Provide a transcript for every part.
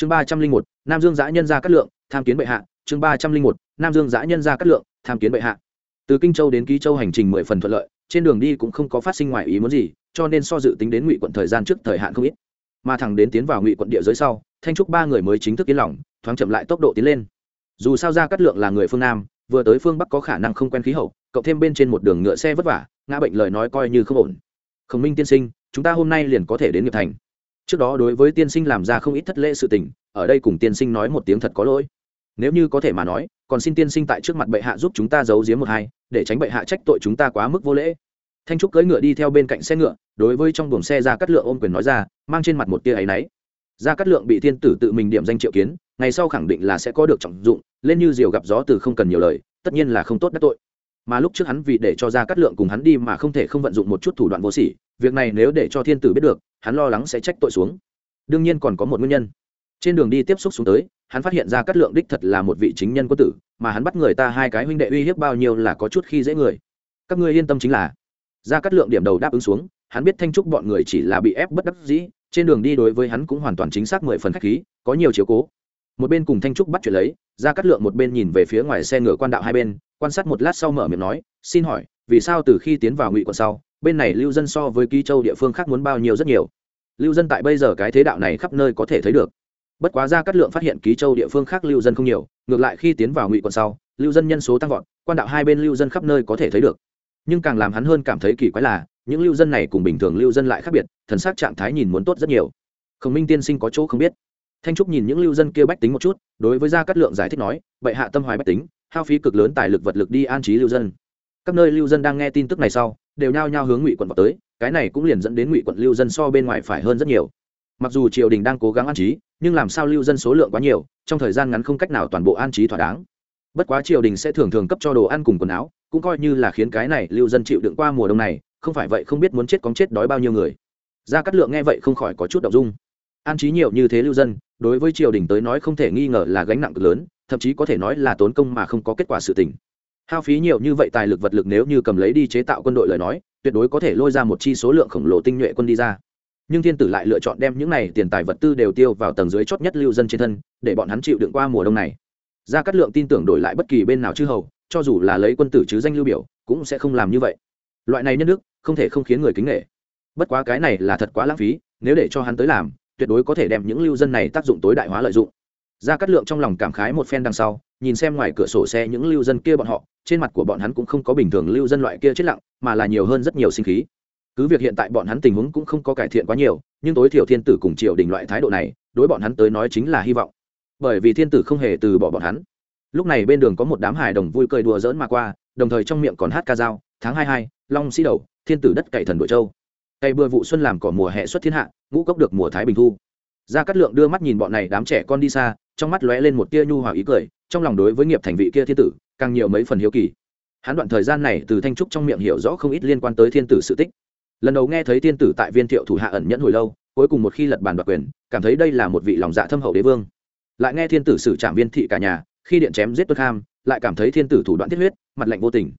chương ba trăm linh một, nam dương giã nhân ra cát lượng, tham kiến bệ hạ. Chương ba trăm linh một, nam dương giã nhân ra cát lượng, tham kiến bệ hạ. Từ kinh châu đến ký châu hành trình mười phần thuận lợi, trên đường đi cũng không có phát sinh ngoài ý muốn gì, cho nên so dự tính đến ngụy quận thời gian trước thời hạn không ít. Mà thẳng đến tiến vào ngụy quận địa giới sau, thanh trúc ba người mới chính thức yên lòng, thoáng chậm lại tốc độ tiến lên. Dù sao ra cát lượng là người phương nam, vừa tới phương bắc có khả năng không quen khí hậu, cộng thêm bên trên một đường ngựa xe vất vả, ngã bệnh lời nói coi như không ổn. Khổng minh tiên sinh, chúng ta hôm nay liền có thể đến nghiệp thành trước đó đối với tiên sinh làm ra không ít thất lễ sự tình, ở đây cùng tiên sinh nói một tiếng thật có lỗi. Nếu như có thể mà nói, còn xin tiên sinh tại trước mặt bệ hạ giúp chúng ta giấu giếm một hai, để tránh bệ hạ trách tội chúng ta quá mức vô lễ. Thanh trúc cưỡi ngựa đi theo bên cạnh xe ngựa, đối với trong buồng xe ra cắt lượng ôm quyền nói ra, mang trên mặt một tia áy náy. Ra cắt lượng bị thiên tử tự mình điểm danh triệu kiến, ngày sau khẳng định là sẽ có được trọng dụng, lên như diều gặp gió từ không cần nhiều lời, tất nhiên là không tốt đắc tội mà lúc trước hắn vì để cho ra cắt lượng cùng hắn đi mà không thể không vận dụng một chút thủ đoạn vô sỉ, việc này nếu để cho thiên tử biết được, hắn lo lắng sẽ trách tội xuống. Đương nhiên còn có một nguyên nhân. Trên đường đi tiếp xúc xuống tới, hắn phát hiện ra cắt lượng đích thật là một vị chính nhân quân tử, mà hắn bắt người ta hai cái huynh đệ uy hiếp bao nhiêu là có chút khi dễ người. Các ngươi yên tâm chính là. Ra cắt lượng điểm đầu đáp ứng xuống, hắn biết thanh trúc bọn người chỉ là bị ép bất đắc dĩ, trên đường đi đối với hắn cũng hoàn toàn chính xác mười phần khách khí, có nhiều chiếu cố. Một bên cùng thanh trúc bắt chuyện lấy ra cắt lượng một bên nhìn về phía ngoài xe ngựa quan đạo hai bên quan sát một lát sau mở miệng nói, xin hỏi, vì sao từ khi tiến vào ngụy quận sau, bên này lưu dân so với ký châu địa phương khác muốn bao nhiêu rất nhiều? Lưu dân tại bây giờ cái thế đạo này khắp nơi có thể thấy được. Bất quá ra cát lượng phát hiện ký châu địa phương khác lưu dân không nhiều, ngược lại khi tiến vào ngụy quận sau, lưu dân nhân số tăng vọt, quan đạo hai bên lưu dân khắp nơi có thể thấy được. Nhưng càng làm hắn hơn cảm thấy kỳ quái là, những lưu dân này cùng bình thường lưu dân lại khác biệt, thần sắc trạng thái nhìn muốn tốt rất nhiều. Khổng minh tiên sinh có chỗ không biết. Thanh trúc nhìn những lưu dân kia bách tính một chút, đối với gia cát lượng giải thích nói vậy hạ tâm hoài bách tính hao phí cực lớn tài lực vật lực đi an trí lưu dân. Các nơi lưu dân đang nghe tin tức này sau, đều nhao nhao hướng ngụy quận vào tới, cái này cũng liền dẫn đến ngụy quận lưu dân so bên ngoài phải hơn rất nhiều. Mặc dù triều đình đang cố gắng an trí, nhưng làm sao lưu dân số lượng quá nhiều, trong thời gian ngắn không cách nào toàn bộ an trí thỏa đáng. Bất quá triều đình sẽ thường thường cấp cho đồ ăn cùng quần áo, cũng coi như là khiến cái này lưu dân chịu đựng qua mùa đông này, không phải vậy không biết muốn chết cóng chết đói bao nhiêu người. Gia cát lượng nghe vậy không khỏi có chút đ dung. An trí nhiều như thế lưu dân, đối với triều đình tới nói không thể nghi ngờ là gánh nặng cực lớn thậm chí có thể nói là tốn công mà không có kết quả sự tình. Hao phí nhiều như vậy tài lực vật lực nếu như cầm lấy đi chế tạo quân đội lời nói, tuyệt đối có thể lôi ra một chi số lượng khổng lồ tinh nhuệ quân đi ra. Nhưng thiên tử lại lựa chọn đem những này tiền tài vật tư đều tiêu vào tầng dưới chót nhất lưu dân trên thân, để bọn hắn chịu đựng qua mùa đông này. Gia cát lượng tin tưởng đổi lại bất kỳ bên nào chư hầu, cho dù là lấy quân tử chứ danh lưu biểu, cũng sẽ không làm như vậy. Loại này nhân đức, không thể không khiến người kính nghệ bất quá cái này là thật quá lãng phí, nếu để cho hắn tới làm, tuyệt đối có thể đem những lưu dân này tác dụng tối đại hóa lợi dụng ra cắt lượng trong lòng cảm khái một phen đằng sau, nhìn xem ngoài cửa sổ xe những lưu dân kia bọn họ, trên mặt của bọn hắn cũng không có bình thường lưu dân loại kia chết lặng, mà là nhiều hơn rất nhiều sinh khí. Cứ việc hiện tại bọn hắn tình huống cũng không có cải thiện quá nhiều, nhưng tối thiểu thiên tử cùng triều đình loại thái độ này, đối bọn hắn tới nói chính là hy vọng. Bởi vì thiên tử không hề từ bỏ bọn hắn. Lúc này bên đường có một đám hài đồng vui cười đùa dỡn mà qua, đồng thời trong miệng còn hát ca dao, tháng hai hai, long sĩ đầu, thiên tử đất cậy thần đội châu. Cây bừa vụ xuân làm cỏ mùa hè xuất thiên hạ, ngũ cốc được mùa thái bình thu. Gia cát lượng đưa mắt nhìn bọn này đám trẻ con đi xa trong mắt lóe lên một tia nhu hòa ý cười, trong lòng đối với nghiệp thành vị kia thiên tử, càng nhiều mấy phần hiếu kỳ. Hắn đoạn thời gian này từ thanh trúc trong miệng hiểu rõ không ít liên quan tới thiên tử sự tích. Lần đầu nghe thấy thiên tử tại viên thiệu thủ hạ ẩn nhẫn hồi lâu, cuối cùng một khi lật bàn đoạt quyền, cảm thấy đây là một vị lòng dạ thâm hậu đế vương. Lại nghe thiên tử xử trảm viên thị cả nhà, khi điện chém giết tuất ham lại cảm thấy thiên tử thủ đoạn thiết huyết, mặt lạnh vô tình.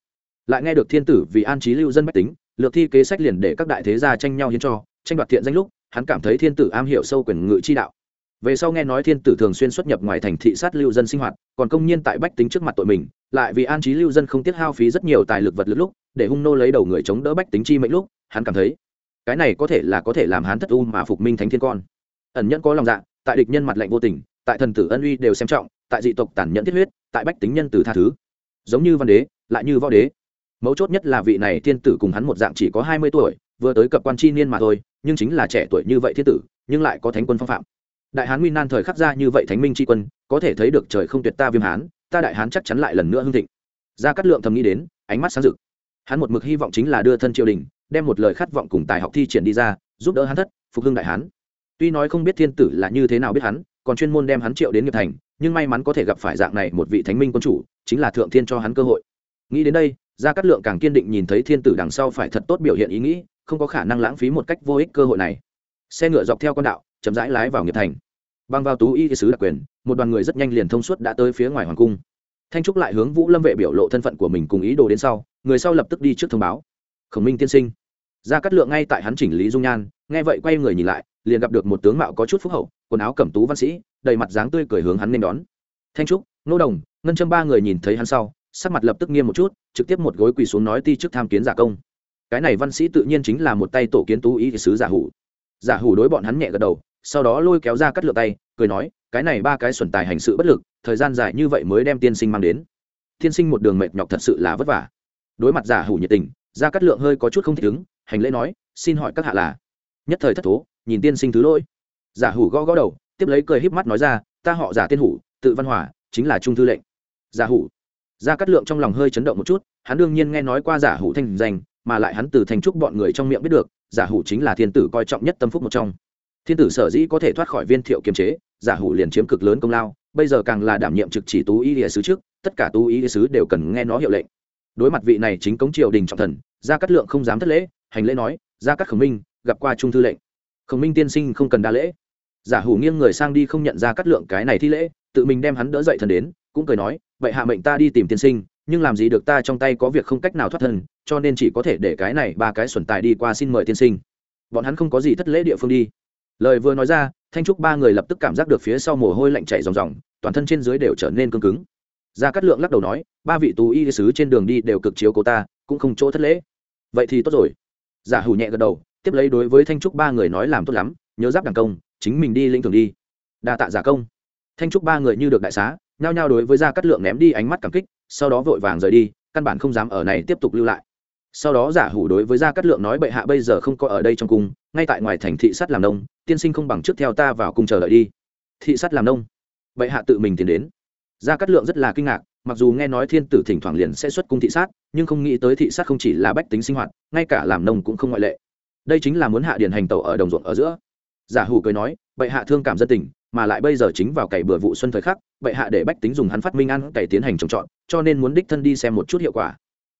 Lại nghe được thiên tử vì an trí lưu dân bách tính, lược thi kế sách liền để các đại thế gia tranh nhau hiến cho, tranh đoạt thiện danh lúc, hắn cảm thấy thiên tử am hiểu sâu quyền ngự chi đạo về sau nghe nói thiên tử thường xuyên xuất nhập ngoài thành thị sát lưu dân sinh hoạt, còn công nhiên tại bách tính trước mặt tội mình, lại vì an trí lưu dân không tiết hao phí rất nhiều tài lực vật lực lúc, để hung nô lấy đầu người chống đỡ bách tính chi mệnh lúc, hắn cảm thấy, cái này có thể là có thể làm hắn thất u mà phục minh thánh thiên con. Ẩn nhẫn có lòng dạ tại địch nhân mặt lạnh vô tình, tại thần tử ân uy đều xem trọng, tại dị tộc tàn nhẫn thiết huyết, tại bách tính nhân từ tha thứ. Giống như văn đế, lại như võ đế. Mấu chốt nhất là vị này thiên tử cùng hắn một dạng chỉ có hai mươi tuổi, vừa tới cập quan chi niên mà thôi, nhưng chính là trẻ tuổi như vậy thiên tử, nhưng lại có thánh quân phong phạm đại hán nguy nan thời khắc ra như vậy thánh minh tri quân, có thể thấy được trời không tuyệt ta viêm hán, ta đại hán chắc chắn lại lần nữa hưng thịnh. Gia cát lượng thầm nghĩ đến, ánh mắt sáng rực. Hắn một mực hy vọng chính là đưa thân triều đình, đem một lời khát vọng cùng tài học thi triển đi ra, giúp đỡ hắn thất, phục hưng đại hán. Tuy nói không biết thiên tử là như thế nào biết hắn, còn chuyên môn đem hắn triệu đến nghiệp thành, nhưng may mắn có thể gặp phải dạng này một vị thánh minh quân chủ, chính là thượng thiên cho hắn cơ hội. Nghĩ đến đây, gia cát lượng càng kiên định nhìn thấy thiên tử đằng sau phải thật tốt biểu hiện ý nghĩ, không có khả năng lãng phí một cách vô ích cơ hội này. Xe ngựa dọc theo con đạo, chậm rãi lái vào nghiệp thành băng vào tú y sứ đặc quyền, một đoàn người rất nhanh liền thông suốt đã tới phía ngoài hoàng cung. Thanh trúc lại hướng vũ lâm vệ biểu lộ thân phận của mình cùng ý đồ đến sau, người sau lập tức đi trước thông báo. Khổng minh tiên sinh. Gia cát lượng ngay tại hắn chỉnh lý dung nhan, nghe vậy quay người nhìn lại, liền gặp được một tướng mạo có chút phúc hậu, quần áo cẩm tú văn sĩ, đầy mặt dáng tươi cười hướng hắn nên đón. Thanh trúc, nô đồng, ngân châm ba người nhìn thấy hắn sau, sắc mặt lập tức nghiêm một chút, trực tiếp một gối quỳ xuống nói ti trước tham kiến giả công. Cái này văn sĩ tự nhiên chính là một tay tổ kiến tú ý sứ giả hủ. Giả hủ đối bọn hắn nhẹ gật đầu sau đó lôi kéo ra cắt lựa tay, cười nói, cái này ba cái xuẩn tài hành sự bất lực, thời gian dài như vậy mới đem tiên sinh mang đến. Tiên sinh một đường mệt nhọc thật sự là vất vả. Đối mặt giả hủ nhiệt tình ra cắt lượng hơi có chút không thích ứng, hành lễ nói, xin hỏi các hạ là? Nhất thời thất thố, nhìn tiên sinh thứ lỗi. Giả hủ gõ gõ đầu, tiếp lấy cười híp mắt nói ra, ta họ giả tiên hủ, tự văn hòa, chính là trung thư lệnh. Giả hủ. Ra cắt lượng trong lòng hơi chấn động một chút, hắn đương nhiên nghe nói qua giả hủ thanh danh, mà lại hắn từ thành trúc bọn người trong miệng biết được, giả hủ chính là thiên tử coi trọng nhất tâm phúc một trong thiên tử sở dĩ có thể thoát khỏi viên thiệu kiềm chế, giả hủ liền chiếm cực lớn công lao, bây giờ càng là đảm nhiệm trực chỉ tú y địa sứ trước, tất cả tú y địa sứ đều cần nghe nó hiệu lệnh. Đối mặt vị này chính cống triều đình trọng thần, gia cát lượng không dám thất lễ, hành lễ nói, gia cát khổng minh, gặp qua trung thư lệnh. Khổng minh tiên sinh không cần đa lễ. Giả hủ nghiêng người sang đi không nhận ra cát lượng cái này thi lễ, tự mình đem hắn đỡ dậy thần đến, cũng cười nói, vậy hạ mệnh ta đi tìm tiên sinh, nhưng làm gì được ta trong tay có việc không cách nào thoát thân, cho nên chỉ có thể để cái này ba cái xuẩn tài đi qua xin mời tiên sinh. Bọn hắn không có gì thất lễ địa phương đi lời vừa nói ra, thanh trúc ba người lập tức cảm giác được phía sau mồ hôi lạnh chảy ròng ròng, toàn thân trên dưới đều trở nên cứng cứng. Gia cát lượng lắc đầu nói, ba vị tù y sứ trên đường đi đều cực chiếu cố ta, cũng không chỗ thất lễ. Vậy thì tốt rồi. Giả hủ nhẹ gật đầu, tiếp lấy đối với thanh trúc ba người nói làm tốt lắm, nhớ giáp đảng công, chính mình đi lĩnh thường đi. Đa tạ giả công. Thanh trúc ba người như được đại xá, nhao nhao đối với gia cát lượng ném đi ánh mắt cảm kích, sau đó vội vàng rời đi, căn bản không dám ở này tiếp tục lưu lại sau đó giả hủ đối với gia cát lượng nói bệ hạ bây giờ không có ở đây trong cung, ngay tại ngoài thành thị sắt làm nông, tiên sinh không bằng trước theo ta vào cung chờ đợi đi. Thị sắt làm nông. Bệ hạ tự mình tiến đến. Gia cát lượng rất là kinh ngạc, mặc dù nghe nói thiên tử thỉnh thoảng liền sẽ xuất cung thị sát, nhưng không nghĩ tới thị sát không chỉ là bách tính sinh hoạt, ngay cả làm nông cũng không ngoại lệ. Đây chính là muốn hạ điển hành tàu ở đồng ruộng ở giữa. Giả hủ cười nói, bệ hạ thương cảm dân tình, mà lại bây giờ chính vào cày bừa vụ xuân thời khắc, bệ hạ để bách tính dùng hắn phát minh ăn cày tiến hành trồng trọt, cho nên muốn đích thân đi xem một chút hiệu quả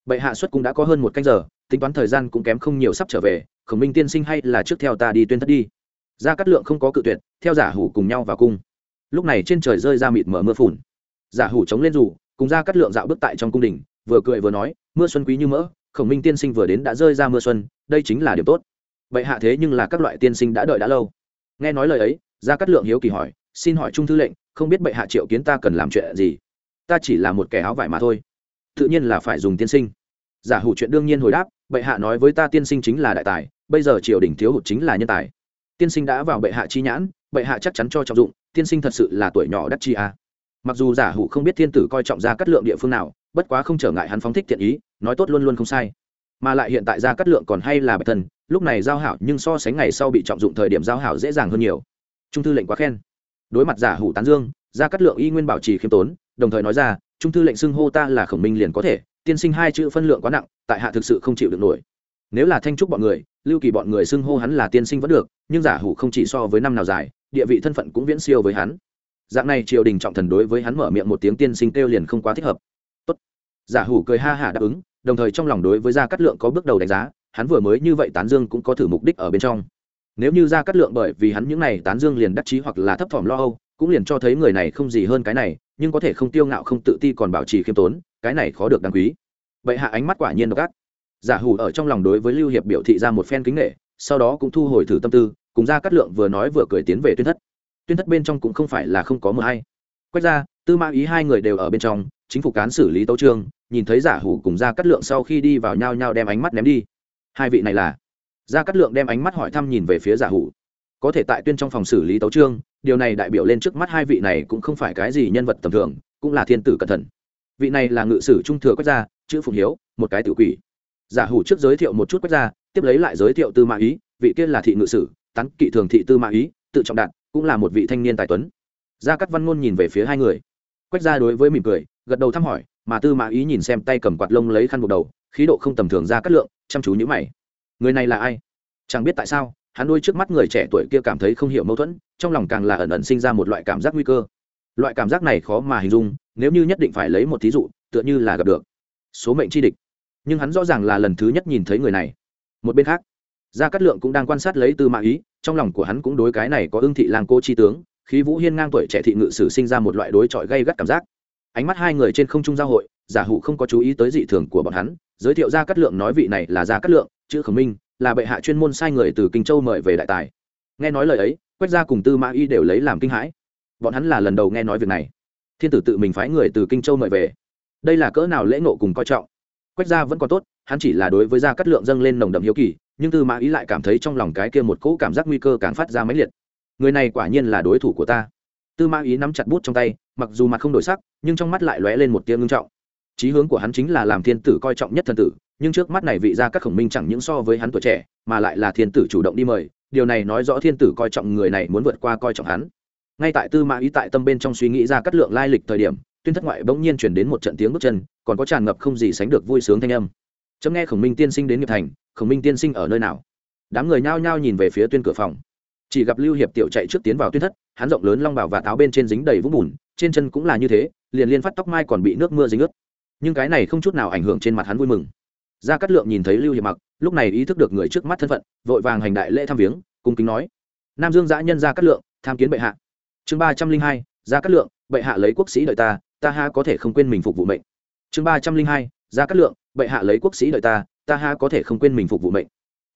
bệ hạ xuất cung đã có hơn một canh giờ, tính toán thời gian cũng kém không nhiều sắp trở về, khổng minh tiên sinh hay là trước theo ta đi tuyên thất đi. Gia cát lượng không có cự tuyệt, theo giả hủ cùng nhau vào cung. Lúc này trên trời rơi ra mịt mở mưa phùn. Giả hủ chống lên rủ cùng gia cát lượng dạo bước tại trong cung đình, vừa cười vừa nói, mưa xuân quý như mỡ, khổng minh tiên sinh vừa đến đã rơi ra mưa xuân, đây chính là điểm tốt. Vậy hạ thế nhưng là các loại tiên sinh đã đợi đã lâu. Nghe nói lời ấy, gia cát lượng hiếu kỳ hỏi, xin hỏi trung thư lệnh, không biết bệ hạ triệu kiến ta cần làm chuyện gì? Ta chỉ là một kẻ áo vải mà thôi tự nhiên là phải dùng tiên sinh. Giả hủ chuyện đương nhiên hồi đáp, bệ hạ nói với ta tiên sinh chính là đại tài, bây giờ triều đình thiếu hụt chính là nhân tài. Tiên sinh đã vào bệ hạ chi nhãn, bệ hạ chắc chắn cho trọng dụng, tiên sinh thật sự là tuổi nhỏ đắc chi a. Mặc dù giả hủ không biết thiên tử coi trọng ra cắt lượng địa phương nào, bất quá không trở ngại hắn phóng thích thiện ý, nói tốt luôn luôn không sai. Mà lại hiện tại ra cắt lượng còn hay là bạch thân lúc này giao hảo nhưng so sánh ngày sau bị trọng dụng thời điểm giao hảo dễ dàng hơn nhiều. Trung thư lệnh quá khen. Đối mặt giả hủ tán dương ra cắt lượng y nguyên bảo trì khiêm tốn, đồng thời nói ra trung thư lệnh xưng hô ta là khổng minh liền có thể, tiên sinh hai chữ phân lượng quá nặng, tại hạ thực sự không chịu được nổi. Nếu là thanh trúc bọn người, lưu kỳ bọn người xưng hô hắn là tiên sinh vẫn được, nhưng giả hủ không chỉ so với năm nào dài, địa vị thân phận cũng viễn siêu với hắn. Dạng này triều đình trọng thần đối với hắn mở miệng một tiếng tiên sinh kêu liền không quá thích hợp. Tốt. giả hủ cười ha hả đáp ứng, đồng thời trong lòng đối với gia cát lượng có bước đầu đánh giá, hắn vừa mới như vậy tán dương cũng có thử mục đích ở bên trong. Nếu như gia cát lượng bởi vì hắn những này tán dương liền đắc chí hoặc là thấp thỏm lo âu cũng liền cho thấy người này không gì hơn cái này, nhưng có thể không tiêu ngạo không tự ti còn bảo trì khiêm tốn, cái này khó được đáng quý. Vậy hạ ánh mắt quả nhiên độc ác. Giả hủ ở trong lòng đối với lưu hiệp biểu thị ra một phen kính nghệ sau đó cũng thu hồi thử tâm tư, cùng gia cát lượng vừa nói vừa cười tiến về tuyên thất. Tuyên thất bên trong cũng không phải là không có mờ hay. Quét ra, tư mã ý hai người đều ở bên trong, chính phủ cán xử lý tấu trương, nhìn thấy giả hủ cùng gia cát lượng sau khi đi vào nhau nhau đem ánh mắt ném đi. Hai vị này là? Gia cát lượng đem ánh mắt hỏi thăm nhìn về phía giả hủ. Có thể tại tuyên trong phòng xử lý tấu trương điều này đại biểu lên trước mắt hai vị này cũng không phải cái gì nhân vật tầm thường cũng là thiên tử cẩn thận. Vị này là ngự sử trung thừa quách gia, chữ phụng hiếu một cái tự quỷ. Giả hủ trước giới thiệu một chút quách gia, tiếp lấy lại giới thiệu tư mã ý vị kia là thị ngự sử tán kỵ thường thị tư mã ý tự trọng đạt cũng là một vị thanh niên tài tuấn. Gia cắt văn ngôn nhìn về phía hai người. Quách gia đối với mỉm cười gật đầu thăm hỏi mà tư mã ý nhìn xem tay cầm quạt lông lấy khăn buộc đầu khí độ không tầm thường ra cắt lượng chăm chú nhữ mày. Người này là ai? Chẳng biết tại sao hắn đôi trước mắt người trẻ tuổi kia cảm thấy không hiểu mâu thuẫn, trong lòng càng là ẩn ẩn sinh ra một loại cảm giác nguy cơ. Loại cảm giác này khó mà hình dung, nếu như nhất định phải lấy một thí dụ, tựa như là gặp được số mệnh chi địch. Nhưng hắn rõ ràng là lần thứ nhất nhìn thấy người này. Một bên khác, gia cát lượng cũng đang quan sát lấy tư mã ý, trong lòng của hắn cũng đối cái này có ưng thị lang cô chi tướng, khí vũ hiên ngang tuổi trẻ thị ngự sử sinh ra một loại đối chọi gây gắt cảm giác. Ánh mắt hai người trên không trung giao hội, giả hủ không có chú ý tới dị thường của bọn hắn, giới thiệu gia cát lượng nói vị này là gia cát lượng, chữ khổng minh là bệ hạ chuyên môn sai người từ kinh châu mời về đại tài. Nghe nói lời ấy, quách gia cùng tư mã y đều lấy làm kinh hãi. Bọn hắn là lần đầu nghe nói việc này. Thiên tử tự mình phái người từ kinh châu mời về. Đây là cỡ nào lễ nộ cùng coi trọng. Quách gia vẫn còn tốt, hắn chỉ là đối với gia cắt lượng dâng lên nồng đậm hiếu kỳ, nhưng tư mã ý lại cảm thấy trong lòng cái kia một cỗ cảm giác nguy cơ càng phát ra mãnh liệt. Người này quả nhiên là đối thủ của ta. Tư mã ý nắm chặt bút trong tay, mặc dù mặt không đổi sắc, nhưng trong mắt lại lóe lên một tia ngưng trọng. Chí hướng của hắn chính là làm thiên tử coi trọng nhất thần tử nhưng trước mắt này vị gia các khổng minh chẳng những so với hắn tuổi trẻ, mà lại là thiên tử chủ động đi mời. Điều này nói rõ thiên tử coi trọng người này muốn vượt qua coi trọng hắn. Ngay tại tư mã ý tại tâm bên trong suy nghĩ ra cắt lượng lai lịch thời điểm, tuyên thất ngoại bỗng nhiên chuyển đến một trận tiếng bước chân, còn có tràn ngập không gì sánh được vui sướng thanh âm. Chấm nghe khổng minh tiên sinh đến nghiệp thành, khổng minh tiên sinh ở nơi nào? Đám người nhao nhao nhìn về phía tuyên cửa phòng. Chỉ gặp lưu hiệp tiểu chạy trước tiến vào tuyên thất, hắn rộng lớn long bảo và táo bên trên dính đầy vũng bùn, trên chân cũng là như thế, liền liên phát tóc mai còn bị nước mưa dính ướt. Nhưng cái này không chút nào ảnh hưởng trên mặt hắn vui mừng gia cát lượng nhìn thấy lưu hiệp mặc, lúc này ý thức được người trước mắt thân phận, vội vàng hành đại lễ thăm viếng, cung kính nói. Nam dương giã nhân gia cát lượng, tham kiến bệ hạ. Chương ba trăm linh hai, gia cát lượng, bệ hạ lấy quốc sĩ đợi ta ta ha có thể không quên mình phục vụ mệnh. Chương ba trăm linh hai, gia cát lượng, bệ hạ lấy quốc sĩ đợi ta ta ha có thể không quên mình phục vụ mệnh.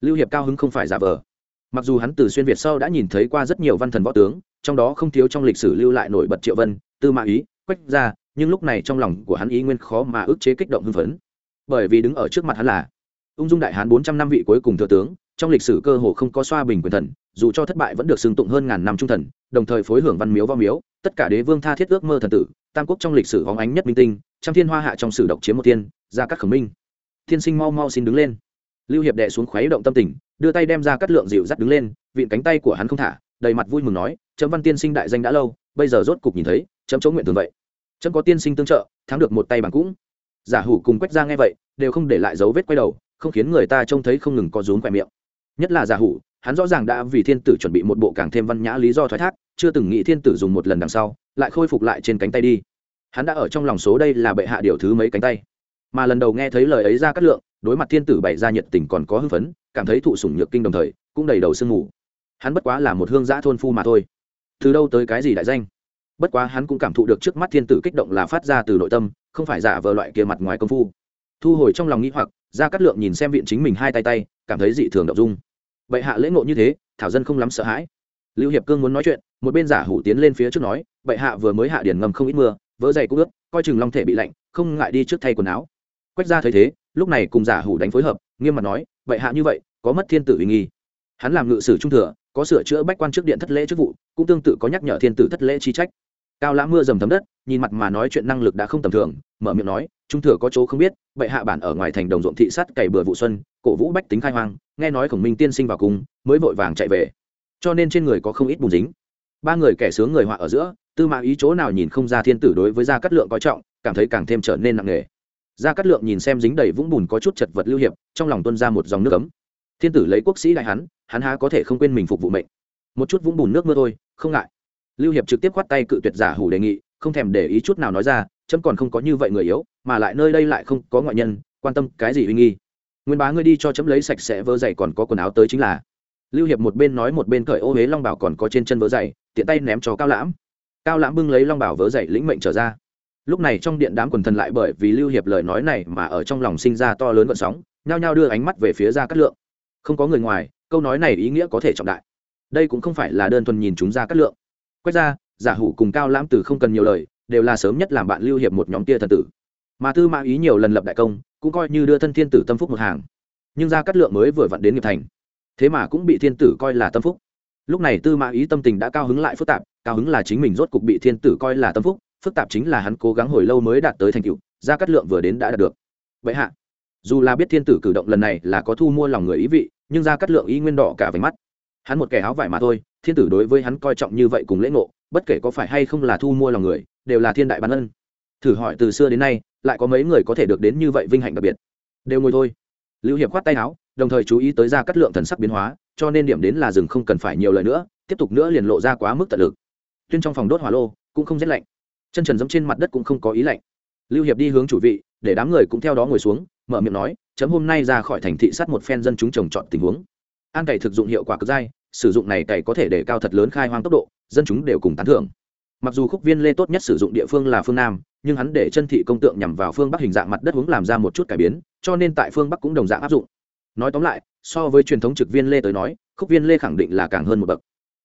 Lưu hiệp cao hứng không phải giả vờ. Mặc dù hắn từ xuyên việt sau đã nhìn thấy qua rất nhiều văn thần võ tướng, trong đó không thiếu trong lịch sử lưu lại nổi bật triệu vân, tư mã ý, quách gia, nhưng lúc này trong lòng của hắn ý nguyên khó mà ức chế kích động hưng phấn bởi vì đứng ở trước mặt hắn là ung dung đại hán bốn trăm năm vị cuối cùng thừa tướng, trong lịch sử cơ hồ không có xoa bình quyền thần, dù cho thất bại vẫn được xưng tụng hơn ngàn năm trung thần, đồng thời phối hưởng văn miếu võ miếu, tất cả đế vương tha thiết ước mơ thần tử, tam quốc trong lịch sử hóng ánh nhất minh tinh, trăm thiên hoa hạ trong sử độc chiếm một tiên ra các khẩu minh. Thiên sinh mau mau xin đứng lên. Lưu hiệp đệ xuống khuấy động tâm tình, đưa tay đem ra cắt lượng dịu dắt đứng lên, vịn cánh tay của hắn không thả, đầy mặt vui mừng nói, chấm văn tiên sinh đại danh đã lâu, bây giờ rốt cục nhìn thấy, chấm chỗ nguyện thường vậy. Chấm có tiên sinh tương trợ, thắng được một tay bằng cũng giả hủ cùng quách ra nghe vậy, đều không để lại dấu vết quay đầu, không khiến người ta trông thấy không ngừng có rúm quẹ miệng. Nhất là giả hủ, hắn rõ ràng đã vì thiên tử chuẩn bị một bộ càng thêm văn nhã lý do thoái thác, chưa từng nghĩ thiên tử dùng một lần đằng sau, lại khôi phục lại trên cánh tay đi. Hắn đã ở trong lòng số đây là bệ hạ điều thứ mấy cánh tay. Mà lần đầu nghe thấy lời ấy ra cắt lượng, đối mặt thiên tử bày ra nhiệt tình còn có hưng phấn, cảm thấy thụ sủng nhược kinh đồng thời, cũng đầy đầu sương mù. Hắn bất quá là một hương giã thôn phu mà thôi. Từ đâu tới cái gì đại danh? Bất quá hắn cũng cảm thụ được trước mắt thiên tử kích động là phát ra từ nội tâm không phải giả vờ loại kia mặt ngoài công phu. Thu hồi trong lòng nghĩ hoặc ra cắt lượng nhìn xem viện chính mình hai tay tay, cảm thấy dị thường đ dung. Bệ hạ lễ ngộ như thế, thảo dân không lắm sợ hãi. Lưu hiệp cương muốn nói chuyện, một bên giả hủ tiến lên phía trước nói, bệ hạ vừa mới hạ điển ngầm không ít mưa vỡ dày cũng ướt, coi chừng long thể bị lạnh, không ngại đi trước thay quần áo. Quách ra thấy thế, lúc này cùng giả hủ đánh phối hợp, nghiêm mặt nói, bệ hạ như vậy, có mất thiên tử uy nghi. Hắn làm ngự sử trung thừa, có sửa chữa bách quan trước điện thất lễ chức vụ, cũng tương tự có nhắc nhở thiên tử thất lễ chi trách cao lã mưa dầm thấm đất, nhìn mặt mà nói chuyện năng lực đã không tầm thường, mở miệng nói, trung thừa có chỗ không biết, bệ hạ bản ở ngoài thành đồng ruộng thị sát cày bừa vụ xuân, cổ vũ bách tính khai hoang, nghe nói khổng minh tiên sinh vào cùng mới vội vàng chạy về. Cho nên trên người có không ít bùn dính. Ba người kẻ sướng người họa ở giữa, tư mã ý chỗ nào nhìn không ra thiên tử đối với gia cát lượng coi trọng, cảm thấy càng thêm trở nên nặng nề. Gia cát lượng nhìn xem dính đầy vũng bùn có chút chật vật lưu hiệp, trong lòng tuân ra một dòng nước cấm thiên tử lấy quốc sĩ đại hắn hắn há có thể không quên mình phục vụ mệnh. Một chút vũng bùn nước mưa thôi, không ngại lưu hiệp trực tiếp khoát tay cự tuyệt giả hủ đề nghị, không thèm để ý chút nào nói ra, chấm còn không có như vậy người yếu, mà lại nơi đây lại không có ngoại nhân, quan tâm cái gì uy nghi. Nguyên bá ngươi đi cho chấm lấy sạch sẽ vớ dày còn có quần áo tới chính là. Lưu hiệp một bên nói một bên cởi ô huế long bảo còn có trên chân vớ dày, tiện tay ném cho cao lãm. Cao lãm bưng lấy long bảo vớ dày lĩnh mệnh trở ra. Lúc này trong điện đám quần thần lại bởi vì lưu hiệp lời nói này mà ở trong lòng sinh ra to lớn vận sóng, nhao nhao đưa ánh mắt về phía ra cát lượng. Không có người ngoài, câu nói này ý nghĩa có thể trọng đại. Đây cũng không phải là đơn thuần nhìn chúng ra cát lượng quét ra giả hủ cùng cao lãm từ không cần nhiều lời, đều là sớm nhất làm bạn lưu hiệp một nhóm tia thần tử. Mà tư mã ý nhiều lần lập đại công, cũng coi như đưa thân thiên tử tâm phúc một hàng. Nhưng ra cát lượng mới vừa vặn đến nghiệp thành. Thế mà cũng bị thiên tử coi là tâm phúc. Lúc này tư mã ý tâm tình đã cao hứng lại phức tạp, cao hứng là chính mình rốt cục bị thiên tử coi là tâm phúc, phức tạp chính là hắn cố gắng hồi lâu mới đạt tới thành tựu ra cát lượng vừa đến đã đạt được. Vậy hạ, dù là biết thiên tử cử động lần này là có thu mua lòng người ý vị, nhưng ra cát lượng ý nguyên đỏ cả váy mắt. Hắn một kẻ áo vải mà thôi thiên tử đối với hắn coi trọng như vậy cùng lễ ngộ, bất kể có phải hay không là thu mua lòng người, đều là thiên đại bản ân. Thử hỏi từ xưa đến nay, lại có mấy người có thể được đến như vậy vinh hạnh đặc biệt? Đều ngồi thôi. Lưu hiệp khoát tay áo, đồng thời chú ý tới ra cắt lượng thần sắc biến hóa, cho nên điểm đến là rừng không cần phải nhiều lời nữa, tiếp tục nữa liền lộ ra quá mức tận lực. Tuyên trong phòng đốt hỏa lô, cũng không rét lạnh. Chân trần giẫm trên mặt đất cũng không có ý lạnh. Lưu hiệp đi hướng chủ vị, để đám người cũng theo đó ngồi xuống, mở miệng nói, chấm hôm nay ra khỏi thành thị sát một phen dân chúng trồng trọt tình huống. An cày thực dụng hiệu quả cực dai sử dụng này cày có thể để cao thật lớn khai hoang tốc độ, dân chúng đều cùng tán thưởng. Mặc dù khúc viên lê tốt nhất sử dụng địa phương là phương nam, nhưng hắn để chân thị công tượng nhằm vào phương bắc hình dạng mặt đất hướng làm ra một chút cải biến, cho nên tại phương bắc cũng đồng dạng áp dụng. Nói tóm lại, so với truyền thống trực viên lê tới nói, khúc viên lê khẳng định là càng hơn một bậc.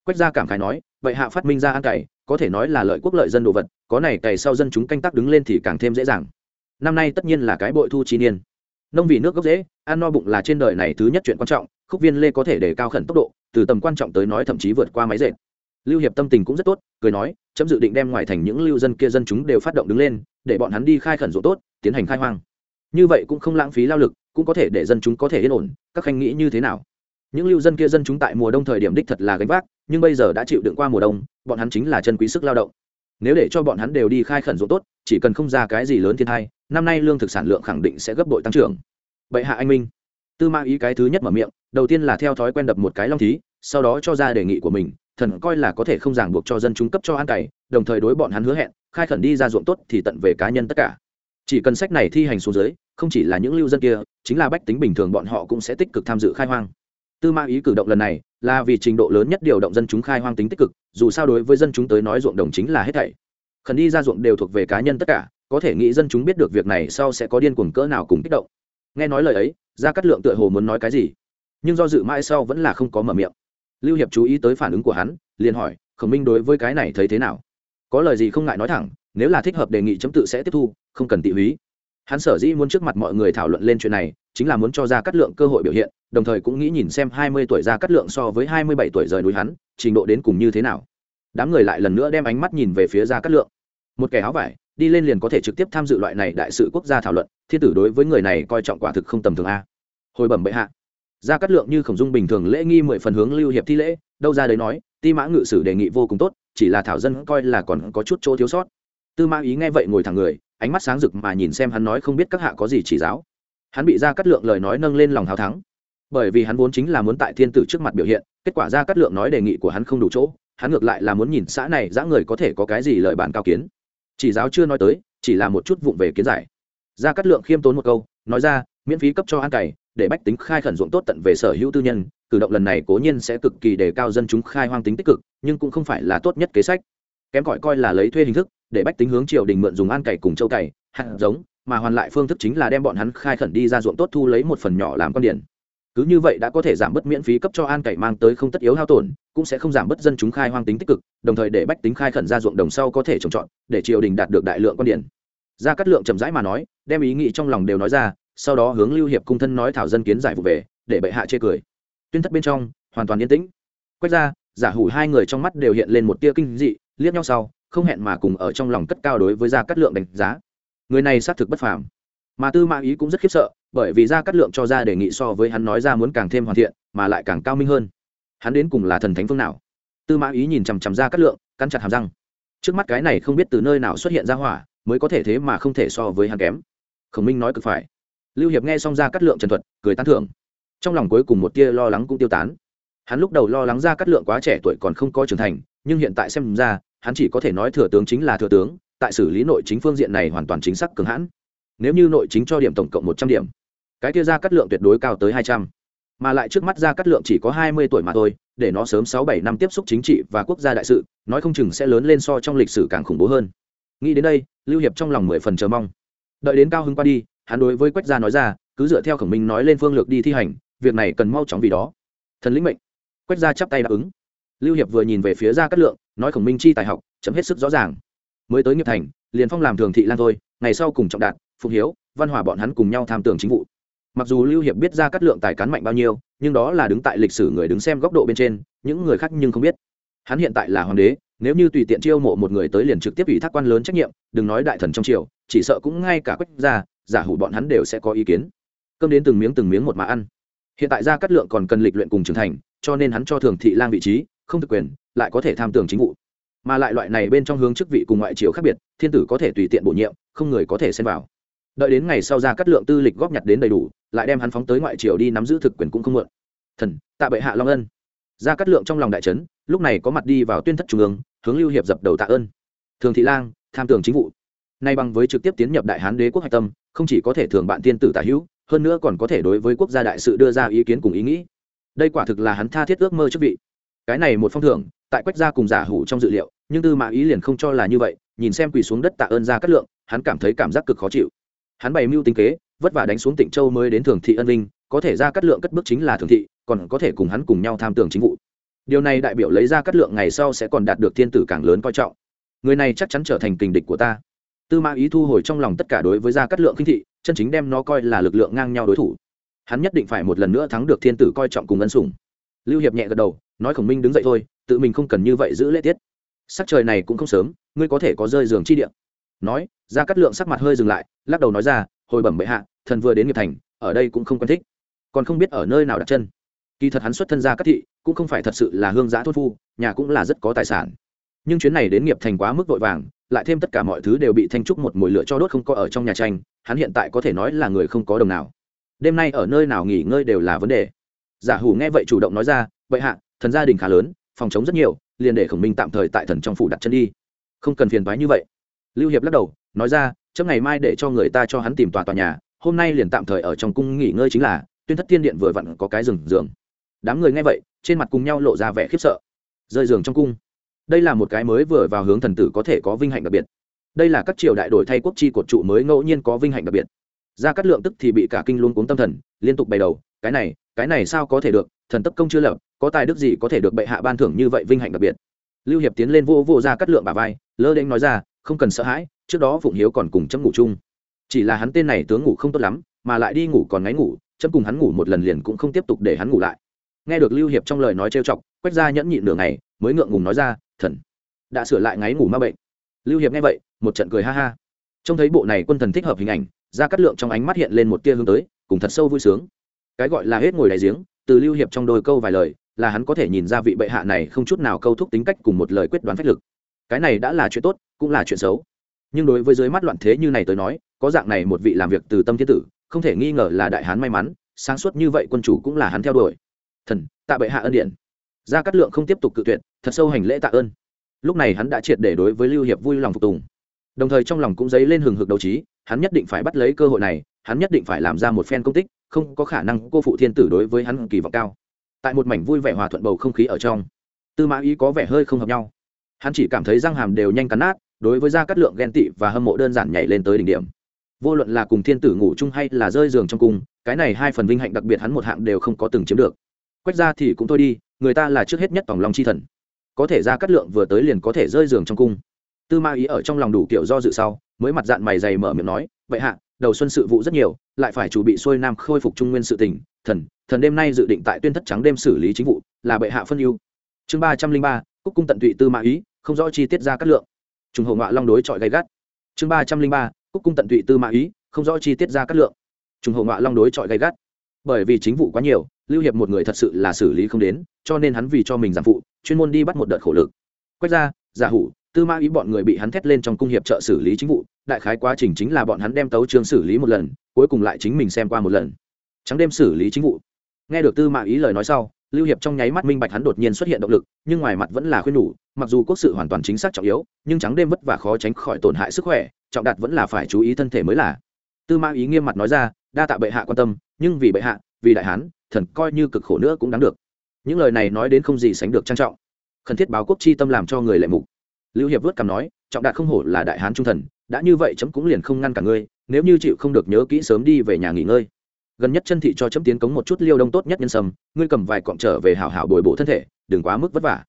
Quách gia cảm khai nói, vậy hạ phát minh ra ăn cày, có thể nói là lợi quốc lợi dân đồ vật, có này cày sau dân chúng canh tác đứng lên thì càng thêm dễ dàng. Năm nay tất nhiên là cái bội thu chi niên nông vì nước gốc dễ, ăn no bụng là trên đời này thứ nhất chuyện quan trọng, khúc viên lê có thể để cao khẩn tốc độ, từ tầm quan trọng tới nói thậm chí vượt qua máy dệt. Lưu hiệp tâm tình cũng rất tốt, cười nói, chấm dự định đem ngoài thành những lưu dân kia dân chúng đều phát động đứng lên, để bọn hắn đi khai khẩn ruộng tốt, tiến hành khai hoang. Như vậy cũng không lãng phí lao lực, cũng có thể để dân chúng có thể yên ổn, các khanh nghĩ như thế nào? Những lưu dân kia dân chúng tại mùa đông thời điểm đích thật là gánh vác, nhưng bây giờ đã chịu đựng qua mùa đông, bọn hắn chính là chân quý sức lao động nếu để cho bọn hắn đều đi khai khẩn ruộng tốt, chỉ cần không ra cái gì lớn thiên hai năm nay lương thực sản lượng khẳng định sẽ gấp bội tăng trưởng. Vậy hạ anh minh. Tư ma ý cái thứ nhất mở miệng, đầu tiên là theo thói quen đập một cái long thí, sau đó cho ra đề nghị của mình, thần coi là có thể không ràng buộc cho dân chúng cấp cho ăn cày, đồng thời đối bọn hắn hứa hẹn, khai khẩn đi ra ruộng tốt thì tận về cá nhân tất cả. Chỉ cần sách này thi hành xuống dưới, không chỉ là những lưu dân kia, chính là bách tính bình thường bọn họ cũng sẽ tích cực tham dự khai hoang tư ma ý cử động lần này là vì trình độ lớn nhất điều động dân chúng khai hoang tính tích cực, dù sao đối với dân chúng tới nói ruộng đồng chính là hết thảy. Khẩn đi ra ruộng đều thuộc về cá nhân tất cả, có thể nghĩ dân chúng biết được việc này sau sẽ có điên cuồng cỡ nào cùng kích động. Nghe nói lời ấy ra cắt lượng tựa hồ muốn nói cái gì, nhưng do dự mãi sau vẫn là không có mở miệng. Lưu hiệp chú ý tới phản ứng của hắn, liền hỏi, khổng minh đối với cái này thấy thế nào? Có lời gì không ngại nói thẳng, nếu là thích hợp đề nghị chấm tự sẽ tiếp thu, không cần tị húy. Hắn sở dĩ muốn trước mặt mọi người thảo luận lên chuyện này chính là muốn cho ra cắt lượng cơ hội biểu hiện, đồng thời cũng nghĩ nhìn xem hai mươi tuổi ra cắt lượng so với hai mươi bảy tuổi rời núi hắn, trình độ đến cùng như thế nào. Đám người lại lần nữa đem ánh mắt nhìn về phía ra cắt lượng. Một kẻ áo vải, đi lên liền có thể trực tiếp tham dự loại này đại sự quốc gia thảo luận, thiên tử đối với người này coi trọng quả thực không tầm thường a. Hồi bẩm bệ hạ. Ra cắt lượng như khổng dung bình thường lễ nghi mười phần hướng lưu hiệp thi lễ, đâu ra đấy nói, ti mã ngự sử đề nghị vô cùng tốt, chỉ là thảo dân coi là còn có chút chỗ thiếu sót. Tư mã ý nghe vậy ngồi thẳng người, ánh mắt sáng rực mà nhìn xem hắn nói không biết các hạ có gì chỉ giáo hắn bị ra cắt lượng lời nói nâng lên lòng hào thắng. Bởi vì hắn vốn chính là muốn tại thiên tử trước mặt biểu hiện, kết quả ra cắt lượng nói đề nghị của hắn không đủ chỗ, hắn ngược lại là muốn nhìn xã này giã người có thể có cái gì lời bản cao kiến. Chỉ giáo chưa nói tới, chỉ là một chút vụng về kiến giải. Ra cắt lượng khiêm tốn một câu, nói ra, miễn phí cấp cho ăn cày, để bách tính khai khẩn ruộng tốt tận về sở hữu tư nhân, cử động lần này cố nhiên sẽ cực kỳ đề cao dân chúng khai hoang tính tích cực, nhưng cũng không phải là tốt nhất kế sách. Kém gọi coi là lấy thuê hình thức, để bách tính hướng triều đình mượn dùng ăn cày cùng châu cày, hạt giống mà hoàn lại phương thức chính là đem bọn hắn khai khẩn đi ra ruộng tốt thu lấy một phần nhỏ làm con điển cứ như vậy đã có thể giảm bớt miễn phí cấp cho an cày mang tới không tất yếu hao tổn, cũng sẽ không giảm bớt dân chúng khai hoang tính tích cực, đồng thời để bách tính khai khẩn ra ruộng đồng sau có thể trồng trọt, để triều đình đạt được đại lượng con điển ra cắt lượng chậm rãi mà nói, đem ý nghĩ trong lòng đều nói ra, sau đó hướng lưu hiệp cung thân nói thảo dân kiến giải vụ về, để bệ hạ chê cười. Tuyên thất bên trong, hoàn toàn yên tĩnh. Quét ra giả hủ hai người trong mắt đều hiện lên một tia kinh dị, liếc nhau sau, không hẹn mà cùng ở trong lòng cất cao đối với gia cát lượng đánh giá người này xác thực bất phàm. Mà tư mã ý cũng rất khiếp sợ, bởi vì gia cát lượng cho ra đề nghị so với hắn nói ra muốn càng thêm hoàn thiện, mà lại càng cao minh hơn. Hắn đến cùng là thần thánh phương nào? Tư mã ý nhìn chằm chằm gia cát lượng căn chặt hàm răng. Trước mắt cái này không biết từ nơi nào xuất hiện ra hỏa, mới có thể thế mà không thể so với hắn kém. Khổng minh nói cực phải. Lưu hiệp nghe xong ra cắt lượng trần thuật, cười tán thưởng. Trong lòng cuối cùng một tia lo lắng cũng tiêu tán. Hắn lúc đầu lo lắng ra cắt lượng quá trẻ tuổi còn không có trưởng thành, nhưng hiện tại xem ra, hắn chỉ có thể nói thừa tướng chính là thừa tướng tại xử lý nội chính phương diện này hoàn toàn chính xác cường hãn. Nếu như nội chính cho điểm tổng cộng một trăm điểm, cái kia ra cắt lượng tuyệt đối cao tới hai trăm. Mà lại trước mắt ra cắt lượng chỉ có hai mươi tuổi mà thôi, để nó sớm sáu bảy năm tiếp xúc chính trị và quốc gia đại sự, nói không chừng sẽ lớn lên so trong lịch sử càng khủng bố hơn. Nghĩ đến đây, lưu hiệp trong lòng mười phần chờ mong. Đợi đến cao hưng qua đi, hắn đối với quách gia nói ra, cứ dựa theo khổng minh nói lên phương lược đi thi hành, việc này cần mau chóng vì đó. Thần lĩnh mệnh. Quách gia chắp tay đáp ứng. Lưu hiệp vừa nhìn về phía gia cát lượng, nói khổng minh chi tài học, chấm hết sức rõ ràng mới tới nghiệp thành, liền phong làm thường thị lan thôi, ngày sau cùng trọng đạt, phục hiếu, văn hòa bọn hắn cùng nhau tham tưởng chính vụ. Mặc dù lưu hiệp biết gia cát lượng tài cán mạnh bao nhiêu, nhưng đó là đứng tại lịch sử người đứng xem góc độ bên trên, những người khác nhưng không biết. Hắn hiện tại là hoàng đế, nếu như tùy tiện chiêu mộ một người tới liền trực tiếp ủy thác quan lớn trách nhiệm, đừng nói đại thần trong triều, chỉ sợ cũng ngay cả quách gia, giả hủ bọn hắn đều sẽ có ý kiến. Cơm đến từng miếng từng miếng một mà ăn. Hiện tại gia cát lượng còn cần lịch luyện cùng trưởng thành, cho nên hắn cho thường thị lang vị trí, không thực quyền, lại có thể tham tưởng chính vụ mà lại loại này bên trong hướng chức vị cùng ngoại triều khác biệt, thiên tử có thể tùy tiện bổ nhiệm, không người có thể xen vào. Đợi đến ngày sau gia cát lượng tư lịch góp nhặt đến đầy đủ, lại đem hắn phóng tới ngoại triều đi nắm giữ thực quyền cũng không mượn thần, tạ bệ hạ long ân. Gia cát lượng trong lòng đại trấn lúc này có mặt đi vào tuyên thất trung ương, hướng lưu hiệp dập đầu tạ ơn. Thường thị lang, tham tưởng chính vụ. Nay bằng với trực tiếp tiến nhập đại hán đế quốc hạch tâm, không chỉ có thể thường bạn tiên tử tả hữu, hơn nữa còn có thể đối với quốc gia đại sự đưa ra ý kiến cùng ý nghĩ. Đây quả thực là hắn tha thiết ước mơ chức vị. Cái này một phong thưởng, tại quách gia cùng giả hủ trong dự liệu nhưng tư mã ý liền không cho là như vậy, nhìn xem quỳ xuống đất tạ ơn ra cát lượng, hắn cảm thấy cảm giác cực khó chịu. Hắn bày mưu tính kế, vất vả đánh xuống tịnh châu mới đến thường thị ân linh có thể ra cát lượng cất bước chính là thường thị, còn có thể cùng hắn cùng nhau tham tưởng chính vụ. Điều này đại biểu lấy ra cát lượng ngày sau sẽ còn đạt được thiên tử càng lớn coi trọng. Người này chắc chắn trở thành kình địch của ta. Tư mã ý thu hồi trong lòng tất cả đối với gia cát lượng khinh thị, chân chính đem nó coi là lực lượng ngang nhau đối thủ. Hắn nhất định phải một lần nữa thắng được thiên tử coi trọng cùng ân sủng. Lưu hiệp nhẹ gật đầu, nói khổng minh đứng dậy thôi, tự mình không cần như vậy giữ lễ tiết sắc trời này cũng không sớm, ngươi có thể có rơi giường chi điện nói, gia cắt lượng sắc mặt hơi dừng lại, lắc đầu nói ra, hồi bẩm bệ hạ, thần vừa đến nghiệp thành, ở đây cũng không quen thích. Còn không biết ở nơi nào đặt chân. Kỳ thật hắn xuất thân gia cát thị, cũng không phải thật sự là hương giã thôn phu, nhà cũng là rất có tài sản. Nhưng chuyến này đến nghiệp thành quá mức vội vàng, lại thêm tất cả mọi thứ đều bị thanh trúc một mùi lửa cho đốt không có ở trong nhà tranh, hắn hiện tại có thể nói là người không có đồng nào. Đêm nay ở nơi nào nghỉ ngơi đều là vấn đề. Giả hủ nghe vậy chủ động nói ra vậy hạ, thần gia đình khá lớn, phòng chống rất nhiều liền để khổng minh tạm thời tại thần trong phủ đặt chân đi. Không cần phiền thoái như vậy. Lưu hiệp lắc đầu, nói ra trước ngày mai để cho người ta cho hắn tìm tòa tòa nhà, hôm nay liền tạm thời ở trong cung nghỉ ngơi chính là, tuyên thất thiên điện vừa vặn có cái rừng giường. Đám người nghe vậy, trên mặt cùng nhau lộ ra vẻ khiếp sợ. Rơi giường trong cung. Đây là một cái mới vừa vào hướng thần tử có thể có vinh hạnh đặc biệt. Đây là các triều đại đổi thay quốc chi cột trụ mới ngẫu nhiên có vinh hạnh đặc biệt. Ra cắt lượng tức thì bị cả kinh luôn cuống tâm thần, liên tục bày đầu, cái này cái này sao có thể được, thần tấp công chưa lập có tài đức gì có thể được bệ hạ ban thưởng như vậy vinh hạnh đặc biệt? Lưu hiệp tiến lên vô vô ra cắt lượng bà vai, lơ đễnh nói ra, không cần sợ hãi, trước đó phụng hiếu còn cùng chấm ngủ chung. Chỉ là hắn tên này tướng ngủ không tốt lắm, mà lại đi ngủ còn ngáy ngủ, chấm cùng hắn ngủ một lần liền cũng không tiếp tục để hắn ngủ lại. Nghe được lưu hiệp trong lời nói trêu chọc quách ra nhẫn nhịn nửa ngày, mới ngượng ngùng nói ra, thần, đã sửa lại ngáy ngủ ma bệnh. Lưu hiệp nghe vậy, một trận cười ha ha. Trông thấy bộ này quân thần thích hợp hình ảnh, ra cắt lượng trong ánh mắt hiện lên một tia hướng tới, cùng thật sâu vui sướng. Cái gọi là hết ngồi đại giếng, từ lưu hiệp trong đôi câu vài lời là hắn có thể nhìn ra vị bệ hạ này không chút nào câu thúc tính cách cùng một lời quyết đoán phách lực. Cái này đã là chuyện tốt, cũng là chuyện xấu. Nhưng đối với dưới mắt loạn thế như này tới nói, có dạng này một vị làm việc từ tâm thiên tử, không thể nghi ngờ là đại hán may mắn, sáng suốt như vậy quân chủ cũng là hắn theo đuổi. Thần, tạ bệ hạ ân điện. Gia cát lượng không tiếp tục cự tuyệt, thật sâu hành lễ tạ ơn. Lúc này hắn đã triệt để đối với lưu hiệp vui lòng phục tùng. Đồng thời trong lòng cũng dấy lên hừng hực đầu trí, hắn nhất định phải bắt lấy cơ hội này, hắn nhất định phải làm ra một phen công tích, không có khả năng cô phụ thiên tử đối với hắn kỳ vọng cao tại một mảnh vui vẻ hòa thuận bầu không khí ở trong. Tư mã ý có vẻ hơi không hợp nhau. Hắn chỉ cảm thấy răng hàm đều nhanh cắn nát, đối với gia cát lượng ghen tị và hâm mộ đơn giản nhảy lên tới đỉnh điểm. Vô luận là cùng thiên tử ngủ chung hay là rơi giường trong cung, cái này hai phần vinh hạnh đặc biệt hắn một hạng đều không có từng chiếm được. Quách ra thì cũng thôi đi, người ta là trước hết nhất tòng lòng chi thần. Có thể ra cắt lượng vừa tới liền có thể rơi giường trong cung. Tư ma ý ở trong lòng đủ kiểu do dự sau, mới mặt dạng mày dày mở miệng nói, vậy hạ, đầu xuân sự vụ rất nhiều, lại phải chuẩn bị xuôi nam khôi phục trung nguyên sự tỉnh thần thần đêm nay dự định tại tuyên thất trắng đêm xử lý chính vụ, là bệ hạ phân ưu. Chương ba trăm linh ba, cúc cung tận tụy tư ma ý, không rõ chi tiết ra cắt lượng. Trùng hậu ngọa long đối chọi gay gắt. Chương ba trăm linh ba, cúc cung tận tụy tư ma ý, không rõ chi tiết ra cắt lượng. Trùng hậu ngọa long đối chọi gay gắt. Bởi vì chính vụ quá nhiều, lưu hiệp một người thật sự là xử lý không đến, cho nên hắn vì cho mình giảm phụ, chuyên môn đi bắt một đợt khổ lực. Quét ra, giả hủ, tư ma ý bọn người bị hắn thét lên trong cung hiệp trợ xử lý chính vụ, đại khái quá trình chính là bọn hắn đem tấu trường xử lý một lần, cuối cùng lại chính mình xem qua một lần. Trắng đêm xử lý chính vụ nghe được tư mã ý lời nói sau, lưu hiệp trong nháy mắt minh bạch hắn đột nhiên xuất hiện động lực, nhưng ngoài mặt vẫn là khuyên nhủ, mặc dù quốc sự hoàn toàn chính xác trọng yếu, nhưng trắng đêm vất vả khó tránh khỏi tổn hại sức khỏe, trọng đạt vẫn là phải chú ý thân thể mới là. Tư mã ý nghiêm mặt nói ra, đa tạ bệ hạ quan tâm, nhưng vì bệ hạ, vì đại hán, thần coi như cực khổ nữa cũng đáng được. Những lời này nói đến không gì sánh được trang trọng. Khẩn thiết báo quốc chi tâm làm cho người lệ mục. Lưu hiệp vớt cằm nói, trọng đạt không hổ là đại hán trung thần, đã như vậy chấm cũng liền không ngăn cả ngươi, nếu như chịu không được nhớ kỹ sớm đi về nhà nghỉ ngơi gần nhất chân thị cho chấm tiến cống một chút liêu đông tốt nhất nhân sâm, ngươi cầm vài cọng trở về hảo hảo bồi bổ thân thể, đừng quá mức vất vả.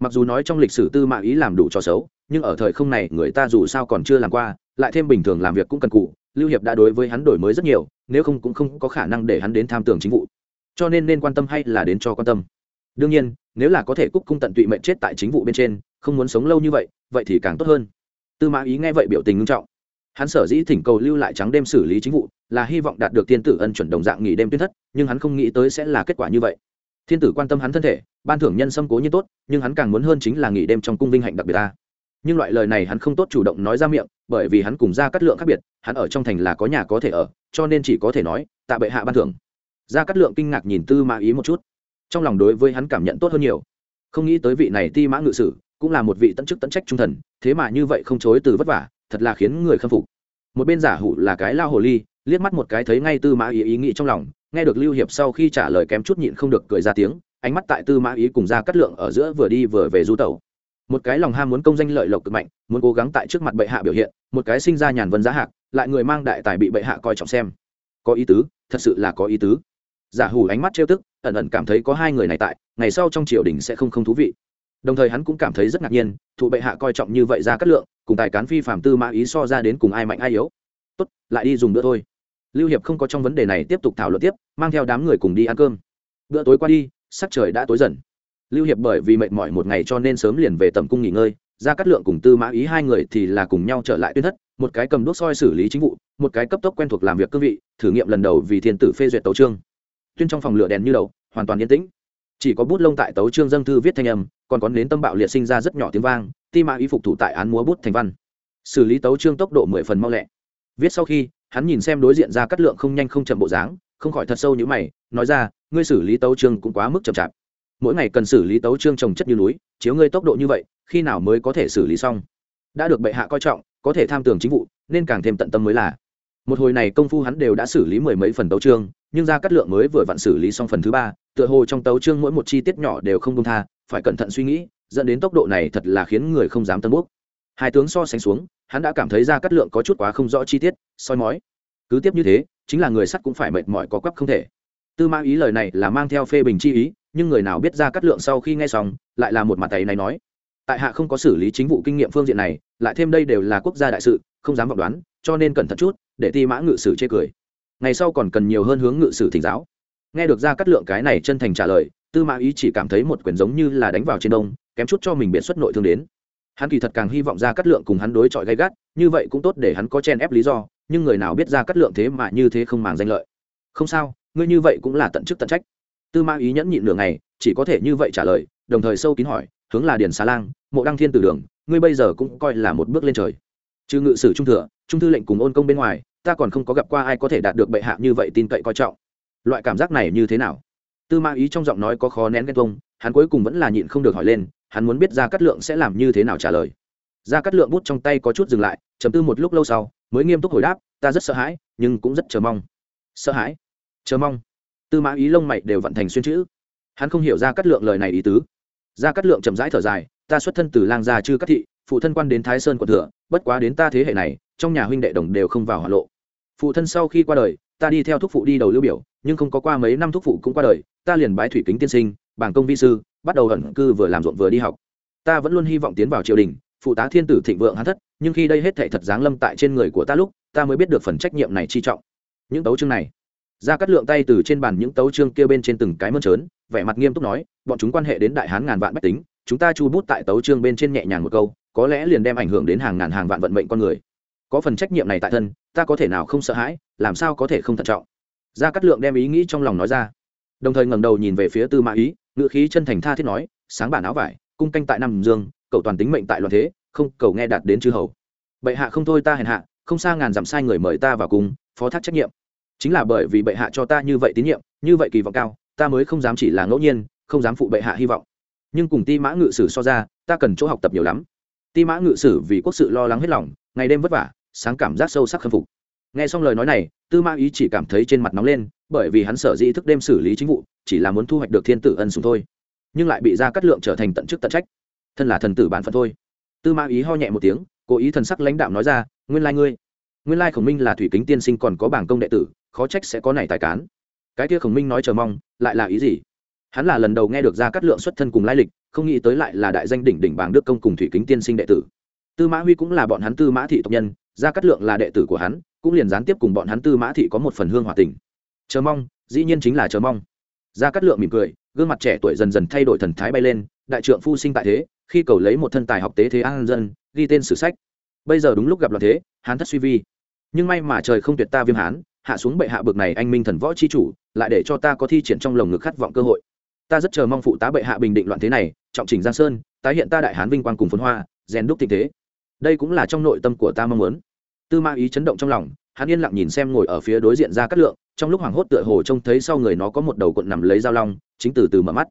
Mặc dù nói trong lịch sử tư mạng ý làm đủ cho xấu, nhưng ở thời không này người ta dù sao còn chưa làm qua, lại thêm bình thường làm việc cũng cần cụ lưu hiệp đã đối với hắn đổi mới rất nhiều, nếu không cũng không có khả năng để hắn đến tham tưởng chính vụ. Cho nên nên quan tâm hay là đến cho quan tâm. Đương nhiên, nếu là có thể cúc cung tận tụy mệnh chết tại chính vụ bên trên, không muốn sống lâu như vậy vậy thì càng tốt hơn. Tư mã ý nghe vậy biểu tình nghiêm trọng hắn sở dĩ thỉnh cầu lưu lại trắng đêm xử lý chính vụ, là hy vọng đạt được thiên tử ân chuẩn đồng dạng nghỉ đêm tuyên thất, nhưng hắn không nghĩ tới sẽ là kết quả như vậy. Thiên tử quan tâm hắn thân thể, ban thưởng nhân xâm cố như tốt, nhưng hắn càng muốn hơn chính là nghỉ đêm trong cung vinh hạnh đặc biệt ta. Nhưng loại lời này hắn không tốt chủ động nói ra miệng, bởi vì hắn cùng ra cắt lượng khác biệt, hắn ở trong thành là có nhà có thể ở, cho nên chỉ có thể nói, tạ bệ hạ ban thưởng. Ra cắt lượng kinh ngạc nhìn tư mã ý một chút. Trong lòng đối với hắn cảm nhận tốt hơn nhiều. Không nghĩ tới vị này ti mã ngự sử, cũng là một vị tận chức tận trách trung thần, thế mà như vậy không chối từ vất vả thật là khiến người khâm phục. Một bên giả hủ là cái lao hồ ly, liếc mắt một cái thấy ngay tư mã ý ý nghĩ trong lòng, nghe được lưu hiệp sau khi trả lời kém chút nhịn không được cười ra tiếng, ánh mắt tại tư mã ý cùng ra cắt lượng ở giữa vừa đi vừa về du tẩu. Một cái lòng ham muốn công danh lợi lộc cực mạnh, muốn cố gắng tại trước mặt bệ hạ biểu hiện, một cái sinh ra nhàn vân giá hạc, lại người mang đại tài bị bệ hạ coi trọng xem. Có ý tứ, thật sự là có ý tứ. Giả hủ ánh mắt trêu tức, ẩn ẩn cảm thấy có hai người này tại, ngày sau trong triều đình sẽ không không thú vị đồng thời hắn cũng cảm thấy rất ngạc nhiên, thụ bệ hạ coi trọng như vậy ra cát lượng, cùng tài cán phi phạm tư mã ý so ra đến cùng ai mạnh ai yếu. Tốt, lại đi dùng bữa thôi. Lưu hiệp không có trong vấn đề này tiếp tục thảo luận tiếp, mang theo đám người cùng đi ăn cơm. Bữa tối qua đi, sắc trời đã tối dần. Lưu hiệp bởi vì mệt mỏi một ngày cho nên sớm liền về tầm cung nghỉ ngơi, ra cát lượng cùng tư mã ý hai người thì là cùng nhau trở lại tuyên thất, một cái cầm đốt soi xử lý chính vụ, một cái cấp tốc quen thuộc làm việc cương vị, thử nghiệm lần đầu vì thiên tử phê duyệt tấu trương tuyên trong phòng lửa đèn như đầu, hoàn toàn yên tĩnh chỉ có bút lông tại tấu trương dâng thư viết thanh âm, còn có nến tâm bạo liệt sinh ra rất nhỏ tiếng vang, ti mã ý phục thủ tại án múa bút thành văn. Xử lý tấu trương tốc độ mười phần mau lẹ. Viết sau khi, hắn nhìn xem đối diện ra cắt lượng không nhanh không chậm bộ dáng, không khỏi thật sâu như mày, nói ra, ngươi xử lý tấu trương cũng quá mức chậm chạp. Mỗi ngày cần xử lý tấu trương trồng chất như núi, chiếu ngươi tốc độ như vậy, khi nào mới có thể xử lý xong? Đã được bệ hạ coi trọng, có thể tham tưởng chính vụ, nên càng thêm tận tâm mới là. Một hồi này công phu hắn đều đã xử lý mười mấy phần tấu trương, nhưng ra cắt lượng mới vừa vặn xử lý xong phần thứ ba tựa hồ trong tấu chương mỗi một chi tiết nhỏ đều không công tha, phải cẩn thận suy nghĩ, dẫn đến tốc độ này thật là khiến người không dám tân bốc. Hai tướng so sánh xuống, hắn đã cảm thấy ra cắt lượng có chút quá không rõ chi tiết, soi mói. Cứ tiếp như thế, chính là người sắt cũng phải mệt mỏi có quắp không thể. Tư mã ý lời này là mang theo phê bình chi ý, nhưng người nào biết ra cắt lượng sau khi nghe xong, lại là một mặt tay này nói. Tại hạ không có xử lý chính vụ kinh nghiệm phương diện này, lại thêm đây đều là quốc gia đại sự, không dám vọng đoán, cho nên cẩn thận chút, để ti mã ngự sử chê cười. Ngày sau còn cần nhiều hơn hướng ngự sử thỉnh giáo nghe được ra cắt lượng cái này chân thành trả lời, tư mã ý chỉ cảm thấy một quyền giống như là đánh vào trên đông, kém chút cho mình biện xuất nội thương đến. Hắn kỳ thật càng hy vọng ra cắt lượng cùng hắn đối chọi gay gắt, như vậy cũng tốt để hắn có chen ép lý do, nhưng người nào biết ra cắt lượng thế mà như thế không màng danh lợi. Không sao, ngươi như vậy cũng là tận chức tận trách. Tư mã ý nhẫn nhịn nửa ngày, chỉ có thể như vậy trả lời, đồng thời sâu kín hỏi, hướng là điền xà lang, mộ đăng thiên tử đường, ngươi bây giờ cũng coi là một bước lên trời. Trừ ngự sử trung thừa, trung thư lệnh cùng ôn công bên ngoài, ta còn không có gặp qua ai có thể đạt được bệ hạ như vậy tin cậy coi trọng loại cảm giác này như thế nào? Tư mã ý trong giọng nói có khó nén ghen tông hắn cuối cùng vẫn là nhịn không được hỏi lên, hắn muốn biết ra cát lượng sẽ làm như thế nào trả lời. Ra cát lượng bút trong tay có chút dừng lại chấm tư một lúc lâu sau, mới nghiêm túc hồi đáp, ta rất sợ hãi, nhưng cũng rất chờ mong. Sợ hãi? Chờ mong? Tư mã ý lông mày đều vận thành xuyên chữ. Hắn không hiểu ra cát lượng lời này ý tứ. Ra cát lượng chậm rãi thở dài, ta xuất thân từ lang gia chư cát thị, phụ thân quan đến thái sơn quận thừa, bất quá đến ta thế hệ này, trong nhà huynh đệ đồng đều không vào hỏa lộ. Phụ thân sau khi qua đời ta đi theo thúc phụ đi đầu lưu biểu, nhưng không có qua mấy năm thúc phụ cũng qua đời, ta liền bái thủy kính tiên sinh, bảng công vi sư, bắt đầu ẩn cư vừa làm ruộng vừa đi học. Ta vẫn luôn hy vọng tiến vào triều đình, phụ tá thiên tử thịnh vượng hắn thất, nhưng khi đây hết thệ thật giáng lâm tại trên người của ta lúc, ta mới biết được phần trách nhiệm này chi trọng. Những tấu chương này ra cắt lượng tay từ trên bàn những tấu chương kia bên trên từng cái mơn trớn, vẻ mặt nghiêm túc nói, bọn chúng quan hệ đến đại hán ngàn vạn bách tính, chúng ta chu bút tại tấu chương bên trên nhẹ nhàng một câu, có lẽ liền đem ảnh hưởng đến hàng ngàn hàng vạn vận mệnh con người có phần trách nhiệm này tại thân, ta có thể nào không sợ hãi, làm sao có thể không thận trọng? Gia cát lượng đem ý nghĩ trong lòng nói ra. Đồng thời ngẩng đầu nhìn về phía tư mã ý ngự khí chân thành tha thiết nói, sáng bản áo vải, cung canh tại nam dương cầu toàn tính mệnh tại loạn thế, không cầu nghe đạt đến chư hầu. Bệ hạ không thôi ta hèn hạ, không xa ngàn dặm sai người mời ta vào cùng phó thác trách nhiệm. Chính là bởi vì bệ hạ cho ta như vậy tín nhiệm, như vậy kỳ vọng cao, ta mới không dám chỉ là ngẫu nhiên, không dám phụ bệ hạ hy vọng. Nhưng cùng ti mã ngự sử so ra, ta cần chỗ học tập nhiều lắm. Ti mã ngự sử vì quốc sự lo lắng hết lòng, ngày đêm vất vả sáng cảm giác sâu sắc khâm phục. Nghe xong lời nói này, tư mã ý chỉ cảm thấy trên mặt nóng lên, bởi vì hắn sở dĩ thức đêm xử lý chính vụ, chỉ là muốn thu hoạch được thiên tử ân sùng thôi, nhưng lại bị ra cắt lượng trở thành tận chức tận trách. Thân là thần tử bản phận thôi. Tư mã ý ho nhẹ một tiếng, cố ý thần sắc lãnh đạo nói ra, nguyên lai ngươi, nguyên lai khổng minh là thủy kính tiên sinh còn có bảng công đệ tử, khó trách sẽ có này tài cán. Cái kia khổng minh nói chờ mong, lại là ý gì? Hắn là lần đầu nghe được ra cắt lượng xuất thân cùng lai lịch, không nghĩ tới lại là đại danh đỉnh đỉnh bảng đức công cùng thủy kính tiên sinh đệ tử. Tư mã huy cũng là bọn hắn tư mã thị tộc nhân gia cát lượng là đệ tử của hắn, cũng liền gián tiếp cùng bọn hắn tư mã thị có một phần hương hòa tình. Chờ mong, dĩ nhiên chính là chờ mong. Gia cát lượng mỉm cười, gương mặt trẻ tuổi dần dần thay đổi thần thái bay lên, đại trượng phu sinh tại thế, khi cầu lấy một thân tài học tế thế an dân, ghi tên sử sách. Bây giờ đúng lúc gặp loạn thế, hán thất suy vi. Nhưng may mà trời không tuyệt ta viêm hán, hạ xuống bệ hạ bực này anh minh thần võ chi chủ, lại để cho ta có thi triển trong lồng ngực khát vọng cơ hội. Ta rất chờ mong phụ tá bệ hạ bình định loạn thế này, trọng trình giang sơn, tái hiện ta đại hán vinh quang cùng phồn hoa, rèn đúc tình thế đây cũng là trong nội tâm của ta mong muốn. Tư ma ý chấn động trong lòng, hắn yên lặng nhìn xem ngồi ở phía đối diện ra cát lượng, trong lúc hoảng hốt tựa hồ trông thấy sau người nó có một đầu cuộn nằm lấy dao long, chính từ từ mở mắt.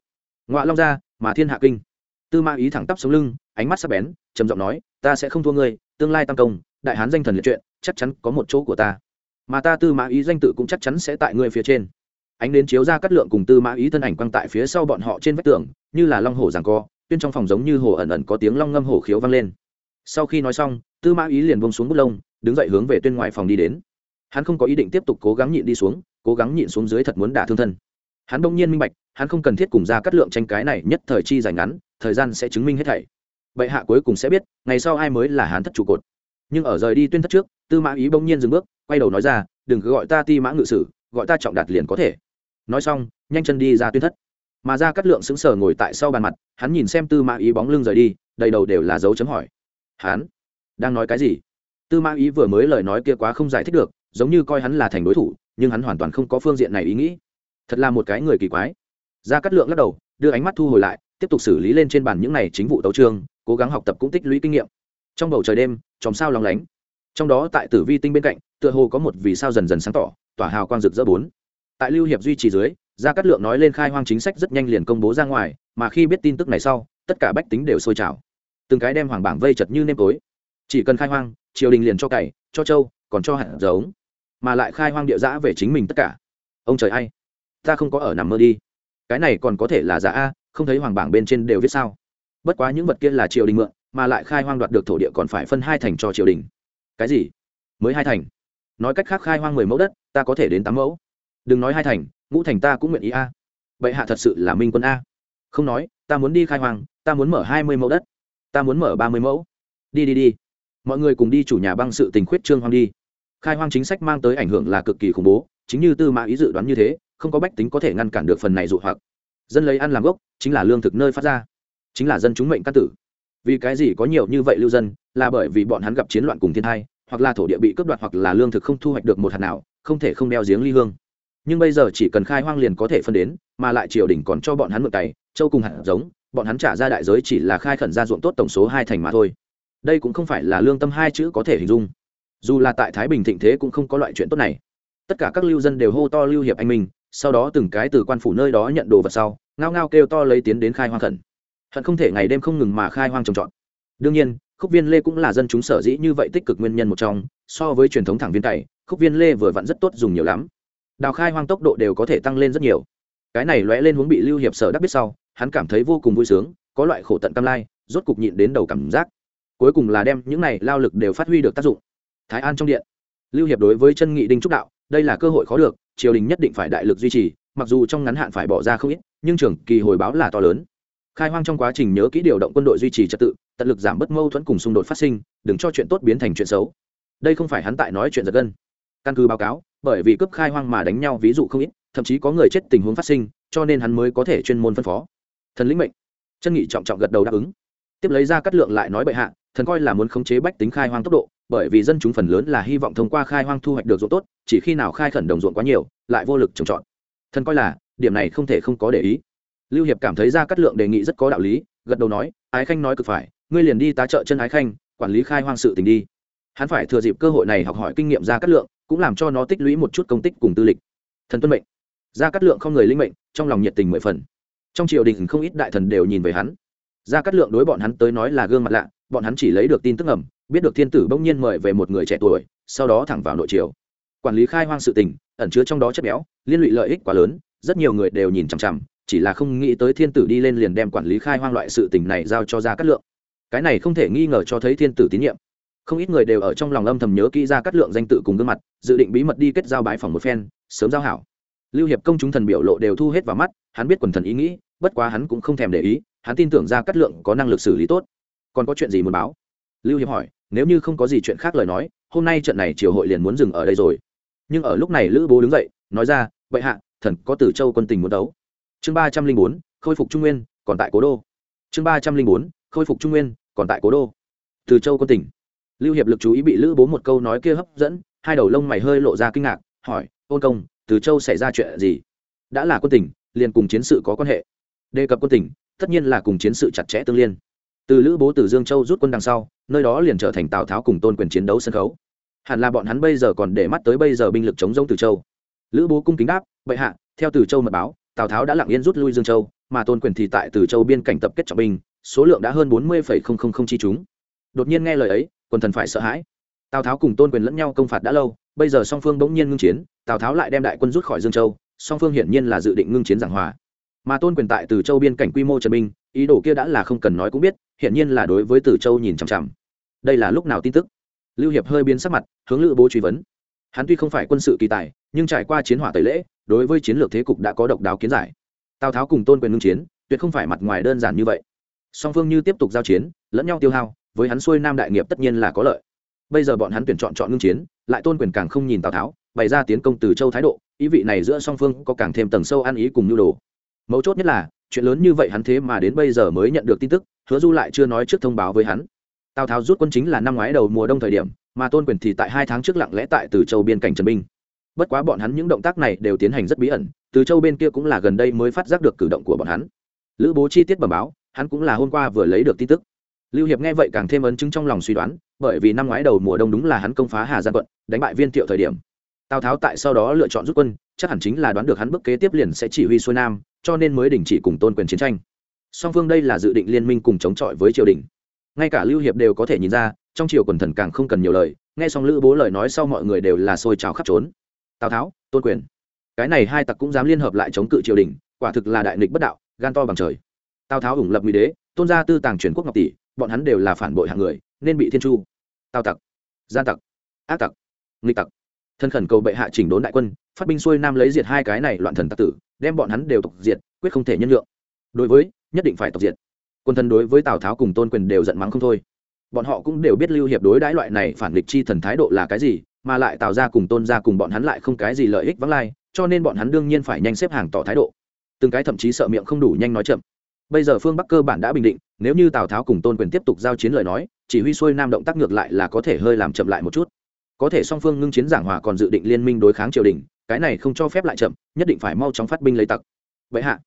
Ngoạ long ra, mà thiên hạ kinh. Tư ma ý thẳng tắp sống lưng, ánh mắt sắc bén, trầm giọng nói, ta sẽ không thua ngươi, tương lai tăng công, đại hán danh thần liệt chuyện, chắc chắn có một chỗ của ta. Mà ta tư mã ý danh tự cũng chắc chắn sẽ tại ngươi phía trên. Ánh đến chiếu ra cắt lượng cùng tư mã ý thân ảnh quăng tại phía sau bọn họ trên vách tường, như là long hồ giằng co tuyên trong phòng giống như hồ ẩn ẩn có tiếng long ngâm hồ khiếu vang lên sau khi nói xong, tư mã ý liền bông xuống bút lông, đứng dậy hướng về tuyên ngoài phòng đi đến. Hắn không có ý định tiếp tục cố gắng nhịn đi xuống, cố gắng nhịn xuống dưới thật muốn đả thương thân. Hắn đông nhiên minh bạch, hắn không cần thiết cùng ra cắt lượng tranh cái này nhất thời chi dài ngắn, thời gian sẽ chứng minh hết thảy. Bệ hạ cuối cùng sẽ biết, ngày sau ai mới là hắn thất trụ cột. Nhưng ở rời đi tuyên thất trước, tư mã ý bỗng nhiên dừng bước, quay đầu nói ra, đừng cứ gọi ta ti mã ngự sử, gọi ta trọng đạt liền có thể. Nói xong, nhanh chân đi ra tuyên thất. Mà ra cắt lượng sững sờ ngồi tại sau bàn mặt, hắn nhìn xem tư mã ý bóng lưng rời đi, đầy đầu đều là dấu chấm hỏi hắn đang nói cái gì? Tư mã ý vừa mới lời nói kia quá không giải thích được, giống như coi hắn là thành đối thủ, nhưng hắn hoàn toàn không có phương diện này ý nghĩ. Thật là một cái người kỳ quái. Ra cắt lượng lắc đầu, đưa ánh mắt thu hồi lại, tiếp tục xử lý lên trên bàn những n à y chính vụ tấu trương cố gắng học tập cũng tích lũy kinh nghiệm. Trong bầu trời đêm, chòm sao lóng lánh. Trong đó tại tử vi tinh bên cạnh, tựa hồ có một vì sao dần dần sáng tỏ, tỏa hào quang rực rỡ bốn. Tại lưu hiệp duy trì dưới, gia cát lượng nói lên khai hoang chính sách rất nhanh liền công bố ra ngoài, mà khi biết tin tức này sau, tất cả bách tính đều sôi trào từng cái đem hoàng bảng vây chật như nêm tối. Chỉ cần khai hoang, triều đình liền cho cày, cho trâu, còn cho hạt giống. Mà lại khai hoang địa giã về chính mình tất cả. Ông trời ai? Ta không có ở nằm mơ đi. Cái này còn có thể là giả a, không thấy hoàng bảng bên trên đều viết sao. Bất quá những vật kia là triều đình mượn, mà lại khai hoang đoạt được thổ địa còn phải phân hai thành cho triều đình. Cái gì? Mới hai thành. Nói cách khác khai hoang mười mẫu đất, ta có thể đến tám mẫu. Đừng nói hai thành, ngũ thành ta cũng nguyện ý a. Bệ hạ thật sự là minh quân a. Không nói, ta muốn đi khai hoang, ta muốn mở hai mươi mẫu đất ta muốn mở ba mươi mẫu. Đi đi đi. Mọi người cùng đi chủ nhà băng sự tình khuyết trương hoang đi. Khai hoang chính sách mang tới ảnh hưởng là cực kỳ khủng bố chính như tư mã ý dự đoán như thế không có bách tính có thể ngăn cản được phần này dụ hoặc. Dân lấy ăn làm gốc chính là lương thực nơi phát ra chính là dân chúng mệnh căn tử. Vì cái gì có nhiều như vậy lưu dân là bởi vì bọn hắn gặp chiến loạn cùng thiên tai, hoặc là thổ địa bị cướp đoạt hoặc là lương thực không thu hoạch được một hạt nào không thể không đeo giếng ly hương. Nhưng bây giờ chỉ cần khai hoang liền có thể phân đến mà lại triều đình còn cho bọn hắn mượn cày châu cùng hạt giống bọn hắn trả ra đại giới chỉ là khai khẩn ra ruộng tốt tổng số hai thành mà thôi. Đây cũng không phải là lương tâm hai chữ có thể hình dung. Dù là tại thái bình thịnh thế cũng không có loại chuyện tốt này. Tất cả các lưu dân đều hô to lưu hiệp anh minh, sau đó từng cái từ quan phủ nơi đó nhận đồ vật sau, ngao ngao kêu to lấy tiến đến khai hoang khẩn. Hận không thể ngày đêm không ngừng mà khai hoang trồng trọt. Đương nhiên, khúc viên lê cũng là dân chúng sở dĩ như vậy tích cực nguyên nhân một trong, so với truyền thống thẳng viên cày, khúc viên lê vừa vặn rất tốt dùng nhiều lắm. Đào khai hoang tốc độ đều có thể tăng lên rất nhiều. Cái này lóe lên hướng bị lưu hiệp sở đắc biết sau hắn cảm thấy vô cùng vui sướng, có loại khổ tận tâm lai, rốt cục nhịn đến đầu cảm giác. Cuối cùng là đem những này lao lực đều phát huy được tác dụng. Thái an trong điện, lưu hiệp đối với chân nghị đinh trúc đạo, đây là cơ hội khó được, triều đình nhất định phải đại lực duy trì, mặc dù trong ngắn hạn phải bỏ ra không ít, nhưng trường kỳ hồi báo là to lớn. Khai hoang trong quá trình nhớ kỹ điều động quân đội duy trì trật tự, tận lực giảm bớt mâu thuẫn cùng xung đột phát sinh, đừng cho chuyện tốt biến thành chuyện xấu. Đây không phải hắn tại nói chuyện giật gân. Căn cứ báo cáo, bởi vì cấp khai hoang mà đánh nhau ví dụ không ít, thậm chí có người chết tình huống phát sinh, cho nên hắn mới có thể chuyên môn phân phó thần lĩnh mệnh. Chân nghị trọng trọng gật đầu đáp ứng. Tiếp lấy ra cắt lượng lại nói bệ hạ, thần coi là muốn khống chế bách tính khai hoang tốc độ, bởi vì dân chúng phần lớn là hy vọng thông qua khai hoang thu hoạch được ruộng tốt, chỉ khi nào khai khẩn đồng ruộng quá nhiều, lại vô lực trồng trọt. Thần coi là, điểm này không thể không có để ý. Lưu hiệp cảm thấy ra cắt lượng đề nghị rất có đạo lý, gật đầu nói, ái khanh nói cực phải, ngươi liền đi tá trợ chân ái khanh, quản lý khai hoang sự tình đi. Hắn phải thừa dịp cơ hội này học hỏi kinh nghiệm ra cắt lượng, cũng làm cho nó tích lũy một chút công tích cùng tư lịch. Thần tuân mệnh. Ra cắt lượng không người linh mệnh, trong lòng nhiệt tình mười phần trong triều đình không ít đại thần đều nhìn về hắn. Gia cát lượng đối bọn hắn tới nói là gương mặt lạ, bọn hắn chỉ lấy được tin tức ẩm biết được thiên tử bỗng nhiên mời về một người trẻ tuổi, sau đó thẳng vào nội triều. Quản lý khai hoang sự tình, ẩn chứa trong đó chất béo, liên lụy lợi ích quá lớn, rất nhiều người đều nhìn chằm chằm, chỉ là không nghĩ tới thiên tử đi lên liền đem quản lý khai hoang loại sự tình này giao cho gia cát lượng. Cái này không thể nghi ngờ cho thấy thiên tử tín nhiệm. Không ít người đều ở trong lòng âm thầm nhớ kỹ ra cát lượng danh tự cùng gương mặt, dự định bí mật đi kết giao bái phòng một phen, sớm giao hảo lưu hiệp công chúng thần biểu lộ đều thu hết vào mắt, hắn biết quần thần ý nghĩ, bất quá hắn cũng không thèm để ý, hắn tin tưởng ra cát lượng có năng lực xử lý tốt. Còn có chuyện gì muốn báo? Lưu hiệp hỏi, nếu như không có gì chuyện khác lời nói, hôm nay trận này triều hội liền muốn dừng ở đây rồi. Nhưng ở lúc này lữ bố đứng dậy, nói ra vậy hạ, thần có từ châu quân tình muốn đấu. Chương ba trăm linh bốn, khôi phục trung nguyên, còn tại cố đô. Chương ba trăm linh bốn, khôi phục trung nguyên, còn tại cố đô. Từ châu quân tỉnh lưu hiệp lực chú ý bị lữ bố một câu nói kia hấp dẫn, hai đầu lông mày hơi lộ ra kinh ngạc, hỏi, ôn công từ châu xảy ra chuyện gì? Đã là quân tỉnh liền cùng chiến sự có quan hệ. Đề cập quân tỉnh tất nhiên là cùng chiến sự chặt chẽ tương liên. Từ lữ bố từ dương châu rút quân đằng sau, nơi đó liền trở thành tào tháo cùng tôn quyền chiến đấu sân khấu. Hẳn là bọn hắn bây giờ còn để mắt tới bây giờ binh lực chống giống từ châu. Lữ bố cung kính đáp, bệ hạ, theo từ châu mật báo, tào tháo đã lặng yên rút lui dương châu, mà tôn quyền thì tại từ châu biên cảnh tập kết trọng binh, số lượng đã hơn bốn mươi chi chúng. Đột nhiên nghe lời ấy, quần thần phải sợ hãi. Tào tháo cùng tôn quyền lẫn nhau công phạt đã lâu bây giờ song phương bỗng nhiên ngưng chiến, tào tháo lại đem đại quân rút khỏi dương châu, song phương hiển nhiên là dự định ngưng chiến giảng hòa. Mà tôn quyền tại từ châu biên cảnh quy mô trần binh, ý đồ kia đã là không cần nói cũng biết, hiển nhiên là đối với từ châu nhìn chằm chằm. Đây là lúc nào tin tức? Lưu hiệp hơi biến sắc mặt, hướng lữ bố truy vấn. Hắn tuy không phải quân sự kỳ tài, nhưng trải qua chiến hỏa tẩy lễ, đối với chiến lược thế cục đã có độc đáo kiến giải. Tào tháo cùng tôn quyền ngưng chiến, tuyệt không phải mặt ngoài đơn giản như vậy. Song phương như tiếp tục giao chiến, lẫn nhau tiêu hao, với hắn xuôi nam đại nghiệp tất nhiên là có lợi bây giờ bọn hắn tuyển chọn chọn ngưng chiến, lại tôn quyền càng không nhìn tào tháo, bày ra tiến công từ châu thái độ, ý vị này giữa song phương có càng thêm tầng sâu ăn ý cùng nhu đồ. Mấu chốt nhất là, chuyện lớn như vậy hắn thế mà đến bây giờ mới nhận được tin tức, hứa du lại chưa nói trước thông báo với hắn. Tào tháo rút quân chính là năm ngoái đầu mùa đông thời điểm, mà tôn quyền thì tại hai tháng trước lặng lẽ tại từ châu biên cảnh trần binh. Bất quá bọn hắn những động tác này đều tiến hành rất bí ẩn, từ châu bên kia cũng là gần đây mới phát giác được cử động của bọn hắn. Lữ bố chi tiết bẩm báo, hắn cũng là hôm qua vừa lấy được tin tức lưu hiệp nghe vậy càng thêm ấn chứng trong lòng suy đoán, bởi vì năm ngoái đầu mùa đông đúng là hắn công phá hà giang quận, đánh bại viên thiệu thời điểm. Tào tháo tại sau đó lựa chọn rút quân, chắc hẳn chính là đoán được hắn bước kế tiếp liền sẽ chỉ huy xuôi nam, cho nên mới đình chỉ cùng tôn quyền chiến tranh. Song phương đây là dự định liên minh cùng chống chọi với triều đình. Ngay cả lưu hiệp đều có thể nhìn ra, trong triều quần thần càng không cần nhiều lời, nghe xong lữ bố lời nói sau mọi người đều là sôi trào khắp trốn. Tào tháo, tôn quyền. Cái này hai tặc cũng dám liên hợp lại chống cự triều đình, quả thực là đại nghịch bất đạo, gan to bằng trời. Tào tháo ủng lập nguy đế, tôn gia tư tàng truyền quốc ngọc tỷ bọn hắn đều là phản bội hạng người, nên bị thiên chu, tào tặc gian tặc, ác tặc, nghịch tặc, thân khẩn cầu bệ hạ chỉnh đốn đại quân, phát binh xuôi nam lấy diệt hai cái này loạn thần tặc tử, đem bọn hắn đều tộc diệt, quyết không thể nhân lượng đối với, nhất định phải tộc diệt. Quân thần đối với tào tháo cùng tôn quyền đều giận mắng không thôi. Bọn họ cũng đều biết lưu hiệp đối đãi loại này phản địch chi thần thái độ là cái gì, mà lại tạo ra cùng tôn ra cùng bọn hắn lại không cái gì lợi ích vắng lai, cho nên bọn hắn đương nhiên phải nhanh xếp hàng tỏ thái độ. Từng cái thậm chí sợ miệng không đủ nhanh nói chậm bây giờ phương bắc cơ bản đã bình định, nếu như tào tháo cùng tôn quyền tiếp tục giao chiến lời nói, chỉ huy xuôi nam động tác ngược lại là có thể hơi làm chậm lại một chút. Có thể song phương ngưng chiến giảng hòa còn dự định liên minh đối kháng triều đình, cái này không cho phép lại chậm, nhất định phải mau chóng phát binh lấy tặc. Vậy hạ,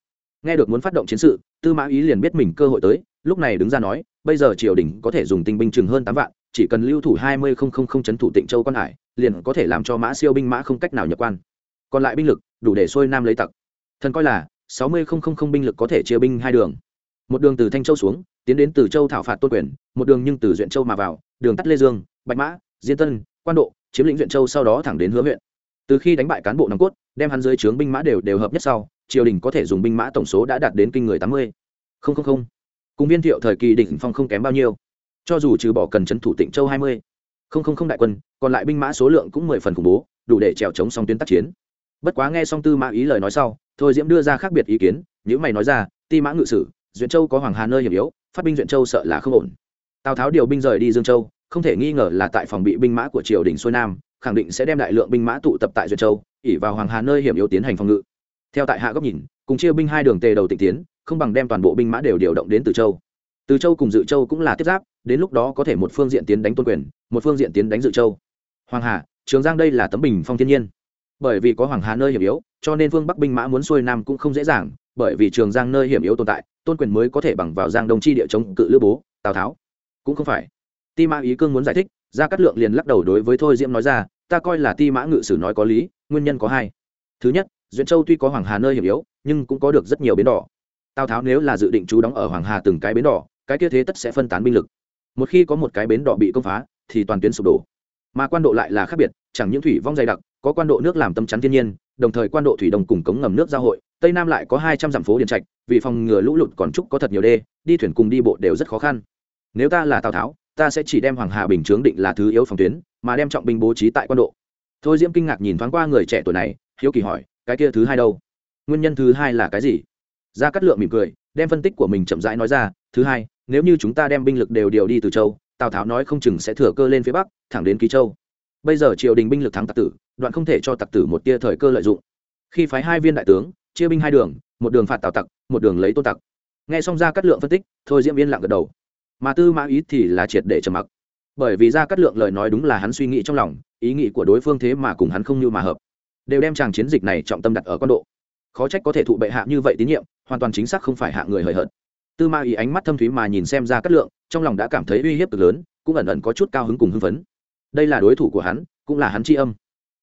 nghe được muốn phát động chiến sự, tư mã ý liền biết mình cơ hội tới, lúc này đứng ra nói, bây giờ triều đình có thể dùng tinh binh chừng hơn tám vạn, chỉ cần lưu thủ hai mươi không không không chấn thủ tịnh châu quan hải, liền có thể làm cho mã siêu binh mã không cách nào nhập quan. Còn lại binh lực, đủ để xuôi nam lấy tặc. Thần coi là sáu mươi không không không binh lực có thể chia binh hai đường. Một đường từ thanh châu xuống, tiến đến từ châu thảo phạt tôn quyền, một đường nhưng từ duyện châu mà vào, đường tắt lê dương, bạch mã, diên tân, quan độ, chiếm lĩnh duyện châu sau đó thẳng đến hứa huyện. Từ khi đánh bại cán bộ nòng cốt, đem hắn dưới trướng binh mã đều đều hợp nhất sau, triều đình có thể dùng binh mã tổng số đã đạt đến kinh người tám mươi. Không không không. Cùng viên thiệu thời kỳ đỉnh phong không kém bao nhiêu. Cho dù trừ bỏ cần trấn thủ tịnh châu hai mươi, không không không đại quân, còn lại binh mã số lượng cũng mười phần khủng bố, đủ để trèo chống song tuyến tác chiến. Bất quá nghe song tư mã ý lời nói sau thôi diễm đưa ra khác biệt ý kiến nếu mày nói ra, ti mã ngự sử, duyện châu có hoàng hà nơi hiểm yếu, phát binh duyện châu sợ là không ổn. Tào tháo điều binh rời đi dương châu, không thể nghi ngờ là tại phòng bị binh mã của triều đình xuôi nam, khẳng định sẽ đem đại lượng binh mã tụ tập tại duyện châu, ỉ vào hoàng hà nơi hiểm yếu tiến hành phòng ngự. Theo tại hạ góc nhìn, cùng chia binh hai đường tề đầu tịnh tiến, không bằng đem toàn bộ binh mã đều điều động đến từ châu. Từ châu cùng dự châu cũng là tiếp giáp, đến lúc đó có thể một phương diện tiến đánh tôn quyền, một phương diện tiến đánh dự châu. Hoàng hà, trường giang đây là tấm bình phong thiên nhiên bởi vì có hoàng hà nơi hiểm yếu, cho nên vương bắc binh mã muốn xuôi nam cũng không dễ dàng, bởi vì trường giang nơi hiểm yếu tồn tại, tôn quyền mới có thể bằng vào giang đông chi địa chống cự lữ bố, tào tháo. Cũng không phải. Ti mã ý cương muốn giải thích, gia cát lượng liền lắc đầu đối với thôi diễm nói ra, ta coi là ti mã ngự sử nói có lý, nguyên nhân có hai. Thứ nhất, duyện châu tuy có hoàng hà nơi hiểm yếu, nhưng cũng có được rất nhiều bến đỏ. Tào tháo nếu là dự định trú đóng ở hoàng hà từng cái bến đỏ, cái kia thế tất sẽ phân tán binh lực. Một khi có một cái bến đỏ bị công phá, thì toàn tuyến sụp đổ. Mà quan độ lại là khác biệt, chẳng những thủy vong dày đặc có quan độ nước làm tâm chắn thiên nhiên, đồng thời quan độ thủy đồng cùng cống ngầm nước giao hội, tây nam lại có hai trăm dặm phố điền trạch, vì phòng ngừa lũ lụt còn trúc có thật nhiều đê, đi thuyền cùng đi bộ đều rất khó khăn. Nếu ta là tào tháo, ta sẽ chỉ đem hoàng hà bình chướng định là thứ yếu phòng tuyến, mà đem trọng binh bố trí tại quan độ. Thôi diễm kinh ngạc nhìn thoáng qua người trẻ tuổi này, hiếu kỳ hỏi, cái kia thứ hai đâu? Nguyên nhân thứ hai là cái gì? Gia cát lượng mỉm cười, đem phân tích của mình chậm rãi nói ra, thứ hai, nếu như chúng ta đem binh lực đều điều đi từ châu, tào tháo nói không chừng sẽ thừa cơ lên phía bắc, thẳng đến ký châu. Bây giờ triều đình binh lực thắng tạc tử đoạn không thể cho tặc tử một tia thời cơ lợi dụng. Khi phái hai viên đại tướng, chia binh hai đường, một đường phạt tào tặc, một đường lấy tôn tặc. Nghe xong ra cắt lượng phân tích, thôi diễm yên lặng gật đầu. Mà tư mã ý thì là triệt để trầm mặc. Bởi vì ra cắt lượng lời nói đúng là hắn suy nghĩ trong lòng, ý nghĩ của đối phương thế mà cùng hắn không như mà hợp. Đều đem chàng chiến dịch này trọng tâm đặt ở con độ. Khó trách có thể thụ bệ hạ như vậy tín nhiệm, hoàn toàn chính xác không phải hạ người hời hợt. Tư ma ý ánh mắt thâm thúy mà nhìn xem ra cắt lượng, trong lòng đã cảm thấy uy hiếp cực lớn, cũng ẩn ẩn có chút cao hứng cùng hưng phấn. Đây là đối thủ của hắn, cũng là hắn tri âm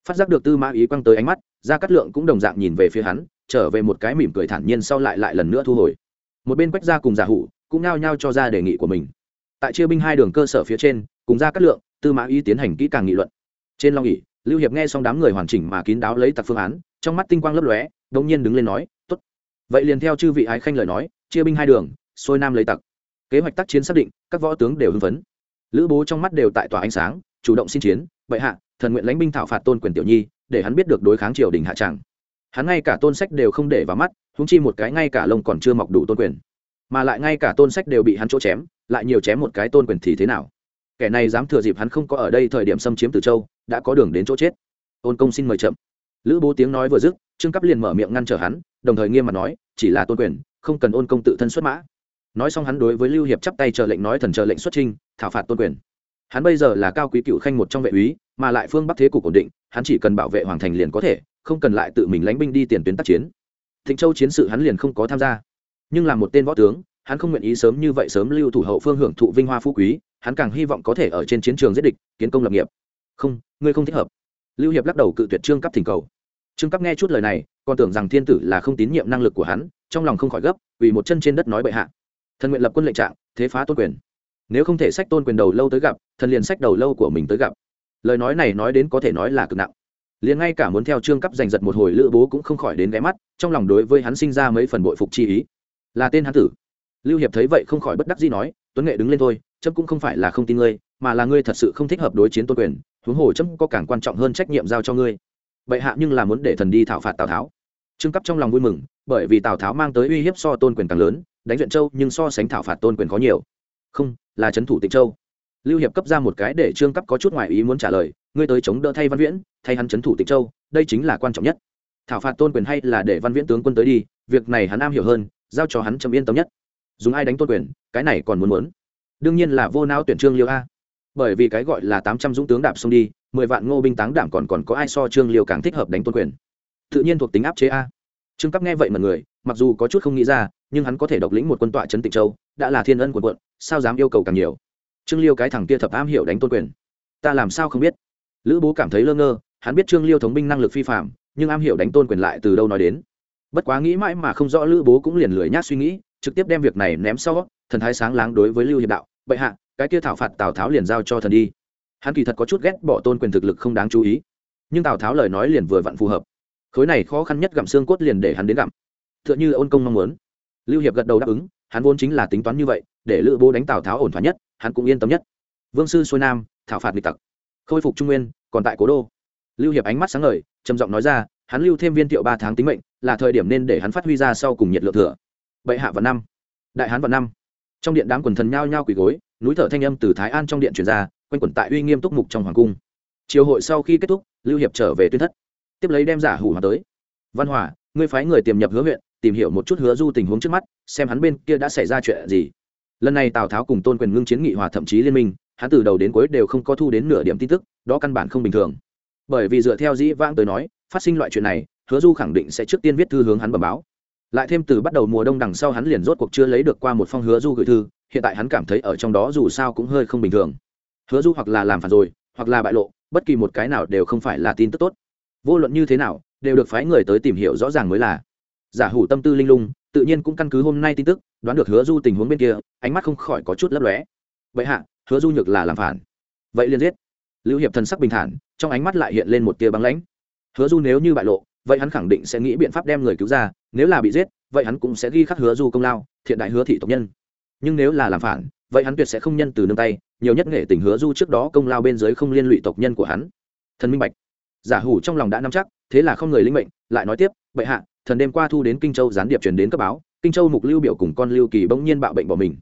phát giác được tư Mã ý quăng tới ánh mắt ra cắt lượng cũng đồng dạng nhìn về phía hắn, trở về một cái mỉm cười thản nhiên sau lại lại lần nữa thu hồi. Một bên quách ra cùng giả hủ cũng nao nhao cho ra đề nghị của mình. Tại chia binh hai đường cơ sở phía trên, cùng ra cắt lượng, tư mã ý tiến hành kỹ càng nghị luận. Trên long ỉ lưu hiệp nghe xong đám người hoàn chỉnh mà kín đáo lấy tặc phương án, trong mắt tinh quang lấp lóe đống nhiên đứng lên nói, tốt. Vậy liền theo chư vị ái khanh lời nói, chia binh hai đường, xuôi nam lấy tặc. Kế hoạch tác chiến xác định, các võ tướng đều hưng phấn. Lữ bố trong mắt đều tại tòa ánh sáng, chủ động xin chiến vậy hạ, thần nguyện lãnh binh thảo phạt tôn quyền tiểu nhi, để hắn biết được đối kháng triều đình hạ tràng. Hắn ngay cả tôn sách đều không để vào mắt húng chi một cái ngay cả lông còn chưa mọc đủ tôn quyền. Mà lại ngay cả tôn sách đều bị hắn chỗ chém, lại nhiều chém một cái tôn quyền thì thế nào? Kẻ này dám thừa dịp hắn không có ở đây thời điểm xâm chiếm từ châu, đã có đường đến chỗ chết. Ôn công xin mời chậm. Lữ bố tiếng nói vừa dứt, trương cấp liền mở miệng ngăn trở hắn, đồng thời nghiêm mặt nói, chỉ là tôn quyền, không cần ôn công tự thân xuất mã. Nói xong hắn đối với lưu hiệp chắp tay chờ lệnh nói thần chờ lệnh xuất trinh thảo phạt tôn quyền. Hắn bây giờ là cao quý cựu khanh một trong vệ úy mà lại phương bắc thế cục ổn định, hắn chỉ cần bảo vệ hoàng thành liền có thể, không cần lại tự mình lánh binh đi tiền tuyến tác chiến. Thịnh châu chiến sự hắn liền không có tham gia. Nhưng là một tên võ tướng, hắn không nguyện ý sớm như vậy sớm lưu thủ hậu phương hưởng thụ vinh hoa phú quý, hắn càng hy vọng có thể ở trên chiến trường giết địch, kiến công lập nghiệp. Không, ngươi không thích hợp. Lưu hiệp lắc đầu cự tuyệt trương cấp thỉnh cầu. Trương cấp nghe chút lời này, còn tưởng rằng thiên tử là không tín nhiệm năng lực của hắn, trong lòng không khỏi gấp, vì một chân trên đất nói bệ hạ. Thần nguyện lập quân lệnh trạng, thế phá tôn quyền. Nếu không thể sách tôn quyền đầu lâu tới gặp, thần liền sách đầu lâu của mình tới gặp lời nói này nói đến có thể nói là cực nặng. Liền ngay cả muốn theo trương cấp giành giật một hồi lữ bố cũng không khỏi đến ghé mắt, trong lòng đối với hắn sinh ra mấy phần bội phục chi ý. Là tên hắn tử. Lưu hiệp thấy vậy không khỏi bất đắc dĩ nói, tuấn nghệ đứng lên thôi trâm cũng không phải là không tin ngươi, mà là ngươi thật sự không thích hợp đối chiến tôn quyền, huống hồ trâm có càng quan trọng hơn trách nhiệm giao cho ngươi. Bệ hạ nhưng là muốn để thần đi thảo phạt tào tháo. Trương cấp trong lòng vui mừng, bởi vì tào tháo mang tới uy hiếp so tôn quyền càng lớn, đánh duyện châu nhưng so sánh thảo phạt tôn quyền có nhiều. Không, là trấn thủ tịnh châu lưu hiệp cấp ra một cái để trương cấp có chút ngoài ý muốn trả lời, ngươi tới chống đỡ thay văn viễn, thay hắn trấn thủ tịch châu, đây chính là quan trọng nhất. Thảo phạt tôn quyền hay là để văn viễn tướng quân tới đi, việc này hắn am hiểu hơn, giao cho hắn trầm yên tâm nhất. Dùng ai đánh tôn quyền, cái này còn muốn muốn. Đương nhiên là vô não tuyển trương liêu a. Bởi vì cái gọi là tám trăm dũng tướng đạp xông đi, mười vạn ngô binh táng đảm còn còn có ai so trương liêu càng thích hợp đánh tôn quyền? Tự nhiên thuộc tính áp chế a. Trương cấp nghe vậy mà người, mặc dù có chút không nghĩ ra, nhưng hắn có thể độc lĩnh một quân tọa trấn tịnh châu, đã là thiên ân của quận, sao dám yêu cầu càng nhiều? Trương liêu cái thằng kia thập am hiểu đánh tôn quyền. Ta làm sao không biết? Lữ bố cảm thấy lơ ngơ, hắn biết trương liêu thống binh năng lực phi phạm nhưng am hiểu đánh tôn quyền lại từ đâu nói đến? Bất quá nghĩ mãi mà không rõ lữ bố cũng liền lười nhác suy nghĩ, trực tiếp đem việc này ném sau, thần thái sáng láng đối với lưu hiệp đạo, bệ hạ, cái kia thảo phạt tào tháo liền giao cho thần đi. Hắn kỳ thật có chút ghét bỏ tôn quyền thực lực không đáng chú ý, nhưng tào tháo lời nói liền vừa vặn phù hợp. Khối này khó khăn nhất gặm xương cốt liền để hắn đến gặm. T h ư ợ n h ư ôn công mong muốn. Lưu hiệp gật đầu đáp ứng, hắn vốn chính là tính toán như vậy, để lữ bố đánh tào tháo ổn thỏa nhất hắn cũng yên tâm nhất. Vương sư xuôi nam, thảo phạt nghịch tặc. Khôi phục trung nguyên, còn tại cố đô. Lưu hiệp ánh mắt sáng ngời, trầm giọng nói ra, hắn lưu thêm viên thiệu ba tháng tính mệnh, là thời điểm nên để hắn phát huy ra sau cùng nhiệt lượng thừa. Bệ hạ vào năm. Đại hán vào năm. Trong điện đám quần thần nhao nhao quỳ gối, núi thở thanh âm từ thái an trong điện truyền ra, quanh quẩn tại uy nghiêm túc mục trong hoàng cung. Chiều hội sau khi kết thúc, lưu hiệp trở về tuyên thất. Tiếp lấy đem giả hủ hòa tới. Văn hòa, ngươi phái người tiềm nhập hứa huyện, tìm hiểu một chút hứa du tình huống trước mắt, xem hắn bên kia đã xảy ra chuyện gì lần này tào tháo cùng tôn quyền ngưng chiến nghị hòa thậm chí liên minh, hắn từ đầu đến cuối đều không có thu đến nửa điểm tin tức, đó căn bản không bình thường. Bởi vì dựa theo dĩ vãng tới nói, phát sinh loại chuyện này, hứa du khẳng định sẽ trước tiên viết thư hướng hắn bẩm báo. Lại thêm từ bắt đầu mùa đông đằng sau hắn liền rốt cuộc chưa lấy được qua một phong hứa du gửi thư, hiện tại hắn cảm thấy ở trong đó dù sao cũng hơi không bình thường. Hứa du hoặc là làm phản rồi, hoặc là bại lộ, bất kỳ một cái nào đều không phải là tin tức tốt. Vô luận như thế nào, đều được phái người tới tìm hiểu rõ ràng mới là. Giả hủ tâm tư linh lung tự nhiên cũng căn cứ hôm nay tin tức, đoán được hứa du tình huống bên kia, ánh mắt không khỏi có chút lấp lóe. Vậy hạ, hứa du nhược là làm phản. Vậy liền giết. Lưu hiệp thần sắc bình thản, trong ánh mắt lại hiện lên một tia băng lãnh. Hứa du nếu như bại lộ, vậy hắn khẳng định sẽ nghĩ biện pháp đem người cứu ra, nếu là bị giết, vậy hắn cũng sẽ ghi khắc hứa du công lao, thiện đại hứa thị tộc nhân. Nhưng nếu là làm phản, vậy hắn tuyệt sẽ không nhân từ nương tay, nhiều nhất nghệ tình hứa du trước đó công lao bên dưới không liên lụy tộc nhân của hắn. Thần minh bạch. Giả hủ trong lòng đã nắm chắc, thế là không người linh mệnh, lại nói tiếp, bệ hạ thần đêm qua thu đến kinh châu gián điệp truyền đến cấp báo, kinh châu mục lưu biểu cùng con lưu kỳ bỗng nhiên bạo bệnh bỏ mình.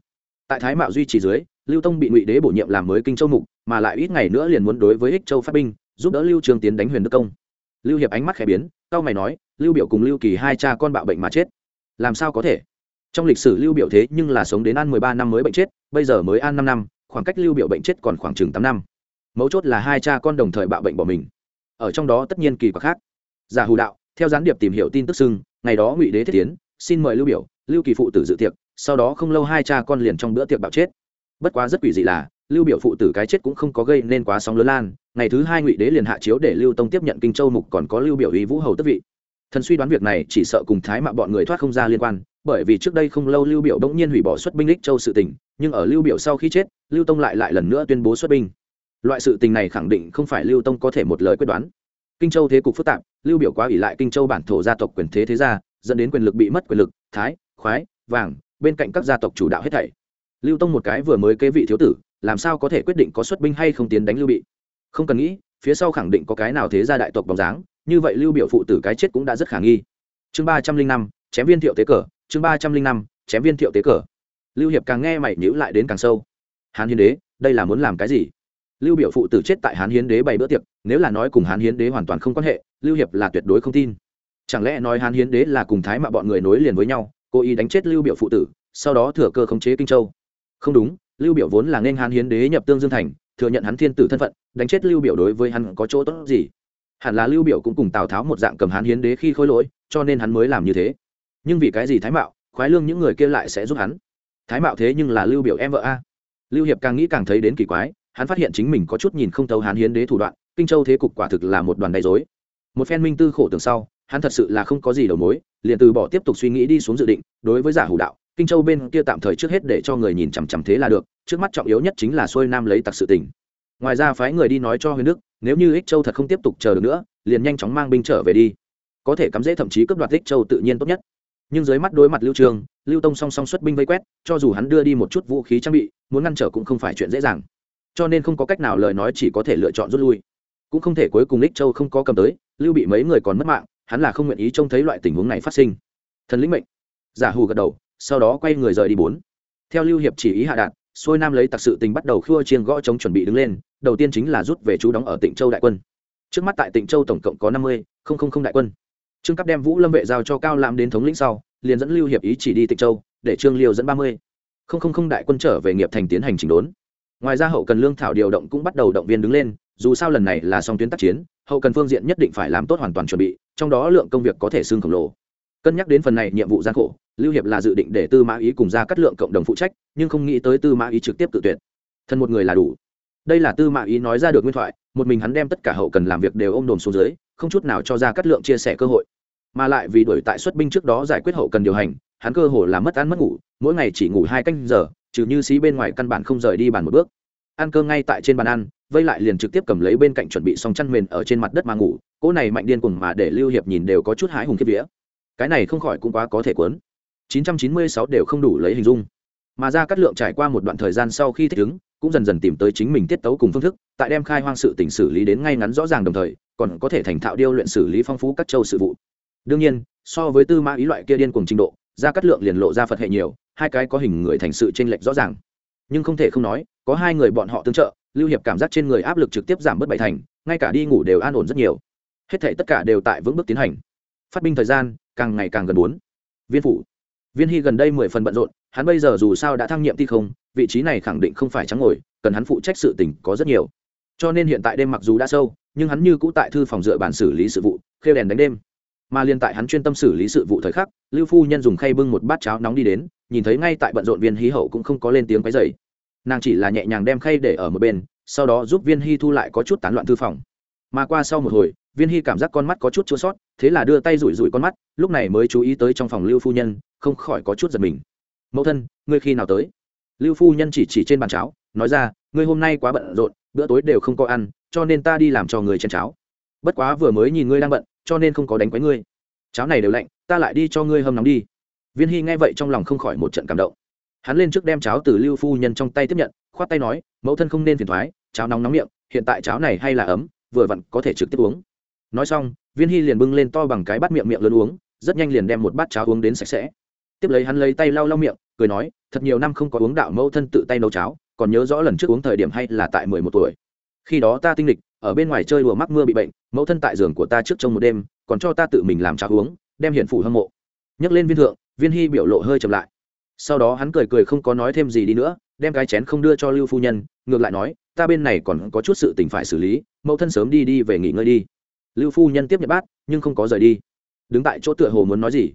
Tại thái mạo duy trì dưới, lưu tông bị ngụy đế bổ nhiệm làm mới kinh châu mục, mà lại ít ngày nữa liền muốn đối với ích châu phát binh, giúp đỡ lưu trường tiến đánh huyền đức công. Lưu hiệp ánh mắt khẽ biến cao mày nói, lưu biểu cùng lưu kỳ hai cha con bạo bệnh mà chết. Làm sao có thể? Trong lịch sử lưu biểu thế nhưng là sống đến ăn mười ba năm mới bệnh chết, bây giờ mới ăn năm năm, khoảng cách lưu biểu bệnh chết còn khoảng chừng tám năm. Mấu chốt là hai cha con đồng thời bạo bệnh bỏ mình. Ở trong đó tất nhiên kỳ quặc khác. Giả hù đạo theo gián điệp tìm hiểu tin tức xưng, ngày đó ngụy đế thiết tiến xin mời lưu biểu, lưu kỳ phụ tử dự tiệc, sau đó không lâu hai cha con liền trong bữa tiệc bạo chết. Bất quá rất quỷ dị là, lưu biểu phụ tử cái chết cũng không có gây nên quá sóng lớn lan, ngày thứ hai ngụy đế liền hạ chiếu để lưu tông tiếp nhận kinh châu mục còn có lưu biểu ý vũ hầu tức vị. Thần suy đoán việc này chỉ sợ cùng thái mạ bọn người thoát không ra liên quan, bởi vì trước đây không lâu lưu biểu bỗng nhiên hủy bỏ xuất binh lích châu sự tình, nhưng ở lưu biểu sau khi chết, lưu tông lại lại lần nữa tuyên bố xuất binh. Loại sự tình này khẳng định không phải lưu tông có thể một lời quyết đoán. Kinh châu thế cục phức tạp lưu biểu quá ủy lại kinh châu bản thổ gia tộc quyền thế thế gia, dẫn đến quyền lực bị mất quyền lực, thái, khoái, vàng, bên cạnh các gia tộc chủ đạo hết thảy. Lưu tông một cái vừa mới kế vị thiếu tử, làm sao có thể quyết định có xuất binh hay không tiến đánh lưu bị? Không cần nghĩ, phía sau khẳng định có cái nào thế gia đại tộc bóng dáng, như vậy lưu biểu phụ tử cái chết cũng đã rất khả nghi. Chương ba trăm linh năm, chém viên thiệu tế cờ, chương ba trăm linh năm, chém viên thiệu tế cờ. Lưu hiệp càng nghe mày nhữ lại đến càng sâu. Hán hiến đế, đây là muốn làm cái gì? Lưu biểu phụ tử chết tại hán hiến đế bày bữa tiệc, nếu là nói cùng hán hiến đế hoàn toàn không quan hệ, lưu hiệp là tuyệt đối không tin. Chẳng lẽ nói hán hiến đế là cùng thái mạ bọn người nối liền với nhau, cố ý đánh chết lưu biểu phụ tử, sau đó thừa cơ khống chế kinh châu? Không đúng, lưu biểu vốn là nên hán hiến đế nhập tương dương thành, thừa nhận hắn thiên tử thân phận, đánh chết lưu biểu đối với hắn có chỗ tốt gì? Hẳn là lưu biểu cũng cùng tào tháo một dạng cầm hán hiến đế khi khôi lỗi, cho nên hắn mới làm như thế. Nhưng vì cái gì thái mạo, khoái lương những người kia lại sẽ giúp hắn? Thái mạo thế nhưng là lưu biểu em vợ a. Lưu hiệp càng nghĩ càng thấy đến kỳ quái hắn phát hiện chính mình có chút nhìn không thấu hán hiến đế thủ đoạn, kinh châu thế cục quả thực là một đoàn đầy dối một phen minh tư khổ tưởng sau, hắn thật sự là không có gì đầu mối, liền từ bỏ tiếp tục suy nghĩ đi xuống dự định, đối với giả hủ đạo, kinh châu bên kia tạm thời trước hết để cho người nhìn chằm chằm thế là được, trước mắt trọng yếu nhất chính là xuôi nam lấy tặc sự tỉnh ngoài ra phái người đi nói cho huyền đức, nếu như ích châu thật không tiếp tục chờ được nữa, liền nhanh chóng mang binh trở về đi. Có thể cắm dễ thậm chí cướp đoạt ích châu tự nhiên tốt nhất. Nhưng dưới mắt đối mặt lưu trường, lưu tông song song xuất binh vây quét, cho dù hắn đưa đi một chút vũ khí trang bị, muốn ngăn trở cũng không phải chuyện dễ dàng cho nên không có cách nào lời nói chỉ có thể lựa chọn rút lui. Cũng không thể cuối cùng lích châu không có cầm tới, lưu bị mấy người còn mất mạng, hắn là không nguyện ý trông thấy loại tình huống này phát sinh. Thần lĩnh mệnh. Giả hù gật đầu, sau đó quay người rời đi bốn. Theo lưu hiệp chỉ ý hạ đạn xuôi nam lấy tặc sự tình bắt đầu khua chiên gõ chống chuẩn bị đứng lên, đầu tiên chính là rút về chú đóng ở tịnh châu đại quân. Trước mắt tại tịnh châu tổng cộng có năm mươi đại quân. Trương cấp đem vũ lâm vệ giao cho cao lãm đến thống lĩnh sau, liền dẫn lưu hiệp ý chỉ đi tịnh châu, để trương liêu dẫn ba mươi. Đại quân trở về nghiệp thành tiến hành chỉnh đốn ngoài ra hậu cần lương thảo điều động cũng bắt đầu động viên đứng lên, dù sao lần này là song tuyến tác chiến, hậu cần phương diện nhất định phải làm tốt hoàn toàn chuẩn bị, trong đó lượng công việc có thể xương khổng lồ. Cân nhắc đến phần này nhiệm vụ gian khổ, lưu hiệp là dự định để tư mã ý cùng ra cắt lượng cộng đồng phụ trách, nhưng không nghĩ tới tư mã ý trực tiếp tự tuyệt. Thân một người là đủ. Đây là tư mã ý nói ra được nguyên thoại, một mình hắn đem tất cả hậu cần làm việc đều ôm đồn xuống dưới, không chút nào cho ra cắt lượng chia sẻ cơ hội. Mà lại vì đuổi tại xuất binh trước đó giải quyết hậu cần điều hành, hắn cơ hồ là mất ăn mất ngủ, mỗi ngày chỉ ngủ hai canh giờ trừ như xí bên ngoài căn bản không rời đi bàn một bước. Ăn cơm ngay tại trên bàn ăn, vây lại liền trực tiếp cầm lấy bên cạnh chuẩn bị xong chăn mền ở trên mặt đất mà ngủ, cỗ này mạnh điên cuồng mà để lưu hiệp nhìn đều có chút hái hùng kiếp vía. Cái này không khỏi cũng quá có thể quấn 996 đều không đủ lấy hình dung. Mà ra cắt lượng trải qua một đoạn thời gian sau khi thích ứng, cũng dần dần tìm tới chính mình tiết tấu cùng phương thức, tại đem khai hoang sự tỉnh xử lý đến ngay ngắn rõ ràng đồng thời, còn có thể thành thạo điêu luyện xử lý phong phú các châu sự vụ. Đương nhiên, so với tư mã ý loại kia điên cùng trình độ, ra cắt lượng liền lộ ra phật hệ nhiều hai cái có hình người thành sự t r ê n lệch rõ ràng. Nhưng không thể không nói, có hai người bọn họ tương trợ, lưu hiệp cảm giác trên người áp lực trực tiếp giảm bớt bảy thành, ngay cả đi ngủ đều an ổn rất nhiều. Hết thể tất cả đều tại vững bước tiến hành. Phát binh thời gian, càng ngày càng gần bốn. Viên phủ. Viên hy gần đây mười phần bận rộn, hắn bây giờ dù sao đã thăng nhiệm thi không, vị trí này khẳng định không phải trắng ngồi, cần hắn phụ trách sự tình có rất nhiều. Cho nên hiện tại đêm mặc dù đã sâu, nhưng hắn như cũ tại thư phòng dựa bản xử lý sự vụ, khêu đèn đánh đêm. Mà liên tại hắn chuyên tâm xử lý sự vụ thời khắc, lưu phu nhân dùng khay bưng một bát cháo nóng đi đến nhìn thấy ngay tại bận rộn viên hí hậu cũng không có lên tiếng cái dày nàng chỉ là nhẹ nhàng đem khay để ở một bên, sau đó giúp viên hy thu lại có chút tán loạn thư phòng. Mà qua sau một hồi, viên hy cảm giác con mắt có chút chua sót, thế là đưa tay rủi rủi con mắt, lúc này mới chú ý tới trong phòng lưu phu nhân, không khỏi có chút giật mình. Mẫu thân, ngươi khi nào tới? Lưu phu nhân chỉ chỉ trên bàn cháo, nói ra, ngươi hôm nay quá bận rộn, bữa tối đều không có ăn, cho nên ta đi làm cho người chen cháo. Bất quá vừa mới nhìn ngươi đang bận, cho nên không có đánh quấy ngươi. Cháo này đều lạnh, ta lại đi cho ngươi hâm nóng đi viên hy nghe vậy trong lòng không khỏi một trận cảm động. Hắn lên trước đem cháo từ lưu phu nhân trong tay tiếp nhận, khoát tay nói, mẫu thân không nên phiền thoái cháo nóng nóng miệng, hiện tại cháo này hay là ấm, vừa vặn có thể trực tiếp uống. Nói xong, viên hy liền bưng lên to bằng cái bát miệng miệng lớn uống, rất nhanh liền đem một bát cháo uống đến sạch sẽ. Tiếp lấy hắn lấy tay lau lau miệng, cười nói, thật nhiều năm không có uống đạo mẫu thân tự tay nấu cháo, còn nhớ rõ lần trước uống thời điểm hay là tại mười một tuổi. Khi đó ta tinh lịch, ở bên ngoài chơi đùa mắc mưa bị bệnh, mẫu thân tại giường của ta trước trong một đêm, còn cho ta tự mình làm cháo uống, đem hiển phủ hâm mộ. Nhấc lên viên thượng viên hy biểu lộ hơi chậm lại. Sau đó hắn cười cười không có nói thêm gì đi nữa, đem cái chén không đưa cho lưu phu nhân, ngược lại nói, ta bên này còn có chút sự tình phải xử lý, mẫu thân sớm đi đi về nghỉ ngơi đi. Lưu phu nhân tiếp nhận bát, nhưng không có rời đi. Đứng tại chỗ tựa hồ muốn nói gì.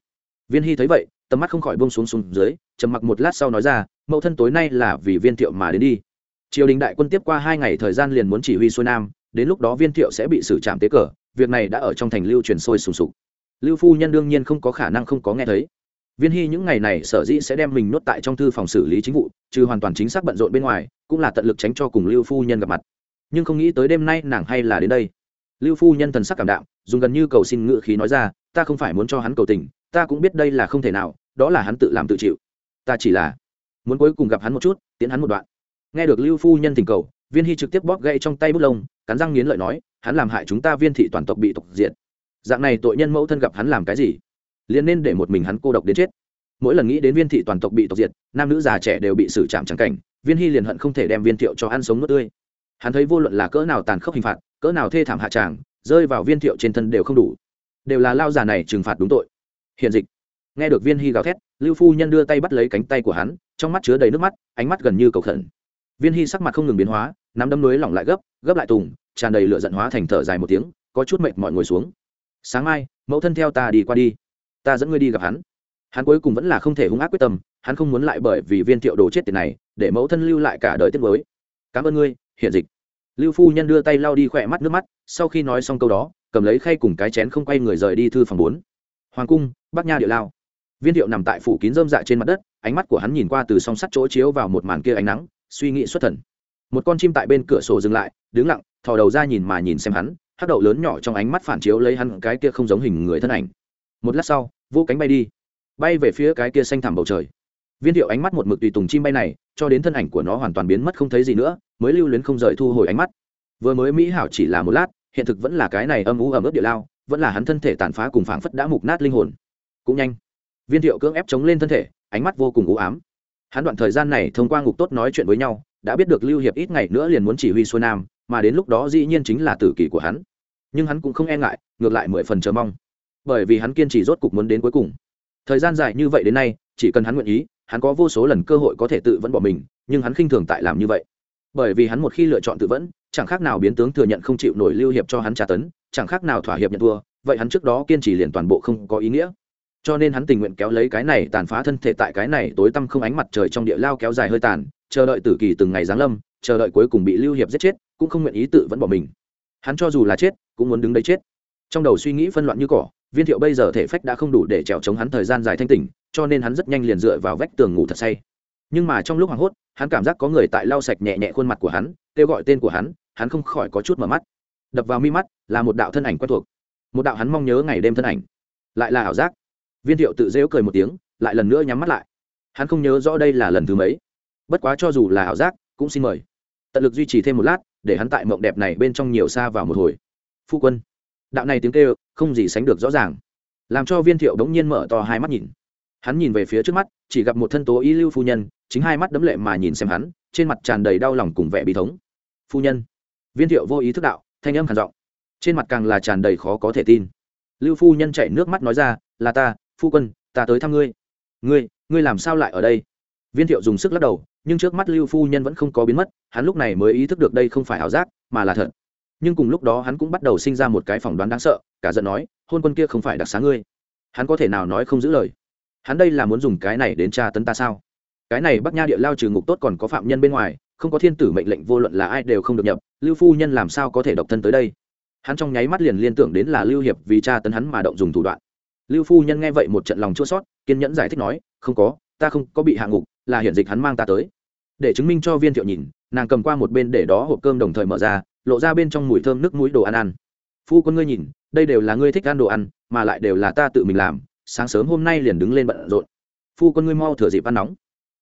Viên hy thấy vậy, tầm mắt không khỏi bông xuống xuống dưới, trầm mặc một lát sau nói ra, mẫu thân tối nay là vì viên thiệu mà đến đi. Triều đình đại quân tiếp qua hai ngày thời gian liền muốn chỉ huy xuôi nam, đến lúc đó viên thiệu sẽ bị xử trảm tế cờ, việc này đã ở trong thành lưu truyền sôi sùng sục. Lưu phu nhân đương nhiên không có khả năng không có nghe thấy viên hy những ngày này sở dĩ sẽ đem mình nuốt tại trong thư phòng xử lý chính vụ, trừ hoàn toàn chính xác bận rộn bên ngoài, cũng là tận lực tránh cho cùng lưu phu nhân gặp mặt. Nhưng không nghĩ tới đêm nay nàng hay là đến đây. Lưu phu nhân thần sắc cảm đạo dùng gần như cầu xin ngự khí nói ra, ta không phải muốn cho hắn cầu tình, ta cũng biết đây là không thể nào, đó là hắn tự làm tự chịu. Ta chỉ là muốn cuối cùng gặp hắn một chút, tiến hắn một đoạn. Nghe được lưu phu nhân tình cầu, viên hy trực tiếp bóp gậy trong tay bút lông, cắn răng nghiến lợi nói, hắn làm hại chúng ta viên thị toàn tộc bị tộc diện dạng này tội nhân mẫu thân gặp hắn làm cái gì? Liền nên để một mình hắn cô độc đến chết. Mỗi lần nghĩ đến viên thị toàn tộc bị tộc diệt, nam nữ già trẻ đều bị xử trảm trắng cảnh, viên hy liền hận không thể đem viên thiệu cho ăn sống nước tươi. Hắn thấy vô luận là cỡ nào tàn khốc hình phạt, cỡ nào thê thảm hạ tràng, rơi vào viên thiệu trên thân đều không đủ. Đều là lao già này trừng phạt đúng tội. Hiện dịch. Nghe được viên hy gào thét, lưu phu nhân đưa tay bắt lấy cánh tay của hắn, trong mắt chứa đầy nước mắt, ánh mắt gần như cầu khẩn. Viên hy sắc mặt không ngừng biến hóa, nắm đâm núi lỏng lại gấp gấp lại tùng, tràn đầy lửa giận hóa thành thở dài một tiếng, có chút mệt mọi ngồi xuống. Sáng mai, mẫu thân theo ta đi qua đi ta dẫn ngươi đi gặp hắn. Hắn cuối cùng vẫn là không thể hung ác quyết tâm, hắn không muốn lại bởi vì viên thiệu đồ chết tiền này, để mẫu thân lưu lại cả đời tiết mới cảm ơn ngươi hiện dịch. Lưu phu nhân đưa tay lau đi khỏe mắt nước mắt, sau khi nói xong câu đó, cầm lấy khay cùng cái chén không quay người rời đi thư phòng bốn. Hoàng cung, bắc nha địa lao. Viên thiệu nằm tại phủ kín dơm dạ trên mặt đất, ánh mắt của hắn nhìn qua từ song sắt chỗ chiếu vào một màn kia ánh nắng, suy nghĩ xuất thần. Một con chim tại bên cửa sổ dừng lại, đứng lặng, thò đầu ra nhìn mà nhìn xem hắn hát đậu lớn nhỏ trong ánh mắt phản chiếu lấy hắn cái kia không giống hình người thân ảnh. Một lát sau vô cánh bay đi. Bay về phía cái kia xanh thẳm bầu trời. Viên thiệu ánh mắt một mực tùy tùng chim bay này, cho đến thân ảnh của nó hoàn toàn biến mất không thấy gì nữa, mới lưu luyến không rời thu hồi ánh mắt. Vừa mới mỹ hảo chỉ là một lát, hiện thực vẫn là cái này âm ú ẩm ướt địa lao, vẫn là hắn thân thể tàn phá cùng phảng phất đã mục nát linh hồn. Cũng nhanh. Viên thiệu cưỡng ép chống lên thân thể, ánh mắt vô cùng u ám. Hắn đoạn thời gian này thông qua ngục tốt nói chuyện với nhau, đã biết được lưu hiệp ít ngày nữa liền muốn chỉ huy xuôi nam, mà đến lúc đó dĩ nhiên chính là tử kỷ của hắn. Nhưng hắn cũng không e ngại, ngược lại mười phần chờ mong bởi vì hắn kiên trì rốt cục muốn đến cuối cùng. Thời gian dài như vậy đến nay, chỉ cần hắn nguyện ý, hắn có vô số lần cơ hội có thể tự vẫn bỏ mình, nhưng hắn khinh thường tại làm như vậy. Bởi vì hắn một khi lựa chọn tự vẫn, chẳng khác nào biến tướng thừa nhận không chịu nổi lưu hiệp cho hắn trả tấn, chẳng khác nào thỏa hiệp nhận thua, vậy hắn trước đó kiên trì liền toàn bộ không có ý nghĩa. Cho nên hắn tình nguyện kéo lấy cái này tàn phá thân thể tại cái này tối tăm không ánh mặt trời trong địa lao kéo dài hơi tàn, chờ đợi tử kỳ từng ngày giáng lâm, chờ đợi cuối cùng bị lưu hiệp giết chết, cũng không nguyện ý tự vẫn bỏ mình. Hắn cho dù là chết, cũng muốn đứng đấy chết. Trong đầu suy nghĩ phân loạn như cỏ viên thiệu bây giờ thể phách đã không đủ để trèo chống hắn thời gian dài thanh tỉnh, cho nên hắn rất nhanh liền dựa vào vách tường ngủ thật say. Nhưng mà trong lúc hoảng hốt, hắn cảm giác có người tại lau sạch nhẹ nhẹ khuôn mặt của hắn, kêu gọi tên của hắn hắn không khỏi có chút mở mắt. Đập vào mi mắt là một đạo thân ảnh quen thuộc. Một đạo hắn mong nhớ ngày đêm thân ảnh. Lại là ảo giác. Viên thiệu tự dễu cười một tiếng, lại lần nữa nhắm mắt lại. Hắn không nhớ rõ đây là lần thứ mấy. Bất quá cho dù là ảo giác, cũng xin mời. Tận lực duy trì thêm một lát, để hắn tại mộng đẹp này bên trong nhiều xa vào một hồi. Phu quân đạo này tiếng kêu, không gì sánh được rõ ràng. Làm cho viên thiệu đống nhiên mở to hai mắt nhìn. Hắn nhìn về phía trước mắt, chỉ gặp một thân tố y lưu phu nhân, chính hai mắt đấm lệ mà nhìn xem hắn, trên mặt tràn đầy đau lòng cùng vẻ bi thống. Phu nhân. Viên thiệu vô ý thức đạo, thanh âm khản giọng. Trên mặt càng là tràn đầy khó có thể tin. Lưu phu nhân chạy nước mắt nói ra, là ta, phu quân, ta tới thăm ngươi. Ngươi ngươi làm sao lại ở đây? Viên thiệu dùng sức lắc đầu, nhưng trước mắt lưu phu nhân vẫn không có biến mất, hắn lúc này mới ý thức được đây không phải ảo giác, mà là thật nhưng cùng lúc đó hắn cũng bắt đầu sinh ra một cái phỏng đoán đáng sợ, cả giận nói, hôn quân kia không phải đặc xá ngươi. Hắn có thể nào nói không giữ lời? Hắn đây là muốn dùng cái này đến tra tấn ta sao? Cái này bắc nha địa lao trừ ngục tốt còn có phạm nhân bên ngoài, không có thiên tử mệnh lệnh vô luận là ai đều không được nhập, lưu phu nhân làm sao có thể độc thân tới đây? Hắn trong nháy mắt liền liên tưởng đến là lưu hiệp vì tra tấn hắn mà động dùng thủ đoạn. Lưu phu nhân nghe vậy một trận lòng chua sót kiên nhẫn giải thích nói, không có, ta không có bị hạ ngục, là hiện dịch hắn mang ta tới. Để chứng minh cho viên thiệu nhìn, nàng cầm qua một bên để đó hộp cơm đồng thời mở ra lộ ra bên trong mùi thơm nước mũi đồ ăn ăn. Phu quân ngươi nhìn, đây đều là ngươi thích ăn đồ ăn, mà lại đều là ta tự mình làm, sáng sớm hôm nay liền đứng lên bận rộn. Phu quân ngươi mau thừa dịp ăn nóng.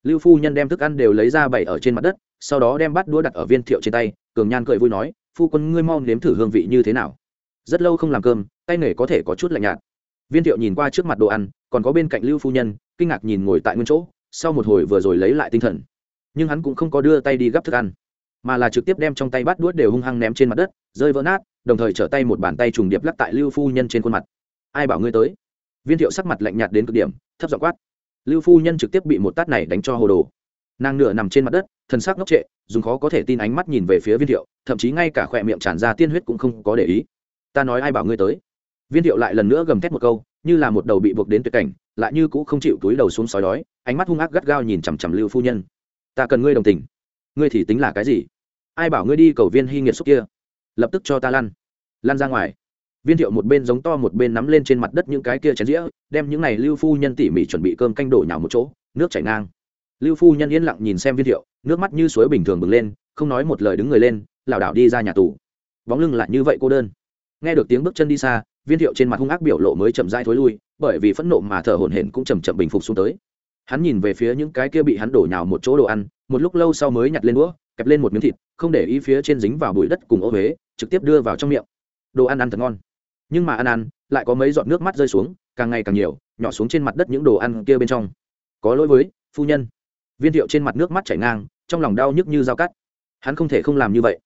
Lưu phu nhân đem thức ăn đều lấy ra bày ở trên mặt đất, sau đó đem bát đũa đặt ở viên thiệu trên tay, cường nhan cười vui nói, phu quân ngươi mau nếm thử hương vị như thế nào. Rất lâu không làm cơm, tay nghề có thể có chút lạnh nhạt. Viên thiệu nhìn qua trước mặt đồ ăn, còn có bên cạnh lưu phu nhân, kinh ngạc nhìn ngồi tại nguyên chỗ, sau một hồi vừa rồi lấy lại tinh thần. Nhưng hắn cũng không có đưa tay đi gắp thức ăn mà là trực tiếp đem trong tay bát đuốt đều hung hăng ném trên mặt đất, rơi vỡ nát, đồng thời trở tay một bàn tay trùng điệp lắc tại lưu phu nhân trên khuôn mặt. Ai bảo ngươi tới? Viên thiệu sắc mặt lạnh nhạt đến cực điểm, thấp giọng quát. Lưu phu nhân trực tiếp bị một tát này đánh cho hồ đồ. Nàng nửa nằm trên mặt đất, thần sắc ngốc trệ, dùng khó có thể tin ánh mắt nhìn về phía viên thiệu, thậm chí ngay cả khỏe miệng tràn ra tiên huyết cũng không có để ý. Ta nói ai bảo ngươi tới? Viên thiệu lại lần nữa gầm thét một câu, như là một đầu bị buộc đến tuyệt cảnh, lại như cũ không chịu túi đầu xuống sói đói, ánh mắt hung ác gắt gao nhìn chằm chằm lưu phu nhân. Ta cần ngươi đồng tình. Ngươi thì tính là cái gì? Ai bảo ngươi đi cầu viên hy nghiệt xúc kia? Lập tức cho ta lăn. Lăn ra ngoài. Viên thiệu một bên giống to một bên nắm lên trên mặt đất những cái kia chén dĩa, đem những này lưu phu nhân tỉ mỉ chuẩn bị cơm canh đổ nhào một chỗ, nước chảy ngang. Lưu phu nhân yên lặng nhìn xem viên thiệu, nước mắt như suối bình thường bừng lên, không nói một lời đứng người lên, lảo đảo đi ra nhà tù. Bóng lưng lại như vậy cô đơn. Nghe được tiếng bước chân đi xa, viên thiệu trên mặt hung ác biểu lộ mới chậm rãi thối lui, bởi vì phẫn nộ mà thở hổn hển cũng chầm chậm bình phục xuống tới. Hắn nhìn về phía những cái kia bị hắn đổ nhào một chỗ đồ ăn, một lúc lâu sau mới nhặt lên đũa, kẹp lên một miếng thịt không để ý phía trên dính vào bụi đất cùng ô huế, trực tiếp đưa vào trong miệng. Đồ ăn ăn thật ngon. Nhưng mà ăn ăn, lại có mấy giọt nước mắt rơi xuống, càng ngày càng nhiều, nhỏ xuống trên mặt đất những đồ ăn kia bên trong. Có lỗi với phu nhân. Viên thiệu trên mặt nước mắt chảy ngang, trong lòng đau nhức như dao cắt. Hắn không thể không làm như vậy.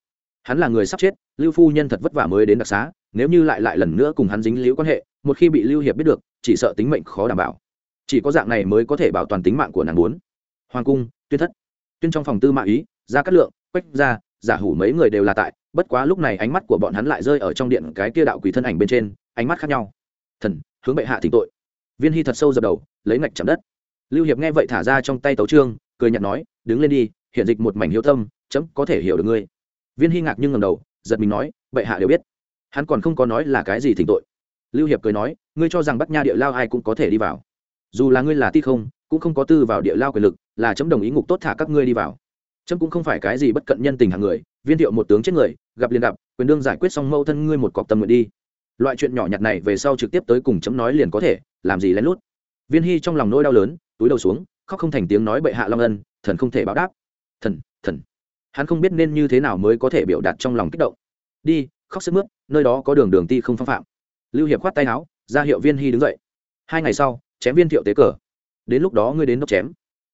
Hắn là người sắp chết, lưu phu nhân thật vất vả mới đến đặc xá, nếu như lại lại lần nữa cùng hắn dính liễu quan hệ, một khi bị lưu hiệp biết được, chỉ sợ tính mệnh khó đảm bảo. Chỉ có dạng này mới có thể bảo toàn tính mạng của nàng bốn hoàng cung, tuyên thất. Tuyên trong phòng tư mã ý ra cát lượng quách ra, giả hủ mấy người đều là tại, bất quá lúc này ánh mắt của bọn hắn lại rơi ở trong điện cái kia đạo quỷ thân ảnh bên trên, ánh mắt khác nhau. Thần, hướng bệ hạ thỉnh tội. Viên hy thật sâu dập đầu, lấy ngạch chạm đất. Lưu hiệp nghe vậy thả ra trong tay tấu trương cười nhạt nói, đứng lên đi hiện dịch một mảnh hiếu tâm, chấm có thể hiểu được ngươi. Viên hy ngạc nhưng ngầm đầu, giật mình nói, bệ hạ đều biết. Hắn còn không có nói là cái gì thỉnh tội. Lưu hiệp cười nói, ngươi cho rằng bắt nha địa lao ai cũng có thể đi vào. Dù là ngươi là ti không, cũng không có tư vào địa lao quyền lực, là chấm đồng ý ngục tốt thả các ngươi đi vào chấm cũng không phải cái gì bất cận nhân tình hàng người, viên thiệu một tướng chết người, gặp liền gặp, quyền đương giải quyết xong mâu thân ngươi một cọc tâm nguyện đi. Loại chuyện nhỏ nhặt này về sau trực tiếp tới cùng chấm nói liền có thể, làm gì lén lút. Viên hy trong lòng nỗi đau lớn, túi đầu xuống, khóc không thành tiếng nói bệ hạ long ân, thần không thể báo đáp. Thần thần. Hắn không biết nên như thế nào mới có thể biểu đạt trong lòng kích động. Đi, khóc sức mướt, nơi đó có đường đường ti không phong phạm. Lưu hiệp khoát tay áo, ra hiệu viên hy đứng dậy. Hai ngày sau, chém viên thiệu tế cờ. Đến lúc đó ngươi đến đốc chém.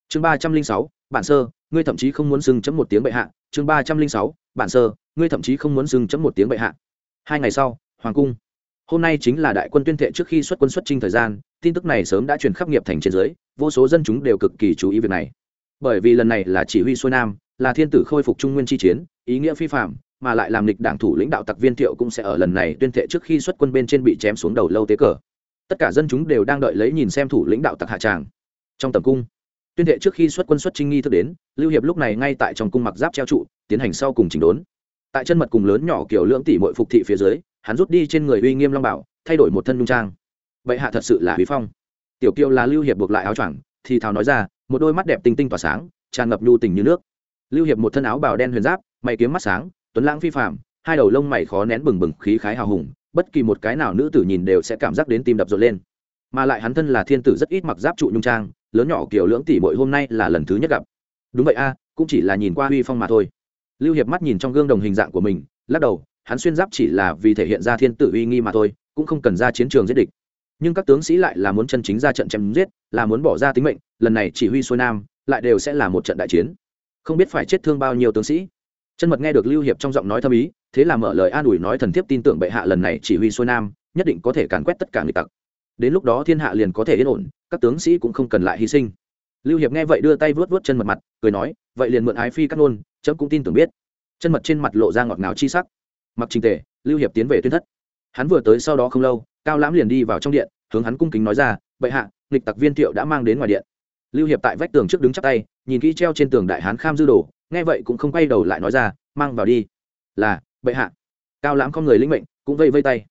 Chương ba trăm linh sáu, bản sơ ngươi thậm chí không muốn xưng chấm một tiếng bệ hạ, chương ba trăm linh sáu bản sơ, ngươi thậm chí không muốn xưng chấm một tiếng bệ hạ. Hai ngày sau, hoàng cung. Hôm nay chính là đại quân tuyên thệ trước khi xuất quân xuất trinh thời gian, tin tức này sớm đã truyền khắp nghiệp thành trên dưới, vô số dân chúng đều cực kỳ chú ý việc này. Bởi vì lần này là chỉ huy xuôi nam, là thiên tử khôi phục trung nguyên chi chiến, ý nghĩa phi phạm mà lại làm lịch đảng thủ lãnh đạo tặc viên thiệu cũng sẽ ở lần này tuyên thệ trước khi xuất quân bên trên bị chém xuống đầu lâu tế cờ. Tất cả dân chúng đều đang đợi lấy nhìn xem thủ lãnh đạo tặc hạ tràng. Trong tầm cung tuyên thệ trước khi xuất quân xuất trinh nghi thức đến, lưu hiệp lúc này ngay tại trong cung mặc giáp treo trụ, tiến hành sau cùng chỉnh đốn. Tại chân mật cùng lớn nhỏ kiểu lưỡng tỷ mội phục thị phía dưới, hắn rút đi trên người uy nghiêm long bảo, thay đổi một thân nhung trang. Vậy hạ thật sự là huy phong. Tiểu kiều là lưu hiệp buộc lại áo choàng, thì thào nói ra, một đôi mắt đẹp tinh tinh tỏa sáng, tràn ngập nhu tình như nước. Lưu hiệp một thân áo bào đen huyền giáp, mày kiếm mắt sáng, tuấn lãng phi phạm hai đầu lông mày khó nén bừng bừng, khí khái hào hùng, bất kỳ một cái nào nữ tử nhìn đều sẽ cảm giác đến tim đập rộn lên mà lại hắn thân là thiên tử rất ít mặc giáp trụ nhung trang, lớn nhỏ kiểu lưỡng tỷ bội hôm nay là lần thứ nhất gặp. Đúng vậy a, cũng chỉ là nhìn qua huy phong mà thôi. Lưu hiệp mắt nhìn trong gương đồng hình dạng của mình, lắc đầu, hắn xuyên giáp chỉ là vì thể hiện ra thiên tử uy nghi mà thôi, cũng không cần ra chiến trường giết địch. Nhưng các tướng sĩ lại là muốn chân chính ra trận chém giết, là muốn bỏ ra tính mệnh, lần này chỉ huy xuôi nam, lại đều sẽ là một trận đại chiến. Không biết phải chết thương bao nhiêu tướng sĩ. Chân mật nghe được lưu hiệp trong giọng nói thâm ý, thế là mở lời an ủi nói thần thiếp tin tưởng bệ hạ lần này chỉ huy xuôi nam, nhất định có thể càn quét tất cả người tặc đến lúc đó thiên hạ liền có thể yên ổn, các tướng sĩ cũng không cần lại hy sinh. Lưu hiệp nghe vậy đưa tay vớt vớt chân mật mặt, cười nói, vậy liền mượn ái phi cắt nôn chấm cũng tin tưởng biết. Chân mật trên mặt lộ ra ngọt ngào chi sắc. Mặc trình tề, lưu hiệp tiến về tuyên thất. Hắn vừa tới sau đó không lâu, cao lãm liền đi vào trong điện, hướng hắn cung kính nói ra, bệ hạ, nghịch tặc viên thiệu đã mang đến ngoài điện. Lưu hiệp tại vách tường trước đứng chắp tay, nhìn kỹ treo trên tường đại hán kham dư đồ, nghe vậy cũng không quay đầu lại nói ra, mang vào đi. Là, bệ hạ. Cao lãm con người linh mệnh, cũng vây vây tay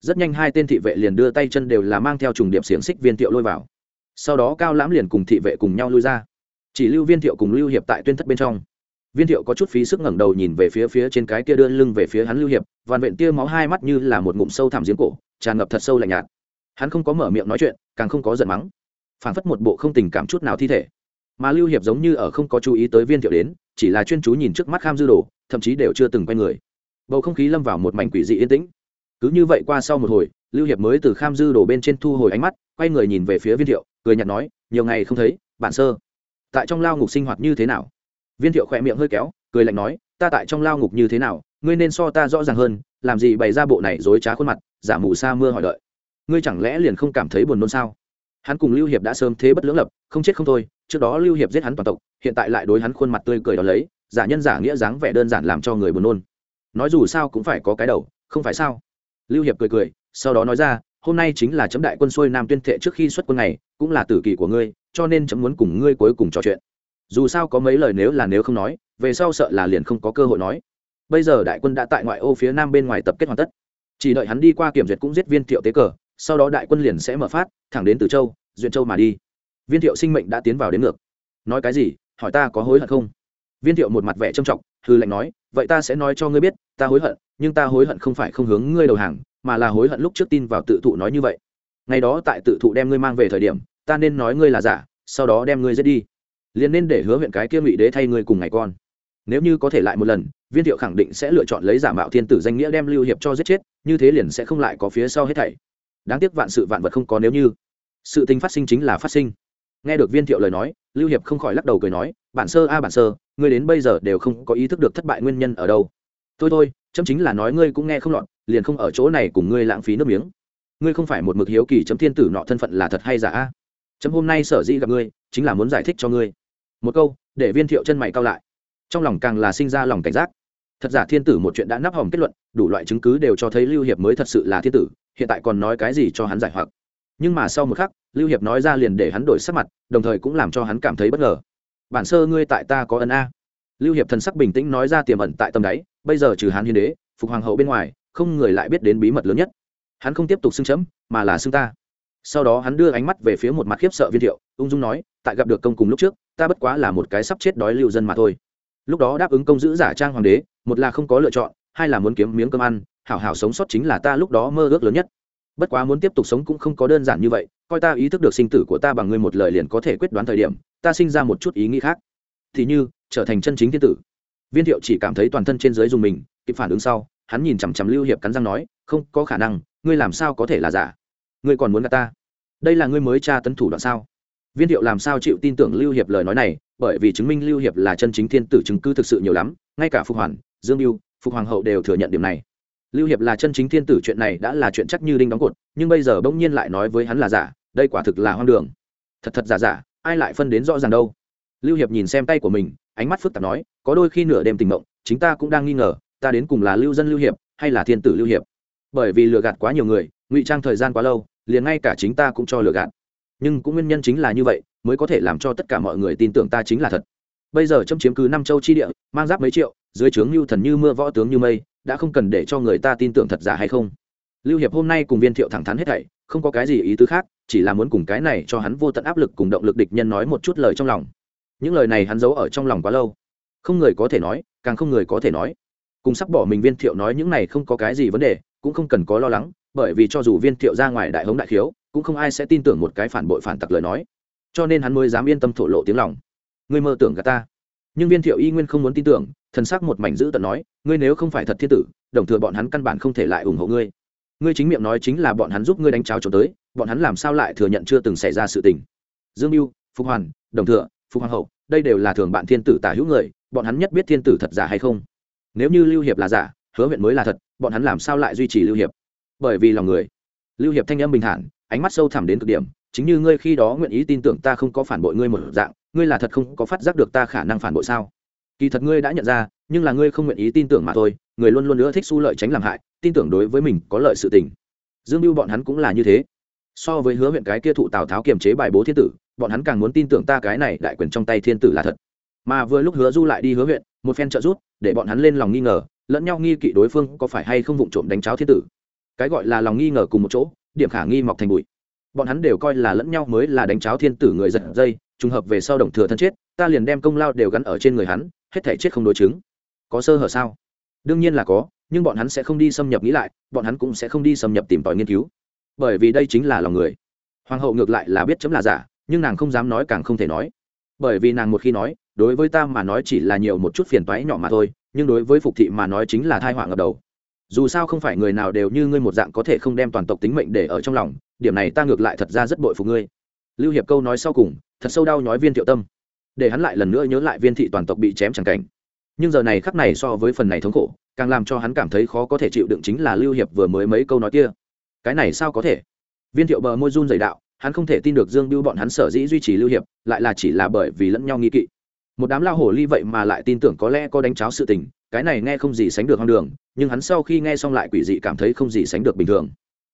rất nhanh hai tên thị vệ liền đưa tay chân đều là mang theo trùng điệp xiềng xích viên thiệu lôi vào. Sau đó cao lãm liền cùng thị vệ cùng nhau lui ra. Chỉ lưu viên thiệu cùng lưu hiệp tại tuyên thất bên trong. Viên thiệu có chút phí sức ngẩng đầu nhìn về phía phía trên cái kia đưa lưng về phía hắn lưu hiệp vằn vện tia máu hai mắt như là một ngụm sâu thẳm giếng cổ, tràn ngập thật sâu lạnh nhạt. Hắn không có mở miệng nói chuyện, càng không có giận mắng. Phảng phất một bộ không tình cảm chút nào thi thể. Mà lưu hiệp giống như ở không có chú ý tới viên thiệu đến, chỉ là chuyên chú nhìn trước mắt kham dư đồ, thậm chí đều chưa từng quay người. Bầu không khí lâm vào một mảnh quỷ dị yên tĩnh cứ như vậy qua sau một hồi, lưu hiệp mới từ kham dư đổ bên trên thu hồi ánh mắt, quay người nhìn về phía viên thiệu, cười nhạt nói, nhiều ngày không thấy, bạn sơ, tại trong lao ngục sinh hoạt như thế nào? Viên thiệu khỏe miệng hơi kéo, cười lạnh nói, ta tại trong lao ngục như thế nào, ngươi nên so ta rõ ràng hơn, làm gì bày ra bộ này dối trá khuôn mặt, giả mù sa mưa hỏi đợi. Ngươi chẳng lẽ liền không cảm thấy buồn nôn sao? Hắn cùng lưu hiệp đã sớm thế bất lưỡng lập, không chết không thôi, trước đó lưu hiệp giết hắn toàn tộc, hiện tại lại đối hắn khuôn mặt tươi cười đó lấy, giả nhân giả nghĩa dáng vẻ đơn giản làm cho người buồn nôn. Nói dù sao cũng phải có cái đầu, không phải sao? Lưu hiệp cười cười, sau đó nói ra, hôm nay chính là chấm đại quân xuôi nam tuyên thệ trước khi xuất quân này cũng là tử kỳ của ngươi, cho nên chấm muốn cùng ngươi cuối cùng trò chuyện. Dù sao có mấy lời nếu là nếu không nói, về sau sợ là liền không có cơ hội nói. Bây giờ đại quân đã tại ngoại ô phía nam bên ngoài tập kết hoàn tất. Chỉ đợi hắn đi qua kiểm duyệt cũng giết viên thiệu tế cờ, sau đó đại quân liền sẽ mở phát, thẳng đến từ châu, duyện châu mà đi. Viên thiệu sinh mệnh đã tiến vào đến ngược. Nói cái gì? Hỏi ta có hối hận không? Viên thiệu một mặt vẻ trầm trọng hư lệnh nói, vậy ta sẽ nói cho ngươi biết, ta hối hận, nhưng ta hối hận không phải không hướng ngươi đầu hàng, mà là hối hận lúc trước tin vào tự thụ nói như vậy. Ngày đó tại tự thụ đem ngươi mang về thời điểm, ta nên nói ngươi là giả, sau đó đem ngươi giết đi. Liền nên để hứa huyện cái kia ngụy đế thay ngươi cùng ngày con. Nếu như có thể lại một lần, viên thiệu khẳng định sẽ lựa chọn lấy giả mạo thiên tử danh nghĩa đem lưu hiệp cho giết chết, như thế liền sẽ không lại có phía sau hết thảy. Đáng tiếc vạn sự vạn vật không có nếu như. Sự tình phát sinh chính là phát sinh. Nghe được viên thiệu lời nói, lưu hiệp không khỏi lắc đầu cười nói, bản sơ a, bản sơ ngươi đến bây giờ đều không có ý thức được thất bại nguyên nhân ở đâu. Thôi thôi, chấm chính là nói ngươi cũng nghe không lọt, liền không ở chỗ này cùng ngươi lãng phí nước miếng. Ngươi không phải một mực hiếu kỳ chấm thiên tử nọ thân phận là thật hay giả. A chấm hôm nay sở dĩ gặp ngươi, chính là muốn giải thích cho ngươi. Một câu, để viên thiệu chân mày cao lại. Trong lòng càng là sinh ra lòng cảnh giác. Thật giả thiên tử một chuyện đã nắp hỏng kết luận, đủ loại chứng cứ đều cho thấy lưu hiệp mới thật sự là thiên tử, hiện tại còn nói cái gì cho hắn giải hoặc. Nhưng mà sau một khắc, lưu hiệp nói ra liền để hắn đổi sắc mặt, đồng thời cũng làm cho hắn cảm thấy bất ngờ bản sơ ngươi tại ta có ân a. Lưu hiệp thần sắc bình tĩnh nói ra tiềm ẩn tại tâm đáy, bây giờ trừ hắn hiến đế, phục hoàng hậu bên ngoài, không người lại biết đến bí mật lớn nhất. Hắn không tiếp tục xưng chấm, mà là xưng ta. Sau đó hắn đưa ánh mắt về phía một mặt khiếp sợ viên thiệu, ung dung nói, tại gặp được công cùng lúc trước, ta bất quá là một cái sắp chết đói lưu dân mà thôi. Lúc đó đáp ứng công giữ giả trang hoàng đế, một là không có lựa chọn, hai là muốn kiếm miếng cơm ăn, hảo hảo sống sót chính là ta lúc đó mơ ước lớn nhất bất quá muốn tiếp tục sống cũng không có đơn giản như vậy, coi ta ý thức được sinh tử của ta bằng ngươi một lời liền có thể quyết đoán thời điểm, ta sinh ra một chút ý nghĩ khác. Thì như, trở thành chân chính thiên tử. Viên thiệu chỉ cảm thấy toàn thân trên dưới dùng mình, kịp phản ứng sau, hắn nhìn chằm chằm lưu hiệp cắn răng nói, không, có khả năng, ngươi làm sao có thể là giả? Ngươi còn muốn gặp ta? Đây là ngươi mới tra tấn thủ đoạn sao? Viên thiệu làm sao chịu tin tưởng lưu hiệp lời nói này, bởi vì chứng minh lưu hiệp là chân chính thiên tử chứng cứ thực sự nhiều lắm, ngay cả phục hoàn, dương mưu phục hoàng hậu đều thừa nhận điểm này lưu hiệp là chân chính thiên tử, chuyện này đã là chuyện chắc như đinh đóng cột, nhưng bây giờ bỗng nhiên lại nói với hắn là giả, đây quả thực là hoang đường. Thật thật giả giả, ai lại phân đến rõ ràng đâu? Lưu hiệp nhìn xem tay của mình, ánh mắt phức tạp nói, có đôi khi nửa đêm tình mộng, chính ta cũng đang nghi ngờ, ta đến cùng là lưu dân lưu hiệp, hay là thiên tử lưu hiệp? Bởi vì lừa gạt quá nhiều người, ngụy trang thời gian quá lâu, liền ngay cả chính ta cũng cho lừa gạt. Nhưng cũng nguyên nhân chính là như vậy, mới có thể làm cho tất cả mọi người tin tưởng ta chính là thật. Bây giờ châm chiếm cứ năm châu chi địa, mang giáp mấy triệu dưới trướng lưu thần như mưa võ tướng như mây, đã không cần để cho người ta tin tưởng thật giả hay không? Lưu hiệp hôm nay cùng viên thiệu thẳng thắn hết thảy, không có cái gì ý tứ khác, chỉ là muốn cùng cái này cho hắn vô tận áp lực cùng động lực địch nhân nói một chút lời trong lòng. Những lời này hắn giấu ở trong lòng quá lâu. Không người có thể nói, càng không người có thể nói. Cùng sắp bỏ mình viên thiệu nói những này không có cái gì vấn đề, cũng không cần có lo lắng, bởi vì cho dù viên thiệu ra ngoài đại hống đại khiếu, cũng không ai sẽ tin tưởng một cái phản bội phản tặc lời nói. Cho nên hắn mới dám yên tâm thổ lộ tiếng lòng. Ngươi mơ tưởng gà ta nhưng viên thiệu y nguyên không muốn tin tưởng, thần sắc một mảnh dữ tận nói, ngươi nếu không phải thật thiên tử, đồng thừa bọn hắn căn bản không thể lại ủng hộ ngươi. Ngươi chính miệng nói chính là bọn hắn giúp ngươi đánh cháo trốn tới, bọn hắn làm sao lại thừa nhận chưa từng xảy ra sự tình? Dương mưu, phục hoàn, đồng thừa, phục hoàng hậu, đây đều là thường bạn thiên tử tả hữu người, bọn hắn nhất biết thiên tử thật giả hay không? Nếu như lưu hiệp là giả, hứa huyện mới là thật, bọn hắn làm sao lại duy trì lưu hiệp? Bởi vì lòng người. Lưu hiệp thanh âm bình thản, ánh mắt sâu thẳm đến cực điểm, chính như ngươi khi đó nguyện ý tin tưởng ta không có phản bội ngươi một dạng ngươi là thật không có phát giác được ta khả năng phản bội sao? Kỳ thật ngươi đã nhận ra, nhưng là ngươi không nguyện ý tin tưởng mà thôi, người luôn luôn nữa thích su lợi tránh làm hại, tin tưởng đối với mình có lợi sự tình. Dương mưu bọn hắn cũng là như thế. So với hứa huyện cái kia thụ tào tháo kiềm chế bài bố thiên tử, bọn hắn càng muốn tin tưởng ta cái này đại quyền trong tay thiên tử là thật. Mà vừa lúc hứa du lại đi hứa huyện, một phen trợ rút để bọn hắn lên lòng nghi ngờ, lẫn nhau nghi kỵ đối phương có phải hay không vụng trộm đánh cháo thiên tử. Cái gọi là lòng nghi ngờ cùng một chỗ, điểm khả nghi mọc thành bụi. Bọn hắn đều coi là lẫn nhau mới là đánh cháo thiên tử người giật dây trùng hợp về sau đồng thừa thân chết, ta liền đem công lao đều gắn ở trên người hắn, hết thể chết không đối chứng. Có sơ hở sao? Đương nhiên là có, nhưng bọn hắn sẽ không đi xâm nhập nghĩ lại, bọn hắn cũng sẽ không đi xâm nhập tìm tòi nghiên cứu. Bởi vì đây chính là lòng người. Hoàng hậu ngược lại là biết chấm là giả, nhưng nàng không dám nói càng không thể nói. Bởi vì nàng một khi nói, đối với ta mà nói chỉ là nhiều một chút phiền toái nhỏ mà thôi, nhưng đối với phục thị mà nói chính là thai họa ngập đầu. Dù sao không phải người nào đều như ngươi một dạng có thể không đem toàn tộc tính mệnh để ở trong lòng, điểm này ta ngược lại thật ra rất bội phục ngươi lưu hiệp câu nói sau cùng, thật sâu đau nhói viên thiệu tâm. Để hắn lại lần nữa nhớ lại viên thị toàn tộc bị chém chẳng cảnh. Nhưng giờ này khắc này so với phần này thống khổ, càng làm cho hắn cảm thấy khó có thể chịu đựng chính là lưu hiệp vừa mới mấy câu nói kia. Cái này sao có thể? Viên thiệu bờ môi run dày đạo, hắn không thể tin được dương biêu bọn hắn sở dĩ duy trì lưu hiệp, lại là chỉ là bởi vì lẫn nhau nghi kỵ. Một đám lao hổ ly vậy mà lại tin tưởng có lẽ có đánh cháo sự tình, cái này nghe không gì sánh được hoang đường, nhưng hắn sau khi nghe xong lại quỷ dị cảm thấy không gì sánh được bình thường.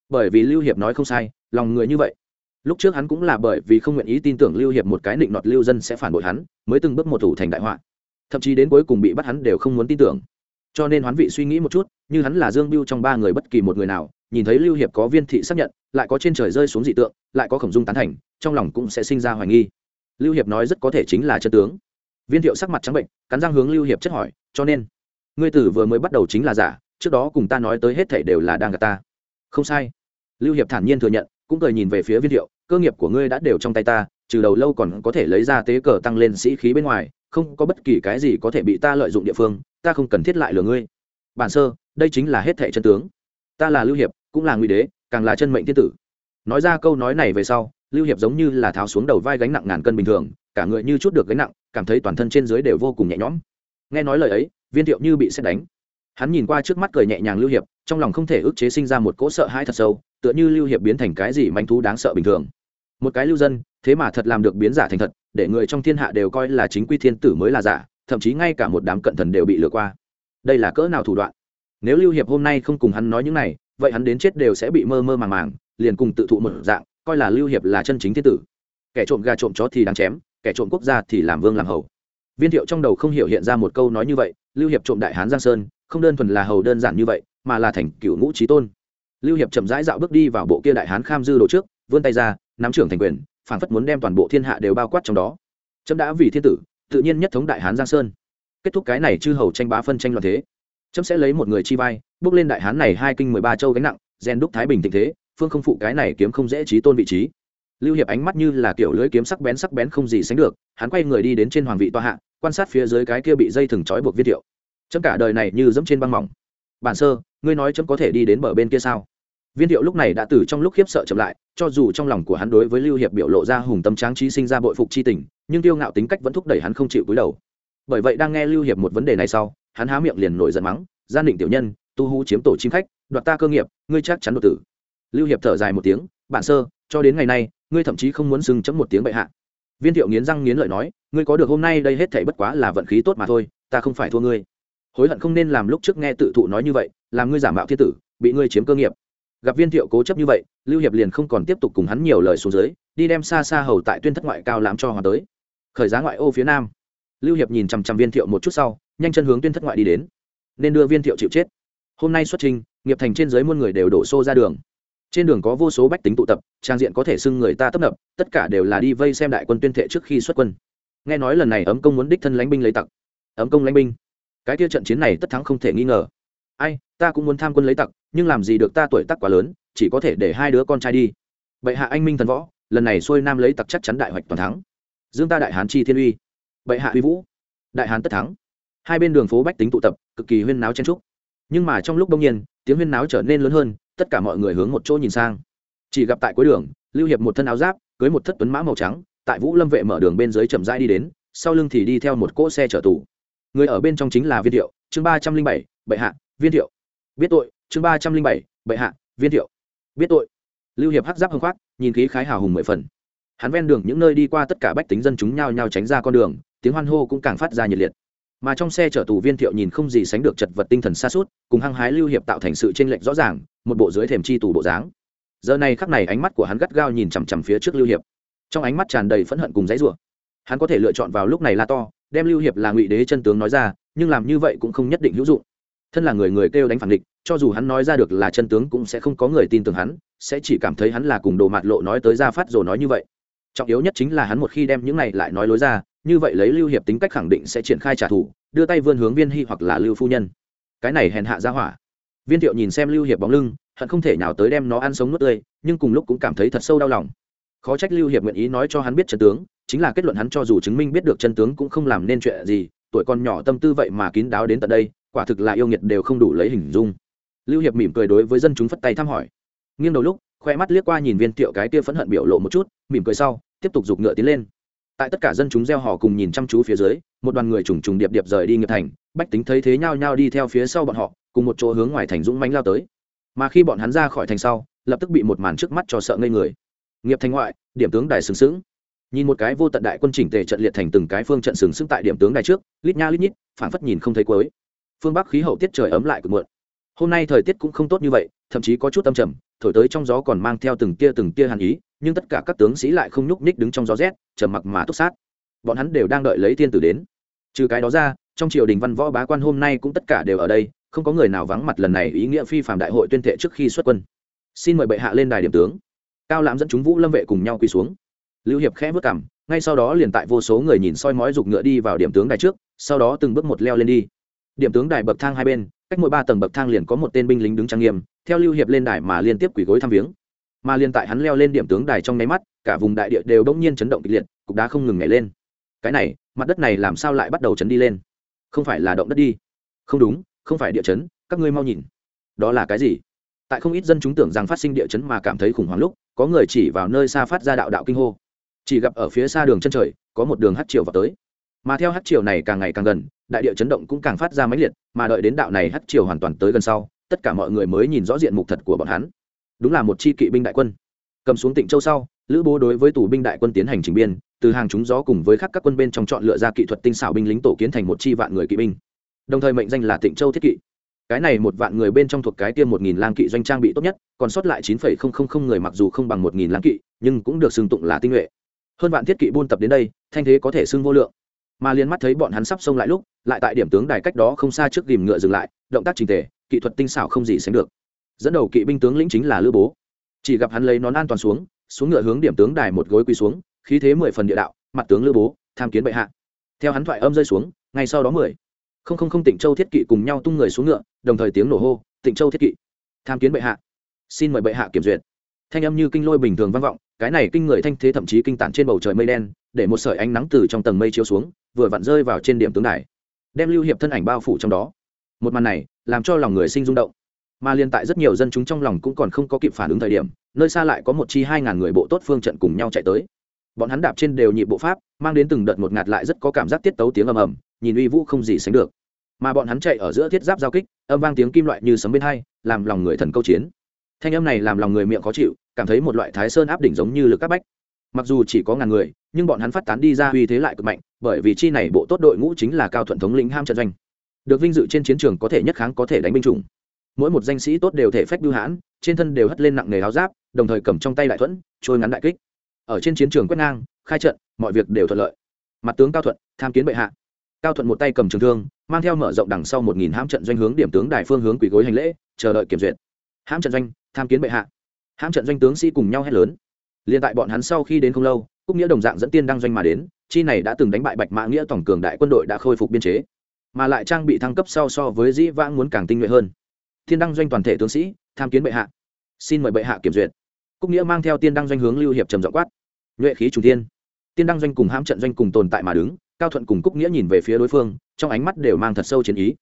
Bởi vì lưu hiệp nói không sai, lòng người như vậy lúc trước hắn cũng là bởi vì không nguyện ý tin tưởng lưu hiệp một cái định nọt lưu dân sẽ phản bội hắn, mới từng bước một thủ thành đại họa. Thậm chí đến cuối cùng bị bắt hắn đều không muốn tin tưởng. Cho nên hoán vị suy nghĩ một chút, như hắn là dương biêu trong ba người bất kỳ một người nào, nhìn thấy lưu hiệp có viên thị xác nhận, lại có trên trời rơi xuống dị tượng, lại có khổng dung tán thành, trong lòng cũng sẽ sinh ra hoài nghi. Lưu hiệp nói rất có thể chính là chân tướng. Viên thiệu sắc mặt trắng bệnh, cắn răng hướng lưu hiệp chất hỏi, cho nên, ngươi tử vừa mới bắt đầu chính là giả, trước đó cùng ta nói tới hết thảy đều là đang gạt ta. Không sai. Lưu hiệp thản nhiên thừa nhận cũng cười nhìn về phía viên thiệu cơ nghiệp của ngươi đã đều trong tay ta, trừ đầu lâu còn có thể lấy ra tế cờ tăng lên sĩ khí bên ngoài, không có bất kỳ cái gì có thể bị ta lợi dụng địa phương, ta không cần thiết lại lừa ngươi. Bản sơ, đây chính là hết thệ chân tướng. Ta là lưu hiệp, cũng là ngụy đế, càng là chân mệnh thiên tử. Nói ra câu nói này về sau, lưu hiệp giống như là tháo xuống đầu vai gánh nặng ngàn cân bình thường, cả người như chút được gánh nặng, cảm thấy toàn thân trên dưới đều vô cùng nhẹ nhõm. Nghe nói lời ấy, viên thiệu như bị xét đánh. Hắn nhìn qua trước mắt cười nhẹ nhàng lưu hiệp, trong lòng không thể ức chế sinh ra một cỗ sợ hãi thật sâu tựa như lưu hiệp biến thành cái gì manh thú đáng sợ bình thường. Một cái lưu dân, thế mà thật làm được biến giả thành thật, để người trong thiên hạ đều coi là chính quy thiên tử mới là giả, thậm chí ngay cả một đám cận thần đều bị lừa qua. Đây là cỡ nào thủ đoạn? Nếu lưu hiệp hôm nay không cùng hắn nói những này, vậy hắn đến chết đều sẽ bị mơ mơ màng màng, liền cùng tự thụ một dạng, coi là lưu hiệp là chân chính thiên tử. Kẻ trộm gà trộm chó thì đáng chém, kẻ trộm quốc gia thì làm vương làm hầu. Viên thiệu trong đầu không hiểu hiện ra một câu nói như vậy, lưu hiệp trộm đại hán giang sơn, không đơn thuần là hầu đơn giản như vậy, mà là thành cựu ngũ trí tôn lưu hiệp chậm rãi dạo bước đi vào bộ kia đại hán kham dư đồ trước, vươn tay ra, nắm trưởng thành quyền phản phất muốn đem toàn bộ thiên hạ đều bao quát trong đó. Chấm đã vì thiên tử, tự nhiên nhất thống đại hán giang sơn. Kết thúc cái này chư hầu tranh bá phân tranh loạn thế. Chấm sẽ lấy một người chi vai, bước lên đại hán này hai kinh mười ba châu gánh nặng, rèn đúc thái bình tình thế, phương không phụ cái này kiếm không dễ trí tôn vị trí. Lưu hiệp ánh mắt như là kiểu lưỡi kiếm sắc bén sắc bén không gì sánh được, hắn quay người đi đến trên hoàng vị toa hạ, quan sát phía dưới cái kia bị dây thừng trói buộc viết hiệu chấm cả đời này như dẫm trên băng mỏng bản sơ, ngươi nói chấm có thể đi đến bờ bên kia sao? Viên thiệu lúc này đã từ trong lúc khiếp sợ chậm lại, cho dù trong lòng của hắn đối với lưu hiệp biểu lộ ra hùng tâm tráng trí sinh ra bội phục chi tình, nhưng tiêu ngạo tính cách vẫn thúc đẩy hắn không chịu cúi đầu. Bởi vậy đang nghe lưu hiệp một vấn đề này sau, hắn há miệng liền nổi giận mắng, gian định tiểu nhân, tu hú chiếm tổ chim khách, đoạt ta cơ nghiệp, ngươi chắc chắn đột tử. Lưu hiệp thở dài một tiếng, bản sơ, cho đến ngày nay, ngươi thậm chí không muốn xưng chấm một tiếng bệ hạ. Viên thiệu nghiến răng nghiến lợi nói, ngươi có được hôm nay đây hết thảy bất quá là vận khí tốt mà thôi, ta không phải thua ngươi hối hận không nên làm lúc trước nghe tự thụ nói như vậy, làm ngươi giả mạo thiên tử, bị ngươi chiếm cơ nghiệp. Gặp viên thiệu cố chấp như vậy, lưu hiệp liền không còn tiếp tục cùng hắn nhiều lời xuống dưới, đi đem xa xa hầu tại tuyên thất ngoại cao làm cho hòa tới. Khởi giá ngoại ô phía nam. Lưu hiệp nhìn chằm chằm viên thiệu một chút sau, nhanh chân hướng tuyên thất ngoại đi đến. Nên đưa viên thiệu chịu chết. Hôm nay xuất trình, nghiệp thành trên dưới muôn người đều đổ xô ra đường. Trên đường có vô số bách tính tụ tập, trang diện có thể xưng người ta tấp nập, tất cả đều là đi vây xem đại quân tuyên thệ trước khi xuất quân. Nghe nói lần này ấm công muốn đích thân lãnh binh lấy tặc. Ấm công lãnh binh cái kia trận chiến này tất thắng không thể nghi ngờ. Ai, ta cũng muốn tham quân lấy tặc, nhưng làm gì được ta tuổi tác quá lớn, chỉ có thể để hai đứa con trai đi. Bệ hạ anh minh thần võ, lần này xuôi nam lấy tặc chắc chắn đại hoạch toàn thắng. Dương ta đại hán chi thiên uy. Bệ hạ uy vũ. Đại hán tất thắng. Hai bên đường phố bách tính tụ tập, cực kỳ huyên náo chen trúc nhưng mà trong lúc đông nhiên, tiếng huyên náo trở nên lớn hơn, tất cả mọi người hướng một chỗ nhìn sang. Chỉ gặp tại cuối đường, lưu hiệp một thân áo giáp, cưới một thất tuấn mã màu trắng, tại vũ lâm vệ mở đường bên dưới chậm rãi đi đến, sau lưng thì đi theo một cỗ xe chở tù người ở bên trong chính là viên thiệu, chương ba trăm linh bảy, bệ hạ, viên thiệu. Biết tội, chương ba trăm linh bảy, bệ hạ, viên thiệu. Biết tội. Lưu hiệp hắc giáp hưng khoác, nhìn khí khái hào hùng mười phần. Hắn ven đường những nơi đi qua tất cả bách tính dân chúng nhao nhao tránh ra con đường, tiếng hoan hô cũng càng phát ra nhiệt liệt. Mà trong xe chở tù viên thiệu nhìn không gì sánh được chật vật tinh thần xa suốt, cùng hăng hái lưu hiệp tạo thành sự tranh lệch rõ ràng, một bộ dưới thềm chi tù bộ dáng. Giờ này khắc này ánh mắt của hắn gắt gao nhìn chằm chằm phía trước lưu hiệp. Trong ánh mắt tràn đầy phẫn hận cùng dãy rủa. Hắn có thể lựa chọn vào lúc này la to đem lưu hiệp là ngụy đế chân tướng nói ra, nhưng làm như vậy cũng không nhất định hữu dụng. Thân là người người kêu đánh phản địch, cho dù hắn nói ra được là chân tướng cũng sẽ không có người tin tưởng hắn, sẽ chỉ cảm thấy hắn là cùng đồ mạt lộ nói tới ra phát rồi nói như vậy. Trọng yếu nhất chính là hắn một khi đem những này lại nói lối ra, như vậy lấy lưu hiệp tính cách khẳng định sẽ triển khai trả thù, đưa tay vươn hướng viên hy hoặc là lưu phu nhân. Cái này hèn hạ ra hỏa. Viên thiệu nhìn xem lưu hiệp bóng lưng, hận không thể nào tới đem nó ăn sống nuốt tươi, nhưng cùng lúc cũng cảm thấy thật sâu đau lòng. Khó trách lưu hiệp nguyện ý nói cho hắn biết chân tướng chính là kết luận hắn cho dù chứng minh biết được chân tướng cũng không làm nên chuyện gì, tuổi còn nhỏ tâm tư vậy mà kín đáo đến tận đây, quả thực là yêu nghiệt đều không đủ lấy hình dung. Lưu hiệp mỉm cười đối với dân chúng phất tay thăm hỏi. Nghiêng đầu lúc, khoe mắt liếc qua nhìn viên tiệu cái kia phẫn hận biểu lộ một chút, mỉm cười sau, tiếp tục giục ngựa tiến lên. Tại tất cả dân chúng gieo họ cùng nhìn chăm chú phía dưới, một đoàn người trùng trùng điệp điệp rời đi nghiệp thành, bách tính thấy thế nhao nhao đi theo phía sau bọn họ, cùng một chỗ hướng ngoài thành dũng mánh lao tới. Mà khi bọn hắn ra khỏi thành sau, lập tức bị một màn trước mắt cho sợ ngây người. Nghiệp thành ngoại, điểm tướng đài sừng sững nhìn một cái vô tận đại quân chỉnh tề trận liệt thành từng cái phương trận sừng sững tại điểm tướng đài trước, lít nha lít nhít phản phất nhìn không thấy cuối. Phương bắc khí hậu tiết trời ấm lại cực muộn hôm nay thời tiết cũng không tốt như vậy, thậm chí có chút âm trầm, thổi tới trong gió còn mang theo từng tia từng tia hàn ý, nhưng tất cả các tướng sĩ lại không nhúc nhích đứng trong gió rét, trầm mặc mà túc sát. Bọn hắn đều đang đợi lấy thiên tử đến. Trừ cái đó ra, trong triều đình văn võ bá quan hôm nay cũng tất cả đều ở đây, không có người nào vắng mặt lần này ý nghĩa phi phạm đại hội tuyên thệ trước khi xuất quân. Xin mời bệ hạ lên đài điểm tướng. Cao lãm dẫn chúng vũ lâm vệ cùng nhau quỳ xuống lưu hiệp khẽ vất cảm ngay sau đó liền tại vô số người nhìn soi mói giục ngựa đi vào điểm tướng đài trước, sau đó từng bước một leo lên đi. Điểm tướng đài bậc thang hai bên, cách mỗi ba tầng bậc thang liền có một tên binh lính đứng trang nghiêm, theo lưu hiệp lên đài mà liên tiếp quỳ gối thăm viếng. Mà liên tại hắn leo lên điểm tướng đài trong nháy mắt, cả vùng đại địa đều đông nhiên chấn động kịch liệt, cục đá không ngừng nhảy lên. Cái này, mặt đất này làm sao lại bắt đầu chấn đi lên? Không phải là động đất đi. Không đúng, không phải địa chấn, các ngươi mau nhìn. Đó là cái gì? Tại không ít dân chúng tưởng rằng phát sinh địa chấn mà cảm thấy khủng hoảng lúc, có người chỉ vào nơi xa phát ra đạo đạo kinh hô chỉ gặp ở phía xa đường chân trời, có một đường hát triều vào tới. Mà theo hát triều này càng ngày càng gần, đại địa chấn động cũng càng phát ra mãnh liệt, mà đợi đến đạo này hát triều hoàn toàn tới gần sau, tất cả mọi người mới nhìn rõ diện mục thật của bọn hắn. Đúng là một chi kỵ binh đại quân. Cầm xuống tịnh châu sau, lữ bố đối với tù binh đại quân tiến hành trình biên, từ hàng chúng gió cùng với khắc các quân bên trong chọn lựa ra kỹ thuật tinh xảo binh lính tổ kiến thành một chi vạn người kỵ binh. Đồng thời mệnh danh là tịnh châu thiết kỵ. Cái này một vạn người bên trong thuộc cái tiêm một nghìn lang kỵ doanh trang bị tốt nhất, còn sót lại chín phẩy không không không người mặc dù không bằng một nghìn lang kỵ, nhưng cũng được xưng tụng là tinh nhuệ hơn vạn thiết kỵ buôn tập đến đây, thanh thế có thể xưng vô lượng. Mà liền mắt thấy bọn hắn sắp xông lại lúc, lại tại điểm tướng đài cách đó không xa trước ghìm ngựa dừng lại, động tác trình tề, kỹ thuật tinh xảo không gì sánh được. Dẫn đầu kỵ binh tướng lĩnh chính là lữ bố. Chỉ gặp hắn lấy nón an toàn xuống xuống ngựa hướng điểm tướng đài một gối quỳ xuống, khí thế mười phần địa đạo, mặt tướng lữ bố, tham kiến bệ hạ. Theo hắn thoại âm rơi xuống, ngay sau đó mười. Không không không tỉnh châu thiết kỵ cùng nhau tung người xuống ngựa, đồng thời tiếng nổ hô tỉnh châu thiết kỵ, tham kiến bệ hạ. Xin mời bệ hạ kiểm duyệt thanh âm như kinh lôi bình thường vang vọng, cái này kinh người thanh thế thậm chí kinh tản trên bầu trời mây đen, để một sợi ánh nắng từ trong tầng mây chiếu xuống, vừa vặn rơi vào trên điểm tướng đài. Đem lưu hiệp thân ảnh bao phủ trong đó. Một màn này, làm cho lòng người sinh rung động. Mà liên tại rất nhiều dân chúng trong lòng cũng còn không có kịp phản ứng thời điểm, nơi xa lại có một chi hai ngàn người bộ tốt phương trận cùng nhau chạy tới. Bọn hắn đạp trên đều nhịp bộ pháp, mang đến từng đợt một ngạt lại rất có cảm giác tiết tấu tiếng ầm ầm, nhìn uy vũ không gì sánh được. Mà bọn hắn chạy ở giữa thiết giáp giao kích, âm vang tiếng kim loại như sấm bên hai, làm lòng người thần câu chiến thanh âm này làm lòng người miệng khó chịu, cảm thấy một loại thái sơn áp đỉnh giống như lực các bách. Mặc dù chỉ có ngàn người, nhưng bọn hắn phát tán đi ra uy thế lại cực mạnh, bởi vì chi này bộ tốt đội ngũ chính là cao thuận thống lĩnh ham trận doanh. Được vinh dự trên chiến trường có thể nhất kháng có thể đánh binh chủng. Mỗi một danh sĩ tốt đều thể phách bưu hãn, trên thân đều hất lên nặng nghề áo giáp, đồng thời cầm trong tay đại thuẫn, trôi ngắn đại kích. Ở trên chiến trường quét ngang, khai trận, mọi việc đều thuận lợi. Mặt tướng cao thuận, tham kiến bệ hạ. Cao thuận một tay cầm trường thương, mang theo mở rộng đằng sau một nghìn hãm trận doanh hướng điểm tướng đài phương hướng quỳ gối hành lễ, chờ đợi kiểm duyệt. Hãm trận doanh tham kiến bệ hạ. Hãm trận doanh tướng sĩ cùng nhau hét lớn. Liền tại bọn hắn sau khi đến không lâu, cúc nghĩa đồng dạng dẫn tiên đăng doanh mà đến, chi này đã từng đánh bại bạch mã nghĩa tổng cường đại quân đội đã khôi phục biên chế, mà lại trang bị thăng cấp sau so với dĩ vãng muốn càng tinh nhuệ hơn. Thiên đăng doanh toàn thể tướng sĩ, tham kiến bệ hạ. Xin mời bệ hạ kiểm duyệt. Cúc nghĩa mang theo tiên đăng doanh hướng lưu hiệp trầm dọ quát. Nhuệ khí trùng thiên. Tiên đăng doanh cùng hãm trận doanh cùng tồn tại mà đứng, cao thuận cùng cúc nghĩa nhìn về phía đối phương, trong ánh mắt đều mang thật sâu chiến ý.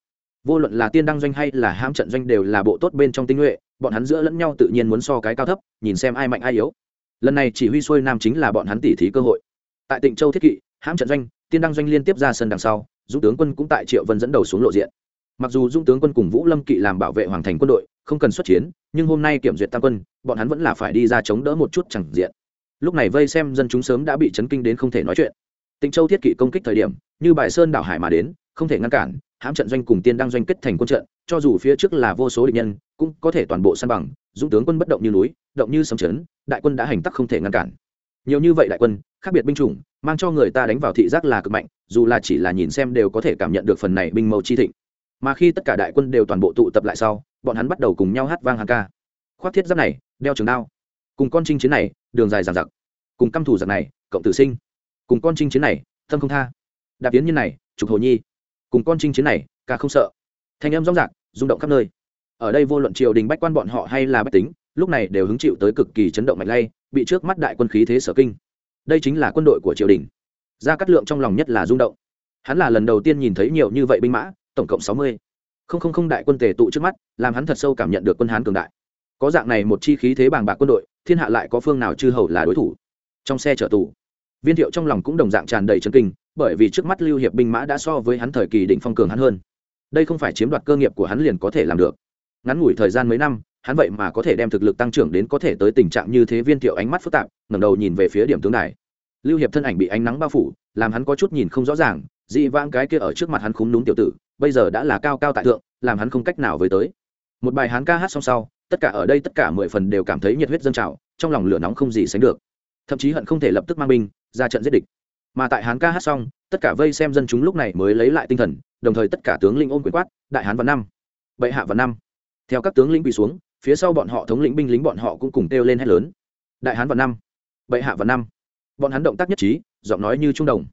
Vô luận là tiên đăng doanh hay là hãm trận doanh đều là bộ tốt bên trong tinh nhuệ bọn hắn giữa lẫn nhau tự nhiên muốn so cái cao thấp, nhìn xem ai mạnh ai yếu. Lần này chỉ huy xuôi nam chính là bọn hắn tỉ thí cơ hội. Tại tịnh châu thiết kỵ, hãm trận doanh, tiên đăng doanh liên tiếp ra sân đằng sau, dũng tướng quân cũng tại triệu vân dẫn đầu xuống lộ diện. Mặc dù dũng tướng quân cùng vũ lâm kỵ làm bảo vệ hoàng thành quân đội, không cần xuất chiến, nhưng hôm nay kiểm duyệt tam quân, bọn hắn vẫn là phải đi ra chống đỡ một chút chẳng diện. Lúc này vây xem dân chúng sớm đã bị chấn kinh đến không thể nói chuyện. Tịnh châu thiết kỵ công kích thời điểm, như bài sơn đảo hải mà đến, không thể ngăn cản hãm trận doanh cùng tiên đăng doanh kết thành quân trận, cho dù phía trước là vô số địch nhân, cũng có thể toàn bộ săn bằng, dũng tướng quân bất động như núi, động như sấm chấn đại quân đã hành tắc không thể ngăn cản. Nhiều như vậy đại quân, khác biệt binh chủng, mang cho người ta đánh vào thị giác là cực mạnh, dù là chỉ là nhìn xem đều có thể cảm nhận được phần này binh mâu chi thịnh. Mà khi tất cả đại quân đều toàn bộ tụ tập lại sau, bọn hắn bắt đầu cùng nhau hát vang hàng ca. Khoác thiết giáp này, đeo trường đao. Cùng con trinh chiến này, đường dài dằng giặc cùng căm thủ giặc này, cộng tử sinh. Cùng con trinh chiến này thâm không tha. Đạp tiến như này, trục hồ nhi cùng con trinh chiến này ca không sợ. Thanh em rõ rạc, rung động khắp nơi. Ở đây vô luận triều đình bách quan bọn họ hay là bách tính, lúc này đều hứng chịu tới cực kỳ chấn động mạnh lay, bị trước mắt đại quân khí thế sở kinh. Đây chính là quân đội của triều đình. Ra cắt lượng trong lòng nhất là rung động. Hắn là lần đầu tiên nhìn thấy nhiều như vậy binh mã, tổng cộng sáu mươi. Không không không đại quân tề tụ trước mắt, làm hắn thật sâu cảm nhận được quân hán cường đại. Có dạng này một chi khí thế bàng bạc quân đội, thiên hạ lại có phương nào chư hầu là đối thủ? Trong xe chở tù, viên thiệu trong lòng cũng đồng dạng tràn đầy chân kinh bởi vì trước mắt lưu hiệp binh mã đã so với hắn thời kỳ định phong cường hắn hơn. Đây không phải chiếm đoạt cơ nghiệp của hắn liền có thể làm được. Ngắn ngủi thời gian mấy năm, hắn vậy mà có thể đem thực lực tăng trưởng đến có thể tới tình trạng như thế viên thiệu ánh mắt phức tạp, ngẩng đầu nhìn về phía điểm tướng đài. Lưu hiệp thân ảnh bị ánh nắng bao phủ, làm hắn có chút nhìn không rõ ràng, dị vãng cái kia ở trước mặt hắn khúng đúng tiểu tử, bây giờ đã là cao cao tại thượng, làm hắn không cách nào với tới. Một bài hắn ca hát xong sau, tất cả ở đây tất cả mười phần đều cảm thấy nhiệt huyết dâng trào, trong lòng lửa nóng không gì sánh được. Thậm chí hận không thể lập tức mang binh, ra trận giết địch mà tại hán ca hát xong, tất cả vây xem dân chúng lúc này mới lấy lại tinh thần, đồng thời tất cả tướng lĩnh ôm quyền quát, đại hán và năm. Bệ hạ và năm. Theo các tướng lĩnh bị xuống, phía sau bọn họ thống lĩnh binh lính bọn họ cũng cùng kêu lên hét lớn. Đại hán và năm. Bệ hạ và năm. Bọn hắn động tác nhất trí, giọng nói như trung đồng.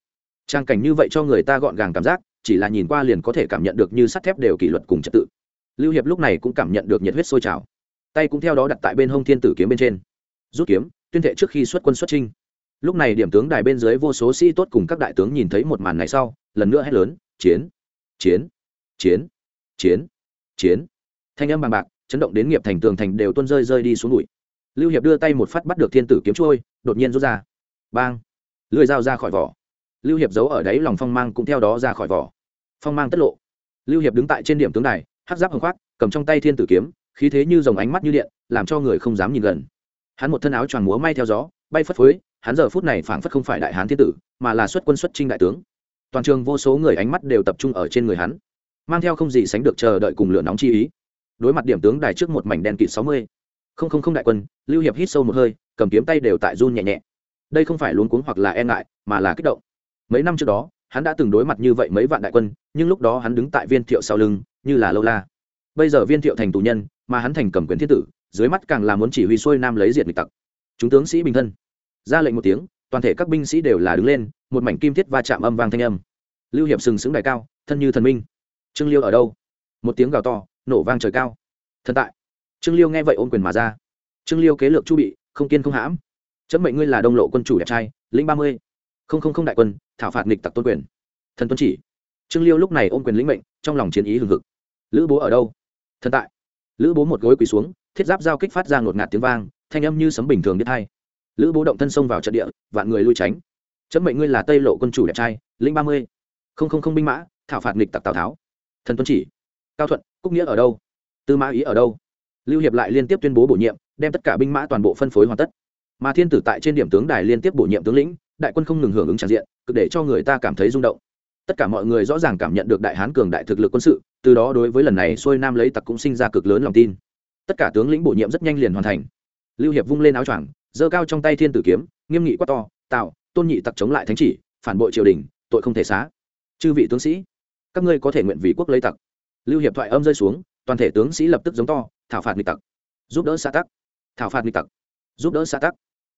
Trang cảnh như vậy cho người ta gọn gàng cảm giác, chỉ là nhìn qua liền có thể cảm nhận được như sắt thép đều kỷ luật cùng trật tự. Lưu hiệp lúc này cũng cảm nhận được nhiệt huyết sôi trào. Tay cũng theo đó đặt tại bên hông thiên tử kiếm bên trên. Rút kiếm, tuyên thệ trước khi xuất quân xuất trinh lúc này điểm tướng đài bên dưới vô số sĩ tốt cùng các đại tướng nhìn thấy một màn này sau, lần nữa hét lớn, chiến! Chiến! Chiến! Chiến! Chiến! Thanh âm bằng bạc, chấn động đến nghiệp thành tường thành đều tuôn rơi rơi đi xuống bụi. Lưu hiệp đưa tay một phát bắt được thiên tử kiếm trôi, đột nhiên rút ra. Bang! Lưỡi dao ra khỏi vỏ. Lưu hiệp giấu ở đáy lòng phong mang cũng theo đó ra khỏi vỏ. Phong mang tất lộ. Lưu hiệp đứng tại trên điểm tướng đài hát giáp hồng khoác, cầm trong tay thiên tử kiếm, khí thế như dòng ánh mắt như điện, làm cho người không dám nhìn gần. Hắn một thân áo choàng múa may theo gió, bay phất phới hắn giờ phút này phảng phất không phải đại hán thiên tử, mà là xuất quân xuất trinh đại tướng. Toàn trường vô số người ánh mắt đều tập trung ở trên người hắn, mang theo không gì sánh được chờ đợi cùng lửa nóng chi ý. Đối mặt điểm tướng đài trước một mảnh đen kịt sáu mươi, không không không đại quân, lưu hiệp hít sâu một hơi, cầm kiếm tay đều tại run nhẹ nhẹ. Đây không phải luống cuống hoặc là e ngại, mà là kích động. Mấy năm trước đó, hắn đã từng đối mặt như vậy mấy vạn đại quân, nhưng lúc đó hắn đứng tại viên thiệu sau lưng, như là lâu la. Bây giờ viên thiệu thành tù nhân, mà hắn thành cầm quyền thiết tử, dưới mắt càng là muốn chỉ huy xuôi nam lấy diệt nghịch tặc. Chúng tướng sĩ bình thân ra lệnh một tiếng, toàn thể các binh sĩ đều là đứng lên, một mảnh kim thiết va chạm âm vang thanh âm. Lưu hiệp sừng sững đại cao, thân như thần minh. Trương liêu ở đâu? Một tiếng gào to, nổ vang trời cao. Thần tại. Trương liêu nghe vậy ôm quyền mà ra. Trương liêu kế lược chu bị, không kiên không hãm. Chấm mệnh ngươi là đông lộ quân chủ đẹp trai, lĩnh ba mươi. Không không không đại quân, thảo phạt nghịch tặc tôn quyền. Thần tuân chỉ. Trương liêu lúc này ôm quyền lĩnh mệnh, trong lòng chiến ý hừng hực. Lữ bố ở đâu? Thần tại. Lữ bố một gối quỳ xuống, thiết giáp giao kích phát ra ngột ngạt tiếng vang, thanh âm như sấm bình thường biết hay lữ bố động thân xông vào trận địa, vạn người lui tránh. Chấm mệnh ngươi là tây lộ quân chủ đẹp trai, lĩnh ba mươi. Không không không binh mã, thảo phạt nghịch tặc tào tháo. Thần tuân chỉ. Cao thuận, cúc nghĩa ở đâu? Tư mã ý ở đâu? Lưu hiệp lại liên tiếp tuyên bố bổ nhiệm, đem tất cả binh mã toàn bộ phân phối hoàn tất. Mà thiên tử tại trên điểm tướng đài liên tiếp bổ nhiệm tướng lĩnh, đại quân không ngừng hưởng ứng tràn diện, cực để cho người ta cảm thấy rung động. Tất cả mọi người rõ ràng cảm nhận được đại hán cường đại thực lực quân sự, từ đó đối với lần này xuôi nam lấy tặc cũng sinh ra cực lớn lòng tin. Tất cả tướng lĩnh bổ nhiệm rất nhanh liền hoàn thành. Lưu hiệp vung lên áo choàng giơ cao trong tay thiên tử kiếm, nghiêm nghị quát to tạo tôn nhị tặc chống lại thánh chỉ, phản bội triều đình, tội không thể xá. Chư vị tướng sĩ, các ngươi có thể nguyện vì quốc lấy tặc. Lưu hiệp thoại âm rơi xuống, toàn thể tướng sĩ lập tức giống to, thảo phạt nghịch tặc, giúp đỡ xã tắc. Thảo phạt nghịch tặc, giúp đỡ xã tắc.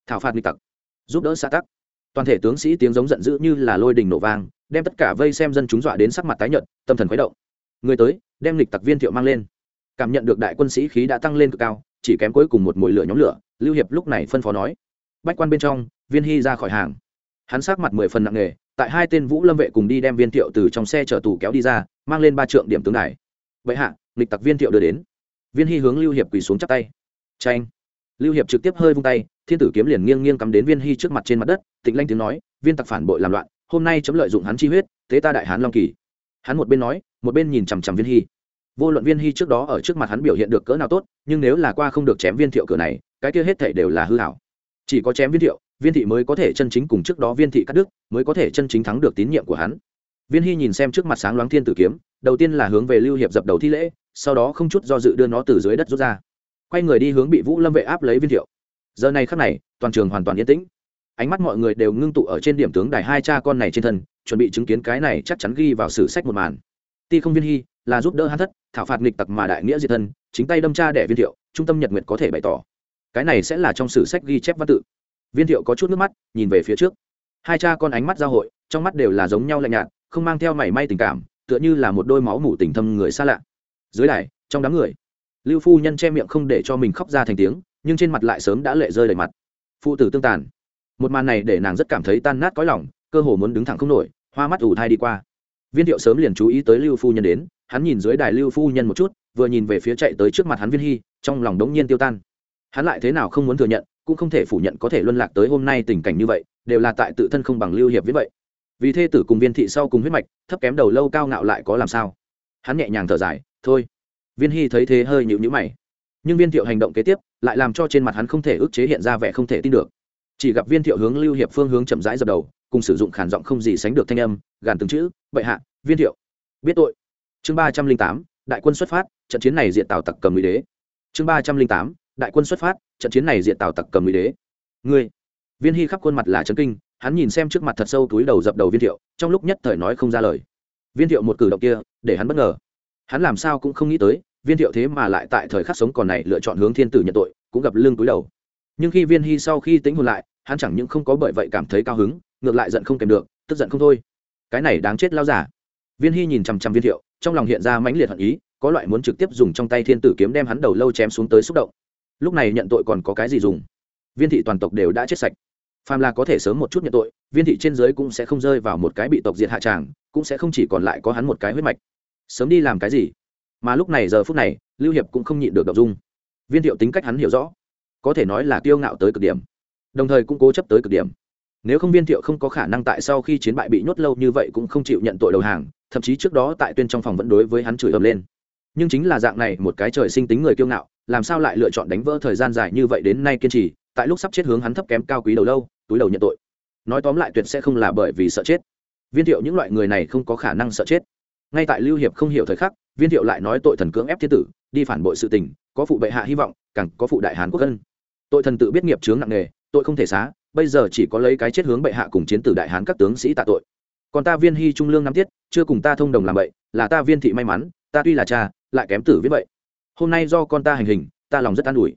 Thảo phạt nghịch tặc, giúp đỡ xã tắc. Toàn thể tướng sĩ tiếng giống giận dữ như là lôi đình nổ vang, đem tất cả vây xem dân chúng dọa đến sắc mặt tái nhợt, tâm thần khuấy động. Người tới, đem lịch tặc viên thiệu mang lên. Cảm nhận được đại quân sĩ khí đã tăng lên cực cao chỉ kém cuối cùng một mũi lửa nhóm lửa, lưu hiệp lúc này phân phó nói. Bách quan bên trong, viên hy ra khỏi hàng. Hắn sát mặt mười phần nặng nề, tại hai tên vũ lâm vệ cùng đi đem viên thiệu từ trong xe chở tù kéo đi ra, mang lên ba trượng điểm tướng này vậy hạ lịch tặc viên thiệu đưa đến. Viên hy hướng lưu hiệp quỳ xuống chắp tay. Tranh lưu hiệp trực tiếp hơi vung tay, thiên tử kiếm liền nghiêng nghiêng cắm đến viên hy trước mặt trên mặt đất, tịnh lanh tiếng nói, viên tặc phản bội làm loạn, hôm nay chấm lợi dụng hắn chi huyết, tế ta đại hán long kỳ. Hắn một bên nói, một bên nhìn chằm chằm viên hy vô luận viên hy trước đó ở trước mặt hắn biểu hiện được cỡ nào tốt, nhưng nếu là qua không được chém viên thiệu cửa này, cái kia hết thể đều là hư hảo. Chỉ có chém viên thiệu, viên thị mới có thể chân chính cùng trước đó viên thị cắt đức mới có thể chân chính thắng được tín nhiệm của hắn. Viên hy nhìn xem trước mặt sáng loáng thiên tử kiếm, đầu tiên là hướng về lưu hiệp dập đầu thi lễ, sau đó không chút do dự đưa nó từ dưới đất rút ra. Quay người đi hướng bị vũ lâm vệ áp lấy viên thiệu. Giờ này khắc này, toàn trường hoàn toàn yên tĩnh. Ánh mắt mọi người đều ngưng tụ ở trên điểm tướng đài hai cha con này trên thân, chuẩn bị chứng kiến cái này chắc chắn ghi vào sử sách một màn. Ti không viên hy là giúp đỡ hắn thất, thảo phạt nghịch tặc mà đại nghĩa diệt thân, chính tay đâm cha đẻ viên thiệu, trung tâm nhật nguyệt có thể bày tỏ. Cái này sẽ là trong sử sách ghi chép văn tự. Viên thiệu có chút nước mắt, nhìn về phía trước. Hai cha con ánh mắt giao hội, trong mắt đều là giống nhau lạnh nhạt, không mang theo mảy may tình cảm, tựa như là một đôi máu mủ tình thâm người xa lạ. Dưới đài, trong đám người, lưu phu nhân che miệng không để cho mình khóc ra thành tiếng, nhưng trên mặt lại sớm đã lệ rơi đầy mặt. Phụ tử tương tàn. Một màn này để nàng rất cảm thấy tan nát cõi lòng, cơ hồ muốn đứng thẳng không nổi, hoa mắt ủ thai đi qua. Viên thiệu sớm liền chú ý tới lưu phu nhân đến hắn nhìn dưới đài lưu phu nhân một chút, vừa nhìn về phía chạy tới trước mặt hắn viên hy, trong lòng đống nhiên tiêu tan. Hắn lại thế nào không muốn thừa nhận, cũng không thể phủ nhận có thể luân lạc tới hôm nay tình cảnh như vậy, đều là tại tự thân không bằng lưu hiệp viết vậy. Vì thê tử cùng viên thị sau cùng huyết mạch, thấp kém đầu lâu cao ngạo lại có làm sao? Hắn nhẹ nhàng thở dài, thôi. Viên hy thấy thế hơi nhịu nhữ mày. Nhưng viên thiệu hành động kế tiếp, lại làm cho trên mặt hắn không thể ức chế hiện ra vẻ không thể tin được. Chỉ gặp viên thiệu hướng lưu hiệp phương hướng chậm rãi dập đầu, cùng sử dụng khản giọng không gì sánh được thanh âm, gàn từng chữ, bệ hạ, viên thiệu, biết tội chương ba trăm linh tám, đại quân xuất phát, trận chiến này diện tào tặc cầm mỹ đế. Chương ba trăm linh tám, đại quân xuất phát, trận chiến này diện tào tặc cầm mỹ đế. Ngươi, viên hy khắp khuôn mặt là trấn kinh, hắn nhìn xem trước mặt thật sâu túi đầu dập đầu viên thiệu, trong lúc nhất thời nói không ra lời. Viên thiệu một cử động kia, để hắn bất ngờ. Hắn làm sao cũng không nghĩ tới, viên thiệu thế mà lại tại thời khắc sống còn này lựa chọn hướng thiên tử nhận tội, cũng gặp lưng túi đầu. Nhưng khi viên hy sau khi tính hồn lại, hắn chẳng những không có bởi vậy cảm thấy cao hứng, ngược lại giận không kèm được, tức giận không thôi. Cái này đáng chết lao giả viên hy nhìn chằm chằm viên thiệu, trong lòng hiện ra mãnh liệt hận ý, có loại muốn trực tiếp dùng trong tay thiên tử kiếm đem hắn đầu lâu chém xuống tới xúc động. Lúc này nhận tội còn có cái gì dùng? Viên thị toàn tộc đều đã chết sạch. Phàm là có thể sớm một chút nhận tội, viên thị trên giới cũng sẽ không rơi vào một cái bị tộc diệt hạ tràng, cũng sẽ không chỉ còn lại có hắn một cái huyết mạch. Sớm đi làm cái gì? Mà lúc này giờ phút này, lưu hiệp cũng không nhịn được đ dung. Viên thiệu tính cách hắn hiểu rõ, có thể nói là kiêu ngạo tới cực điểm, đồng thời cũng cố chấp tới cực điểm. Nếu không viên thiệu không có khả năng tại sau khi chiến bại bị nhốt lâu như vậy cũng không chịu nhận tội đầu hàng thậm chí trước đó tại tuyên trong phòng vẫn đối với hắn chửi ầm lên. Nhưng chính là dạng này một cái trời sinh tính người kiêu ngạo, làm sao lại lựa chọn đánh vỡ thời gian dài như vậy đến nay kiên trì, tại lúc sắp chết hướng hắn thấp kém cao quý đầu lâu, túi đầu nhận tội. Nói tóm lại tuyệt sẽ không là bởi vì sợ chết. Viên thiệu những loại người này không có khả năng sợ chết. Ngay tại lưu hiệp không hiểu thời khắc, viên thiệu lại nói tội thần cưỡng ép thiên tử, đi phản bội sự tình, có phụ bệ hạ hy vọng, càng có phụ đại hán quốc dân. Tội thần tự biết nghiệp chướng nặng nề, tội không thể xá, bây giờ chỉ có lấy cái chết hướng bệ hạ cùng chiến tử đại hán các tướng sĩ tạ tội còn ta viên hy trung lương năm tiết, chưa cùng ta thông đồng làm vậy, là ta viên thị may mắn, ta tuy là cha, lại kém tử viết vậy. Hôm nay do con ta hành hình, ta lòng rất an ủi.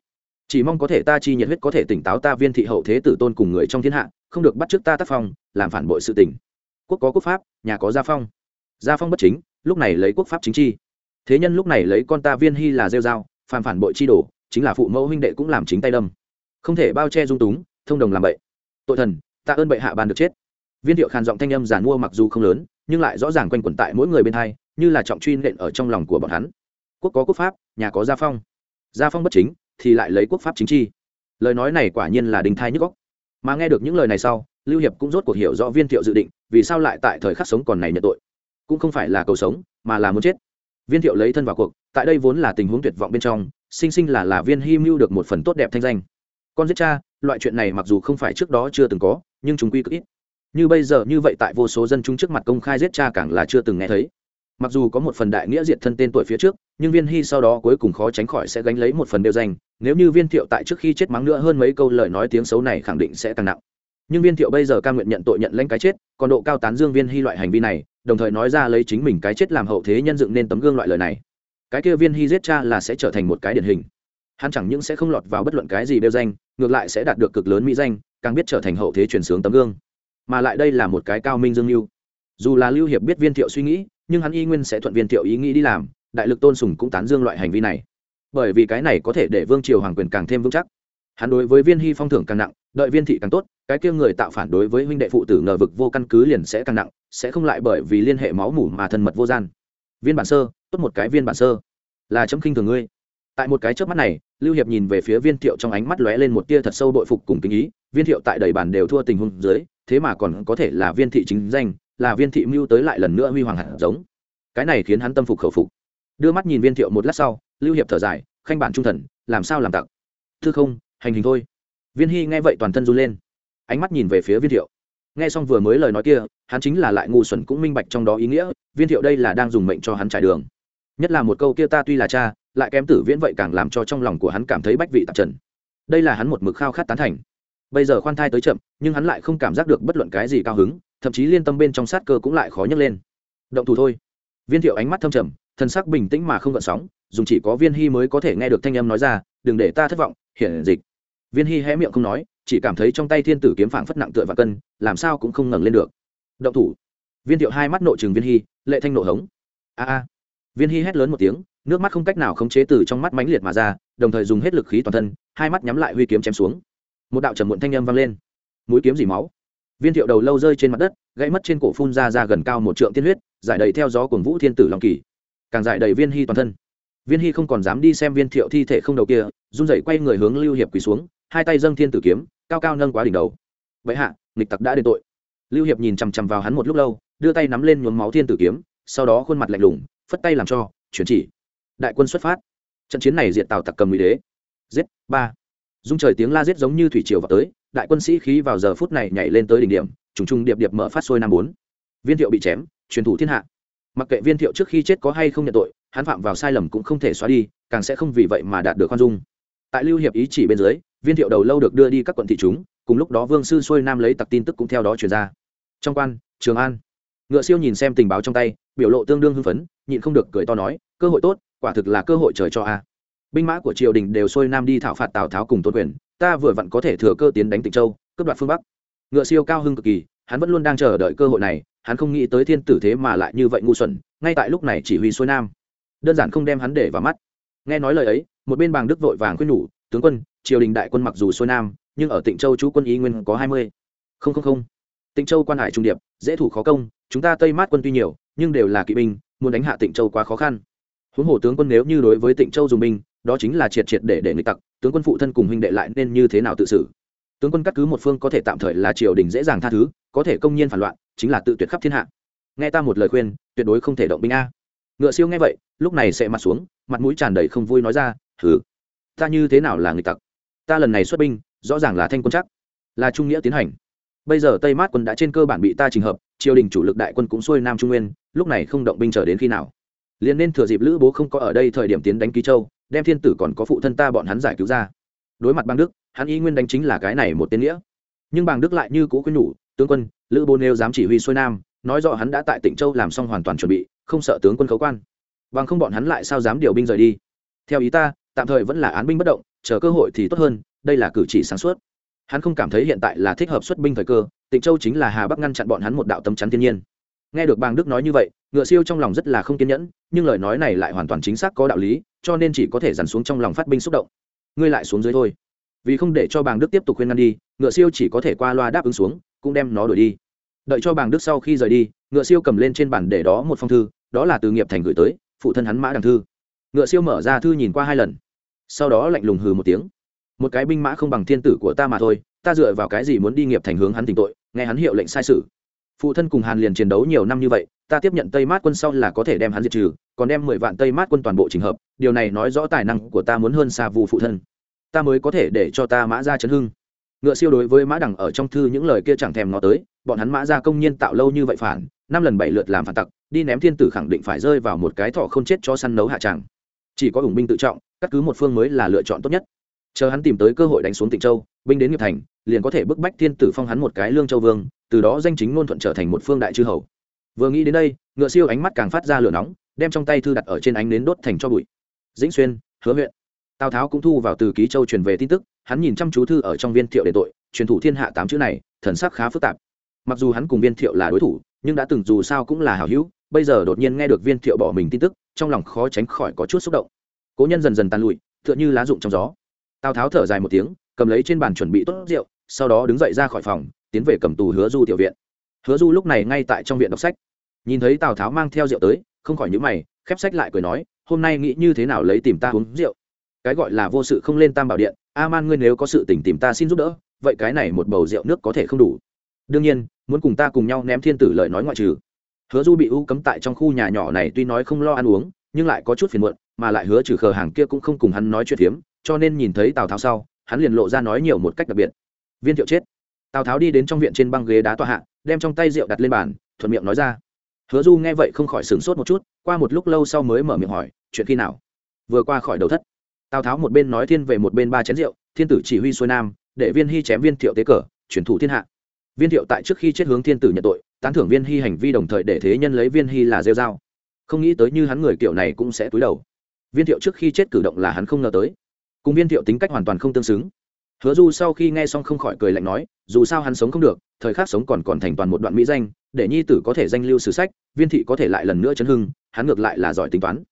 Chỉ mong có thể ta chi nhiệt huyết có thể tỉnh táo ta viên thị hậu thế tử tôn cùng người trong thiên hạ, không được bắt t ta tác phong, làm phản bội sự tình. quốc có quốc pháp, nhà có gia phong. Gia phong bất chính, lúc này lấy quốc pháp chính chi. Thế nhân lúc này lấy con ta viên hy là rêu dao phàm phản bội chi đồ, chính là phụ mẫu huynh đệ cũng làm chính tay đâm. Không thể bao che dung túng, thông đồng làm bậy tội thần, ta ơn bệ hạ ban được chết viên thiệu khàn giọng thanh âm giản mua mặc dù không lớn, nhưng lại rõ ràng quanh quẩn tại mỗi người bên hai, như là trọng truy nện ở trong lòng của bọn hắn. Quốc có quốc pháp, nhà có gia phong. Gia phong bất chính, thì lại lấy quốc pháp chính chi. Lời nói này quả nhiên là đình thai nhức góc mà nghe được những lời này sau, lưu hiệp cũng rốt cuộc hiểu rõ viên thiệu dự định, vì sao lại tại thời khắc sống còn này nhận tội. Cũng không phải là cầu sống, mà là muốn chết. Viên thiệu lấy thân vào cuộc, tại đây vốn là tình huống tuyệt vọng bên trong, sinh sinh là là viên hy mưu được một phần tốt đẹp thanh danh. Con giết cha, loại chuyện này mặc dù không phải trước đó chưa từng có, nhưng chúng quy cực ít như bây giờ như vậy tại vô số dân chúng trước mặt công khai giết cha càng là chưa từng nghe thấy. Mặc dù có một phần đại nghĩa diệt thân tên tuổi phía trước, nhưng viên hy sau đó cuối cùng khó tránh khỏi sẽ gánh lấy một phần đều danh. Nếu như viên thiệu tại trước khi chết mắng nữa hơn mấy câu lời nói tiếng xấu này khẳng định sẽ càng nặng. Nhưng viên thiệu bây giờ ca nguyện nhận tội nhận lãnh cái chết, còn độ cao tán dương viên hy loại hành vi này, đồng thời nói ra lấy chính mình cái chết làm hậu thế nhân dựng nên tấm gương loại lời này. Cái kia viên hy giết cha là sẽ trở thành một cái điển hình. Hắn chẳng những sẽ không lọt vào bất luận cái gì đeo danh, ngược lại sẽ đạt được cực lớn mỹ danh, càng biết trở thành hậu thế truyền sướng tấm gương mà lại đây là một cái cao minh dương lưu dù là lưu hiệp biết viên thiệu suy nghĩ, nhưng hắn y nguyên sẽ thuận viên thiệu ý nghĩ đi làm, đại lực tôn sùng cũng tán dương loại hành vi này. Bởi vì cái này có thể để vương triều hoàng quyền càng thêm vững chắc. Hắn đối với viên hy phong thưởng càng nặng, đợi viên thị càng tốt, cái kia người tạo phản đối với huynh đệ phụ tử ngờ vực vô căn cứ liền sẽ càng nặng, sẽ không lại bởi vì liên hệ máu mủ mà thân mật vô gian. Viên bản sơ, tốt một cái viên bản sơ. Là chấm khinh thường ngươi. Tại một cái trước mắt này, lưu hiệp nhìn về phía viên thiệu trong ánh mắt lóe lên một tia thật sâu bội phục cùng kính ý. Viên thiệu tại đầy bàn đều thua tình huống dưới thế mà còn có thể là viên thị chính danh, là viên thị mưu tới lại lần nữa huy hoàng hạt giống. Cái này khiến hắn tâm phục khẩu phục. Đưa mắt nhìn viên thiệu một lát sau, lưu hiệp thở dài, khanh bản trung thần, làm sao làm tặc? Thư không, hành hình thôi. Viên hy nghe vậy toàn thân run lên. Ánh mắt nhìn về phía viên thiệu. Nghe xong vừa mới lời nói kia, hắn chính là lại ngu xuẩn cũng minh bạch trong đó ý nghĩa, viên thiệu đây là đang dùng mệnh cho hắn trải đường. Nhất là một câu kia ta tuy là cha, lại kém tử viễn vậy càng làm cho trong lòng của hắn cảm thấy bách vị tạp trần. Đây là hắn một mực khao khát tán thành bây giờ khoan thai tới chậm, nhưng hắn lại không cảm giác được bất luận cái gì cao hứng, thậm chí liên tâm bên trong sát cơ cũng lại khó nhấc lên. Động thủ thôi. Viên thiệu ánh mắt thâm trầm, thân sắc bình tĩnh mà không gợn sóng, dùng chỉ có viên hy mới có thể nghe được thanh âm nói ra, đừng để ta thất vọng, hiển dịch. Viên hy hé miệng không nói, chỉ cảm thấy trong tay thiên tử kiếm phảng phất nặng tựa và cân, làm sao cũng không ngẩng lên được. Động thủ. Viên thiệu hai mắt nội trừng viên hy, lệ thanh nộ hống. A a. Viên hy hét lớn một tiếng, nước mắt không cách nào khống chế từ trong mắt mãnh liệt mà ra, đồng thời dùng hết lực khí toàn thân, hai mắt nhắm lại huy kiếm chém xuống một đạo trầm muộn thanh âm vang lên. Mũi kiếm dỉ máu. Viên thiệu đầu lâu rơi trên mặt đất, gãy mất trên cổ phun ra ra gần cao một trượng tiên huyết, giải đầy theo gió cuồng vũ thiên tử lòng kỳ. Càng giải đầy viên hy toàn thân. Viên hy không còn dám đi xem viên thiệu thi thể không đầu kia, run rẩy quay người hướng lưu hiệp quỳ xuống, hai tay dâng thiên tử kiếm, cao cao nâng quá đỉnh đầu. Vậy hạ, nghịch tặc đã đền tội. Lưu hiệp nhìn chằm chằm vào hắn một lúc lâu, đưa tay nắm lên nhuốm máu thiên tử kiếm, sau đó khuôn mặt lạnh lùng, phất tay làm cho, chuyển chỉ. Đại quân xuất phát. Trận chiến này diện tào tặc cầm mỹ đế. Giết, ba dung trời tiếng la giết giống như thủy triều vào tới, đại quân sĩ khí vào giờ phút này nhảy lên tới đỉnh điểm, trùng trùng điệp điệp mở phát sôi năm bốn. Viên thiệu bị chém, truyền thủ thiên hạ. Mặc kệ viên thiệu trước khi chết có hay không nhận tội, hắn phạm vào sai lầm cũng không thể xóa đi, càng sẽ không vì vậy mà đạt được khoan dung. Tại lưu hiệp ý chỉ bên dưới, viên thiệu đầu lâu được đưa đi các quận thị chúng, cùng lúc đó vương sư xuôi nam lấy tặc tin tức cũng theo đó truyền ra. Trong quan, trường an. Ngựa siêu nhìn xem tình báo trong tay, biểu lộ tương đương hưng phấn, nhịn không được cười to nói, cơ hội tốt, quả thực là cơ hội trời cho a binh mã của triều đình đều xuôi nam đi thảo phạt tào tháo cùng tôn quyền. Ta vừa vặn có thể thừa cơ tiến đánh tịnh châu, cướp đoạt phương bắc. Ngựa siêu cao hưng cực kỳ, hắn vẫn luôn đang chờ đợi cơ hội này, hắn không nghĩ tới thiên tử thế mà lại như vậy ngu xuẩn, ngay tại lúc này chỉ huy xuôi nam. Đơn giản không đem hắn để vào mắt. Nghe nói lời ấy, một bên bàng đức vội vàng khuyên nhủ, tướng quân, triều đình đại quân mặc dù xuôi nam, nhưng ở tịnh châu chú quân ý nguyên có hai mươi. Không không không. Tịnh châu quan hải trung điệp, dễ thủ khó công, chúng ta tây mát quân tuy nhiều, nhưng đều là kỵ binh, muốn đánh hạ tịnh châu quá khó khăn. Huống hồ tướng quân nếu như đối với tịnh châu dùng binh đó chính là triệt triệt để để nghịch tặc, tướng quân phụ thân cùng huynh đệ lại nên như thế nào tự xử? Tướng quân cắt cứ một phương có thể tạm thời là triều đình dễ dàng tha thứ, có thể công nhiên phản loạn, chính là tự tuyệt khắp thiên hạ. Nghe ta một lời khuyên, tuyệt đối không thể động binh a. Ngựa siêu nghe vậy, lúc này sẽ mặt xuống, mặt mũi tràn đầy không vui nói ra thử ta như thế nào là người tặc? Ta lần này xuất binh, rõ ràng là thanh quân chắc, là trung nghĩa tiến hành. Bây giờ tây mát quân đã trên cơ bản bị ta trình hợp, triều đình chủ lực đại quân cũng xuôi nam trung nguyên, lúc này không động binh chờ đến khi nào? Liền nên thừa dịp lữ bố không có ở đây thời điểm tiến đánh ký châu đem thiên tử còn có phụ thân ta bọn hắn giải cứu ra. Đối mặt bang đức, hắn y nguyên đánh chính là cái này một tên nghĩa. Nhưng bang đức lại như cũ khuyên nhủ, tướng quân, lữ bố nêu dám chỉ huy xuôi nam, nói rõ hắn đã tại tỉnh châu làm xong hoàn toàn chuẩn bị, không sợ tướng quân khấu quan. Bằng không bọn hắn lại sao dám điều binh rời đi? Theo ý ta, tạm thời vẫn là án binh bất động, chờ cơ hội thì tốt hơn, đây là cử chỉ sáng suốt. Hắn không cảm thấy hiện tại là thích hợp xuất binh thời cơ, tịnh châu chính là hà bắc ngăn chặn bọn hắn một đạo tấm chắn thiên nhiên nghe được bàng đức nói như vậy, ngựa siêu trong lòng rất là không kiên nhẫn, nhưng lời nói này lại hoàn toàn chính xác có đạo lý, cho nên chỉ có thể dằn xuống trong lòng phát binh xúc động. Ngươi lại xuống dưới thôi. Vì không để cho bàng đức tiếp tục khuyên ngăn đi, ngựa siêu chỉ có thể qua loa đáp ứng xuống, cũng đem nó đuổi đi. Đợi cho bàng đức sau khi rời đi, ngựa siêu cầm lên trên bản để đó một phong thư, đó là từ nghiệp thành gửi tới, phụ thân hắn mã đằng thư. Ngựa siêu mở ra thư nhìn qua hai lần. Sau đó lạnh lùng hừ một tiếng. Một cái binh mã không bằng thiên tử của ta mà thôi, ta dựa vào cái gì muốn đi nghiệp thành hướng hắn tỉnh tội, nghe hắn hiệu lệnh sai sự phụ thân cùng hàn liền chiến đấu nhiều năm như vậy, ta tiếp nhận tây mát quân sau là có thể đem hắn diệt trừ, còn đem mười vạn tây mát quân toàn bộ trình hợp, điều này nói rõ tài năng của ta muốn hơn xa vụ phụ thân. Ta mới có thể để cho ta mã ra chấn hưng. Ngựa siêu đối với mã đẳng ở trong thư những lời kia chẳng thèm nó tới, bọn hắn mã ra công nhiên tạo lâu như vậy phản, năm lần bảy lượt làm phản tặc, đi ném thiên tử khẳng định phải rơi vào một cái thọ không chết cho săn nấu hạ tràng. Chỉ có ủng binh tự trọng, cắt cứ một phương mới là lựa chọn tốt nhất. Chờ hắn tìm tới cơ hội đánh xuống tịnh châu binh đến nghiệp thành, liền có thể bức bách thiên tử phong hắn một cái lương châu vương, từ đó danh chính ngôn thuận trở thành một phương đại chư hầu. Vừa nghĩ đến đây, ngựa siêu ánh mắt càng phát ra lửa nóng, đem trong tay thư đặt ở trên ánh nến đốt thành cho bụi. Dĩnh xuyên, hứa huyện. Tào tháo cũng thu vào từ ký châu truyền về tin tức, hắn nhìn chăm chú thư ở trong viên thiệu để tội, truyền thủ thiên hạ tám chữ này, thần sắc khá phức tạp. Mặc dù hắn cùng viên thiệu là đối thủ, nhưng đã từng dù sao cũng là hảo hữu, bây giờ đột nhiên nghe được viên thiệu bỏ mình tin tức, trong lòng khó tránh khỏi có chút xúc động. Cố nhân dần dần tàn lụi, tựa như lá rụng trong gió. Tào tháo thở dài một tiếng cầm lấy trên bàn chuẩn bị tốt rượu, sau đó đứng dậy ra khỏi phòng, tiến về cầm tù hứa du tiểu viện. Hứa du lúc này ngay tại trong viện đọc sách. Nhìn thấy tào tháo mang theo rượu tới, không khỏi nhữ mày, khép sách lại cười nói, hôm nay nghĩ như thế nào lấy tìm ta uống rượu? Cái gọi là vô sự không lên tam bảo điện, a man ngươi nếu có sự tình tìm ta xin giúp đỡ, vậy cái này một bầu rượu nước có thể không đủ. Đương nhiên, muốn cùng ta cùng nhau ném thiên tử lời nói ngoại trừ. Hứa du bị u cấm tại trong khu nhà nhỏ này tuy nói không lo ăn uống, nhưng lại có chút phiền muộn, mà lại hứa trừ khờ hàng kia cũng không cùng hắn nói chuyện phiếm, cho nên nhìn thấy tào tháo sau hắn liền lộ ra nói nhiều một cách đặc biệt. Viên thiệu chết. Tào tháo đi đến trong viện trên băng ghế đá tòa hạ, đem trong tay rượu đặt lên bàn, thuận miệng nói ra. Hứa du nghe vậy không khỏi sửng sốt một chút, qua một lúc lâu sau mới mở miệng hỏi, chuyện khi nào? Vừa qua khỏi đầu thất, tào tháo một bên nói thiên về một bên ba chén rượu, thiên tử chỉ huy xuôi nam, để viên hy chém viên thiệu tế cờ, chuyển thủ thiên hạ. Viên thiệu tại trước khi chết hướng thiên tử nhận tội, tán thưởng viên hy hành vi đồng thời để thế nhân lấy viên hy là rêu dao. Không nghĩ tới như hắn người kiểu này cũng sẽ túi đầu. Viên thiệu trước khi chết cử động là hắn không ngờ tới cùng viên thiệu tính cách hoàn toàn không tương xứng. Hứa du sau khi nghe xong không khỏi cười lạnh nói, dù sao hắn sống không được, thời khắc sống còn còn thành toàn một đoạn mỹ danh, để nhi tử có thể danh lưu sử sách, viên thị có thể lại lần nữa chấn hưng, hắn ngược lại là giỏi tính toán.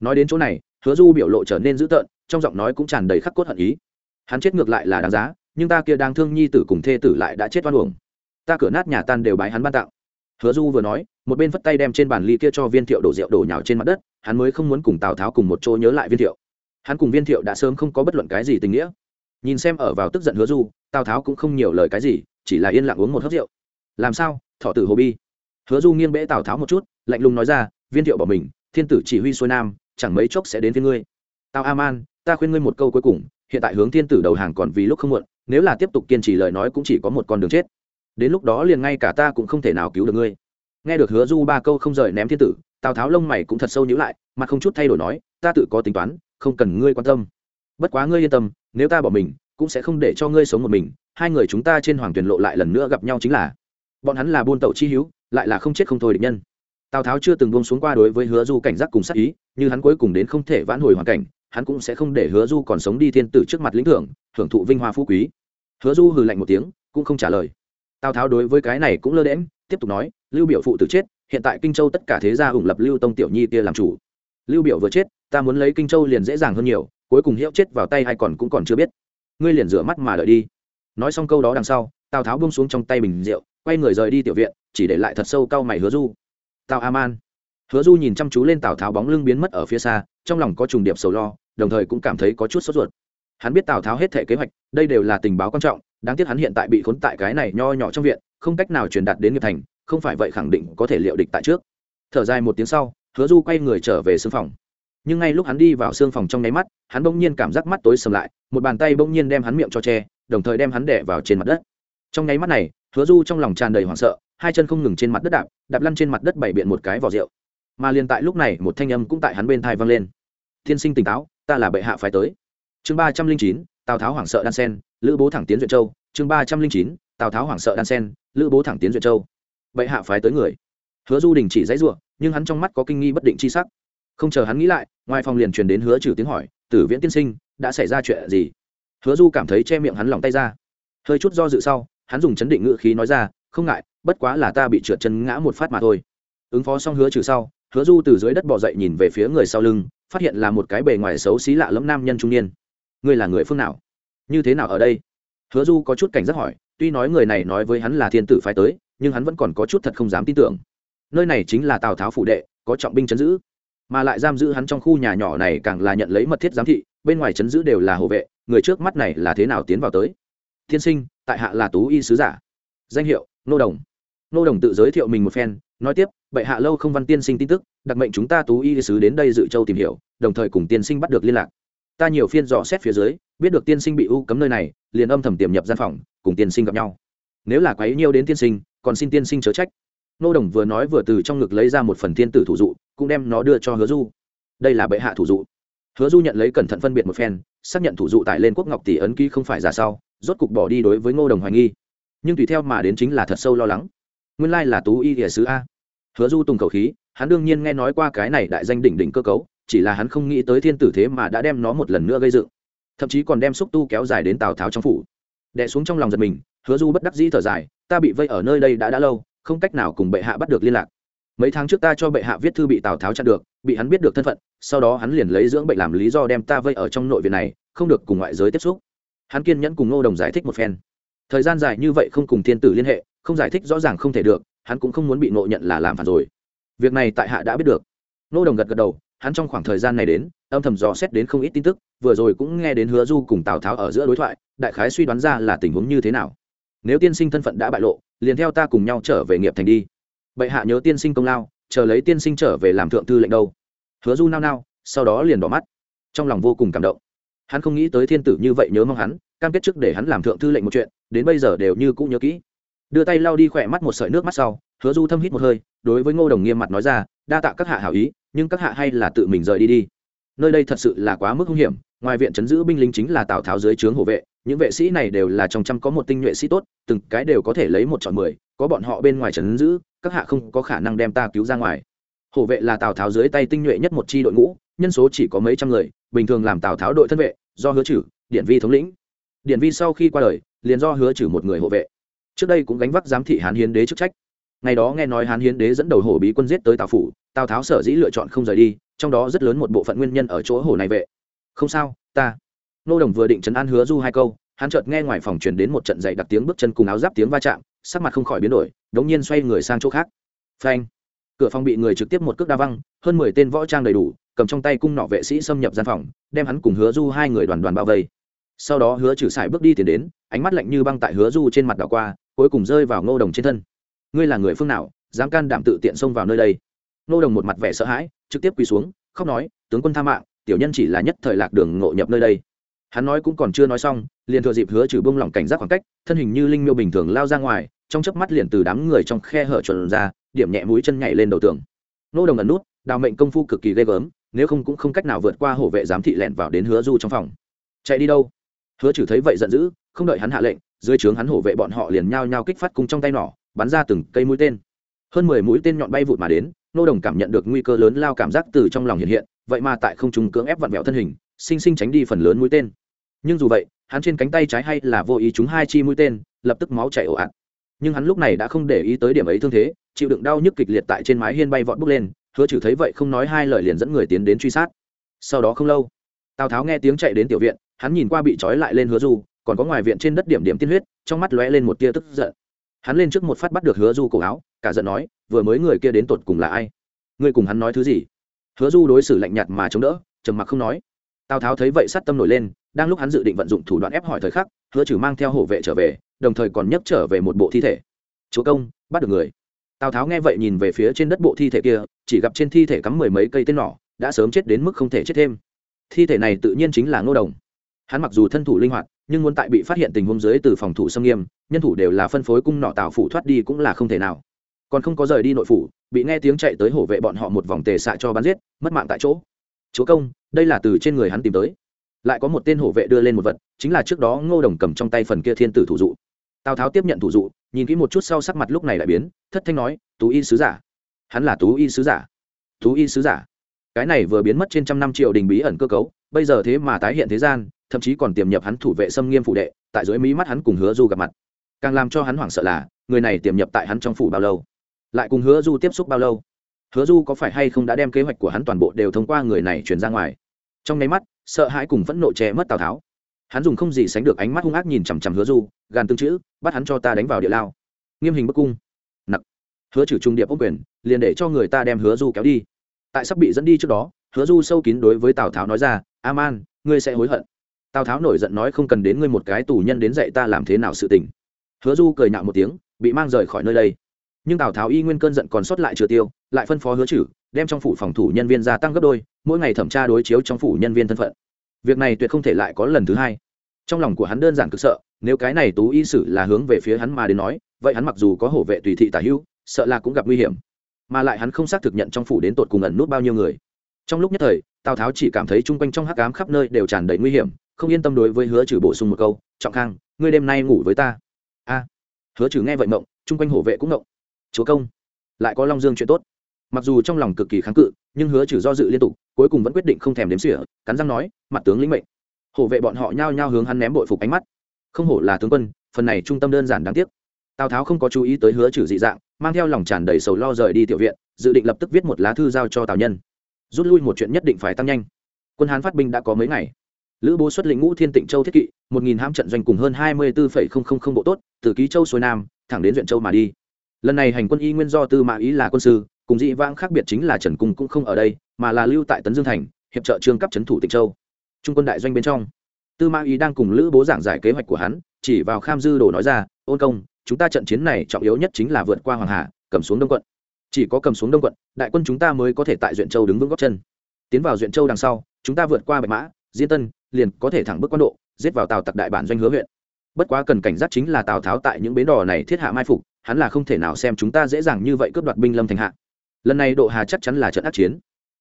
Nói đến chỗ này, hứa du biểu lộ trở nên dữ tợn, trong giọng nói cũng tràn đầy khắc cốt hận ý. Hắn chết ngược lại là đáng giá, nhưng ta kia đang thương nhi tử cùng thê tử lại đã chết oan uổng. Ta cửa nát nhà tan đều bái hắn ban tặng. Hứa du vừa nói, một bên vất tay đem trên bàn ly kia cho viên thiệu đổ rượu đổ nhào trên mặt đất, hắn mới không muốn cùng tào tháo cùng một chỗ nhớ lại viên thiệu hắn cùng viên thiệu đã sớm không có bất luận cái gì tình nghĩa. Nhìn xem ở vào tức giận hứa du, tào tháo cũng không nhiều lời cái gì, chỉ là yên lặng uống một hớp rượu. Làm sao? Thọ tử hồ bi. Hứa du nghiêng bẽ tào tháo một chút, lạnh lùng nói ra, viên thiệu bỏ mình, thiên tử chỉ huy xuôi nam, chẳng mấy chốc sẽ đến với ngươi. Tào a man, ta khuyên ngươi một câu cuối cùng, hiện tại hướng thiên tử đầu hàng còn vì lúc không muộn, nếu là tiếp tục kiên trì lời nói cũng chỉ có một con đường chết. Đến lúc đó liền ngay cả ta cũng không thể nào cứu được ngươi. Nghe được hứa du ba câu không rời ném thiên tử, tào tháo lông mày cũng thật sâu nhữ lại mà không chút thay đổi nói, ta tự có tính toán không cần ngươi quan tâm. Bất quá ngươi yên tâm, nếu ta bỏ mình, cũng sẽ không để cho ngươi sống một mình. Hai người chúng ta trên hoàng tuyển lộ lại lần nữa gặp nhau chính là, bọn hắn là buôn tẩu chi hữu, lại là không chết không thôi địch nhân. Tào tháo chưa từng buông xuống qua đối với hứa du cảnh giác cùng sát ý, như hắn cuối cùng đến không thể vãn hồi hoàn cảnh, hắn cũng sẽ không để hứa du còn sống đi thiên tử trước mặt lĩnh thưởng hưởng thụ vinh hoa phú quý. Hứa du hừ lạnh một tiếng, cũng không trả lời. Tào tháo đối với cái này cũng lơ đễm tiếp tục nói, lưu biểu phụ tử chết, hiện tại kinh châu tất cả thế gia ủng lập lưu tông tiểu nhi kia làm chủ. Lưu biểu vừa chết ta muốn lấy kinh châu liền dễ dàng hơn nhiều, cuối cùng hiệu chết vào tay hay còn cũng còn chưa biết. Ngươi liền rửa mắt mà đợi đi. Nói xong câu đó đằng sau, tào tháo bông xuống trong tay bình rượu, quay người rời đi tiểu viện, chỉ để lại thật sâu cau mày hứa du. Tào a man. Hứa du nhìn chăm chú lên tào tháo bóng lưng biến mất ở phía xa, trong lòng có trùng điệp sầu lo, đồng thời cũng cảm thấy có chút sốt ruột. Hắn biết tào tháo hết thể kế hoạch, đây đều là tình báo quan trọng, đáng tiếc hắn hiện tại bị khốn tại cái này nho nhỏ trong viện, không cách nào truyền đạt đến nghiệp thành, không phải vậy khẳng định có thể liệu địch tại trước. Thở dài một tiếng sau, hứa du quay người trở về xương phòng nhưng ngay lúc hắn đi vào xương phòng trong nháy mắt, hắn bỗng nhiên cảm giác mắt tối sầm lại, một bàn tay bỗng nhiên đem hắn miệng cho che, đồng thời đem hắn đẻ vào trên mặt đất. Trong nháy mắt này, hứa du trong lòng tràn đầy hoảng sợ, hai chân không ngừng trên mặt đất đạp đạp lăn trên mặt đất bày biện một cái vỏ rượu. Mà liền tại lúc này, một thanh âm cũng tại hắn bên thai vang lên. Thiên sinh tỉnh táo, ta là bệ hạ phải tới. Chương ba trăm linh chín, tào tháo hoảng sợ đan sen, lữ bố thẳng tiến duyệt châu. Chương ba trăm linh chín, tào tháo hoảng sợ đan sen, lữ bố thẳng tiến duyệt châu. Bệ hạ phái tới người. Hứa du đình chỉ dãy ruộng nhưng hắn trong mắt có kinh nghi bất định chi sắc không chờ hắn nghĩ lại, ngoài phòng liền truyền đến hứa trừ tiếng hỏi, tử viễn tiên sinh, đã xảy ra chuyện gì? Hứa du cảm thấy che miệng hắn lòng tay ra. Hơi chút do dự sau, hắn dùng chấn định ngự khí nói ra, không ngại, bất quá là ta bị trượt chân ngã một phát mà thôi. Ứng phó xong hứa trừ sau, hứa du từ dưới đất bỏ dậy nhìn về phía người sau lưng, phát hiện là một cái bề ngoài xấu xí lạ lẫm nam nhân trung niên. Ngươi là người phương nào? Như thế nào ở đây? Hứa du có chút cảnh giác hỏi, tuy nói người này nói với hắn là thiên tử phái tới, nhưng hắn vẫn còn có chút thật không dám tin tưởng. Nơi này chính là tào tháo phủ đệ, có trọng binh chấn giữ mà lại giam giữ hắn trong khu nhà nhỏ này càng là nhận lấy mật thiết giám thị, bên ngoài chấn giữ đều là hộ vệ, người trước mắt này là thế nào tiến vào tới? Thiên sinh, tại hạ là tú y sứ giả. Danh hiệu, nô đồng. Nô đồng tự giới thiệu mình một phen, nói tiếp, bệ hạ lâu không văn tiên sinh tin tức, đặc mệnh chúng ta tú y sứ đến đây dự châu tìm hiểu, đồng thời cùng tiên sinh bắt được liên lạc. Ta nhiều phiên dò xét phía dưới, biết được tiên sinh bị u cấm nơi này, liền âm thầm tiềm nhập gian phòng, cùng tiên sinh gặp nhau. Nếu là quấy nhiêu đến tiên sinh, còn xin tiên sinh chớ trách. Nô đồng vừa nói vừa từ trong ngực lấy ra một phần thiên tử thủ dụ cũng đem nó đưa cho hứa du. Đây là bệ hạ thủ dụ. Hứa du nhận lấy cẩn thận phân biệt một phen, xác nhận thủ dụ tại lên quốc ngọc tỷ ấn ký không phải giả sau, rốt cục bỏ đi đối với ngô đồng hoài nghi. Nhưng tùy theo mà đến chính là thật sâu lo lắng. Nguyên lai là tú y địa sứ a. Hứa du tùng cầu khí, hắn đương nhiên nghe nói qua cái này đại danh đỉnh đỉnh cơ cấu, chỉ là hắn không nghĩ tới thiên tử thế mà đã đem nó một lần nữa gây dựng. Thậm chí còn đem xúc tu kéo dài đến tào tháo trong phủ. Đè xuống trong lòng giật mình, hứa du bất đắc dĩ thở dài, ta bị vây ở nơi đây đã đã lâu, không cách nào cùng bệ hạ bắt được liên lạc mấy tháng trước ta cho bệ hạ viết thư bị tào tháo chặn được, bị hắn biết được thân phận, sau đó hắn liền lấy dưỡng bệnh làm lý do đem ta vây ở trong nội viện này, không được cùng ngoại giới tiếp xúc. Hắn kiên nhẫn cùng ngô đồng giải thích một phen. Thời gian dài như vậy không cùng thiên tử liên hệ, không giải thích rõ ràng không thể được, hắn cũng không muốn bị ngộ nhận là làm phản rồi. Việc này tại hạ đã biết được. Ngô đồng gật gật đầu, hắn trong khoảng thời gian này đến, âm thầm dò xét đến không ít tin tức, vừa rồi cũng nghe đến hứa du cùng tào tháo ở giữa đối thoại, đại khái suy đoán ra là tình huống như thế nào. Nếu tiên sinh thân phận đã bại lộ, liền theo ta cùng nhau trở về nghiệp thành đi bệ hạ nhớ tiên sinh công lao, chờ lấy tiên sinh trở về làm thượng thư lệnh đâu. Hứa du nao nao, sau đó liền đỏ mắt. Trong lòng vô cùng cảm động. Hắn không nghĩ tới thiên tử như vậy nhớ mong hắn, cam kết trước để hắn làm thượng thư lệnh một chuyện, đến bây giờ đều như cũng nhớ kỹ. Đưa tay lau đi khỏe mắt một sợi nước mắt sau, hứa du thâm hít một hơi, đối với ngô đồng nghiêm mặt nói ra, đa tạ các hạ hảo ý, nhưng các hạ hay là tự mình rời đi đi. Nơi đây thật sự là quá mức hung hiểm, ngoài viện chấn giữ binh lính chính là tào tháo dưới trướng hộ vệ những vệ sĩ này đều là trong trăm có một tinh nhuệ sĩ tốt, từng cái đều có thể lấy một chọn mười, có bọn họ bên ngoài trấn giữ, các hạ không có khả năng đem ta cứu ra ngoài. Hổ vệ là tào tháo dưới tay tinh nhuệ nhất một chi đội ngũ, nhân số chỉ có mấy trăm người, bình thường làm tào tháo đội thân vệ, do hứa trừ, điện vi thống lĩnh. Điện vi sau khi qua đời, liền do hứa trừ một người hộ vệ. Trước đây cũng gánh vác giám thị hán hiến đế chức trách. Ngày đó nghe nói hán hiến đế dẫn đầu hổ bí quân giết tới tào phủ, tào tháo sở dĩ lựa chọn không rời đi, trong đó rất lớn một bộ phận nguyên nhân ở chỗ hổ này vệ. Không sao, ta nô đồng vừa định chấn an hứa du hai câu, hắn chợt nghe ngoài phòng truyền đến một trận dậy đặc tiếng bước chân cùng áo giáp tiếng va chạm, sắc mặt không khỏi biến đổi, đống nhiên xoay người sang chỗ khác. Phanh! Cửa phòng bị người trực tiếp một cước đa văng, hơn mười tên võ trang đầy đủ, cầm trong tay cung nọ vệ sĩ xâm nhập gian phòng, đem hắn cùng hứa du hai người đoàn đoàn bao vây. Sau đó hứa trừ sải bước đi tiến đến, ánh mắt lạnh như băng tại hứa du trên mặt đảo qua, cuối cùng rơi vào ngô đồng trên thân. Ngươi là người phương nào, dám can đảm tự tiện xông vào nơi đây? Ngô đồng một mặt vẻ sợ hãi, trực tiếp quỳ xuống, khóc nói, tướng quân tha mạng, tiểu nhân chỉ là nhất thời lạc đường ngộ nhập nơi đây hắn nói cũng còn chưa nói xong, liền thừa dịp hứa trừ bông lỏng cảnh giác khoảng cách, thân hình như linh miêu bình thường lao ra ngoài, trong chớp mắt liền từ đám người trong khe hở chuẩn ra, điểm nhẹ mũi chân nhảy lên đầu tường. Nô đồng ẩn nút, đào mệnh công phu cực kỳ ghê gớm, nếu không cũng không cách nào vượt qua hổ vệ giám thị lẹn vào đến hứa du trong phòng. Chạy đi đâu? Hứa trừ thấy vậy giận dữ, không đợi hắn hạ lệnh, dưới trướng hắn hổ vệ bọn họ liền nhao nhao kích phát cung trong tay nỏ, bắn ra từng cây mũi tên. Hơn mười mũi tên nhọn bay vụt mà đến, nô đồng cảm nhận được nguy cơ lớn lao cảm giác từ trong lòng hiện hiện, vậy mà tại không trung cưỡng ép vặn vẹo thân hình, sinh sinh tránh đi phần lớn mũi tên nhưng dù vậy, hắn trên cánh tay trái hay là vô ý chúng hai chi mũi tên, lập tức máu chảy ồ ạt. Nhưng hắn lúc này đã không để ý tới điểm ấy thương thế, chịu đựng đau nhức kịch liệt tại trên mái hiên bay vọt bước lên, hứa trừ thấy vậy không nói hai lời liền dẫn người tiến đến truy sát. Sau đó không lâu, tào tháo nghe tiếng chạy đến tiểu viện, hắn nhìn qua bị trói lại lên hứa du, còn có ngoài viện trên đất điểm điểm tiên huyết, trong mắt lóe lên một tia tức giận. Hắn lên trước một phát bắt được hứa du cổ áo, cả giận nói, vừa mới người kia đến tột cùng là ai? Ngươi cùng hắn nói thứ gì? Hứa du đối xử lạnh nhạt mà chống đỡ, trầm mặc không nói. Tào tháo thấy vậy sát tâm nổi lên đang lúc hắn dự định vận dụng thủ đoạn ép hỏi thời khắc, hứa trừ mang theo hổ vệ trở về, đồng thời còn nhấc trở về một bộ thi thể. Chúa công, bắt được người. Tào tháo nghe vậy nhìn về phía trên đất bộ thi thể kia, chỉ gặp trên thi thể cắm mười mấy cây tên nỏ, đã sớm chết đến mức không thể chết thêm. Thi thể này tự nhiên chính là ngô đồng. Hắn mặc dù thân thủ linh hoạt, nhưng muốn tại bị phát hiện tình huống dưới từ phòng thủ xâm nghiêm, nhân thủ đều là phân phối cung nọ tào phủ thoát đi cũng là không thể nào. Còn không có rời đi nội phủ, bị nghe tiếng chạy tới hổ vệ bọn họ một vòng tề xạ cho bắn giết, mất mạng tại chỗ. Chúa công, đây là từ trên người hắn tìm tới lại có một tên hộ vệ đưa lên một vật, chính là trước đó ngô đồng cầm trong tay phần kia thiên tử thủ dụ. Tào tháo tiếp nhận thủ dụ, nhìn kỹ một chút sau sắc mặt lúc này lại biến, thất thanh nói, tú y sứ giả. Hắn là tú y sứ giả. Tú y sứ giả. Cái này vừa biến mất trên trăm năm triệu đình bí ẩn cơ cấu, bây giờ thế mà tái hiện thế gian, thậm chí còn tiềm nhập hắn thủ vệ xâm nghiêm phụ đệ, tại dưới mí mắt hắn cùng hứa du gặp mặt. Càng làm cho hắn hoảng sợ là, người này tiềm nhập tại hắn trong phủ bao lâu? Lại cùng hứa du tiếp xúc bao lâu? Hứa du có phải hay không đã đem kế hoạch của hắn toàn bộ đều thông qua người này chuyển ra ngoài? Trong nháy mắt sợ hãi cùng phẫn nộ che mất tào tháo hắn dùng không gì sánh được ánh mắt hung ác nhìn chằm chằm hứa du gàn tương chữ bắt hắn cho ta đánh vào địa lao nghiêm hình bức cung nặc hứa trừ trung điệp ốc quyền liền để cho người ta đem hứa du kéo đi tại sắp bị dẫn đi trước đó hứa du sâu kín đối với tào tháo nói ra a man ngươi sẽ hối hận tào tháo nổi giận nói không cần đến ngươi một cái tù nhân đến dạy ta làm thế nào sự tình hứa du cười nhạo một tiếng bị mang rời khỏi nơi đây nhưng tào tháo y nguyên cơn giận còn sót lại chưa tiêu lại phân phó hứa trừ đem trong phủ phòng thủ nhân viên gia tăng gấp đôi, mỗi ngày thẩm tra đối chiếu trong phủ nhân viên thân phận. Việc này tuyệt không thể lại có lần thứ hai. Trong lòng của hắn đơn giản cực sợ, nếu cái này tú y sử là hướng về phía hắn mà đến nói, vậy hắn mặc dù có hổ vệ tùy thị tả hữu, sợ là cũng gặp nguy hiểm. Mà lại hắn không xác thực nhận trong phủ đến tột cùng ẩn nút bao nhiêu người. Trong lúc nhất thời, tào tháo chỉ cảm thấy chung quanh trong hắc ám khắp nơi đều tràn đầy nguy hiểm, không yên tâm đối với hứa trừ bổ sung một câu, trọng khang, ngươi đêm nay ngủ với ta. A. Hứa trừ nghe vậy mộng, chung quanh hổ vệ cũng mộng. Chúa công, lại có long dương chuyện tốt mặc dù trong lòng cực kỳ kháng cự, nhưng hứa trừ do dự liên tục, cuối cùng vẫn quyết định không thèm đếm xỉa, cắn răng nói, mặt tướng lĩnh mệnh. Hổ vệ bọn họ nhao nhao hướng hắn ném bội phục ánh mắt. Không hổ là tướng quân, phần này trung tâm đơn giản đáng tiếc. Tào tháo không có chú ý tới hứa trừ dị dạng, mang theo lòng tràn đầy sầu lo rời đi tiểu viện, dự định lập tức viết một lá thư giao cho tào nhân. Rút lui một chuyện nhất định phải tăng nhanh. Quân hán phát binh đã có mấy ngày. Lữ bố xuất lĩnh ngũ thiên tịnh châu thiết kỵ, một nghìn hãm trận doanh cùng hơn hai mươi bốn bộ tốt, từ ký châu xuôi nam, thẳng đến huyện châu mà đi. Lần này hành quân y nguyên do tư mã ý là quân sư cùng dị vãng khác biệt chính là trần cung cũng không ở đây, mà là lưu tại tấn dương thành, hiệp trợ trương cấp trấn thủ tịnh châu. Trung quân đại doanh bên trong, tư mã ý đang cùng lữ bố giảng giải kế hoạch của hắn, chỉ vào kham dư đồ nói ra, ôn công, chúng ta trận chiến này trọng yếu nhất chính là vượt qua hoàng hà, cầm xuống đông quận. Chỉ có cầm xuống đông quận, đại quân chúng ta mới có thể tại duyện châu đứng vững góc chân. Tiến vào duyện châu đằng sau, chúng ta vượt qua bạch mã diên tân, liền có thể thẳng bước quan độ, giết vào tàu tặc đại bản doanh hứa huyện. Bất quá cần cảnh giác chính là tào tháo tại những bến đò này thiết hạ mai phục, hắn là không thể nào xem chúng ta dễ dàng như vậy cướp đoạt binh lâm thành hạ lần này độ hà chắc chắn là trận ác chiến.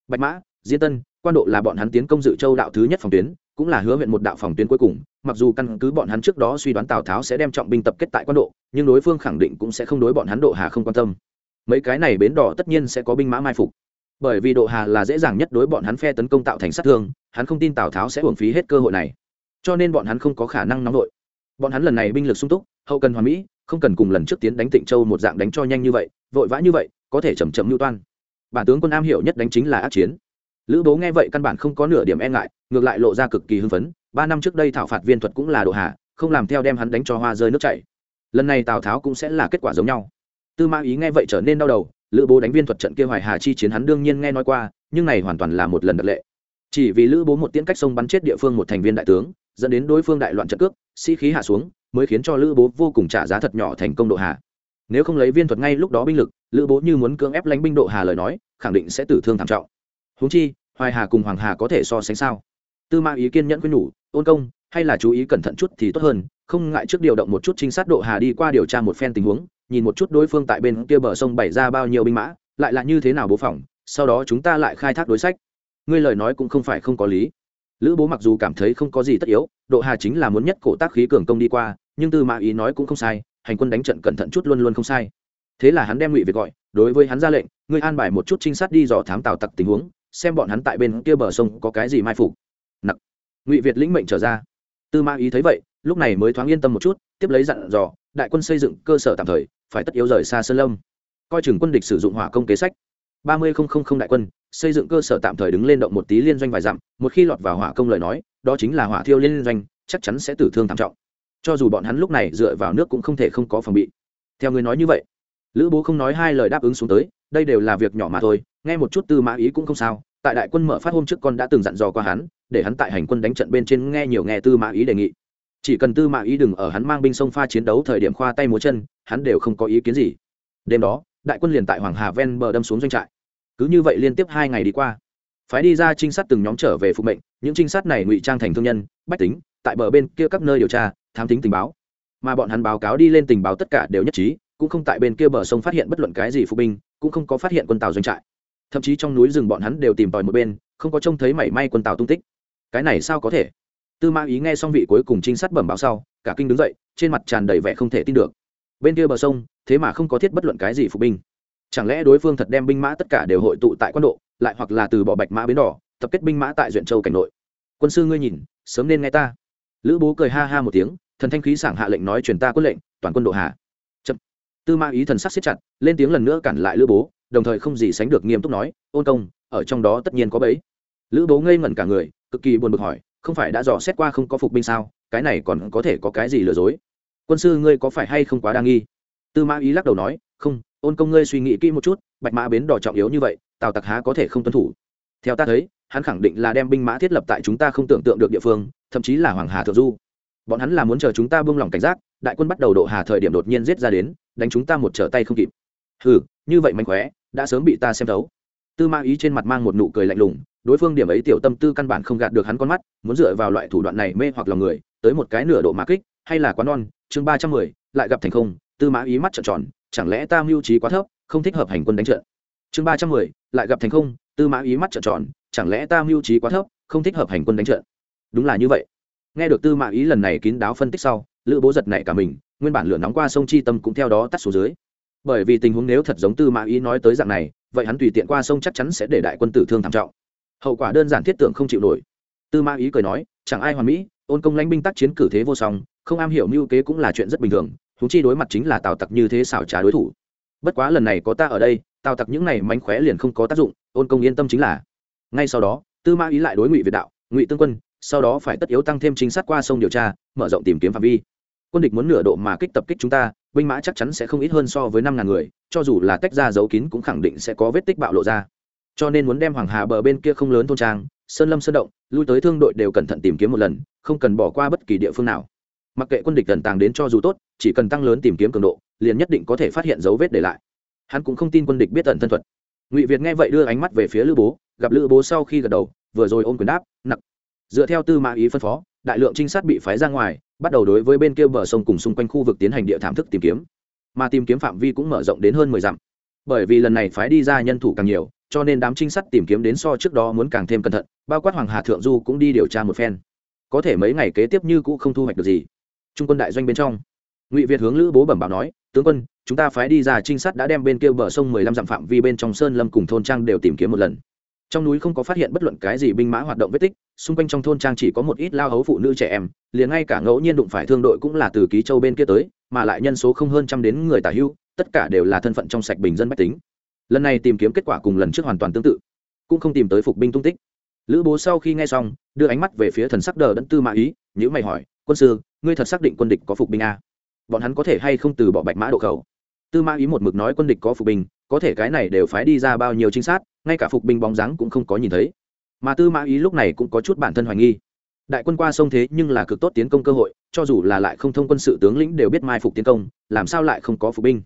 Bạch mã, diên tân, quan độ là bọn hắn tiến công dự châu đạo thứ nhất phòng tuyến, cũng là hứa huyện một đạo phòng tuyến cuối cùng. Mặc dù căn cứ bọn hắn trước đó suy đoán tào tháo sẽ đem trọng binh tập kết tại quan độ, nhưng đối phương khẳng định cũng sẽ không đối bọn hắn độ hà không quan tâm. Mấy cái này bến đỏ tất nhiên sẽ có binh mã mai phục. Bởi vì độ hà là dễ dàng nhất đối bọn hắn phe tấn công tạo thành sát thương, hắn không tin tào tháo sẽ hưởng phí hết cơ hội này. Cho nên bọn hắn không có khả năng nóng đội bọn hắn lần này binh lực sung túc, hậu cần hoàn mỹ không cần cùng lần trước tiến đánh tịnh châu một dạng đánh cho nhanh như vậy, vội vã như vậy, có thể chầm chậm mưu toan. Bản tướng quân am hiểu nhất đánh chính là ác chiến. Lữ bố nghe vậy căn bản không có nửa điểm e ngại, ngược lại lộ ra cực kỳ hưng phấn, ba năm trước đây thảo phạt viên thuật cũng là độ hạ, không làm theo đem hắn đánh cho hoa rơi nước chảy. Lần này tào tháo cũng sẽ là kết quả giống nhau. Tư mã ý nghe vậy trở nên đau đầu, lữ bố đánh viên thuật trận kia hoài hà chi chiến hắn đương nhiên nghe nói qua, nhưng này hoàn toàn là một lần đặc lệ. Chỉ vì lữ bố một tiễn cách sông bắn chết địa phương một thành viên đại tướng, dẫn đến đối phương đại loạn trận cước, sĩ、si、khí hạ xuống mới khiến cho lữ bố vô cùng trả giá thật nhỏ thành công độ hà. Nếu không lấy viên thuật ngay lúc đó binh lực, lữ bố như muốn cưỡng ép lánh binh độ hà lời nói, khẳng định sẽ tử thương thảm trọng. Húng chi, hoài hà cùng hoàng hà có thể so sánh sao? Tư mã ý kiên nhẫn khuyên nhủ, ôn công, hay là chú ý cẩn thận chút thì tốt hơn, không ngại trước điều động một chút trinh sát độ hà đi qua điều tra một phen tình huống, nhìn một chút đối phương tại bên kia bờ sông bày ra bao nhiêu binh mã, lại là như thế nào bố phỏng sau đó chúng ta lại khai thác đối sách. Ngươi lời nói cũng không phải không có lý lữ bố mặc dù cảm thấy không có gì tất yếu độ hà chính là muốn nhất cổ tác khí cường công đi qua, nhưng tư mã ý nói cũng không sai, hành quân đánh trận cẩn thận chút luôn luôn không sai. Thế là hắn đem ngụy việt gọi, đối với hắn ra lệnh, ngươi an bài một chút trinh sát đi dò thám tào tặc tình huống, xem bọn hắn tại bên kia bờ sông có cái gì mai phục. Nặc. Ngụy việt lĩnh mệnh trở ra. Tư mã ý thấy vậy, lúc này mới thoáng yên tâm một chút, tiếp lấy dặn dò, đại quân xây dựng cơ sở tạm thời, phải tất yếu rời xa sơn lâm. Coi chừng quân địch sử dụng hỏa công kế sách ba mươi đại quân, xây dựng cơ sở tạm thời đứng lên động một tí liên doanh vài dặm, một khi lọt vào hỏa công lời nói, đó chính là hỏa thiêu liên doanh, chắc chắn sẽ tử thương thảm trọng. Cho dù bọn hắn lúc này dựa vào nước cũng không thể không có phòng bị. Theo người nói như vậy, lữ bố không nói hai lời đáp ứng xuống tới, đây đều là việc nhỏ mà thôi, nghe một chút tư mã ý cũng không sao. Tại đại quân mở phát hôm trước con đã từng dặn dò qua hắn, để hắn tại hành quân đánh trận bên trên nghe nhiều nghe tư mã ý đề nghị. Chỉ cần tư mã ý đừng ở hắn mang binh sông pha chiến đấu thời điểm khoa tay múa chân, hắn đều không có ý kiến gì. Đêm đó đại quân liền tại hoàng hà ven bờ đâm xuống doanh trại. Cứ như vậy liên tiếp hai ngày đi qua. Phái đi ra trinh sát từng nhóm trở về phục mệnh, những trinh sát này ngụy trang thành thương nhân, bách tính, tại bờ bên kia các nơi điều tra, thám tính tình báo. Mà bọn hắn báo cáo đi lên tình báo tất cả đều nhất trí, cũng không tại bên kia bờ sông phát hiện bất luận cái gì phục binh, cũng không có phát hiện quân tàu doanh trại. Thậm chí trong núi rừng bọn hắn đều tìm tòi một bên, không có trông thấy mảy may quân tàu tung tích. Cái này sao có thể? Tư mã ý nghe xong vị cuối cùng trinh sát bẩm báo sau, cả kinh đứng dậy, trên mặt tràn đầy vẻ không thể tin được bên kia bờ sông, thế mà không có thiết bất luận cái gì phục binh. Chẳng lẽ đối phương thật đem binh mã tất cả đều hội tụ tại quân độ, lại hoặc là từ bỏ bạch mã bến đỏ, tập kết binh mã tại duyện châu cảnh nội? Quân sư ngươi nhìn, sớm nên nghe ta. Lữ bố cười ha ha một tiếng, thần thanh khí sảng hạ lệnh nói truyền ta quân lệnh, toàn quân độ hạ. Chậm. Tư ma ý thần sắc siết chặt, lên tiếng lần nữa cản lại lữ bố, đồng thời không gì sánh được nghiêm túc nói, ôn công, ở trong đó tất nhiên có bấy lữ bố ngây ngẩn cả người, cực kỳ buồn bực hỏi, không phải đã dò xét qua không có phục binh sao? Cái này còn có thể có cái gì lừa dối? Quân sư ngươi có phải hay không quá đa nghi? Tư mã ý lắc đầu nói, không, ôn công ngươi suy nghĩ kỹ một chút, bạch mã bến đỏ trọng yếu như vậy, tào tặc há có thể không tuân thủ. Theo ta thấy, hắn khẳng định là đem binh mã thiết lập tại chúng ta không tưởng tượng được địa phương, thậm chí là hoàng hà thượng du. Bọn hắn là muốn chờ chúng ta buông lỏng cảnh giác, đại quân bắt đầu độ hà thời điểm đột nhiên giết ra đến, đánh chúng ta một trở tay không kịp. Hừ, như vậy mạnh khóe đã sớm bị ta xem thấu. Tư mã ý trên mặt mang một nụ cười lạnh lùng, đối phương điểm ấy tiểu tâm tư căn bản không gạt được hắn con mắt, muốn dựa vào loại thủ đoạn này mê hoặc lòng người, tới một cái nửa độ mã kích, hay là quá non chương ba trăm mười, lại gặp thành không, tư mã ý mắt trợn tròn, chẳng lẽ ta mưu trí quá thấp, không thích hợp hành quân đánh trận? Chương ba trăm mười, lại gặp thành không, tư mã ý mắt trợn tròn, chẳng lẽ ta mưu trí quá thấp, không thích hợp hành quân đánh trận? Đúng là như vậy. Nghe được tư mã ý lần này kín đáo phân tích sau, lữ bố giật này cả mình, nguyên bản lửa nóng qua sông chi tâm cũng theo đó tắt xuống dưới. Bởi vì tình huống nếu thật giống tư mã ý nói tới dạng này, vậy hắn tùy tiện qua sông chắc chắn sẽ để đại quân tử thương thảm trọng. Hậu quả đơn giản thiết tưởng không chịu nổi. Tư mã ý cười nói, chẳng ai hoàn mỹ ôn công lãnh binh tác chiến cử thế vô song, không am hiểu mưu kế cũng là chuyện rất bình thường thú chi đối mặt chính là tào tặc như thế xảo trá đối thủ. Bất quá lần này có ta ở đây, tào tặc những này mánh khóe liền không có tác dụng, ôn công yên tâm chính là. Ngay sau đó, tư mã ý lại đối ngụy việt đạo, ngụy tương quân, sau đó phải tất yếu tăng thêm chính sát qua sông điều tra, mở rộng tìm kiếm phạm vi. Quân địch muốn nửa độ mà kích tập kích chúng ta, binh mã chắc chắn sẽ không ít hơn so với năm ngàn người, cho dù là tách ra dấu kín cũng khẳng định sẽ có vết tích bạo lộ ra. Cho nên muốn đem hoàng hà bờ bên kia không lớn thôn trang sơn lâm sơn động, lui tới thương đội đều cẩn thận tìm kiếm một lần, không cần bỏ qua bất kỳ địa phương nào. Mặc kệ quân địch tần tàng đến cho dù tốt, chỉ cần tăng lớn tìm kiếm cường độ, liền nhất định có thể phát hiện dấu vết để lại. Hắn cũng không tin quân địch biết tận thân thuật. Ngụy việt nghe vậy đưa ánh mắt về phía lữ bố, gặp lữ bố sau khi gật đầu, vừa rồi ôm quyền đáp nặng dựa theo tư mã ý phân phó, đại lượng trinh sát bị phái ra ngoài, bắt đầu đối với bên kia bờ sông cùng xung quanh khu vực tiến hành địa thảm thức tìm kiếm. Mà tìm kiếm phạm vi cũng mở rộng đến hơn mười dặm. Bởi vì lần này phái đi ra nhân thủ càng nhiều cho nên đám trinh sát tìm kiếm đến so trước đó muốn càng thêm cẩn thận, bao quát hoàng hà thượng du cũng đi điều tra một phen. Có thể mấy ngày kế tiếp như cũ không thu hoạch được gì. Trung quân đại doanh bên trong, ngụy việt hướng lữ bố bẩm báo nói, tướng quân, chúng ta phái đi ra trinh sát đã đem bên kia bờ sông mười lăm dặm phạm vi bên trong sơn lâm cùng thôn trang đều tìm kiếm một lần. Trong núi không có phát hiện bất luận cái gì binh mã hoạt động vết tích, xung quanh trong thôn trang chỉ có một ít lao hấu phụ nữ trẻ em, liền ngay cả ngẫu nhiên đụng phải thương đội cũng là từ ký châu bên kia tới, mà lại nhân số không hơn trăm đến người tả hưu, tất cả đều là thân phận trong sạch bình dân bách tính lần này tìm kiếm kết quả cùng lần trước hoàn toàn tương tự, cũng không tìm tới phục binh tung tích. Lữ bố sau khi nghe xong, đưa ánh mắt về phía thần sắc đờ đẫn tư mã ý nhữ mày hỏi, quân sư, ngươi thật xác định quân địch có phục binh a bọn hắn có thể hay không từ bỏ bạch mã độ khẩu? Tư mã ý một mực nói quân địch có phục binh, có thể cái này đều phái đi ra bao nhiêu trinh sát, ngay cả phục binh bóng dáng cũng không có nhìn thấy. Mà tư mã ý lúc này cũng có chút bản thân hoài nghi. Đại quân qua sông thế nhưng là cực tốt tiến công cơ hội, cho dù là lại không thông quân sự tướng lĩnh đều biết mai phục tiến công, làm sao lại không có phục binh?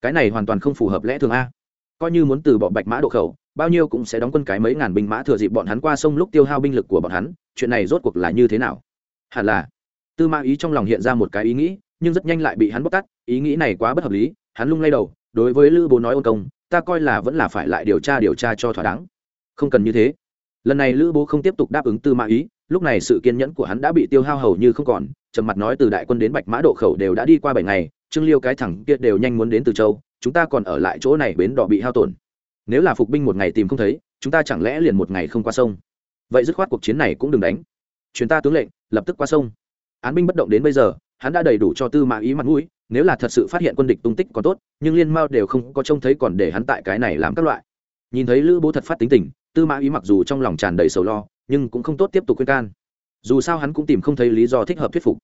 Cái này hoàn toàn không phù hợp lẽ thường a coi như muốn từ bỏ bạch mã độ khẩu, bao nhiêu cũng sẽ đóng quân cái mấy ngàn binh mã thừa dịp bọn hắn qua sông lúc tiêu hao binh lực của bọn hắn, chuyện này rốt cuộc là như thế nào? Hẳn là, tư mã ý trong lòng hiện ra một cái ý nghĩ, nhưng rất nhanh lại bị hắn bóc tắt ý nghĩ này quá bất hợp lý, hắn lung lay đầu, đối với lữ bố nói ôn công, ta coi là vẫn là phải lại điều tra điều tra cho thỏa đáng. Không cần như thế. Lần này lữ bố không tiếp tục đáp ứng tư mã ý, lúc này sự kiên nhẫn của hắn đã bị tiêu hao hầu như không còn, trầm mặt nói từ đại quân đến bạch mã độ khẩu đều đã đi qua bảy ngày, trương liêu cái thẳng kia đều nhanh muốn đến từ châu chúng ta còn ở lại chỗ này bến đỏ bị hao tổn. Nếu là phục binh một ngày tìm không thấy, chúng ta chẳng lẽ liền một ngày không qua sông? Vậy dứt khoát cuộc chiến này cũng đừng đánh. Chuyến ta tướng lệnh, lập tức qua sông. Án binh bất động đến bây giờ, hắn đã đầy đủ cho tư mã ý mặt mũi, nếu là thật sự phát hiện quân địch tung tích còn tốt, nhưng liên mao đều không có trông thấy còn để hắn tại cái này làm các loại. Nhìn thấy lữ bố thật phát tính tình, tư mã ý mặc dù trong lòng tràn đầy sầu lo, nhưng cũng không tốt tiếp tục khuyên can. Dù sao hắn cũng tìm không thấy lý do thích hợp thuyết phục.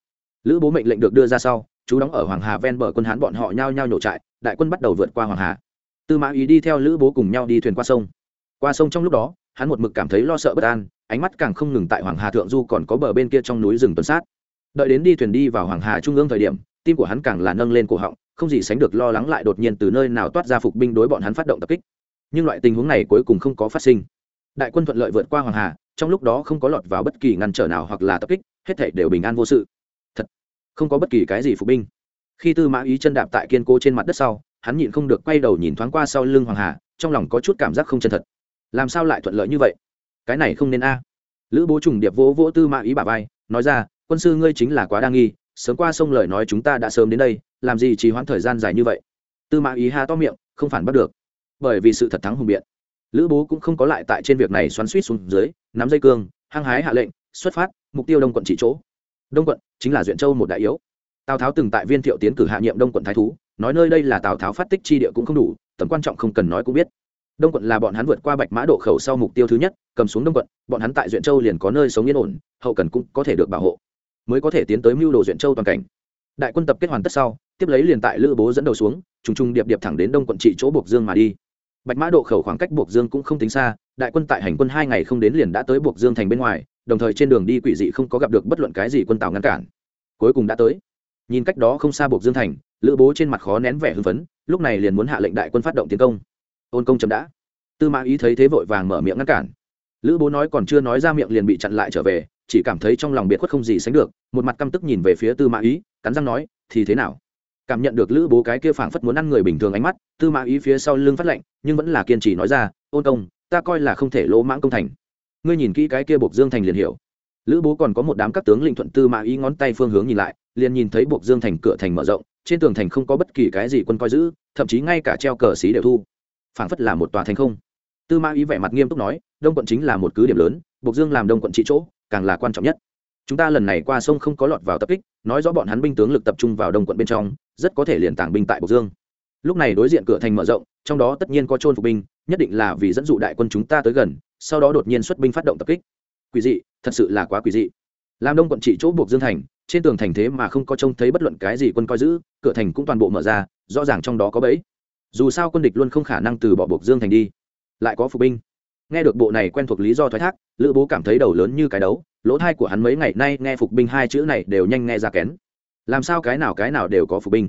Lữ bố mệnh lệnh được đưa ra sau, chú đóng ở hoàng hà ven bờ quân hán bọn họ nhao nhao nhổ trại đại quân bắt đầu vượt qua hoàng hà. Tư mã ý đi theo lữ bố cùng nhau đi thuyền qua sông. Qua sông trong lúc đó, hắn một mực cảm thấy lo sợ bất an, ánh mắt càng không ngừng tại hoàng hà thượng du còn có bờ bên kia trong núi rừng tuần sát. Đợi đến đi thuyền đi vào hoàng hà trung ương thời điểm, tim của hắn càng là nâng lên cổ họng, không gì sánh được lo lắng lại đột nhiên từ nơi nào toát ra phục binh đối bọn hắn phát động tập kích. Nhưng loại tình huống này cuối cùng không có phát sinh. Đại quân thuận lợi vượt qua hoàng hà, trong lúc đó không có lọt vào bất kỳ ngăn trở nào hoặc là tập kích, hết thể đều bình an vô sự. Thật, không có bất kỳ cái gì phục binh khi tư mã ý chân đạp tại kiên cố trên mặt đất sau, hắn nhịn không được quay đầu nhìn thoáng qua sau lưng hoàng hà, trong lòng có chút cảm giác không chân thật. Làm sao lại thuận lợi như vậy? Cái này không nên a. Lữ bố trùng điệp vỗ vỗ tư mã ý bà vai, nói ra, quân sư ngươi chính là quá đa nghi, sớm qua sông lời nói chúng ta đã sớm đến đây, làm gì trì hoãn thời gian dài như vậy? Tư mã ý ha to miệng, không phản bắt được. Bởi vì sự thật thắng hùng biện. Lữ bố cũng không có lại tại trên việc này xoắn suýt xuống dưới, nắm dây cương, hăng hái hạ lệnh, xuất phát, mục tiêu đông quận chỉ chỗ. Đông quận chính là duyện châu một đại yếu tào tháo từng tại viên thiệu tiến cử hạ nhiệm đông quận thái thú, nói nơi đây là tào tháo phát tích chi địa cũng không đủ, tầm quan trọng không cần nói cũng biết. Đông quận là bọn hắn vượt qua bạch mã độ khẩu sau mục tiêu thứ nhất, cầm xuống đông quận, bọn hắn tại duyện châu liền có nơi sống yên ổn, hậu cần cũng có thể được bảo hộ, mới có thể tiến tới mưu đồ duyện châu toàn cảnh. Đại quân tập kết hoàn tất sau, tiếp lấy liền tại lữ bố dẫn đầu xuống, trùng trùng điệp điệp thẳng đến đông quận trị chỗ buộc dương mà đi. Bạch mã độ khẩu khoảng cách buộc dương cũng không tính xa, đại quân tại hành quân hai ngày không đến liền đã tới buộc dương thành bên ngoài, đồng thời trên đường đi quỷ dị không có gặp được bất luận cái gì quân tàu ngăn cản. Cuối cùng đã tới nhìn cách đó không xa buộc dương thành, lữ bố trên mặt khó nén vẻ hưng phấn, lúc này liền muốn hạ lệnh đại quân phát động tiến công. Ôn công chậm đã. Tư mã ý thấy thế vội vàng mở miệng ngăn cản. Lữ bố nói còn chưa nói ra miệng liền bị chặn lại trở về, chỉ cảm thấy trong lòng biệt khuất không gì sánh được, một mặt căm tức nhìn về phía tư mã ý, cắn răng nói, thì thế nào? Cảm nhận được lữ bố cái kia phảng phất muốn ăn người bình thường ánh mắt, tư mã ý phía sau lưng phát lệnh, nhưng vẫn là kiên trì nói ra, ôn công, ta coi là không thể lỗ mãng công thành. Ngươi nhìn kỹ cái kia buộc dương thành liền hiểu lữ bố còn có một đám các tướng linh thuận tư mã ý ngón tay phương hướng nhìn lại, liền nhìn thấy buộc dương thành cửa thành mở rộng, trên tường thành không có bất kỳ cái gì quân coi giữ, thậm chí ngay cả treo cờ xí đều thu. Phảng phất là một tòa thành không. Tư mã ý vẻ mặt nghiêm túc nói, đông quận chính là một cứ điểm lớn, buộc dương làm đông quận trị chỗ, càng là quan trọng nhất. Chúng ta lần này qua sông không có lọt vào tập kích, nói rõ bọn hắn binh tướng lực tập trung vào đông quận bên trong, rất có thể liền tảng binh tại buộc dương. Lúc này đối diện cửa thành mở rộng, trong đó tất nhiên có trôn phục binh, nhất định là vì dẫn dụ đại quân chúng ta tới gần, sau đó đột nhiên xuất binh phát động tập kích quỷ dị, thật sự là quá quỷ dị. Làm đông quận trị chỗ buộc dương thành, trên tường thành thế mà không có trông thấy bất luận cái gì quân coi giữ, cửa thành cũng toàn bộ mở ra, rõ ràng trong đó có bẫy. Dù sao quân địch luôn không khả năng từ bỏ buộc dương thành đi. Lại có phục binh. Nghe được bộ này quen thuộc lý do thoái thác, lữ bố cảm thấy đầu lớn như cái đấu, lỗ thai của hắn mấy ngày nay nghe phục binh hai chữ này đều nhanh nghe ra kén. Làm sao cái nào cái nào đều có phục binh.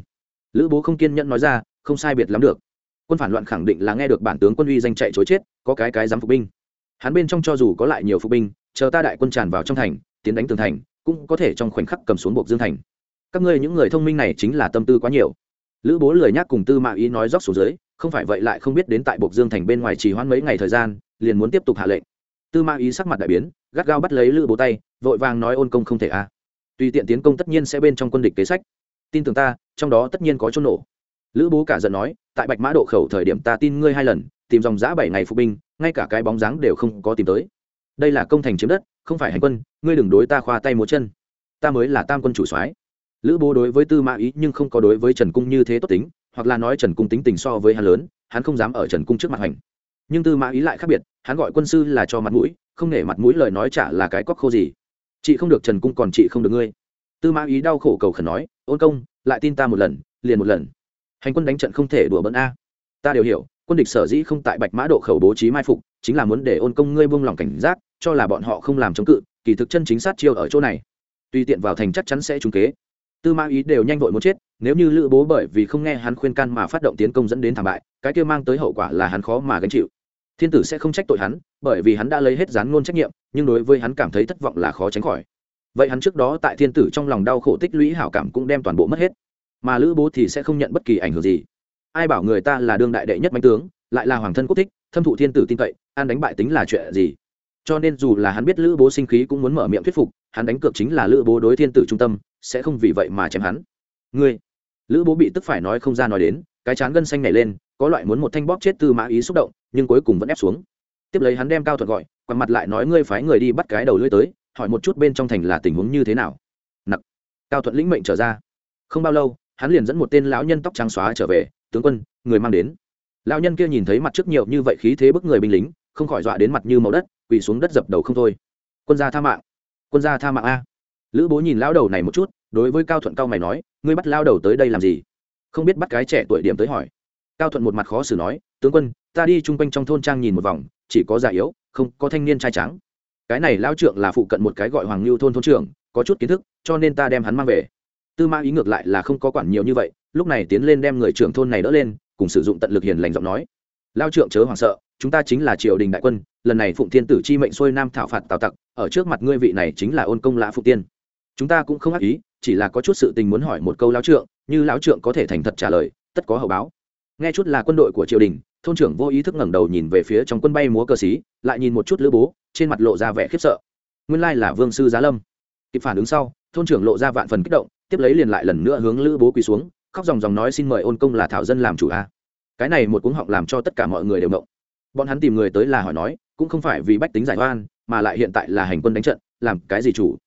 Lữ bố không kiên nhẫn nói ra, không sai biệt lắm được. Quân phản loạn khẳng định là nghe được bản tướng quân uy danh chạy chối chết, có cái cái dám phục binh. Hắn bên trong cho dù có lại nhiều phục binh chờ ta đại quân tràn vào trong thành, tiến đánh tường thành, cũng có thể trong khoảnh khắc cầm xuống buộc dương thành. Các ngươi những người thông minh này chính là tâm tư quá nhiều. Lữ bố lười nhác cùng tư mạ ý nói rót xuống dưới, không phải vậy lại không biết đến tại buộc dương thành bên ngoài trì hoãn mấy ngày thời gian, liền muốn tiếp tục hạ lệnh. Tư mã ý sắc mặt đại biến, gắt gao bắt lấy lữ bố tay, vội vàng nói ôn công không thể a. À. tùy tiện tiến công tất nhiên sẽ bên trong quân địch kế sách. Tin tưởng ta, trong đó tất nhiên có chỗ nổ. Lữ bố cả giận nói, tại bạch mã độ khẩu thời điểm ta tin ngươi hai lần, tìm dòng giã bảy ngày phục binh, ngay cả cái bóng dáng đều không có tìm tới đây là công thành chiếm đất, không phải hành quân, ngươi đừng đối ta khoa tay múa chân. Ta mới là tam quân chủ soái. Lữ bố đối với tư mã ý nhưng không có đối với trần cung như thế tốt tính, hoặc là nói trần cung tính tình so với hắn lớn, hắn không dám ở trần cung trước mặt hành. Nhưng tư mã ý lại khác biệt, hắn gọi quân sư là cho mặt mũi, không nể mặt mũi lời nói chả là cái cóc khô gì. Chị không được trần cung còn chị không được ngươi. Tư mã ý đau khổ cầu khẩn nói, ôn công, lại tin ta một lần, liền một lần. Hành quân đánh trận không thể đùa bỡn a. Ta đều hiểu quân địch sở dĩ không tại bạch mã độ khẩu bố trí mai phục, chính là muốn để ôn công ngươi buông lòng cảnh giác, cho là bọn họ không làm chống cự, kỳ thực chân chính sát chiêu ở chỗ này. Tùy tiện vào thành chắc chắn sẽ trúng kế. Tư mã ý đều nhanh vội muốn chết, nếu như lữ bố bởi vì không nghe hắn khuyên can mà phát động tiến công dẫn đến thảm bại, cái kia mang tới hậu quả là hắn khó mà gánh chịu. Thiên tử sẽ không trách tội hắn, bởi vì hắn đã lấy hết dán ngôn trách nhiệm, nhưng đối với hắn cảm thấy thất vọng là khó tránh khỏi. Vậy hắn trước đó tại thiên tử trong lòng đau khổ tích lũy hảo cảm cũng đem toàn bộ mất hết. Mà lữ bố thì sẽ không nhận bất kỳ ảnh hưởng gì ai bảo người ta là đương đại đệ nhất mạnh tướng, lại là hoàng thân quốc thích, thâm thụ thiên tử tin cậy an đánh bại tính là chuyện gì? Cho nên dù là hắn biết lữ bố sinh khí cũng muốn mở miệng thuyết phục, hắn đánh cược chính là lữ bố đối thiên tử trung tâm, sẽ không vì vậy mà chém hắn. Ngươi, lữ bố bị tức phải nói không ra nói đến, cái chán gân xanh nhảy lên, có loại muốn một thanh bóp chết tư mã ý xúc động, nhưng cuối cùng vẫn ép xuống. Tiếp lấy hắn đem cao thuật gọi, quằn mặt lại nói ngươi phái người đi bắt cái đầu lưỡi tới, hỏi một chút bên trong thành là tình huống như thế nào. Nặc. Cao thuận lĩnh mệnh trở ra. Không bao lâu, hắn liền dẫn một tên lão nhân tóc trắng xóa trở về tướng quân, người mang đến. Lão nhân kia nhìn thấy mặt trước nhiều như vậy khí thế bức người binh lính, không khỏi dọa đến mặt như màu đất, quỳ xuống đất dập đầu không thôi. Quân gia tha mạng. Quân gia tha mạng a. Lữ bố nhìn lão đầu này một chút, đối với cao thuận cao mày nói, ngươi bắt lao đầu tới đây làm gì? Không biết bắt cái trẻ tuổi điểm tới hỏi. Cao thuận một mặt khó xử nói, tướng quân, ta đi chung quanh trong thôn trang nhìn một vòng, chỉ có già yếu, không có thanh niên trai trắng cái này lao trượng là phụ cận một cái gọi hoàng lưu thôn thôn trưởng, có chút kiến thức, cho nên ta đem hắn mang về. Tư ma ý ngược lại là không có quản nhiều như vậy lúc này tiến lên đem người trưởng thôn này đỡ lên, cùng sử dụng tận lực hiền lành giọng nói. Lao trượng chớ hoảng sợ, chúng ta chính là triều đình đại quân, lần này phụng thiên tử chi mệnh xuôi nam thảo phạt tào tặc, ở trước mặt ngươi vị này chính là ôn công lã phụ tiên. Chúng ta cũng không ác ý, chỉ là có chút sự tình muốn hỏi một câu lão trượng, như lão trượng có thể thành thật trả lời, tất có hậu báo. Nghe chút là quân đội của triều đình, thôn trưởng vô ý thức ngẩng đầu nhìn về phía trong quân bay múa cờ xí, lại nhìn một chút lữ bố, trên mặt lộ ra vẻ khiếp sợ. Nguyên lai là vương sư giá lâm. Kịp phản ứng sau, thôn trưởng lộ ra vạn phần kích động, tiếp lấy liền lại lần nữa hướng lữ bố quỳ xuống khóc dòng dòng nói xin mời ôn công là thảo dân làm chủ a cái này một cuống họng làm cho tất cả mọi người đều động. Bọn hắn tìm người tới là hỏi nói, cũng không phải vì bách tính giải oan, mà lại hiện tại là hành quân đánh trận, làm cái gì chủ?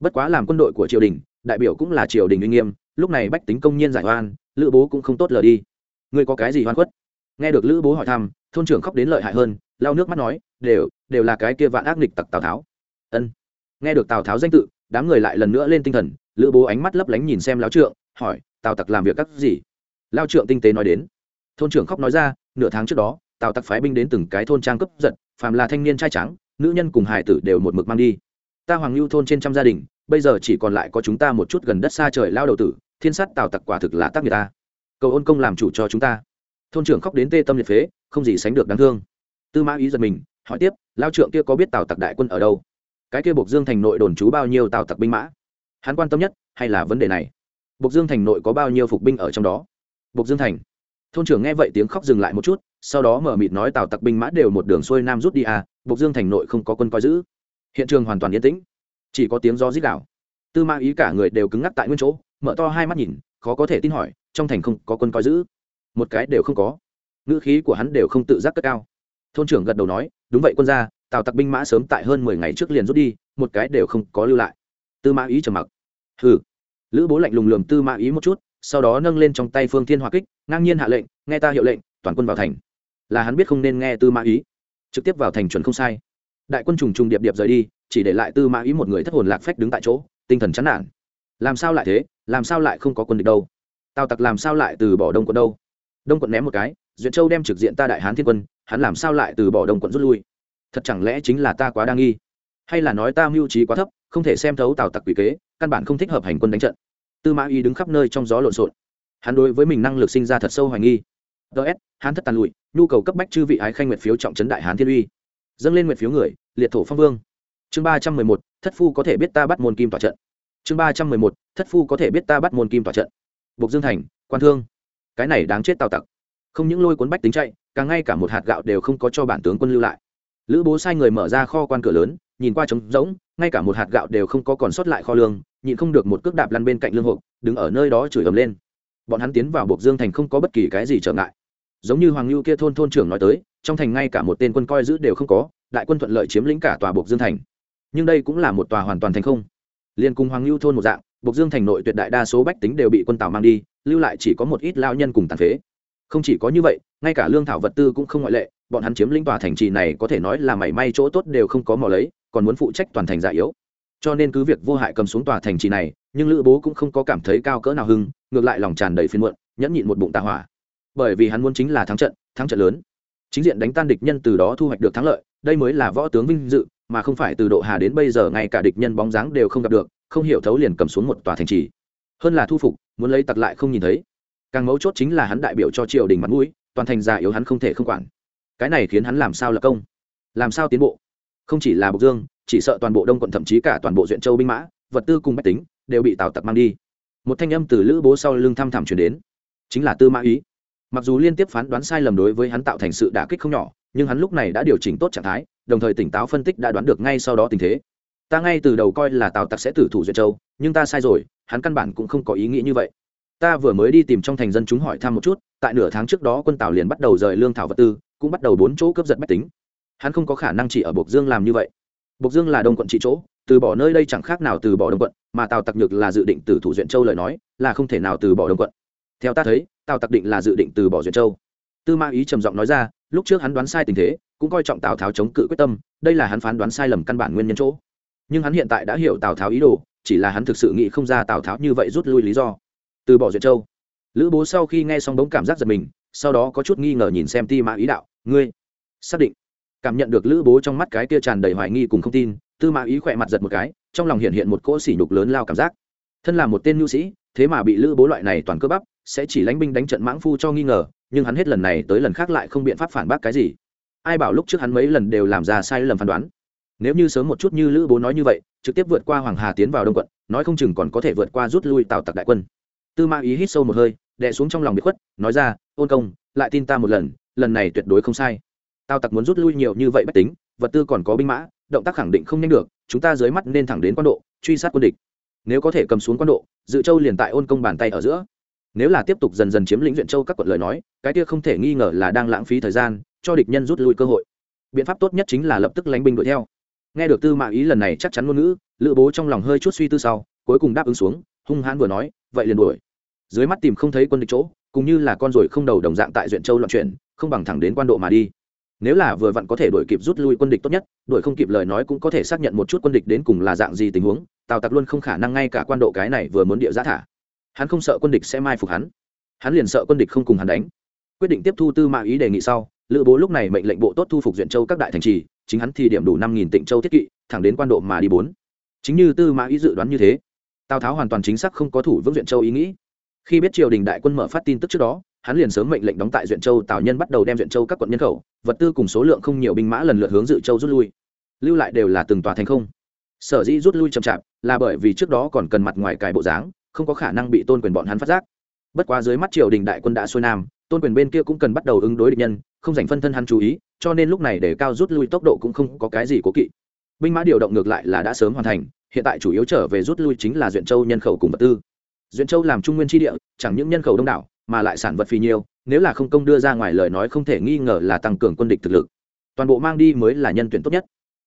Bất quá làm quân đội của triều đình, đại biểu cũng là triều đình uy nghiêm, lúc này bách tính công nhiên giải oan, lữ bố cũng không tốt lờ đi. Ngươi có cái gì hoan khuất? Nghe được lữ bố hỏi thăm, thôn trưởng khóc đến lợi hại hơn, lau nước mắt nói, đều đều là cái kia vạn ác nghịch tặc tào tháo. Ân. Nghe được tào tháo danh tự, đám người lại lần nữa lên tinh thần, lữ bố ánh mắt lấp lánh nhìn xem lão trượng, hỏi tào tặc làm việc các gì? Lao trượng tinh tế nói đến. Thôn trưởng khóc nói ra, nửa tháng trước đó, tào tặc phái binh đến từng cái thôn trang cấp giật, phàm là thanh niên trai trắng, nữ nhân cùng hải tử đều một mực mang đi. Ta hoàng lưu thôn trên trăm gia đình, bây giờ chỉ còn lại có chúng ta một chút gần đất xa trời lao đầu tử, thiên sát tào tặc quả thực là tác người ta. Cầu ôn công làm chủ cho chúng ta. Thôn trưởng khóc đến tê tâm liệt phế, không gì sánh được đáng thương. Tư mã ý giật mình, hỏi tiếp, lao trượng kia có biết tào tặc đại quân ở đâu? Cái kia buộc dương thành nội đồn trú bao nhiêu tào tặc binh mã? Hắn quan tâm nhất hay là vấn đề này? Bộc dương thành nội có bao nhiêu phục binh ở trong đó? Bộc dương thành. Thôn trưởng nghe vậy tiếng khóc dừng lại một chút, sau đó mở mịt nói tào tặc binh mã đều một đường xuôi nam rút đi à Bộc dương thành nội không có quân coi giữ. Hiện trường hoàn toàn yên tĩnh. Chỉ có tiếng do rít đảo tư mã ý cả người đều cứng ngắc tại nguyên chỗ, mở to hai mắt nhìn, khó có thể tin hỏi, trong thành không có quân coi giữ. Một cái đều không có. Ngữ khí của hắn đều không tự giác cất cao. Thôn trưởng gật đầu nói, đúng vậy quân gia, tào tặc binh mã sớm tại hơn mười ngày trước liền rút đi, một cái đều không có lưu lại. Tư mã ý trầm mặc. Hừ lữ bố lạnh lùng lườm tư mã ý một chút, sau đó nâng lên trong tay phương thiên hòa kích, ngang nhiên hạ lệnh, nghe ta hiệu lệnh, toàn quân vào thành. Là hắn biết không nên nghe tư mã ý. Trực tiếp vào thành chuẩn không sai. Đại quân trùng trùng điệp điệp rời đi, chỉ để lại tư mã ý một người thất hồn lạc phách đứng tại chỗ, tinh thần chán nản. Làm sao lại thế? Làm sao lại không có quân địch đâu? Tào tặc làm sao lại từ bỏ đông quận đâu? Đông quận ném một cái, duyện châu đem trực diện ta đại hán thiên quân, hắn làm sao lại từ bỏ đông quận rút lui? Thật chẳng lẽ chính là ta quá đa nghi? Hay là nói ta mưu trí quá thấp, không thể xem thấu tào tặc quỷ kế, căn bản không thích hợp hành quân đánh trận. Tư mã y đứng khắp nơi trong gió lộn xộn. Hắn đối với mình năng lực sinh ra thật sâu hoài nghi. Ts hắn thất tàn lụi, nhu cầu cấp bách chư vị ái khanh nguyệt phiếu trọng trấn đại hán thiên uy. Dâng lên nguyệt phiếu người, liệt thổ phong vương. Chương ba trăm mười một, thất phu có thể biết ta bắt môn kim tỏa trận. Chương ba trăm mười một, thất phu có thể biết ta bắt môn kim tỏa trận. Bộc dương thành, quan thương. Cái này đáng chết tào tặc. Không những lôi cuốn bách tính chạy, càng ngay cả một hạt gạo đều không có cho bản tướng quân lưu lại. Lữ bố sai người mở ra kho quan cửa lớn nhìn qua trống rỗng, ngay cả một hạt gạo đều không có còn sót lại kho lương, nhịn không được một cước đạp lăn bên cạnh lương hộp, đứng ở nơi đó chửi ầm lên. Bọn hắn tiến vào bộc dương thành không có bất kỳ cái gì trở ngại. Giống như hoàng lưu kia thôn thôn trưởng nói tới, trong thành ngay cả một tên quân coi giữ đều không có, đại quân thuận lợi chiếm lĩnh cả tòa bộc dương thành. Nhưng đây cũng là một tòa hoàn toàn thành không. Liên cùng hoàng lưu thôn một dạng, bộc dương thành nội tuyệt đại đa số bách tính đều bị quân tào mang đi, lưu lại chỉ có một ít lao nhân cùng tàn phế. Không chỉ có như vậy, ngay cả lương thảo vật tư cũng không ngoại lệ bọn hắn chiếm lĩnh tòa thành trì này có thể nói là mảy may chỗ tốt đều không có mò lấy, còn muốn phụ trách toàn thành già yếu. Cho nên cứ việc vô hại cầm xuống tòa thành trì này, nhưng lữ bố cũng không có cảm thấy cao cỡ nào hưng, ngược lại lòng tràn đầy phiên muộn, nhẫn nhịn một bụng tạ hỏa. Bởi vì hắn muốn chính là thắng trận thắng trận lớn. Chính diện đánh tan địch nhân từ đó thu hoạch được thắng lợi, đây mới là võ tướng vinh dự, mà không phải từ độ hà đến bây giờ ngay cả địch nhân bóng dáng đều không gặp được, không hiểu thấu liền cầm xuống một tòa thành trì. Hơn là thu phục, muốn lấy tặc lại không nhìn thấy. Càng mấu chốt chính là hắn đại biểu cho triều đình mặt mũi, toàn thành già yếu hắn không thể không quản cái này khiến hắn làm sao lập công? Làm sao tiến bộ? Không chỉ là bộc dương, chỉ sợ toàn bộ đông quận thậm chí cả toàn bộ duyện châu binh mã, vật tư cùng bách tính đều bị tào tặc mang đi. Một thanh âm từ lữ bố sau lưng thăm thẳm chuyển đến. Chính là tư mã ý. Mặc dù liên tiếp phán đoán sai lầm đối với hắn tạo thành sự đả kích không nhỏ, nhưng hắn lúc này đã điều chỉnh tốt trạng thái, đồng thời tỉnh táo phân tích đã đoán được ngay sau đó tình thế. Ta ngay từ đầu coi là tào tặc sẽ tử thủ duyệt châu, nhưng ta sai rồi, hắn căn bản cũng không có ý nghĩ như vậy. Ta vừa mới đi tìm trong thành dân chúng hỏi thăm một chút, tại nửa tháng trước đó quân tào liền bắt đầu rời lương thảo vật tư cũng bắt đầu bốn chỗ cướp giật bách tính. Hắn không có khả năng chỉ ở bộc dương làm như vậy. Bộc dương là đông quận trị chỗ, từ bỏ nơi đây chẳng khác nào từ bỏ đông quận, mà tào tặc nhược là dự định từ thủ duyện châu lời nói, là không thể nào từ bỏ đông quận. Theo ta thấy, tào tặc định là dự định từ bỏ duyện châu. Tư ma ý trầm giọng nói ra, lúc trước hắn đoán sai tình thế, cũng coi trọng tào tháo chống cự quyết tâm, đây là hắn phán đoán sai lầm căn bản nguyên nhân chỗ. Nhưng hắn hiện tại đã hiểu tào tháo ý đồ, chỉ là hắn thực sự nghĩ không ra tào tháo như vậy rút lui lý do. Từ bỏ duyệt châu. Lữ bố sau khi nghe xong bỗng cảm giác giật mình, sau đó có chút nghi ngờ nhìn xem ti mã ý đạo ngươi xác định cảm nhận được lữ bố trong mắt cái kia tràn đầy hoài nghi cùng không tin tư mã ý khỏe mặt giật một cái trong lòng hiện hiện một cỗ sỉ nhục lớn lao cảm giác thân là một tên nhu sĩ thế mà bị lữ bố loại này toàn cơ bắp sẽ chỉ lánh binh đánh trận mãng phu cho nghi ngờ nhưng hắn hết lần này tới lần khác lại không biện pháp phản bác cái gì ai bảo lúc trước hắn mấy lần đều làm ra sai lầm phán đoán nếu như sớm một chút như lữ bố nói như vậy trực tiếp vượt qua hoàng hà tiến vào đông quận nói không chừng còn có thể vượt qua rút lui tào tặc đại quân tư mã ý hít sâu một hơi đè xuống trong lòng bị khuất nói ra ôn công lại tin ta một lần lần này tuyệt đối không sai. Tào tặc muốn rút lui nhiều như vậy bất tính, vật tư còn có binh mã, động tác khẳng định không nhanh được, chúng ta dưới mắt nên thẳng đến quan độ, truy sát quân địch. Nếu có thể cầm xuống quan độ, dự châu liền tại ôn công bàn tay ở giữa. Nếu là tiếp tục dần dần chiếm lĩnh huyện châu các quận lời nói, cái kia không thể nghi ngờ là đang lãng phí thời gian, cho địch nhân rút lui cơ hội. Biện pháp tốt nhất chính là lập tức lánh binh đuổi theo. Nghe được tư mã ý lần này chắc chắn ngôn ngữ, lữ bố trong lòng hơi chút suy tư sau, cuối cùng đáp ứng xuống, hung hãn vừa nói, vậy liền đuổi. Dưới mắt tìm không thấy quân địch chỗ, cũng như là con ruồi không đầu đồng dạng tại duyện châu loạn chuyển không bằng thẳng đến quan độ mà đi. Nếu là vừa vặn có thể đuổi kịp rút lui quân địch tốt nhất, đuổi không kịp lời nói cũng có thể xác nhận một chút quân địch đến cùng là dạng gì tình huống, tào tặc luôn không khả năng ngay cả quan độ cái này vừa muốn địa giá thả. Hắn không sợ quân địch sẽ mai phục hắn. Hắn liền sợ quân địch không cùng hắn đánh. Quyết định tiếp thu tư mã ý đề nghị sau, lữ bố lúc này mệnh lệnh bộ tốt thu phục duyện châu các đại thành trì, chính hắn thì điểm đủ năm nghìn tịnh châu thiết kỵ, thẳng đến quan độ mà đi bốn. Chính như tư mã ý dự đoán như thế, tào tháo hoàn toàn chính xác không có thủ vững duyện châu ý nghĩ. Khi biết triều đình đại quân mở phát tin tức trước đó hắn liền sớm mệnh lệnh đóng tại duyện châu, tào nhân bắt đầu đem duyện châu các quận nhân khẩu, vật tư cùng số lượng không nhiều binh mã lần lượt hướng dự châu rút lui. Lưu lại đều là từng tòa thành không. Sở dĩ rút lui chậm chạp là bởi vì trước đó còn cần mặt ngoài cải bộ dáng, không có khả năng bị tôn quyền bọn hắn phát giác. Bất quá dưới mắt triều đình đại quân đã xuôi nam, tôn quyền bên kia cũng cần bắt đầu ứng đối địch nhân, không dành phân thân hắn chú ý, cho nên lúc này để cao rút lui tốc độ cũng không có cái gì cố kỵ. Binh mã điều động ngược lại là đã sớm hoàn thành, hiện tại chủ yếu trở về rút lui chính là duyện châu nhân khẩu cùng vật tư. Duyện châu làm trung nguyên tri địa, chẳng những nhân khẩu đông đảo mà lại sản vật phì nhiều nếu là không công đưa ra ngoài lời nói không thể nghi ngờ là tăng cường quân địch thực lực. Toàn bộ mang đi mới là nhân tuyển tốt nhất.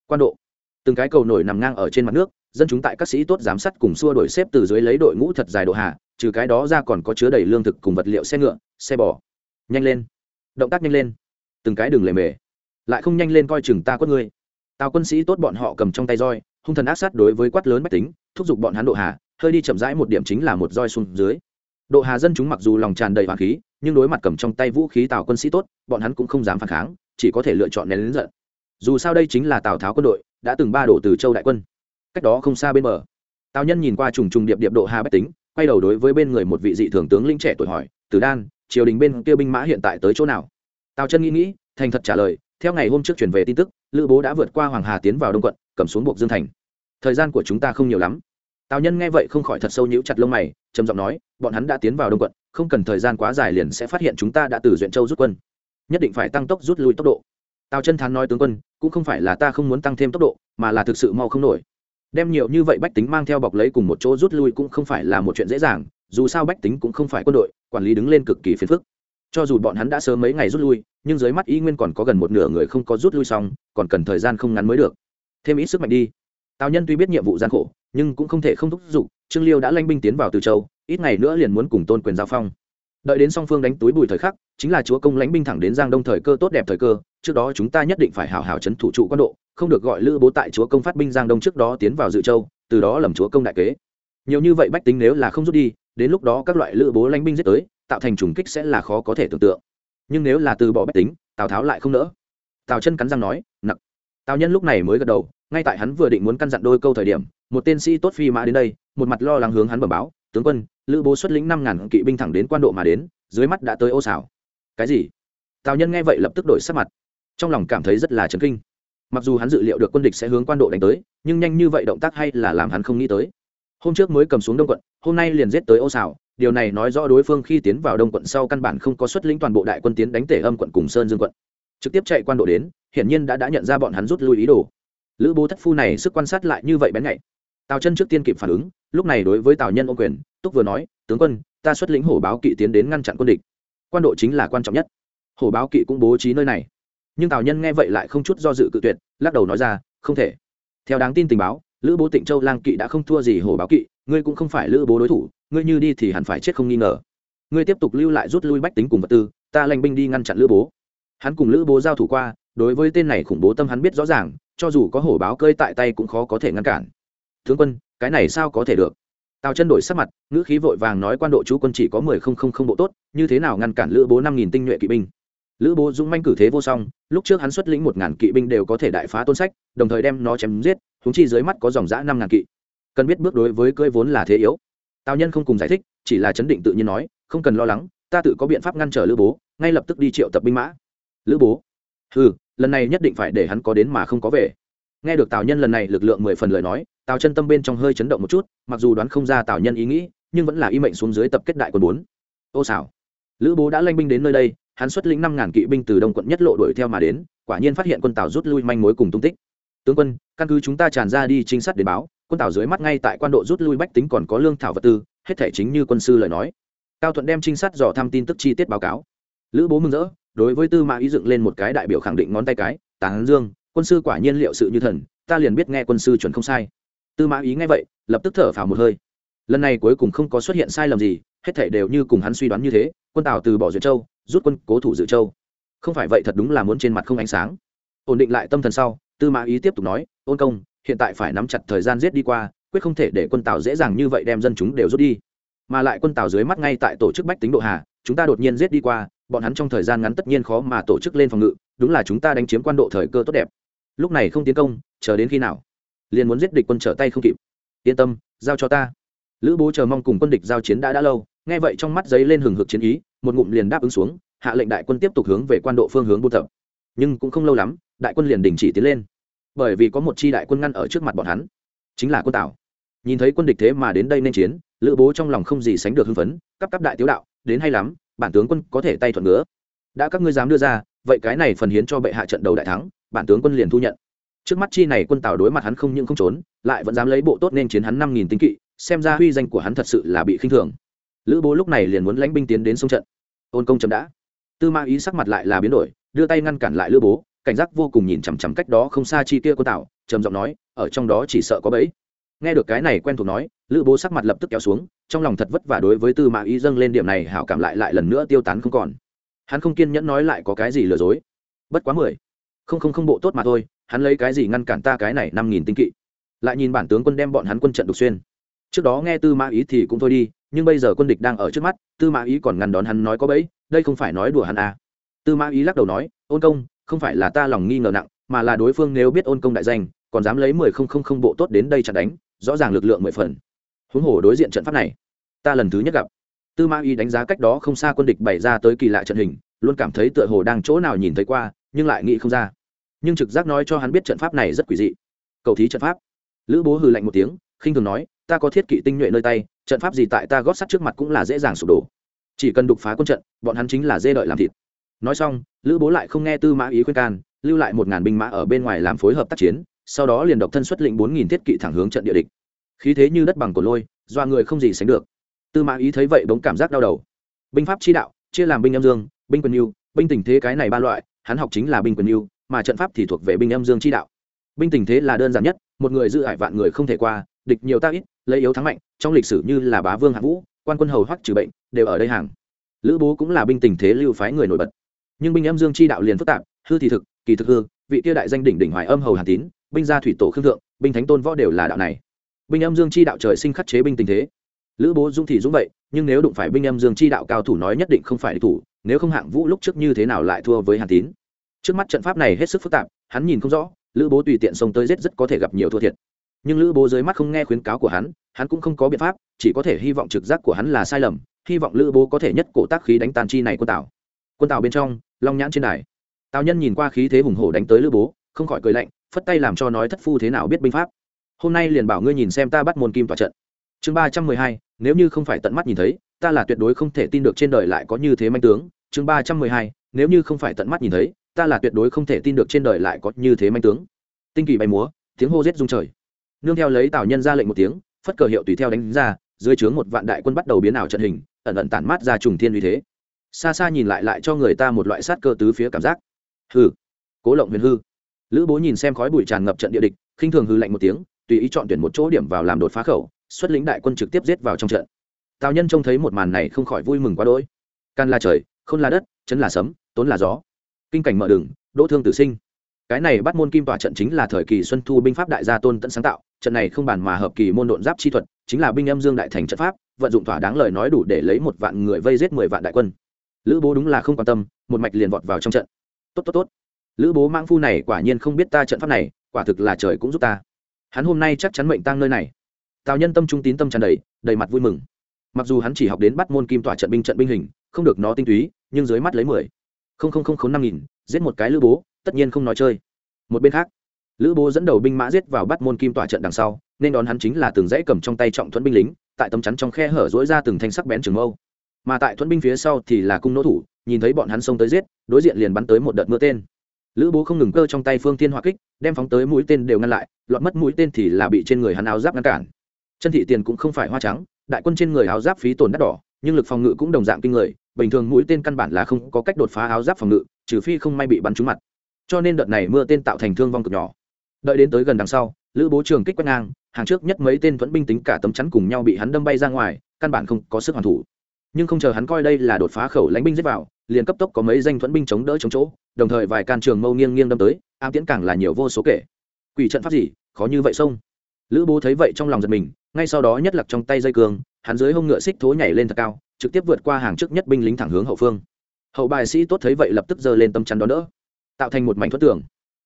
Quan độ. Từng cái cầu nổi nằm ngang ở trên mặt nước dân chúng tại các sĩ tốt giám sát cùng xua đổi xếp từ dưới lấy đội ngũ thật dài độ hạ trừ cái đó ra còn có chứa đầy lương thực cùng vật liệu xe ngựa xe bò. Nhanh lên. Động tác nhanh lên. Từng cái đường lề mề. Lại không nhanh lên coi chừng ta quất ngươi. Tào quân sĩ tốt bọn họ cầm trong tay roi hung thần ác sát đối với quát lớn bách tính thúc giục bọn hắn độ hạ, hơi đi chậm rãi một điểm chính là một roi xuống dưới độ hà dân chúng mặc dù lòng tràn đầy hoàng khí, nhưng đối mặt cầm trong tay vũ khí tào quân sĩ tốt, bọn hắn cũng không dám phản kháng, chỉ có thể lựa chọn nén lính giận. Dù sao đây chính là tào tháo quân đội, đã từng ba đổ từ châu đại quân. Cách đó không xa bên bờ, tào nhân nhìn qua trùng trùng điệp điệp độ hà bách tính, quay đầu đối với bên người một vị dị thường tướng linh trẻ tuổi hỏi từ đan, triều đình bên kia binh mã hiện tại tới chỗ nào? Tào chân nghĩ nghĩ, thành thật trả lời, theo ngày hôm trước chuyển về tin tức, lữ bố đã vượt qua hoàng hà tiến vào đông quận, cầm xuống buộc dương thành. Thời gian của chúng ta không nhiều lắm. Tào nhân nghe vậy không khỏi thật sâu nhíu chặt lông mày, trầm giọng nói bọn hắn đã tiến vào đông quận, không cần thời gian quá dài liền sẽ phát hiện chúng ta đã từ duyện châu rút quân. Nhất định phải tăng tốc rút lui tốc độ. Tào chân thán nói tướng quân, cũng không phải là ta không muốn tăng thêm tốc độ, mà là thực sự mau không nổi. Đem nhiều như vậy bách tính mang theo bọc lấy cùng một chỗ rút lui cũng không phải là một chuyện dễ dàng, dù sao bách tính cũng không phải quân đội, quản lý đứng lên cực kỳ phiền phức. Cho dù bọn hắn đã sớm mấy ngày rút lui, nhưng dưới mắt y nguyên còn có gần một nửa người không có rút lui xong, còn cần thời gian không ngắn mới được. Thêm ít sức mạnh đi. Tào nhân tuy biết nhiệm vụ gian khổ, nhưng cũng không thể không thúc giục, trương liêu đã lanh binh tiến vào từ châu ít ngày nữa liền muốn cùng tôn quyền giao phong. Đợi đến song phương đánh túi bùi thời khắc, chính là chúa công lãnh binh thẳng đến giang đông thời cơ tốt đẹp thời cơ, trước đó chúng ta nhất định phải hào hào chấn thủ trụ quan độ, không được gọi lữ bố tại chúa công phát binh giang đông trước đó tiến vào dự châu, từ đó lầm chúa công đại kế. Nhiều như vậy bách tính nếu là không rút đi, đến lúc đó các loại lữ bố lãnh binh giết tới, tạo thành trùng kích sẽ là khó có thể tưởng tượng. Nhưng nếu là từ bỏ bách tính, tào tháo lại không nỡ. Tào chân cắn răng nói, nặc. Tào nhân lúc này mới gật đầu, ngay tại hắn vừa định muốn căn dặn đôi câu thời điểm, một tên sĩ tốt phi mã đến đây, một mặt lo lắng hướng hắn bẩm báo tướng quân, lữ bố xuất lĩnh năm ngàn kỵ binh thẳng đến quan độ mà đến, dưới mắt đã tới ô xảo. Cái gì? Tào nhân nghe vậy lập tức đổi sắc mặt. Trong lòng cảm thấy rất là chấn kinh. Mặc dù hắn dự liệu được quân địch sẽ hướng quan độ đánh tới, nhưng nhanh như vậy động tác hay là làm hắn không nghĩ tới. Hôm trước mới cầm xuống đông quận, hôm nay liền giết tới ô xảo. Điều này nói rõ đối phương khi tiến vào đông quận sau căn bản không có xuất lĩnh toàn bộ đại quân tiến đánh tể âm quận cùng sơn dương quận. Trực tiếp chạy quan độ đến, hiển nhiên đã đã nhận ra bọn hắn rút lui ý đồ. Lữ bố thất phu này sức quan sát lại như vậy bén nhạy. Tào chân trước tiên kịp phản ứng lúc này đối với tào nhân ô quyền, túc vừa nói, tướng quân, ta xuất lĩnh hổ báo kỵ tiến đến ngăn chặn quân địch. Quan độ chính là quan trọng nhất. Hổ báo kỵ cũng bố trí nơi này. Nhưng tào nhân nghe vậy lại không chút do dự cự tuyệt, lắc đầu nói ra, không thể. Theo đáng tin tình báo, lữ bố tịnh châu lang kỵ đã không thua gì hổ báo kỵ, ngươi cũng không phải lữ bố đối thủ, ngươi như đi thì hẳn phải chết không nghi ngờ. Ngươi tiếp tục lưu lại rút lui bách tính cùng vật tư, ta lành binh đi ngăn chặn lữ bố. Hắn cùng lữ bố giao thủ qua, đối với tên này khủng bố tâm hắn biết rõ ràng, cho dù có hổ báo cơi tại tay cũng khó có thể ngăn cản. Tướng quân cái này sao có thể được? Tào chân đổi sắc mặt, ngữ khí vội vàng nói quan độ chú quân chỉ có mười không không không bộ tốt, như thế nào ngăn cản lữ bố năm nghìn tinh nhuệ kỵ binh? Lữ bố dũng manh cử thế vô song, lúc trước hắn xuất lĩnh một ngàn kỵ binh đều có thể đại phá tôn sách, đồng thời đem nó chém giết húng chi dưới mắt có dòng giã năm ngàn kỵ. Cần biết bước đối với cưỡi vốn là thế yếu. Tào nhân không cùng giải thích, chỉ là chấn định tự nhiên nói, không cần lo lắng, ta tự có biện pháp ngăn trở lữ bố, ngay lập tức đi triệu tập binh mã. Lữ bố ừ lần này nhất định phải để hắn có đến mà không có về nghe được tào nhân lần này lực lượng mười phần lời nói, tào chân tâm bên trong hơi chấn động một chút, mặc dù đoán không ra tào nhân ý nghĩ, nhưng vẫn là y mệnh xuống dưới tập kết đại quân bốn. Ô xảo, lữ bố đã lanh binh đến nơi đây, hắn xuất lĩnh năm ngàn kỵ binh từ đông quận nhất lộ đuổi theo mà đến, quả nhiên phát hiện quân tào rút lui manh mối cùng tung tích. Tướng quân, căn cứ chúng ta tràn ra đi trinh sát để báo, quân tào dưới mắt ngay tại quan độ rút lui bách tính còn có lương thảo vật tư, hết thể chính như quân sư lời nói. Cao thuận đem trinh sát dò thăm tin tức chi tiết báo cáo. Lữ bố mừng rỡ, đối với tư mã ý dựng lên một cái đại biểu khẳng định ngón tay cái, tán dương quân sư quả nhiên liệu sự như thần, ta liền biết nghe quân sư chuẩn không sai. Tư mã ý nghe vậy, lập tức thở phào một hơi. Lần này cuối cùng không có xuất hiện sai lầm gì, hết thể đều như cùng hắn suy đoán như thế, quân tào từ bỏ duyệt châu, rút quân cố thủ dự châu. Không phải vậy thật đúng là muốn trên mặt không ánh sáng. Ổn định lại tâm thần sau, tư mã ý tiếp tục nói, ôn công, hiện tại phải nắm chặt thời gian giết đi qua, quyết không thể để quân tào dễ dàng như vậy đem dân chúng đều rút đi. Mà lại quân tào dưới mắt ngay tại tổ chức bách tính độ hà, chúng ta đột nhiên giết đi qua, bọn hắn trong thời gian ngắn tất nhiên khó mà tổ chức lên phòng ngự, đúng là chúng ta đánh chiếm quan độ thời cơ tốt đẹp lúc này không tiến công, chờ đến khi nào? Liền muốn giết địch quân trở tay không kịp. Yên tâm, giao cho ta. Lữ bố chờ mong cùng quân địch giao chiến đã đã lâu, nghe vậy trong mắt giấy lên hừng hực chiến ý, một ngụm liền đáp ứng xuống, hạ lệnh đại quân tiếp tục hướng về quan độ phương hướng buôn tập. Nhưng cũng không lâu lắm, đại quân liền đình chỉ tiến lên. Bởi vì có một chi đại quân ngăn ở trước mặt bọn hắn, chính là quân tảo nhìn thấy quân địch thế mà đến đây nên chiến, lữ bố trong lòng không gì sánh được hưng phấn, cấp cấp đại tiếu đạo, đến hay lắm, bản tướng quân có thể tay thuận ngứa đã các ngươi dám đưa ra vậy cái này phần hiến cho bệ hạ trận đầu đại thắng, bản tướng quân liền thu nhận. Trước mắt chi này quân tào đối mặt hắn không những không trốn, lại vẫn dám lấy bộ tốt nên chiến hắn năm nghìn tinh kỵ, xem ra uy danh của hắn thật sự là bị khinh thường. Lữ bố lúc này liền muốn lãnh binh tiến đến sông trận. Ôn công chậm đã. Tư ma ý sắc mặt lại là biến đổi, đưa tay ngăn cản lại lữ bố, cảnh giác vô cùng nhìn chằm chằm cách đó không xa chi kia quân tào, trầm giọng nói, ở trong đó chỉ sợ có bẫy. Nghe được cái này quen thuộc nói, lữ bố sắc mặt lập tức kéo xuống, trong lòng thật vất vả đối với tư mã ý dâng lên điểm này, hảo cảm lại lại lần nữa tiêu tán không còn hắn không kiên nhẫn nói lại có cái gì lừa dối. Bất quá mười. Không không không bộ tốt mà thôi, hắn lấy cái gì ngăn cản ta cái này năm nghìn tinh kỵ? Lại nhìn bản tướng quân đem bọn hắn quân trận đục xuyên. Trước đó nghe tư mã ý thì cũng thôi đi, nhưng bây giờ quân địch đang ở trước mắt, tư mã ý còn ngăn đón hắn nói có bẫy, đây không phải nói đùa hắn à. tư mã ý lắc đầu nói, ôn công, không phải là ta lòng nghi ngờ nặng, mà là đối phương nếu biết ôn công đại danh, còn dám lấy mười không không không bộ tốt đến đây chặt đánh, rõ ràng lực lượng mười phần. Huống hồ đối diện trận pháp này, ta lần thứ nhất gặp tư mã Y đánh giá cách đó không xa quân địch bày ra tới kỳ lạ trận hình, luôn cảm thấy tựa hồ đang chỗ nào nhìn thấy qua, nhưng lại nghĩ không ra. Nhưng trực giác nói cho hắn biết trận pháp này rất quỷ dị. Cầu thí trận pháp. Lữ bố hừ lạnh một tiếng, khinh thường nói, ta có thiết kỵ tinh nhuệ nơi tay, trận pháp gì tại ta gót sắt trước mặt cũng là dễ dàng sụp đổ. Chỉ cần đục phá quân trận, bọn hắn chính là dê đợi làm thịt. Nói xong, lữ bố lại không nghe tư mã ý khuyên can, lưu lại một ngàn binh mã ở bên ngoài làm phối hợp tác chiến, sau đó liền độc thân xuất lĩnh bốn nghìn thiết kỵ thẳng hướng trận địa địch. Khí thế như đất bằng cổ lôi do người không gì sánh được tư mã ý thấy vậy bỗng cảm giác đau đầu. Binh pháp chi đạo, chia làm binh âm dương, binh quyền yêu binh tình thế cái này ba loại, hắn học chính là binh quyền yêu mà trận pháp thì thuộc về binh âm dương chi đạo. Binh tình thế là đơn giản nhất, một người giữ hải vạn người không thể qua, địch nhiều tác ít, lấy yếu thắng mạnh, trong lịch sử như là bá vương hạ vũ, quan quân hầu hoắc trừ bệnh, đều ở đây hàng. Lữ bố cũng là binh tình thế lưu phái người nổi bật. Nhưng binh âm dương chi đạo liền phức tạp, hư thì thực, kỳ thực hư, vị kia đại danh đỉnh đỉnh hoài âm hầu hàn tín, binh gia thủy tổ khương thượng, binh thánh tôn võ đều là đạo này. Binh âm dương chi đạo trời sinh khắc chế binh tình thế lữ bố dung thì dũng vậy, nhưng nếu đụng phải binh âm dương chi đạo cao thủ nói nhất định không phải địch thủ, nếu không hạng vũ lúc trước như thế nào lại thua với hàn tín. Trước mắt trận pháp này hết sức phức tạp, hắn nhìn không rõ, lữ bố tùy tiện xông tới giết rất có thể gặp nhiều thua thiệt. Nhưng lữ bố dưới mắt không nghe khuyến cáo của hắn hắn cũng không có biện pháp, chỉ có thể hy vọng trực giác của hắn là sai lầm, hy vọng lữ bố có thể nhất cổ tác khí đánh tàn chi này quân tào. Quân tào bên trong, long nhãn trên đài. Tào nhân nhìn qua khí thế hùng hổ đánh tới lữ bố, không khỏi cười lạnh, phất tay làm cho nói thất phu thế nào biết binh pháp. Hôm nay liền bảo ngươi nhìn xem ta bắt môn kim tòa trận chương ba trăm mười hai, nếu như không phải tận mắt nhìn thấy, ta là tuyệt đối không thể tin được trên đời lại có như thế manh tướng. Chương ba trăm mười hai, nếu như không phải tận mắt nhìn thấy, ta là tuyệt đối không thể tin được trên đời lại có như thế manh tướng. Tinh kỳ bay múa, tiếng hô rết rung trời. Nương theo lấy tào nhân ra lệnh một tiếng, phất cờ hiệu tùy theo đánh ra, dưới trướng một vạn đại quân bắt đầu biến ảo trận hình, ẩn ẩn tản mát ra trùng thiên uy thế. Xa xa nhìn lại lại cho người ta một loại sát cơ tứ phía cảm giác. Hư cố lộng huyền hư. Lữ bố nhìn xem khói bụi tràn ngập trận địa địch, khinh thường hư lạnh một tiếng, tùy ý chọn tuyển một chỗ điểm vào làm đột phá khẩu xuất lĩnh đại quân trực tiếp giết vào trong trận. Tào nhân trông thấy một màn này không khỏi vui mừng quá đỗi. Can là trời khôn là đất chấn là sấm, tốn là gió. Kinh cảnh mở đường, đỗ thương tử sinh. Cái này bắt môn kim tỏa trận chính là thời kỳ xuân thu binh pháp đại gia tôn tận sáng tạo, trận này không bàn mà hợp kỳ môn độn giáp chi thuật, chính là binh âm dương đại thành trận pháp, vận dụng thỏa đáng lời nói đủ để lấy một vạn người vây giết mười vạn đại quân. Lữ bố đúng là không quan tâm, một mạch liền vọt vào trong trận. Tốt tốt tốt. Lữ bố mang phu này quả nhiên không biết ta trận pháp này, quả thực là trời cũng giúp ta. Hắn hôm nay chắc chắn mệnh tăng nơi này tào nhân tâm trung tín tâm tràn đầy đầy mặt vui mừng. Mặc dù hắn chỉ học đến bắt môn kim tỏa trận binh trận binh hình, không được nó tinh túy, nhưng dưới mắt lấy mười. Không không không khốn năm nghìn, giết một cái lữ bố, tất nhiên không nói chơi. Một bên khác, lữ bố dẫn đầu binh mã giết vào bắt môn kim tỏa trận đằng sau, nên đón hắn chính là từng dãy cầm trong tay trọng thuẫn binh lính, tại tấm chắn trong khe hở dỗi ra từng thanh sắc bén trường mâu. Mà tại thuẫn binh phía sau thì là cung nỗ thủ, nhìn thấy bọn hắn xông tới giết, đối diện liền bắn tới một đợt mưa tên. Lữ bố không ngừng cơ trong tay phương tiên hỏa kích, đem phóng tới mũi tên đều ngăn lại, loạn mất mũi tên thì là bị trên người hắn áo giáp ngăn cản chân thị tiền cũng không phải hoa trắng, đại quân trên người áo giáp phí tổn đắt đỏ, nhưng lực phòng ngự cũng đồng dạng kinh người, bình thường mũi tên căn bản là không có cách đột phá áo giáp phòng ngự, trừ phi không may bị bắn trúng mặt. Cho nên đợt này mưa tên tạo thành thương vong cực nhỏ. Đợi đến tới gần đằng sau, lữ bố trường kích quét ngang, hàng trước nhất mấy tên thuẫn binh tính cả tấm chắn cùng nhau bị hắn đâm bay ra ngoài, căn bản không có sức hoàn thủ. Nhưng không chờ hắn coi đây là đột phá khẩu lãnh binh giết vào, liền cấp tốc có mấy danh thuẫn binh chống đỡ chống chỗ, đồng thời vài can trường mâu nghiêng nghiêng đâm tới, ám tiễn càng là nhiều vô số kể. Quỷ trận pháp gì? Khó như vậy xông lữ bố thấy vậy trong lòng giật mình, ngay sau đó nhất lặc trong tay dây cường, hắn dưới hông ngựa xích thố nhảy lên thật cao, trực tiếp vượt qua hàng trước nhất binh lính thẳng hướng hậu phương. Hậu bài sĩ tốt thấy vậy lập tức giơ lên tâm chắn đó đỡ, tạo thành một mảnh thoát tường.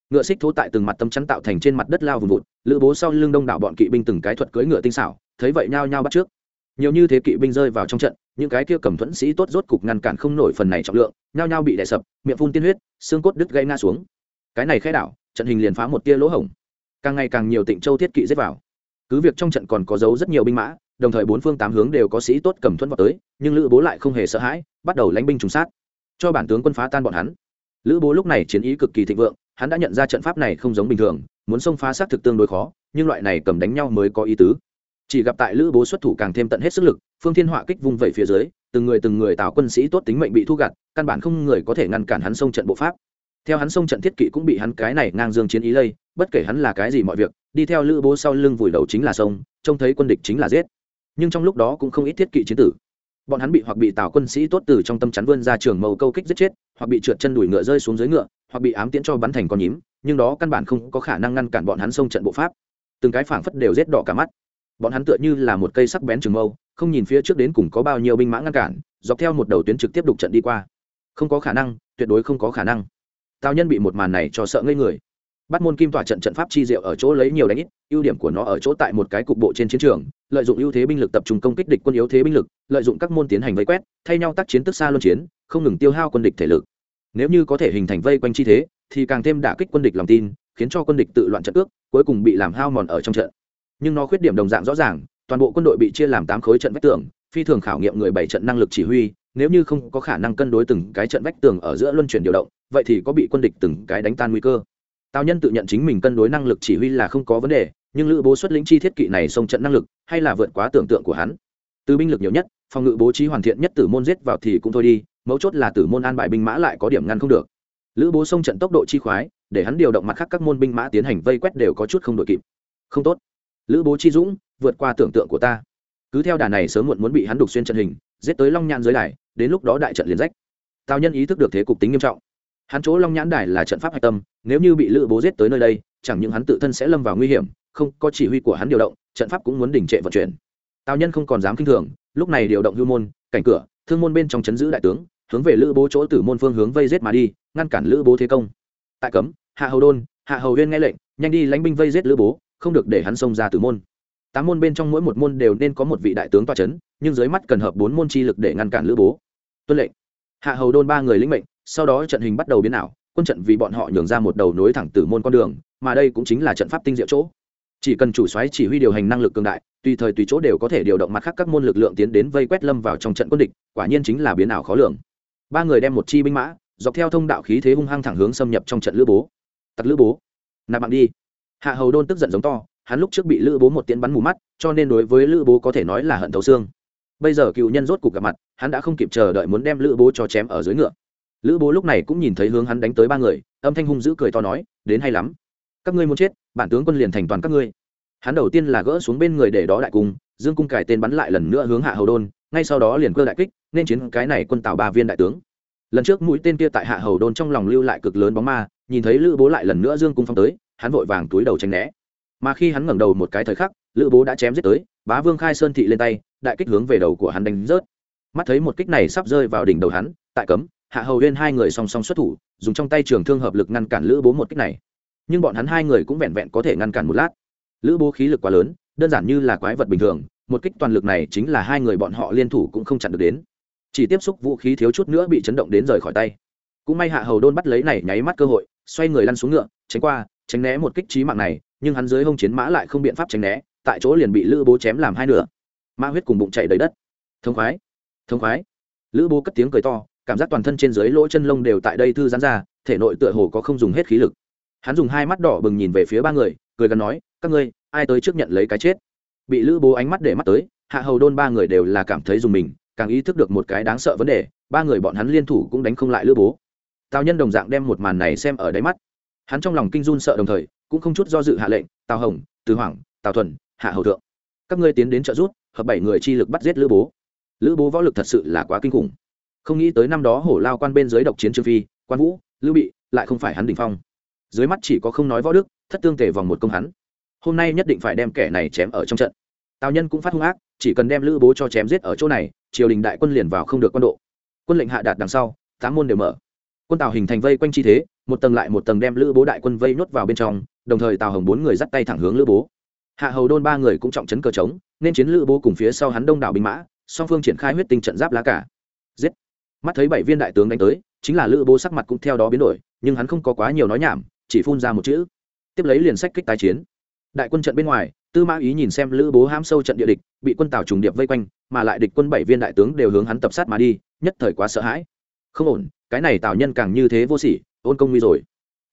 Ngựa xích thố tại từng mặt tâm chắn tạo thành trên mặt đất lao vùng vụt, lữ bố sau lưng đông đảo bọn kỵ binh từng cái thuật cưỡi ngựa tinh xảo, thấy vậy nhao nhao bắt trước. Nhiều như thế kỵ binh rơi vào trong trận, những cái kia cầm thuẫn sĩ tốt rốt cục ngăn cản không nổi phần này trọng lượng, nhao nhao bị đè sập, miệng phun tiên huyết, xương cốt đứt gây ngã xuống. Cái này khai đảo, trận hình liền phá một tia lỗ hổng càng ngày càng nhiều tịnh châu thiết kỵ giết vào. Cứ việc trong trận còn có dấu rất nhiều binh mã, đồng thời bốn phương tám hướng đều có sĩ tốt cầm thuẫn vào tới, nhưng lữ bố lại không hề sợ hãi, bắt đầu lánh binh trùng sát. Cho bản tướng quân phá tan bọn hắn. Lữ bố lúc này chiến ý cực kỳ thịnh vượng, hắn đã nhận ra trận pháp này không giống bình thường, muốn xông phá xác thực tương đối khó, nhưng loại này cầm đánh nhau mới có ý tứ. Chỉ gặp tại lữ bố xuất thủ càng thêm tận hết sức lực, phương thiên họa kích vung vẩy phía dưới, từng người từng người tạo quân sĩ tốt tính mệnh bị thu gặt, căn bản không người có thể ngăn cản hắn xông trận bộ pháp. Theo hắn xông trận thiết kỵ cũng bị hắn cái này ngang dương chiến ý lây bất kể hắn là cái gì mọi việc, đi theo lữ bố sau lưng vùi đầu chính là sông, trông thấy quân địch chính là giết. Nhưng trong lúc đó cũng không ít thiết kỵ chiến tử. Bọn hắn bị hoặc bị tào quân sĩ tốt từ trong tâm chắn vươn ra trường màu câu kích giết chết, hoặc bị trượt chân đùi ngựa rơi xuống dưới ngựa, hoặc bị ám tiễn cho bắn thành con nhím, nhưng đó căn bản không có khả năng ngăn cản bọn hắn xông trận bộ pháp. Từng cái phảng phất đều rét đỏ cả mắt. Bọn hắn tựa như là một cây sắc bén trường mâu, không nhìn phía trước đến cùng có bao nhiêu binh mã ngăn cản, dọc theo một đầu tuyến trực tiếp đục trận đi qua. Không có khả năng, tuyệt đối không có khả năng. Tào nhân bị một màn này cho sợ ngây người bắt môn kim tỏa trận trận pháp chi diệu ở chỗ lấy nhiều đánh ít, ưu điểm của nó ở chỗ tại một cái cục bộ trên chiến trường, lợi dụng ưu thế binh lực tập trung công kích địch quân yếu thế binh lực, lợi dụng các môn tiến hành vây quét, thay nhau tác chiến tức xa luân chiến, không ngừng tiêu hao quân địch thể lực. Nếu như có thể hình thành vây quanh chi thế, thì càng thêm đả kích quân địch lòng tin, khiến cho quân địch tự loạn trận ước, cuối cùng bị làm hao mòn ở trong trận. Nhưng nó khuyết điểm đồng dạng rõ ràng, toàn bộ quân đội bị chia làm tám khối trận vách tường, phi thường khảo nghiệm người bảy trận năng lực chỉ huy, nếu như không có khả năng cân đối từng cái trận vách tường ở giữa luân chuyển điều động, vậy thì có bị quân địch từng cái đánh tan nguy cơ tào nhân tự nhận chính mình cân đối năng lực chỉ huy là không có vấn đề, nhưng lữ bố xuất lĩnh chi thiết kỵ này xông trận năng lực, hay là vượt quá tưởng tượng của hắn. Từ binh lực nhiều nhất, phòng ngự bố trí hoàn thiện nhất tử môn giết vào thì cũng thôi đi, mấu chốt là tử môn an bại binh mã lại có điểm ngăn không được. Lữ bố xông trận tốc độ chi khoái, để hắn điều động mặt khác các môn binh mã tiến hành vây quét đều có chút không đội kịp. Không tốt. Lữ bố chi dũng, vượt qua tưởng tượng của ta. Cứ theo đà này sớm muộn muốn bị hắn đục xuyên trận hình, giết tới long nhãn dưới đài, đến lúc đó đại trận liền rách. Tào nhân ý thức được thế cục tính nghiêm trọng. Hắn chỗ long nhãn đài là trận pháp hạch tâm nếu như bị lữ bố giết tới nơi đây, chẳng những hắn tự thân sẽ lâm vào nguy hiểm, không, có chỉ huy của hắn điều động, trận pháp cũng muốn đình trệ vận chuyển. Tào nhân không còn dám kinh thường, lúc này điều động hưu môn, cảnh cửa, thương môn bên trong chấn giữ đại tướng, hướng về lữ bố chỗ tử môn phương hướng vây giết mà đi, ngăn cản lữ bố thế công. Tại cấm, hạ hầu đôn, hạ hầu huyên nghe lệnh, nhanh đi lãnh binh vây giết lữ bố, không được để hắn xông ra tử môn. Tám môn bên trong mỗi một môn đều nên có một vị đại tướng toa c h ấ n nhưng dưới mắt cần hợp bốn môn chi lực để ngăn cản lữ bố. Tuân lệnh. Hạ hầu đôn ba người lĩnh mệnh, sau đó trận hình bắt đầu biến ảo quân trận vì bọn họ nhường ra một đầu nối thẳng từ môn con đường, mà đây cũng chính là trận pháp tinh diệu chỗ. Chỉ cần chủ xoáy chỉ huy điều hành năng lực cường đại, tùy thời tùy chỗ đều có thể điều động mặt khác các môn lực lượng tiến đến vây quét lâm vào trong trận quân địch, quả nhiên chính là biến ảo khó lường. Ba người đem một chi binh mã, dọc theo thông đạo khí thế hung hăng thẳng hướng xâm nhập trong trận lữ bố. Tặc lữ bố. Nạp mạng đi. Hạ hầu đôn tức giận giống to, hắn lúc trước bị lữ bố một tiếng bắn mù mắt, cho nên đối với lữ bố có thể nói là hận thấu xương. Bây giờ cựu nhân rốt cuộc gặp mặt, hắn đã không kịp chờ đợi muốn đem lữ bố cho chém ở dưới ngựa lữ bố lúc này cũng nhìn thấy hướng hắn đánh tới ba người, âm thanh hung dữ cười to nói, đến hay lắm. Các ngươi muốn chết, bản tướng quân liền thành toàn các ngươi. Hắn đầu tiên là gỡ xuống bên người để đó đại cung, dương cung cải tên bắn lại lần nữa hướng hạ hầu đôn, ngay sau đó liền cơ đại kích, nên chiến cái này quân tào ba viên đại tướng. Lần trước mũi tên kia tại hạ hầu đôn trong lòng lưu lại cực lớn bóng ma, nhìn thấy lữ bố lại lần nữa dương cung phong tới, hắn vội vàng túi đầu tránh né. Mà khi hắn ngẩng đầu một cái thời khắc, lữ bố đã chém giết tới, bá vương khai sơn thị lên tay, đại kích hướng về đầu của hắn đánh rớt. Mắt thấy một kích này sắp rơi vào đỉnh đầu hắn, tại cấm hạ hầu huyên hai người song song xuất thủ, dùng trong tay trường thương hợp lực ngăn cản lữ bố một kích này. Nhưng bọn hắn hai người cũng vẹn vẹn có thể ngăn cản một lát. Lữ bố khí lực quá lớn, đơn giản như là quái vật bình thường, một kích toàn lực này chính là hai người bọn họ liên thủ cũng không chặn được đến. Chỉ tiếp xúc vũ khí thiếu chút nữa bị chấn động đến rời khỏi tay. Cũng may hạ hầu đôn bắt lấy này nháy mắt cơ hội, xoay người lăn xuống ngựa, tránh qua, tránh né một kích trí mạng này, nhưng hắn dưới hông chiến mã lại không biện pháp tránh né, tại chỗ liền bị lữ bố chém làm hai nửa. Ma huyết cùng bụng chạy đầy đất. Thông khoái thông khoái. Lữ bố cất tiếng cười to cảm giác toàn thân trên dưới lỗ chân lông đều tại đây thư giãn ra, thể nội tựa hồ có không dùng hết khí lực. Hắn dùng hai mắt đỏ bừng nhìn về phía ba người, cười gần nói, các ngươi, ai tới trước nhận lấy cái chết? Bị lữ bố ánh mắt để mắt tới, hạ hầu đôn ba người đều là cảm thấy dùng mình, càng ý thức được một cái đáng sợ vấn đề, ba người bọn hắn liên thủ cũng đánh không lại lữ bố. Tào nhân đồng dạng đem một màn này xem ở đáy mắt. Hắn trong lòng kinh run sợ đồng thời, cũng không chút do dự hạ lệnh, tào hồng, từ hoàng, tào thuần, hạ hầu thượng, các ngươi tiến đến trợ giúp, hợp bảy người chi lực bắt giết lữ bố. Lữ bố võ lực thật sự là quá kinh khủng không nghĩ tới năm đó hổ lao quan bên dưới độc chiến trương phi, quan vũ, lưu bị, lại không phải hắn đình phong. Dưới mắt chỉ có không nói võ đức, thất tương tề vòng một công hắn. Hôm nay nhất định phải đem kẻ này chém ở trong trận. Tào nhân cũng phát hung ác, chỉ cần đem lữ bố cho chém giết ở chỗ này, triều đình đại quân liền vào không được quân độ. Quân lệnh hạ đạt đằng sau, tám môn đều mở. Quân tào hình thành vây quanh chi thế, một tầng lại một tầng đem lữ bố đại quân vây nhốt vào bên trong, đồng thời tào hồng bốn người dắt tay thẳng hướng lữ bố. Hạ hầu đôn ba người cũng trọng chấn cờ trống, nên chiến lữ bố cùng phía sau hắn đông đảo binh mã, song phương triển khai huyết tinh trận giáp lá cả. Giết! Mắt thấy bảy viên đại tướng đánh tới, chính là lữ bố sắc mặt cũng theo đó biến đổi, nhưng hắn không có quá nhiều nói nhảm, chỉ phun ra một chữ. Tiếp lấy liền sách kích tái chiến. Đại quân trận bên ngoài, tư mã ý nhìn xem lữ bố ham sâu trận địa địch, bị quân tào trùng điệp vây quanh, mà lại địch quân bảy viên đại tướng đều hướng hắn tập sát mà đi, nhất thời quá sợ hãi. Không ổn, cái này tào nhân càng như thế vô sỉ, ôn công nguy rồi.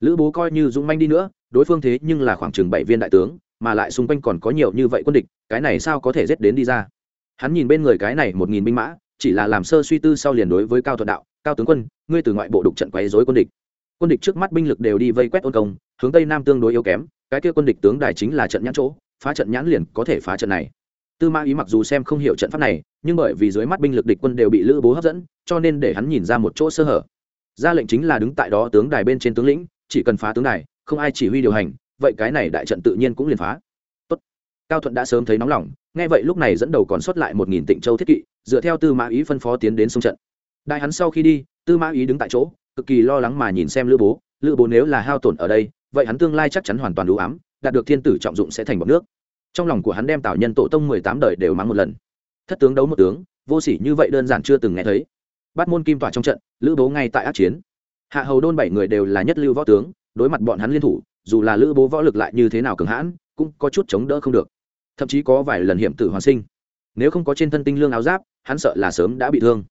Lữ bố coi như dũng manh đi nữa, đối phương thế nhưng là khoảng chừng bảy viên đại tướng, mà lại xung quanh còn có nhiều như vậy quân địch, cái này sao có thể giết đến đi ra? Hắn nhìn bên người cái này một nghìn binh mã chỉ là làm sơ suy tư sau liền đối với cao thuận đạo, cao tướng quân, ngươi từ ngoại bộ đục trận quấy dối quân địch. Quân địch trước mắt binh lực đều đi vây quét ôn công, hướng tây nam tương đối yếu kém, cái kia quân địch tướng đài chính là trận nhãn chỗ, phá trận nhãn liền có thể phá trận này. Tư mã ý mặc dù xem không hiểu trận pháp này, nhưng bởi vì dưới mắt binh lực địch quân đều bị lữ bố hấp dẫn, cho nên để hắn nhìn ra một chỗ sơ hở. Ra lệnh chính là đứng tại đó tướng đài bên trên tướng lĩnh, chỉ cần phá tướng đài, không ai chỉ huy điều hành, vậy cái này đại trận tự nhiên cũng liền phá. Tốt. cao thuận đã sớm thấy nóng lòng nghe vậy lúc này dẫn đầu còn sót lại một nghìn tịnh châu thiết kỵ, dựa theo tư mã ý phân phó tiến đến sông trận. Đại hắn sau khi đi, tư mã ý đứng tại chỗ, cực kỳ lo lắng mà nhìn xem lữ bố. Lữ bố nếu là hao tổn ở đây, vậy hắn tương lai chắc chắn hoàn toàn đủ ám, đạt được thiên tử trọng dụng sẽ thành bọc nước. Trong lòng của hắn đem tạo nhân tổ tông mười tám đời đều mắng một lần. Thất tướng đấu một tướng, vô sỉ như vậy đơn giản chưa từng nghe thấy. Bắt môn kim tỏa trong trận, lữ bố ngay tại át chiến. Hạ hầu đôn bảy người đều là nhất lưu võ tướng, đối mặt bọn hắn liên thủ, dù là lữ bố võ lực lại như thế nào cường hãn, cũng có chút chống đỡ không được thậm chí có vài lần hiểm tử hoàn sinh. Nếu không có trên thân tinh lương áo giáp, hắn sợ là sớm đã bị thương.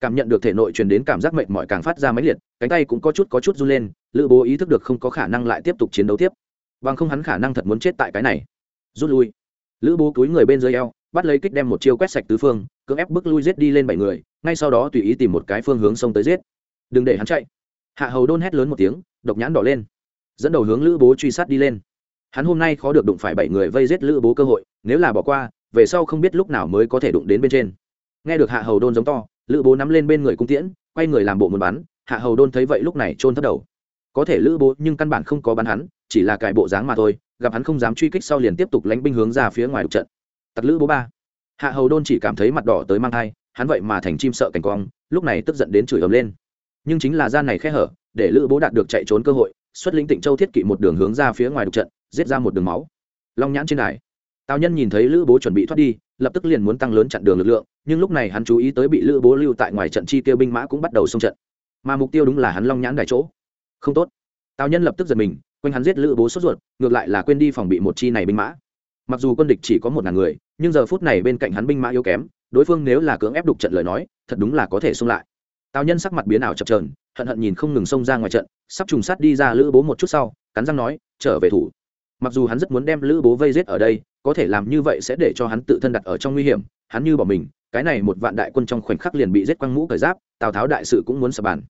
Cảm nhận được thể nội truyền đến cảm giác mệt mỏi càng phát ra máy liệt, cánh tay cũng có chút có chút run lên, lữ bố ý thức được không có khả năng lại tiếp tục chiến đấu tiếp. Bằng không hắn khả năng thật muốn chết tại cái này. Rút lui. Lữ bố túi người bên dưới eo, bắt lấy kích đem một chiêu quét sạch tứ phương, cưỡng ép bước lui giết đi lên bảy người, ngay sau đó tùy ý tìm một cái phương hướng sông tới giết. Đừng để hắn chạy. Hạ hầu đôn hét lớn một tiếng, độc nhãn đỏ lên. Dẫn đầu hướng lữ bố truy sát đi lên hắn hôm nay khó được đụng phải bảy người vây giết lữ bố cơ hội, nếu là bỏ qua, về sau không biết lúc nào mới có thể đụng đến bên trên. Nghe được hạ hầu đôn giống to, lữ bố nắm lên bên người cung tiễn, quay người làm bộ muốn bắn, hạ hầu đôn thấy vậy lúc này trôn thất đầu. Có thể lữ bố nhưng căn bản không có bắn hắn, chỉ là cải bộ dáng mà thôi, gặp hắn không dám truy kích sau liền tiếp tục lánh binh hướng ra phía ngoài đục trận. Tặc lữ bố ba. Hạ hầu đôn chỉ cảm thấy mặt đỏ tới mang thai, hắn vậy mà thành chim sợ cảnh quang, lúc này tức giận đến chửi ấm lên. Nhưng chính là gian này khe hở, để lữ bố đạt được chạy trốn cơ hội, xuất lĩnh tịnh châu thiết kỵ một đường hướng ra phía ngoài đục trận giết ra một đường máu. Long nhãn trên đài. Tào nhân nhìn thấy lữ bố chuẩn bị thoát đi, lập tức liền muốn tăng lớn chặn đường lực lượng, nhưng lúc này hắn chú ý tới bị lữ bố lưu tại ngoài trận chi tiêu binh mã cũng bắt đầu xông trận. Mà mục tiêu đúng là hắn long nhãn đài chỗ. Không tốt. Tào nhân lập tức giật mình quanh hắn giết lữ bố sốt ruột, ngược lại là quên đi phòng bị một chi này binh mã. Mặc dù quân địch chỉ có một ngàn người, nhưng giờ phút này bên cạnh hắn binh mã yếu kém, đối phương nếu là cưỡng ép đục trận lời nói, thật đúng là có thể xung lại. Tào nhân sắc mặt biến ảo chập trờn hận hận nhìn không ngừng xông ra ngoài trận, sắp trùng sát đi ra lữ bố một chút sau, cắn răng nói, trở về thủ mặc dù hắn rất muốn đem lữ bố vây giết ở đây, có thể làm như vậy sẽ để cho hắn tự thân đặt ở trong nguy hiểm, hắn như bỏ mình, cái này một vạn đại quân trong khoảnh khắc liền bị giết quăng mũ cởi giáp, tào tháo đại sự cũng muốn sập bàn.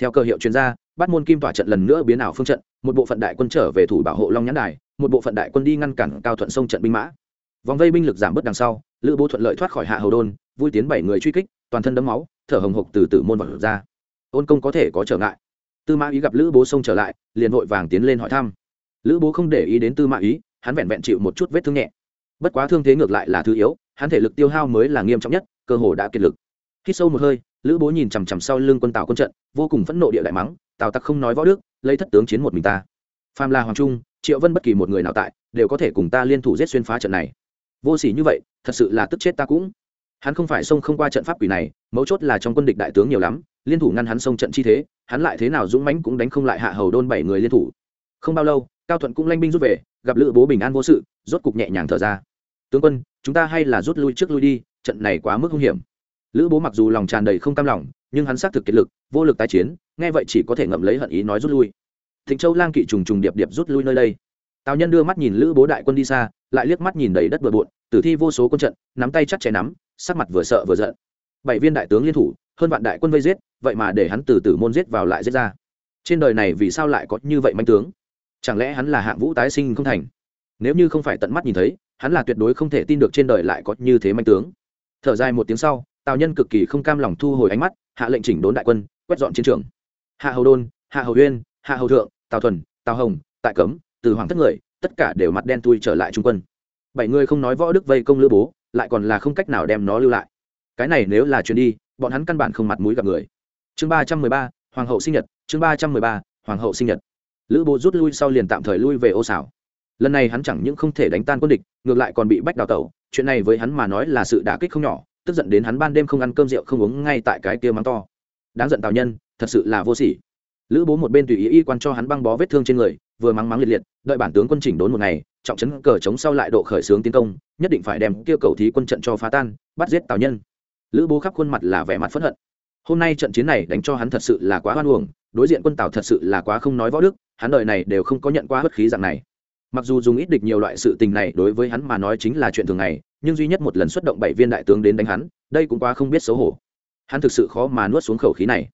Theo cơ hiệu chuyên gia, bắt môn kim tỏa trận lần nữa biến ảo phương trận, một bộ phận đại quân trở về thủ bảo hộ long nhãn đài, một bộ phận đại quân đi ngăn cản cao thuận sông trận binh mã. Vòng vây binh lực giảm bớt đằng sau, lữ bố thuận lợi thoát khỏi hạ hầu đôn, vui tiến bảy người truy kích, toàn thân đấm máu, thở hồng hộc từ tử môn vào ra. Ôn công có thể có trở ngại. Tư mã ý gặp lữ bố sông trở lại, liền vội vàng tiến lên hỏi thăm lữ bố không để ý đến tư mã ý, hắn vẹn vẹn chịu một chút vết thương nhẹ. Bất quá thương thế ngược lại là thứ yếu, hắn thể lực tiêu hao mới là nghiêm trọng nhất, cơ hồ đã kiệt lực. Khi sâu một hơi, lữ bố nhìn chằm chằm sau lưng quân tào quân trận, vô cùng phẫn nộ địa đại mắng, tào tặc không nói võ đức, lấy thất tướng chiến một mình ta. Phàm là hoàng trung, triệu vân bất kỳ một người nào tại, đều có thể cùng ta liên thủ giết xuyên phá trận này. Vô sỉ như vậy, thật sự là tức chết ta cũng. Hắn không phải xông không qua trận pháp quỷ này, mấu chốt là trong quân địch đại tướng nhiều lắm, liên thủ ngăn hắn xông trận chi thế, hắn lại thế nào dũng mãnh cũng đánh không lại hạ hầu đôn bảy người liên thủ. Không bao lâu cao thuận cũng lanh binh rút về, gặp lữ bố bình an vô sự, rốt cục nhẹ nhàng thở ra. Tướng quân, chúng ta hay là rút lui trước lui đi, trận này quá mức hung hiểm. Lữ bố mặc dù lòng tràn đầy không cam lòng, nhưng hắn xác thực kiệt lực, vô lực tái chiến, nghe vậy chỉ có thể ngậm lấy hận ý nói rút lui. Thịnh châu lang kỵ trùng trùng điệp điệp rút lui nơi đây. Tào nhân đưa mắt nhìn lữ bố đại quân đi xa, lại liếc mắt nhìn đầy đất bừa bộn, tử thi vô số quân trận, nắm tay chắc chẽ nắm, sắc mặt vừa sợ vừa giận. Bảy viên đại tướng liên thủ, hơn vạn đại quân vây giết, vậy mà để hắn từ từ môn giết vào lại giết ra. Trên đời này vì sao lại có như vậy manh tướng? Chẳng lẽ hắn là hạng vũ tái sinh không thành? Nếu như không phải tận mắt nhìn thấy, hắn là tuyệt đối không thể tin được trên đời lại có như thế manh tướng. Thở dài một tiếng sau, tào nhân cực kỳ không cam lòng thu hồi ánh mắt, hạ lệnh chỉnh đốn đại quân, quét dọn chiến trường. Hạ hầu đôn, hạ hầu huyên hạ hầu thượng, tào thuần, tào hồng, tại cấm, từ hoàng thất người, tất cả đều mặt đen tui trở lại trung quân. Bảy người không nói võ đức vây công lữ bố, lại còn là không cách nào đem nó lưu lại. Cái này nếu là chuyến đi, bọn hắn căn bản không mặt mũi gặp người. Chương ba trăm mười ba, hoàng hậu sinh nhật, chương ba trăm mười ba, hoàng hậu sinh nhật lữ bố rút lui sau liền tạm thời lui về ô xảo. Lần này hắn chẳng những không thể đánh tan quân địch, ngược lại còn bị bách đào tẩu. Chuyện này với hắn mà nói là sự đả kích không nhỏ, tức giận đến hắn ban đêm không ăn cơm rượu không uống ngay tại cái kia mắng to. Đáng giận tào nhân, thật sự là vô sỉ. Lữ bố một bên tùy ý y quan cho hắn băng bó vết thương trên người, vừa mắng mắng liệt liệt, đợi bản tướng quân chỉnh đốn một ngày, trọng trấn cờ chống sau lại độ khởi xướng tiến công, nhất định phải đem kêu cầu thí quân trận cho phá tan, bắt giết tào nhân. Lữ bố khắp khuôn mặt là vẻ mặt phẫn hận. Hôm nay trận chiến này đánh cho hắn thật sự là quá hoan uổng, đối diện quân tào thật sự là quá không nói võ đức hắn đời này đều không có nhận qua bất khí dạng này. Mặc dù dùng ít địch nhiều loại sự tình này đối với hắn mà nói chính là chuyện thường ngày, nhưng duy nhất một lần xuất động bảy viên đại tướng đến đánh hắn, đây cũng quá không biết xấu hổ. Hắn thực sự khó mà nuốt xuống khẩu khí này.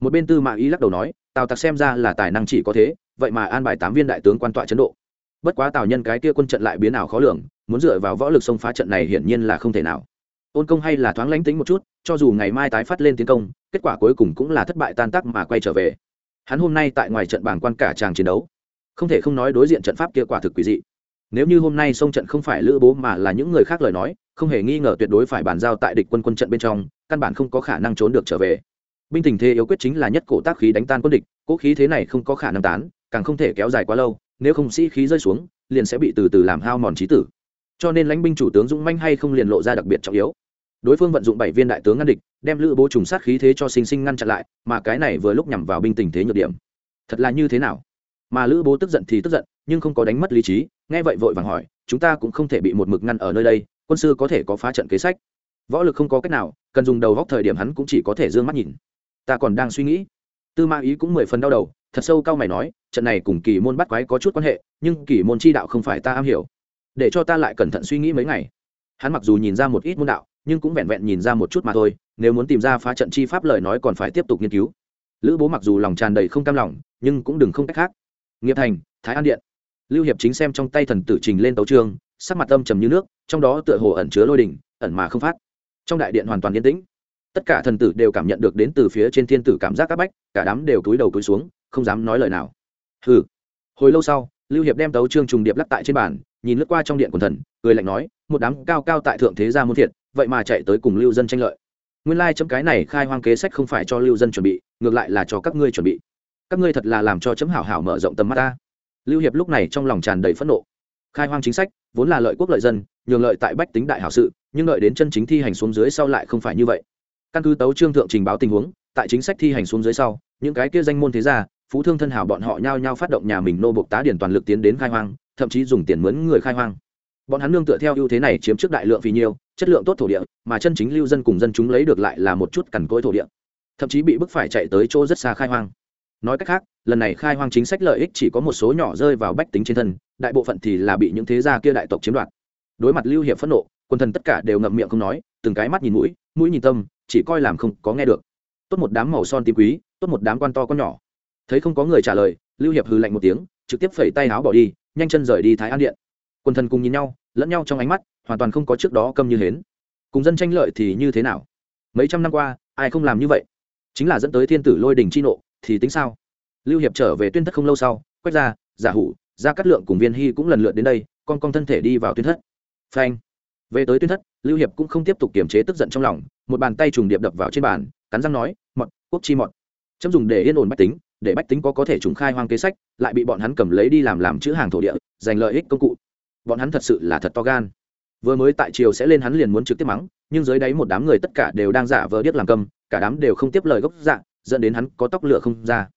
Một bên tư mã ý lắc đầu nói, tào tặc xem ra là tài năng chỉ có thế, vậy mà an bài tám viên đại tướng quan tọa chấn độ. Bất quá tào nhân cái kia quân trận lại biến ảo khó lường, muốn dựa vào võ lực xông phá trận này hiển nhiên là không thể nào. Ôn công hay là thoáng lánh tính một chút, cho dù ngày mai tái phát lên tiến công, kết quả cuối cùng cũng là thất bại tan tác mà quay trở về hắn hôm nay tại ngoài trận bảng quan cả tràng chiến đấu. Không thể không nói đối diện trận pháp kia quả thực quỷ dị. Nếu như hôm nay sông trận không phải lữ bố mà là những người khác lời nói, không hề nghi ngờ tuyệt đối phải bàn giao tại địch quân quân trận bên trong, căn bản không có khả năng trốn được trở về. Binh tình thế yếu quyết chính là nhất cổ tác khí đánh tan quân địch cỗ khí thế này không có khả năng tán, càng không thể kéo dài quá lâu, nếu không sĩ khí rơi xuống, liền sẽ bị từ từ làm hao mòn trí tử. Cho nên lãnh binh chủ tướng dũng manh hay không liền lộ ra đặc biệt trọng yếu đối phương vận dụng bảy viên đại tướng ngăn địch, đem lữ bố trùng sát khí thế cho sinh sinh ngăn chặn lại, mà cái này vừa lúc nhằm vào binh tình thế nhược điểm. Thật là như thế nào? Mà lữ bố tức giận thì tức giận, nhưng không có đánh mất lý trí, nghe vậy vội vàng hỏi, chúng ta cũng không thể bị một mực ngăn ở nơi đây, quân sư có thể có phá trận kế sách? Võ lực không có cách nào, cần dùng đầu góc thời điểm hắn cũng chỉ có thể d ư ơ n g mắt nhìn. Ta còn đang suy nghĩ. Tư ma ý cũng mười phần đau đầu, thật sâu cao mày nói, trận này cùng kỳ môn bắt quái có chút quan hệ, nhưng kỳ môn chi đạo không phải ta am hiểu. Để cho ta lại cẩn thận suy nghĩ mấy ngày. Hắn mặc dù nhìn ra một ít môn đạo nhưng cũng vẹn vẹn nhìn ra một chút mà thôi, nếu muốn tìm ra phá trận chi pháp lời nói còn phải tiếp tục nghiên cứu. Lữ bố mặc dù lòng tràn đầy không cam lòng, nhưng cũng đừng không cách khác. Nghiệp thành, thái an điện. Lưu hiệp chính xem trong tay thần tử trình lên tấu trương sắc mặt âm trầm như nước, trong đó tựa hồ ẩn chứa lôi đình ẩn mà không phát. Trong đại điện hoàn toàn yên tĩnh. Tất cả thần tử đều cảm nhận được đến từ phía trên thiên tử cảm giác c áp bách, cả đám đều cúi đầu cúi xuống, không dám nói lời nào. Hừ. Hồi lâu sau, lưu hiệp đem tấu trương trùng điệp lắc tại trên bàn, nhìn lướt qua trong điện quần thần, cười lạnh nói, một đám cao cao tại thượng thế gia muôn thiệt vậy mà chạy tới cùng lưu dân tranh lợi. Nguyên lai chấm cái này khai hoang kế sách không phải cho lưu dân chuẩn bị, ngược lại là cho các ngươi chuẩn bị. Các ngươi thật là làm cho chấm hảo hảo mở rộng tầm mắt ta. Lưu hiệp lúc này trong lòng tràn đầy phẫn nộ. Khai hoang chính sách, vốn là lợi quốc lợi dân, nhường lợi tại bách tính đại hảo sự, nhưng lợi đến chân chính thi hành xuống dưới sau lại không phải như vậy. Căn cứ tấu trương thượng trình báo tình huống, tại chính sách thi hành xuống dưới sau, những cái kia danh môn thế gia, phú thương thân hảo bọn họ nhao nhao phát động nhà mình nô bộc tá điển toàn lực tiến đến khai hoang, thậm chí dùng tiền mướn người khai hoang. Bọn hắn nương tựa theo ưu thế này chiếm trước đại lượng vì nhiều chất lượng tốt thổ địa, mà chân chính lưu dân cùng dân chúng lấy được lại là một chút cằn cỗi thổ địa. Thậm chí bị bức phải chạy tới chỗ rất xa khai hoang. Nói cách khác, lần này khai hoang chính sách lợi ích chỉ có một số nhỏ rơi vào bách tính trên thân, đại bộ phận thì là bị những thế gia kia đại tộc chiếm đoạt. Đối mặt lưu hiệp phẫn nộ, quân thần tất cả đều ngậm miệng không nói, từng cái mắt nhìn mũi mũi nhìn tâm, chỉ coi làm không có nghe được. Tốt một đám màu son tím quý, tốt một đám quan to con nhỏ. Thấy không có người trả lời, lưu hiệp hừ lạnh một tiếng, trực tiếp phẩy tay áo bỏ đi, nhanh chân rời đi thái an điện. Quân thần cùng nhìn nhau lẫn nhau trong ánh mắt, hoàn toàn không có trước đó câm như hến. Cùng dân tranh lợi thì như thế nào? Mấy trăm năm qua, ai không làm như vậy? Chính là dẫn tới thiên tử lôi đình chi nộ, thì tính sao? Lưu hiệp trở về tuyên thất không lâu sau, quét ra, giả hủ ra cắt lượng cùng viên hy cũng lần lượt đến đây, con con thân thể đi vào tuyên thất. Phanh. Về tới tuyên thất, lưu hiệp cũng không tiếp tục kiềm chế tức giận trong lòng, một bàn tay trùng điệp đập vào trên bàn, cắn răng nói, mọt, quốc chi mọt. Chấm dùng để yên ổn bách tính, để bách tính có có thể trùng khai hoang kế sách, lại bị bọn hắn cầm lấy đi làm làm chữ hàng thổ địa, giành lợi ích công cụ bọn hắn thật sự là thật to gan. Vừa mới tại triều sẽ lên hắn liền muốn trực tiếp mắng nhưng dưới đáy một đám người tất cả đều đang giả vờ điếc làm cầm, cả đám đều không tiếp lời gốc dạ dẫn đến hắn có tóc lửa không ra.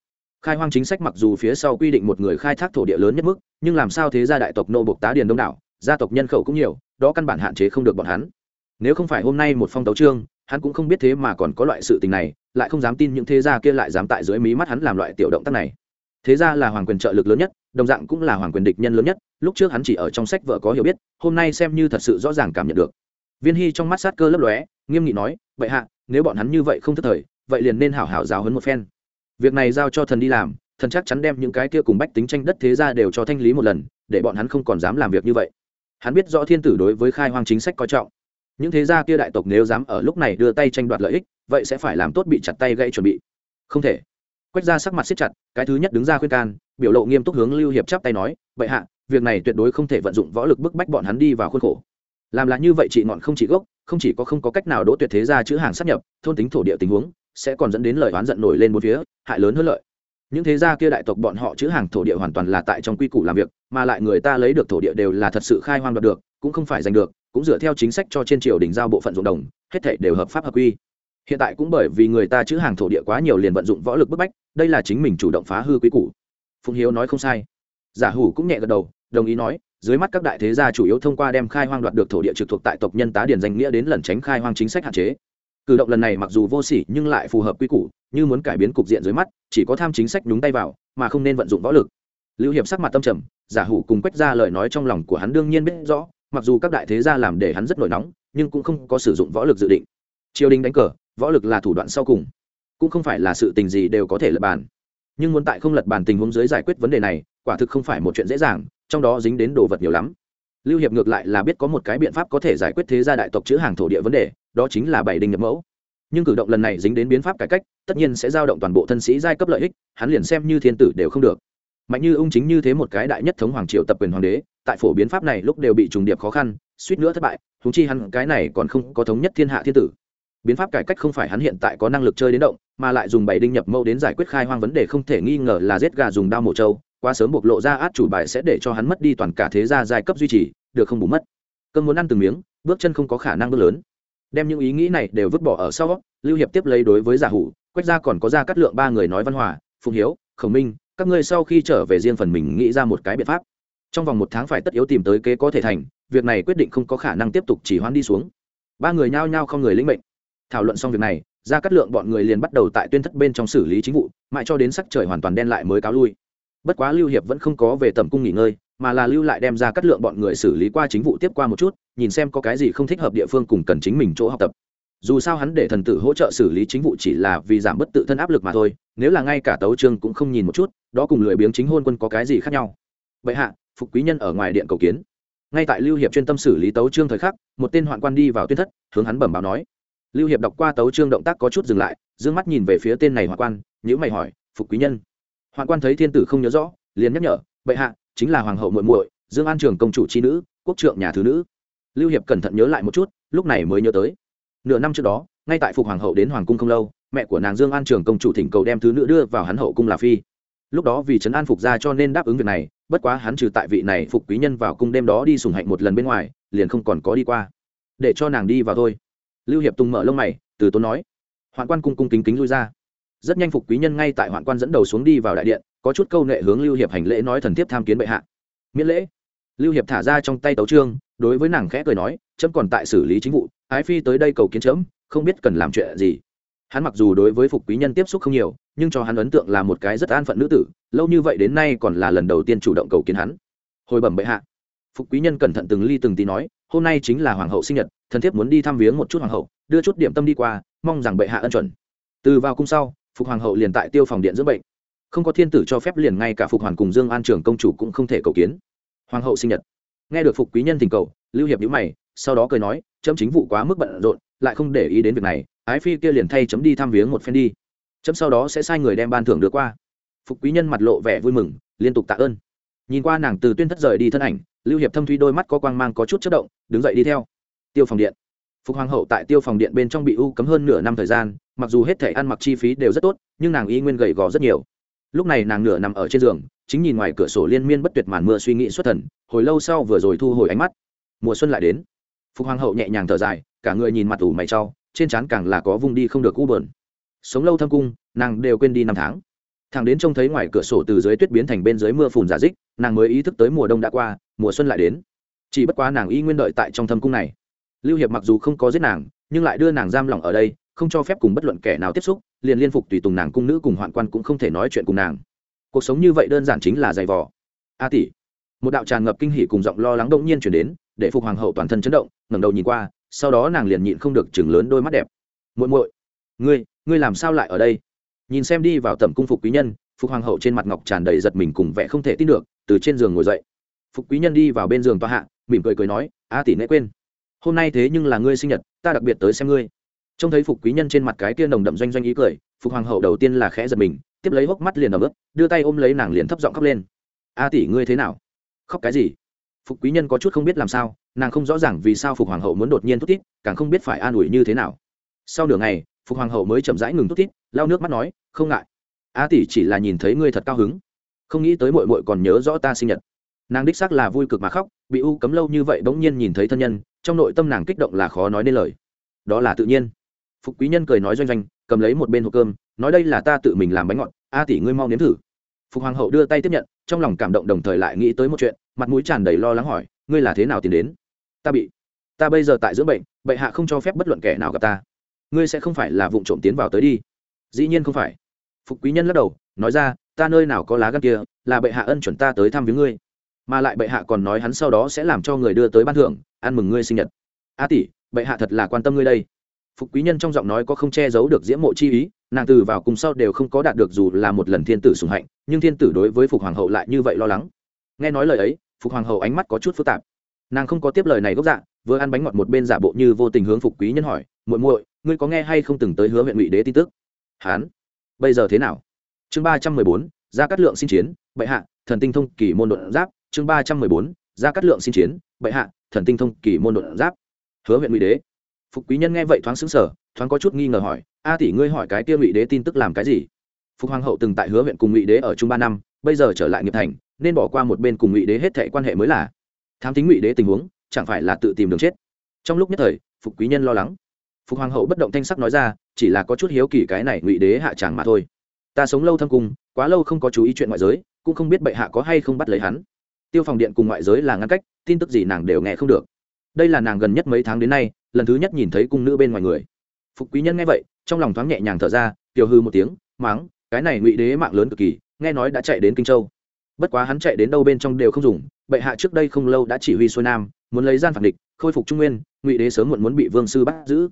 Khai hoang chính sách mặc dù phía sau quy định một người khai thác thổ địa lớn nhất mức nhưng làm sao thế gia đại tộc nô bộc tá điền đông đảo gia tộc nhân khẩu cũng nhiều đó căn bản hạn chế không được bọn hắn. Nếu không phải hôm nay một phong tấu trương hắn cũng không biết thế mà còn có loại sự tình này lại không dám tin những thế gia kia lại dám tại dưới mí mắt hắn làm loại tiểu động tác này. Thế gia là hoàng quyền trợ lực lớn nhất đồng dạng cũng là hoàng quyền địch nhân lớn nhất, lúc trước hắn chỉ ở trong sách vợ có hiểu biết, hôm nay xem như thật sự rõ ràng cảm nhận được. Viên hy trong mắt sát cơ lấp lóe, nghiêm nghị nói vậy hạ, nếu bọn hắn như vậy không thất thời, vậy liền nên hảo hảo giáo hấn một phen. Việc này giao cho thần đi làm, thần chắc chắn đem những cái kia cùng bách tính tranh đất thế ra đều cho thanh lý một lần, để bọn hắn không còn dám làm việc như vậy. Hắn biết rõ thiên tử đối với khai hoang chính sách coi trọng. Những thế gia kia đại tộc nếu dám ở lúc này đưa tay tranh đoạt lợi ích, vậy sẽ phải làm tốt bị chặt tay gây chuẩn bị. Không thể quách ra sắc mặt siết chặt, cái thứ nhất đứng ra khuyên can, biểu lộ nghiêm túc hướng lưu hiệp chắp tay nói vậy hạ, việc này tuyệt đối không thể vận dụng võ lực bức bách bọn hắn đi vào khuôn khổ. Làm là như vậy chị ngọn không chỉ gốc, không chỉ có không có cách nào đỗ tuyệt thế ra chữ hàng sắp nhập, thôn tính thổ địa tình huống, sẽ còn dẫn đến lời oán giận nổi lên một phía, hại lớn hơn lợi. Những thế gia kia đại tộc bọn họ chữ hàng thổ địa hoàn toàn là tại trong quy củ làm việc, mà lại người ta lấy được thổ địa đều là thật sự khai hoang đoạt được, cũng không phải giành được, cũng dựa theo chính sách cho trên triều đình giao bộ phận ruộng đồng, hết thể đều hợp pháp hợp quy hiện tại cũng bởi vì người ta chữ hàng thổ địa quá nhiều liền vận dụng võ lực bức bách, đây là chính mình chủ động phá hư quy củ. Phùng hiếu nói không sai. Giả hủ cũng nhẹ gật đầu, đồng ý nói, dưới mắt các đại thế gia chủ yếu thông qua đem khai hoang đoạt được thổ địa trực thuộc tại tộc nhân tá điền danh nghĩa đến lẩn tránh khai hoang chính sách hạn chế. Cử động lần này mặc dù vô sỉ nhưng lại phù hợp quy củ, như muốn cải biến cục diện dưới mắt, chỉ có tham chính sách đúng tay vào, mà không nên vận dụng võ lực. Lưu hiệp sắc mặt tâm trầm, giả hủ cùng quách ra lời nói trong lòng của hắn đương nhiên biết rõ, mặc dù các đại thế gia làm để hắn rất nổi nóng, nhưng cũng không có sử dụng võ lực dự định. Triều đình đánh cờ võ lực là thủ đoạn sau cùng. Cũng không phải là sự tình gì đều có thể lật bàn. Nhưng muốn tại không lật bàn tình huống dưới giải quyết vấn đề này, quả thực không phải một chuyện dễ dàng, trong đó dính đến đồ vật nhiều lắm. Lưu hiệp ngược lại là biết có một cái biện pháp có thể giải quyết thế gia đại tộc chữ hàng thổ địa vấn đề, đó chính là bảy đinh nhập mẫu. Nhưng cử động lần này dính đến biến pháp cải cách, tất nhiên sẽ giao động toàn bộ thân sĩ giai cấp lợi ích, hắn liền xem như thiên tử đều không được. Mạnh như ung chính như thế một cái đại nhất thống hoàng triều tập quyền hoàng đế, tại phổ biến pháp này lúc đều bị trùng điệp khó khăn, suýt nữa thất bại thú chi hắn cái này còn không có thống nhất thiên hạ thiên tử biến pháp cải cách không phải hắn hiện tại có năng lực chơi đến động, mà lại dùng bảy đinh nhập mẫu đến giải quyết khai hoang vấn đề không thể nghi ngờ là giết gà dùng đao mổ trâu, quá sớm bộc lộ ra át chủ bài sẽ để cho hắn mất đi toàn cả thế gia giai cấp duy trì, được không bù mất. Cơn muốn ăn từng miếng, bước chân không có khả năng bước lớn. Đem những ý nghĩ này đều vứt bỏ ở sau, lưu hiệp tiếp lấy đối với giả hủ, quách gia còn có ra cắt lượng ba người nói văn hòa, phùng hiếu, khổng minh, các ngươi sau khi trở về riêng phần mình nghĩ ra một cái biện pháp. Trong vòng một tháng phải tất yếu tìm tới kế có thể thành, việc này quyết định không có khả năng tiếp tục chỉ hoãn đi xuống. Ba người nhao nhao không người lĩnh mệnh thảo luận xong việc này ra cắt lượng bọn người liền bắt đầu tại tuyên thất bên trong xử lý chính vụ, mãi cho đến sắc trời hoàn toàn đen lại mới cáo lui. Bất quá lưu hiệp vẫn không có về tầm cung nghỉ ngơi, mà là lưu lại đem ra cắt lượng bọn người xử lý qua chính vụ tiếp qua một chút, nhìn xem có cái gì không thích hợp địa phương cùng cần chính mình chỗ học tập. Dù sao hắn để thần tử hỗ trợ xử lý chính vụ chỉ là vì giảm bớt tự thân áp lực mà thôi, nếu là ngay cả tấu trương cũng không nhìn một chút, đó cùng lười biếng chính hôn quân có cái gì khác nhau. Bệ hạ, phục quý nhân ở ngoài điện cầu kiến. Ngay tại lưu hiệp chuyên tâm xử lý tấu trương thời khắc, một tên hoạn quan đi vào tuyên thất, hướng hắn bẩm báo nói lưu hiệp đọc qua tấu trương động tác có chút dừng lại d ư ơ n g mắt nhìn về phía tên này hoạn quan nhữ mày hỏi, phục quý nhân. Hoạn quan thấy thiên tử không nhớ rõ, liền nhắc nhở, bệ hạ, chính là hoàng hậu muội muội, dương an trường công chủ c h i nữ, quốc trượng nhà thứ nữ. Lưu hiệp cẩn thận nhớ lại một chút, lúc này mới nhớ tới. Nửa năm trước đó, ngay tại phục hoàng hậu đến hoàng cung không lâu, mẹ của nàng dương an trường công chủ thỉnh cầu đem thứ nữ đưa vào hắn hậu cung là phi. Lúc đó vì trấn an phục ra cho nên đáp ứng việc này, bất quá hắn trừ tại vị này phục quý nhân vào cung đêm đó đi sùng hạnh một lần bên ngoài, liền không còn có đi qua. Để cho nàng đi vào thôi lưu hiệp tùng mở lông mày, từ tốn nói. Hoạn quan cung cung kính kính lui ra. Rất nhanh phục quý nhân ngay tại hoạn quan dẫn đầu xuống đi vào đại điện, có chút câu nệ hướng lưu hiệp hành lễ nói thần thiếp tham kiến bệ hạ. Miễn lễ. Lưu hiệp thả ra trong tay tấu trương, đối với nàng khẽ cười nói, chấm còn tại xử lý chính vụ, ái phi tới đây cầu kiến chấm, không biết cần làm chuyện gì. Hắn mặc dù đối với phục quý nhân tiếp xúc không nhiều, nhưng cho hắn ấn tượng là một cái rất an phận nữ tử, lâu như vậy đến nay còn là lần đầu tiên chủ động cầu kiến hắn. Hồi bẩm bệ hạ. Phục quý nhân cẩn thận từng ly từng tí nói, hôm nay chính là hoàng hậu sinh nhật thần thiếp muốn đi thăm viếng một chút hoàng hậu, đưa chút điểm tâm đi qua, mong rằng bệ hạ ân chuẩn. Từ vào cung sau, phục hoàng hậu liền tại tiêu phòng điện dưỡng bệnh. Không có thiên tử cho phép liền ngay cả phục hoàn cùng dương an trường công chủ cũng không thể cầu kiến. Hoàng hậu sinh nhật. Nghe được phục quý nhân tình cầu, lưu hiệp nhíu mày, sau đó cười nói, chấm chính vụ quá mức bận rộn, lại không để ý đến việc này, ái phi kia liền thay chấm đi thăm viếng một phen đi. Chấm sau đó sẽ sai người đem ban thưởng đưa qua. Phục quý nhân mặt lộ vẻ vui mừng, liên tục tạ ơn. Nhìn qua nàng từ tuyên thất rời đi thân ảnh, lưu hiệp thâm thuy đôi mắt có quang mang có chút chất động, đứng dậy đi theo tiêu phòng điện. Phục hoàng hậu tại tiêu phòng điện bên trong bị u cấm hơn nửa năm thời gian, mặc dù hết thể ăn mặc chi phí đều rất tốt, nhưng nàng y nguyên gầy gò rất nhiều. Lúc này nàng nửa nằm ở trên giường, chính nhìn ngoài cửa sổ liên miên bất tuyệt màn mưa suy nghĩ xuất thần, hồi lâu sau vừa rồi thu hồi ánh mắt. Mùa xuân lại đến. Phục hoàng hậu nhẹ nhàng thở dài, cả người nhìn mặt ủ mày trau trên trán càng là có vung đi không được u bờn. Sống lâu thâm cung, nàng đều quên đi năm tháng. Thằng đến trông thấy ngoài cửa sổ từ dưới tuyết biến thành bên dưới mưa phùn giả dích, nàng mới ý thức tới mùa đông đã qua, mùa xuân lại đến. Chỉ bất quá nàng y nguyên đợi tại trong thâm cung này lưu hiệp mặc dù không có giết nàng, nhưng lại đưa nàng giam lỏng ở đây, không cho phép cùng bất luận kẻ nào tiếp xúc, liền liên phục tùy tùng nàng cung nữ cùng hoạn quan cũng không thể nói chuyện cùng nàng. Cuộc sống như vậy đơn giản chính là giày vò. A tỷ. Một đạo tràn ngập kinh hỉ cùng giọng lo lắng động nhiên chuyển đến, để phục hoàng hậu toàn thân chấn động, ngẩng đầu nhìn qua, sau đó nàng liền nhịn không được chừng lớn đôi mắt đẹp. Muội muội, ngươi ngươi làm sao lại ở đây? Nhìn xem đi vào tầm cung phục quý nhân, phục hoàng hậu trên mặt ngọc tràn đầy giật mình cùng vẻ không thể tin được, từ trên giường ngồi dậy. Phục quý nhân đi vào bên giường tòa hạ, mỉm cười cười nói, a tỷ nễ quên hôm nay thế nhưng là ngươi sinh nhật, ta đặc biệt tới xem ngươi. Trông thấy phục quý nhân trên mặt cái kia nồng đậm doanh doanh ý cười, phục hoàng hậu đầu tiên là khẽ giật mình, tiếp lấy hốc mắt liền ấm ướp đưa tay ôm lấy nàng liền thấp giọng khóc lên. A tỷ ngươi thế nào? Khóc cái gì? Phục quý nhân có chút không biết làm sao, nàng không rõ ràng vì sao phục hoàng hậu muốn đột nhiên thút tít càng không biết phải an ủi như thế nào. Sau nửa ngày, phục hoàng hậu mới chậm rãi ngừng thút tít lau nước mắt nói, không ngại. A tỷ chỉ là nhìn thấy ngươi thật cao hứng. Không nghĩ tới mội mội còn nhớ rõ ta sinh nhật. Nàng đích xác là vui cực mà khóc, bị u cấm lâu như vậy bỗng nhiên nhìn thấy thân nhân trong nội tâm nàng kích động là khó nói nên lời. Đó là tự nhiên. Phục quý nhân cười nói doanh doanh, cầm lấy một bên hộp cơm, nói đây là ta tự mình làm bánh ngọt, a tỷ ngươi mau nếm thử. Phục hoàng hậu đưa tay tiếp nhận, trong lòng cảm động đồng thời lại nghĩ tới một chuyện, mặt mũi tràn đầy lo lắng hỏi, ngươi là thế nào tìm đến? Ta bị, ta bây giờ tại dưỡng bệnh, bệ hạ không cho phép bất luận kẻ nào gặp ta. Ngươi sẽ không phải là vụ trộm tiến vào tới đi. Dĩ nhiên không phải. Phục quý nhân lắc đầu, nói ra, ta nơi nào có lá gan kia, là bệ hạ ân chuẩn ta tới thăm viếng ngươi. Mà lại bệ hạ còn nói hắn sau đó sẽ làm cho người đưa tới ban thưởng ăn mừng ngươi sinh nhật. A tỷ, bệ hạ thật là quan tâm ngươi đây. Phục quý nhân trong giọng nói có không che giấu được diễm mộ chi ý, nàng từ vào cùng sau đều không có đạt được dù là một lần thiên tử sùng hạnh, nhưng thiên tử đối với phục hoàng hậu lại như vậy lo lắng. Nghe nói lời ấy, phục hoàng hậu ánh mắt có chút phức tạp. Nàng không có tiếp lời này gốc dạ vừa ăn bánh ngọt một bên giả bộ như vô tình hướng phục quý nhân hỏi, muội muội, ngươi có nghe hay không từng tới hứa huyện ngụy đế tin tức? Hán, bây giờ thế nào? Chương ba trăm mười bốn, gia cát lượng xin chiến, bệ hạ, thần tinh thông kỳ môn đột giáp. Chương ba trăm mười bốn gia cắt lượng xin chiến, bệ hạ, thần tinh thông kỳ môn đột giáp. Hứa huyện ngụy đế. Phục quý nhân nghe vậy thoáng xứng sở thoáng có chút nghi ngờ hỏi, a tỷ ngươi hỏi cái tiêu ngụy đế tin tức làm cái gì? Phục hoàng hậu từng tại hứa huyện cùng ngụy đế ở chung ba năm, bây giờ trở lại nghiệp thành, nên bỏ qua một bên cùng ngụy đế hết thệ quan hệ mới là. Thám tính ngụy đế tình huống, chẳng phải là tự tìm đường chết. Trong lúc nhất thời, phục quý nhân lo lắng. Phục hoàng hậu bất động thanh sắc nói ra, chỉ là có chút hiếu kỳ cái này ngụy đế hạ tràng mà thôi. Ta sống lâu thâm cung, quá lâu không có chú ý chuyện ngoại giới, cũng không biết bệ hạ có hay không bắt lấy hắn tiêu phòng điện cùng ngoại giới là ngăn cách, tin tức gì nàng đều nghe không được. Đây là nàng gần nhất mấy tháng đến nay, lần thứ nhất nhìn thấy cung nữ bên ngoài người. Phục quý nhân nghe vậy, trong lòng thoáng nhẹ nhàng thở ra, tiểu hư một tiếng, máng, cái này ngụy đế mạng lớn cực kỳ, nghe nói đã chạy đến kinh châu. Bất quá hắn chạy đến đâu bên trong đều không dùng, bệ hạ trước đây không lâu đã chỉ huy xuôi nam, muốn lấy gian phản địch, khôi phục trung nguyên, ngụy đế sớm muộn muốn bị vương sư bắt giữ.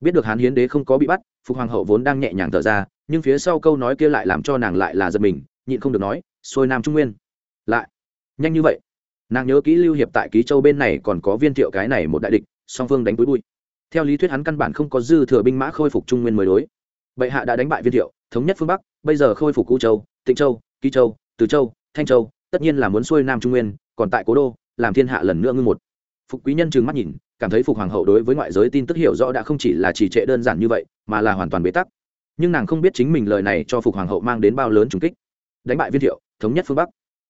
Biết được hán hiến đế không có bị bắt, phục hoàng hậu vốn đang nhẹ nhàng thở ra, nhưng phía sau câu nói kia lại làm cho nàng lại là giật mình, nhịn không được nói, xuôi nam trung nguyên. Lại nhanh như vậy. Nàng nhớ kỹ lưu hiệp tại ký châu bên này còn có viên thiệu cái này một đại địch, song phương đánh túi bụi. Theo lý thuyết hắn căn bản không có dư thừa binh mã khôi phục trung nguyên mới đối. Bệ hạ đã đánh bại viên thiệu, thống nhất phương bắc, bây giờ khôi phục cũ châu, tịnh châu, ký châu, từ châu, thanh châu, tất nhiên là muốn xuôi nam trung nguyên, còn tại cố đô, làm thiên hạ lần nữa ngưng một. Phục quý nhân trừng mắt nhìn, cảm thấy phục hoàng hậu đối với ngoại giới tin tức hiểu rõ đã không chỉ là trì trệ đơn giản như vậy, mà là hoàn toàn bế tắc. Nhưng nàng không biết chính mình lời này cho phục hoàng hậu mang đến bao lớn trùng kích. Đánh bại viên thiệu, thống nhất phương bắc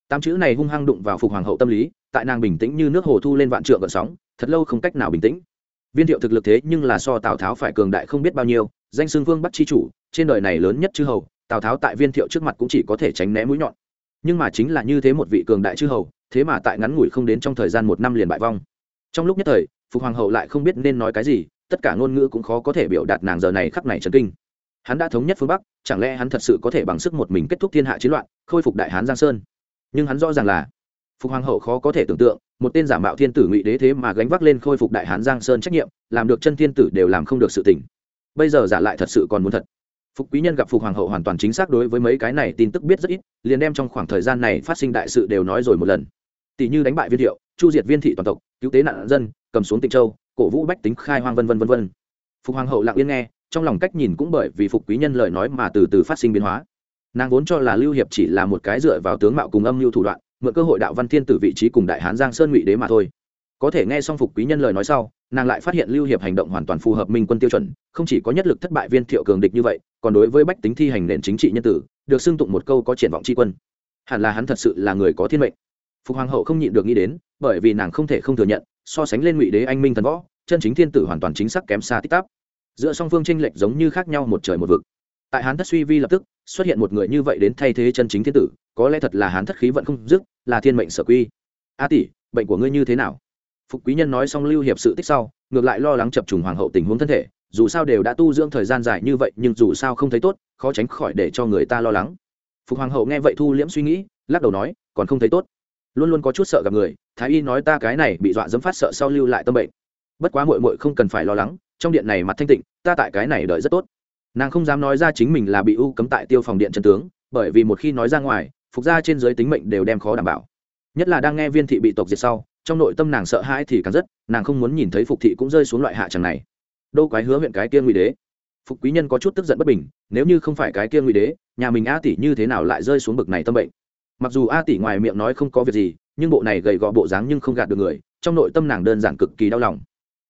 tám chữ này hung hăng đụng vào phục hoàng hậu tâm lý, tại nàng bình tĩnh như nước hồ thu lên vạn trượng gợn sóng, thật lâu không cách nào bình tĩnh. Viên thiệu thực lực thế nhưng là so tào tháo phải cường đại không biết bao nhiêu, danh xưng vương bắt chi chủ, trên đời này lớn nhất chư hầu, tào tháo tại viên thiệu trước mặt cũng chỉ có thể tránh né mũi nhọn. Nhưng mà chính là như thế một vị cường đại chư hầu, thế mà tại ngắn ngủi không đến trong thời gian một năm liền bại vong. Trong lúc nhất thời, phục hoàng hậu lại không biết nên nói cái gì, tất cả ngôn ngữ cũng khó có thể biểu đạt nàng giờ này khắc này trần kinh. Hắn đã thống nhất phương bắc, chẳng lẽ hắn thật sự có thể bằng sức một mình kết thúc thiên hạ chiến loạn, khôi phục đại hán giang sơn? Nhưng hắn rõ ràng là phục hoàng hậu khó có thể tưởng tượng, một tên giả mạo thiên tử ngụy đế thế mà gánh vác lên khôi phục đại hán giang sơn trách nhiệm, làm được chân thiên tử đều làm không được sự tình. Bây giờ giả lại thật sự còn muốn thật. Phục quý nhân gặp phục hoàng hậu hoàn toàn chính xác đối với mấy cái này tin tức biết rất ít, liền đem trong khoảng thời gian này phát sinh đại sự đều nói rồi một lần. Tỷ như đánh bại viên thiệu, chu diệt viên thị toàn tộc, cứu tế nạn dân, cầm xuống tịnh châu, cổ vũ bách tính khai hoang vân vân vân vân. Phục hoàng hậu lặng yên nghe, trong lòng cách nhìn cũng bởi vì phục quý nhân lời nói mà từ từ phát sinh biến hóa nàng vốn cho là lưu hiệp chỉ là một cái dựa vào tướng mạo cùng âm mưu thủ đoạn, mượn cơ hội đạo văn thiên tử vị trí cùng đại hán giang sơn ngụy đế mà thôi. Có thể nghe xong phục quý nhân lời nói sau, nàng lại phát hiện lưu hiệp hành động hoàn toàn phù hợp minh quân tiêu chuẩn, không chỉ có nhất lực thất bại viên thiệu cường địch như vậy, còn đối với bách tính thi hành nền chính trị nhân tử, được xưng tụng một câu có triển vọng tri quân. Hẳn là hắn thật sự là người có thiên mệnh. Phục hoàng hậu không nhịn được nghĩ đến, bởi vì nàng không thể không thừa nhận, so sánh lên ngụy đế anh minh thần võ, chân chính thiên tử hoàn toàn chính xác kém xa tích tắp. Giữa song phương tranh lệch giống như khác nhau một trời một vực tại hán thất suy vi lập tức, xuất hiện một người như vậy đến thay thế chân chính thiên tử, có lẽ thật là hán thất khí vận không dứt, là thiên mệnh sở quy. A tỷ, bệnh của ngươi như thế nào? Phục quý nhân nói xong lưu hiệp sự tích sau, ngược lại lo lắng chập trùng hoàng hậu tình huống thân thể, dù sao đều đã tu dưỡng thời gian dài như vậy, nhưng dù sao không thấy tốt, khó tránh khỏi để cho người ta lo lắng. Phục hoàng hậu nghe vậy thu liễm suy nghĩ, lắc đầu nói, còn không thấy tốt. Luôn luôn có chút sợ gặp người, thái y nói ta cái này bị dọa dẫm phát sợ sau lưu lại tâm bệnh. Bất quá mội mội không cần phải lo lắng, trong điện này mặt thanh tịnh, ta tại cái này đợi rất tốt nàng không dám nói ra chính mình là bị u cấm tại tiêu phòng điện trần tướng, bởi vì một khi nói ra ngoài, phục gia trên dưới tính mệnh đều đem khó đảm bảo. Nhất là đang nghe viên thị bị tộc diệt sau, trong nội tâm nàng sợ hãi thì càng rất, nàng không muốn nhìn thấy phục thị cũng rơi xuống loại hạ tràng này. Đô quái hứa huyện cái kia ngụy đế. Phục quý nhân có chút tức giận bất bình, nếu như không phải cái kia ngụy đế, nhà mình a tỷ như thế nào lại rơi xuống bực này tâm bệnh? Mặc dù a tỷ ngoài miệng nói không có việc gì, nhưng bộ này gầy gò bộ dáng nhưng không gạt được người, trong nội tâm nàng đơn giản cực kỳ đau lòng.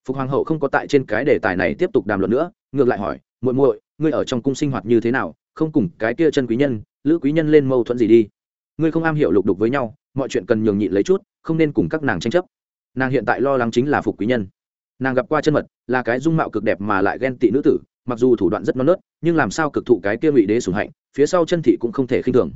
Phục hoàng hậu không có tại trên cái đề tài này tiếp tục đàm luận nữa, ngược lại hỏi, muội muội ngươi ở trong cung sinh hoạt như thế nào, không cùng cái kia chân quý nhân, lữ quý nhân lên mâu thuẫn gì đi. Ngươi không am hiểu lục đục với nhau, mọi chuyện cần nhường nhịn lấy chút, không nên cùng các nàng tranh chấp. Nàng hiện tại lo lắng chính là phục quý nhân. Nàng gặp qua chân mật, là cái dung mạo cực đẹp mà lại ghen tị nữ tử, mặc dù thủ đoạn rất non nớt, nhưng làm sao cực thụ cái kia ngụy đế sủng hạnh, phía sau chân thị cũng không thể khinh thường.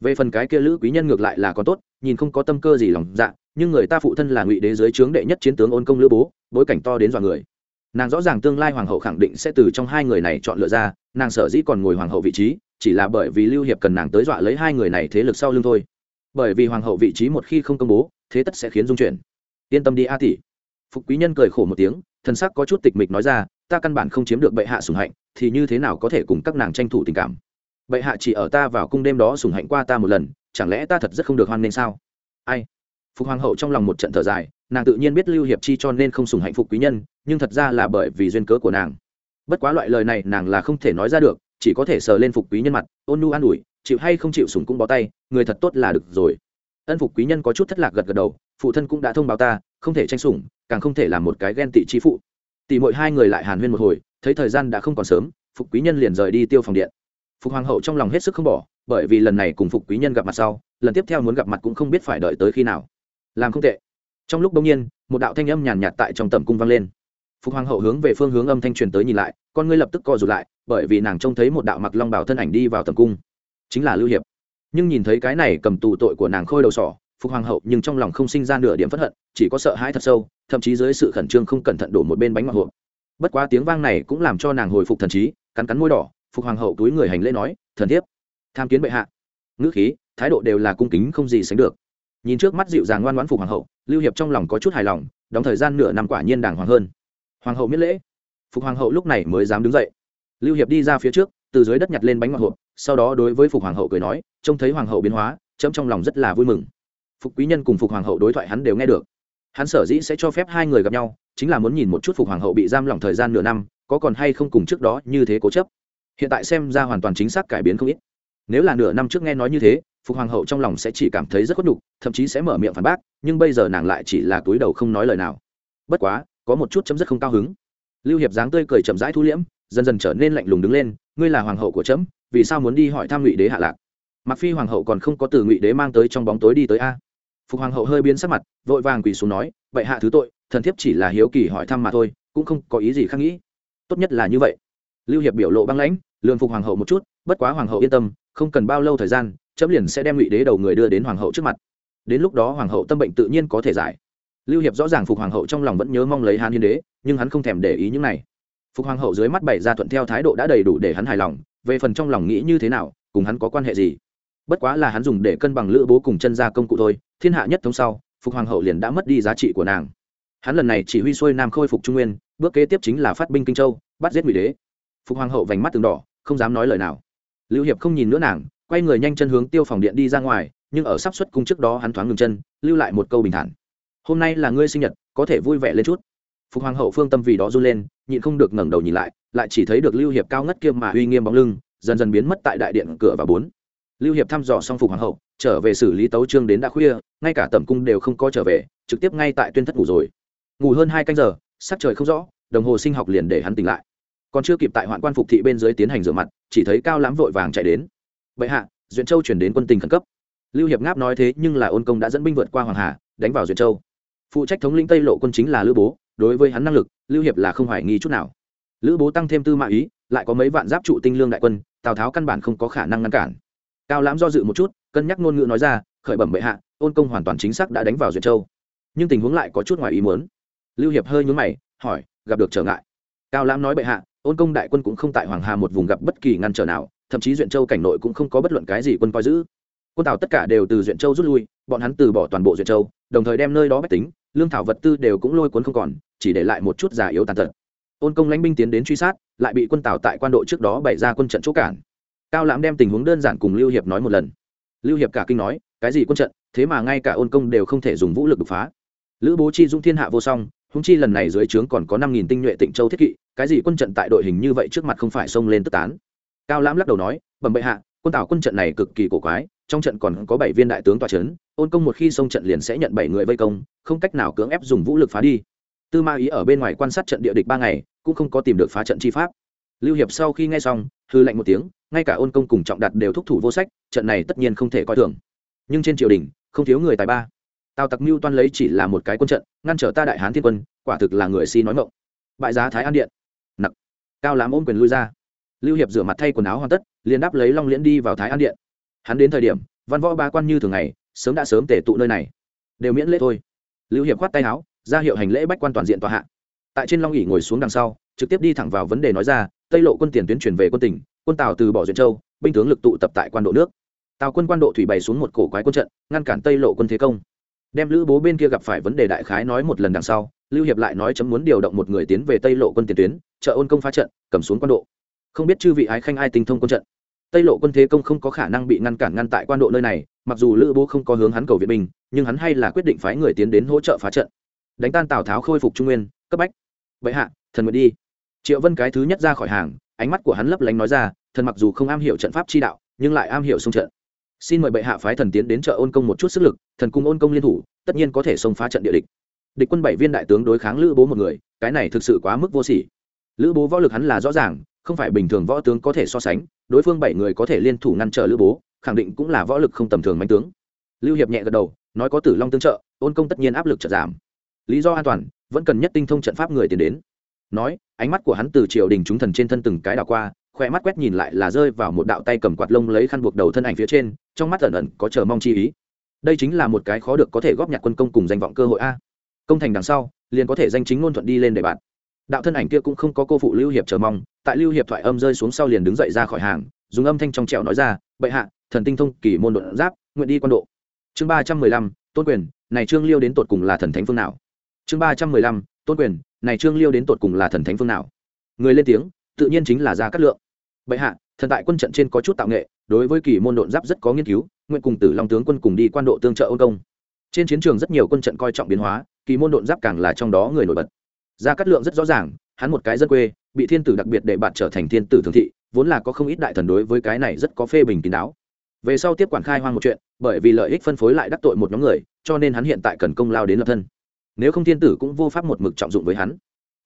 Về phần cái kia lữ quý nhân ngược lại là có tốt, nhìn không có tâm cơ gì lòng dạ nhưng người ta phụ thân là ngụy đế dưới trướng đệ nhất chiến tướng ôn công lữ bố, bối cảnh to đến dọa người nàng rõ ràng tương lai hoàng hậu khẳng định sẽ từ trong hai người này chọn lựa ra, nàng sở dĩ còn ngồi hoàng hậu vị trí, chỉ là bởi vì lưu hiệp cần nàng tới dọa lấy hai người này thế lực sau lưng thôi. Bởi vì hoàng hậu vị trí một khi không công bố, thế tất sẽ khiến dung chuyển. Yên tâm đi a tỷ. Phục quý nhân cười khổ một tiếng thân sắc có chút tịch mịch nói ra, ta căn bản không chiếm được bệ hạ sủng hạnh, thì như thế nào có thể cùng các nàng tranh thủ tình cảm? Bệ hạ chỉ ở ta vào cung đêm đó sủng hạnh qua ta một lần, chẳng lẽ ta thật rất không được hoan nên sao? Ai? Phục hoàng hậu trong lòng một trận thở dài, nàng tự nhiên biết lưu hiệp chi cho nên không sùng hạnh phục quý nhân, nhưng thật ra là bởi vì duyên cớ của nàng. Bất quá loại lời này nàng là không thể nói ra được, chỉ có thể sờ lên phục quý nhân mặt, ôn nu an ủi, chịu hay không chịu sùng cũng bó tay, người thật tốt là được rồi. Ân phục quý nhân có chút thất lạc gật gật đầu, phụ thân cũng đã thông báo ta, không thể tranh sủng, càng không thể làm một cái ghen tị chi phụ. Tỷ mỗi hai người lại hàn huyên một hồi, thấy thời gian đã không còn sớm, phục quý nhân liền rời đi tiêu phòng điện. Phục hoàng hậu trong lòng hết sức không bỏ, bởi vì lần này cùng phục quý nhân gặp mặt sau, lần tiếp theo muốn gặp mặt cũng không biết phải đợi tới khi nào làm không tệ. Trong lúc đông nhiên, một đạo thanh âm nhàn nhạt tại trong tầm cung vang lên. Phục hoàng hậu hướng về phương hướng âm thanh truyền tới nhìn lại, con ngươi lập tức co rụt lại, bởi vì nàng trông thấy một đạo mặc long bảo thân ảnh đi vào tầm cung. Chính là lưu hiệp. Nhưng nhìn thấy cái này cầm tù tội của nàng khôi đầu sỏ, phục hoàng hậu nhưng trong lòng không sinh ra nửa điểm phẫn hận, chỉ có sợ hãi thật sâu, thậm chí dưới sự khẩn trương không cẩn thận đổ một bên bánh ngọt hộp. Bất quá tiếng vang này cũng làm cho nàng hồi phục thần trí, cắn cắn môi đỏ, phục hoàng hậu túi người hành lễ nói, thần thiếp, tham kiến bệ hạ. Ngữ khí, thái độ đều là cung kính không gì sánh được nhìn trước mắt dịu dàng ngoan ngoãn phục hoàng hậu, lưu hiệp trong lòng có chút hài lòng, đóng thời gian nửa năm quả nhiên đàng hoàng hơn. Hoàng hậu miết lễ. Phục hoàng hậu lúc này mới dám đứng dậy. Lưu hiệp đi ra phía trước, từ dưới đất nhặt lên bánh ngọt hộp, sau đó đối với phục hoàng hậu cười nói, trông thấy hoàng hậu biến hóa, chấm trong lòng rất là vui mừng. Phục quý nhân cùng phục hoàng hậu đối thoại hắn đều nghe được. Hắn sở dĩ sẽ cho phép hai người gặp nhau, chính là muốn nhìn một chút phục hoàng hậu bị giam lỏng thời gian nửa năm, có còn hay không cùng trước đó như thế cố chấp. Hiện tại xem ra hoàn toàn chính xác cải biến không ít. Nếu là nửa năm trước nghe nói như thế phục hoàng hậu trong lòng sẽ chỉ cảm thấy rất khuất nhục, thậm chí sẽ mở miệng phản bác, nhưng bây giờ nàng lại chỉ là túi đầu không nói lời nào. Bất quá, có một chút chấm rất không cao hứng. Lưu hiệp dáng tươi cười chậm rãi thu liễm, dần dần trở nên lạnh lùng đứng lên, ngươi là hoàng hậu của trẫm vì sao muốn đi hỏi tham ngụy đế hạ lạc? Mặc phi hoàng hậu còn không có từ ngụy đế mang tới trong bóng tối đi tới a. Phục hoàng hậu hơi biến sắc mặt, vội vàng quỳ xuống nói vậy hạ thứ tội, thần thiếp chỉ là hiếu kỳ hỏi thăm mà thôi, cũng không có ý gì khác nghĩ. Tốt nhất là như vậy. Lưu hiệp biểu lộ băng lãnh lường phục hoàng hậu một chút, bất quá hoàng hậu yên tâm, không cần bao lâu thời gian chấm liền sẽ đem ngụy đế đầu người đưa đến hoàng hậu trước mặt. Đến lúc đó hoàng hậu tâm bệnh tự nhiên có thể giải. Lưu hiệp rõ ràng phục hoàng hậu trong lòng vẫn nhớ mong lấy hàn hiên đế, nhưng hắn không thèm để ý những này. Phục hoàng hậu dưới mắt bày ra thuận theo thái độ đã đầy đủ để hắn hài lòng, về phần trong lòng nghĩ như thế nào, cùng hắn có quan hệ gì? Bất quá là hắn dùng để cân bằng lữ bố cùng chân gia công cụ thôi, thiên hạ nhất thống sau, phục hoàng hậu liền đã mất đi giá trị của nàng. Hắn lần này chỉ huy xuôi nam khôi phục trung nguyên, bước kế tiếp chính là phát binh kinh châu, bắt giết ngụy đế. Phục hoàng hậu vành mắt từng đỏ, không dám nói lời nào. Lưu hiệp không nhìn nữa nàng quay người nhanh chân hướng tiêu phòng điện đi ra ngoài, nhưng ở sắp xuất cung trước đó hắn thoáng ngừng chân, lưu lại một câu bình thản. Hôm nay là ngươi sinh nhật, có thể vui vẻ lên chút. Phục hoàng hậu phương tâm vì đó run lên, nhịn không được ngẩng đầu nhìn lại lại chỉ thấy được lưu hiệp cao ngất kia mà uy nghiêm bóng lưng, dần dần biến mất tại đại điện cửa và bốn. Lưu hiệp thăm dò xong phục hoàng hậu, trở về xử lý tấu trương đến đã khuya, ngay cả tẩm cung đều không có trở về, trực tiếp ngay tại tuyên thất ngủ rồi. Ngủ hơn hai canh giờ, sắc trời không rõ, đồng hồ sinh học liền để hắn tỉnh lại. Còn chưa kịp tại hoạn quan phục thị bên dưới tiến hành rửa mặt, chỉ thấy cao lãm vội vàng chạy đến bệ hạ, duyện châu chuyển đến quân tình khẩn cấp. Lưu hiệp ngáp nói thế nhưng là ôn công đã dẫn binh vượt qua hoàng hà, đánh vào duyện châu. Phụ trách thống lĩnh tây lộ quân chính là lữ bố, đối với hắn năng lực, lưu hiệp là không hoài nghi chút nào. Lữ bố tăng thêm tư mã ý, lại có mấy vạn giáp trụ tinh lương đại quân, tào tháo căn bản không có khả năng ngăn cản. Cao lãm do dự một chút, cân nhắc ngôn ngữ nói ra, khởi bẩm bệ hạ, ôn công hoàn toàn chính xác đã đánh vào duyện châu. Nhưng tình huống lại có chút ngoài ý muốn. Lưu hiệp hơi nhún mày, hỏi, gặp được trở ngại? Cao lãm nói bệ hạ, ôn công đại quân cũng không tại hoàng hà một vùng gặp bất kỳ ngăn trở nào thậm chí duyện châu cảnh nội cũng không có bất luận cái gì quân coi giữ. Quân tào tất cả đều từ duyện châu rút lui, bọn hắn từ bỏ toàn bộ duyện châu, đồng thời đem nơi đó bách tính, lương thảo vật tư đều cũng lôi cuốn không còn, chỉ để lại một chút già yếu tàn tật. Ôn công lãnh binh tiến đến truy sát, lại bị quân tào tại quan độ trước đó bày ra quân trận chỗ cản. Cao lãm đem tình huống đơn giản cùng lưu hiệp nói một lần. Lưu hiệp cả kinh nói, cái gì quân trận? Thế mà ngay cả ôn công đều không thể dùng vũ lực đột phá. Lữ bố chi, dung thiên hạ vô song húng chi lần này dưới trướng còn có năm nghìn tinh nhuệ tịnh châu thiết kỵ, cái gì quân trận tại đội hình như vậy trước mặt không phải xông lên tất tán cao lãm lắc đầu nói, bẩm bệ hạ, quân tào quân trận này cực kỳ cổ quái, trong trận còn có bảy viên đại tướng tòa c h ấ n ôn công một khi xông trận liền sẽ nhận bảy người vây công, không cách nào cưỡng ép dùng vũ lực phá đi. Tư ma ý ở bên ngoài quan sát trận địa địch ba ngày, cũng không có tìm được phá trận chi pháp. Lưu hiệp sau khi nghe xong hư lạnh một tiếng, ngay cả ôn công cùng trọng đặt đều thúc thủ vô sách, trận này tất nhiên không thể coi thường. Nhưng trên triều đình, không thiếu người tài ba. Tào tặc mưu toan lấy chỉ là một cái quân trận, ngăn trở ta đại hán thiên quân, quả thực là người si nói ngộng bại giá thái an điện. Nặc. Cao lãm ôm quyền lui ra lưu hiệp rửa mặt thay quần áo hoàn tất, liền đáp lấy long liễn đi vào thái an điện. Hắn đến thời điểm, văn võ ba quan như thường ngày, sớm đã sớm tể tụ nơi này. Đều miễn lễ thôi. Lưu hiệp khoát tay áo, ra hiệu hành lễ bách quan toàn diện tòa hạ. Tại trên long ỉ ngồi xuống đằng sau, trực tiếp đi thẳng vào vấn đề nói ra, tây lộ quân tiền tuyến chuyển về quân tỉnh, quân tàu từ bỏ duyện châu, binh tướng lực tụ tập tại quan độ nước. Tào quân quan độ thủy bày xuống một cổ quái quân trận, ngăn cản tây lộ quân thế công. Đem lữ bố bên kia gặp phải vấn đề đại khái nói một lần đằng sau, lưu hiệp lại nói chấm muốn điều động một người tiến về tây lộ quân tiền tuyến, trợ ôn công phá trận, cầm xuống quan độ không biết chư vị ái khanh ai tinh thông quân trận. Tây lộ quân thế công không có khả năng bị ngăn cản ngăn tại quan độ nơi này, mặc dù lữ bố không có hướng hắn cầu viện binh nhưng hắn hay là quyết định phái người tiến đến hỗ trợ phá trận. Đánh tan tào tháo khôi phục trung nguyên, cấp bách. Vậy hạ, thần nguyện đi. Triệu vân cái thứ nhất ra khỏi hàng, ánh mắt của hắn lấp lánh nói ra, thần mặc dù không am hiểu trận pháp chi đạo, nhưng lại am hiểu xung trận. Xin mời bệ hạ phái thần tiến đến chợ ôn công một chút sức lực, thần cùng ôn công liên thủ, tất nhiên có thể xông phá trận địa địch. Địch quân bảy viên đại tướng đối kháng lữ bố một người, cái này thực sự quá mức vô sỉ. Lữ bố võ lực hắn là rõ ràng không phải bình thường võ tướng có thể so sánh, đối phương bảy người có thể liên thủ ngăn trở lữ bố, khẳng định cũng là võ lực không tầm thường mạnh tướng. Lưu hiệp nhẹ gật đầu, nói có tử long tương trợ, ôn công tất nhiên áp lực trợ giảm. Lý do an toàn, vẫn cần nhất tinh thông trận pháp người tiến đến. Nói, ánh mắt của hắn từ triều đình chúng thần trên thân từng cái đảo qua, khoe mắt quét nhìn lại là rơi vào một đạo tay cầm quạt lông lấy khăn buộc đầu thân ảnh phía trên, trong mắt ẩn ẩn có chờ mong chi ý. Đây chính là một cái khó được có thể góp nhặt quân công cùng danh vọng cơ hội a. Công thành đằng sau, liền có thể danh chính ngôn thuận đi lên để bạn đạo thân ảnh kia cũng không có cô phụ lưu hiệp chờ mong, tại lưu hiệp thoại âm rơi xuống sau liền đứng dậy ra khỏi hàng, dùng âm thanh trong trẻo nói ra, bệ hạ, thần tinh thông kỳ môn đột giáp, nguyện đi quan độ. Chương ba trăm mười lăm, tôn quyền, này trương liêu đến tột cùng là thần thánh phương nào? Chương ba trăm mười lăm, tôn quyền, này trương liêu đến tột cùng là thần thánh phương nào? Người lên tiếng, tự nhiên chính là gia cát lượng. Bệ hạ, thần tại quân trận trên có chút tạo nghệ, đối với kỳ môn đột giáp rất có nghiên cứu, nguyện cùng tử long tướng quân cùng đi quan độ tương trợ ôn công. Trên chiến trường rất nhiều quân trận coi trọng biến hóa, kỳ môn đột giáp càng là trong đó người nổi bật gia cát lượng rất rõ ràng, hắn một cái dân quê, bị thiên tử đặc biệt để bạn trở thành thiên tử thường thị, vốn là có không ít đại thần đối với cái này rất có phê bình kín đáo. Về sau tiếp quản khai hoang một chuyện, bởi vì lợi ích phân phối lại đắc tội một nhóm người, cho nên hắn hiện tại cần công lao đến lập thân. Nếu không thiên tử cũng vô pháp một mực trọng dụng với hắn.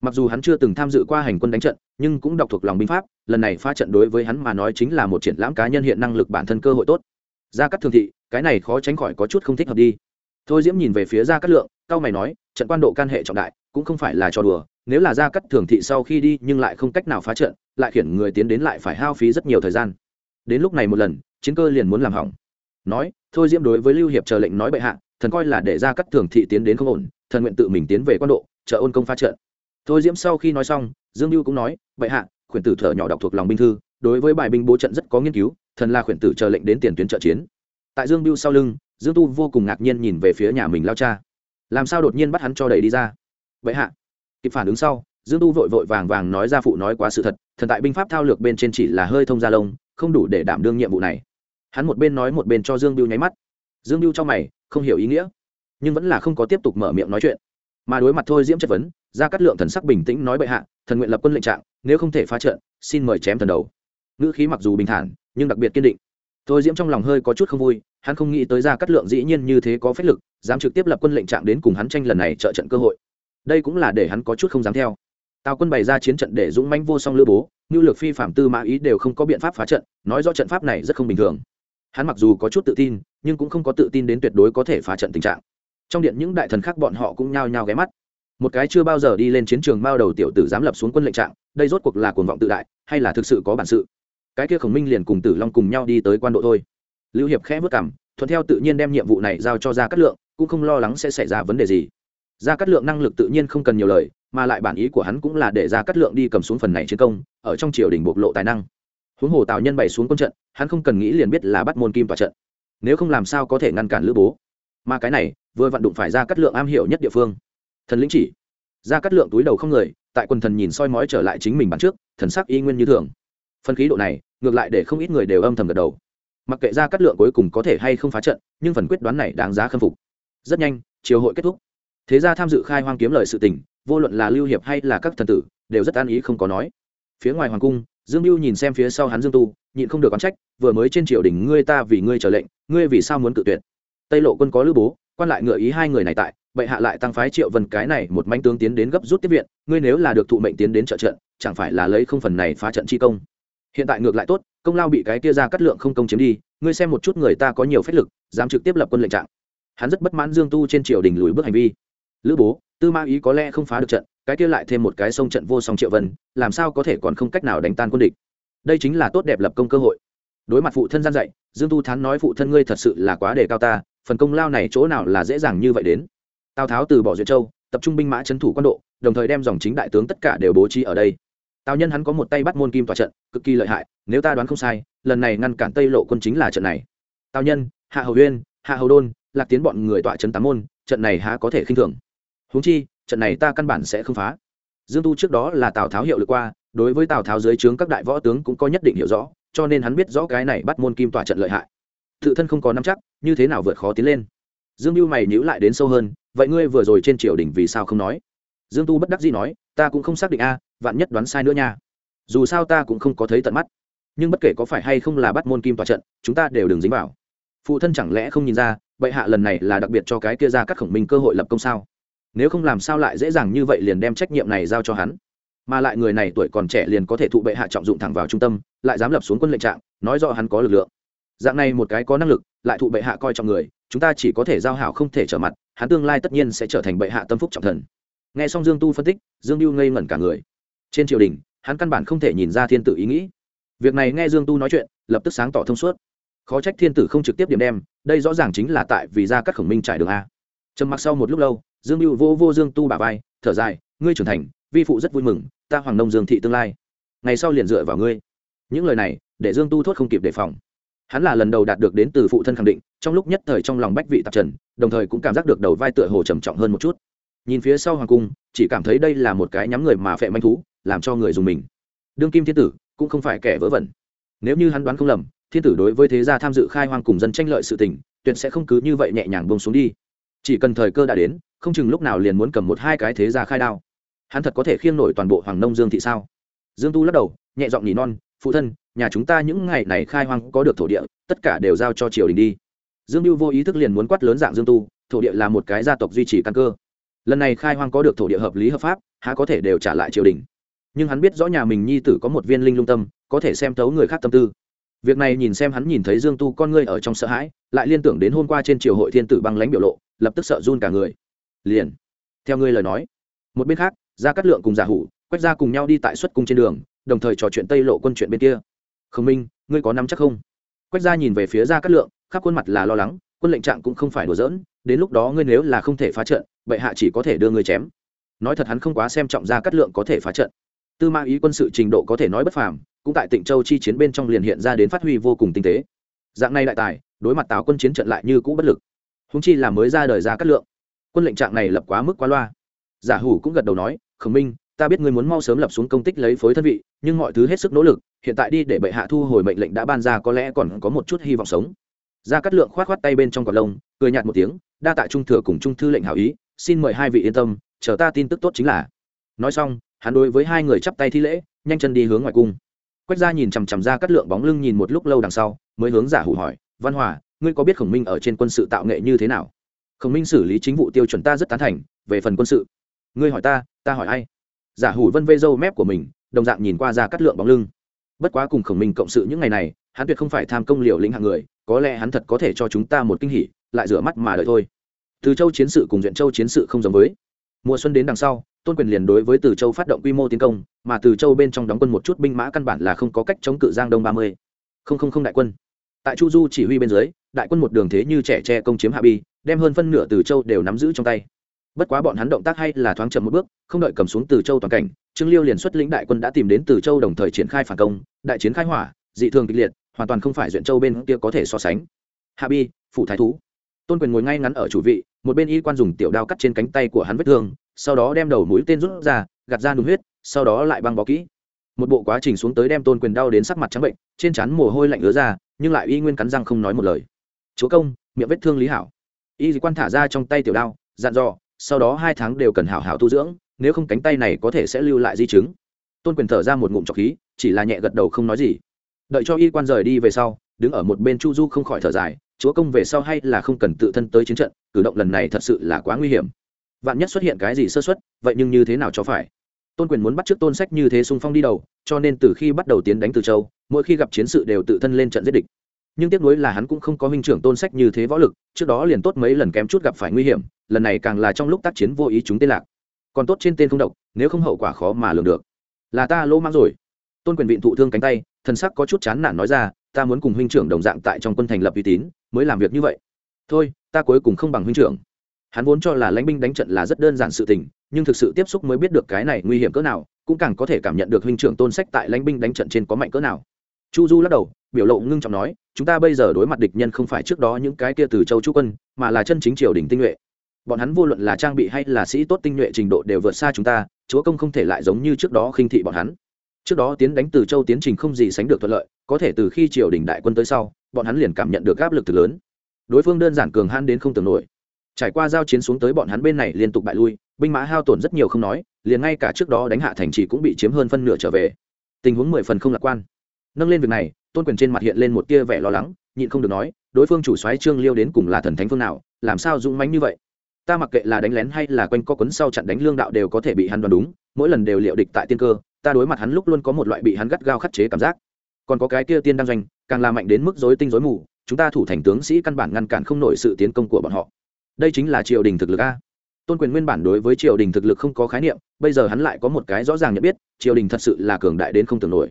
Mặc dù hắn chưa từng tham dự qua hành quân đánh trận, nhưng cũng đọc thuộc lòng binh pháp, lần này pha trận đối với hắn mà nói chính là một triển lãm cá nhân hiện năng lực bản thân cơ hội tốt. Gia cát thường thị, cái này khó tránh khỏi có chút không thích hợp đi. Thôi diễm nhìn về phía gia cát lượng cao mày nói, trận quan độ can hệ trọng đại cũng không phải là trò đùa, nếu là gia cát thường thị sau khi đi nhưng lại không cách nào phá trận, lại khiển người tiến đến lại phải hao phí rất nhiều thời gian. Đến lúc này một lần, chiến cơ liền muốn làm hỏng. Nói, thôi diễm đối với lưu hiệp chờ lệnh nói bệ hạ, thần coi là để gia cát thường thị tiến đến không ổn, thần nguyện tự mình tiến về quan độ, chờ ôn công phá trận. Thôi diễm sau khi nói xong, dương lưu cũng nói, bệ hạ, khuyển tử thở nhỏ đọc thuộc lòng binh thư, đối với bài binh bố trận rất có nghiên cứu, thần là khuyển tử chờ lệnh đến tiền tuyến trợ chiến. Tại dương biêu sau lưng, dương tu vô cùng ngạc nhiên nhìn về phía nhà mình lao cha. Làm sao đột nhiên bắt hắn cho đẩy đi ra? Vậy hạ. Kịp phản ứng sau, dương tu vội vội vàng vàng nói ra phụ nói quá sự thật, thần tại binh pháp thao lược bên trên chỉ là hơi thông gia lông, không đủ để đảm đương nhiệm vụ này. Hắn một bên nói một bên cho dương biêu nháy mắt. Dương biêu trong mày, không hiểu ý nghĩa, nhưng vẫn là không có tiếp tục mở miệng nói chuyện. Mà đối mặt thôi diễm chất vấn ra cắt lượng thần sắc bình tĩnh nói bệ hạ, thần nguyện lập quân lệnh trạng, nếu không thể phá trận, xin mời chém thần đầu. Ngữ khí mặc dù bình thản, nhưng đặc biệt kiên định. Thôi diễm trong lòng hơi có chút không vui, hắn không nghĩ tới ra cắt lượng dĩ nhiên như thế có phép lực, dám trực tiếp lập quân lệnh trạng đến cùng hắn tranh lần này trợ trận cơ hội đây cũng là để hắn có chút không dám theo. Tào quân bày ra chiến trận để dũng manh vô song lữ bố như lược phi, phạm tư mã ý đều không có biện pháp phá trận, nói rõ trận pháp này rất không bình thường. Hắn mặc dù có chút tự tin, nhưng cũng không có tự tin đến tuyệt đối có thể phá trận tình trạng. Trong điện những đại thần khác bọn họ cũng nhao nhao ghé mắt. Một cái chưa bao giờ đi lên chiến trường bao đầu tiểu tử dám lập xuống quân lệnh trạng, đây rốt cuộc là cuồng vọng tự đại, hay là thực sự có bản sự? Cái kia khổng minh liền cùng tử long cùng nhau đi tới quan độ thôi. Lưu hiệp khẽ vất cảm thuận theo tự nhiên đem nhiệm vụ này giao cho ra cát lượng, cũng không lo lắng sẽ xảy ra vấn đề gì gia cát lượng năng lực tự nhiên không cần nhiều lời, mà lại bản ý của hắn cũng là để gia cát lượng đi cầm xuống phần này chiến công, ở trong triều đình bộc lộ tài năng. Huống hồ tào nhân bày xuống quân trận, hắn không cần nghĩ liền biết là bắt môn kim tòa trận. Nếu không làm sao có thể ngăn cản lữ bố? Mà cái này, vừa vặn đụng phải ra cắt lượng am hiểu nhất địa phương. Thần lĩnh chỉ. Ra cắt lượng túi đầu không người, tại quần thần nhìn soi mói trở lại chính mình bắn trước, thần sắc y nguyên như thường. Phân khí độ này, ngược lại để không ít người đều âm thầm gật đầu. Mặc kệ ra cắt lượng cuối cùng có thể hay không phá trận, nhưng phần quyết đoán này đáng giá khâm phục. Rất nhanh chiều hội kết thúc thế ra tham dự khai hoang kiếm lời sự tình, vô luận là lưu hiệp hay là các thần tử, đều rất an ý không có nói. Phía ngoài hoàng cung, dương mưu nhìn xem phía sau hắn dương tu, nhịn không được oán trách, vừa mới trên triều đình ngươi ta vì ngươi trở lệnh, ngươi vì sao muốn cự tuyệt? Tây lộ quân có lữ bố, quan lại ngựa ý hai người này tại, bệ hạ lại tăng phái triệu vân cái này một manh tướng tiến đến gấp rút tiếp viện, ngươi nếu là được thụ mệnh tiến đến trợ trận, chẳng phải là lấy không phần này phá trận chi công? Hiện tại ngược lại tốt, công lao bị cái kia ra cắt lượng không công chiếm đi, ngươi xem một chút người ta có nhiều phép lực, dám trực tiếp lập quân lệnh trạng. Hắn rất bất mãn dương tu trên triều đình lùi bước hành vi lữ bố, tư ma ý có lẽ không phá được trận, cái kia lại thêm một cái sông trận vô song triệu vân, làm sao có thể còn không cách nào đánh tan quân địch? Đây chính là tốt đẹp lập công cơ hội. Đối mặt phụ thân gian dạy, dương tu thán nói phụ thân ngươi thật sự là quá đề cao ta, phần công lao này chỗ nào là dễ dàng như vậy đến? Tào tháo từ bỏ duyệt châu, tập trung binh mã trấn thủ quân độ, đồng thời đem dòng chính đại tướng tất cả đều bố trí ở đây. Tào nhân hắn có một tay bắt môn kim tòa trận, cực kỳ lợi hại, nếu ta đoán không sai, lần này ngăn cản tây lộ quân chính là trận này. Tào nhân, hạ hầu uyên, hạ hầu đôn, lạc tiến bọn người tọa trấn tám môn, trận này há có thể khinh thường? Huống chi, trận này ta căn bản sẽ không phá. Dương tu trước đó là tào tháo hiệu lực qua, đối với tào tháo dưới trướng các đại võ tướng cũng có nhất định hiểu rõ, cho nên hắn biết rõ cái này bắt môn kim tỏa trận lợi hại. Tự thân không có nắm chắc, như thế nào vượt khó tiến lên? Dương mưu mày nhữ lại đến sâu hơn, vậy ngươi vừa rồi trên triều đình vì sao không nói? Dương tu bất đắc dĩ nói, ta cũng không xác định a, vạn nhất đoán sai nữa nha. Dù sao ta cũng không có thấy tận mắt. Nhưng bất kể có phải hay không là bắt môn kim tòa trận, chúng ta đều đừng dính vào. Phụ thân chẳng lẽ không nhìn ra, bệ hạ lần này là đặc biệt cho cái kia ra các khổng minh cơ hội lập công sao? Nếu không làm sao lại dễ dàng như vậy liền đem trách nhiệm này giao cho hắn. Mà lại người này tuổi còn trẻ liền có thể thụ bệ hạ trọng dụng thẳng vào trung tâm, lại dám lập xuống quân lệnh trạng, nói rõ hắn có lực lượng. Dạng này một cái có năng lực, lại thụ bệ hạ coi trọng người, chúng ta chỉ có thể giao hảo không thể trở mặt, hắn tương lai tất nhiên sẽ trở thành bệ hạ tâm phúc trọng thần. Nghe xong dương tu phân tích, dương lưu ngây ngẩn cả người. Trên triều đình, hắn căn bản không thể nhìn ra thiên tử ý nghĩ. Việc này nghe dương tu nói chuyện, lập tức sáng tỏ thông suốt. Khó trách thiên tử không trực tiếp điểm đem, đây rõ ràng chính là tại vì ra các khổng minh trải đường a. Trầm mặc sau một lúc lâu dương lưu vô vô dương tu bà vai, thở dài, ngươi trưởng thành, vi phụ rất vui mừng, ta hoàng nông dương thị tương lai. Ngày sau liền dựa vào ngươi. Những lời này, để dương tu thốt không kịp đề phòng. Hắn là lần đầu đạt được đến từ phụ thân khẳng định, trong lúc nhất thời trong lòng bách vị tạp trần, đồng thời cũng cảm giác được đầu vai tựa hồ trầm trọng hơn một chút. Nhìn phía sau hoàng cung, chỉ cảm thấy đây là một cái nhắm người mà phệ manh thú, làm cho người dùng mình. Đương kim thiên tử, cũng không phải kẻ vớ vẩn. Nếu như hắn đoán không lầm, thiên tử đối với thế gia tham dự khai hoang cùng dân tranh lợi sự tình, tuyệt sẽ không cứ như vậy nhẹ nhàng bông xuống đi chỉ cần thời cơ đã đến, không chừng lúc nào liền muốn cầm một hai cái thế ra khai đao. Hắn thật có thể khiêng nổi toàn bộ hoàng nông dương thị sao? Dương tu lắc đầu, nhẹ giọng nhỉ non, phụ thân, nhà chúng ta những ngày này khai hoang có được thổ địa, tất cả đều giao cho triều đình đi. Dương mưu vô ý thức liền muốn quát lớn dạng dương tu, thổ địa là một cái gia tộc duy trì căn cơ. Lần này khai hoang có được thổ địa hợp lý hợp pháp, há có thể đều trả lại triều đình? Nhưng hắn biết rõ nhà mình nhi tử có một viên linh lung tâm, có thể xem thấu người khác tâm tư việc này nhìn xem hắn nhìn thấy dương tu con ngươi ở trong sợ hãi, lại liên tưởng đến hôm qua trên triều hội thiên tử băng lãnh biểu lộ, lập tức sợ run cả người. Liền, theo ngươi lời nói. Một bên khác, gia cát lượng cùng giả hủ quét ra cùng nhau đi tại xuất cung trên đường, đồng thời trò chuyện tây lộ quân chuyện bên kia. Khương minh, ngươi có nắm chắc không? Quách gia nhìn về phía gia cát lượng, khắp khuôn mặt là lo lắng, quân lệnh trạng cũng không phải đùa giỡn, đến lúc đó ngươi nếu là không thể phá trận, bệ hạ chỉ có thể đưa ngươi chém. Nói thật hắn không quá xem trọng gia cát lượng có thể phá trận tư ma ý quân sự trình độ có thể nói bất phàm, cũng tại tịnh châu chi chiến bên trong liền hiện ra đến phát huy vô cùng tinh tế. Dạng này đại tài, đối mặt tào quân chiến trận lại như cũ bất lực. Húng chi là mới ra đời ra cát lượng. Quân lệnh trạng này lập quá mức quá loa. Giả hủ cũng gật đầu nói, khổng minh, ta biết ngươi muốn mau sớm lập xuống công tích lấy phối thân vị, nhưng mọi thứ hết sức nỗ lực, hiện tại đi để bệ hạ thu hồi mệnh lệnh đã ban ra có lẽ còn có một chút hy vọng sống. Ra cát lượng khoát khoát tay bên trong cọt lông, cười nhạt một tiếng, đa tạ trung thừa cùng trung thư lệnh hảo ý, xin mời hai vị yên tâm, chờ ta tin tức tốt chính là. Nói xong hắn đối với hai người chắp tay thi lễ, nhanh chân đi hướng ngoài cung. Quách gia nhìn chằm chằm ra cắt lượng bóng lưng nhìn một lúc lâu đằng sau, mới hướng giả hủ hỏi, văn hòa, ngươi có biết khổng minh ở trên quân sự tạo nghệ như thế nào? Khổng minh xử lý chính vụ tiêu chuẩn ta rất tán thành, về phần quân sự. Ngươi hỏi ta ta hỏi ai? Giả hủ vân vê dâu mép của mình, đồng dạng nhìn qua ra cắt lượng bóng lưng. Bất quá cùng khổng minh cộng sự những ngày này, hắn tuyệt không phải tham công liều lĩnh hạng người, có lẽ hắn thật có thể cho chúng ta một kinh hỉ, lại rửa mắt mà đợi thôi. Từ châu chiến sự cùng duyện châu chiến sự không giống với. Mùa xuân đến đằng sau tôn quyền liền đối với từ châu phát động quy mô tiến công, mà từ châu bên trong đóng quân một chút binh mã căn bản là không có cách chống cự giang đông ba mươi. Không không không đại quân. Tại chu du chỉ huy bên dưới, đại quân một đường thế như trẻ tre công chiếm hạ bi, đem hơn phân nửa từ châu đều nắm giữ trong tay. Bất quá bọn hắn động tác hay là thoáng chậm một bước, không đợi cầm xuống từ châu toàn cảnh, trương liêu liền xuất lĩnh đại quân đã tìm đến từ châu đồng thời triển khai phản công, đại chiến khai hỏa, dị thường kịch liệt, hoàn toàn không phải duyện châu bên kia có thể so sánh. Hạ bi, phủ thái thú. Tôn quyền ngồi ngay ngắn ở chủ vị, một bên y quan dùng tiểu đao cắt trên cánh tay của hắn vết thương sau đó đem đầu mũi tên rút ra, gạt ra đúng huyết, sau đó lại băng bó kỹ. Một bộ quá trình xuống tới đem tôn quyền đau đến sắc mặt trắng bệnh, trên chắn mồ hôi lạnh ứa ra, nhưng lại y nguyên cắn răng không nói một lời. Chúa công, miệng vết thương lý hảo. Y quan thả ra trong tay tiểu đao, dặn dò, sau đó hai tháng đều cần hảo hảo tu dưỡng, nếu không cánh tay này có thể sẽ lưu lại di chứng. Tôn quyền thở ra một ngụm trọc khí, chỉ là nhẹ gật đầu không nói gì. Đợi cho y quan rời đi về sau, đứng ở một bên chu du không khỏi thở dài, chúa công về sau hay là không cần tự thân tới chiến trận, cử động lần này thật sự là quá nguy hiểm vạn nhất xuất hiện cái gì sơ xuất vậy nhưng như thế nào cho phải? Tôn quyền muốn bắt trước tôn sách như thế xung phong đi đầu, cho nên từ khi bắt đầu tiến đánh từ châu, mỗi khi gặp chiến sự đều tự thân lên trận giết địch. Nhưng tiếc nuối là hắn cũng không có huynh trưởng tôn sách như thế võ lực, trước đó liền tốt mấy lần kém chút gặp phải nguy hiểm, lần này càng là trong lúc tác chiến vô ý chúng tên lạc. Còn tốt trên tên không độc, nếu không hậu quả khó mà lường được. Là ta lỗ mang rồi. Tôn quyền vịn thụ thương cánh tay, thần sắc có chút chán nản nói ra, ta muốn cùng huynh trưởng đồng dạng tại trong quân thành lập uy tín, mới làm việc như vậy. Thôi, ta cuối cùng không bằng huynh trưởng hắn vốn cho là lãnh binh đánh trận là rất đơn giản sự tình, nhưng thực sự tiếp xúc mới biết được cái này nguy hiểm cỡ nào, cũng càng có thể cảm nhận được huynh trưởng tôn sách tại lãnh binh đánh trận trên có mạnh cỡ nào. Chu du lắc đầu, biểu lộ ngưng trọng nói, chúng ta bây giờ đối mặt địch nhân không phải trước đó những cái kia từ châu chu quân, mà là chân chính triều đình tinh nhuệ. Bọn hắn vô luận là trang bị hay là sĩ tốt tinh nhuệ trình độ đều vượt xa chúng ta, chúa công không thể lại giống như trước đó khinh thị bọn hắn. Trước đó tiến đánh từ châu tiến trình không gì sánh được thuận lợi, có thể từ khi triều đình đại quân tới sau, bọn hắn liền cảm nhận được áp lực từ lớn. Đối phương đơn giản cường han đến không tưởng nổi trải qua giao chiến xuống tới bọn hắn bên này liên tục bại lui, binh mã hao tổn rất nhiều không nói, liền ngay cả trước đó đánh hạ thành trì cũng bị chiếm hơn phân nửa trở về. Tình huống mười phần không lạc quan. Nâng lên việc này, tôn quyền trên mặt hiện lên một tia vẻ lo lắng, nhịn không được nói, đối phương chủ soái trương liêu đến cùng là thần thánh phương nào, làm sao dũng mánh như vậy? Ta mặc kệ là đánh lén hay là quanh co quấn sau chặn đánh lương đạo đều có thể bị hắn đoán đúng, mỗi lần đều liệu địch tại tiên cơ, ta đối mặt hắn lúc luôn có một loại bị hắn gắt gao khắt chế cảm giác. Còn có cái kia tiên đăng doanh, càng là mạnh đến mức rối tinh rối mù, chúng ta thủ thành tướng sĩ căn bản ngăn cản không nổi sự tiến công của bọn họ đây chính là triều đình thực lực a. Tôn quyền nguyên bản đối với triều đình thực lực không có khái niệm, bây giờ hắn lại có một cái rõ ràng nhận biết, triều đình thật sự là cường đại đến không tưởng nổi.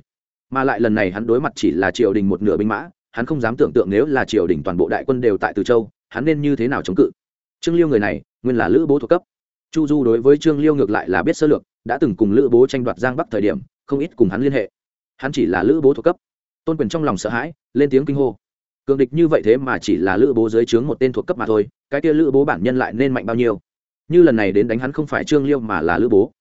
Mà lại lần này hắn đối mặt chỉ là triều đình một nửa binh mã, hắn không dám tưởng tượng nếu là triều đình toàn bộ đại quân đều tại từ châu, hắn nên như thế nào chống cự. Trương liêu người này, nguyên là lữ bố thuộc cấp. Chu du đối với trương liêu ngược lại là biết sơ lược, đã từng cùng lữ bố tranh đoạt giang bắc thời điểm, không ít cùng hắn liên hệ. Hắn chỉ là lữ bố thuộc cấp. Tôn quyền trong lòng sợ hãi, lên tiếng kinh hô cường địch như vậy thế mà chỉ là lữ bố dưới trướng một tên thuộc cấp mà thôi, cái kia lữ bố bản nhân lại nên mạnh bao nhiêu? Như lần này đến đánh hắn không phải trương liêu mà là lữ bố.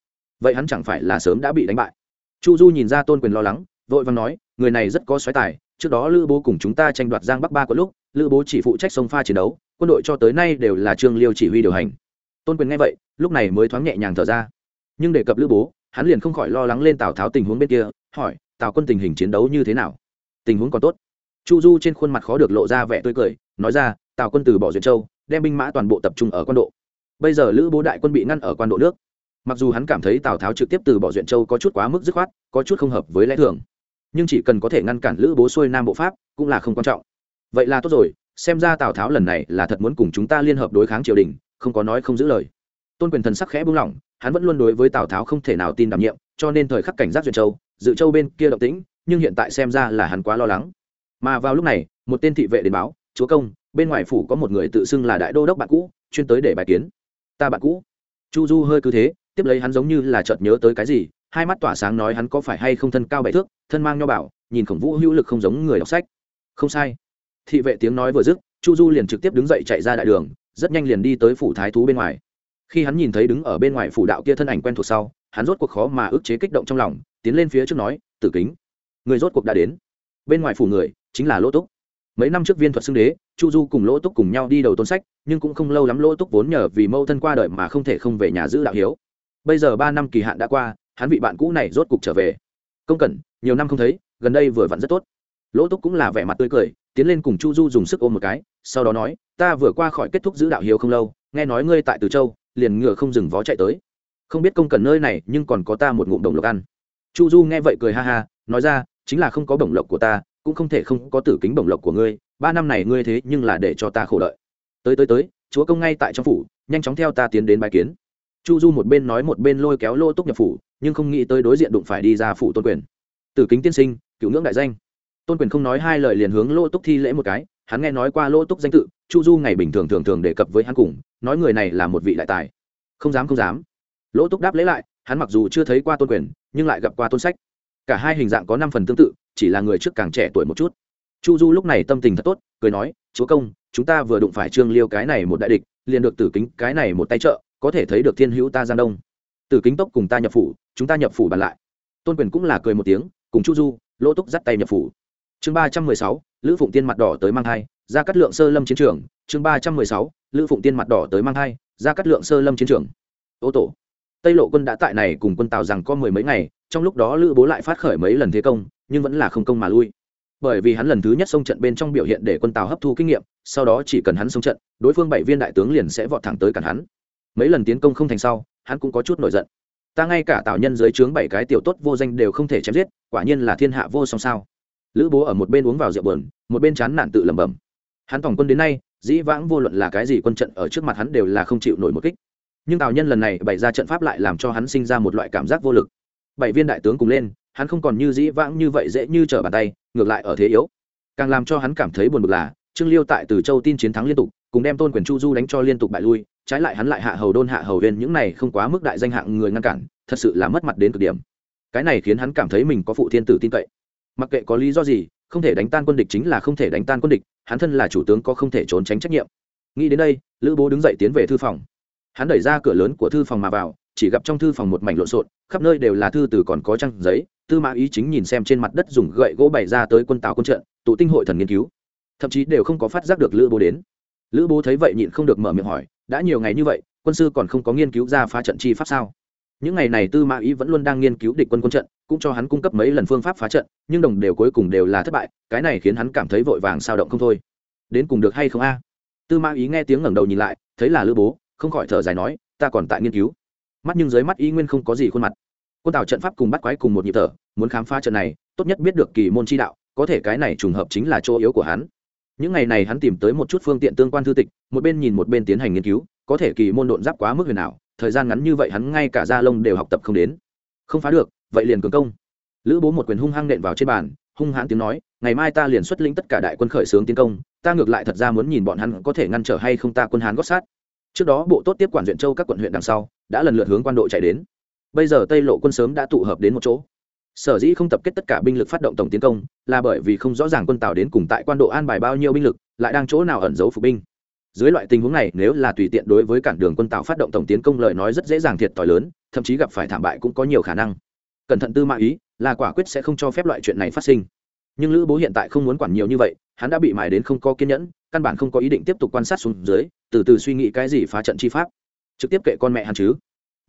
Vậy hắn chẳng phải là sớm đã bị đánh bại? Chu du nhìn ra tôn quyền lo lắng, vội vàng nói, người này rất có xoáy tài, trước đó lữ bố cùng chúng ta tranh đoạt giang bắc ba có lúc, lữ bố chỉ phụ trách sông pha chiến đấu, quân đội cho tới nay đều là trương liêu chỉ huy điều hành. Tôn quyền nghe vậy, lúc này mới thoáng nhẹ nhàng thở ra. Nhưng đề cập lữ bố, hắn liền không khỏi lo lắng lên tào tháo tình huống bên kia, hỏi, tào quân tình hình chiến đấu như thế nào? Tình huống còn tốt? Chu du trên khuôn mặt khó được lộ ra vẻ tươi cười, nói ra, tào quân từ bỏ duyệt châu, đem binh mã toàn bộ tập trung ở quan độ. Bây giờ lữ bố đại quân bị ngăn ở quan độ nước. Mặc dù hắn cảm thấy tào tháo trực tiếp từ bỏ duyện châu có chút quá mức dứt khoát, có chút không hợp với lẽ thường, nhưng chỉ cần có thể ngăn cản lữ bố xuôi nam bộ pháp cũng là không quan trọng. Vậy là tốt rồi, xem ra tào tháo lần này là thật muốn cùng chúng ta liên hợp đối kháng triều đình, không có nói không giữ lời. Tôn quyền thần sắc khẽ buông lỏng, hắn vẫn luôn đối với tào tháo không thể nào tin đảm nhiệm, cho nên thời khắc cảnh giác duyện châu, dự châu bên kia động tĩnh, nhưng hiện tại xem ra là hắn quá lo lắng mà vào lúc này, một tên thị vệ đến báo, chúa công, bên ngoài phủ có một người tự xưng là đại đô đốc bạn cũ, chuyên tới để bài kiến. Ta bạn cũ. Chu du hơi cứ thế, tiếp lấy hắn giống như là chợt nhớ tới cái gì, hai mắt tỏa sáng nói hắn có phải hay không thân cao bảy thước, thân mang nho bảo, nhìn khổng vũ hữu lực không giống người đọc sách. Không sai. Thị vệ tiếng nói vừa dứt, chu du liền trực tiếp đứng dậy chạy ra đại đường, rất nhanh liền đi tới phủ thái thú bên ngoài. Khi hắn nhìn thấy đứng ở bên ngoài phủ đạo kia thân ảnh quen thuộc sau, hắn rốt cuộc khó mà ức chế kích động trong lòng, tiến lên phía trước nói, tử kính, người rốt cuộc đã đến. Bên ngoài phủ người chính là lỗ túc. Mấy năm trước viên thuật xưng đế, chu du cùng lỗ túc cùng nhau đi đầu tôn sách, nhưng cũng không lâu lắm lỗ túc vốn nhờ vì mâu thân qua đời mà không thể không về nhà giữ đạo hiếu. Bây giờ ba năm kỳ hạn đã qua, hắn vị bạn cũ này rốt cục trở về. Công cẩn, nhiều năm không thấy, gần đây vừa vặn rất tốt. Lỗ túc cũng là vẻ mặt tươi cười, tiến lên cùng chu du dùng sức ôm một cái, sau đó nói, ta vừa qua khỏi kết thúc giữ đạo hiếu không lâu, nghe nói ngươi tại từ châu, liền ngựa không dừng vó chạy tới. Không biết công cần nơi này, nhưng còn có ta một ngụm đồng lộc ăn. Chu du nghe vậy cười ha ha, nói ra, chính là không có đồng lộc của ta cũng không thể không có tử kính bổng lộc của ngươi, ba năm này ngươi thế nhưng là để cho ta khổ đợi. Tới tới tới, chúa công ngay tại trong phủ, nhanh chóng theo ta tiến đến bài kiến. Chu du một bên nói một bên lôi kéo lô túc nhập phủ, nhưng không nghĩ tới đối diện đụng phải đi ra phủ tôn quyền. Tử kính tiên sinh, cựu ngưỡng đại danh. Tôn quyền không nói hai lời liền hướng lô túc thi lễ một cái, hắn nghe nói qua lô túc danh tự, chu du ngày bình thường thường thường đề cập với hắn cùng, nói người này là một vị đại tài. Không dám không dám. Lỗ túc đáp lấy lại, hắn mặc dù chưa thấy qua tôn quyền, nhưng lại gặp qua tôn sách. Cả hai hình dạng có năm phần tương tự chỉ là người trước càng trẻ tuổi một chút. Chu du lúc này tâm tình thật tốt cười nói chúa công chúng ta vừa đụng phải trương liêu cái này một đại địch liền được tử kính cái này một tay trợ có thể thấy được thiên hữu ta gian đông. Tử kính tốc cùng ta nhập phủ chúng ta nhập phủ bàn lại. Tôn quyền cũng là cười một tiếng cùng chu du lỗ túc dắt tay nhập phủ. Chương ba trăm mười sáu lữ phụng tiên mặt đỏ tới mang hai, ra cắt lượng sơ lâm chiến trường. Chương ba trăm mười sáu lữ phụng tiên mặt đỏ tới mang hai, ra cắt lượng sơ lâm chiến trường. Ô tổ. Tây lộ quân đã tại này cùng quân tào rằng có mười mấy ngày trong lúc đó lữ bố lại phát khởi mấy lần thế công nhưng vẫn là không công mà lui. Bởi vì hắn lần thứ nhất xông trận bên trong biểu hiện để quân tàu hấp thu kinh nghiệm, sau đó chỉ cần hắn xông trận, đối phương bảy viên đại tướng liền sẽ vọt thẳng tới cản hắn. Mấy lần tiến công không thành sau, hắn cũng có chút nổi giận. Ta ngay cả tào nhân dưới trướng bảy cái tiểu tốt vô danh đều không thể chém giết, quả nhiên là thiên hạ vô song sao. Lữ bố ở một bên uống vào rượu bờn một bên chán nản tự lẩm bẩm. Hắn tổng quân đến nay, dĩ vãng vô luận là cái gì quân trận ở trước mặt hắn đều là không chịu nổi một kích. Nhưng tào nhân lần này bày ra trận pháp lại làm cho hắn sinh ra một loại cảm giác vô lực. Bảy viên đại tướng cùng lên hắn không còn như dĩ vãng như vậy dễ như trở bàn tay, ngược lại ở thế yếu. Càng làm cho hắn cảm thấy buồn bực là, trương liêu tại từ châu tin chiến thắng liên tục, cùng đem tôn quyền chu du đánh cho liên tục bại lui, trái lại hắn lại hạ hầu đôn hạ hầu huyên những này không quá mức đại danh hạng người ngăn cản, thật sự là mất mặt đến cực điểm. Cái này khiến hắn cảm thấy mình có phụ thiên tử tin cậy. Mặc kệ có lý do gì, không thể đánh tan quân địch chính là không thể đánh tan quân địch, hắn thân là chủ tướng có không thể trốn tránh trách nhiệm. Nghĩ đến đây, lữ bố đứng dậy tiến về thư phòng. Hắn đẩy ra cửa lớn của thư phòng mà vào, chỉ gặp trong thư phòng một mảnh lộn xộn, khắp nơi đều là thư từ còn có trang giấy tư mã ý chính nhìn xem trên mặt đất dùng gậy gỗ bày ra tới quân tàu quân trận, tụ tinh hội thần nghiên cứu. Thậm chí đều không có phát giác được lữ bố đến. Lữ bố thấy vậy nhịn không được mở miệng hỏi, đã nhiều ngày như vậy, quân sư còn không có nghiên cứu ra phá trận chi pháp sao? Những ngày này tư mã ý vẫn luôn đang nghiên cứu địch quân quân trận, cũng cho hắn cung cấp mấy lần phương pháp phá trận, nhưng đồng đều cuối cùng đều là thất bại, cái này khiến hắn cảm thấy vội vàng sao động không thôi. Đến cùng được hay không a? Tư mã ý nghe tiếng ngẩng đầu nhìn lại, thấy là lữ bố, không khỏi thở dài nói, ta còn tại nghiên cứu. Mắt nhưng dưới mắt ý nguyên không có gì khuôn mặt quân tào trận pháp cùng bắt quái cùng một nhịp thở, muốn khám phá trận này, tốt nhất biết được kỳ môn chi đạo, có thể cái này trùng hợp chính là chỗ yếu của hắn. Những ngày này hắn tìm tới một chút phương tiện tương quan thư tịch, một bên nhìn một bên tiến hành nghiên cứu, có thể kỳ môn độn giáp quá mức huyền ảo, thời gian ngắn như vậy hắn ngay cả gia lông đều học tập không đến. Không phá được, vậy liền cường công. Lữ bố một quyền hung hăng nện vào trên bàn, hung hãn tiếng nói, ngày mai ta liền xuất lĩnh tất cả đại quân khởi xướng tiến công, ta ngược lại thật ra muốn nhìn bọn hắn có thể ngăn trở hay không ta quân hán gót sát. Trước đó bộ tốt tiếp quản huyện châu các quận huyện đằng sau, đã lần lượt hướng quan đội chạy đến bây giờ tây lộ quân sớm đã tụ hợp đến một chỗ. Sở dĩ không tập kết tất cả binh lực phát động tổng tiến công, là bởi vì không rõ ràng quân tào đến cùng tại quan độ an bài bao nhiêu binh lực, lại đang chỗ nào ẩn giấu phục binh. Dưới loại tình huống này, nếu là tùy tiện đối với cản đường quân tào phát động tổng tiến công lời nói rất dễ dàng thiệt t lớn, thậm chí gặp phải thảm bại cũng có nhiều khả năng. Cẩn thận tư mã ý, là quả quyết sẽ không cho phép loại chuyện này phát sinh. Nhưng lữ bố hiện tại không muốn quản nhiều như vậy, hắn đã bị mài đến không có kiên nhẫn, căn bản không có ý định tiếp tục quan sát xuống dưới, từ từ suy nghĩ cái gì phá trận chi pháp. Trực tiếp kệ con mẹ hắn chứ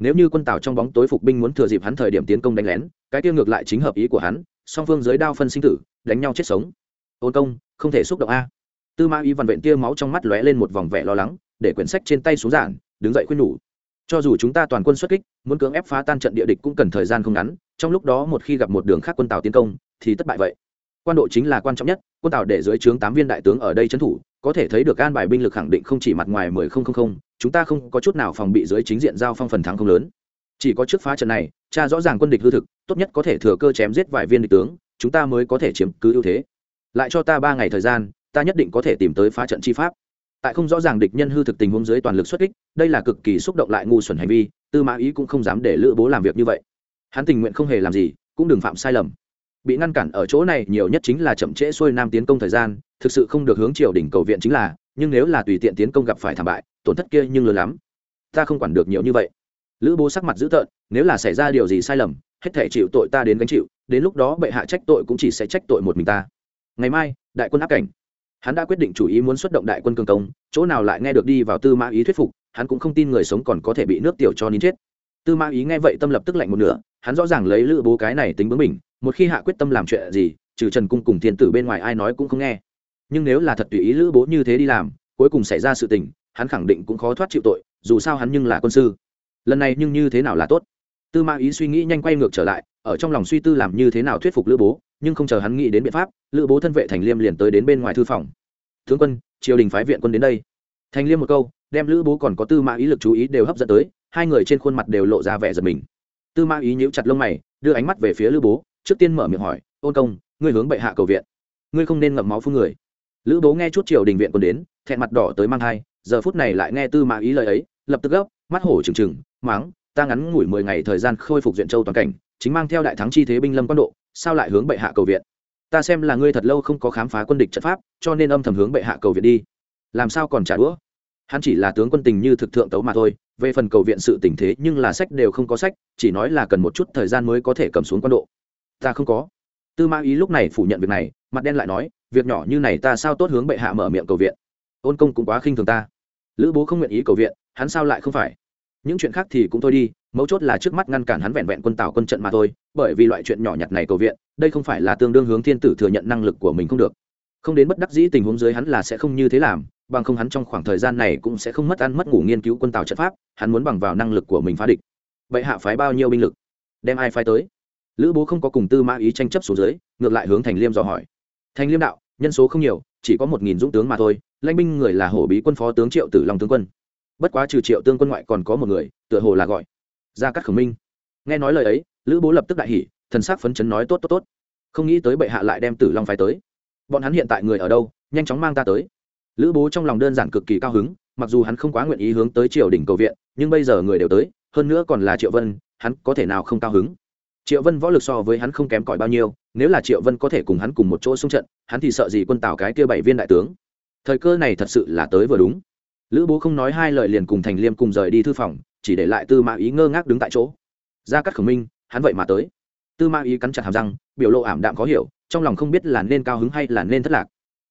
nếu như quân tào trong bóng tối phục binh muốn thừa dịp hắn thời điểm tiến công đánh lén, cái tiêu ngược lại chính hợp ý của hắn, song phương giới đao phân sinh tử, đánh nhau chết sống. Ôn công, không thể xúc động a. Tư mã ý vằn vện tia máu trong mắt lóe lên một vòng vẻ lo lắng, để quyển sách trên tay xuống giản, đứng dậy khuyên nhủ. Cho dù chúng ta toàn quân xuất kích, muốn cưỡng ép phá tan trận địa địch cũng cần thời gian không ngắn, trong lúc đó một khi gặp một đường khác quân tào tiến công, thì thất bại vậy. Quan độ chính là quan trọng nhất, quân tào để dưới trướng tám viên đại tướng ở đây trấn thủ, có thể thấy được an bài binh lực khẳng định không chỉ mặt ngoài mười không không không chúng ta không có chút nào phòng bị dưới chính diện giao phong phần thắng không lớn. Chỉ có trước phá trận này, cha rõ ràng quân địch hư thực, tốt nhất có thể thừa cơ chém giết vài viên địch tướng, chúng ta mới có thể chiếm cứ ưu thế. Lại cho ta ba ngày thời gian, ta nhất định có thể tìm tới phá trận chi pháp. Tại không rõ ràng địch nhân hư thực tình huống dưới toàn lực xuất kích, đây là cực kỳ xúc động lại ngu xuẩn hành vi, tư mã ý cũng không dám để lữ bố làm việc như vậy. Hắn tình nguyện không hề làm gì, cũng đừng phạm sai lầm bị ngăn cản ở chỗ này nhiều nhất chính là chậm trễ xuôi nam tiến công thời gian, thực sự không được hướng triều đỉnh cầu viện chính là, nhưng nếu là tùy tiện tiến công gặp phải thảm bại, tổn thất kia nhưng lớn lắm. Ta không quản được nhiều như vậy. Lữ bố sắc mặt dữ tợn, nếu là xảy ra điều gì sai lầm, hết thể chịu tội ta đến gánh chịu, đến lúc đó bệ hạ trách tội cũng chỉ sẽ trách tội một mình ta. Ngày mai, đại quân áp cảnh. Hắn đã quyết định chủ ý muốn xuất động đại quân cường công, chỗ nào lại nghe được đi vào tư mã ý thuyết phục, hắn cũng không tin người sống còn có thể bị nước tiểu cho nín chết. Tư mã ý nghe vậy tâm lập tức lạnh một nửa, hắn rõ ràng lấy lữ bố cái này tính bướng mình một khi hạ quyết tâm làm chuyện gì, trừ trần cung cùng thiên tử bên ngoài ai nói cũng không nghe. Nhưng nếu là thật tùy ý lữ bố như thế đi làm, cuối cùng xảy ra sự tình, hắn khẳng định cũng khó thoát chịu tội, dù sao hắn nhưng là quân sư. Lần này nhưng như thế nào là tốt? Tư ma ý suy nghĩ nhanh quay ngược trở lại, ở trong lòng suy tư làm như thế nào thuyết phục lữ bố, nhưng không chờ hắn nghĩ đến biện pháp, lữ bố thân vệ thành liêm liền tới đến bên ngoài thư phòng. Tướng quân, triều đình phái viện quân đến đây. Thành liêm một câu, đem lữ bố còn có tư ma ý lực chú ý đều hấp dẫn tới, hai người trên khuôn mặt đều lộ ra vẻ giật mình. Tư ma ý nhíu chặt lông mày, đưa ánh mắt về phía lữ bố trước tiên mở miệng hỏi, ôn công, ngươi hướng bệ hạ cầu viện, ngươi không nên ngậm máu phương người. Lữ bố nghe chút triều đình viện còn đến, thẹn mặt đỏ tới mang thai, giờ phút này lại nghe tư mã ý lời ấy, lập tức gấp, mắt hổ trừng trừng máng ta ngắn ngủi mười ngày thời gian khôi phục diện châu toàn cảnh, chính mang theo đại thắng chi thế binh lâm quan độ, sao lại hướng bệ hạ cầu viện? Ta xem là ngươi thật lâu không có khám phá quân địch trận pháp, cho nên âm thầm hướng bệ hạ cầu viện đi. Làm sao còn trả đũa? Hắn chỉ là tướng quân tình như thực thượng tấu mà thôi, về phần cầu viện sự tình thế nhưng là sách đều không có sách, chỉ nói là cần một chút thời gian mới có thể cầm xuống quan độ ta không có. Tư mã ý lúc này phủ nhận việc này, mặt đen lại nói, việc nhỏ như này ta sao tốt hướng bệ hạ mở miệng cầu viện. Ôn công cũng quá khinh thường ta. Lữ bố không nguyện ý cầu viện, hắn sao lại không phải? Những chuyện khác thì cũng thôi đi, mấu chốt là trước mắt ngăn cản hắn vẹn vẹn quân tào quân trận mà thôi, bởi vì loại chuyện nhỏ nhặt này cầu viện, đây không phải là tương đương hướng thiên tử thừa nhận năng lực của mình không được. Không đến bất đắc dĩ tình huống dưới hắn là sẽ không như thế làm, bằng không hắn trong khoảng thời gian này cũng sẽ không mất ăn mất ngủ nghiên cứu quân tào trận pháp, hắn muốn bằng vào năng lực của mình phá địch. Vậy hạ phái bao nhiêu binh lực? Đem ai phái tới? Lữ bố không có cùng tư mã ý tranh chấp số dưới, ngược lại hướng thành liêm dò hỏi. Thành liêm đạo, nhân số không nhiều, chỉ có một nghìn dũng tướng mà thôi, lãnh binh người là hổ bí quân phó tướng triệu tử long tướng quân. Bất quá trừ triệu tương quân ngoại còn có một người, tựa hồ là gọi. Gia cát khổng minh. Nghe nói lời ấy, lữ bố lập tức đại hỉ, thần sắc phấn chấn nói tốt tốt tốt. Không nghĩ tới bệ hạ lại đem tử long phái tới. Bọn hắn hiện tại người ở đâu, nhanh chóng mang ta tới. Lữ bố trong lòng đơn giản cực kỳ cao hứng, mặc dù hắn không quá nguyện ý hướng tới triều đình cầu viện, nhưng bây giờ người đều tới, hơn nữa còn là triệu vân, hắn có thể nào không cao hứng? Triệu vân võ lực so với hắn không kém cỏi bao nhiêu, nếu là triệu vân có thể cùng hắn cùng một chỗ xung trận, hắn thì sợ gì quân tào cái kia bảy viên đại tướng? Thời cơ này thật sự là tới vừa đúng. Lữ bố không nói hai lời liền cùng thành liêm cùng rời đi thư phòng, chỉ để lại tư mã ý ngơ ngác đứng tại chỗ. Ra cắt khẩu minh, hắn vậy mà tới. Tư mã ý cắn chặt hàm răng, biểu lộ ảm đạm khó hiểu, trong lòng không biết là nên cao hứng hay là nên thất lạc.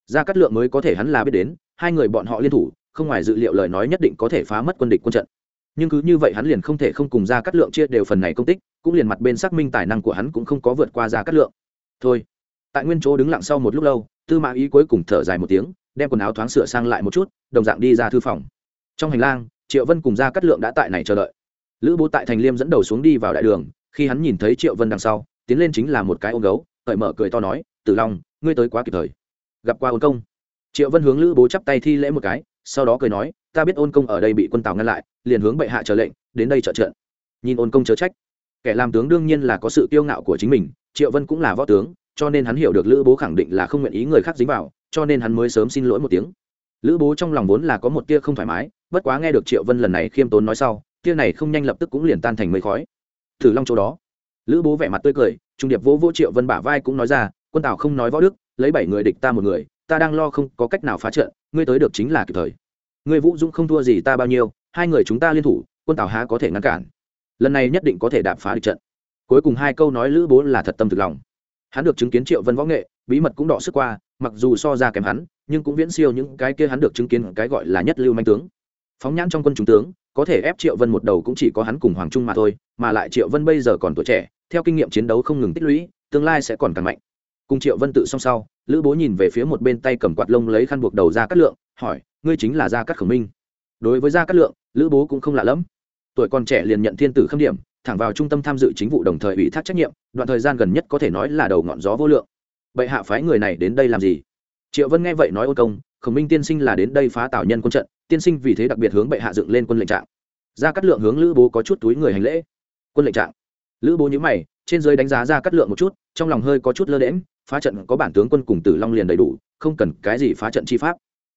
Ra cắt lượng mới có thể hắn là biết đến, hai người bọn họ liên thủ, không ngoài dự liệu lời nói nhất định có thể phá mất quân địch quân trận nhưng cứ như vậy hắn liền không thể không cùng ra cắt lượng chia đều phần này công tích, cũng liền mặt bên xác minh tài năng của hắn cũng không có vượt qua ra cắt lượng. Thôi. Tại nguyên chỗ đứng lặng sau một lúc lâu, tư mã ý cuối cùng thở dài một tiếng, đem quần áo thoáng sửa sang lại một chút, đồng dạng đi ra thư phòng. Trong hành lang, triệu vân cùng ra cắt lượng đã tại này chờ đợi. Lữ bố tại thành liêm dẫn đầu xuống đi vào đại đường, khi hắn nhìn thấy triệu vân đằng sau, tiến lên chính là một cái ôm gấu, cởi mở cười to nói, tử long, ngươi tới quá kịp thời. Gặp qua ôn công. Triệu vân hướng lữ bố chắp tay thi lễ một cái sau đó cười nói, ta biết ôn công ở đây bị quân tào ngăn lại, liền hướng bệ hạ trở lệnh, đến đây trợ trận. Nhìn ôn công chớ trách, kẻ làm tướng đương nhiên là có sự kiêu ngạo của chính mình, triệu vân cũng là võ tướng, cho nên hắn hiểu được lữ bố khẳng định là không nguyện ý người khác dính vào, cho nên hắn mới sớm xin lỗi một tiếng. Lữ bố trong lòng vốn là có một tia không thoải mái, bất quá nghe được triệu vân lần này khiêm tốn nói sau, tia này không nhanh lập tức cũng liền tan thành mây khói. Thử long chỗ đó, lữ bố vẻ mặt tươi cười, trung điệp vỗ vỗ triệu vân bả vai cũng nói ra, quân tào không nói võ đức, lấy bảy người địch ta một người ta đang lo không có cách nào phá trận, ngươi tới được chính là kịp thời. Ngươi vũ dũng không thua gì ta bao nhiêu, hai người chúng ta liên thủ, quân tào há có thể ngăn cản. Lần này nhất định có thể đạp phá được trận. Cuối cùng hai câu nói lữ bố là thật tâm thực lòng. Hắn được chứng kiến triệu vân võ nghệ, bí mật cũng đọ sức qua, mặc dù so ra kém hắn, nhưng cũng viễn siêu những cái kia hắn được chứng kiến cái gọi là nhất lưu manh tướng. Phóng nhãn trong quân chúng tướng, có thể ép triệu vân một đầu cũng chỉ có hắn cùng hoàng trung mà thôi, mà lại triệu vân bây giờ còn tuổi trẻ, theo kinh nghiệm chiến đấu không ngừng tích lũy, tương lai sẽ còn càng mạnh cùng triệu vân tự song sau, lữ bố nhìn về phía một bên tay cầm quạt lông lấy khăn buộc đầu ra cát lượng, hỏi, ngươi chính là gia cát khổng minh? Đối với gia cát lượng, lữ bố cũng không lạ lẫm. Tuổi còn trẻ liền nhận thiên tử khâm điểm, thẳng vào trung tâm tham dự chính vụ đồng thời ủy thác trách nhiệm, đoạn thời gian gần nhất có thể nói là đầu ngọn gió vô lượng. Bệ hạ phái người này đến đây làm gì? Triệu vân nghe vậy nói ô công, khổng minh tiên sinh là đến đây phá tảo nhân quân trận, tiên sinh vì thế đặc biệt hướng bệ hạ dựng lên quân lệnh trạng. Ra cắt lượng hướng lữ bố có chút túi người hành lễ. Quân lệnh trạng? Lữ bố nhữ mày, trên dưới đánh giá ra cắt lượng một chút, trong lòng hơi có chút lơ đễm phá trận có bản tướng quân cùng tử long liền đầy đủ, không cần cái gì phá trận chi pháp.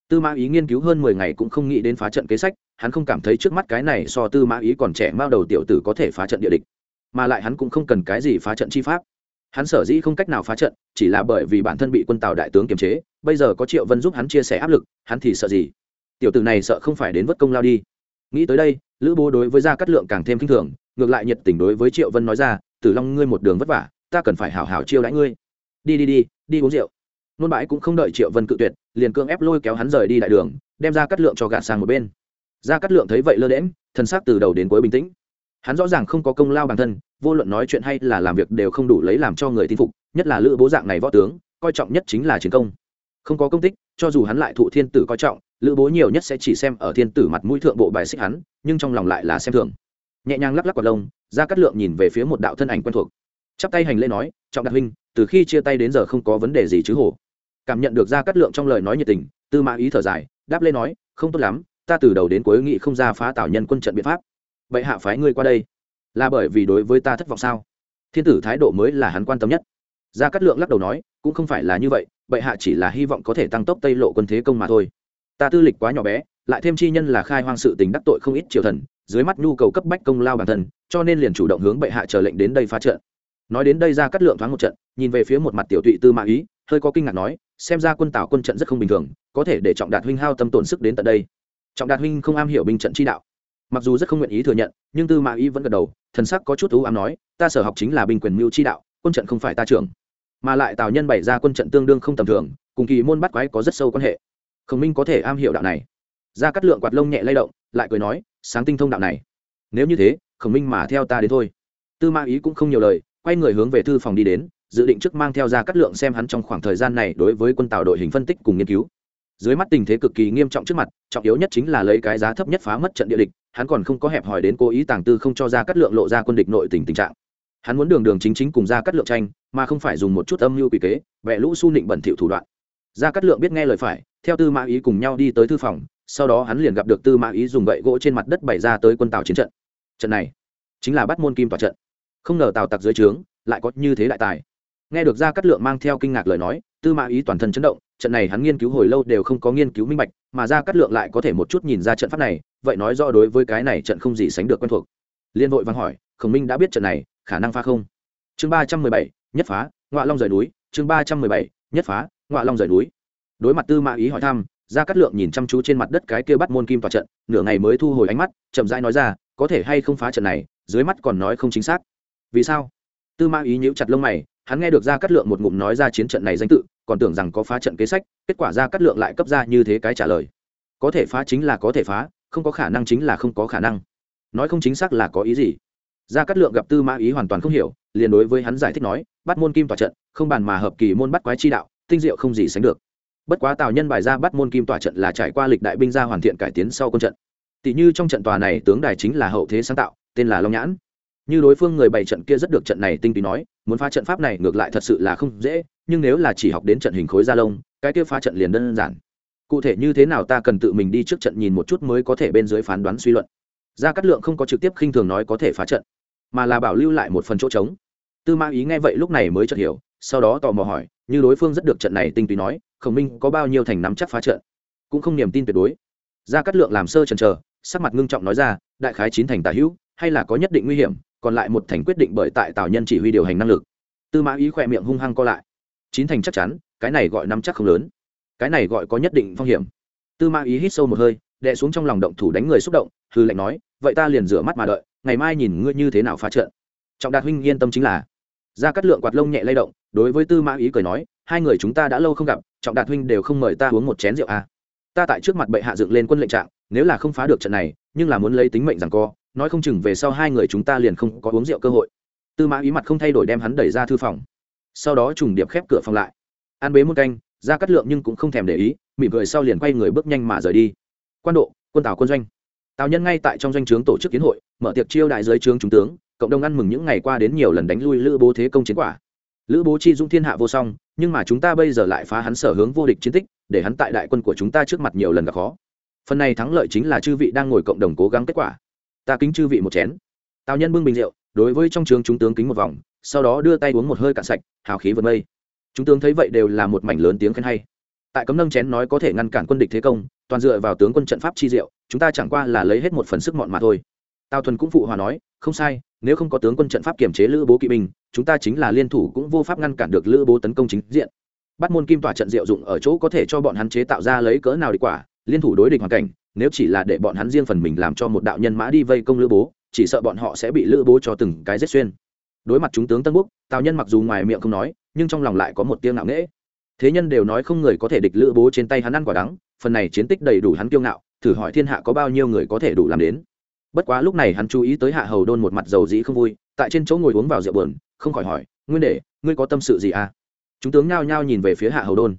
Tư mã ý nghiên cứu hơn mười ngày cũng không nghĩ đến phá trận kế sách, hắn không cảm thấy trước mắt cái này so tư mã ý còn trẻ mao đầu tiểu tử có thể phá trận địa địch. Mà lại hắn cũng không cần cái gì phá trận chi pháp. Hắn sở dĩ không cách nào phá trận, chỉ là bởi vì bản thân bị quân tào đại tướng kiềm chế, bây giờ có triệu vân giúp hắn chia sẻ áp lực, hắn thì sợ gì? Tiểu tử này sợ không phải đến vất công lao đi. Nghĩ tới đây, lữ bố đối với gia cát lượng càng thêm k i n h thường, ngược lại nhiệt tình đối với triệu vân nói ra, tử long ngươi một đường vất vả, ta cần phải hảo hảo chiêu đãi ngươi đi đi đi đi uống rượu. Nôn bãi cũng không đợi triệu vân cự tuyệt, liền cưỡng ép lôi kéo hắn rời đi đại đường, đem ra cắt lượng cho gạt sang một bên. Ra cắt lượng thấy vậy lơ đễm thân xác từ đầu đến cuối bình tĩnh. Hắn rõ ràng không có công lao bản thân, vô luận nói chuyện hay là làm việc đều không đủ lấy làm cho người tin phục, nhất là lữ bố dạng này võ tướng, coi trọng nhất chính là chiến công. Không có công tích, cho dù hắn lại thụ thiên tử coi trọng, lữ bố nhiều nhất sẽ chỉ xem ở thiên tử mặt mũi thượng bộ bài xích hắn, nhưng trong lòng lại là xem thường. Nhẹ nhàng lắc lắc quạt lông ra cắt lượng nhìn về phía một đạo thân ảnh quen thuộc. Chắp tay hành lễ nói, trọng đạt huynh từ khi chia tay đến giờ không có vấn đề gì chứ hồ. Cảm nhận được ra cắt lượng trong lời nói nhiệt tình, tư mã ý thở dài, đáp lên nói, không tốt lắm, ta từ đầu đến cuối nghị không ra phá tảo nhân quân trận biện pháp. Vậy hạ phái ngươi qua đây, là bởi vì đối với ta thất vọng sao? Thiên tử thái độ mới là hắn quan tâm nhất. Gia cát lượng lắc đầu nói, cũng không phải là như vậy, bệ hạ chỉ là hy vọng có thể tăng tốc tây lộ quân thế công mà thôi. Ta tư lịch quá nhỏ bé, lại thêm chi nhân là khai hoang sự tình đắc tội không ít triều thần, dưới mắt nhu cầu cấp bách công lao bản thân, cho nên liền chủ động hướng bệ hạ chờ lệnh đến đây phá trận nói đến đây ra cắt lượng thoáng một trận, nhìn về phía một mặt tiểu tụy tư mã ý, hơi có kinh ngạc nói, xem ra quân tào quân trận rất không bình thường, có thể để trọng đạt huynh hao tâm tổn sức đến tận đây. Trọng đạt huynh không am hiểu binh trận chi đạo. Mặc dù rất không nguyện ý thừa nhận, nhưng tư mã ý vẫn gật đầu, thần sắc có chút thú ám nói, ta sở học chính là binh quyền mưu chi đạo, quân trận không phải ta trưởng. Mà lại tào nhân bày ra quân trận tương đương không tầm thường, cùng kỳ môn bắt quái có rất sâu quan hệ. Khổng minh có thể am hiểu đạo này. Ra cắt lượng quạt lông nhẹ lay động, lại cười nói, sáng tinh thông đạo này. Nếu như thế khổng minh mà theo ta đến thôi. Tư ma ý cũng không nhiều lời quay người hướng về thư phòng đi đến, dự định trước mang theo ra cắt lượng xem hắn trong khoảng thời gian này đối với quân tàu đội hình phân tích cùng nghiên cứu. Dưới mắt tình thế cực kỳ nghiêm trọng trước mặt, trọng yếu nhất chính là lấy cái giá thấp nhất phá mất trận địa địch, hắn còn không có hẹp hỏi đến cố ý tàng tư không cho ra cắt lượng lộ ra quân địch nội tình tình trạng. Hắn muốn đường đường chính chính cùng ra cắt lượng tranh, mà không phải dùng một chút âm mưu quỷ kế, vẽ lũ su nịnh bẩn thỉu thủ đoạn. Ra cắt lượng biết nghe lời phải, theo tư mã ý cùng nhau đi tới thư phòng, sau đó hắn liền gặp được tư mã ý dùng gậy gỗ trên mặt đất bày ra tới quân tàu chiến trận. Trận này chính là bắt môn kim tòa trận không ngờ tào tặc dưới trướng lại có như thế đại tài. Nghe được ra cát lượng mang theo kinh ngạc lời nói, tư mã ý toàn thân chấn động, trận này hắn nghiên cứu hồi lâu đều không có nghiên cứu minh bạch, mà ra cát lượng lại có thể một chút nhìn ra trận pháp này, vậy nói rõ đối với cái này trận không gì sánh được quen thuộc. Liên hội văn hỏi, khổng minh đã biết trận này, khả năng phá không? Chương ba trăm mười bảy, nhất phá ngoại long rời núi. Chương ba trăm mười bảy, nhất phá ngoại long rời núi. Đối mặt tư mã ý hỏi thăm ra cát lượng nhìn chăm chú trên mặt đất cái kia bắt môn kim tòa trận, nửa ngày mới thu hồi ánh mắt, chậm rãi nói ra, có thể hay không phá trận này? Dưới mắt còn nói không chính xác vì sao? Tư mã ý nhíu chặt lông mày, hắn nghe được ra cắt lượng một ngụm nói ra chiến trận này danh tự, còn tưởng rằng có phá trận kế sách, kết quả ra cắt lượng lại cấp ra như thế cái trả lời. Có thể phá chính là có thể phá, không có khả năng chính là không có khả năng. Nói không chính xác là có ý gì? Ra cắt lượng gặp tư mã ý hoàn toàn không hiểu, liền đối với hắn giải thích nói, bắt môn kim tỏa trận, không bàn mà hợp kỳ môn bắt quái chi đạo, tinh diệu không gì sánh được. Bất quá tào nhân bài ra bắt môn kim tỏa trận là trải qua lịch đại binh gia hoàn thiện cải tiến sau quân trận. Tỷ như trong trận tòa này tướng đài chính là hậu thế sáng tạo, tên là long nhãn như đối phương người bày trận kia rất được trận này tinh túy nói, muốn phá trận pháp này ngược lại thật sự là không dễ, nhưng nếu là chỉ học đến trận hình khối gia lông, cái kia phá trận liền đơn giản. Cụ thể như thế nào ta cần tự mình đi trước trận nhìn một chút mới có thể bên dưới phán đoán suy luận. Gia cát lượng không có trực tiếp khinh thường nói có thể phá trận, mà là bảo lưu lại một phần chỗ trống. Tư ma ý nghe vậy lúc này mới chợt hiểu, sau đó tò mò hỏi, như đối phương rất được trận này tinh túy nói, khổng minh có bao nhiêu thành nắm chắc phá trận? Cũng không niềm tin tuyệt đối. Gia cát lượng làm sơ chần chờ, sắc mặt ngưng trọng nói ra, đại khái chín thành tả hữu, hay là có nhất định nguy hiểm còn lại một thành quyết định bởi tại tào nhân chỉ huy điều hành năng lực. Tư mã ý khỏe miệng hung hăng co lại. Chín thành chắc chắn, cái này gọi nắm chắc không lớn. Cái này gọi có nhất định phong hiểm. Tư mã ý hít sâu một hơi, đè xuống trong lòng động thủ đánh người xúc động hư lệnh nói, vậy ta liền rửa mắt mà đợi, ngày mai nhìn ngươi như thế nào phá trận. Trọng đạt huynh yên tâm chính là. Ra cắt lượng quạt lông nhẹ lay động, đối với tư mã ý cười nói, hai người chúng ta đã lâu không gặp, trọng đạt huynh đều không mời ta uống một chén rượu à. ta tại trước mặt bệ hạ dựng lên quân lệnh trạng, nếu là không phá được trận này, nhưng là muốn lấy tính mệnh rằng co nói không chừng về sau hai người chúng ta liền không có uống rượu cơ hội. Tư mã ý mặt không thay đổi đem hắn đẩy ra thư phòng. Sau đó trùng điệp khép cửa phòng lại. An bế một canh, ra cắt lượng nhưng cũng không thèm để ý, mỉm cười sau liền quay người bước nhanh mà rời đi. Quan độ, quân tào quân doanh. Tào nhân ngay tại trong doanh trướng tổ chức kiến hội, mở tiệc chiêu đại giới trướng trung tướng, cộng đồng ăn mừng những ngày qua đến nhiều lần đánh lui lữ bố thế công chiến quả. Lữ bố chi dũng thiên hạ vô song, nhưng mà chúng ta bây giờ lại phá hắn sở hướng vô địch chiến tích, để hắn tại đại quân của chúng ta trước mặt nhiều lần gặp khó. Phần này thắng lợi chính là chư vị đang ngồi cộng đồng cố gắng kết quả ta kính chư vị một chén. Tào nhân bưng bình rượu, đối với trong trường chúng tướng kính một vòng, sau đó đưa tay uống một hơi cạn sạch, hào khí vượt mây. Chúng tướng thấy vậy đều là một mảnh lớn tiếng khen hay. Tại cấm nâng chén nói có thể ngăn cản quân địch thế công, toàn dựa vào tướng quân trận pháp chi diệu, chúng ta chẳng qua là lấy hết một phần sức mọn mà thôi. Tào thuần cũng phụ hòa nói, không sai, nếu không có tướng quân trận pháp kiểm chế lữ bố kỵ binh, chúng ta chính là liên thủ cũng vô pháp ngăn cản được lữ bố tấn công chính diện. Bắt môn kim tỏa trận diệu dụng ở chỗ có thể cho bọn hắn chế tạo ra lấy cỡ nào đi quả, liên thủ đối địch hoàn cảnh nếu chỉ là để bọn hắn riêng phần mình làm cho một đạo nhân mã đi vây công lữ bố, chỉ sợ bọn họ sẽ bị lữ bố cho từng cái rết xuyên. Đối mặt chúng tướng tân quốc, tào nhân mặc dù ngoài miệng không nói, nhưng trong lòng lại có một tiếng ngạo nghễ. Thế nhân đều nói không người có thể địch lữ bố trên tay hắn ăn quả đắng, phần này chiến tích đầy đủ hắn kiêu ngạo, thử hỏi thiên hạ có bao nhiêu người có thể đủ làm đến. Bất quá lúc này hắn chú ý tới hạ hầu đôn một mặt dầu dĩ không vui, tại trên chỗ ngồi uống vào rượu bờn không khỏi hỏi, nguyên để ngươi có tâm sự gì à? Chúng tướng nhao nhao nhìn về phía hạ hầu đôn.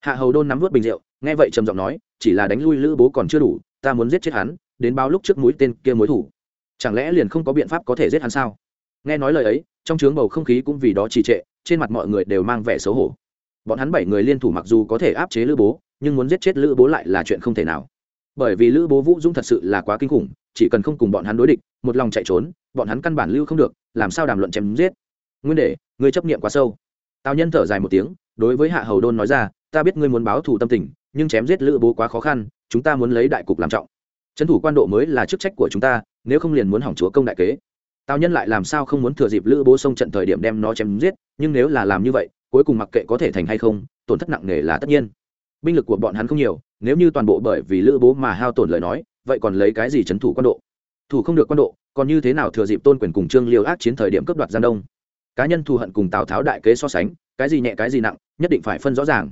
Hạ hầu đôn nắm vớt bình rượu nghe vậy trầm giọng nói, chỉ là đánh lui lữ bố còn chưa đủ, ta muốn giết chết hắn, đến bao lúc trước mũi tên kia mối thủ. Chẳng lẽ liền không có biện pháp có thể giết hắn sao? Nghe nói lời ấy, trong trướng bầu không khí cũng vì đó trì trệ, trên mặt mọi người đều mang vẻ xấu hổ. Bọn hắn bảy người liên thủ mặc dù có thể áp chế lữ bố, nhưng muốn giết chết lữ bố lại là chuyện không thể nào. Bởi vì lữ bố vũ dũng thật sự là quá kinh khủng, chỉ cần không cùng bọn hắn đối địch, một lòng chạy trốn, bọn hắn căn bản lưu không được, làm sao đàm luận chém giết? Nguyên để ngươi chấp nghiệm quá sâu. Tào nhân thở dài một tiếng, đối với hạ hầu đôn nói ra, ta biết ngươi muốn báo thù tâm tình nhưng chém giết lữ bố quá khó khăn, chúng ta muốn lấy đại cục làm trọng. Trấn thủ quan độ mới là chức trách của chúng ta, nếu không liền muốn hỏng chúa công đại kế. Tào nhân lại làm sao không muốn thừa dịp lữ bố sông trận thời điểm đem nó chém giết, nhưng nếu là làm như vậy, cuối cùng mặc kệ có thể thành hay không, tổn thất nặng nề là tất nhiên. Binh lực của bọn hắn không nhiều, nếu như toàn bộ bởi vì lữ bố mà hao tổn lời nói, vậy còn lấy cái gì trấn thủ quan độ? Thủ không được quan độ, còn như thế nào thừa dịp tôn quyền cùng trương liêu ác chiến thời điểm cướp đoạt gian đông? Cá nhân thù hận cùng tào tháo đại kế so sánh, cái gì nhẹ cái gì nặng, nhất định phải phân rõ ràng.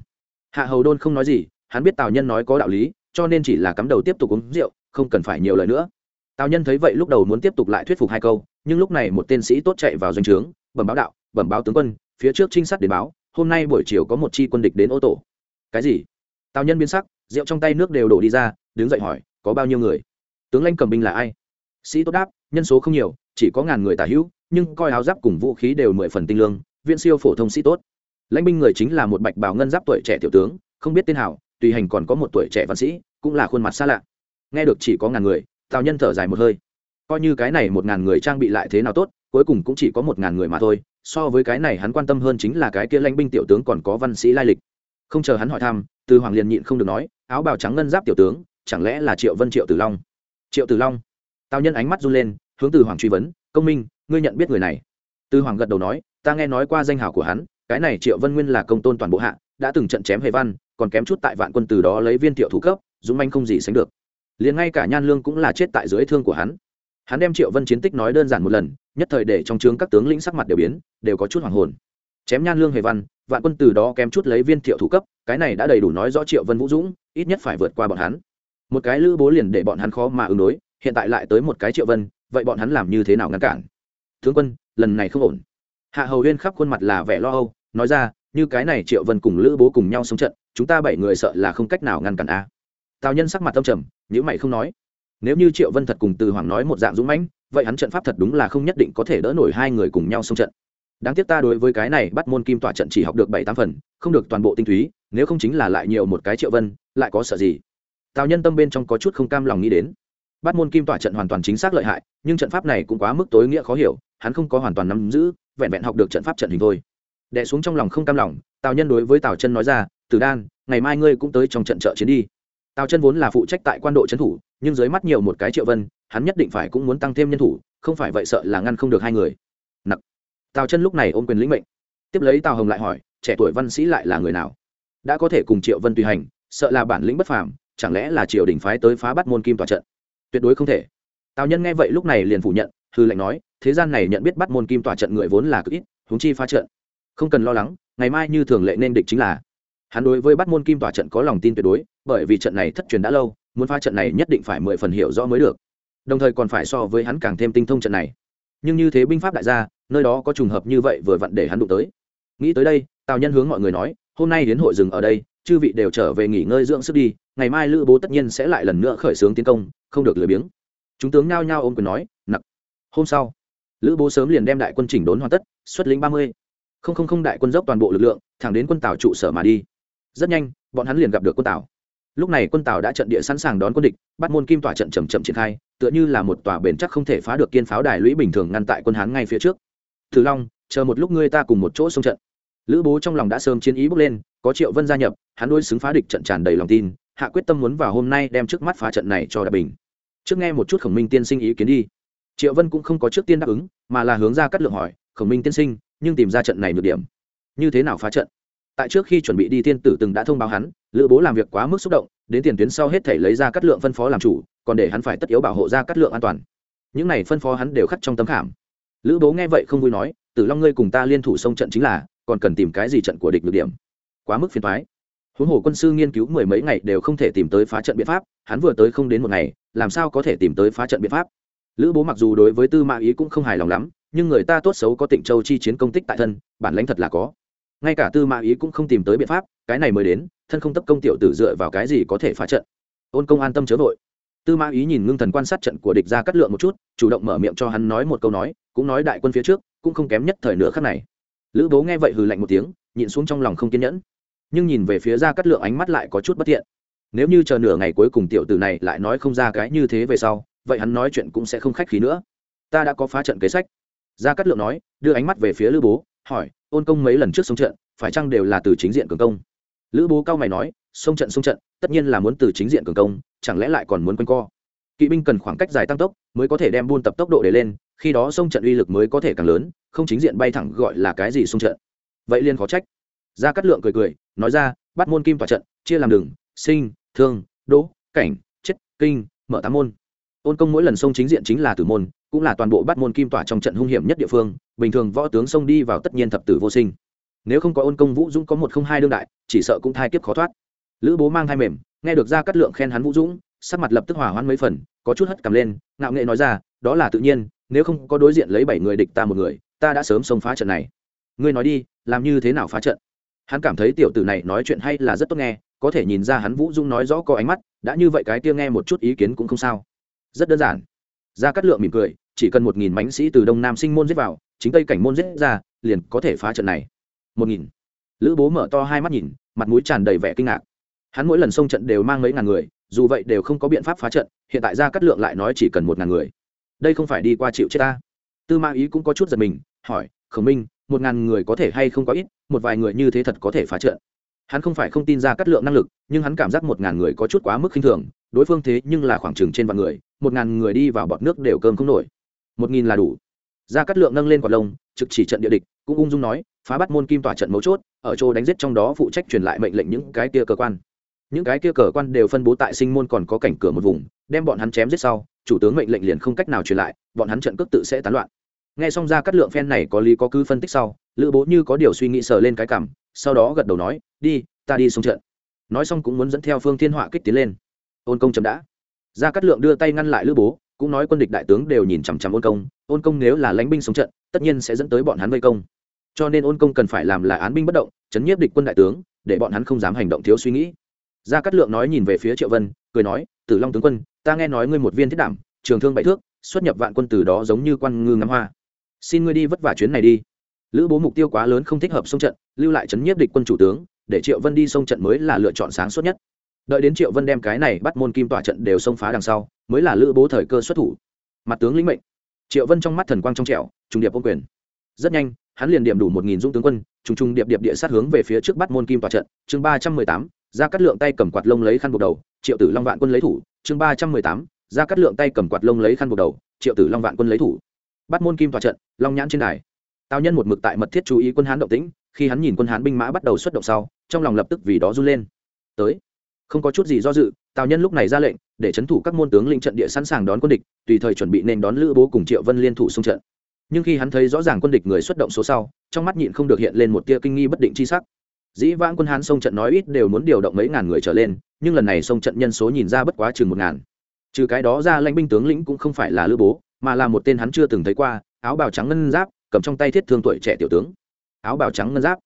Hạ hầu đôn không nói gì hắn biết tào nhân nói có đạo lý, cho nên chỉ là cắm đầu tiếp tục uống rượu, không cần phải nhiều lời nữa. Tào nhân thấy vậy lúc đầu muốn tiếp tục lại thuyết phục hai câu, nhưng lúc này một tên sĩ tốt chạy vào doanh trướng, bẩm báo đạo, bẩm báo tướng quân, phía trước trinh sát đến báo, hôm nay buổi chiều có một chi quân địch đến ô tổ. Cái gì? Tào nhân biến sắc, rượu trong tay nước đều đổ đi ra, đứng dậy hỏi, có bao nhiêu người? Tướng lãnh cầm binh là ai? Sĩ tốt đáp, nhân số không nhiều, chỉ có ngàn người tả hữu, nhưng coi áo giáp cùng vũ khí đều mười phần tinh lương viện siêu phổ thông sĩ tốt. Lãnh binh người chính là một bạch bào ngân giáp tuổi trẻ tiểu tướng, không biết tên hảo tùy hành còn có một tuổi trẻ văn sĩ, cũng là khuôn mặt xa lạ. Nghe được chỉ có ngàn người, tào nhân thở dài một hơi. Coi như cái này một ngàn người trang bị lại thế nào tốt, cuối cùng cũng chỉ có một ngàn người mà thôi, so với cái này hắn quan tâm hơn chính là cái kia lãnh binh tiểu tướng còn có văn sĩ lai lịch. Không chờ hắn hỏi thăm, từ hoàng liền nhịn không được nói, áo bào trắng ngân giáp tiểu tướng, chẳng lẽ là triệu vân, triệu tử long? Triệu tử long? Tào nhân ánh mắt run lên, hướng từ hoàng truy vấn, công minh, ngươi nhận biết người này? Từ hoàng gật đầu nói, ta nghe nói qua danh hào của hắn, cái này triệu vân nguyên là công tôn toàn bộ hạ, đã từng trận chém hề văn còn kém chút tại vạn quân từ đó lấy viên thiệu thủ cấp, dũng manh không gì sánh được. Liền ngay cả nhan lương cũng là chết tại dưới thương của hắn. Hắn đem triệu vân chiến tích nói đơn giản một lần, nhất thời để trong trướng các tướng lĩnh sắc mặt đều biến, đều có chút hoàng hồn. Chém nhan lương hề văn, vạn quân từ đó kém chút lấy viên thiệu thủ cấp, cái này đã đầy đủ nói rõ triệu vân vũ dũng, ít nhất phải vượt qua bọn hắn. Một cái lữ bố liền để bọn hắn khó mà ứng đối, hiện tại lại tới một cái triệu vân, vậy bọn hắn làm như thế nào ngăn cản? Tướng quân, lần này không ổn. Hạ hầu huyên khắp khuôn mặt là vẻ lo âu, nói ra, như cái này triệu vân cùng lữ bố cùng nhau sống trận chúng ta bảy người sợ là không cách nào ngăn cản a. Tào nhân sắc mặt tâm trầm nhữ mày không nói. Nếu như triệu vân thật cùng từ hoàng nói một dạng dũng mãnh, vậy hắn trận pháp thật đúng là không nhất định có thể đỡ nổi hai người cùng nhau xông trận. Đáng tiếc ta đối với cái này bắt môn kim tỏa trận chỉ học được bảy tám phần, không được toàn bộ tinh túy, nếu không chính là lại nhiều một cái triệu vân, lại có sợ gì? Tào nhân tâm bên trong có chút không cam lòng nghĩ đến. Bắt môn kim tỏa trận hoàn toàn chính xác lợi hại, nhưng trận pháp này cũng quá mức tối nghĩa khó hiểu, hắn không có hoàn toàn nắm giữ, vẹn vẹn học được trận pháp trận hình thôi. Đẻ xuống trong lòng không cam lòng, tào nhân đối với tào chân nói ra tử đan, ngày mai ngươi cũng tới trong trận trợ chiến đi. Tào chân vốn là phụ trách tại quan độ trấn thủ, nhưng dưới mắt nhiều một cái triệu vân, hắn nhất định phải cũng muốn tăng thêm nhân thủ, không phải vậy sợ là ngăn không được hai người. Nặc. Tào chân lúc này ôm quyền lĩnh mệnh. Tiếp lấy tào hồng lại hỏi, trẻ tuổi văn sĩ lại là người nào? Đã có thể cùng triệu vân tùy hành, sợ là bản lĩnh bất phàm, chẳng lẽ là triều đình phái tới phá bắt môn kim tòa trận? Tuyệt đối không thể. Tào nhân nghe vậy lúc này liền phủ nhận, hư lệnh nói, thế gian này nhận biết bắt môn kim tòa trận người vốn là cực ít húng chi phá trận. Không cần lo lắng, ngày mai như thường lệ nên địch chính là hắn đối với bắt môn kim tòa trận có lòng tin tuyệt đối, bởi vì trận này thất truyền đã lâu, muốn phá trận này nhất định phải mười phần hiểu rõ mới được. Đồng thời còn phải so với hắn càng thêm tinh thông trận này. Nhưng như thế binh pháp đại gia, nơi đó có trùng hợp như vậy vừa vặn để hắn đụng tới. Nghĩ tới đây, tào nhân hướng mọi người nói, hôm nay đến hội dừng ở đây, chư vị đều trở về nghỉ ngơi dưỡng sức đi, ngày mai lữ bố tất nhiên sẽ lại lần nữa khởi xướng tiến công, không được lười biếng. Chúng tướng nao nhao ôm quyền nói, nặc, hôm sau, lữ bố sớm liền đem đại quân chỉnh đốn hoàn tất, xuất lĩnh ba mươi. Không không không đại quân dốc toàn bộ lực lượng, thẳng đến quân tào trụ sở mà đi rất nhanh, bọn hắn liền gặp được quân tào. Lúc này quân tào đã trận địa sẵn sàng đón quân địch, bắt môn kim tỏa trận chầm chậm triển khai, tựa như là một tòa bền chắc không thể phá được kiên pháo đài lũy bình thường ngăn tại quân hán ngay phía trước. Thử long, chờ một lúc ngươi ta cùng một chỗ xông trận. Lữ bố trong lòng đã sớm chiến ý bước lên, có triệu vân gia nhập, hắn đôi xứng phá địch trận tràn đầy lòng tin, hạ quyết tâm muốn vào hôm nay đem trước mắt phá trận này cho đại bình. Trước nghe một chút khổng minh tiên sinh ý kiến đi. Triệu vân cũng không có trước tiên đáp ứng, mà là hướng ra cắt lượng hỏi, khổng minh tiên sinh, nhưng tìm ra trận này được điểm. Như thế nào phá trận? Tại trước khi chuẩn bị đi tiên tử từng đã thông báo hắn, lữ bố làm việc quá mức xúc động, đến tiền tuyến sau hết thể lấy ra cắt lượng phân phó làm chủ, còn để hắn phải tất yếu bảo hộ ra cắt lượng an toàn. Những này phân phó hắn đều khắc trong tấm khảm. Lữ bố nghe vậy không vui nói, tử long ngươi cùng ta liên thủ sông trận chính là, còn cần tìm cái gì trận của địch được điểm? Quá mức phiền thoái huống hồ quân sư nghiên cứu mười mấy ngày đều không thể tìm tới phá trận biện pháp, hắn vừa tới không đến một ngày, làm sao có thể tìm tới phá trận biện pháp? Lữ bố mặc dù đối với tư mã ý cũng không hài lòng lắm, nhưng người ta tốt xấu có tịnh châu chi chiến công tích tại thân, bản lãnh thật là có ngay cả tư mã ý cũng không tìm tới biện pháp, cái này mới đến, thân không tấp công tiểu tử dựa vào cái gì có thể phá trận. Ôn công an tâm chớ vội. Tư mã ý nhìn ngưng thần quan sát trận của địch ra cắt lượng một chút, chủ động mở miệng cho hắn nói một câu nói, cũng nói đại quân phía trước, cũng không kém nhất thời nửa khắc này. Lữ bố nghe vậy hừ lạnh một tiếng, nhịn xuống trong lòng không kiên nhẫn. Nhưng nhìn về phía ra cắt lượng ánh mắt lại có chút bất thiện. Nếu như chờ nửa ngày cuối cùng tiểu tử này lại nói không ra cái như thế về sau, vậy hắn nói chuyện cũng sẽ không khách khí nữa. Ta đã có phá trận kế sách. Gia cát lượng nói, đưa ánh mắt về phía lữ bố hỏi, ôn công mấy lần trước sông trận, phải chăng đều là từ chính diện cường công? Lữ bố cao mày nói, sông trận sông trận, tất nhiên là muốn từ chính diện cường công, chẳng lẽ lại còn muốn quanh co? Kỵ binh cần khoảng cách dài tăng tốc mới có thể đem buôn tập tốc độ để lên, khi đó sông trận uy lực mới có thể càng lớn, không chính diện bay thẳng gọi là cái gì sông trận. Vậy liên khó trách. Gia cát lượng cười cười, nói ra, bắt môn kim tỏa trận, chia làm đường, sinh, thương, đỗ, cảnh, chết, kinh, mở tám môn ôn công mỗi lần sông chính diện chính là tử môn, cũng là toàn bộ bắt môn kim tỏa trong trận hung hiểm nhất địa phương, bình thường võ tướng sông đi vào tất nhiên thập tử vô sinh. Nếu không có ôn công vũ dũng có một không hai đương đại, chỉ sợ cũng thai kiếp khó thoát. Lữ bố mang thai mềm, nghe được ra cắt lượng khen hắn vũ dũng, sắc mặt lập tức hỏa hoãn mấy phần, có chút hất cầm lên, ngạo nghệ nói ra, đó là tự nhiên, nếu không có đối diện lấy bảy người địch ta một người, ta đã sớm xông phá trận này. Ngươi nói đi, làm như thế nào phá trận? Hắn cảm thấy tiểu tử này nói chuyện hay là rất tốt nghe, có thể nhìn ra hắn vũ dung nói rõ có ánh mắt, đã như vậy cái kia nghe một chút ý kiến cũng không sao rất đơn giản. Ra cắt lượng mỉm cười, chỉ cần một nghìn mãnh sĩ từ đông nam sinh môn giết vào, chính tây cảnh môn giết ra, liền có thể phá trận này. Một nghìn. Lữ bố mở to hai mắt nhìn, mặt mũi tràn đầy vẻ kinh ngạc. Hắn mỗi lần xông trận đều mang mấy ngàn người, dù vậy đều không có biện pháp phá trận, hiện tại ra cắt lượng lại nói chỉ cần một ngàn người. Đây không phải đi qua chịu chết ta. Tư ma ý cũng có chút giật mình, hỏi, khổng minh, một ngàn người có thể hay không có ít, một vài người như thế thật có thể phá trận? Hắn không phải không tin ra cắt lượng năng lực, nhưng hắn cảm giác một ngàn người có chút quá mức khinh thường, đối phương thế nhưng là khoảng chừng trên vạn người, một ngàn người đi vào bọt nước đều cơm không nổi. Một nghìn là đủ. Ra cắt lượng nâng lên quạt lông, trực chỉ trận địa địch, cũng ung dung nói, phá bắt môn kim tỏa trận mấu chốt, ở chỗ đánh giết trong đó phụ trách truyền lại mệnh lệnh những cái kia cơ quan. Những cái kia cờ quan đều phân bố tại sinh môn còn có cảnh cửa một vùng, đem bọn hắn chém giết sau, chủ tướng mệnh lệnh liền không cách nào truyền lại, bọn hắn trận cước tự sẽ tán loạn. Nghe xong ra cắt lượng phen này có lý có cứ phân tích sau, lữ bố như có điều suy nghĩ sờ lên cái cảm sau đó gật đầu nói, đi, ta đi xuống trận. Nói xong cũng muốn dẫn theo phương thiên họa kích tiến lên. Ôn công chậm đã. Ra Cát lượng đưa tay ngăn lại lữ bố, cũng nói quân địch đại tướng đều nhìn chằm chằm ôn công ôn công nếu là lánh binh xuống trận, tất nhiên sẽ dẫn tới bọn hắn vây công. Cho nên ôn công cần phải làm là án binh bất động, chấn nhiếp địch quân đại tướng, để bọn hắn không dám hành động thiếu suy nghĩ. Gia cát lượng nói nhìn về phía triệu vân, cười nói, tử long tướng quân, ta nghe nói ngươi một viên thiết đảm, trường thương bảy thước, xuất nhập vạn quân từ đó giống như quan ngư ngắm hoa. Xin ngươi đi vất vả chuyến này đi lữ bố mục tiêu quá lớn không thích hợp sông trận, lưu lại chấn nhiếp địch quân chủ tướng, để triệu vân đi sông trận mới là lựa chọn sáng suốt nhất. Đợi đến triệu vân đem cái này bắt môn kim tỏa trận đều xông phá đằng sau, mới là lữ bố thời cơ xuất thủ. Mặt tướng lĩnh mệnh. Triệu vân trong mắt thần quang trong trẻo, trùng điệp ô quyền. Rất nhanh, hắn liền điểm đủ một nghìn dung tướng quân, trùng trùng điệp điệp địa sát hướng về phía trước bắt môn kim tỏa trận. Chương ba trăm mười tám, ra cắt lượng tay cầm quạt lông lấy khăn buộc đầu, triệu tử long vạn quân lấy thủ. Chương ba trăm mười tám, ra cắt lượng tay cầm quạt lông lấy khăn buộc đầu, triệu tử long vạn quân lấy thủ. Bắt môn kim tỏa trận, long nhãn trên đài tào nhân một mực tại mật thiết chú ý quân hán động tĩnh, khi hắn nhìn quân hán binh mã bắt đầu xuất động sau, trong lòng lập tức vì đó run lên. Tới. Không có chút gì do dự, tào nhân lúc này ra lệnh, để c h ấ n thủ các môn tướng lĩnh trận địa sẵn sàng đón quân địch, tùy thời chuẩn bị nên đón lữ bố cùng triệu vân liên thủ xung trận. Nhưng khi hắn thấy rõ ràng quân địch người xuất động số sau, trong mắt nhịn không được hiện lên một tia kinh nghi bất định c h i sắc. Dĩ vãng quân hán sông trận nói ít đều muốn điều động mấy ngàn người trở lên, nhưng lần này sông trận nhân số nhìn ra bất quá chừng một ngàn. Trừ cái đó ra lãnh binh tướng lĩnh cũng không phải là lữ bố, mà là một tên hắn chưa từng thấy qua, áo bào trắng ngân giáp cầm trong tay thiết thương tuổi trẻ tiểu tướng. Áo bào trắng ngân giáp.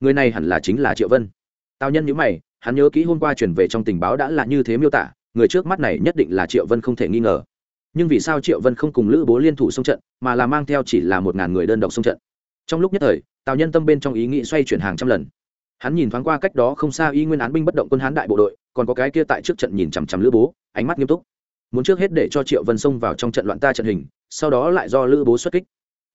Người này hẳn là chính là triệu vân. Tào nhân nhữ mày, hắn nhớ kỹ hôm qua chuyển về trong tình báo đã là như thế miêu tả, người trước mắt này nhất định là triệu vân không thể nghi ngờ. Nhưng vì sao triệu vân không cùng lữ bố liên thủ xông trận, mà là mang theo chỉ là một ngàn người đơn độc xông trận? Trong lúc nhất thời, tào nhân tâm bên trong ý nghĩ xoay chuyển hàng trăm lần. Hắn nhìn thoáng qua cách đó không xa y nguyên án binh bất động quân hán đại bộ đội, còn có cái kia tại trước trận nhìn chằm chằm lữ bố, ánh mắt nghiêm túc. Muốn trước hết để cho triệu vân xông vào trong trận loạn ta trận hình, sau đó lại do lữ bố xuất kích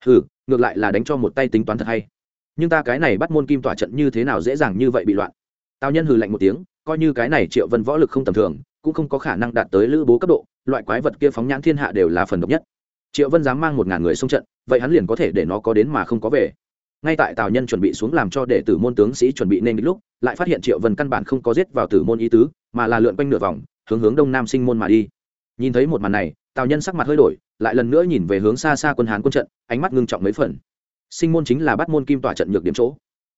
hừ, ngược lại là đánh cho một tay tính toán thật hay. Nhưng ta cái này bắt môn kim tỏa trận như thế nào dễ dàng như vậy bị loạn? Tào nhân hừ lạnh một tiếng, coi như cái này triệu vân võ lực không tầm thường, cũng không có khả năng đạt tới lữ bố cấp độ, loại quái vật kia phóng nhãn thiên hạ đều là phần độc nhất. Triệu vân dám mang một ngàn người xông trận, vậy hắn liền có thể để nó có đến mà không có về. Ngay tại tào nhân chuẩn bị xuống làm cho đệ tử môn tướng sĩ chuẩn bị nên lúc, lại phát hiện triệu vân căn bản không có giết vào tử môn ý tứ, mà là lượn quanh nửa vòng, hướng hướng đông nam sinh môn mà đi. Nhìn thấy một màn này tào nhân sắc mặt hơi đổi, lại lần nữa nhìn về hướng xa xa quân hán quân trận, ánh mắt ngưng trọng mấy phần. Sinh môn chính là bắt môn kim tỏa trận nhược điểm chỗ.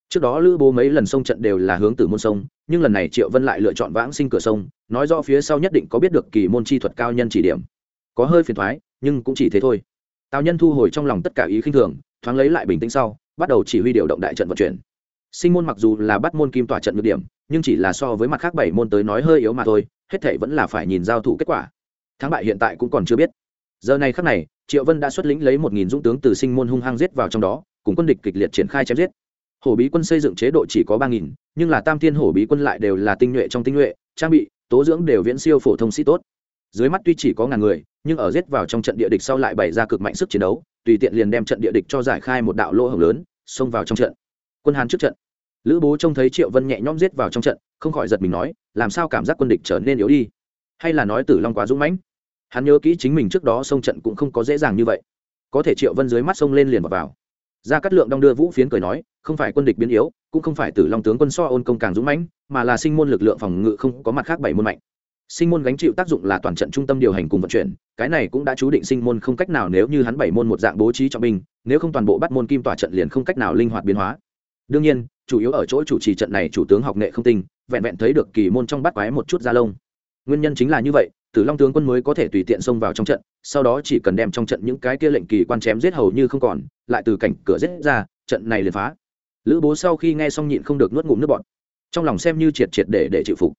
Trước đó lữ bố mấy lần sông trận đều là hướng từ môn sông, nhưng lần này triệu vân lại lựa chọn vãng sinh cửa sông, nói rõ phía sau nhất định có biết được kỳ môn chi thuật cao nhân chỉ điểm. Có hơi phiền thoái, nhưng cũng chỉ thế thôi. Tào nhân thu hồi trong lòng tất cả ý khinh thường, thoáng lấy lại bình tĩnh sau, bắt đầu chỉ huy điều động đại trận vận chuyển. Sinh môn mặc dù là bắt môn kim tỏa trận nhược điểm, nhưng chỉ là so với mặt khác bảy môn tới nói hơi yếu mà thôi, hết thể vẫn là phải nhìn giao thủ kết quả thắng bại hiện tại cũng còn chưa biết. Giờ này khắc này, triệu vân đã xuất lĩnh lấy một nghìn dũng tướng từ sinh môn hung hăng giết vào trong đó, cùng quân địch kịch liệt triển khai chém giết. Hổ bí quân xây dựng chế độ chỉ có ba nghìn, nhưng là tam thiên hổ bí quân lại đều là tinh nhuệ trong tinh nhuệ, trang bị, tố dưỡng đều viễn siêu phổ thông sĩ tốt. Dưới mắt tuy chỉ có ngàn người, nhưng ở giết vào trong trận địa địch sau lại bày ra cực mạnh sức chiến đấu, tùy tiện liền đem trận địa địch cho giải khai một đạo lỗ hổng lớn, xông vào trong trận. Quân hàn trước trận. Lữ bố trông thấy triệu vân nhẹ nhõm giết vào trong trận, không khỏi giật mình nói, làm sao cảm giác quân địch trở nên yếu đi? Hay là nói tử long quá dũng mãnh? Hắn nhớ kỹ chính mình trước đó sông trận cũng không có dễ dàng như vậy. Có thể triệu vân dưới mắt sông lên liền vào, vào. ra cắt lượng đong đưa vũ phiến cười nói không phải quân địch biến yếu cũng không phải tử long tướng quân so ôn công càng dũng mãnh mà là sinh môn lực lượng phòng ngự không có mặt khác bảy môn mạnh. Sinh môn gánh chịu tác dụng là toàn trận trung tâm điều hành cùng vận chuyển cái này cũng đã chú định sinh môn không cách nào nếu như hắn bảy môn một dạng bố trí trọng binh nếu không toàn bộ bắt môn kim tòa trận liền không cách nào linh hoạt biến hóa. Đương nhiên chủ yếu ở chỗ chủ trì trận này chủ tướng học nghệ không tinh vẹn vẹn thấy được kỳ môn trong bắt quái một chút da lông nguyên nhân chính là như vậy, tử long tướng quân mới có thể tùy tiện xông vào trong trận, sau đó chỉ cần đem trong trận những cái kia lệnh kỳ quan chém giết hầu như không còn, lại từ cảnh cửa giết ra, trận này liền phá. Lữ bố sau khi nghe xong nhịn không được nuốt ngụm nước bọt. Trong lòng xem như triệt triệt để để chịu phục.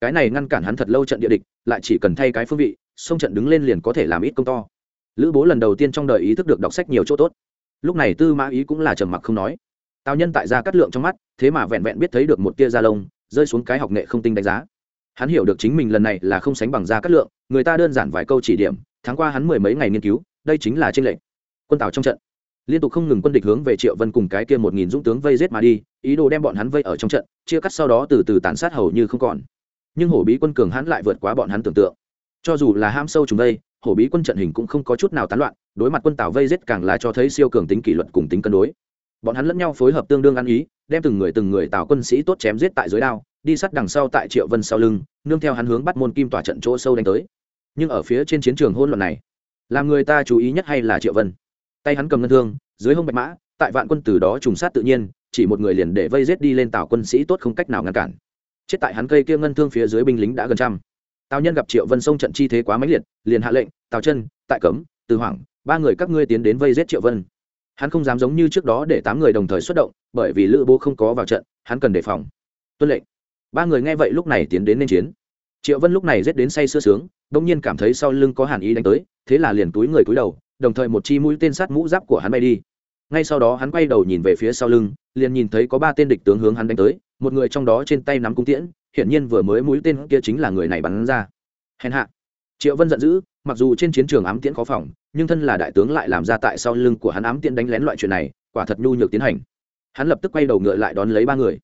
Cái này ngăn cản hắn thật lâu trận địa địch, lại chỉ cần thay cái phương vị, xông trận đứng lên liền có thể làm ít công to. Lữ bố lần đầu tiên trong đời ý thức được đọc sách nhiều chỗ tốt. Lúc này tư mã ý cũng là trầm mặc không nói. Tào nhân tại gia cắt lượng trong mắt, thế mà vẹn vẹn biết thấy được một tia da lông, rơi xuống cái học nghệ không tinh đánh giá hắn hiểu được chính mình lần này là không sánh bằng gia cát lượng, người ta đơn giản vài câu chỉ điểm tháng qua hắn mười mấy ngày nghiên cứu, đây chính là trên lệnh quân tào trong trận, liên tục không ngừng quân địch hướng về triệu vân cùng cái kia một nghìn dũng tướng vây giết mà đi, ý đồ đem bọn hắn vây ở trong trận, chia cắt sau đó từ từ tàn sát hầu như không còn. Nhưng hổ bí quân cường hắn lại vượt quá bọn hắn tưởng tượng. Cho dù là ham sâu chúng đây, hổ bí quân trận hình cũng không có chút nào tán loạn, đối mặt quân tào vây giết càng là cho thấy siêu cường tính kỷ luật cùng tính cân đối. Bọn hắn lẫn nhau phối hợp tương đương ăn ý, đem từng người từng người tào quân sĩ tốt chém giết tại dưới đao đi sát đằng sau tại triệu vân sau lưng, nương theo hắn hướng bắt môn kim tỏa trận chỗ sâu đánh tới. Nhưng ở phía trên chiến trường hôn luận này làm người ta chú ý nhất hay là triệu vân? Tay hắn cầm ngân thương, dưới hông bạch mã, tại vạn quân từ đó trùng sát tự nhiên, chỉ một người liền để vây giết đi lên tàu quân sĩ tốt không cách nào ngăn cản. Chết tại hắn cây kia ngân thương phía dưới binh lính đã gần trăm. Tào nhân gặp triệu vân sông trận chi thế quá mãnh liệt, liền hạ lệnh, tào chân, tại cấm, từ hoảng, ba người các ngươi tiến đến vây giết triệu vân. Hắn không dám giống như trước đó để tám người đồng thời xuất động, bởi vì lữ bố không có vào trận, hắn cần đề phòng. Tuân lệnh ba người nghe vậy lúc này tiến đến nên chiến. Triệu vân lúc này giết đến say sưa sướng đông nhiên cảm thấy sau lưng có hàn ý đánh tới, thế là liền túi người túi đầu, đồng thời một chi mũi tên sát mũ giáp của hắn bay đi. Ngay sau đó hắn quay đầu nhìn về phía sau lưng, liền nhìn thấy có ba tên địch tướng hướng hắn đánh tới, một người trong đó trên tay nắm cung tiễn, hiển nhiên vừa mới mũi tên kia chính là người này bắn ra. Hèn hạ. Triệu vân giận dữ, mặc dù trên chiến trường ám tiễn khó phòng, nhưng thân là đại tướng lại làm ra tại sau lưng của hắn ám tiễn đánh lén loại chuyện này, quả thật nhu nhược tiến hành. Hắn lập tức quay đầu ngựa lại đón lấy ba người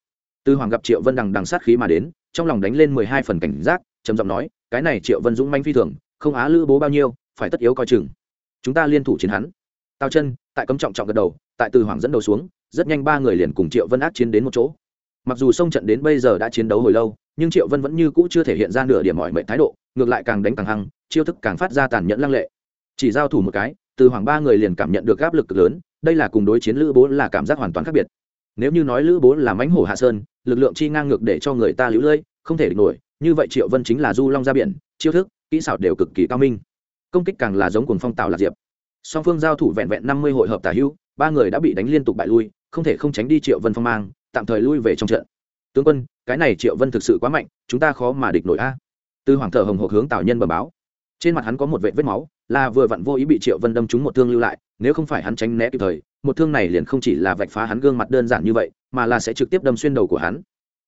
tư hoàng gặp triệu vân đằng đằng sát khí mà đến, trong lòng đánh lên mười hai phần cảnh giác, trầm giọng nói, cái này triệu vân dũng manh phi thường, không á lữ bố bao nhiêu, phải tất yếu coi chừng. Chúng ta liên thủ chiến hắn. Tao chân, tại cấm trọng trọng gật đầu, tại từ hoàng dẫn đầu xuống, rất nhanh ba người liền cùng triệu vân ác chiến đến một chỗ. Mặc dù sông trận đến bây giờ đã chiến đấu hồi lâu, nhưng triệu vân vẫn như cũ chưa thể hiện ra nửa điểm mọi mệnh thái độ, ngược lại càng đánh càng hăng, chiêu thức càng phát ra tàn nhẫn lăng lệ. Chỉ giao thủ một cái, từ hoàng ba người liền cảm nhận được áp lực cực lớn, đây là cùng đối chiến lữ bố là cảm giác hoàn toàn khác biệt. Nếu như nói lữ bố là mãnh hổ hạ sơn lực lượng chi ngang ngược để cho người ta lũ lơi, không thể địch nổi. Như vậy triệu vân chính là du long ra biển, chiêu thức, kỹ xảo đều cực kỳ cao minh. Công kích càng là giống cùng phong tạo lạc diệp. Song phương giao thủ vẹn vẹn năm mươi hội hợp tả hữu, ba người đã bị đánh liên tục bại lui, không thể không tránh đi triệu vân phong mang, tạm thời lui về trong trận. Tướng quân, cái này triệu vân thực sự quá mạnh, chúng ta khó mà địch nổi a. Tư hoàng thở hồng hộc hướng tào nhân bẩm báo. Trên mặt hắn có một vệ vết máu là vừa vặn vô ý bị triệu vân đâm trúng một thương lưu lại, nếu không phải hắn tránh né kịp thời, một thương này liền không chỉ là vạch phá hắn gương mặt đơn giản như vậy, mà là sẽ trực tiếp đâm xuyên đầu của hắn.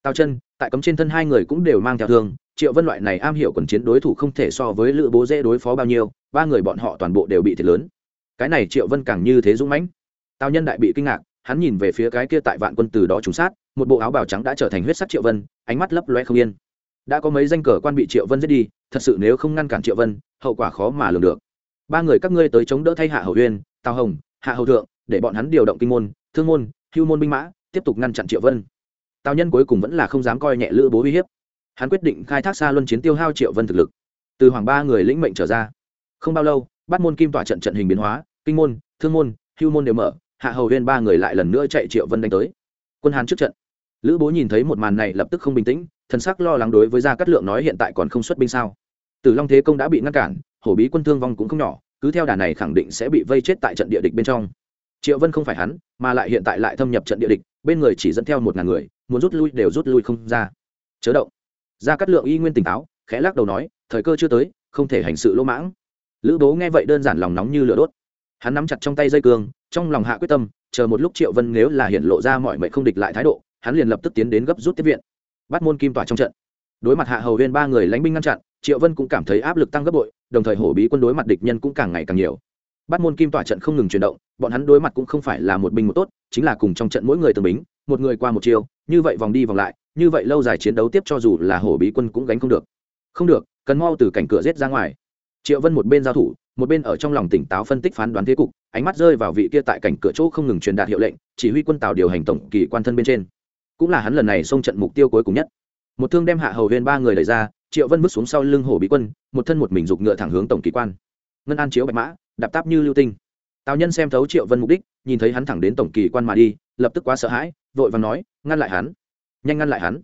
Tào chân, tại cấm trên thân hai người cũng đều mang theo thương, triệu vân loại này am hiểu còn chiến đối thủ không thể so với lữ bố dễ đối phó bao nhiêu, ba người bọn họ toàn bộ đều bị thiệt lớn. Cái này triệu vân càng như thế dũng mãnh. Tào nhân đại bị kinh ngạc, hắn nhìn về phía cái kia tại vạn quân từ đó trúng sát, một bộ áo bào trắng đã trở thành huyết sắc triệu vân, ánh mắt lấp loe không yên. Đã có mấy danh cờ quan bị triệu vân giết đi, thật sự nếu không ngăn cản triệu vân, hậu quả khó mà lường được ba người các ngươi tới chống đỡ thay hạ Hầu Huyên, tào hồng hạ Hầu thượng để bọn hắn điều động kinh môn thương môn hưu môn binh mã tiếp tục ngăn chặn triệu vân. Tào nhân cuối cùng vẫn là không dám coi nhẹ lữ bố uy hiếp. Hắn quyết định khai thác xa luân chiến tiêu hao triệu vân thực lực. Từ hoàng ba người lĩnh mệnh trở ra. Không bao lâu bắt môn kim tỏa trận trận hình biến hóa kinh môn thương môn hưu môn đều mở hạ hầu huyên ba người lại lần nữa chạy triệu vân đánh tới. Quân hán trước trận. Lữ bố nhìn thấy một màn này lập tức không bình tĩnh thần sắc lo lắng đối với gia cát lượng nói hiện tại còn không xuất binh sao. Tử long thế công đã bị ngăn cản hổ bí quân thương vong cũng không nhỏ, cứ theo đà này khẳng định sẽ bị vây chết tại trận địa địch bên trong. Triệu vân không phải hắn, mà lại hiện tại lại thâm nhập trận địa địch, bên người chỉ dẫn theo một ngàn người, muốn rút lui đều rút lui không ra. Chớ động. Gia cát lượng y nguyên tỉnh táo, khẽ lắc đầu nói, thời cơ chưa tới, không thể hành sự lỗ mãng. Lữ bố nghe vậy đơn giản lòng nóng như lửa đốt. Hắn nắm chặt trong tay dây cương, trong lòng hạ quyết tâm, chờ một lúc triệu vân nếu là hiện lộ ra mọi mệnh không địch lại thái độ, hắn liền lập tức tiến đến gấp rút tiếp viện. Bắt môn kim tỏa trong trận đối mặt hạ hầu viên ba người lánh binh ngăn chặn, triệu vân cũng cảm thấy áp lực tăng gấp bội, đồng thời hổ bí quân đối mặt địch nhân cũng càng ngày càng nhiều. Bắt môn kim tỏa trận không ngừng chuyển động, bọn hắn đối mặt cũng không phải là một binh một tốt, chính là cùng trong trận mỗi người từng bính một người qua một chiều như vậy vòng đi vòng lại, như vậy lâu dài chiến đấu tiếp cho dù là hổ bí quân cũng gánh không được. Không được, cần mau từ cảnh cửa rết ra ngoài. Triệu vân một bên giao thủ, một bên ở trong lòng tỉnh táo phân tích phán đoán thế cục, ánh mắt rơi vào vị kia tại cảnh cửa chỗ không ngừng truyền đạt hiệu lệnh, chỉ huy quân tàu điều hành tổng kỳ quan thân bên trên. Cũng là hắn lần này xông trận mục tiêu cuối cùng nhất một thương đem hạ hầu huyên ba người đẩy ra, triệu vân bước xuống sau lưng hổ bí quân, một thân một mình giục ngựa thẳng hướng tổng kỳ quan. Ngân an chiếu bạch mã, đạp táp như lưu tinh. Tào nhân xem thấu triệu vân mục đích, nhìn thấy hắn thẳng đến tổng kỳ quan mà đi, lập tức quá sợ hãi, vội và nói, ngăn lại hắn, nhanh ngăn lại hắn.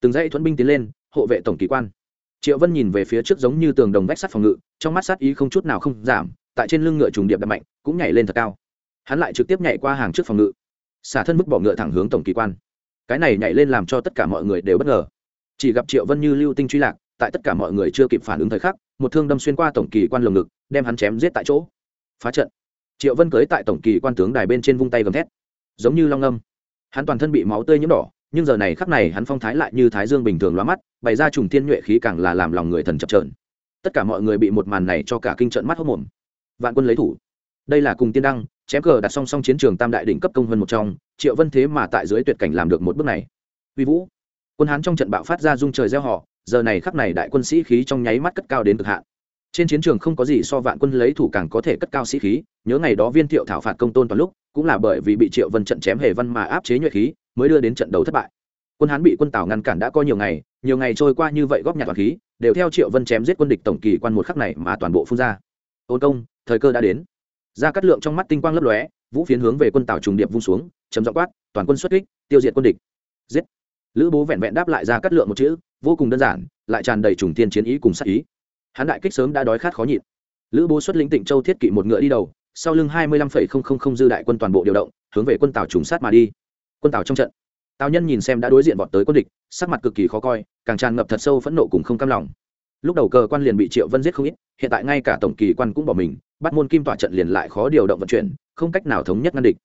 Từng dãy thuẫn binh tiến lên, hộ vệ tổng kỳ quan. Triệu vân nhìn về phía trước giống như tường đồng vách sắt phòng ngự, trong mắt sát ý không chút nào không giảm, tại trên lưng ngựa trùng điệp đập mạnh, cũng nhảy lên thật cao. Hắn lại trực tiếp nhảy qua hàng trước phòng ngự. Xả thân mức bỏ ngựa thẳng hướng tổng kỳ quan. Cái này nhảy lên làm cho tất cả mọi người đều bất ngờ chỉ gặp triệu vân như lưu tinh truy lạc, tại tất cả mọi người chưa kịp phản ứng thời khắc, một thương đâm xuyên qua tổng kỳ quan lồng ngực, đem hắn chém giết tại chỗ. Phá trận. Triệu vân cưới tại tổng kỳ quan tướng đài bên trên vung tay gầm thét. Giống như long âm. Hắn toàn thân bị máu tươi nhiễm đỏ, nhưng giờ này khắc này hắn phong thái lại như thái dương bình thường loa mắt, bày ra trùng thiên nhuệ khí càng là làm lòng người thần chập trờn. Tất cả mọi người bị một màn này cho cả kinh trận mắt hốc mồm. Vạn quân lấy thủ. Đây là cùng tiên đăng, chém cờ đặt song song chiến trường tam đại đỉnh cấp công hơn một trong, triệu vân thế mà tại dưới tuyệt cảnh làm được một bước này. Uy vũ quân hán trong trận bạo phát ra dung trời gieo họ, giờ này khắc này đại quân sĩ khí trong nháy mắt cất cao đến cực hạn. Trên chiến trường không có gì so vạn quân lấy thủ càng có thể cất cao sĩ khí, nhớ ngày đó viên thiệu thảo phạt công tôn toàn lúc, cũng là bởi vì bị triệu vân trận chém hề văn mà áp chế nhuệ khí, mới đưa đến trận đấu thất bại. Quân hán bị quân tào ngăn cản đã có nhiều ngày nhiều ngày trôi qua như vậy góp nhặt toàn khí, đều theo triệu vân chém giết quân địch tổng kỳ quan một khắc này mà toàn bộ phun ra. Ôn công, thời cơ đã đến. Ra cắt lượng trong mắt tinh quang lấp lóe, vũ phiến hướng về quân tào trùng điệp vung xuống, chấm dọ quát, toàn quân xuất kích, tiêu diệt quân địch. Giết lữ bố vẹn vẹn đáp lại ra cắt lượng một chữ, vô cùng đơn giản, lại tràn đầy trùng tiên chiến ý cùng sát ý. Hắn đại kích sớm đã đói khát khó nhịn. Lữ bố xuất lĩnh tịnh châu thiết kỵ một ngựa đi đầu, sau lưng hai mươi lăm phẩy không không không dư đại quân toàn bộ điều động, hướng về quân tàu trùng sát mà đi. Quân tàu trong trận, tào nhân nhìn xem đã đối diện vọt tới quân địch, sắc mặt cực kỳ khó coi, càng tràn ngập thật sâu phẫn nộ cùng không cam lòng. Lúc đầu cờ quan liền bị triệu vân giết không ít, hiện tại ngay cả tổng kỳ quan cũng bỏ mình, bắt môn kim tỏa trận liền lại khó điều động vận chuyển, không cách nào thống nhất ngăn địch.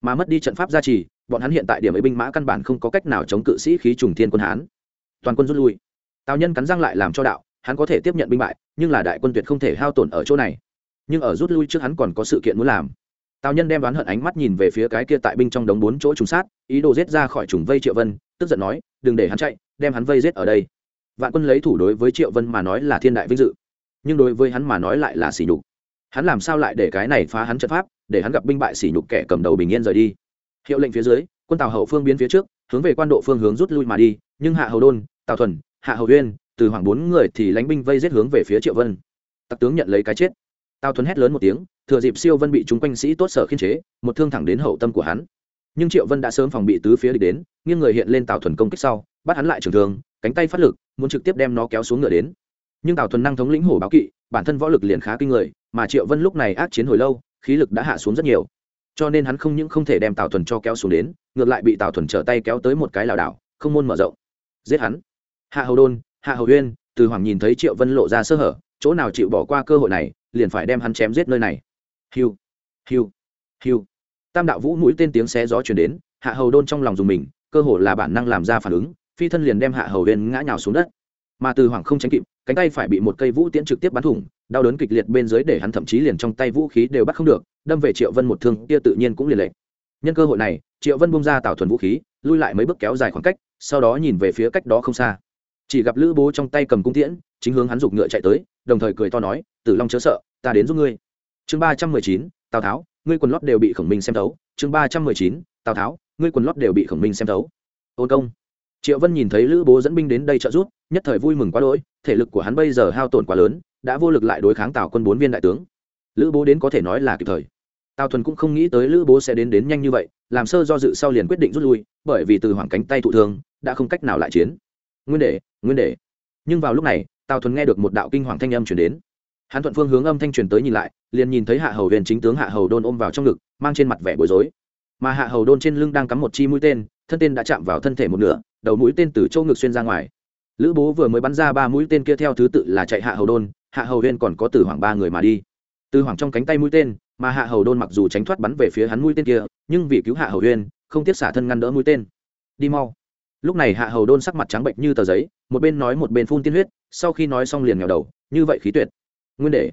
Mà mất đi trận pháp gia trì bọn hắn hiện tại điểm ấy binh mã căn bản không có cách nào chống cự sĩ khí trùng thiên quân hán. Toàn quân rút lui. Tào nhân cắn răng lại làm cho đạo, hắn có thể tiếp nhận binh bại, nhưng là đại quân tuyệt không thể hao tổn ở chỗ này. Nhưng ở rút lui trước hắn còn có sự kiện muốn làm. Tào nhân đem đoán hận ánh mắt nhìn về phía cái kia tại binh trong đống bốn chỗ trùng sát, ý đồ giết ra khỏi trùng vây triệu vân, tức giận nói, đừng để hắn chạy, đem hắn vây giết ở đây. Vạn quân lấy thủ đối với triệu vân mà nói là thiên đại vinh dự, nhưng đối với hắn mà nói lại là sỉ nhục. Hắn làm sao lại để cái này phá hắn trận pháp, để hắn gặp binh bại sỉ nhục kẻ cầm đầu bình yên rời đi? Hiệu lệnh phía dưới, quân tào hậu phương biến phía trước, hướng về quan độ phương hướng rút lui mà đi, nhưng hạ hầu đôn, tào thuần, hạ hầu uyên, từ khoảng bốn người thì lánh binh vây giết hướng về phía triệu vân. Tặc tướng nhận lấy cái chết. Tào thuần hét lớn một tiếng, thừa dịp siêu vân bị chúng quanh sĩ tốt sở khiên chế, một thương thẳng đến hậu tâm của hắn. Nhưng triệu vân đã sớm phòng bị tứ phía địch đến, nghiêng người hiện lên tào thuần công kích sau, bắt hắn lại trường thường cánh tay phát lực, muốn trực tiếp đem nó kéo xuống ngựa đến. Nhưng tào thuần năng thống lĩnh hổ báo kỵ, bản thân võ lực liền khá kinh người, mà triệu vân lúc này ác chiến hồi lâu, khí lực đã hạ xuống rất nhiều cho nên hắn không những không thể đem tào thuần cho kéo xuống đến, ngược lại bị tào thuần trở tay kéo tới một cái lảo đảo, không môn mở rộng. Giết hắn. Hạ hầu đôn, hạ hầu huyên từ hoàng nhìn thấy triệu vân lộ ra sơ hở, chỗ nào chịu bỏ qua cơ hội này, liền phải đem hắn chém giết nơi này. Hiu hiu hiu. Tam đạo vũ mũi tên tiếng xé gió chuyển đến, hạ hầu đôn trong lòng dùng mình, cơ hội là bản năng làm ra phản ứng, phi thân liền đem hạ hầu huyên ngã nhào xuống đất mà từ hoàng không tránh kịp, cánh tay phải bị một cây vũ tiễn trực tiếp bắn thủng, đau đớn kịch liệt bên dưới để hắn thậm chí liền trong tay vũ khí đều bắt không được, đâm về triệu vân một thương, kia tự nhiên cũng liền lệch. Nhân cơ hội này, triệu vân bung ra tào thuần vũ khí, lui lại mấy bước kéo dài khoảng cách, sau đó nhìn về phía cách đó không xa. Chỉ gặp lữ bố trong tay cầm cung tiễn, chính hướng hắn giục ngựa chạy tới, đồng thời cười to nói, tử long chớ sợ, ta đến giúp ngươi. Chương ba trăm mười chín, tào tháo, ngươi quần lót đều bị khổng minh xem thấu. Chương ba trăm mười chín, tào tháo, ngươi quần lót đều bị khổng minh xem thấu. Ôn công. Triệu vân nhìn thấy lữ bố dẫn binh đến đây trợ giúp nhất thời vui mừng quá đỗi, thể lực của hắn bây giờ hao tổn quá lớn, đã vô lực lại đối kháng tào quân bốn viên đại tướng. Lữ bố đến có thể nói là kịp thời. Tào thuần cũng không nghĩ tới lữ bố sẽ đến đến nhanh như vậy, làm sơ do dự sau liền quyết định rút lui, bởi vì từ hoàng cánh tay thụ thương, đã không cách nào lại chiến. Nguyên đề nguyên đề nhưng vào lúc này, tào thuần nghe được một đạo kinh hoàng thanh âm chuyển đến. Hắn thuận phương hướng âm thanh truyền tới nhìn lại, liền nhìn thấy hạ hầu huyền chính tướng hạ hầu đôn ôm vào trong ngực, mang trên mặt vẻ bối rối. Mà hạ hầu đôn trên lưng đang cắm một chi mũi tên, thân tên đã chạm vào thân thể một nửa, đầu mũi tên từ châu ngực xuyên ra ngoài lữ bố vừa mới bắn ra ba mũi tên kia theo thứ tự là chạy hạ hầu đôn, hạ hầu huyên còn có từ hoàng ba người mà đi. Từ hoàng trong cánh tay mũi tên, mà hạ hầu đôn mặc dù tránh thoát bắn về phía hắn mũi tên kia, nhưng vì cứu hạ hầu huyên, không tiếc xả thân ngăn đỡ mũi tên. Đi mau. Lúc này hạ hầu đôn sắc mặt trắng bệnh như tờ giấy, một bên nói một bên phun tiên huyết, sau khi nói xong liền nghèo đầu, như vậy khí tuyệt. Nguyên để.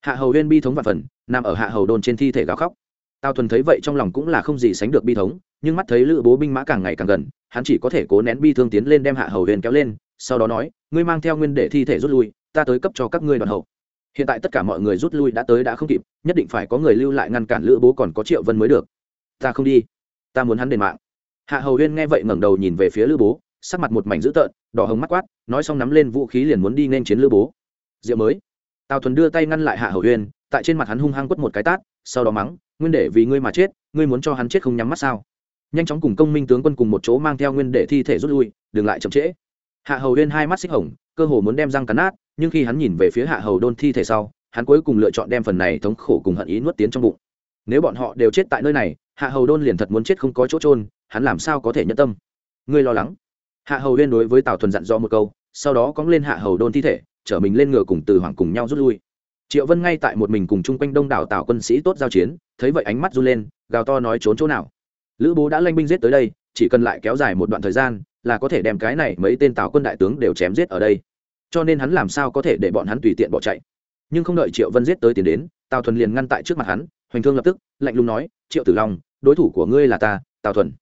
Hạ hầu huyên bi thống và phần, nằm ở hạ hầu đôn trên thi thể gào khóc. Tao thuần thấy vậy trong lòng cũng là không gì sánh được bi thống, nhưng mắt thấy lữ bố binh mã càng ngày càng gần, hắn chỉ có thể cố nén bi thương tiến lên đem hạ hầu huyên kéo lên sau đó nói, ngươi mang theo nguyên để thi thể rút lui, ta tới cấp cho các ngươi đoàn hậu. Hiện tại tất cả mọi người rút lui đã tới đã không kịp, nhất định phải có người lưu lại ngăn cản lữ bố còn có triệu vân mới được. Ta không đi, ta muốn hắn đền mạng. Hạ hầu huyên nghe vậy ngẩng đầu nhìn về phía lữ bố, sắc mặt một mảnh dữ tợn, đỏ hồng mắt quát, nói xong nắm lên vũ khí liền muốn đi nên chiến lữ bố. Diệu mới. Tào thuần đưa tay ngăn lại hạ hầu huyên tại trên mặt hắn hung hăng quất một cái tát, sau đó mắng, nguyên để vì ngươi mà chết, ngươi muốn cho hắn chết không nhắm mắt sao? Nhanh chóng cùng công minh tướng quân cùng một chỗ mang theo nguyên để thi thể rút lui, đừng lại chậm trễ hạ hầu huyên hai mắt xích hồng, cơ hồ muốn đem răng cắn nát, nhưng khi hắn nhìn về phía hạ hầu đôn thi thể sau, hắn cuối cùng lựa chọn đem phần này thống khổ cùng hận ý nuốt tiến trong bụng. Nếu bọn họ đều chết tại nơi này, hạ hầu đôn liền thật muốn chết không có chỗ trôn hắn làm sao có thể nhẫn tâm? Ngươi lo lắng. Hạ hầu huyên đối với tào thuần dặn dò một câu, sau đó cóng lên hạ hầu đôn thi thể, chở mình lên ngựa cùng từ hoàng cùng nhau rút lui. Triệu vân ngay tại một mình cùng chung quanh đông đảo tào quân sĩ tốt giao chiến, thấy vậy ánh mắt run lên, gào to nói trốn chỗ nào. Lữ bố đã lanh binh giết tới đây, chỉ cần lại kéo dài một đoạn thời gian là có thể đem cái này mấy tên tào quân đại tướng đều chém giết ở đây. Cho nên hắn làm sao có thể để bọn hắn tùy tiện bỏ chạy. Nhưng không đợi triệu vân giết tới tiến đến, tào thuần liền ngăn tại trước mặt hắn, hoành thương lập tức, lạnh lùng nói, triệu tử long, đối thủ của ngươi là ta, tào thuần.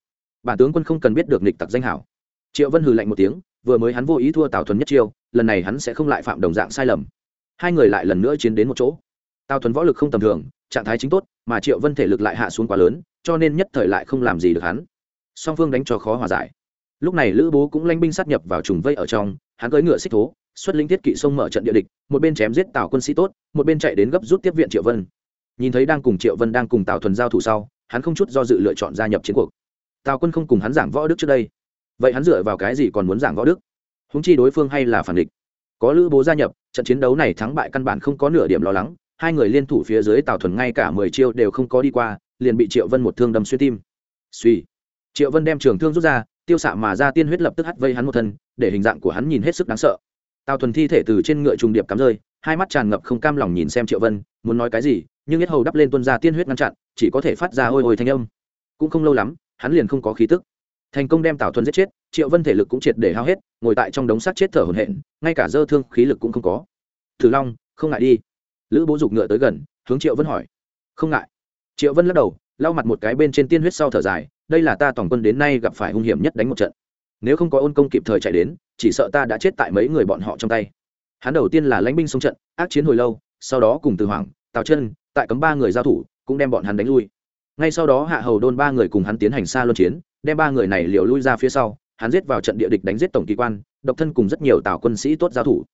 Bản tướng quân không cần biết được nịch tặc danh hảo. Triệu vân hừ lạnh một tiếng, vừa mới hắn vô ý thua tào thuần nhất chiêu, lần này hắn sẽ không lại phạm đồng dạng sai lầm. Hai người lại lần nữa chiến đến một chỗ. Tào thuần võ lực không tầm thường, trạng thái chính tốt, mà triệu vân thể lực lại hạ xuống quá lớn, cho nên nhất thời lại không làm gì được hắn. Song phương đánh cho khó hòa giải lúc này lữ bố cũng lanh binh sát nhập vào trùng vây ở trong, hắn cưỡi ngựa xích thố, xuất linh thiết kỵ sông mở trận địa địch, một bên chém giết tào quân sĩ tốt, một bên chạy đến gấp rút tiếp viện triệu vân. Nhìn thấy đang cùng triệu vân đang cùng tào thuần giao thủ sau, hắn không chút do dự lựa chọn gia nhập chiến cuộc. Tào quân không cùng hắn giảng võ đức trước đây. Vậy hắn dựa vào cái gì còn muốn giảng võ đức? Húng chi đối phương hay là phản địch. Có lữ bố gia nhập, trận chiến đấu này thắng bại căn bản không có nửa điểm lo lắng, hai người liên thủ phía dưới tào thuần ngay cả mười chiêu đều không có đi qua, liền bị triệu vân một thương đâm xuyên tim. Suy triệu vân đem trường thương rút ra tiêu xạ mà ra tiên huyết lập tức hắt vây hắn một thân, để hình dạng của hắn nhìn hết sức đáng sợ. Tào thuần thi thể từ trên ngựa trùng điệp cắm rơi, hai mắt tràn ngập không cam lòng nhìn xem triệu vân, muốn nói cái gì, nhưng nhất hầu đắp lên tuân ra tiên huyết ngăn chặn, chỉ có thể phát ra hôi hôi thanh âm. Cũng không lâu lắm, hắn liền không có khí tức. Thành công đem tào thuần giết chết, triệu vân thể lực cũng triệt để hao hết, ngồi tại trong đống xác chết thở hổn hển, ngay cả dơ thương khí lực cũng không có. Thử long, không ngại đi. Lữ bố giục ngựa tới gần, hướng triệu vân hỏi. Không ngại. Triệu vân lắc đầu, lau mặt một cái bên trên tiên huyết sau thở dài đây là ta tổng quân đến nay gặp phải hung hiểm nhất đánh một trận. Nếu không có ôn công kịp thời chạy đến, chỉ sợ ta đã chết tại mấy người bọn họ trong tay. Hắn đầu tiên là lãnh binh xung trận, ác chiến hồi lâu, sau đó cùng từ hoàng tào chân, tại cấm ba người giao thủ, cũng đem bọn hắn đánh lui. Ngay sau đó hạ hầu đôn ba người cùng hắn tiến hành xa luân chiến, đem ba người này liều lui ra phía sau, hắn giết vào trận địa địch đánh giết tổng kỳ quan, độc thân cùng rất nhiều tào quân sĩ tốt giao thủ.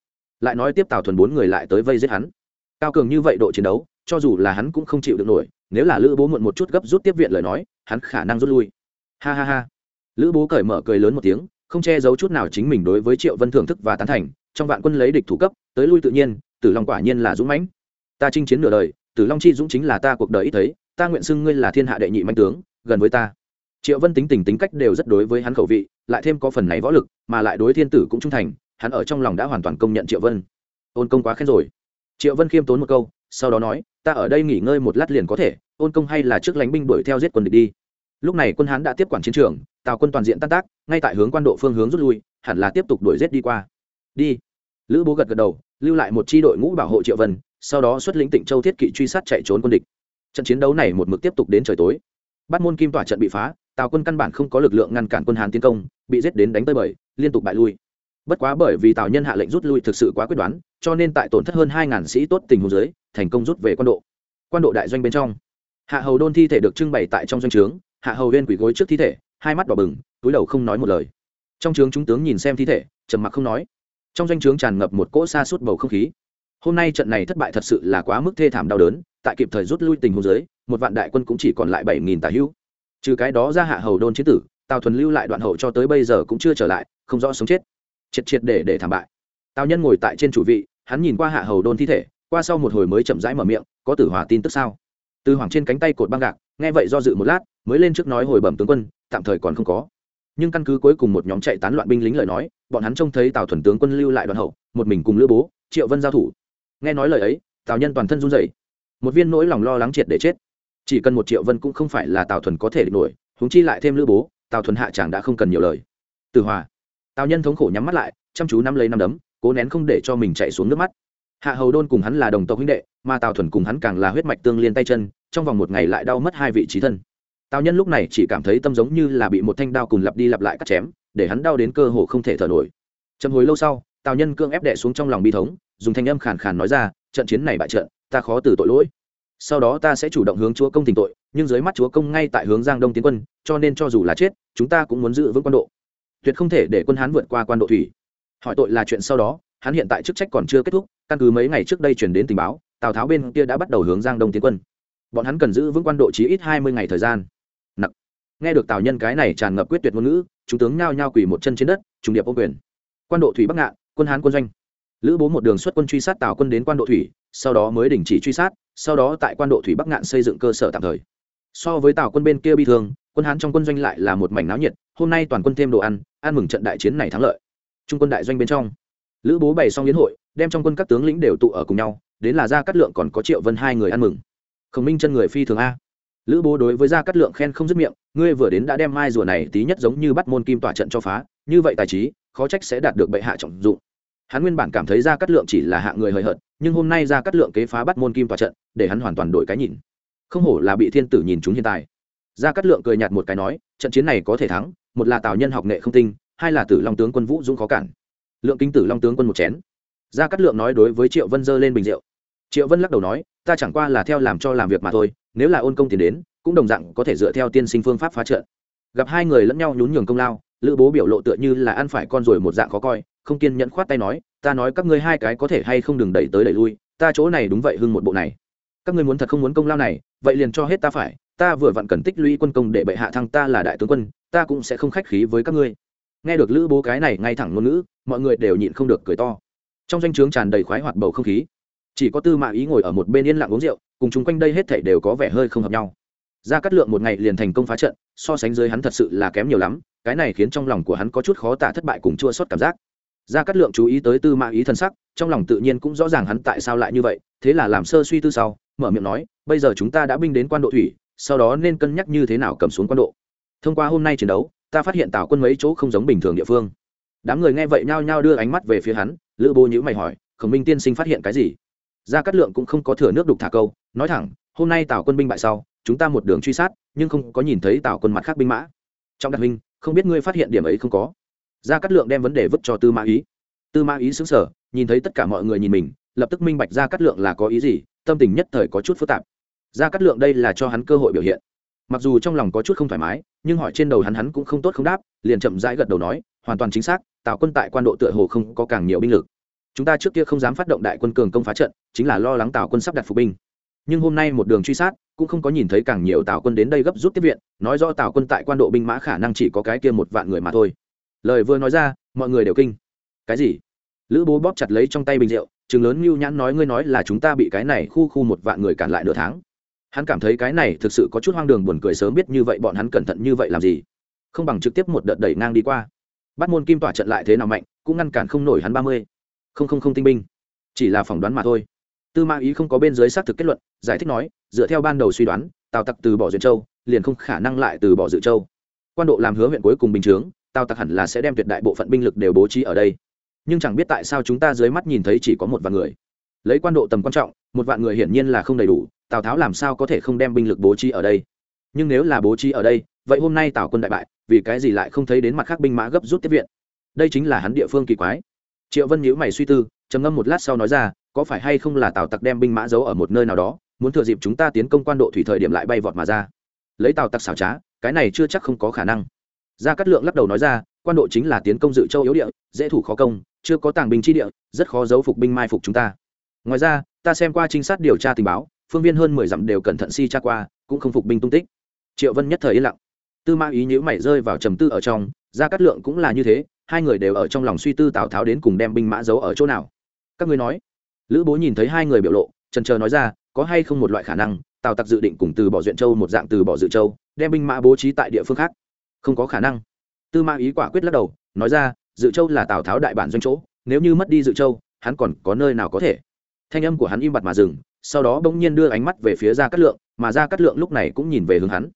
Lại nói tiếp tào thuần bốn người lại tới vây giết hắn. Cao cường như vậy độ chiến đấu, cho dù là hắn cũng không chịu được nổi, nếu là lữ bố muộn một chút gấp rút tiếp viện lời nói hắn khả năng rút lui. Ha ha ha. Lữ bố cởi mở cười lớn một tiếng, không che giấu chút nào chính mình đối với triệu vân thưởng thức và tán thành, trong vạn quân lấy địch thủ cấp, tới lui tự nhiên, tử long quả nhiên là dũng mãnh. Ta chinh chiến nửa đời, tử long chi dũng chính là ta cuộc đời ít thấy, ta nguyện xưng ngươi là thiên hạ đệ nhị mạnh tướng, gần với ta. Triệu vân tính tình tính cách đều rất đối với hắn khẩu vị, lại thêm có phần này võ lực, mà lại đối thiên tử cũng trung thành, hắn ở trong lòng đã hoàn toàn công nhận triệu vân. Ôn công quá khen rồi. Triệu vân khiêm tốn một câu, sau đó nói ta ở đây nghỉ ngơi một lát liền có thể, ôn công hay là trước lánh binh đuổi theo giết quân địch đi. Lúc này quân hán đã tiếp quản chiến trường, tào quân toàn diện tan tác, ngay tại hướng quan độ phương hướng rút lui, hẳn là tiếp tục đuổi giết đi qua. Đi. Lữ bố gật gật đầu, lưu lại một tri đội ngũ bảo hộ triệu vân, sau đó xuất lĩnh tịnh châu thiết kỵ truy sát chạy trốn quân địch. Trận chiến đấu này một mực tiếp tục đến trời tối. Bắt môn kim tỏa trận bị phá, tào quân căn bản không có lực lượng ngăn cản quân hán tiến công, bị giết đến đánh tơi bời, liên tục bại lui bất quá bởi vì tào nhân hạ lệnh rút lui thực sự quá quyết đoán, cho nên tại tổn thất hơn hai ngàn sĩ tốt tình hồ dưới, thành công rút về quan độ. Quan độ đại doanh bên trong, hạ hầu đôn thi thể được trưng bày tại trong doanh trướng, hạ hầu huyên quỳ gối trước thi thể, hai mắt đỏ bừng, túi đầu không nói một lời. Trong trướng chúng tướng nhìn xem thi thể, trầm mặc không nói. Trong doanh trướng tràn ngập một cỗ xa suốt bầu không khí. Hôm nay trận này thất bại thật sự là quá mức thê thảm đau đớn, tại kịp thời rút lui tình hồ dưới, một vạn đại quân cũng chỉ còn lại bảy nghìn tà hữu. Trừ cái đó ra hạ hầu đôn chiến tử, tào thuần lưu lại đoạn hậu cho tới bây giờ cũng chưa trở lại, không rõ sống chết triệt triệt để để thảm bại. Tào nhân ngồi tại trên chủ vị, hắn nhìn qua hạ hầu đôn thi thể, qua sau một hồi mới chậm rãi mở miệng, có tử hòa tin tức sao? Từ hoàng trên cánh tay cột băng gạc, nghe vậy do dự một lát, mới lên trước nói hồi bẩm tướng quân, tạm thời còn không có. Nhưng căn cứ cuối cùng một nhóm chạy tán loạn binh lính lời nói, bọn hắn trông thấy tào thuần tướng quân lưu lại đoàn hậu, một mình cùng lữ bố, triệu vân giao thủ. Nghe nói lời ấy, tào nhân toàn thân run rẩy. Một viên nỗi lòng lo lắng triệt để chết. Chỉ cần một triệu vân cũng không phải là tào thuần có thể địch nổi húng chi lại thêm lữ bố, tào thuần hạ chàng đã không cần nhiều lời. Từ hòa tào nhân thống khổ nhắm mắt lại, chăm chú nắm lấy nắm đấm, cố nén không để cho mình chạy xuống nước mắt. Hạ hầu đôn cùng hắn là đồng tộc huynh đệ, mà tào thuần cùng hắn càng là huyết mạch tương liên tay chân, trong vòng một ngày lại đau mất hai vị trí thân. Tào nhân lúc này chỉ cảm thấy tâm giống như là bị một thanh đao cùng lặp đi lặp lại cắt chém, để hắn đau đến cơ hồ không thể thở nổi. Chậm hồi lâu sau, tào nhân cương ép đệ xuống trong lòng bi thống, dùng thanh âm khàn khàn nói ra, trận chiến này bại trận, ta khó từ tội lỗi. Sau đó ta sẽ chủ động hướng chúa công tình tội, nhưng dưới mắt chúa công ngay tại hướng giang đông tiến quân, cho nên cho dù là chết, chúng ta cũng muốn giữ vững quan độ tuyệt không thể để quân hán vượt qua quan độ thủy. Hỏi tội là chuyện sau đó, hắn hiện tại chức trách còn chưa kết thúc, căn cứ mấy ngày trước đây chuyển đến tình báo, tào tháo bên kia đã bắt đầu hướng giang đông tiến quân. Bọn hắn cần giữ vững quan độ chí ít hai mươi ngày thời gian. Nặc. Nghe được tào nhân cái này tràn ngập quyết tuyệt ngôn ngữ, chúng tướng nhao nhao quỳ một chân trên đất, trùng điệp ô quyền. Quan độ thủy bắc ngạn, quân hán quân doanh. Lữ bố một đường xuất quân truy sát tào quân đến quan độ thủy, sau đó mới đình chỉ truy sát, sau đó tại quan độ thủy bắc ngạn xây dựng cơ sở tạm thời. So với tào quân bên kia bi thương, quân hán trong quân doanh lại là một mảnh náo nhiệt, hôm nay toàn quân thêm đồ ăn ăn mừng trận đại chiến này thắng lợi. Trung quân đại doanh bên trong, lữ bố bày xong yến hội, đem trong quân các tướng lĩnh đều tụ ở cùng nhau, đến là gia cát lượng còn có triệu vân hai người ăn mừng. Khổng minh chân người phi thường a. Lữ bố đối với gia cát lượng khen không dứt miệng, ngươi vừa đến đã đem mai rùa này tí nhất giống như bắt môn kim tỏa trận cho phá, như vậy tài trí, khó trách sẽ đạt được bệ hạ trọng dụng. Hắn nguyên bản cảm thấy gia cát lượng chỉ là hạ người hời hợt, nhưng hôm nay gia cát lượng kế phá bắt môn kim tỏa trận, để hắn hoàn toàn đổi cái nhìn. Không hổ là bị thiên tử nhìn chúng hiện tại gia cát lượng cười nhạt một cái nói, trận chiến này có thể thắng, một là tào nhân học nghệ không tinh, hai là tử long tướng quân vũ dũng khó cản. Lượng kinh tử long tướng quân một chén. Gia cát lượng nói đối với triệu vân dơ lên bình rượu. Triệu vân lắc đầu nói, ta chẳng qua là theo làm cho làm việc mà thôi, nếu là ôn công tiền đến, cũng đồng dạng có thể dựa theo tiên sinh phương pháp phá trận. Gặp hai người lẫn nhau nhún nhường công lao, lữ bố biểu lộ tựa như là ăn phải con rồi một dạng khó coi, không kiên nhẫn khoát tay nói, ta nói các ngươi hai cái có thể hay không đừng đẩy tới đẩy lui, ta chỗ này đúng vậy hưng một bộ này. Các ngươi muốn thật không muốn công lao này, vậy liền cho hết ta phải ta vừa vặn cần tích lũy quân công để bệ hạ thăng ta là đại tướng quân, ta cũng sẽ không khách khí với các ngươi. Nghe được lữ bố cái này ngay thẳng ngôn ngữ, mọi người đều nhịn không được cười to. Trong danh o trướng tràn đầy khoái hoạt bầu không khí. Chỉ có tư mã ý ngồi ở một bên yên lặng uống rượu, cùng chúng quanh đây hết thảy đều có vẻ hơi không hợp nhau. Ra cắt lượng một ngày liền thành công phá trận, so sánh dưới hắn thật sự là kém nhiều lắm, cái này khiến trong lòng của hắn có chút khó tả thất bại cùng chua xót cảm giác. Ra cắt lượng chú ý tới tư mã ý thân sắc, trong lòng tự nhiên cũng rõ ràng hắn tại sao lại như vậy, thế là làm sơ suy tư sau, mở miệng nói, bây giờ chúng ta đã binh đến quan độ thủy sau đó nên cân nhắc như thế nào cầm xuống quan độ. Thông qua hôm nay chiến đấu, ta phát hiện tào quân mấy chỗ không giống bình thường địa phương. Đám người nghe vậy nhao nhao đưa ánh mắt về phía hắn, lữ bố nhữ mày hỏi, khổng minh tiên sinh phát hiện cái gì? Gia cát lượng cũng không có thừa nước đục thả câu, nói thẳng, hôm nay tào quân binh bại sau, chúng ta một đường truy sát, nhưng không có nhìn thấy tào quân mặt khác binh mã. Trong đặc huynh không biết ngươi phát hiện điểm ấy không có? Gia cát lượng đem vấn đề vứt cho tư mã ý. Tư mã ý xứng sở nhìn thấy tất cả mọi người nhìn mình, lập tức minh bạch gia cát lượng là có ý gì, tâm tình nhất thời có chút phức tạp. Ra cát lượng đây là cho hắn cơ hội biểu hiện. Mặc dù trong lòng có chút không thoải mái, nhưng hỏi trên đầu hắn hắn cũng không tốt không đáp, liền chậm rãi gật đầu nói, hoàn toàn chính xác, tào quân tại quan độ tựa hồ không có càng nhiều binh lực. Chúng ta trước kia không dám phát động đại quân cường công phá trận, chính là lo lắng tào quân sắp đặt phục binh. Nhưng hôm nay một đường truy sát, cũng không có nhìn thấy càng nhiều tào quân đến đây gấp rút tiếp viện, nói do tào quân tại quan độ binh mã khả năng chỉ có cái kia một vạn người mà thôi. Lời vừa nói ra, mọi người đều kinh. Cái gì? Lữ bố bóp chặt lấy trong tay bình rượu chừng lớn mưu nhãn nói, ngươi nói là chúng ta bị cái này khu khu một vạn người cản lại nửa tháng hắn cảm thấy cái này thực sự có chút hoang đường buồn cười sớm biết như vậy, bọn hắn cẩn thận như vậy làm gì? Không bằng trực tiếp một đợt đẩy ngang đi qua. Bắt môn kim tỏa trận lại thế nào mạnh, cũng ngăn cản không nổi hắn ba mươi. Không không không tinh binh. Chỉ là phỏng đoán mà thôi. Tư mã ý không có bên dưới xác thực kết luận, giải thích nói, dựa theo ban đầu suy đoán, tào tặc từ bỏ duyệt châu, liền không khả năng lại từ bỏ dự châu. Quan độ làm hứa huyện cuối cùng bình chướng, tào tặc hẳn là sẽ đem tuyệt đại bộ phận binh lực đều bố trí ở đây. Nhưng chẳng biết tại sao chúng ta dưới mắt nhìn thấy chỉ có một vạn người. Lấy quan độ tầm quan trọng, một vạn người hiển nhiên là không đầy đủ tào tháo làm sao có thể không đem binh lực bố trí ở đây? Nhưng nếu là bố trí ở đây, vậy hôm nay tào quân đại bại, vì cái gì lại không thấy đến mặt khác binh mã gấp rút tiếp viện? Đây chính là hắn địa phương kỳ quái. Triệu vân nhữ mày suy tư, trầm ngâm một lát sau nói ra, có phải hay không là tào tặc đem binh mã giấu ở một nơi nào đó, muốn thừa dịp chúng ta tiến công quan độ thủy thời điểm lại bay vọt mà ra. Lấy tào tặc xảo trá, cái này chưa chắc không có khả năng. Gia cát lượng lắc đầu nói ra, quan độ chính là tiến công dự châu yếu địa, dễ thủ khó công, chưa có tàng binh chi địa, rất khó giấu phục binh mai phục chúng ta. Ngoài ra, ta xem qua trinh sát điều tra tình báo phương viên hơn mười dặm đều cẩn thận si tra qua, cũng không phục binh tung tích. Triệu vân nhất thời yên lặng. Tư mã ý nhữ mày rơi vào trầm tư ở trong, gia cát lượng cũng là như thế, hai người đều ở trong lòng suy tư tào tháo đến cùng đem binh mã giấu ở chỗ nào. Các ngươi nói. Lữ bố nhìn thấy hai người biểu lộ trần chờ nói ra, có hay không một loại khả năng, tào tặc dự định cùng từ bỏ duyện châu một dạng từ bỏ dự châu, đem binh mã bố trí tại địa phương khác. Không có khả năng. Tư mã ý quả quyết lắc đầu, nói ra, dự châu là tào tháo đại bản doanh chỗ, nếu như mất đi dự châu, hắn còn có nơi nào có thể. Thanh âm của hắn im bặt mà dừng sau đó bỗng nhiên đưa ánh mắt về phía ra cát lượng, mà ra cát lượng lúc này cũng nhìn về hướng hắn.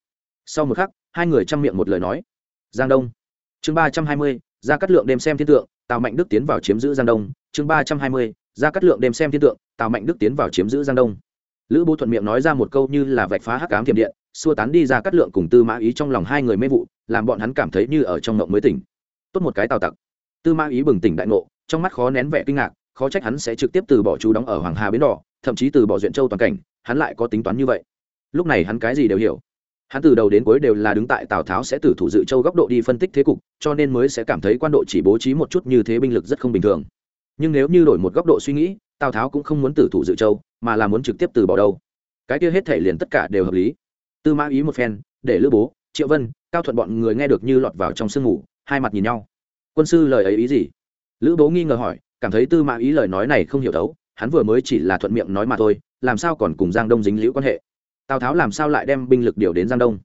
Sau một khắc, hai người chăm miệng một lời nói. Giang đông. Chương ba trăm hai mươi ra cát lượng đem xem thiên tượng, tào mạnh đức tiến vào chiếm giữ giang đông. Chương ba trăm hai mươi ra cát lượng đem xem thiên tượng, tào mạnh đức tiến vào chiếm giữ giang đông. Lữ bố thuận miệng nói ra một câu như là vạch phá hắc cám thiểm điện, xua tán đi ra cát lượng cùng tư mã ý trong lòng hai người mê vụ, làm bọn hắn cảm thấy như ở trong ngộng mới tỉnh. Tốt một cái tào tặc. Tư mã ý bừng tỉnh đại ngộ, trong mắt khó nén vẻ kinh ngạc, khó trách hắn sẽ trực tiếp từ bỏ chú đóng ở hoàng hà bến đỏ thậm chí từ bỏ duyện châu toàn cảnh, hắn lại có tính toán như vậy. Lúc này hắn cái gì đều hiểu. Hắn từ đầu đến cuối đều là đứng tại tào tháo sẽ tử thủ dự châu góc độ đi phân tích thế cục, cho nên mới sẽ cảm thấy quan độ chỉ bố trí một chút như thế binh lực rất không bình thường. Nhưng nếu như đổi một góc độ suy nghĩ, tào tháo cũng không muốn tử thủ dự châu, mà là muốn trực tiếp từ bỏ đâu. Cái kia hết thể liền tất cả đều hợp lý. Tư mã ý một phen, để lữ bố, triệu vân, cao thuận bọn người nghe được như lọt vào trong sương ngủ hai mặt nhìn nhau. Quân sư lời ấy ý gì? Lữ bố nghi ngờ hỏi, cảm thấy tư mã ý lời nói này không hiểu thấu hắn vừa mới chỉ là thuận miệng nói mà thôi, làm sao còn cùng giang đông dính liễu quan hệ? Tào tháo làm sao lại đem binh lực điều đến giang đông?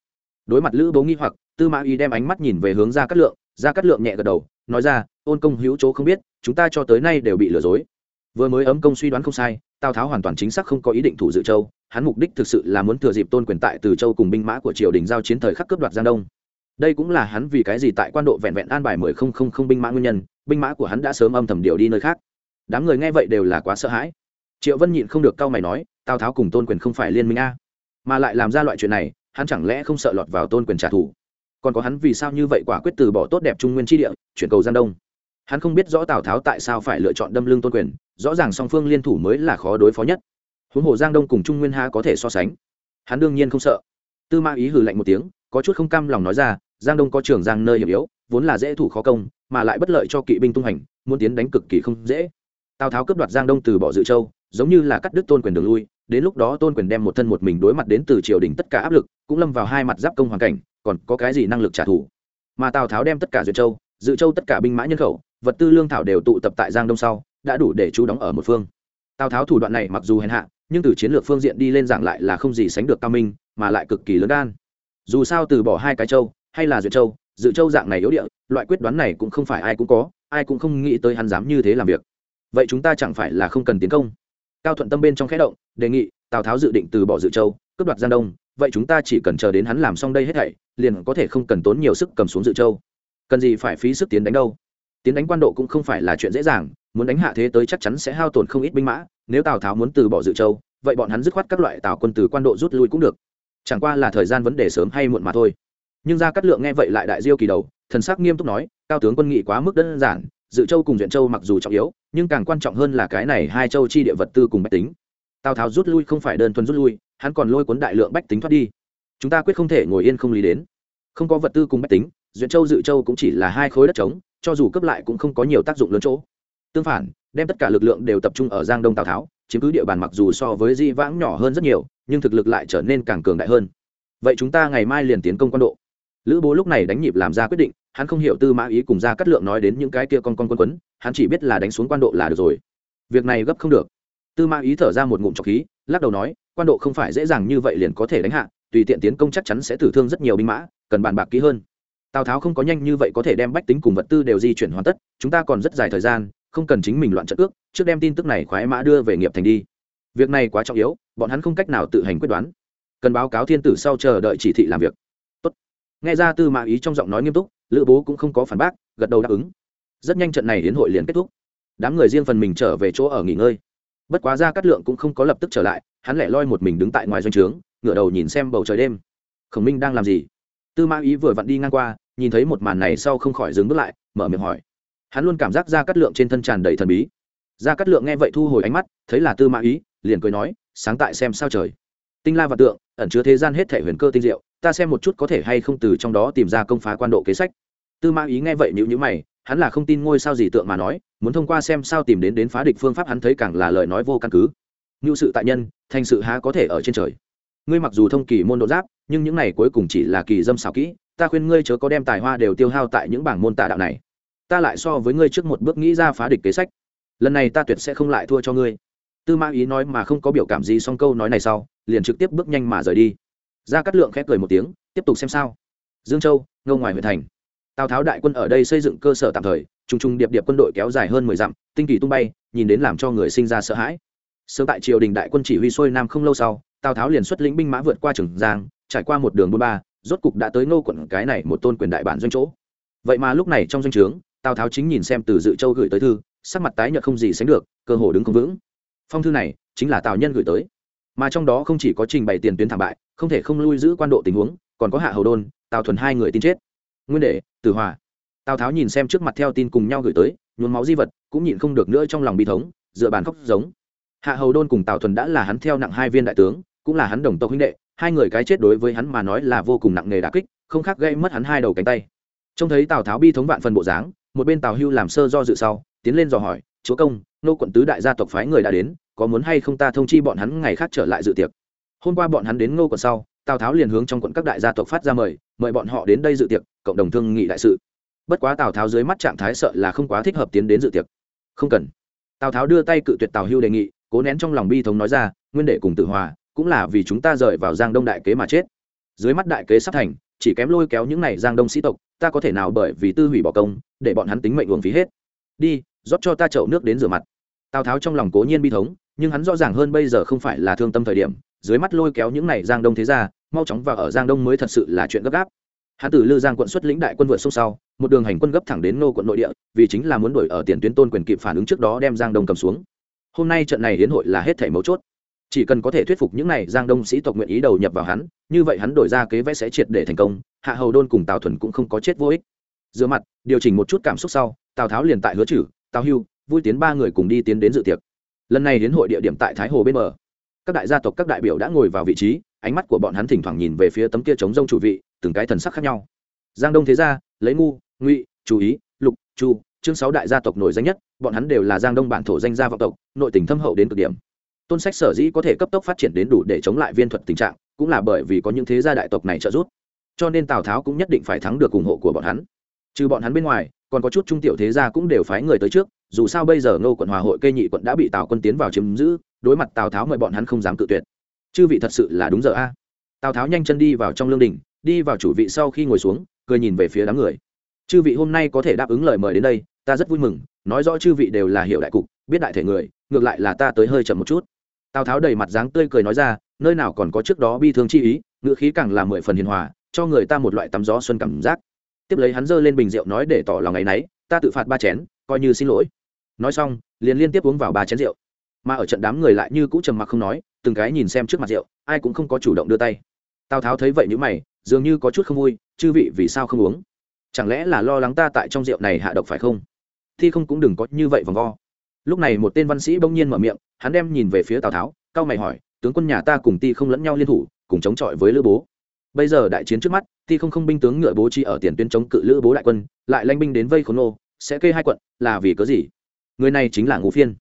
Đối mặt lữ bố nghi hoặc, tư mã ý đem ánh mắt nhìn về hướng ra cát lượng ra cát lượng nhẹ gật đầu, nói ra, ôn công hữu chỗ không biết, chúng ta cho tới nay đều bị lừa dối. Vừa mới ấm công suy đoán không sai, tào tháo hoàn toàn chính xác không có ý định thủ dự châu, hắn mục đích thực sự là muốn thừa dịp tôn quyền tại từ châu cùng binh mã của triều đình giao chiến thời khắc cướp đoạt giang đông. Đây cũng là hắn vì cái gì tại quan độ vẹn vẹn an bài mười không không không binh mã nguyên nhân, binh mã của hắn đã sớm âm thầm điều đi nơi khác đám người nghe vậy đều là quá sợ hãi. Triệu vân nhịn không được cau mày nói, tào tháo cùng tôn quyền không phải liên minh a. Mà lại làm ra loại chuyện này, hắn chẳng lẽ không sợ lọt vào tôn quyền trả thù? Còn có hắn vì sao như vậy quả quyết từ bỏ tốt đẹp trung nguyên tri địa, chuyển cầu giang đông? Hắn không biết rõ tào tháo tại sao phải lựa chọn đâm lưng tôn quyền, rõ ràng song phương liên thủ mới là khó đối phó nhất. Huống hồ giang đông cùng trung nguyên ha có thể so sánh? Hắn đương nhiên không sợ. Tư ma ý hừ lạnh một tiếng, có chút không cam lòng nói ra, giang đông có trường giang nơi hiểm yếu, vốn là dễ thủ khó công, mà lại bất lợi cho kỵ binh tung hành, muốn tiến đánh cực kỳ không dễ tào tháo cướp đoạt giang đông từ bỏ dự châu, giống như là cắt đứt tôn quyền đường lui, đến lúc đó tôn quyền đem một thân một mình đối mặt đến từ triều đình tất cả áp lực, cũng lâm vào hai mặt giáp công hoàn cảnh, còn có cái gì năng lực trả thù. Mà tào tháo đem tất cả duyệt châu, dự châu tất cả binh mã nhân khẩu, vật tư lương thảo đều tụ tập tại giang đông sau, đã đủ để chú đóng ở một phương. Tào tháo thủ đoạn này mặc dù hèn hạ, nhưng từ chiến lược phương diện đi lên giảng lại là không gì sánh được cao minh, mà lại cực kỳ lớn gan. Dù sao từ bỏ hai cái châu, hay là duyệt châu, dự châu dạng này yếu địa, loại quyết đoán này cũng không phải ai cũng có, ai cũng không nghĩ tới hắn dám như thế làm việc vậy chúng ta chẳng phải là không cần tiến công. Cao thuận tâm bên trong khẽ động, đề nghị, tào tháo dự định từ bỏ dự châu, cướp đoạt giang đông, vậy chúng ta chỉ cần chờ đến hắn làm xong đây hết thảy, liền có thể không cần tốn nhiều sức cầm xuống dự châu. Cần gì phải phí sức tiến đánh đâu? Tiến đánh quan độ cũng không phải là chuyện dễ dàng, muốn đánh hạ thế tới chắc chắn sẽ hao tổn không ít binh mã, nếu tào tháo muốn từ bỏ dự châu, vậy bọn hắn dứt khoát các loại tào quân từ quan độ rút lui cũng được. Chẳng qua là thời gian vấn đề sớm hay muộn mà thôi. Nhưng ra cát lượng nghe vậy lại đại diêu kỳ đầu, thần sắc nghiêm túc nói, cao tướng quân nghị quá mức đơn giản, dự châu cùng duyện châu mặc dù trọng yếu nhưng càng quan trọng hơn là cái này hai châu chi địa vật tư cùng bách tính. Tào tháo rút lui không phải đơn thuần rút lui, hắn còn lôi cuốn đại lượng bách tính thoát đi. Chúng ta quyết không thể ngồi yên không lý đến. Không có vật tư cùng bách tính, duyện châu, dự châu cũng chỉ là hai khối đất trống, cho dù cấp lại cũng không có nhiều tác dụng lớn chỗ. Tương phản, đem tất cả lực lượng đều tập trung ở giang đông tào tháo, chiếm cứ địa bàn mặc dù so với di vãng nhỏ hơn rất nhiều, nhưng thực lực lại trở nên càng cường đại hơn. Vậy chúng ta ngày mai liền tiến công quan độ. Lữ bố lúc này đánh nhịp làm ra quyết định hắn không hiểu tư mã ý cùng ra cắt lượng nói đến những cái kia con con quân quấn, hắn chỉ biết là đánh xuống quan độ là được rồi. Việc này gấp không được. Tư mã ý thở ra một ngụm trọc khí, lắc đầu nói, quan độ không phải dễ dàng như vậy liền có thể đánh hạ, tùy tiện tiến công chắc chắn sẽ tử thương rất nhiều binh mã, cần bàn bạc kỹ hơn. Tào tháo không có nhanh như vậy có thể đem bách tính cùng vật tư đều di chuyển hoàn tất, chúng ta còn rất dài thời gian, không cần chính mình loạn trận ước, trước đem tin tức này khoái mã đưa về nghiệp thành đi. Việc này quá trọng yếu, bọn hắn không cách nào tự hành quyết đoán. Cần báo cáo thiên tử sau chờ đợi chỉ thị làm việc nghe ra tư mã ý trong giọng nói nghiêm túc, lữ bố cũng không có phản bác, gật đầu đáp ứng. Rất nhanh trận này đến hội liền kết thúc. Đám người riêng phần mình trở về chỗ ở nghỉ ngơi. Bất quá ra cát lượng cũng không có lập tức trở lại, hắn lẻ loi một mình đứng tại ngoài doanh trướng, ngửa đầu nhìn xem bầu trời đêm. Khổng minh đang làm gì? Tư mã ý vừa vặn đi ngang qua, nhìn thấy một màn này sau không khỏi dừng bước lại, mở miệng hỏi. Hắn luôn cảm giác ra cát lượng trên thân tràn đầy thần bí. Ra cát lượng nghe vậy thu hồi ánh mắt, thấy là tư mã ý, liền cười nói, sáng tại xem sao trời. Tinh la và tượng, ẩn chứa thế gian hết thể huyền cơ tinh diệu ta xem một chút có thể hay không từ trong đó tìm ra công phá quan độ kế sách. Tư mã ý nghe vậy nhữ nhữ mày, hắn là không tin ngôi sao gì tượng mà nói, muốn thông qua xem sao tìm đến đến phá địch phương pháp hắn thấy càng là lời nói vô căn cứ. Ngưu sự tại nhân, thành sự há có thể ở trên trời. Ngươi mặc dù thông kỳ môn độ giáp, nhưng những này cuối cùng chỉ là kỳ dâm xảo kỹ, ta khuyên ngươi chớ có đem tài hoa đều tiêu hao tại những bảng môn tà đạo này. Ta lại so với ngươi trước một bước nghĩ ra phá địch kế sách. Lần này ta tuyệt sẽ không lại thua cho ngươi. Tư mã ý nói mà không có biểu cảm gì xong câu nói này sau, liền trực tiếp bước nhanh mà rời đi ra cắt lượng khép cười một tiếng, tiếp tục xem sao. Dương châu ngâu ngoài huyện thành. Tào tháo đại quân ở đây xây dựng cơ sở tạm thời t r ù n g t r ù n g điệp điệp quân đội kéo dài hơn mười dặm, tinh kỳ tung bay, nhìn đến làm cho người sinh ra sợ hãi. Sớm tại triều đình đại quân chỉ huy xuôi nam không lâu sau, tào tháo liền xuất lĩnh binh mã vượt qua trường giang, trải qua một đường bôn ba, rốt cục đã tới ngô quận cái này một tôn quyền đại bản doanh chỗ. Vậy mà lúc này trong doanh trướng, tào tháo chính nhìn xem từ dự châu gửi tới thư, sắc mặt tái nhợt không gì sánh được, cơ hồ đứng không vững. Phong thư này chính là tào nhân gửi tới. Mà trong đó không chỉ có trình bày tiền tuyến thảm bại không thể không lui giữ quan độ tình huống, còn có hạ hầu đôn, tào thuần hai người tin chết. Nguyên đệ, tử hòa. Tào tháo nhìn xem trước mặt theo tin cùng nhau gửi tới, nhuốm máu di vật, cũng nhịn không được nữa trong lòng bi thống, dựa bàn khóc giống. Hạ hầu đôn cùng tào thuần đã là hắn theo nặng hai viên đại tướng, cũng là hắn đồng tộc huynh đệ, hai người cái chết đối với hắn mà nói là vô cùng nặng nề đà kích, không khác gây mất hắn hai đầu cánh tay. Trông thấy tào tháo bi thống vạn phần bộ dáng, một bên tào hưu làm sơ do dự sau, tiến lên dò hỏi, chúa công, nô quận tứ đại gia tộc phái người đã đến, có muốn hay không ta thông chi bọn hắn ngày khác trở lại dự tiệc? Hôm qua bọn hắn đến ngô quận sau, tào tháo liền hướng trong quận các đại gia tộc phát ra mời mời bọn họ đến đây dự tiệc, cộng đồng thương nghị đại sự. Bất quá tào tháo dưới mắt trạng thái sợ là không quá thích hợp tiến đến dự tiệc. Không cần. Tào tháo đưa tay cự tuyệt tào hưu đề nghị, cố nén trong lòng bi thống nói ra, nguyên đệ cùng Tử hòa, cũng là vì chúng ta rời vào giang đông đại kế mà chết. Dưới mắt đại kế sắp thành, chỉ kém lôi kéo những này giang đông sĩ tộc, ta có thể nào bởi vì tư hủy bỏ công, để bọn hắn tính mệnh uổng phí hết? Đi, rót cho ta chậu nước đến rửa mặt. Tào tháo trong lòng cố nhiên bi thống, nhưng hắn rõ ràng hơn bây giờ không phải là thương tâm thời điểm dưới mắt lôi kéo những này giang đông thế ra mau chóng vào ở giang đông mới thật sự là chuyện gấp gáp. Hắn tử lư giang quận xuất lĩnh đại quân vượt sông sau, một đường hành quân gấp thẳng đến nô quận nội địa, vì chính là muốn đổi ở tiền tuyến tôn quyền kịp phản ứng trước đó đem giang đông cầm xuống. Hôm nay trận này hiến hội là hết thảy mấu chốt. Chỉ cần có thể thuyết phục những này giang đông sĩ tộc nguyện ý đầu nhập vào hắn, như vậy hắn đổi ra kế vẽ sẽ triệt để thành công, hạ hầu đôn cùng tào thuần cũng không có chết vô ích. Giữa mặt, điều chỉnh một chút cảm xúc sau, tào tháo liền tại hứa chử tào hưu, vui tiến ba người cùng đi tiến đến dự tiệc. Lần này đến hội địa điểm tại thái hồ bên bờ các đại gia tộc, các đại biểu đã ngồi vào vị trí, ánh mắt của bọn hắn thỉnh thoảng nhìn về phía tấm kia chống rông chủ vị, từng cái thần sắc khác nhau. Giang đông thế gia, lấy ngu, ngụy chú ý, lục, chu, chương sáu đại gia tộc nổi danh nhất, bọn hắn đều là giang đông bản thổ danh gia vọng tộc, nội tình thâm hậu đến cực điểm. Tôn sách sở dĩ có thể cấp tốc phát triển đến đủ để chống lại viên thuật tình trạng, cũng là bởi vì có những thế gia đại tộc này trợ giúp. Cho nên tào tháo cũng nhất định phải thắng được ủng hộ của bọn hắn. Trừ bọn hắn bên ngoài, còn có chút trung tiểu thế gia cũng đều phái người tới trước, dù sao bây giờ ngô quận hòa hội cây nhị quận đã bị tào quân tiến vào chiếm giữ đối mặt tào tháo mời bọn hắn không dám tự tuyệt chư vị thật sự là đúng giờ a tào tháo nhanh chân đi vào trong lương đình đi vào chủ vị sau khi ngồi xuống cười nhìn về phía đám người chư vị hôm nay có thể đáp ứng lời mời đến đây ta rất vui mừng nói rõ chư vị đều là hiệu đại cục biết đại thể người ngược lại là ta tới hơi chậm một chút tào tháo đầy mặt dáng tươi cười nói ra nơi nào còn có trước đó bi thương chi ý ngữ khí càng là mười phần hiền hòa cho người ta một loại tắm gió xuân cảm giác tiếp lấy hắn giơ lên bình rượu nói để tỏ lòng ngày nấy ta tự phạt ba chén coi như xin lỗi nói xong liền liên tiếp uống vào ba chén rượu mà ở trận đám người lại như cũ trầm mặc không nói, từng cái nhìn xem trước mặt rượu, ai cũng không có chủ động đưa tay. Tào tháo thấy vậy n mày, dường như có chút không vui, chư vị, vì sao không uống? Chẳng lẽ là lo lắng ta tại trong rượu này hạ độc phải không? Thi không cũng đừng có như vậy vòng vo. Lúc này một tên văn sĩ bỗng nhiên mở miệng, hắn đem nhìn về phía tào tháo cao mày hỏi, tướng quân nhà ta cùng ti không lẫn nhau liên thủ, cùng chống chọi với lữ bố. Bây giờ đại chiến trước mắt, ti không không binh tướng ngựa bố trí ở tiền tuyến chống cự lữ bố đại quân, lại lanh binh đến vây khốn nô, sẽ kê hai quận, là vì cớ gì? Người này chính là ngũ phiên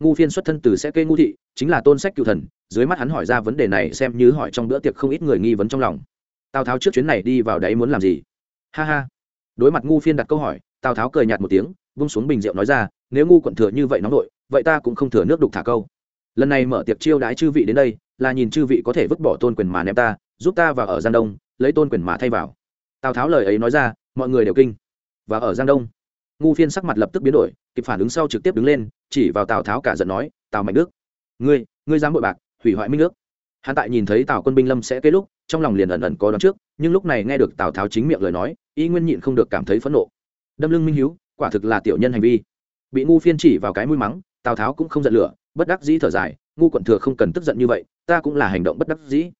ngu phiên xuất thân từ sẽ kê ngu thị, chính là tôn sách cựu thần, dưới mắt hắn hỏi ra vấn đề này xem như hỏi trong bữa tiệc không ít người nghi vấn trong lòng. Tào tháo trước chuyến này đi vào đấy muốn làm gì? Ha ha. Đối mặt ngu phiên đặt câu hỏi, tào tháo cười nhạt một tiếng, vung xuống bình rượu nói ra, nếu ngu quận thừa như vậy nóng nội vậy ta cũng không thừa nước đục thả câu. Lần này mở tiệc chiêu đái chư vị đến đây, là nhìn chư vị có thể vứt bỏ tôn quyền mà ném ta, giúp ta vào ở giang đông, lấy tôn quyền mà thay vào. Tào tháo lời ấy nói ra, mọi người đều kinh. Và ở giang đông? Ngu phiên sắc mặt lập tức biến đổi, kịp phản ứng sau trực tiếp đứng lên, chỉ vào tào tháo cả giận nói, tào mạnh đức, ngươi ngươi dám bội bạc, hủy hoại minh nước. Hắn tại nhìn thấy tào quân binh lâm sẽ kết lúc, trong lòng liền ẩn ẩn có đón trước, nhưng lúc này nghe được tào tháo chính miệng lời nói, y nguyên nhịn không được cảm thấy phẫn nộ. Đâm lưng minh hiếu, quả thực là tiểu nhân hành vi. Bị ngu phiên chỉ vào cái mũi mắng, tào tháo cũng không giận lửa, bất đắc dĩ thở dài, ngu quận thừa không cần tức giận như vậy, ta cũng là hành động bất đắc dĩ.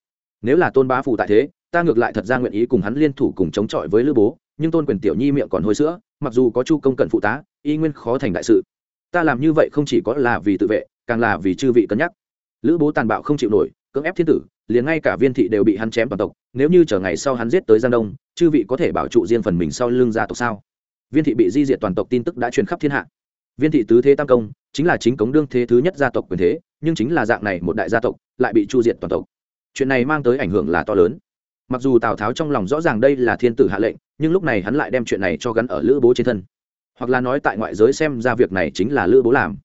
Nếu là tôn bá phụ tại thế, ta ngược lại thật ra nguyện ý cùng hắn liên thủ cùng chống chọi với lữ bố nhưng tôn quyền tiểu nhi miệng còn hôi sữa, mặc dù có chu công cần phụ tá, y nguyên khó thành đại sự. Ta làm như vậy không chỉ có là vì tự vệ, càng là vì chư vị cân nhắc. Lữ bố tàn bạo không chịu nổi, cưỡng ép thiên tử, liền ngay cả viên thị đều bị hắn chém toàn tộc, nếu như chờ ngày sau hắn giết tới giang đông, chư vị có thể bảo trụ riêng phần mình sau lưng gia tộc sao? Viên thị bị di diệt toàn tộc tin tức đã truyền khắp thiên hạ. Viên thị tứ thế tam công, chính là chính cống đương thế thứ nhất gia tộc quyền thế, nhưng chính là dạng này một đại gia tộc, lại bị chu diệt toàn tộc. Chuyện này mang tới ảnh hưởng là to lớn. Mặc dù tào tháo trong lòng rõ ràng đây là thiên tử hạ lệnh nhưng lúc này hắn lại đem chuyện này cho gắn ở lữ bố trên thân. Hoặc là nói tại ngoại giới xem ra việc này chính là lữ bố làm.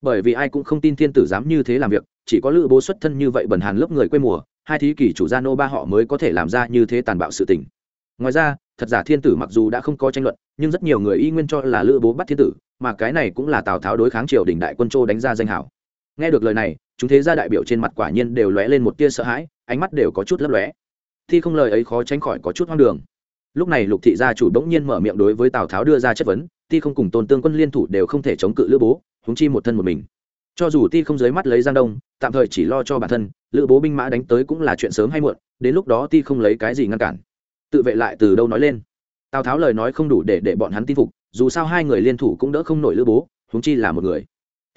Bởi vì ai cũng không tin thiên tử dám như thế làm việc, chỉ có lữ bố xuất thân như vậy bẩn hàn lớp người quê mùa, hai thế kỷ chủ gia nô ba họ mới có thể làm ra như thế tàn bạo sự tình. Ngoài ra, thật giả thiên tử mặc dù đã không có tranh luận, nhưng rất nhiều người y nguyên cho là lữ bố bắt thiên tử, mà cái này cũng là tào tháo đối kháng triều đình đại quân châu đánh ra danh hảo. Nghe được lời này, chúng thế gia đại biểu trên mặt quả nhiên đều lóe lên một tia sợ hãi, ánh mắt đều có chút lấp lóe. Thi không lời ấy khó tránh khỏi có chút hoang đường lúc này lục thị gia chủ bỗng nhiên mở miệng đối với tào tháo đưa ra chất vấn, ti không cùng tôn tương quân liên thủ đều không thể chống cự lữ bố húng chi một thân một mình. Cho dù ti không dưới mắt lấy giang đông, tạm thời chỉ lo cho bản thân, lữ bố binh mã đánh tới cũng là chuyện sớm hay muộn, đến lúc đó ti không lấy cái gì ngăn cản. Tự vệ lại từ đâu nói lên? Tào tháo lời nói không đủ để để bọn hắn tin phục, dù sao hai người liên thủ cũng đỡ không nổi lữ bố húng chi là một người.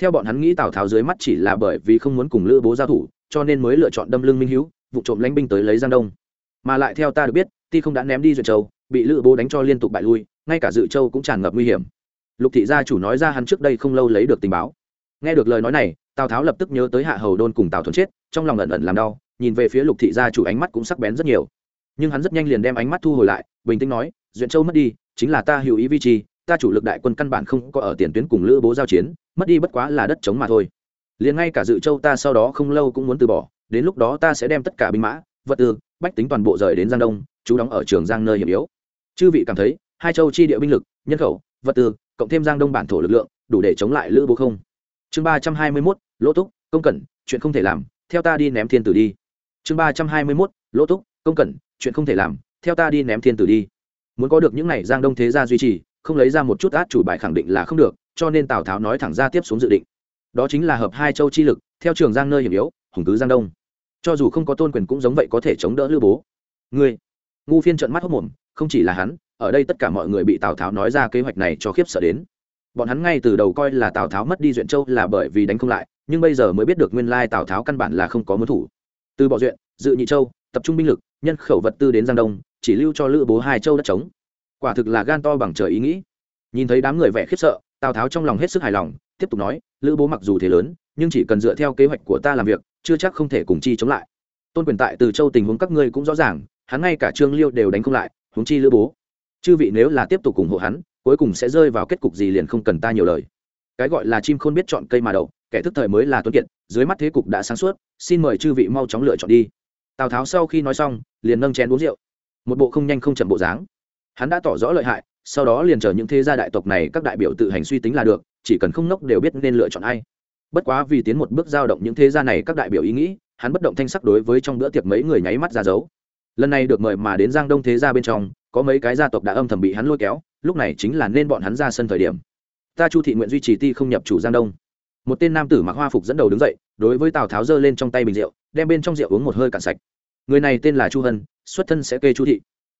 Theo bọn hắn nghĩ tào tháo dưới mắt chỉ là bởi vì không muốn cùng lữ bố giao thủ, cho nên mới lựa chọn đâm lưng minh hữu vụ trộm lãnh binh tới lấy giang đông. Mà lại theo ta được biết ti không đã ném đi duyệt châu, bị lữ bố đánh cho liên tục bại lui, ngay cả dự châu cũng tràn ngập nguy hiểm. Lục thị gia chủ nói ra hắn trước đây không lâu lấy được tình báo. Nghe được lời nói này, tào tháo lập tức nhớ tới hạ hầu đôn cùng tào thuần chết, trong lòng ẩn ẩn làm đau, nhìn về phía lục thị gia chủ ánh mắt cũng sắc bén rất nhiều. Nhưng hắn rất nhanh liền đem ánh mắt thu hồi lại, bình tĩnh nói, duyện châu mất đi, chính là ta hữu ý vi trì, ta chủ lực đại quân căn bản không có ở tiền tuyến cùng lữ bố giao chiến, mất đi bất quá là đất chống mà thôi. Liền ngay cả dự châu ta sau đó không lâu cũng muốn từ bỏ, đến lúc đó ta sẽ đem tất cả binh mã vật tư, bách tính toàn bộ rời đến giang đông chú đóng ở trường giang nơi hiểm yếu. Chư vị cảm thấy, hai châu chi địa binh lực, nhân khẩu, vật tư, cộng thêm giang đông bản thổ lực lượng, đủ để chống lại lữ bố không. Chương ba trăm hai mươi mốt, lỗ túc, công cẩn, chuyện không thể làm, theo ta đi ném thiên tử đi. Chương ba trăm hai mươi mốt, lỗ túc, công cẩn, chuyện không thể làm, theo ta đi ném thiên tử đi. Muốn có được những này giang đông thế gia duy trì, không lấy ra một chút át chủ bài khẳng định là không được, cho nên tào tháo nói thẳng ra tiếp xuống dự định. Đó chính là hợp hai châu chi lực, theo trường giang nơi hiểm yếu, hùng cứ giang đông cho dù không có tôn quyền cũng giống vậy có thể chống đỡ lữ bố. Ngươi, ngu phiên trợn mắt hốc mồm, không chỉ là hắn, ở đây tất cả mọi người bị tào tháo nói ra kế hoạch này cho khiếp sợ đến. Bọn hắn ngay từ đầu coi là tào tháo mất đi duyện châu là bởi vì đánh không lại, nhưng bây giờ mới biết được nguyên lai tào tháo căn bản là không có mối thủ. Từ bỏ duyện, dự nhị châu, tập trung binh lực, nhân khẩu vật tư đến giang đông, chỉ lưu cho lữ bố hai châu đất trống. Quả thực là gan to bằng trời ý nghĩ. Nhìn thấy đám người vẻ khiếp sợ, tào tháo trong lòng hết sức hài lòng, tiếp tục nói, lữ bố mặc dù thế lớn nhưng chỉ cần dựa theo kế hoạch của ta làm việc, chưa chắc không thể cùng chi chống lại. Tôn quyền tại từ châu tình huống các ngươi cũng rõ ràng, hắn ngay cả trương liêu đều đánh không lại, huống chi lữ bố. Chư vị nếu là tiếp tục ủng hộ hắn, cuối cùng sẽ rơi vào kết cục gì liền không cần ta nhiều lời. Cái gọi là chim khôn biết chọn cây mà đậu, kẻ thức thời mới là tuấn kiệt, dưới mắt thế cục đã sáng suốt, xin mời chư vị mau chóng lựa chọn đi. Tào tháo sau khi nói xong, liền nâng chén uống rượu. Một bộ không nhanh không chậm bộ dáng. Hắn đã tỏ rõ lợi hại, sau đó liền chờ những thế gia đại tộc này các đại biểu tự hành suy tính là được, chỉ cần không nốc đều biết nên lựa chọn ai bất quá vì tiến một bước giao động những thế gia này các đại biểu ý nghĩ, hắn bất động thanh sắc đối với trong bữa tiệc mấy người nháy mắt ra dấu. Lần này được mời mà đến giang đông thế gia bên trong, có mấy cái gia tộc đã âm thầm bị hắn lôi kéo, lúc này chính là nên bọn hắn ra sân thời điểm. Ta chu thị nguyện duy trì ti không nhập chủ giang đông. Một tên nam tử mặc hoa phục dẫn đầu đứng dậy, đối với tào tháo giơ lên trong tay bình rượu, đem bên trong rượu uống một hơi cạn sạch. Người này tên là chu hân, xuất thân sẽ kê chu thị.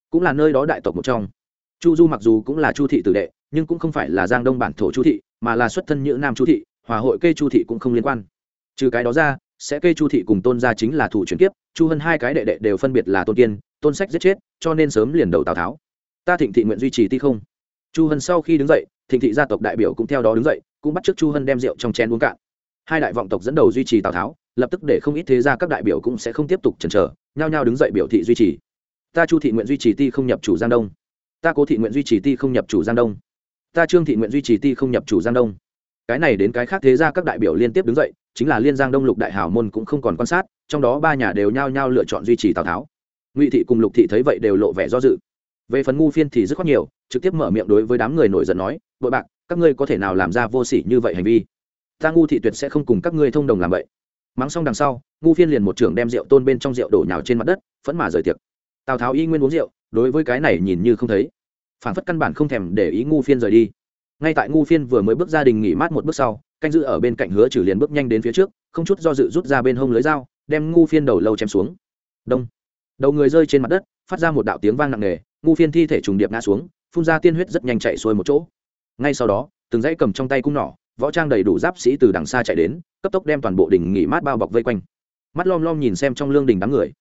Cũng là nơi đó đại tộc một trong. Chu du mặc dù cũng là chu thị tử đệ, nhưng cũng không phải là giang đông bản thổ chu thị, mà là xuất thân như nam chu thị hòa hội kê chu thị cũng không liên quan. Trừ cái đó ra, sẽ kê chu thị cùng tôn gia chính là thủ chuyển kiếp, chu hân hai cái đệ đệ đều phân biệt là tôn kiên, tôn sách giết chết, cho nên sớm liền đầu tào tháo. Ta thịnh thị nguyện duy trì ti không. Chu hân sau khi đứng dậy, thịnh thị gia tộc đại biểu cũng theo đó đứng dậy, cũng bắt t r ư ớ c chu hân đem rượu trong chén uống cạn. Hai đại vọng tộc dẫn đầu duy trì tào tháo, lập tức để không ít thế ra các đại biểu cũng sẽ không tiếp tục chần chờ, nhao nhao đứng dậy biểu thị duy trì. Ta chu thị nguyện duy trì ti không nhập chủ giang đông. Ta cố thị nguyện duy trì ti không nhập chủ giang đông. Ta trương thị nguyện duy trì ti không nhập chủ giang đông cái này đến cái khác thế ra các đại biểu liên tiếp đứng dậy, chính là liên giang đông lục đại hảo môn cũng không còn quan sát, trong đó ba nhà đều nhao nhao lựa chọn duy trì tào tháo. Ngụy thị cùng lục thị thấy vậy đều lộ vẻ do dự. Về phần ngu phiên thì rất khoát nhiều, trực tiếp mở miệng đối với đám người nổi giận nói, bội bạc, các ngươi có thể nào làm ra vô sỉ như vậy hành vi? Ta ngu thị tuyệt sẽ không cùng các ngươi thông đồng làm vậy. Mắng xong đằng sau, ngu phiên liền một trưởng đem rượu tôn bên trong rượu đổ nhào trên mặt đất, phẫn mà rời tiệc. Tào tháo y nguyên uống rượu, đối với cái này nhìn như không thấy. Phản phất căn bản không thèm để ý ngu phiên rời đi ngay tại ngu phiên vừa mới bước gia đình nghỉ mát một bước sau, canh giữ ở bên cạnh hứa trừ liền bước nhanh đến phía trước, không chút do dự rút ra bên hông lưới dao, đem ngu phiên đầu lâu chém xuống. Đông. Đầu người rơi trên mặt đất, phát ra một đạo tiếng vang nặng nề, ngu phiên thi thể trùng điệp ngã xuống, phun ra tiên huyết rất nhanh chạy xuôi một chỗ. Ngay sau đó, từng dãy cầm trong tay cung nỏ, võ trang đầy đủ giáp sĩ từ đằng xa chạy đến, cấp tốc đem toàn bộ đỉnh nghỉ mát bao bọc vây quanh. Mắt lom lom nhìn xem trong lương đình đám người.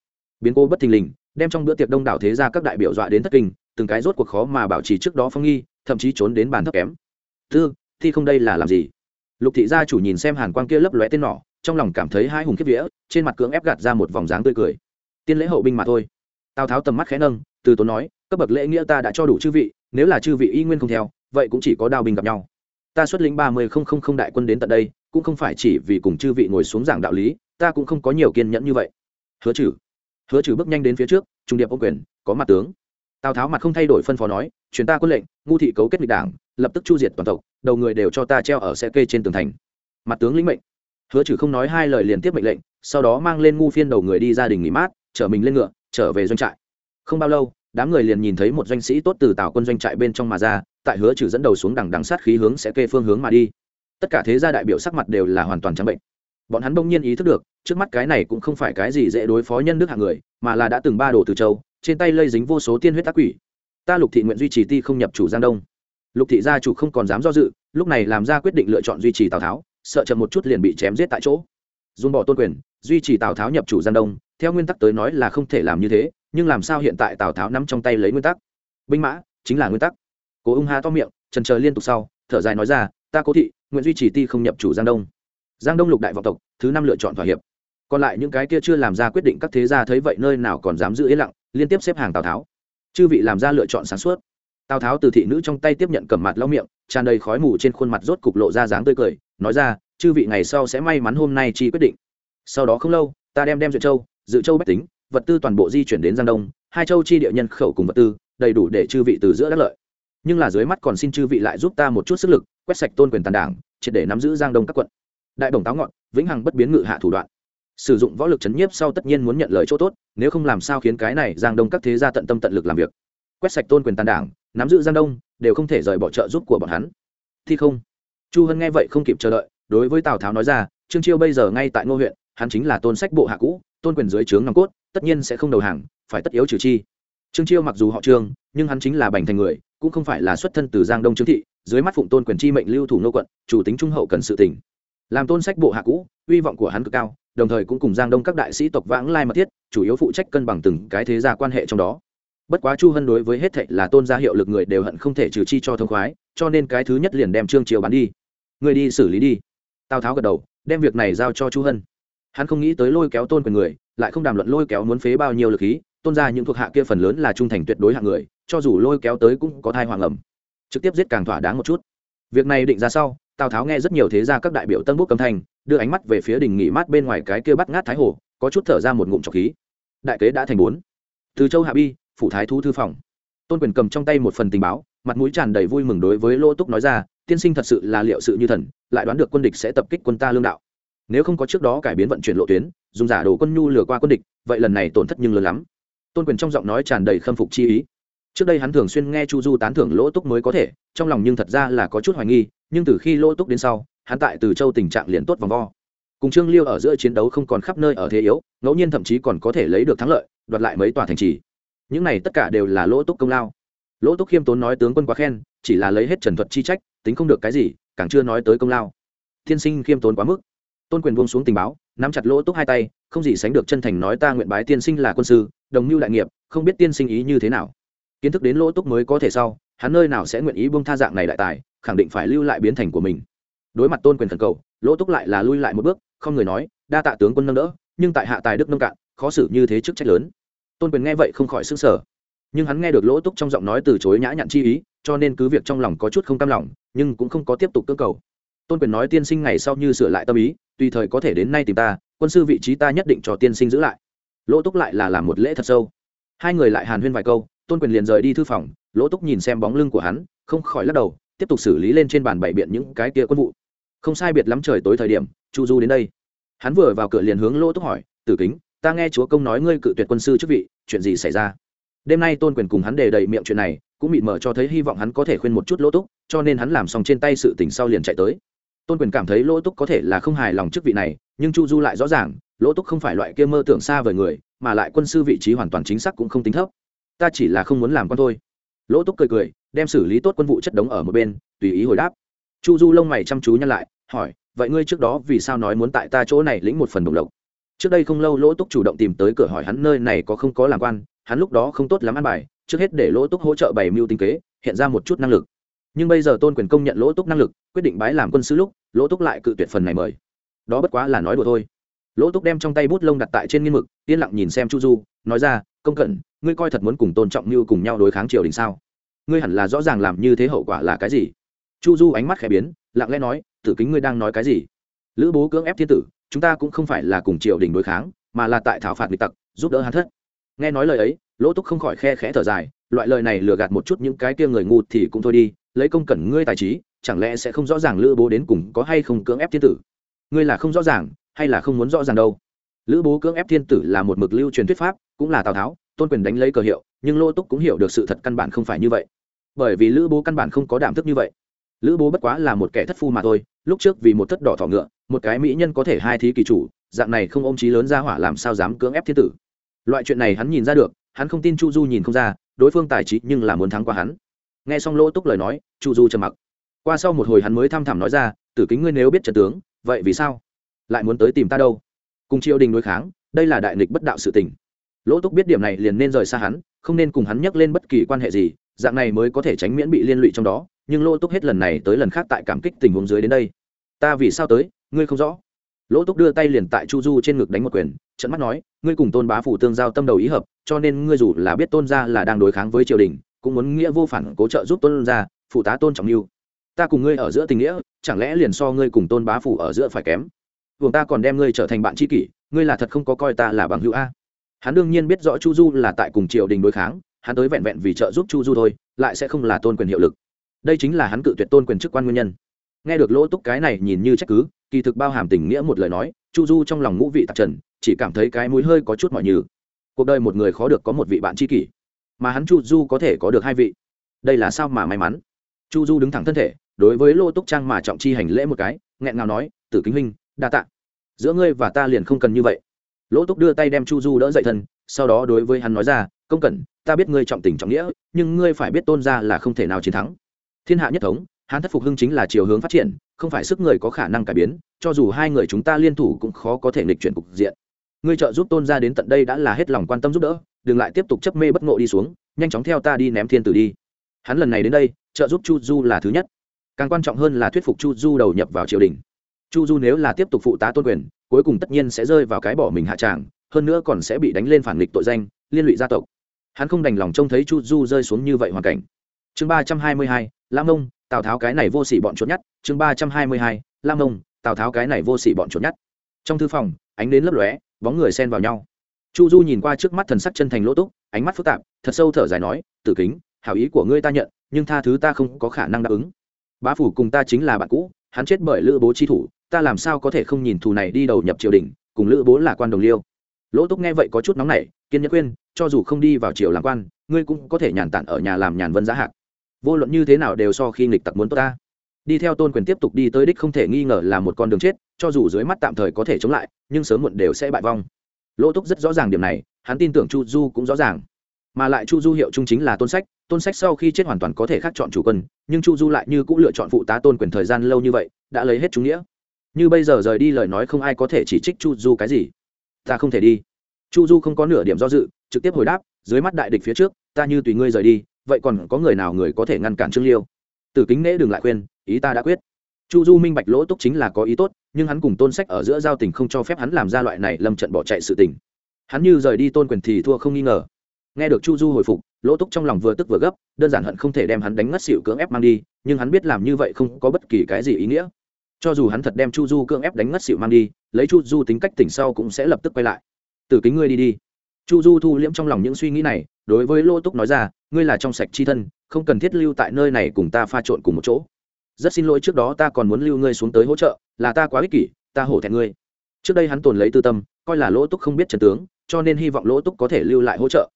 Biến cố bất thình lình, đem trong bữa tiệc đông đảo thế ra các đại biểu dọa đến thất kinh, từng cái rốt cuộc khó mà bảo trì trước đó phong nghi, thậm chí trốn đến bàn thấp kém tư thi không đây là làm gì? Lục thị gia chủ nhìn xem hàn quang kia lấp lóe tên nỏ, trong lòng cảm thấy hai hùng kiếp vía, trên mặt cưỡng ép gạt ra một vòng dáng tươi cười. Tiên lễ hậu binh mà thôi. Tào tháo tầm mắt khẽ nâng, từ tốn nói, cấp bậc lễ nghĩa ta đã cho đủ chư vị, nếu là chư vị y nguyên không theo, vậy cũng chỉ có đao binh gặp nhau. Ta xuất lĩnh ba mươi không không không đại quân đến tận đây, cũng không phải chỉ vì cùng chư vị ngồi xuống giảng đạo lý, ta cũng không có nhiều kiên nhẫn như vậy. Hứa trừ. Hứa trừ bước nhanh đến phía trước, trung điệp ô quyền, có mặt tướng tào tháo mặt không thay đổi phân phó nói truyền ta quân lệnh ngu thị cấu kết nghịch đảng lập tức chu diệt toàn tộc đầu người đều cho ta treo ở xe kê trên tường thành mặt tướng lĩnh mệnh hứa trừ không nói hai lời liền tiếp mệnh lệnh sau đó mang lên ngu phiên đầu người đi gia đình nghỉ mát chở mình lên ngựa trở về doanh trại không bao lâu đám người liền nhìn thấy một doanh sĩ tốt từ tào quân doanh trại bên trong mà ra tại hứa trừ dẫn đầu xuống đằng đằng sát khí hướng sẽ kê phương hướng mà đi tất cả thế gia đại biểu sắc mặt đều là hoàn toàn trắng bệnh bọn hắn bỗng nhiên ý thức được trước mắt cái này cũng không phải cái gì dễ đối phó nhân đức hạng người mà là đã từng ba đồ từ châu trên tay lây dính vô số tiên huyết tác quỷ. Ta lục thị nguyện duy trì ti không nhập chủ giang đông. Lục thị gia chủ không còn dám do dự, lúc này làm ra quyết định lựa chọn duy trì tào tháo, sợ chậm một chút liền bị chém giết tại chỗ. Dùng bỏ tôn quyền, duy trì tào tháo nhập chủ giang đông, theo nguyên tắc tới nói là không thể làm như thế, nhưng làm sao hiện tại tào tháo nắm trong tay lấy nguyên tắc? Binh mã, chính là nguyên tắc. Cố ung ha to miệng, trần chờ liên tục sau, thở dài nói ra, ta cố thị, nguyện duy trì ti không nhập chủ giang đông. Giang đông lục đại vọng tộc, thứ năm lựa chọn thỏa hiệp. Còn lại những cái kia chưa làm ra quyết định các thế gia thấy vậy nơi nào còn dám giữ yên lặng liên tiếp xếp hàng tào tháo. Chư vị làm ra lựa chọn sáng suốt. Tào tháo từ thị nữ trong tay tiếp nhận cầm mặt lau miệng, tràn đầy khói mù trên khuôn mặt rốt cục lộ ra dáng tươi cười, nói ra, chư vị ngày sau sẽ may mắn hôm nay chi quyết định. Sau đó không lâu, ta đem đem duyệt châu, dự châu bách tính, vật tư toàn bộ di chuyển đến giang đông, hai châu chi địa nhân khẩu cùng vật tư, đầy đủ để chư vị từ giữa đắc lợi. Nhưng là dưới mắt còn xin chư vị lại giúp ta một chút sức lực, quét sạch tôn quyền tàn đảng, triệt để nắm giữ giang đông các quận. Đại bổng táo ngọn, vĩnh hằng bất biến ngự hạ thủ đoạn sử dụng võ lực chấn nhiếp sau tất nhiên muốn nhận lời chỗ tốt, nếu không làm sao khiến cái này giang đông các thế gia tận tâm tận lực làm việc. Quét sạch tôn quyền tàn đảng, nắm giữ giang đông, đều không thể rời bỏ trợ giúp của bọn hắn. Thi không. Chu hân nghe vậy không kịp chờ đợi, đối với tào tháo nói ra, trương chiêu bây giờ ngay tại ngô huyện, hắn chính là tôn sách bộ hạ cũ, tôn quyền dưới trướng nòng cốt, tất nhiên sẽ không đầu hàng, phải tất yếu trừ chi. Trương chiêu mặc dù họ trương, nhưng hắn chính là bành thành người, cũng không phải là xuất thân từ giang đông trương thị, dưới mắt phụng tôn quyền chi mệnh lưu thủ nô quận, chủ tính trung hậu cần sự tỉnh làm tôn sách bộ hạ cũ, uy vọng của hắn cực cao đồng thời cũng cùng giang đông các đại sĩ tộc vãng lai mật thiết, chủ yếu phụ trách cân bằng từng cái thế gia quan hệ trong đó. Bất quá chu hân đối với hết thệ là tôn gia hiệu lực người đều hận không thể trừ chi cho thông khoái, cho nên cái thứ nhất liền đem trương triều bán đi. Người đi xử lý đi. Tào tháo gật đầu, đem việc này giao cho chu hân. Hắn không nghĩ tới lôi kéo tôn quyền người, lại không đàm luận lôi kéo muốn phế bao nhiêu lực khí, tôn ra những thuộc hạ kia phần lớn là trung thành tuyệt đối hạng người, cho dù lôi kéo tới cũng có thai hoàng ẩm. Trực tiếp giết càng thỏa đáng một chút. Việc này định ra sau, tào tháo nghe rất nhiều thế gia các đại biểu tân bốc cầm thành đưa ánh mắt về phía đình nghỉ mát bên ngoài cái kia bắt ngát thái hồ, có chút thở ra một ngụm trọc khí. Đại kế đã thành bốn. Từ châu hạ bi, phủ thái thú thư phòng. Tôn quyền cầm trong tay một phần tình báo, mặt mũi tràn đầy vui mừng đối với lỗ túc nói ra, tiên sinh thật sự là liệu sự như thần, lại đoán được quân địch sẽ tập kích quân ta lương đạo. Nếu không có trước đó cải biến vận chuyển lộ tuyến, dùng giả đồ quân nhu lừa qua quân địch, vậy lần này tổn thất nhưng lớn lắm. Tôn quyền trong giọng nói tràn đầy khâm phục chi ý. Trước đây hắn thường xuyên nghe chu du tán thưởng lỗ túc mới có thể, trong lòng nhưng thật ra là có chút hoài nghi, nhưng từ khi lỗ túc đến sau hắn tại từ châu tình trạng liền tốt vòng vo. Cùng trương liêu ở giữa chiến đấu không còn khắp nơi ở thế yếu, ngẫu nhiên thậm chí còn có thể lấy được thắng lợi, đoạt lại mấy tòa thành trì. Những này tất cả đều là lỗ túc công lao. Lỗ túc khiêm tốn nói tướng quân quá khen, chỉ là lấy hết trần thuật chi trách, tính không được cái gì, càng chưa nói tới công lao. Thiên sinh khiêm tốn quá mức. Tôn quyền buông xuống tình báo, nắm chặt lỗ túc hai tay, không gì sánh được chân thành nói ta nguyện bái tiên sinh là quân sư, đồng mưu đại nghiệp, không biết tiên sinh ý như thế nào. Kiến thức đến lỗ túc mới có thể sau, hắn nơi nào sẽ nguyện ý buông tha dạng này đại tài, khẳng định phải lưu lại biến thành của mình đối mặt tôn quyền thần cầu, lỗ túc lại là lui lại một bước, không người nói, đa tạ tướng quân nâng đỡ, nhưng tại hạ tài đức nông cạn, khó xử như thế chức trách lớn. Tôn quyền nghe vậy không khỏi sức sở nhưng hắn nghe được lỗ túc trong giọng nói từ chối nhã nhặn chi ý, cho nên cứ việc trong lòng có chút không cam lòng, nhưng cũng không có tiếp tục cơ cầu. Tôn quyền nói tiên sinh ngày sau như sửa lại tâm ý, tùy thời có thể đến nay tìm ta, quân sư vị trí ta nhất định cho tiên sinh giữ lại. Lỗ túc lại là làm một lễ thật sâu. Hai người lại hàn huyên vài câu, tôn quyền liền rời đi thư phòng, lỗ túc nhìn xem bóng lưng của hắn, không khỏi lắc đầu, tiếp tục xử lý lên trên bàn bày biện những cái kia quân vụ không sai biệt lắm trời tối thời điểm, chu du đến đây. Hắn vừa vào cửa liền hướng lỗ túc hỏi, tử kính, ta nghe chúa công nói ngươi cự tuyệt quân sư chức vị, chuyện gì xảy ra? Đêm nay tôn quyền cùng hắn đề đầy miệng chuyện này, cũng mịt mở cho thấy hy vọng hắn có thể khuyên một chút lỗ túc, cho nên hắn làm xong trên tay sự tình sau liền chạy tới. Tôn quyền cảm thấy lỗ túc có thể là không hài lòng chức vị này, nhưng chu du lại rõ ràng, lỗ túc không phải loại kia mơ tưởng xa vời người, mà lại quân sư vị trí hoàn toàn chính xác cũng không tính thấp. Ta chỉ là không muốn làm con thôi. Lỗ túc cười cười, đem xử lý tốt quân vụ chất đống ở một bên, tùy ý hồi đáp chu du lông mày chăm chú nhăn lại, hỏi, vậy ngươi trước đó vì sao nói muốn tại ta chỗ này lĩnh một phần đồng lộc? Trước đây không lâu lỗ túc chủ động tìm tới cửa hỏi hắn nơi này có không có làm quan, hắn lúc đó không tốt lắm ăn bài, trước hết để lỗ túc hỗ trợ bày mưu tinh kế, hiện ra một chút năng lực. Nhưng bây giờ tôn quyền công nhận lỗ túc năng lực, quyết định bái làm quân sứ lúc, lỗ túc lại cự tuyệt phần này mời. Đó bất quá là nói đùa thôi. Lỗ túc đem trong tay bút lông đặt tại trên nghiên mực, yên lặng nhìn xem chu du, nói ra, công cận ngươi coi thật muốn cùng tôn trọng như cùng nhau đối kháng triều đình sao? Ngươi hẳn là rõ ràng làm như thế hậu quả là cái gì? Chu du ánh mắt khẽ biến, lặng lẽ nói, tử kính ngươi đang nói cái gì? Lữ bố cưỡng ép thiên tử, chúng ta cũng không phải là cùng triều đình đối kháng, mà là tại thảo phạt nghịch tặc, giúp đỡ hắn thất. Nghe nói lời ấy, lỗ túc không khỏi khe khẽ thở dài, loại lời này lừa gạt một chút những cái kia người ngu thì cũng thôi đi, lấy công cẩn ngươi tài trí, chẳng lẽ sẽ không rõ ràng lữ bố đến cùng có hay không cưỡng ép thiên tử? Ngươi là không rõ ràng, hay là không muốn rõ ràng đâu? Lữ bố cưỡng ép thiên tử là một mực lưu truyền thuyết pháp, cũng là tào tháo, tôn quyền đánh lấy cờ hiệu, nhưng lô túc cũng hiểu được sự thật căn bản không phải như vậy. Bởi vì lữ bố căn bản không có đảm thức như vậy lữ bố bất quá là một kẻ thất phu mà thôi, lúc trước vì một thất đỏ thỏ ngựa, một cái mỹ nhân có thể hai thí kỳ chủ, dạng này không ôm trí lớn ra hỏa làm sao dám cưỡng ép thiên tử. Loại chuyện này hắn nhìn ra được, hắn không tin chu du nhìn không ra, đối phương tài trí nhưng là muốn thắng qua hắn. Nghe xong lỗ túc lời nói, chu du trầm mặc. Qua sau một hồi hắn mới thăm thẳm nói ra, tử kính ngươi nếu biết trận tướng, vậy vì sao lại muốn tới tìm ta đâu? Cùng triều đình đối kháng, đây là đại nghịch bất đạo sự tình. Lỗ túc biết điểm này liền nên rời xa hắn, không nên cùng hắn nhắc lên bất kỳ quan hệ gì, dạng này mới có thể tránh miễn bị liên lụy trong đó nhưng lỗ túc hết lần này tới lần khác tại cảm kích tình huống dưới đến đây. Ta vì sao tới, ngươi không rõ. Lỗ túc đưa tay liền tại chu du trên ngực đánh một quyền, trận mắt nói, ngươi cùng tôn bá phủ tương giao tâm đầu ý hợp, cho nên ngươi dù là biết tôn gia là đang đối kháng với triều đình, cũng muốn nghĩa vô phản cố trợ giúp tôn gia, phụ tá tôn trọng mưu ta cùng ngươi ở giữa tình nghĩa, chẳng lẽ liền so ngươi cùng tôn bá phủ ở giữa phải kém? Vùng ta còn đem ngươi trở thành bạn tri kỷ, ngươi là thật không có coi ta là bằng hữu a. Hắn đương nhiên biết rõ chu du là tại cùng triều đình đối kháng, hắn tới vẹn vẹn vì trợ giúp chu du thôi, lại sẽ không là tôn quyền hiệu lực đây chính là hắn cự tuyệt tôn quyền chức quan nguyên nhân. Nghe được lỗ túc cái này nhìn như trách cứ, kỳ thực bao hàm tình nghĩa một lời nói, chu du trong lòng ngũ vị tạp trần, chỉ cảm thấy cái mũi hơi có chút mọi nhừ. Cuộc đời một người khó được có một vị bạn tri kỷ, mà hắn chu du có thể có được hai vị. Đây là sao mà may mắn? Chu du đứng thẳng thân thể, đối với lô túc trang mà trọng chi hành lễ một cái, nghẹn ngào nói, tử kính huynh, đa tạ. Giữa ngươi và ta liền không cần như vậy. Lỗ túc đưa tay đem chu du đỡ dậy thân, sau đó đối với hắn nói ra, công cẩn, ta biết ngươi trọng tình trọng nghĩa, nhưng ngươi phải biết tôn ra là không thể nào chiến thắng thiên hạ nhất thống, hán thất phục hưng chính là chiều hướng phát triển, không phải sức người có khả năng cải biến, cho dù hai người chúng ta liên thủ cũng khó có thể nghịch chuyển cục diện. Ngươi trợ giúp tôn ra đến tận đây đã là hết lòng quan tâm giúp đỡ, đừng lại tiếp tục chấp mê bất ngộ đi xuống, nhanh chóng theo ta đi ném thiên tử đi. Hắn lần này đến đây, trợ giúp chu du là thứ nhất. Càng quan trọng hơn là thuyết phục chu du đầu nhập vào triều đình. Chu du nếu là tiếp tục phụ tá tôn quyền, cuối cùng tất nhiên sẽ rơi vào cái bỏ mình hạ tràng, hơn nữa còn sẽ bị đánh lên phản nghịch tội danh, liên lụy gia tộc. Hắn không đành lòng trông thấy chu du rơi xuống như vậy hoàn cảnh. Chương ba trăm hai mươi hai lam ông tào tháo cái này vô s ỉ bọn trốn nhất chương ba trăm hai mươi hai, lam ông tào tháo cái này vô s ỉ bọn trốn nhất trong thư phòng, ánh đến lấp lóe, bóng người xen vào nhau. Chu du nhìn qua trước mắt thần sắc chân thành lỗ túc, ánh mắt phức tạp, thật sâu thở dài nói, tử kính, hảo ý của ngươi ta nhận, nhưng tha thứ ta không có khả năng đáp ứng. Bá phủ cùng ta chính là bạn cũ, hắn chết bởi lữ bố chi thủ, ta làm sao có thể không nhìn thù này đi đầu nhập triều đình, cùng lữ bố là quan đồng liêu. Lỗ túc nghe vậy có chút nóng nảy, kiên nhẫn khuyên, cho dù không đi vào triều làm quan, ngươi cũng có thể nhàn tản ở nhà làm nhàn vân giá hạc vô luận như thế nào đều so khi nghịch tặc muốn tốt ta. Đi theo tôn quyền tiếp tục đi tới đích không thể nghi ngờ là một con đường chết, cho dù dưới mắt tạm thời có thể chống lại, nhưng sớm muộn đều sẽ bại vong. Lỗ túc rất rõ ràng điểm này, hắn tin tưởng chu du cũng rõ ràng. Mà lại chu du hiệu trung chính là tôn sách tôn sách sau khi chết hoàn toàn có thể khác chọn chủ quân, nhưng chu du lại như cũng lựa chọn phụ tá tôn quyền thời gian lâu như vậy, đã lấy hết chủ nghĩa. Như bây giờ rời đi lời nói không ai có thể chỉ trích chu du cái gì. Ta không thể đi. Chu du không có nửa điểm do dự, trực tiếp hồi đáp, dưới mắt đại địch phía trước, ta như tùy ngươi rời đi vậy còn có người nào người có thể ngăn cản trương liêu? Từ kính nễ đừng lại khuyên, ý ta đã quyết. Chu du minh bạch lỗ túc chính là có ý tốt, nhưng hắn cùng tôn sách ở giữa giao tình không cho phép hắn làm ra loại này lâm trận bỏ chạy sự tình. Hắn như rời đi tôn quyền thì thua không nghi ngờ. Nghe được chu du hồi phục, lỗ túc trong lòng vừa tức vừa gấp, đơn giản hận không thể đem hắn đánh ngất xỉu cưỡng ép mang đi, nhưng hắn biết làm như vậy không có bất kỳ cái gì ý nghĩa. Cho dù hắn thật đem chu du cưỡng ép đánh ngất xỉu mang đi, lấy chu du tính cách tỉnh sau cũng sẽ lập tức quay lại. Từ kính ngươi đi đi chu du thu liễm trong lòng những suy nghĩ này, đối với lỗ túc nói ra, ngươi là trong sạch chi thân, không cần thiết lưu tại nơi này cùng ta pha trộn cùng một chỗ. Rất xin lỗi trước đó ta còn muốn lưu ngươi xuống tới hỗ trợ, là ta quá ích kỷ, ta hổ thẹn ngươi. Trước đây hắn tồn lấy tư tâm, coi là lỗ túc không biết trần tướng, cho nên hy vọng lỗ túc có thể lưu lại hỗ trợ.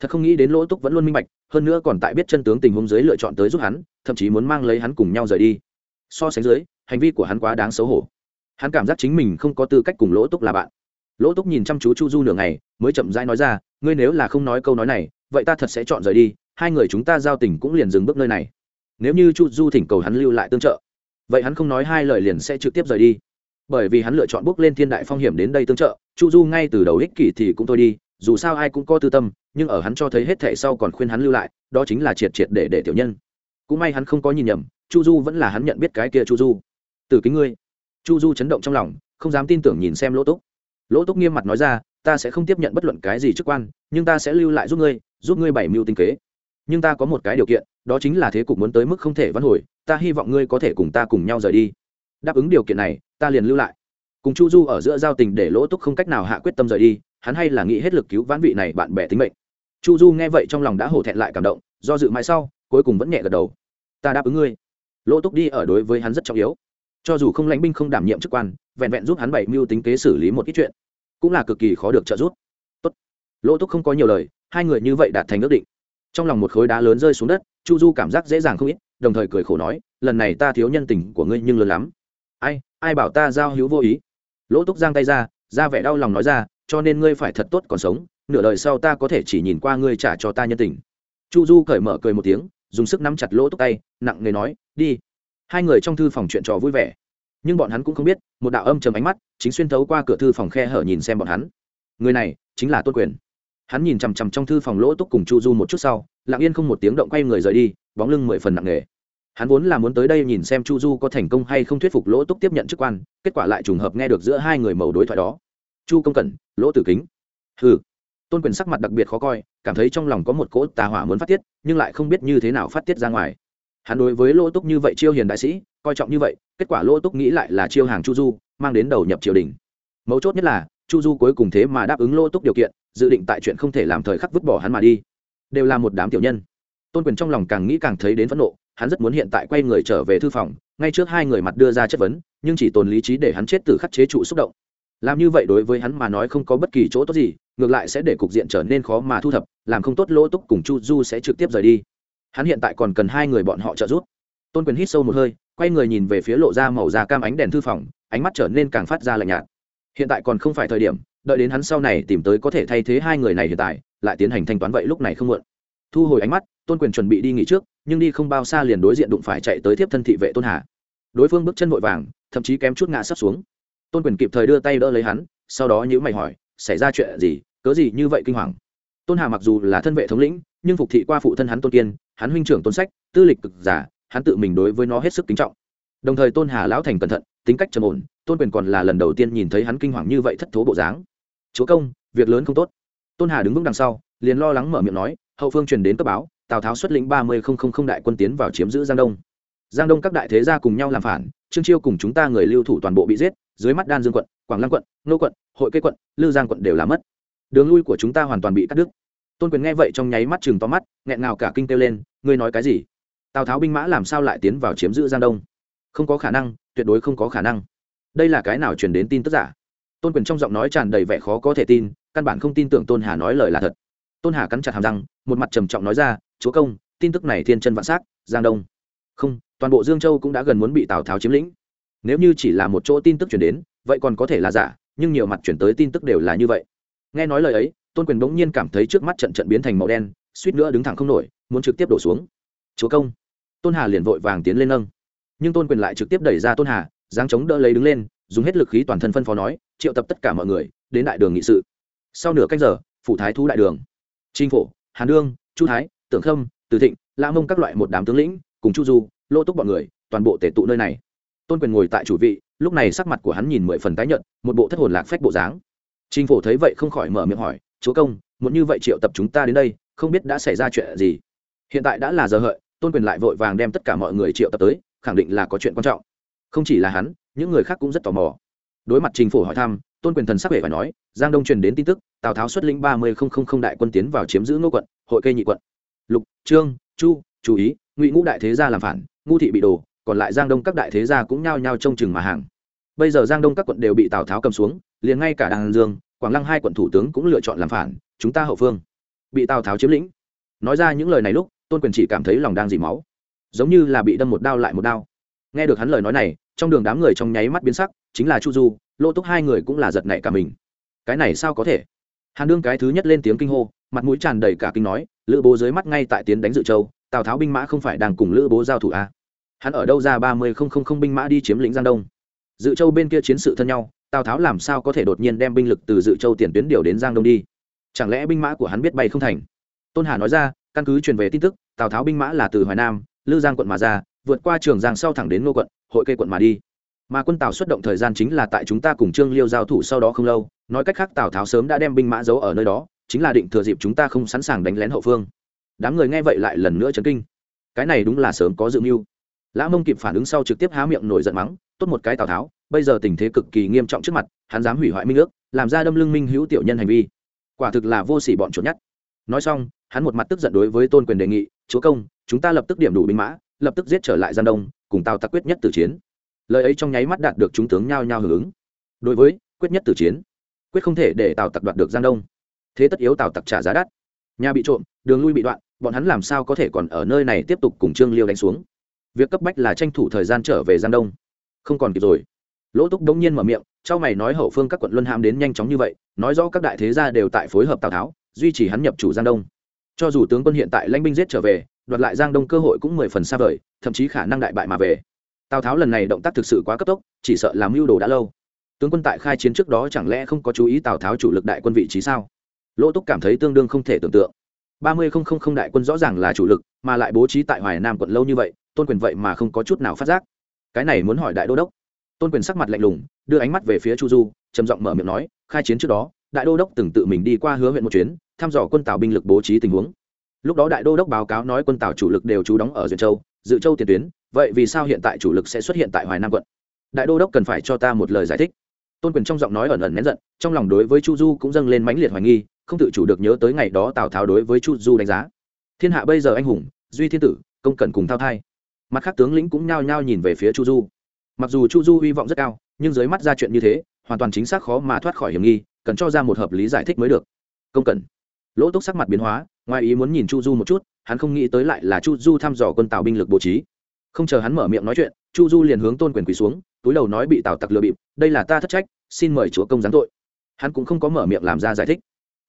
Thật không nghĩ đến lỗ túc vẫn luôn minh bạch, hơn nữa còn tại biết chân tướng tình huống dưới lựa chọn tới giúp hắn, thậm chí muốn mang lấy hắn cùng nhau rời đi. So sánh dưới, hành vi của hắn quá đáng xấu hổ. Hắn cảm giác chính mình không có tư cách cùng lỗ túc là bạn. Lỗ túc nhìn chăm chú chu du nửa ngày mới chậm rãi nói ra, ngươi nếu là không nói câu nói này, vậy ta thật sẽ chọn rời đi, hai người chúng ta giao tình cũng liền dừng bước nơi này. Nếu như chu du thỉnh cầu hắn lưu lại tương trợ, vậy hắn không nói hai lời liền sẽ trực tiếp rời đi. Bởi vì hắn lựa chọn bước lên thiên đại phong hiểm đến đây tương trợ, chu du ngay từ đầu ích kỷ thì cũng thôi đi, dù sao ai cũng có tư tâm, nhưng ở hắn cho thấy hết thệ sau còn khuyên hắn lưu lại, đó chính là triệt triệt để để tiểu nhân. Cũng may hắn không có nhìn nhầm, chu du vẫn là hắn nhận biết cái kia chu du. Từ kính ngươi. Chu du chấn động trong lòng, không dám tin tưởng nhìn xem lỗ túc. Lỗ túc nghiêm mặt nói ra ta sẽ không tiếp nhận bất luận cái gì chức quan, nhưng ta sẽ lưu lại giúp ngươi giúp ngươi bảy mưu tinh kế. Nhưng ta có một cái điều kiện, đó chính là thế cục muốn tới mức không thể vãn hồi, ta hy vọng ngươi có thể cùng ta cùng nhau rời đi. Đáp ứng điều kiện này, ta liền lưu lại. Cùng chu du ở giữa giao tình để lỗ túc không cách nào hạ quyết tâm rời đi, hắn hay là nghĩ hết lực cứu vãn vị này bạn bè tính mệnh. Chu du nghe vậy trong lòng đã hổ thẹn lại cảm động, do dự mãi sau, cuối cùng vẫn nhẹ gật đầu. Ta đáp ứng ngươi. Lỗ túc đi ở đối với hắn rất trọng yếu. Cho dù không lãnh binh không đảm nhiệm chức quan, vẹn vẹn giúp hắn bảy mưu tính kế xử lý một ít chuyện cũng là cực kỳ khó được trợ giúp. Tốt. lỗ túc không có nhiều lời, hai người như vậy đạt thành ước định. Trong lòng một khối đá lớn rơi xuống đất, chu du cảm giác dễ dàng không ít, đồng thời cười khổ nói, lần này ta thiếu nhân tình của ngươi nhưng lớn lắm. Ai ai bảo ta giao hữu vô ý? Lỗ túc giang tay ra ra vẻ đau lòng nói ra, cho nên ngươi phải thật tốt còn sống, nửa đời sau ta có thể chỉ nhìn qua ngươi trả cho ta nhân tình. Chu du cởi mở cười một tiếng, dùng sức nắm chặt lỗ túc tay, nặng nề nói, đi. Hai người trong thư phòng chuyện trò vui vẻ nhưng bọn hắn cũng không biết, một đạo âm trầm ánh mắt chính xuyên thấu qua cửa thư phòng khe hở nhìn xem bọn hắn. Người này chính là tôn quyền. Hắn nhìn chằm chằm trong thư phòng lỗ túc cùng chu du một chút sau, lặng yên không một tiếng động quay người rời đi, bóng lưng mười phần nặng nề. Hắn vốn là muốn tới đây nhìn xem chu du có thành công hay không thuyết phục lỗ túc tiếp nhận chức quan, kết quả lại trùng hợp nghe được giữa hai người màu đối thoại đó. Chu công cẩn, lỗ tử kính. Hừ. Tôn quyền sắc mặt đặc biệt khó coi, cảm thấy trong lòng có một cỗ tà hỏa muốn phát tiết, nhưng lại không biết như thế nào phát tiết ra ngoài hắn đối với lỗ túc như vậy chiêu hiền đại sĩ, coi trọng như vậy, kết quả lỗ túc nghĩ lại là chiêu hàng chu du, mang đến đầu nhập triều đình. Mấu chốt nhất là, chu du cuối cùng thế mà đáp ứng lỗ túc điều kiện, dự định tại chuyện không thể làm thời khắc vứt bỏ hắn mà đi. Đều là một đám tiểu nhân. Tôn quyền trong lòng càng nghĩ càng thấy đến phẫn nộ, hắn rất muốn hiện tại quay người trở về thư phòng, ngay trước hai người mặt đưa ra chất vấn, nhưng chỉ tồn lý trí để hắn chết từ khắc chế trụ xúc động. Làm như vậy đối với hắn mà nói không có bất kỳ chỗ tốt gì, ngược lại sẽ để cục diện trở nên khó mà thu thập, làm không tốt lỗ túc cùng chu du sẽ trực tiếp rời đi hắn hiện tại còn cần hai người bọn họ trợ giúp. Tôn quyền hít sâu một hơi, quay người nhìn về phía lộ ra màu da cam ánh đèn thư phòng, ánh mắt trở nên càng phát ra lạnh nhạt. Hiện tại còn không phải thời điểm, đợi đến hắn sau này tìm tới có thể thay thế hai người này hiện tại, lại tiến hành thanh toán vậy lúc này không muộn. Thu hồi ánh mắt, tôn quyền chuẩn bị đi nghỉ trước, nhưng đi không bao xa liền đối diện đụng phải chạy tới tiếp thân thị vệ tôn hà. Đối phương bước chân vội vàng, thậm chí kém chút ngã sắp xuống. Tôn quyền kịp thời đưa tay đỡ lấy hắn, sau đó nhữ mày hỏi, xảy ra chuyện gì? Cớ gì như vậy kinh hoàng? Tôn hà mặc dù là thân vệ thống lĩnh nhưng phục thị qua phụ thân hắn tôn kiên, hắn huynh trưởng tôn sách, tư lịch cực giả, hắn tự mình đối với nó hết sức kính trọng. Đồng thời tôn hà lão thành cẩn thận, tính cách trầm ổn, tôn quyền còn là lần đầu tiên nhìn thấy hắn kinh hoàng như vậy thất thố bộ dáng. Chúa công, việc lớn không tốt. Tôn hà đứng vững đằng sau, liền lo lắng mở miệng nói, hậu phương truyền đến cấp báo, tào tháo xuất lĩnh ba mươi không không không đại quân tiến vào chiếm giữ giang đông. Giang đông các đại thế gia cùng nhau làm phản, trương chiêu cùng chúng ta người lưu thủ toàn bộ bị giết, dưới mắt đan dương quận, quảng lăng quận, nô quận, hội cây quận, lư giang quận đều là mất. Đường lui của chúng ta hoàn toàn bị cắt đứt tôn quyền nghe vậy trong nháy mắt chừng to mắt, nghẹn ngào cả kinh kêu lên, ngươi nói cái gì? Tào tháo binh mã làm sao lại tiến vào chiếm giữ giang đông? Không có khả năng, tuyệt đối không có khả năng. Đây là cái nào truyền đến tin tức giả? Tôn quyền trong giọng nói tràn đầy vẻ khó có thể tin, căn bản không tin tưởng tôn hà nói lời là thật. Tôn hà cắn chặt hàm răng, một mặt trầm trọng nói ra, chúa công, tin tức này thiên chân vạn s á c giang đông. Không, toàn bộ dương châu cũng đã gần muốn bị tào tháo chiếm lĩnh. Nếu như chỉ là một chỗ tin tức chuyển đến, vậy còn có thể là giả, nhưng nhiều mặt chuyển tới tin tức đều là như vậy. Nghe nói lời ấy tôn quyền bỗng nhiên cảm thấy trước mắt trận trận biến thành màu đen, suýt nữa đứng thẳng không nổi, muốn trực tiếp đổ xuống. Chúa công. Tôn hà liền vội vàng tiến lên nâng. Nhưng tôn quyền lại trực tiếp đẩy ra tôn hà giáng chống đỡ lấy đứng lên, dùng hết lực khí toàn thân phân phó nói, triệu tập tất cả mọi người, đến đại đường nghị sự. Sau nửa canh giờ, phủ thái thú đại đường. Trinh phổ, hàn đương, chu thái, tưởng khâm, từ thịnh, lã mông các loại một đám tướng lĩnh, cùng chu du, lô túc bọn người, toàn bộ tể tụ nơi này. Tôn quyền ngồi tại chủ vị, lúc này sắc mặt của hắn nhìn mười phần tái nhợt, một bộ thất hồn lạc phách bộ dáng. Trinh phổ thấy vậy không khỏi mở miệng hỏi chúa công, muốn như vậy triệu tập chúng ta đến đây, không biết đã xảy ra chuyện gì. Hiện tại đã là giờ hợi, tôn quyền lại vội vàng đem tất cả mọi người triệu tập tới, khẳng định là có chuyện quan trọng. Không chỉ là hắn, những người khác cũng rất tò mò. Đối mặt trình phủ hỏi thăm, tôn quyền thần sắc vẻ và nói, giang đông truyền đến tin tức, tào tháo xuất lĩnh ba mươi không không không đại quân tiến vào chiếm giữ ngô quận, hội cây nhị quận. Lục, trương, chu chú ý, ngụy ngũ đại thế gia làm phản ngu thị bị đồ còn lại giang đông các đại thế gia cũng nhao nhao trông chừng mà hàng. Bây giờ giang đông các quận đều bị tào tháo cầm xuống, liền ngay cả đàng dương quảng lăng hai quận thủ tướng cũng lựa chọn làm phản, chúng ta hậu phương. Bị tào tháo chiếm lĩnh. Nói ra những lời này lúc, tôn quyền chỉ cảm thấy lòng đang dì máu. Giống như là bị đâm một đao lại một đao. Nghe được hắn lời nói này, trong đường đám người trong nháy mắt biến sắc, chính là chu du, lô túc hai người cũng là giật nảy cả mình. Cái này sao có thể? Hàn đương cái thứ nhất lên tiếng kinh hô, mặt mũi tràn đầy cả kinh nói, lữ bố dưới mắt ngay tại tiến đánh dự châu, tào tháo binh mã không phải đang cùng lữ bố giao thủ à? hắn ở đâu ra ba mươi không không không binh mã đi chiếm lĩnh giang đông? Dự châu bên kia chiến sự thân nhau tào tháo làm sao có thể đột nhiên đem binh lực từ dự châu tiền tuyến điều đến giang đông đi? Chẳng lẽ binh mã của hắn biết bay không thành? Tôn hà nói ra, căn cứ truyền về tin tức, tào tháo binh mã là từ hoài nam, lư giang quận mà ra, vượt qua trường giang sau thẳng đến ngô quận, hội cây quận mà đi. Mà quân tào xuất động thời gian chính là tại chúng ta cùng trương liêu giao thủ sau đó không lâu, nói cách khác tào tháo sớm đã đem binh mã giấu ở nơi đó, chính là định thừa dịp chúng ta không sẵn sàng đánh lén hậu phương. Đám người nghe vậy lại lần nữa chấn kinh. Cái này đúng là sớm có dự mưu. Lã mông kịp phản ứng sau trực tiếp há miệng nổi giận mắng, tốt một cái tào tháo bây giờ tình thế cực kỳ nghiêm trọng trước mặt, hắn dám hủy hoại minh ước, làm ra đâm lưng minh hữu tiểu nhân hành vi. Quả thực là vô sỉ bọn chuột nhất nói xong, hắn một mặt tức giận đối với tôn quyền đề nghị, chúa công, chúng ta lập tức điểm đủ binh mã, lập tức giết trở lại gian đông, cùng tào tặc quyết nhất tử chiến. Lời ấy trong nháy mắt đạt được chúng tướng nhao nhao hưởng ứng. Đối với quyết nhất tử chiến, quyết không thể để tào tặc đoạt được gian đông. Thế tất yếu tào tặc trả giá đắt. Nhà bị trộm, đường lui bị đoạn, bọn hắn làm sao có thể còn ở nơi này tiếp tục cùng trương liêu đánh xuống? Việc cấp bách là tranh thủ thời gian trở về gian đông. Không còn kịp rồi lỗ túc đông nhiên mở miệng trao mày nói hậu phương các quận luân hãm đến nhanh chóng như vậy, nói rõ các đại thế gia đều tại phối hợp tào tháo, duy trì hắn nhập chủ giang đông. Cho dù tướng quân hiện tại lãnh binh giết trở về, đoạt lại giang đông cơ hội cũng mười phần xa vời, thậm chí khả năng đại bại mà về. Tào tháo lần này động tác thực sự quá cấp tốc, chỉ sợ làm mưu đồ đã lâu. Tướng quân tại khai chiến trước đó chẳng lẽ không có chú ý tào tháo chủ lực đại quân vị trí sao? Lỗ túc cảm thấy tương đương không thể tưởng tượng. Ba mươi không không không đại quân rõ ràng là chủ lực, mà lại bố trí tại hoài nam quận lâu như vậy, tôn quyền vậy mà không có chút nào phát giác. Cái này muốn hỏi đại đô đốc tôn quyền sắc mặt lạnh lùng, đưa ánh mắt về phía chu du, trầm giọng mở miệng nói, khai chiến trước đó, đại đô đốc từng tự mình đi qua hứa huyện một chuyến, thăm dò quân tàu binh lực bố trí tình huống. Lúc đó đại đô đốc báo cáo nói quân tàu chủ lực đều trú đóng ở Duyệt châu, dự châu tiền tuyến, vậy vì sao hiện tại chủ lực sẽ xuất hiện tại hoài nam quận? Đại đô đốc cần phải cho ta một lời giải thích. Tôn quyền trong giọng nói ẩn ẩn nén giận, trong lòng đối với chu du cũng dâng lên mãnh liệt hoài nghi, không tự chủ được nhớ tới ngày đó tào tháo đối với chu du đánh giá. Thiên hạ bây giờ anh hùng, duy thiên tử, công cẩn cùng thao thai. Mặt khác tướng lĩnh cũng nhao nhao nhìn về phía chu du mặc dù chu du hy vọng rất cao, nhưng dưới mắt ra chuyện như thế, hoàn toàn chính xác khó mà thoát khỏi hiểm nghi, cần cho ra một hợp lý giải thích mới được. Công cẩn lỗ túc sắc mặt biến hóa, ngoài ý muốn nhìn chu du một chút, hắn không nghĩ tới lại là chu du thăm dò quân tào binh lực bố trí. Không chờ hắn mở miệng nói chuyện, chu du liền hướng tôn quyền quỳ xuống, túi đầu nói bị tào tặc lừa bịp, đây là ta thất trách, xin mời chúa công giáng tội. Hắn cũng không có mở miệng làm ra giải thích.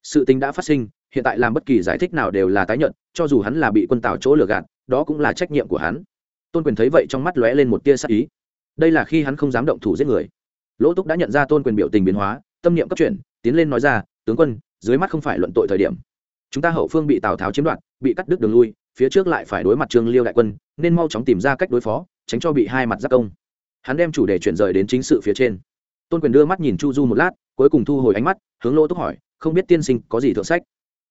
Sự tình đã phát sinh, hiện tại làm bất kỳ giải thích nào đều là tái nhận cho dù hắn là bị quân tào chỗ lừa gạt, đó cũng là trách nhiệm của hắn. Tôn quyền thấy vậy trong mắt lóe lên một tia sắc ý đây là khi hắn không dám động thủ giết người. Lỗ túc đã nhận ra tôn quyền biểu tình biến hóa, tâm niệm cấp chuyển, tiến lên nói ra, tướng quân, dưới mắt không phải luận tội thời điểm. Chúng ta hậu phương bị tào tháo chiếm đoạt, bị cắt đứt đường lui, phía trước lại phải đối mặt trương liêu đại quân, nên mau chóng tìm ra cách đối phó, tránh cho bị hai mặt giác công. Hắn đem chủ đề chuyển rời đến chính sự phía trên. Tôn quyền đưa mắt nhìn chu du một lát, cuối cùng thu hồi ánh mắt, hướng lỗ túc hỏi, không biết tiên sinh có gì thượng sách?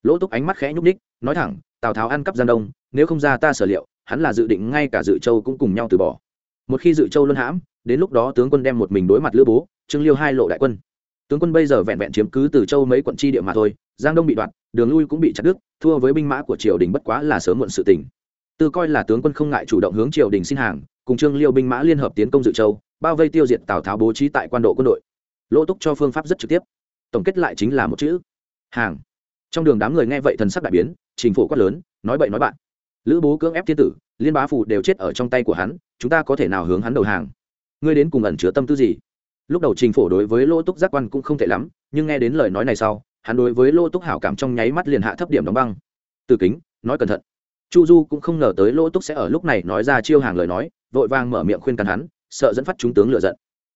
Lỗ túc ánh mắt khẽ nhúc ních nói thẳng, tào tháo ăn cắp gian đông, nếu không ra ta sở liệu, hắn là dự định ngay cả dự châu cũng cùng nhau từ bỏ một khi dự châu luân hãm, đến lúc đó tướng quân đem một mình đối mặt lữ bố, trương liêu hai lộ đại quân. Tướng quân bây giờ vẹn vẹn chiếm cứ từ châu mấy quận tri địa mà thôi, giang đông bị đoạt, đường lui cũng bị chặt đứt, thua với binh mã của triều đình bất quá là sớm muộn sự tình. Tư coi là tướng quân không ngại chủ động hướng triều đình xin hàng, cùng trương liêu binh mã liên hợp tiến công dự châu, bao vây tiêu diệt tào tháo bố trí tại quan độ quân đội. Lỗ túc cho phương pháp rất trực tiếp. Tổng kết lại chính là một chữ, hàng. Trong đường đám người nghe vậy thần sắc đại biến, trình phủ quát lớn, nói bậy nói bạn lữ bố cưỡng ép thiên tử, liên bá phủ đều chết ở trong tay của hắn, chúng ta có thể nào hướng hắn đầu hàng? Ngươi đến cùng ẩn chứa tâm tư gì? Lúc đầu trình phổ đối với lỗ túc giác quan cũng không tệ lắm, nhưng nghe đến lời nói này sau, hắn đối với lỗ túc hảo cảm trong nháy mắt liền hạ thấp điểm đóng băng. Từ kính, nói cẩn thận. Chu du cũng không ngờ tới lỗ túc sẽ ở lúc này nói ra chiêu hàng lời nói, vội vàng mở miệng khuyên can hắn, sợ dẫn phát chúng tướng lựa giận.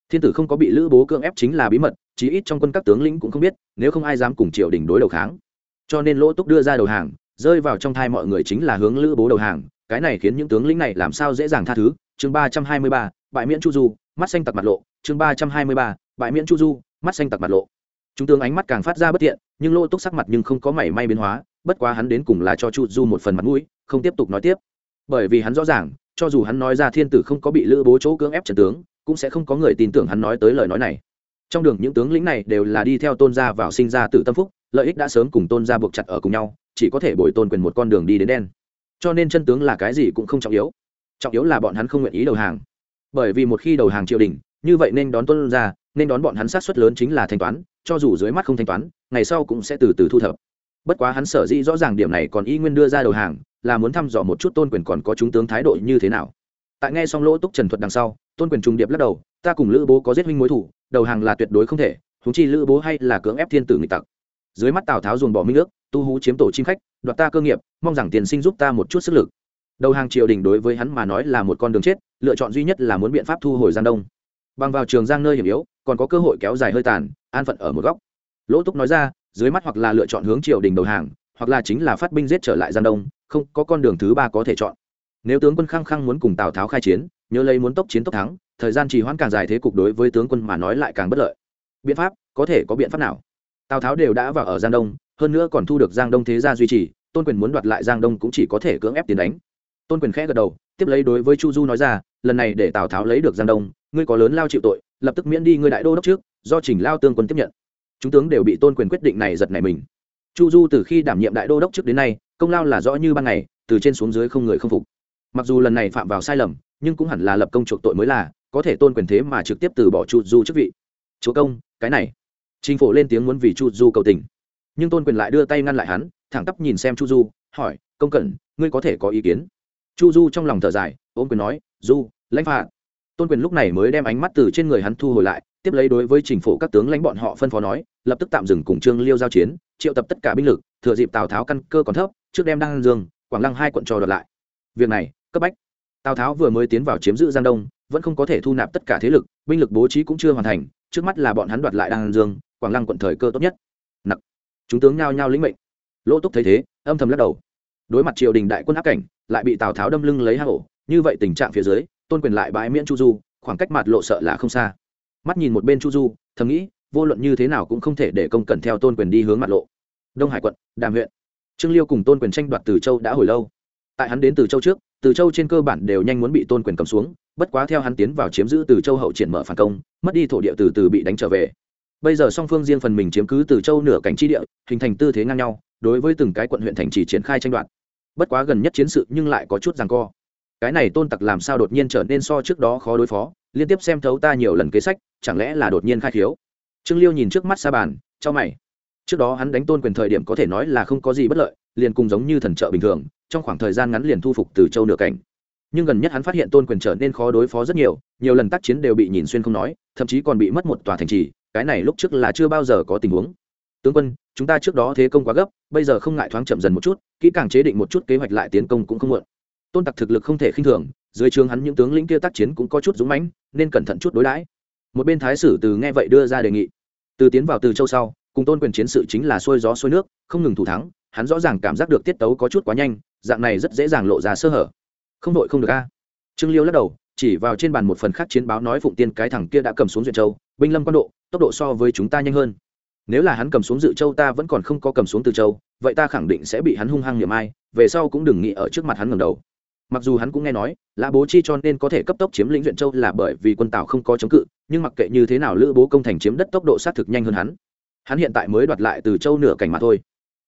Thiên tử không có bị lữ bố cưỡng ép chính là bí mật, chí ít trong quân các tướng lĩnh cũng không biết, nếu không ai dám cùng triều đình đối đầu kháng. Cho nên lỗ túc đưa ra đầu hàng rơi vào trong thai mọi người chính là hướng lữ bố đầu hàng, cái này khiến những tướng lĩnh này làm sao dễ dàng tha thứ. Chương ba trăm hai mươi ba, bại miễn chu du, mắt xanh tặc mặt lộ. Chương ba trăm hai mươi ba, bại miễn chu du, mắt xanh tặc mặt lộ. Chúng tướng ánh mắt càng phát ra bất tiện nhưng lỗ túc sắc mặt nhưng không có mảy may biến hóa, bất quá hắn đến cùng là cho chu du một phần mặt mũi, không tiếp tục nói tiếp. Bởi vì hắn rõ ràng, cho dù hắn nói ra thiên tử không có bị lữ bố chỗ cưỡng ép trần tướng, cũng sẽ không có người tin tưởng hắn nói tới lời nói này. Trong đường những tướng lĩnh này đều là đi theo tôn gia vào sinh ra tử tâm phúc, lợi ích đã sớm cùng tôn gia buộc chặt ở cùng nhau chỉ có thể bồi tôn quyền một con đường đi đến đen. Cho nên chân tướng là cái gì cũng không trọng yếu. Trọng yếu là bọn hắn không nguyện ý đầu hàng. Bởi vì một khi đầu hàng triều đình như vậy nên đón tôn ra, nên đón bọn hắn sát xuất lớn chính là thanh toán cho dù dưới mắt không thanh toán ngày sau cũng sẽ từ từ thu thập. Bất quá hắn sở dĩ rõ ràng điểm này còn y nguyên đưa ra đầu hàng là muốn thăm dò một chút tôn quyền còn có chúng tướng thái độ như thế nào. Tại nghe xong lỗ túc trần thuật đằng sau tôn quyền trùng điệp lắc đầu ta cùng lữ bố có giết huynh mối thủ đầu hàng là tuyệt đối không thể thúng chi lữ bố hay là cưỡng ép thiên tử nghịch tặc. Dưới mắt tào tháo dồn bỏ minh nước tu hú chiếm tổ chim khách, đoạt ta cơ nghiệp, mong rằng tiền sinh giúp ta một chút sức lực. Đầu hàng triều đình đối với hắn mà nói là một con đường chết, lựa chọn duy nhất là muốn biện pháp thu hồi giang đông. Bằng vào trường giang nơi hiểm yếu, còn có cơ hội kéo dài hơi tàn, an phận ở một góc. Lỗ túc nói ra, dưới mắt hoặc là lựa chọn hướng triều đình đầu hàng, hoặc là chính là phát binh giết trở lại giang đông, không, có con đường thứ ba có thể chọn. Nếu tướng quân khăng khăng muốn cùng tào tháo khai chiến, nhớ lấy muốn tốc chiến tốc thắng, thời gian trì hoãn càng dài thế cục đối với tướng quân mà nói lại càng bất lợi. Biện pháp, có thể có biện pháp nào? Tào tháo đều đã vào ở giang đông hơn nữa còn thu được giang đông thế gia duy trì, tôn quyền muốn đoạt lại giang đông cũng chỉ có thể cưỡng ép tiến đánh. Tôn quyền khẽ gật đầu, tiếp lấy đối với chu du nói ra, lần này để tào tháo lấy được giang đông, ngươi có lớn lao chịu tội, lập tức miễn đi ngươi đại đô đốc trước, do trình lao tương quân tiếp nhận. Chúng tướng đều bị tôn quyền quyết định này giật này mình. Chu du từ khi đảm nhiệm đại đô đốc trước đến nay, công lao là rõ như ban ngày, từ trên xuống dưới không người không phục. Mặc dù lần này phạm vào sai lầm, nhưng cũng hẳn là lập công chuộc tội mới là, có thể tôn quyền thế mà trực tiếp từ bỏ chu du chức vị. Chúa công, cái này. Chính phủ lên tiếng muốn vì chu du cầu tình nhưng tôn quyền lại đưa tay ngăn lại hắn, thẳng tắp nhìn xem chu du, hỏi, công cẩn, ngươi có thể có ý kiến? Chu du trong lòng thở dài ôm quyền nói, du, lãnh phạt. Tôn quyền lúc này mới đem ánh mắt từ trên người hắn thu hồi lại, tiếp lấy đối với chính phủ các tướng lãnh bọn họ phân phó nói, lập tức tạm dừng cùng trương liêu giao chiến, triệu tập tất cả binh lực, thừa dịp tào tháo căn cơ còn thấp, trước đem đăng dương, quảng lăng hai quận trò đợt lại. Việc này, cấp bách. Tào tháo vừa mới tiến vào chiếm giữ giang đông, vẫn không có thể thu nạp tất cả thế lực, binh lực bố trí cũng chưa hoàn thành, trước mắt là bọn hắn đoạt lại đăng dương, quảng lăng quận thời cơ tốt nhất. Nặc chúng tướng nhao nhao lĩnh mệnh. Lỗ túc thấy thế, âm thầm lắc đầu. Đối mặt triều đình đại quân áp cảnh, lại bị tào tháo đâm lưng lấy hạ hổ như vậy tình trạng phía dưới, tôn quyền lại bãi miễn chu du, khoảng cách mặt lộ sợ là không xa. Mắt nhìn một bên chu du, thầm nghĩ, vô luận như thế nào cũng không thể để công cẩn theo tôn quyền đi hướng mặt lộ. Đông hải quận, đàm huyện. Trương liêu cùng tôn quyền tranh đoạt từ châu đã hồi lâu. Tại hắn đến từ châu trước, từ châu trên cơ bản đều nhanh muốn bị tôn quyền cầm xuống, bất quá theo hắn tiến vào chiếm giữ từ châu hậu triển mở phản công, mất đi thổ địa từ từ bị đánh trở về bây giờ song phương riêng phần mình chiếm cứ từ châu nửa cảnh tri địa, hình thành tư thế ngang nhau, đối với từng cái quận huyện thành chỉ triển khai tranh đoạt. Bất quá gần nhất chiến sự nhưng lại có chút rằng co. Cái này tôn tặc làm sao đột nhiên trở nên so trước đó khó đối phó, liên tiếp xem thấu ta nhiều lần kế sách, chẳng lẽ là đột nhiên khai khiếu? Trương liêu nhìn trước mắt xa bàn cho mày. Trước đó hắn đánh tôn quyền thời điểm có thể nói là không có gì bất lợi, liền cùng giống như thần trợ bình thường, trong khoảng thời gian ngắn liền thu phục từ châu nửa cảnh. Nhưng gần nhất hắn phát hiện tôn quyền trở nên khó đối phó rất nhiều nhiều lần tác chiến đều bị nhìn xuyên không nói, thậm chí còn bị mất một tòa thành trì cái này lúc trước là chưa bao giờ có tình huống. Tướng quân, chúng ta trước đó thế công quá gấp, bây giờ không ngại thoáng chậm dần một chút, kỹ càng chế định một chút kế hoạch lại tiến công cũng không muộn. Tôn tặc thực lực không thể khinh thường, dưới trường hắn những tướng lĩnh kia tác chiến cũng có chút dũng mãnh, nên cẩn thận chút đối đãi. Một bên thái sử từ nghe vậy đưa ra đề nghị. Từ tiến vào từ châu sau, cùng tôn quyền chiến sự chính là xuôi gió xuôi nước, không ngừng thủ thắng, hắn rõ ràng cảm giác được tiết tấu có chút quá nhanh, dạng này rất dễ dàng lộ ra sơ hở. Không đội không được a. Trương liêu lắc đầu, chỉ vào trên bàn một phần khác chiến báo nói phụng tiên cái thằng kia đã cầm xuống duyện châu, binh lâm quan độ tốc độ so với chúng ta nhanh hơn. Nếu là hắn cầm xuống dự châu ta vẫn còn không có cầm xuống từ châu, vậy ta khẳng định sẽ bị hắn hung hăng niệm ai, về sau cũng đừng nghĩ ở trước mặt hắn ngầm đầu. Mặc dù hắn cũng nghe nói, lã bố chi cho nên có thể cấp tốc chiếm lĩnh duyện châu là bởi vì quân tào không có chống cự, nhưng mặc kệ như thế nào lữ bố công thành chiếm đất tốc độ xác thực nhanh hơn hắn. Hắn hiện tại mới đoạt lại từ châu nửa cảnh mà thôi.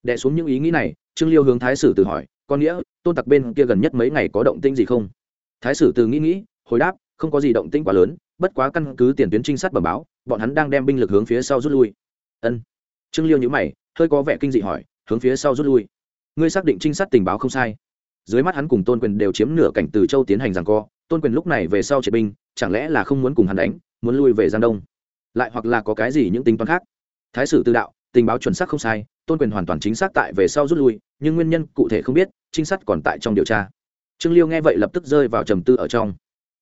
Đẻ xuống những ý nghĩ này, trương liêu hướng thái sử từ hỏi con nghĩa, tôn tặc bên kia gần nhất mấy ngày có động tĩnh gì không? Thái sử từ nghĩ nghĩ, hồi đáp, không có gì động tĩnh quá lớn bất quá căn cứ tiền tuyến trinh sát bẩm báo, bọn hắn đang đem binh lực hướng phía sau rút lui. Ân. Trương liêu nhữ mày, hơi có vẻ kinh dị hỏi, hướng phía sau rút lui. Ngươi xác định trinh sát tình báo không sai. Dưới mắt hắn cùng tôn quyền đều chiếm nửa cảnh từ châu tiến hành rằng co, tôn quyền lúc này về sau triệt binh, chẳng lẽ là không muốn cùng hắn đánh, muốn lui về giang đông? Lại hoặc là có cái gì những tính toán khác? Thái sử tư đạo, tình báo chuẩn xác không sai, tôn quyền hoàn toàn chính xác tại về sau rút lui, nhưng nguyên nhân cụ thể không biết, trinh sát còn tại trong điều tra. Trương liêu nghe vậy lập tức rơi vào trầm tư ở trong.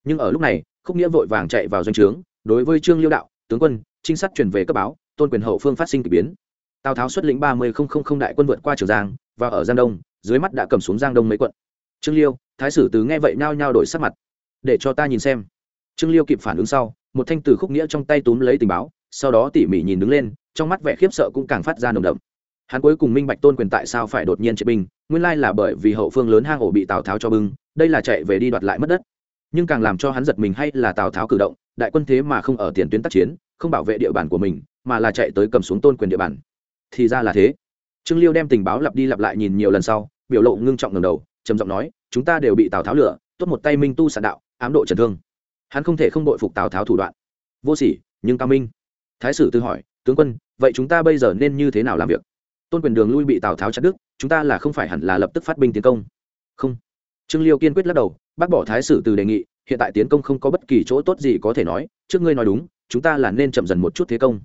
Nhưng ở lúc này khúc nghĩa vội vàng chạy vào doanh trướng, đối với trương liêu đạo, tướng quân, trinh sát truyền về cấp báo, tôn quyền hậu phương phát sinh k ỳ biến. Tào tháo xuất lĩnh ba mươi đại quân vượt qua trường giang và ở giang đông, dưới mắt đã cầm xuống giang đông mấy quận. Trương liêu, thái sử tứ nghe vậy nao nhao đổi sắc mặt. Để cho ta nhìn xem. Trương liêu kịp phản ứng sau, một thanh từ khúc nghĩa trong tay túm lấy tình báo, sau đó tỉ mỉ nhìn đứng lên, trong mắt vẻ khiếp sợ cũng càng phát ra nồng đậm. Hắn cuối cùng minh bạch tôn quyền tại sao phải đột nhiên chế binh, nguyên lai là bởi vì hậu phương lớn hang ổ bị tào tháo cho bưng, đây là chạy về đi đoạt lại mất đất nhưng càng làm cho hắn giật mình hay là tào tháo cử động đại quân thế mà không ở tiền tuyến tác chiến không bảo vệ địa bàn của mình mà là chạy tới cầm xuống tôn quyền địa bàn. Thì ra là thế. Trương liêu đem tình báo lặp đi lặp lại nhìn nhiều lần sau biểu lộ ngưng trọng ngầm đầu trầm giọng nói chúng ta đều bị tào tháo lửa tốt một tay minh tu sạn đạo ám độ trần thương. Hắn không thể không đội phục tào tháo thủ đoạn. Vô sỉ nhưng cao minh. Thái sử tư hỏi tướng quân vậy chúng ta bây giờ nên như thế nào làm việc? Tôn quyền đường lui bị tào tháo chặt đứt, chúng ta là không phải hẳn là lập tức phát binh tiến công. Không. Trương liêu kiên quyết lắc đầu bác bỏ thái sử từ đề nghị, hiện tại tiến công không có bất kỳ chỗ tốt gì có thể nói, trước ngươi nói đúng, chúng ta là nên chậm dần một chút thế công.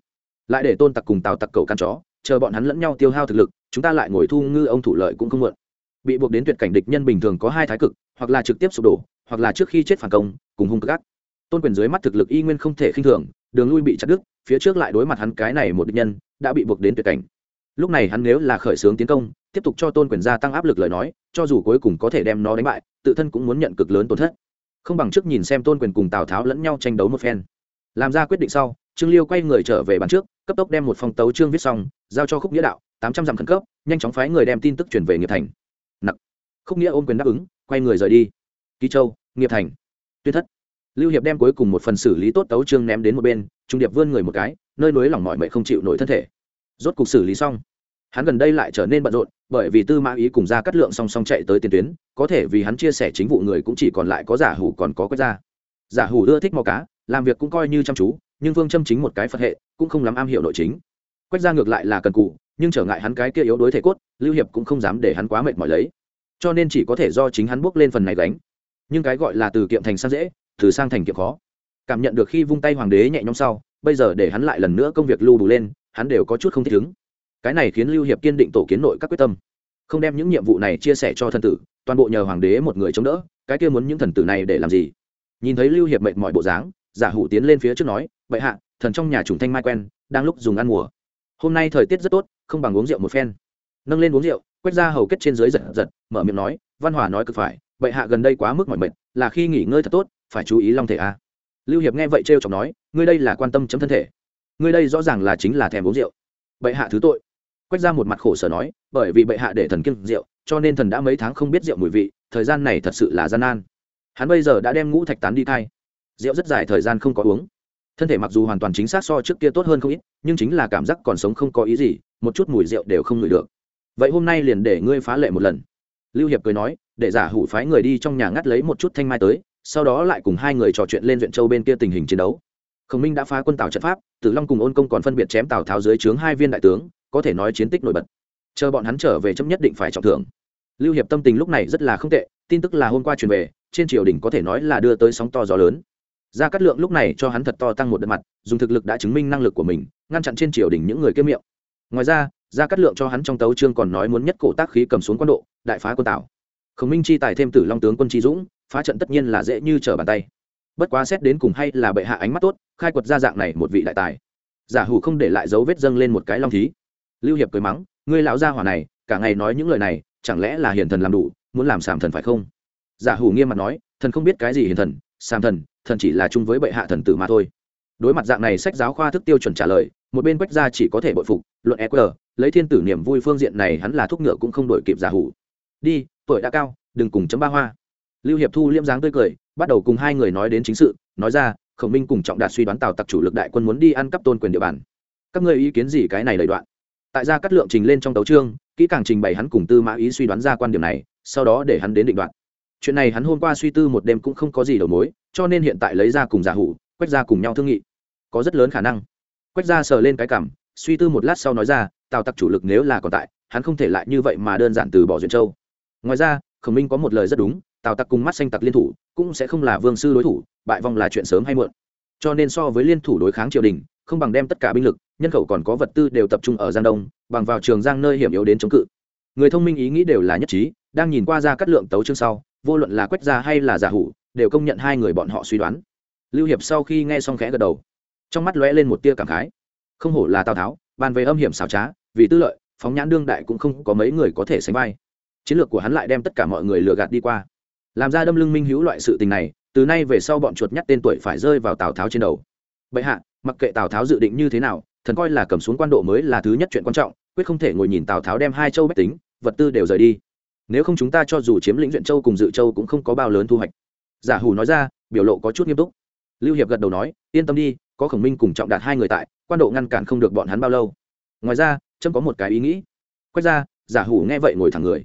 Lại để tôn tặc cùng tào tặc cầu căn chó, chờ bọn hắn lẫn nhau tiêu hao thực lực, chúng ta lại ngồi thu ngư ông thủ lợi cũng không mượn bị buộc đến tuyệt cảnh địch nhân bình thường có hai thái cực, hoặc là trực tiếp sụp đổ, hoặc là trước khi chết phản công, cùng hung cực ác. Tôn quyền dưới mắt thực lực y nguyên không thể khinh thường, đường lui bị chặt đứt, phía trước lại đối mặt hắn cái này một địch nhân, đã bị buộc đến tuyệt cảnh. Lúc này hắn nếu là khởi xướng tiến công tiếp tục cho tôn quyền gia tăng áp lực lời nói, cho dù cuối cùng có thể đem nó đánh bại, tự thân cũng muốn nhận cực lớn tổn thất. Không bằng trước nhìn xem tôn quyền cùng tào tháo lẫn nhau tranh đấu một phen. Làm ra quyết định sau, trương liêu quay người trở về bàn trước, cấp tốc đem một phong tấu trương viết xong, giao cho khúc nghĩa đạo, tám trăm dặm khẩn cấp, nhanh chóng phái người đem tin tức chuyển về nghiệp thành. Nặc. Khúc nghĩa ôm quyền đáp ứng, quay người rời đi. Kỳ châu, nghiệp thành. Tuyên thất. Lưu hiệp đem cuối cùng một phần xử lý tốt tấu trương ném đến một bên, trung điệp vươn người một cái, nơi núi lỏng mọi mệnh không chịu nổi thân thể. Rốt cục xử lý xong, hắn gần đây lại trở nên bận rộn bởi vì tư mã ý cùng ra cắt lượng song song chạy tới tiền tuyến, có thể vì hắn chia sẻ chính vụ người cũng chỉ còn lại có giả hủ còn có quét ra. Giả hủ ưa thích mò cá, làm việc cũng coi như chăm chú, nhưng vương châm chính một cái phật hệ, cũng không lắm am hiểu nội chính. Quét ra ngược lại là cần cụ nhưng trở ngại hắn cái kia yếu đối thể cốt, lưu hiệp cũng không dám để hắn quá mệt mỏi lấy. Cho nên chỉ có thể do chính hắn bước lên phần này gánh. Nhưng cái gọi là từ kiệm thành sang dễ, từ sang thành kiệm khó. Cảm nhận được khi vung tay hoàng đế nhẹ nhõm sau, bây giờ để hắn lại lần nữa công việc lưu đủ lên, hắn đều có chút không thích ứng cái này khiến lưu hiệp kiên định tổ kiến nội các quyết tâm. Không đem những nhiệm vụ này chia sẻ cho thần tử, toàn bộ nhờ hoàng đế một người chống đỡ, cái kia muốn những thần tử này để làm gì? Nhìn thấy lưu hiệp mệt mỏi bộ dáng, giả hủ tiến lên phía trước nói vậy hạ, thần trong nhà trùng thanh mai quen, đang lúc dùng ăn mùa. Hôm nay thời tiết rất tốt, không bằng uống rượu một phen. Nâng lên uống rượu, quét ra hầu kết trên dưới giật giật, mở miệng nói, văn hòa nói cực phải vậy hạ gần đây quá mức mỏi mệt, là khi nghỉ ngơi thật tốt, phải chú ý long thể a. Lưu hiệp nghe vậy trêu chọc nói, ngươi đây là quan tâm chấm thân thể. Ngươi đây rõ ràng là chính là thèm uống rượu. Vậy hạ thứ tội quét ra một mặt khổ sở nói, bởi vì bệ hạ để thần kiêng rượu, cho nên thần đã mấy tháng không biết rượu mùi vị, thời gian này thật sự là gian nan. Hắn bây giờ đã đem ngũ thạch tán đi thai rượu rất dài, thời gian không có uống. Thân thể mặc dù hoàn toàn chính xác so trước kia tốt hơn không ít, nhưng chính là cảm giác còn sống không có ý gì, một chút mùi rượu đều không ngửi được. Vậy hôm nay liền để ngươi phá lệ một lần. Lưu hiệp cười nói, để giả hủ phái người đi trong nhà ngắt lấy một chút thanh mai tới, sau đó lại cùng hai người trò chuyện lên viện châu bên kia tình hình chiến đấu. Khổng minh đã phá quân tào trận pháp, tử long cùng ôn công còn phân biệt chém tào tháo dưới trướng hai viên đại tướng có thể nói chiến tích nổi bật. Chờ bọn hắn trở về chấm nhất định phải trọng thưởng. Lưu hiệp tâm tình lúc này rất là không tệ, tin tức là hôm qua truyền về, trên triều đình có thể nói là đưa tới sóng to gió lớn. Gia cát lượng lúc này cho hắn thật to tăng một đợt mặt, dùng thực lực đã chứng minh năng lực của mình, ngăn chặn trên triều đình những người kiếm miệng. Ngoài ra, gia cát lượng cho hắn trong tấu chương còn nói muốn nhất cổ tác khí cầm xuống quân độ, đại phá quân tào khổng minh chi tài thêm tử long tướng quân chi dũng, phá trận tất nhiên là dễ như trở bàn tay. Bất quá xét đến cùng hay là bệ hạ ánh mắt tốt, khai quật ra dạng này một vị đại tài. Giả hủ không để lại dấu vết dâng lên một cái long thí lưu hiệp cười mắng, ngươi lão gia hỏa này, cả ngày nói những lời này, chẳng lẽ là hiền thần làm đủ, muốn làm sàm thần phải không? Giả hủ nghiêm mặt nói, thần không biết cái gì hiền thần, sàm thần thần chỉ là chung với bệ hạ thần tử mà thôi. Đối mặt dạng này, sách giáo khoa thức tiêu chuẩn trả lời, một bên quách gia chỉ có thể bội phục, luận eq lấy thiên tử niềm vui phương diện này hắn là thúc ngựa cũng không đổi kịp giả hủ. Đi, tuổi đã cao, đừng cùng chấm ba hoa. Lưu hiệp thu liêm dáng tươi cười, bắt đầu cùng hai người nói đến chính sự, nói ra, khổng minh cùng trọng đạt suy đoán tào tặc chủ lực đại quân muốn đi ăn cắp tôn quyền địa bàn. Các ngươi ý kiến gì cái này lời đoạn? Tại gia cắt lượng trình lên trong tấu trương kỹ càng trình bày hắn cùng tư mã ý suy đoán ra quan điểm này, sau đó để hắn đến định đoạn chuyện này hắn hôm qua suy tư một đêm cũng không có gì đầu mối, cho nên hiện tại lấy ra cùng giả hủ quách ra cùng nhau thương nghị. Có rất lớn khả năng. Quách ra sờ lên cái cảm, suy tư một lát sau nói ra, tào tặc chủ lực nếu là còn tại, hắn không thể lại như vậy mà đơn giản từ bỏ duyện châu. Ngoài ra, khổng minh có một lời rất đúng, tào tặc cùng mắt xanh tặc liên thủ, cũng sẽ không là vương sư đối thủ, bại vong là chuyện sớm hay muộn. Cho nên so với liên thủ đối kháng triều đình không bằng đem tất cả binh lực, nhân khẩu còn có vật tư đều tập trung ở giang đông, bằng vào trường giang nơi hiểm yếu đến chống cự. Người thông minh ý nghĩ đều là nhất trí, đang nhìn qua ra cắt lượng tấu chương sau, vô luận là quách gia hay là giả hủ, đều công nhận hai người bọn họ suy đoán. Lưu hiệp sau khi nghe xong khẽ gật đầu. Trong mắt lóe lên một tia cảm khái. Không hổ là tào tháo, bàn về âm hiểm xảo trá, vì tư lợi, phóng nhãn đương đại cũng không có mấy người có thể sánh vai. Chiến lược của hắn lại đem tất cả mọi người lừa gạt đi qua. Làm ra đâm lưng minh hữu loại sự tình này, từ nay về sau bọn chuột nhắt tên tuổi phải rơi vào tào tháo trên đầu. Bệ hạ mặc kệ tào tháo dự định như thế nào thần coi là cầm xuống quan độ mới là thứ nhất chuyện quan trọng quyết không thể ngồi nhìn tào tháo đem hai châu bách tính vật tư đều rời đi nếu không chúng ta cho dù chiếm lĩnh huyện châu cùng dự châu cũng không có bao lớn thu hoạch giả hủ nói ra biểu lộ có chút nghiêm túc lưu hiệp gật đầu nói yên tâm đi có khổng minh cùng trọng đạt hai người tại quan độ ngăn cản không được bọn hắn bao lâu ngoài ra trâm có một cái ý nghĩ quét ra giả hủ nghe vậy ngồi thẳng người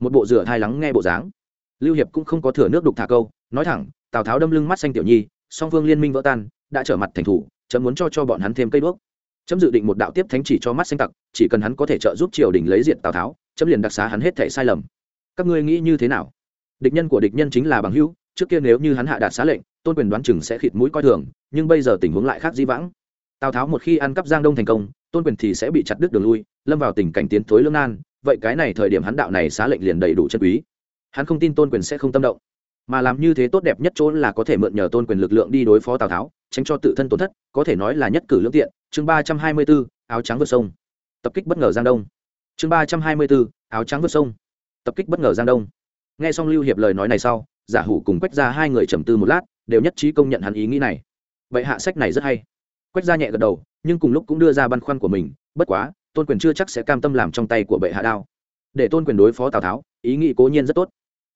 một bộ rửa thai lắng nghe bộ dáng lưu hiệp cũng không có thừa nước đục thả câu nói thẳng tào tháo đâm lưng mắt xanh tiểu nhi song phương liên minh vỡ tan đã trở mặt thành thủ chấm muốn cho cho bọn hắn thêm cây đuốc. Chấm dự định một đạo tiếp thánh chỉ cho mắt xanh tặc, chỉ cần hắn có thể trợ giúp triều đình lấy diện tào tháo, chấm liền đặc xá hắn hết thể sai lầm. Các ngươi nghĩ như thế nào? Địch nhân của địch nhân chính là bằng hữu, trước kia nếu như hắn hạ đạt xá lệnh, tôn quyền đoán chừng sẽ khịt mũi coi thường, nhưng bây giờ tình huống lại khác dĩ vãng. Tào tháo một khi ăn cắp giang đông thành công, tôn quyền thì sẽ bị chặt đứt đường lui, lâm vào tình cảnh tiến thối lương nan, vậy cái này thời điểm hắn đạo này xá lệnh liền đầy đủ chân quý. Hắn không tin tôn quyền sẽ không tâm động mà làm như thế tốt đẹp nhất chỗ là có thể mượn nhờ tôn quyền lực lượng đi đối phó tào tháo, tránh cho tự thân tổn thất, có thể nói là nhất cử lương tiện. Chương ba trăm hai mươi bốn áo trắng vượt sông. Tập kích bất ngờ giang đông. Chương ba trăm hai mươi bốn áo trắng vượt sông. Tập kích bất ngờ giang đông. Nghe xong lưu hiệp lời nói này sau, giả hủ cùng quách ra hai người trầm tư một lát, đều nhất trí công nhận hắn ý nghĩ này. Vậy hạ sách này rất hay. Quách ra nhẹ gật đầu, nhưng cùng lúc cũng đưa ra băn khoăn của mình, bất quá, tôn quyền chưa chắc sẽ cam tâm làm trong tay của bệ hạ đao. Để tôn quyền đối phó tào tháo, ý nghĩ cố nhiên rất tốt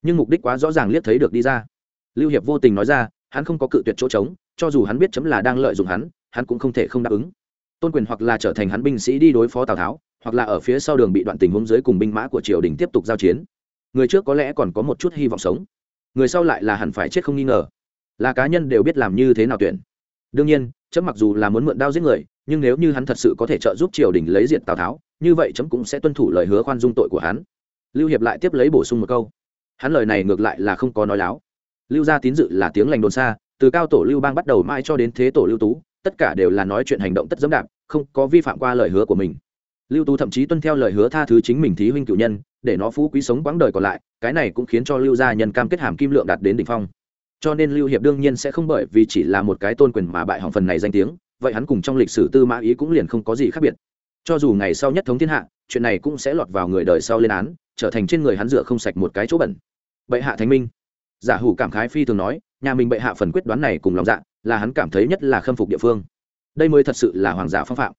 nhưng mục đích quá rõ ràng liếc thấy được đi ra. Lưu hiệp vô tình nói ra, hắn không có cự tuyệt chỗ trống, cho dù hắn biết chấm là đang lợi dụng hắn hắn cũng không thể không đáp ứng. Tôn quyền hoặc là trở thành hắn binh sĩ đi đối phó tào tháo, hoặc là ở phía sau đường bị đoạn tình huống dưới cùng binh mã của triều đình tiếp tục giao chiến. Người trước có lẽ còn có một chút hy vọng sống, người sau lại là hẳn phải chết không nghi ngờ. Là cá nhân đều biết làm như thế nào tuyển. Đương nhiên, chấm mặc dù là muốn mượn đao giết người, nhưng nếu như hắn thật sự có thể trợ giúp triều đình lấy diện tào tháo, như vậy chấm cũng sẽ tuân thủ lời hứa khoan dung tội của hắn. Lưu hiệp lại tiếp lấy bổ sung một câu hắn lời này ngược lại là không có nói láo. Lưu gia tín dự là tiếng lành đồn xa, từ cao tổ lưu bang bắt đầu mãi cho đến thế tổ lưu tú, tất cả đều là nói chuyện hành động tất dẫm đạp, không có vi phạm qua lời hứa của mình. Lưu tú thậm chí tuân theo lời hứa tha thứ chính mình thí huynh cựu nhân, để nó phú quý sống quãng đời còn lại, cái này cũng khiến cho lưu gia nhân cam kết hàm kim lượng đạt đến đỉnh phong. Cho nên lưu hiệp đương nhiên sẽ không bởi vì chỉ là một cái tôn quyền mà bại hỏng phần này danh tiếng, vậy hắn cùng trong lịch sử tư mã ý cũng liền không có gì khác biệt. Cho dù ngày sau nhất thống thiên hạ, chuyện này cũng sẽ lọt vào người đời sau lên án trở thành trên người hắn dựa không sạch một cái chỗ bẩn. Bệ hạ thánh minh. Giả hủ cảm khái phi thường nói, nhà mình bệ hạ phần quyết đoán này cùng lòng dạ là hắn cảm thấy nhất là khâm phục địa phương. Đây mới thật sự là hoàng giả phong phạm.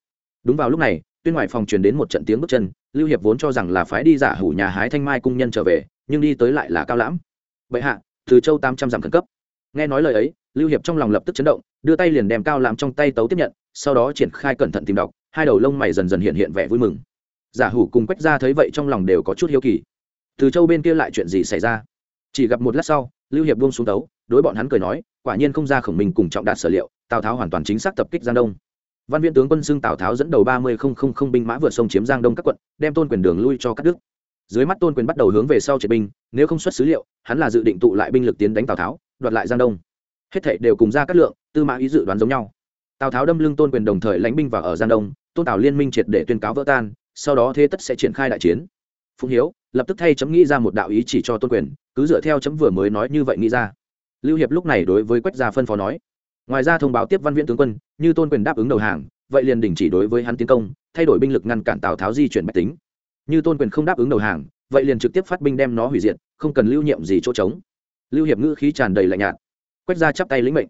Đúng vào lúc này, tuyên ngoài phòng truyền đến một trận tiếng bước chân, lưu hiệp vốn cho rằng là phái đi giả hủ nhà hái thanh mai cung nhân trở về, nhưng đi tới lại là cao lãm. Bệ hạ, từ châu tam trăm dặm khẩn cấp. Nghe nói lời ấy, lưu hiệp trong lòng lập tức chấn động, đưa tay liền đem cao lãm trong tay tấu tiếp nhận, sau đó triển khai cẩn thận tìm đọc, hai đầu lông mày dần dần hiện hiện vẻ vui mừng giả hủ cùng quách ra thấy vậy trong lòng đều có chút hiếu kỳ. Từ châu bên kia lại chuyện gì xảy ra? Chỉ gặp một lát sau, lưu hiệp buông xuống tấu, đối bọn hắn cười nói, quả nhiên không ra khổng minh cùng trọng đạt sở liệu, tào tháo hoàn toàn chính xác tập kích giang đông. Văn viện tướng quân xưng tào tháo dẫn đầu ba mươi không không không binh mã vượt sông chiếm giang đông các quận, đem tôn quyền đường lui cho các đức dưới mắt tôn quyền bắt đầu hướng về sau triệt binh, nếu không xuất sứ liệu, hắn là dự định tụ lại binh lực tiến đánh tào tháo, đoạt lại giang đông. Hết thảy đều cùng ra cát lượng, tư mã ý dự đoán giống nhau. Tào tháo đâm lưng tôn quyền đồng thời lãnh binh vào ở giang đông, tôn tào liên minh triệt để tuyên cáo vỡ tan sau đó thế tất sẽ triển khai đại chiến. Phụng hiếu lập tức thay chấm nghĩ ra một đạo ý chỉ cho tôn quyền, cứ dựa theo chấm vừa mới nói như vậy nghĩ ra. Lưu hiệp lúc này đối với quách gia phân phó nói, ngoài ra thông báo tiếp văn viễn tướng quân, như tôn quyền đáp ứng đầu hàng, vậy liền đình chỉ đối với hắn tiến công, thay đổi binh lực ngăn cản tào tháo di chuyển bách tính. Như tôn quyền không đáp ứng đầu hàng, vậy liền trực tiếp phát binh đem nó hủy diệt, không cần lưu nhiệm gì chỗ trống. Lưu hiệp ngữ khí tràn đầy lạnh nhạt. Quách gia chắp tay lĩnh mệnh.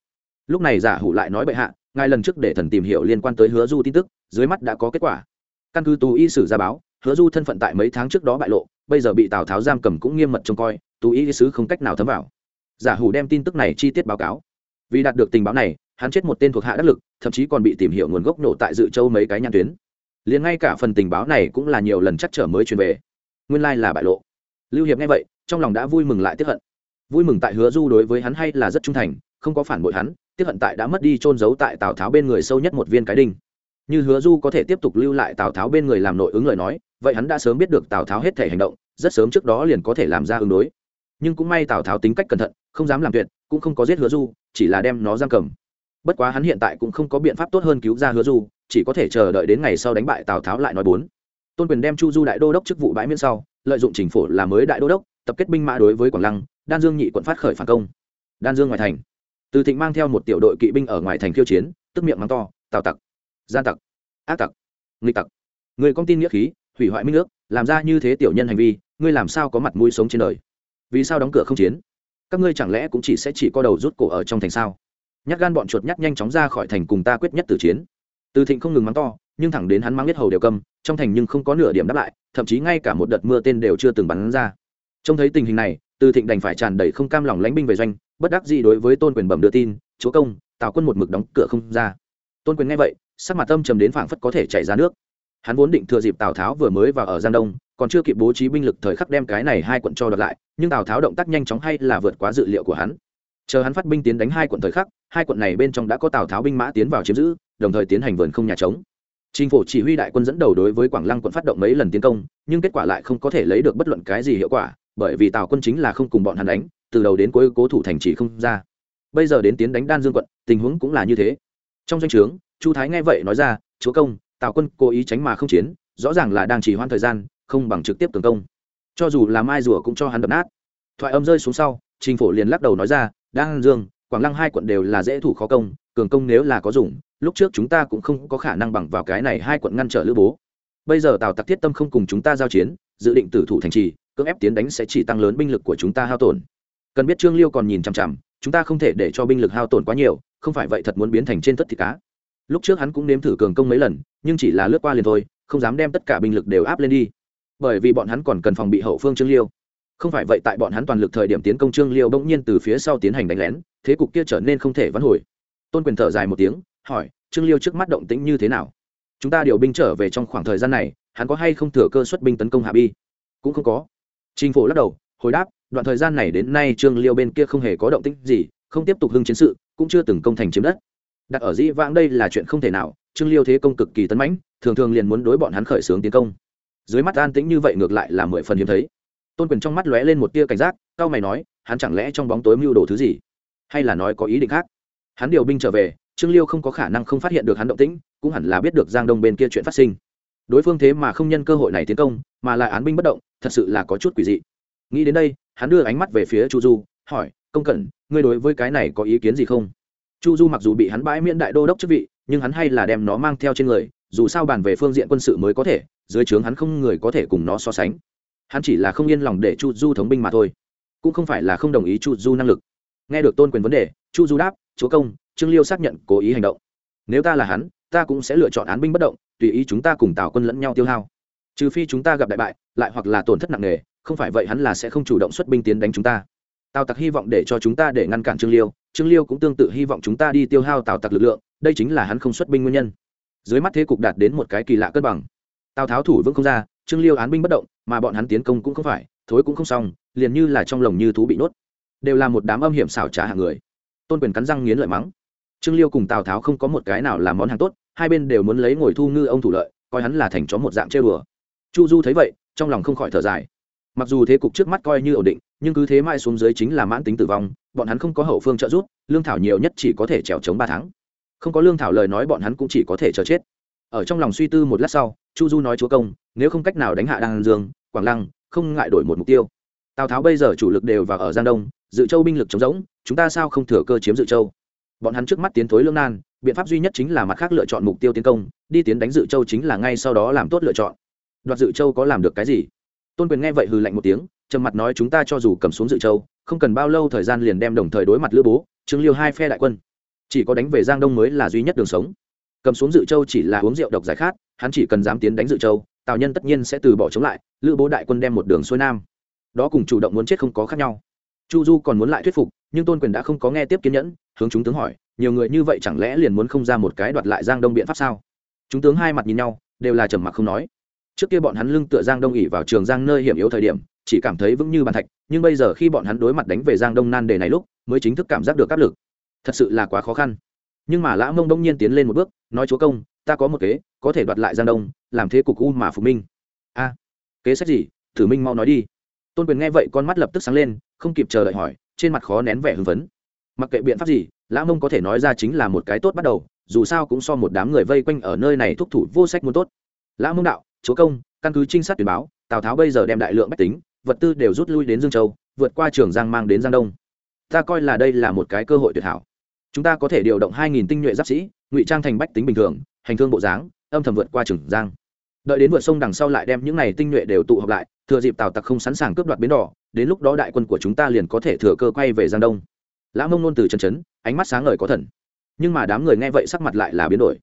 Lúc này giả hủ lại nói bệ hạ, ngài lần trước để thần tìm hiểu liên quan tới hứa du tin tức, dưới mắt đã có kết quả căn cứ tù y sử ra báo, hứa du thân phận tại mấy tháng trước đó bại lộ, bây giờ bị tào tháo giam cầm cũng nghiêm mật trông coi tù y sứ không cách nào thấm vào. Giả hủ đem tin tức này chi tiết báo cáo. Vì đạt được tình báo này, hắn chết một tên thuộc hạ đắc lực, thậm chí còn bị tìm hiểu nguồn gốc nổ tại dự châu mấy cái nhãn tuyến. Liền ngay cả phần tình báo này cũng là nhiều lần chắc trở mới truyền về. Nguyên lai là bại lộ. Lưu hiệp nghe vậy, trong lòng đã vui mừng lại tiếp hận. Vui mừng tại hứa du đối với hắn hay là rất trung thành, không có phản bội hắn tiếp hận tại đã mất đi trôn giấu tại tào tháo bên người sâu nhất một viên cái đinh như hứa du có thể tiếp tục lưu lại tào tháo bên người làm nội ứng lời nói, vậy hắn đã sớm biết được tào tháo hết thể hành động, rất sớm trước đó liền có thể làm ra ứng đối. Nhưng cũng may tào tháo tính cách cẩn thận, không dám làm tuyệt, cũng không có giết hứa du, chỉ là đem nó giam cầm. Bất quá hắn hiện tại cũng không có biện pháp tốt hơn cứu ra hứa du, chỉ có thể chờ đợi đến ngày sau đánh bại tào tháo lại nói bốn. Tôn quyền đem chu du đại đô đốc chức vụ bãi miễn sau, lợi dụng chính phủ là mới đại đô đốc, tập kết binh mã đối với quảng lăng, đan dương nhị quận phát khởi phản công. Đan dương ngoài thành. Từ thịnh mang theo một tiểu đội kỵ binh ở ngoài thành khiêu chiến, tức miệng mắng to, tào tặc gian tặc, ác tặc, nghịch tặc. Người con tin nghĩa khí, hủy hoại minh nước làm ra như thế tiểu nhân hành vi, ngươi làm sao có mặt mũi sống trên đời? Vì sao đóng cửa không chiến? Các ngươi chẳng lẽ cũng chỉ sẽ chỉ co đầu rút cổ ở trong thành sao? Nhắc gan bọn chuột nhắc nhanh chóng ra khỏi thành cùng ta quyết nhất tử chiến. Từ thịnh không ngừng mắng to, nhưng thẳng đến hắn mang biết hầu đều câm, trong thành nhưng không có nửa điểm đáp lại, thậm chí ngay cả một đợt mưa tên đều chưa từng bắn ra. Trông thấy tình hình này, từ thịnh đành phải tràn đầy không cam lòng lánh binh về doanh, bất đắc gì đối với tôn quyền bẩm đưa tin, chúa công, tào quân một mực đóng cửa không ra. Tôn quyền nghe vậy sắc mặt tâm trầm đến phảng phất có thể chảy ra nước hắn vốn định thừa dịp tào tháo vừa mới vào ở giang đông còn chưa kịp bố trí binh lực thời khắc đem cái này hai quận cho đợt lại nhưng tào tháo động tác nhanh chóng hay là vượt quá dự liệu của hắn chờ hắn phát binh tiến đánh hai quận thời khắc hai quận này bên trong đã có tào tháo binh mã tiến vào chiếm giữ đồng thời tiến hành vườn không nhà trống Trình phủ chỉ huy đại quân dẫn đầu đối với Quảng Lăng quận phát động mấy lần tiến công, nhưng kết quả lại không có thể lấy được bất luận cái gì hiệu quả, bởi vì Tào quân chính là không cùng bọn hắn đánh, từ đầu đến cuối cố thủ thành trì không ra. Bây giờ đến tiến đánh Đan Dương quận, tình huống cũng là như thế. Trong doanh trướng, Chu Thái nghe vậy nói ra, "Chúa công, Tào quân cố ý tránh mà không chiến, rõ ràng là đang trì hoãn thời gian, không bằng trực tiếp tấn công. Cho dù là mai rùa cũng cho hắn đập nát." Thoại âm rơi xuống sau, Trình Phổ liền lắc đầu nói ra, Đang Dương, Quảng Lăng hai quận đều là dễ thủ khó công, cường công nếu là có dùng, lúc trước chúng ta cũng không có khả năng bằng vào cái này hai quận ngăn trở lữ bố bây giờ tào tặc thiết tâm không cùng chúng ta giao chiến dự định tử thủ thành trì cưỡng ép tiến đánh sẽ chỉ tăng lớn binh lực của chúng ta hao tổn cần biết trương liêu còn nhìn chằm chằm chúng ta không thể để cho binh lực hao tổn quá nhiều không phải vậy thật muốn biến thành trên tất thịt cá lúc trước hắn cũng nếm thử cường công mấy lần, nhưng chỉ là lướt qua liền thôi, không dám đem tất cả binh lực đều áp lên đi. Bởi vì bọn hắn còn cần phòng bị hậu phương trương liêu. Không phải vậy tại bọn hắn toàn lực thời điểm tiến công trương liêu bỗng nhiên từ phía sau tiến hành đánh lén, thế cục kia trở nên không thể vãn hồi. Tôn quyền thở dài một tiếng, hỏi, trương liêu trước mắt động tĩnh như thế nào? Chúng ta điều binh trở về trong khoảng thời gian này, hắn có hay không thừa cơ xuất binh tấn công hạ bi? Cũng không có. Trình Phủ lắc đầu, hồi đáp, đoạn thời gian này đến nay trương liêu bên kia không hề có động tĩnh gì, không tiếp tục hưng chiến sự, cũng chưa từng công thành chiếm đất đặt ở dĩ vãng đây là chuyện không thể nào, trương liêu thế công cực kỳ tấn mãnh, thường thường liền muốn đối bọn hắn khởi xướng tiến công. Dưới mắt an tĩnh như vậy ngược lại là mười phần hiếm thấy. Tôn quyền trong mắt lóe lên một tia cảnh giác cao mày nói, hắn chẳng lẽ trong bóng tối mưu đồ thứ gì? Hay là nói có ý định khác? Hắn điều binh trở về, trương liêu không có khả năng không phát hiện được hắn động tĩnh, cũng hẳn là biết được giang đông bên kia chuyện phát sinh. Đối phương thế mà không nhân cơ hội này tiến công, mà lại án binh bất động, thật sự là có chút quỷ dị. Nghĩ đến đây, hắn đưa ánh mắt về phía chu du, hỏi, công cẩn, ngươi đối với cái này có ý kiến gì không? Chu du mặc dù bị hắn bãi miễn đại đô đốc chức vị, nhưng hắn hay là đem nó mang theo trên người, dù sao bàn về phương diện quân sự mới có thể, dưới trướng hắn không người có thể cùng nó so sánh. Hắn chỉ là không yên lòng để chu du thống binh mà thôi, cũng không phải là không đồng ý chu du năng lực. Nghe được tôn quyền vấn đề, chu du đáp, chúa công, trương liêu xác nhận cố ý hành động. Nếu ta là hắn, ta cũng sẽ lựa chọn án binh bất động, tùy ý chúng ta cùng tào quân lẫn nhau tiêu hao. Trừ phi chúng ta gặp đại bại, lại hoặc là tổn thất nặng nề, không phải vậy hắn là sẽ không chủ động xuất binh tiến đánh chúng ta. Tào tặc hy vọng để cho chúng ta để ngăn cản trương liêu trương liêu cũng tương tự hy vọng chúng ta đi tiêu hao tào tặc lực lượng, đây chính là hắn không xuất binh nguyên nhân. Dưới mắt thế cục đạt đến một cái kỳ lạ cân bằng. Tào tháo thủ vững không ra, trương liêu án binh bất động, mà bọn hắn tiến công cũng không phải, thối cũng không xong, liền như là trong lồng như thú bị nuốt đều là một đám âm hiểm xảo trá hàng người. Tôn quyền cắn răng nghiến lợi mắng. Trương liêu cùng tào tháo không có một cái nào làm món hàng tốt, hai bên đều muốn lấy ngồi thu ngư ông thủ lợi, coi hắn là thành chó một dạng chơi bừa chu du thấy vậy, trong lòng không khỏi thở dài. Mặc dù thế cục trước mắt coi như ổn định nhưng cứ thế mãi xuống dưới chính là mãn tính tử vong, bọn hắn không có hậu phương trợ giúp, lương thảo nhiều nhất chỉ có thể trèo chống ba tháng. Không có lương thảo lời nói bọn hắn cũng chỉ có thể chờ chết. Ở trong lòng suy tư một lát sau, chu du nói chúa công, nếu không cách nào đánh hạ đan dương, quảng lăng, không ngại đổi một mục tiêu. Tào tháo bây giờ chủ lực đều vào ở giang đông, dự châu binh lực chống rỗng, chúng ta sao không thừa cơ chiếm dự châu? Bọn hắn trước mắt tiến thối lương nan, biện pháp duy nhất chính là mặt khác lựa chọn mục tiêu tiến công, đi tiến đánh dự châu chính là ngay sau đó làm tốt lựa chọn. Đoạt dự châu có làm được cái gì? Tôn quyền nghe vậy hừ lạnh một tiếng trầm mặt nói chúng ta cho dù cầm xuống dự châu, không cần bao lâu thời gian liền đem đồng thời đối mặt lữ bố, trương liêu hai phe đại quân. Chỉ có đánh về giang đông mới là duy nhất đường sống. Cầm xuống dự châu chỉ là uống rượu độc giải khát, hắn chỉ cần dám tiến đánh dự châu, tào nhân tất nhiên sẽ từ bỏ chống lại, lữ bố đại quân đem một đường xuôi nam. Đó cùng chủ động muốn chết không có khác nhau. Chu du còn muốn lại thuyết phục, nhưng tôn quyền đã không có nghe tiếp kiên nhẫn, hướng chúng tướng hỏi, nhiều người như vậy chẳng lẽ liền muốn không ra một cái đoạt lại giang đông biện pháp sao? Chúng tướng hai mặt nhìn nhau, đều là trầm mặc không nói trước kia bọn hắn lưng tựa giang đông ỉ vào trường giang nơi hiểm yếu thời điểm, chỉ cảm thấy vững như bàn thạch, nhưng bây giờ khi bọn hắn đối mặt đánh về giang đông nan đề này lúc, mới chính thức cảm giác được áp lực. Thật sự là quá khó khăn. Nhưng mà lã mông đông nhiên tiến lên một bước, nói chúa công, ta có một kế, có thể đoạt lại giang đông, làm thế cục u mà phục minh. A, kế sách gì? Thử minh mau nói đi. Tôn quyền nghe vậy con mắt lập tức sáng lên, không kịp chờ đợi hỏi, trên mặt khó nén vẻ hưng phấn. Mặc kệ biện pháp gì, lã mông có thể nói ra chính là một cái tốt bắt đầu, dù sao cũng so một đám người vây quanh ở nơi này thúc thủ vô sách muốn tốt. Lã mông đạo chúa công, căn cứ trinh sát tuyển báo, tào tháo bây giờ đem đại lượng bách tính, vật tư đều rút lui đến dương châu, vượt qua trường giang mang đến giang đông. Ta coi là đây là một cái cơ hội tuyệt hảo. Chúng ta có thể điều động hai nghìn tinh nhuệ giáp sĩ, ngụy trang thành bách tính bình thường, hành thương bộ dáng, âm thầm vượt qua trường giang. Đợi đến vượt sông đằng sau lại đem những này tinh nhuệ đều tụ họp lại, thừa dịp tào tặc không sẵn sàng cướp đoạt bến đỏ, đến lúc đó đại quân của chúng ta liền có thể thừa cơ quay về giang đông. Lã mông nôn từ chân chấn, ánh mắt sáng ngời có thần. Nhưng mà đám người nghe vậy sắc mặt lại là biến đổi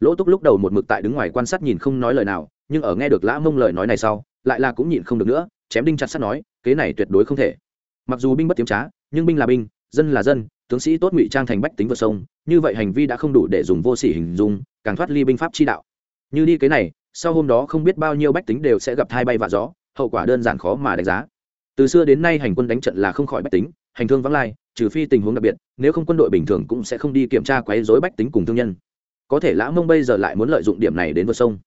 lỗ túc lúc đầu một mực tại đứng ngoài quan sát nhìn không nói lời nào, nhưng ở nghe được lã mông lời nói này sau, lại là cũng nhịn không được nữa, chém đinh chặt sắt nói, kế này tuyệt đối không thể. Mặc dù binh bất tiếm trá, nhưng binh là binh, dân là dân, tướng sĩ tốt ngụy trang thành bách tính vượt sông, như vậy hành vi đã không đủ để dùng vô sỉ hình dung, càng thoát ly binh pháp chi đạo. Như đi kế này, sau hôm đó không biết bao nhiêu bách tính đều sẽ gặp thai bay và gió, hậu quả đơn giản khó mà đánh giá. Từ xưa đến nay hành quân đánh trận là không khỏi bách tính, hành thương vắng lai, trừ phi tình huống đặc biệt, nếu không quân đội bình thường cũng sẽ không đi kiểm tra quấy dối bách tính cùng thương nhân có thể lã mông bây giờ lại muốn lợi dụng điểm này đến vượt sông.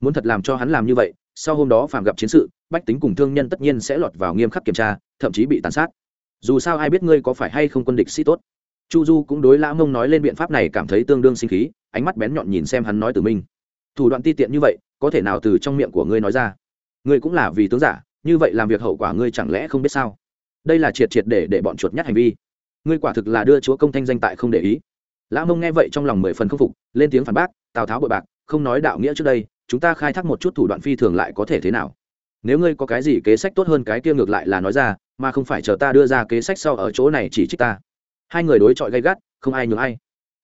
Muốn thật làm cho hắn làm như vậy, sau hôm đó phàm gặp chiến sự, bách tính cùng thương nhân tất nhiên sẽ lọt vào nghiêm khắc kiểm tra, thậm chí bị tàn sát. Dù sao ai biết ngươi có phải hay không quân địch sĩ tốt. Chu du cũng đối lã mông nói lên biện pháp này cảm thấy tương đương sinh khí, ánh mắt bén nhọn nhìn xem hắn nói từ minh. Thủ đoạn ti tiện như vậy, có thể nào từ trong miệng của ngươi nói ra? Ngươi cũng là vì tướng giả, như vậy làm việc hậu quả ngươi chẳng lẽ không biết sao? Đây là triệt triệt để để bọn chuột nhát hành vi. Ngươi quả thực là đưa chúa công thanh danh tại không để ý lã mông nghe vậy trong lòng mười phần k phục, lên tiếng phản bác, tào tháo bội bạc, không nói đạo nghĩa trước đây, chúng ta khai thác một chút thủ đoạn phi thường lại có thể thế nào? Nếu ngươi có cái gì kế sách tốt hơn cái kia ngược lại là nói ra, mà không phải chờ ta đưa ra kế sách sau ở chỗ này chỉ trích ta. Hai người đối chọi gay gắt, không ai nhường ai.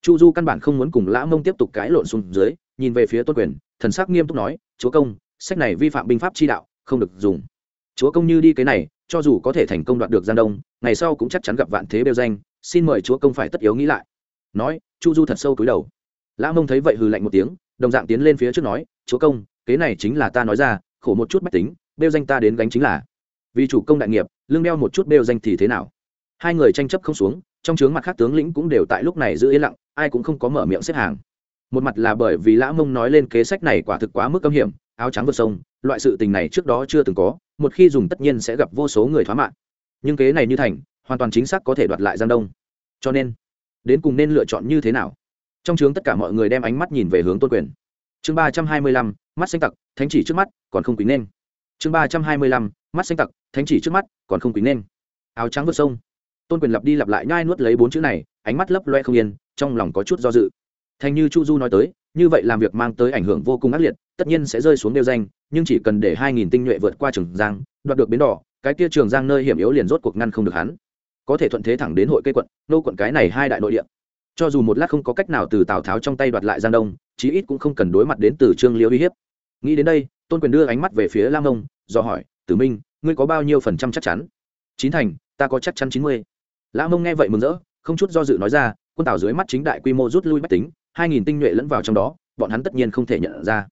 Chu du căn bản không muốn cùng lã mông tiếp tục cãi lộn xuống dưới, nhìn về phía tôn quyền, thần sắc nghiêm túc nói, chúa công, sách này vi phạm binh pháp chi đạo, không được dùng. Chúa công như đi cái này, cho dù có thể thành công đoạt được Gian đông, ngày sau cũng chắc chắn gặp vạn thế bêu danh, xin mời chúa công phải tất yếu nghĩ lại nói, chu du thật sâu cúi đầu. Lã mông thấy vậy hừ lạnh một tiếng, đồng dạng tiến lên phía trước nói, chúa công, kế này chính là ta nói ra, khổ một chút bách tính, bêu danh ta đến gánh chính là. Vì chủ công đại nghiệp, lương đeo một chút bêu danh thì thế nào? Hai người tranh chấp không xuống, trong trướng mặt khác tướng lĩnh cũng đều tại lúc này giữ yên lặng, ai cũng không có mở miệng xếp hàng. Một mặt là bởi vì lã mông nói lên kế sách này quả thực quá mức âm hiểm, áo trắng vượt sông, loại sự tình này trước đó chưa từng có, một khi dùng tất nhiên sẽ gặp vô số người thoá mạng nhưng kế này như thành, hoàn toàn chính xác có thể đoạt lại giang đông. Cho nên đến cùng nên lựa chọn như thế nào? Trong trường tất cả mọi người đem ánh mắt nhìn về hướng tôn quyền. Chương ba trăm hai mươi lăm, mắt xanh tặc, thánh chỉ trước mắt, còn không quý nên. Chương ba trăm hai mươi lăm, mắt xanh tặc, thánh chỉ trước mắt, còn không quý nên. Áo trắng vượt sông. Tôn quyền lặp đi lặp lại nhai nuốt lấy bốn chữ này, ánh mắt lấp loe không yên, trong lòng có chút do dự. Thành như chu du nói tới, như vậy làm việc mang tới ảnh hưởng vô cùng ác liệt, tất nhiên sẽ rơi xuống đeo danh, nhưng chỉ cần để hai nghìn tinh nhuệ vượt qua trường giang, đoạt được bến đỏ, cái kia trường giang nơi hiểm yếu liền rốt cuộc ngăn không được hắn có thể thuận thế thẳng đến hội cây quận, nô quận cái này hai đại nội địa. Cho dù một lát không có cách nào từ tào tháo trong tay đoạt lại giang đông, chí ít cũng không cần đối mặt đến từ trương liêu uy hiếp. Nghĩ đến đây, tôn quyền đưa ánh mắt về phía lam ông, do hỏi, tử minh, ngươi có bao nhiêu phần trăm chắc chắn? Chín thành, ta có chắc chắn chín mươi. Lam ông nghe vậy mừng rỡ, không chút do dự nói ra, quân tào dưới mắt chính đại quy mô rút lui bách tính, hai nghìn tinh nhuệ lẫn vào trong đó, bọn hắn tất nhiên không thể nhận ra.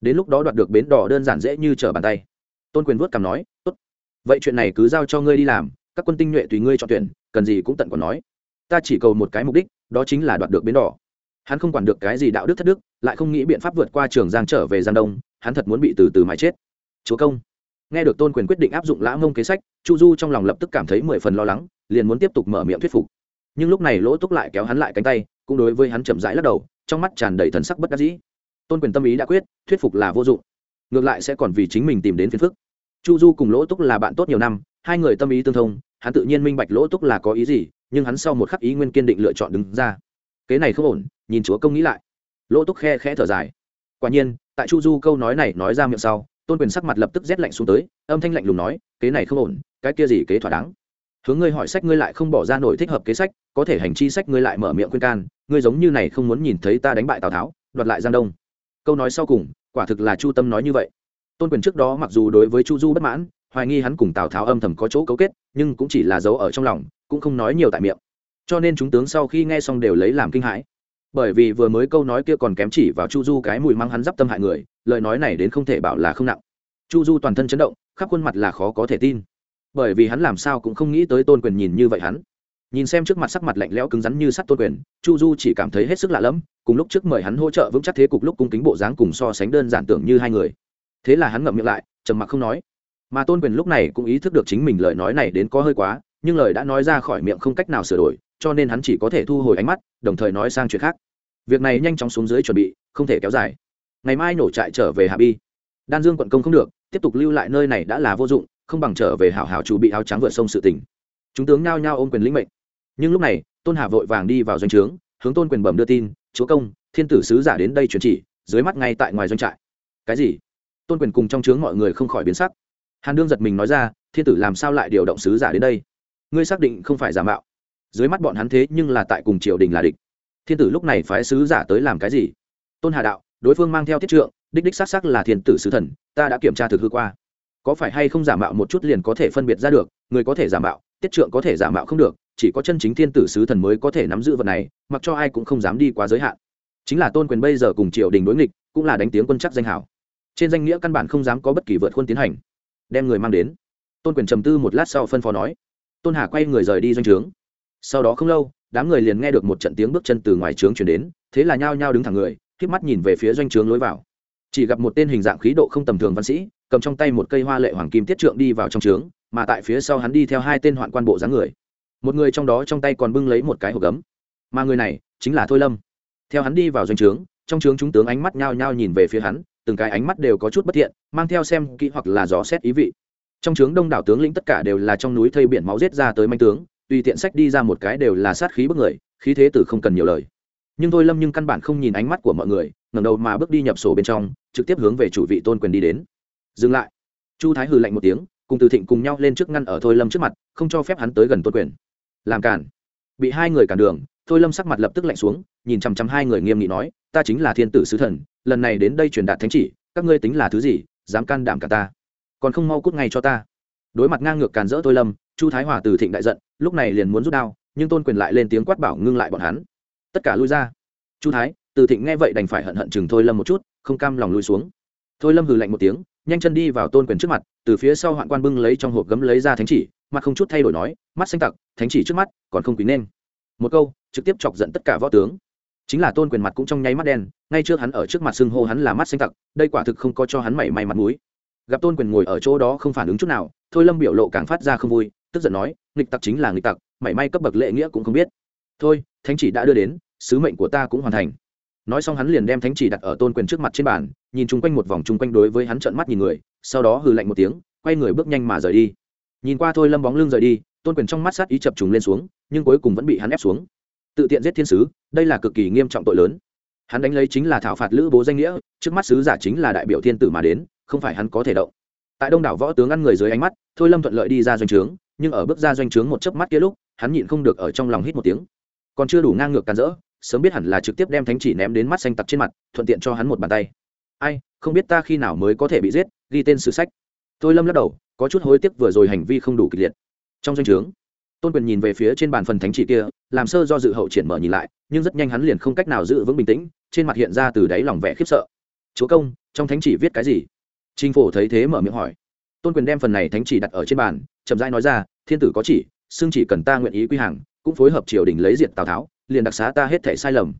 Đến lúc đó đoạt được bến đỏ đơn giản dễ như trở bàn tay. Tôn quyền vuốt cằm nói, tốt, vậy chuyện này cứ giao cho ngươi đi làm các quân tinh nhuệ tùy ngươi chọn tuyển, cần gì cũng tận còn nói. Ta chỉ cầu một cái mục đích, đó chính là đoạt được bến đỏ. Hắn không quản được cái gì đạo đức thất đức, lại không nghĩ biện pháp vượt qua trường giang trở về giang đông, hắn thật muốn bị từ từ mãi chết. Chúa công. Nghe được tôn quyền quyết định áp dụng lã mông kế sách, chu du trong lòng lập tức cảm thấy mười phần lo lắng, liền muốn tiếp tục mở miệng thuyết phục. Nhưng lúc này lỗ túc lại kéo hắn lại cánh tay, cũng đối với hắn chậm rãi lắc đầu, trong mắt tràn đầy thần sắc bất đắc dĩ. Tôn quyền tâm ý đã quyết, thuyết phục là vô dụng. Ngược lại sẽ còn vì chính mình tìm đến phiền phức. Chu du cùng lỗ túc là bạn tốt nhiều năm, hai người tâm ý tương thông hắn tự nhiên minh bạch lỗ túc là có ý gì, nhưng hắn sau một khắc ý nguyên kiên định lựa chọn đứng ra. Kế này không ổn, nhìn chúa công nghĩ lại. Lỗ túc khe khẽ thở dài. Quả nhiên, tại chu du câu nói này nói ra miệng sau, tôn quyền sắc mặt lập tức rét lạnh xuống tới, âm thanh lạnh lùng nói kế này không ổn, cái kia gì kế thỏa đáng? Hướng ngươi hỏi sách ngươi lại không bỏ ra nổi thích hợp kế sách, có thể hành chi sách ngươi lại mở miệng khuyên can, ngươi giống như này không muốn nhìn thấy ta đánh bại tào tháo, đoạt lại giang đông. Câu nói sau cùng, quả thực là chu tâm nói như vậy. Tôn quyền trước đó mặc dù đối với chu du bất mãn hoài nghi hắn cùng tào tháo âm thầm có chỗ cấu kết nhưng cũng chỉ là giấu ở trong lòng cũng không nói nhiều tại miệng cho nên chúng tướng sau khi nghe xong đều lấy làm kinh hãi bởi vì vừa mới câu nói kia còn kém chỉ vào chu du cái mùi măng hắn d i p tâm hại người lời nói này đến không thể bảo là không nặng chu du toàn thân chấn động khắp khuôn mặt là khó có thể tin bởi vì hắn làm sao cũng không nghĩ tới tôn quyền nhìn như vậy hắn nhìn xem trước mặt sắc mặt lạnh lẽo cứng rắn như sắt tôn quyền chu du chỉ cảm thấy hết sức lạ lẫm cùng lúc trước mời hắn hỗ trợ vững chắc thế cục lúc cung kính bộ dáng cùng so sánh đơn giản tưởng như hai người thế là hắn ngậm miệng lại trầm mặc không nói mà tôn quyền lúc này cũng ý thức được chính mình lời nói này đến có hơi quá, nhưng lời đã nói ra khỏi miệng không cách nào sửa đổi, cho nên hắn chỉ có thể thu hồi ánh mắt, đồng thời nói sang chuyện khác. Việc này nhanh chóng xuống dưới chuẩn bị, không thể kéo dài. Ngày mai nổ trại trở về hạ bi. Đan dương quận công không được, tiếp tục lưu lại nơi này đã là vô dụng, không bằng trở về hảo hảo chủ bị áo trắng vượt sông sự tỉnh chúng tướng nhao nhao ôm quyền lĩnh mệnh. Nhưng lúc này, tôn hà vội vàng đi vào doanh trướng, hướng tôn quyền bẩm đưa tin, chúa công, thiên tử sứ giả đến đây truyền chỉ, dưới mắt ngay tại ngoài doanh trại. Cái gì? Tôn quyền cùng trong trướng mọi người không khỏi biến sắc hàn đương giật mình nói ra, thiên tử làm sao lại điều động sứ giả đến đây? Ngươi xác định không phải giả mạo. Dưới mắt bọn hắn thế nhưng là tại cùng triều đình là địch. Thiên tử lúc này phái sứ giả tới làm cái gì? Tôn hà đạo, đối phương mang theo tiết trượng, đích đích xác xác là thiên tử sứ thần, ta đã kiểm tra thực hư qua. Có phải hay không giả mạo một chút liền có thể phân biệt ra được, người có thể giả mạo tiết trượng có thể giả mạo không được, chỉ có chân chính thiên tử sứ thần mới có thể nắm giữ vật này, mặc cho ai cũng không dám đi quá giới hạn. Chính là tôn quyền bây giờ cùng triều đình đối nghịch, cũng là đánh tiếng quân chắc danh hảo. Trên danh nghĩa căn bản không dám có bất kỳ vượt khuôn tiến hành đem người mang đến. Tôn quyền trầm tư một lát sau phân phó nói, tôn hà quay người rời đi doanh trướng. Sau đó không lâu, đám người liền nghe được một trận tiếng bước chân từ ngoài trướng chuyển đến, thế là nhao nhao đứng thẳng người k mắt nhìn về phía doanh trướng lối vào. Chỉ gặp một tên hình dạng khí độ không tầm thường văn sĩ, cầm trong tay một cây hoa lệ hoàng kim tiết trượng đi vào trong trướng, mà tại phía sau hắn đi theo hai tên hoạn quan bộ dáng người. Một người trong đó trong tay còn bưng lấy một cái hộp gấm, mà người này chính là thôi lâm. Theo hắn đi vào doanh trướng, trong trướng chúng tướng ánh mắt nhao nhao nhìn về phía hắn từng cái ánh mắt đều có chút bất thiện, mang theo xem kỹ hoặc là gió xét ý vị. Trong trướng đông đảo tướng lĩnh tất cả đều là trong núi thây biển máu giết ra tới manh tướng, tùy tiện sách đi ra một cái đều là sát khí bức người, khí thế tử không cần nhiều lời. Nhưng thôi lâm nhưng căn bản không nhìn ánh mắt của mọi người, ngẩng đầu mà bước đi nhập sổ bên trong, trực tiếp hướng về chủ vị tôn quyền đi đến. Dừng lại. Chu thái hừ lạnh một tiếng, cùng từ thịnh cùng nhau lên trước ngăn ở thôi lâm trước mặt, không cho phép hắn tới gần tôn quyền. Làm cản. Bị hai người cản đường, thôi lâm sắc mặt lập tức lạnh xuống, nhìn chằm chằm hai người nghiêm nghị nói, ta chính là thiên tử sứ thần lần này đến đây truyền đạt thánh chỉ, các ngươi tính là thứ gì, dám can đảm cả ta? Còn không mau cút ngay cho ta. Đối mặt ngang ngược càn rỡ tôi lâm, chu thái hòa từ thịnh đại giận, lúc này liền muốn rút đao, nhưng tôn quyền lại lên tiếng quát bảo ngưng lại bọn hắn. Tất cả lui ra. Chu thái, từ thịnh nghe vậy đành phải hận hận chừng thôi lâm một chút, không cam lòng lui xuống. Thôi lâm hừ lạnh một tiếng, nhanh chân đi vào tôn quyền trước mặt, từ phía sau hoạn quan bưng lấy trong hộp gấm lấy ra thánh chỉ, mặt không chút thay đổi nói, mắt xanh tặc, thánh chỉ trước mắt, còn không quý nên. Một câu, trực tiếp chọc giận tất cả võ tướng chính là tôn quyền mặt cũng trong nháy mắt đen, ngay trước hắn ở trước mặt xưng hô hắn là mắt xanh tặc, đây quả thực không có cho hắn mảy may mặt mũi. Gặp tôn quyền ngồi ở chỗ đó không phản ứng chút nào, thôi lâm biểu lộ càng phát ra không vui, tức giận nói, nghịch tặc chính là nghịch tặc, mảy may cấp bậc lệ nghĩa cũng không biết. Thôi, thánh chỉ đã đưa đến, sứ mệnh của ta cũng hoàn thành. Nói xong hắn liền đem thánh chỉ đặt ở tôn quyền trước mặt trên bàn, nhìn chung quanh một vòng chung quanh đối với hắn trợn mắt nhìn người, sau đó hừ lạnh một tiếng, quay người bước nhanh mà rời đi. Nhìn qua thôi lâm bóng lưng rời đi, tôn quyền trong mắt sát ý chập trùng lên xuống, nhưng cuối cùng vẫn bị hắn ép xuống tự tiện giết thiên sứ, đây là cực kỳ nghiêm trọng tội lớn. Hắn đánh lấy chính là thảo phạt lữ bố danh nghĩa, trước mắt sứ giả chính là đại biểu thiên tử mà đến, không phải hắn có thể động. Tại đông đảo võ tướng ăn người dưới ánh mắt, thôi lâm thuận lợi đi ra doanh trướng, nhưng ở bước ra doanh trướng một chớp mắt kia lúc, hắn nhịn không được ở trong lòng hít một tiếng. Còn chưa đủ ngang ngược càn rỡ, sớm biết hẳn là trực tiếp đem thánh chỉ ném đến mắt xanh tặc trên mặt, thuận tiện cho hắn một bàn tay. Ai, không biết ta khi nào mới có thể bị giết, ghi tên sử sách. Tôi lâm lắc đầu, có chút hối tiếc vừa rồi hành vi không đủ kịch liệt. Trong doanh trướng, tôn quyền nhìn về phía trên bàn phần thánh chỉ kia làm sơ do dự hậu triển mở nhìn lại, nhưng rất nhanh hắn liền không cách nào giữ vững bình tĩnh, trên mặt hiện ra từ đáy lòng vẻ khiếp sợ. Chúa công, trong thánh chỉ viết cái gì? Trinh phủ thấy thế mở miệng hỏi. Tôn quyền đem phần này thánh chỉ đặt ở trên bàn, chậm rãi nói ra, thiên tử có chỉ, xưng chỉ cần ta nguyện ý quy hàng, cũng phối hợp triều đình lấy diện tào tháo, liền đặc xá ta hết thể sai lầm.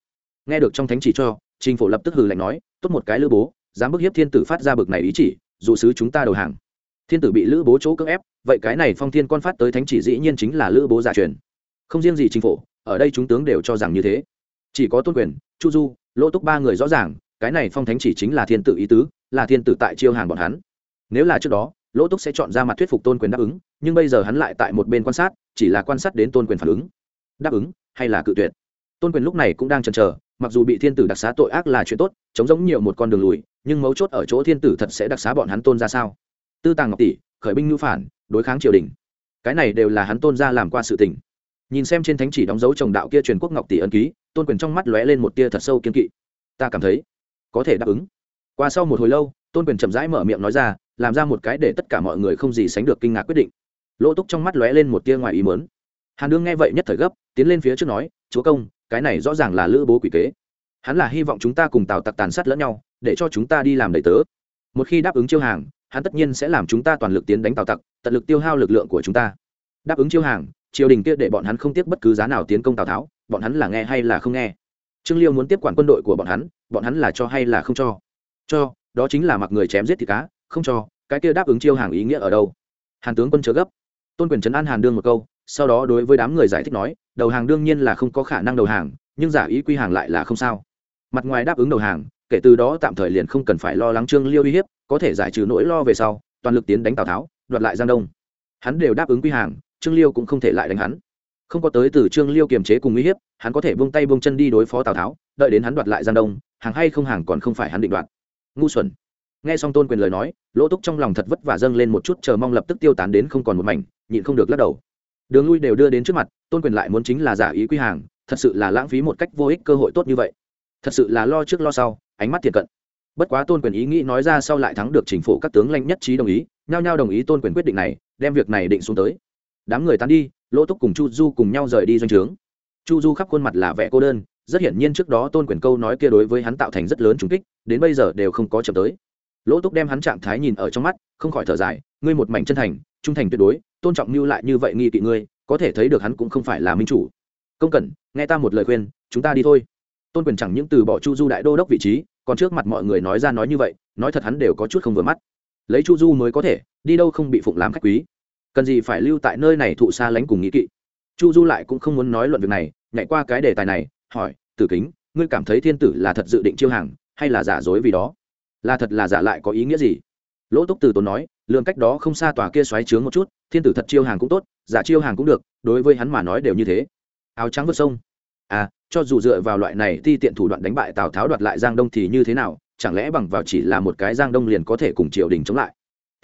Nghe được trong thánh chỉ cho chính phủ lập tức hừ lạnh nói, tốt một cái lữ bố, dám bức hiếp thiên tử phát ra bực này ý chỉ dụ sứ chúng ta đầu hàng. Thiên tử bị lữ bố chỗ cưỡng ép, vậy cái này phong thiên con phát tới thánh chỉ dĩ nhiên chính là lữ bố giả truyền không riêng gì chính phủ, ở đây chúng tướng đều cho rằng như thế. Chỉ có tôn quyền chu du lỗ túc ba người rõ ràng cái này phong thánh chỉ chính là thiên tử ý tứ là thiên tử tại chiêu hàng bọn hắn. Nếu là trước đó lỗ túc sẽ chọn ra mặt thuyết phục tôn quyền đáp ứng nhưng bây giờ hắn lại tại một bên quan sát chỉ là quan sát đến tôn quyền phản ứng. Đáp ứng hay là cự tuyệt? Tôn quyền lúc này cũng đang chần chờ mặc dù bị thiên tử đặc xá tội ác là chuyện tốt chống giống nhiều một con đường lùi nhưng mấu chốt ở chỗ thiên tử thật sẽ đặc xá bọn hắn tôn ra sao? Tư tàng ngọc tỷ khởi binh ngữ phản đối kháng triều đình. Cái này đều là hắn tôn ra làm qua sự tình nhìn xem trên thánh chỉ đóng dấu chồng đạo kia truyền quốc ngọc tỷ ân ký, tôn quyền trong mắt lóe lên một tia thật sâu kiên kỵ. Ta cảm thấy, có thể đáp ứng. Qua sau một hồi lâu, tôn quyền chậm rãi mở miệng nói ra, làm ra một cái để tất cả mọi người không gì sánh được kinh ngạc quyết định. Lỗ túc trong mắt lóe lên một tia ngoài ý mớn hàn đương nghe vậy nhất thời gấp, tiến lên phía trước nói, chúa công, cái này rõ ràng là lữ bố quỷ kế. Hắn là hy vọng chúng ta cùng tào tặc tàn sát lẫn nhau, để cho chúng ta đi làm đầy tớ. Một khi đáp ứng chiêu hàng, hắn tất nhiên sẽ làm chúng ta toàn lực tiến đánh tào tặc, tận lực tiêu hao lực lượng của chúng ta. Đáp ứng chiêu hàng triều đình kia để bọn hắn không tiếc bất cứ giá nào tiến công tào tháo, bọn hắn là nghe hay là không nghe? Trương liêu muốn tiếp quản quân đội của bọn hắn bọn hắn là cho hay là không cho? Cho, đó chính là mặc người chém giết thịt cá, không cho, cái kia đáp ứng chiêu hàng ý nghĩa ở đâu? Hàn tướng quân chớ gấp. Tôn quyền trấn an hàn đương một câu, sau đó đối với đám người giải thích nói, đầu hàng đương nhiên là không có khả năng đầu hàng, nhưng giả ý quy hàng lại là không sao. Mặt ngoài đáp ứng đầu hàng, kể từ đó tạm thời liền không cần phải lo lắng trương liêu uy hiếp, có thể giải trừ nỗi lo về sau, toàn lực tiến đánh tào tháo, đoạt lại giang đông. Hắn đều đáp ứng quy hàng trương liêu cũng không thể lại đánh hắn. Không có tới từ trương liêu kiềm chế cùng uy hiếp, hắn có thể buông tay buông chân đi đối phó tào tháo, đợi đến hắn đoạt lại giang đông, hàng hay không hàng còn không phải hắn định đoạt. Ngu xuẩn. Nghe xong tôn quyền lời nói, lỗ túc trong lòng thật vất vả dâng lên một chút chờ mong lập tức tiêu tán đến không còn một mảnh, nhịn không được lắc đầu. Đường lui đều đưa đến trước mặt, tôn quyền lại muốn chính là giả ý quy hàng, thật sự là lãng phí một cách vô ích cơ hội tốt như vậy. Thật sự là lo trước lo sau, ánh mắt thiệt cận. Bất quá tôn quyền ý nghĩ nói ra sau lại thắng được chính phủ các tướng lãnh nhất trí đồng ý, nhao nhao đồng ý tôn quyền quyết định này, đem việc này định xuống tới đám người tán đi, lỗ túc cùng chu du cùng nhau rời đi doanh trướng. Chu du khắp khuôn mặt là vẻ cô đơn, rất hiển nhiên trước đó tôn quyền câu nói kia đối với hắn tạo thành rất lớn trùng kích, đến bây giờ đều không có chậm tới. Lỗ túc đem hắn trạng thái nhìn ở trong mắt, không khỏi thở dài, ngươi một mảnh chân thành, trung thành tuyệt đối, tôn trọng mưu lại như vậy nghi kỵ ngươi, có thể thấy được hắn cũng không phải là minh chủ. Công cẩn, nghe ta một lời khuyên, chúng ta đi thôi. Tôn quyền chẳng những từ bỏ chu du đại đô đốc vị trí, còn trước mặt mọi người nói ra nói như vậy, nói thật hắn đều có chút không vừa mắt. Lấy chu du mới có thể, đi đâu không bị phụng làm khách quý cần gì phải lưu tại nơi này thụ xa lánh cùng nghĩ kỵ. Chu du lại cũng không muốn nói luận việc này, nhảy qua cái đề tài này, hỏi, tử kính, ngươi cảm thấy thiên tử là thật dự định chiêu hàng, hay là giả dối vì đó? Là thật là giả lại có ý nghĩa gì? Lỗ túc từ tốn nói lường cách đó không xa tòa kia xoáy trướng một chút, thiên tử thật chiêu hàng cũng tốt, giả chiêu hàng cũng được, đối với hắn mà nói đều như thế. Áo trắng vượt sông. À cho dù dựa vào loại này ti tiện thủ đoạn đánh bại tào tháo đoạt lại giang đông thì như thế nào? Chẳng lẽ bằng vào chỉ là một cái giang đông liền có thể cùng triều đình chống lại?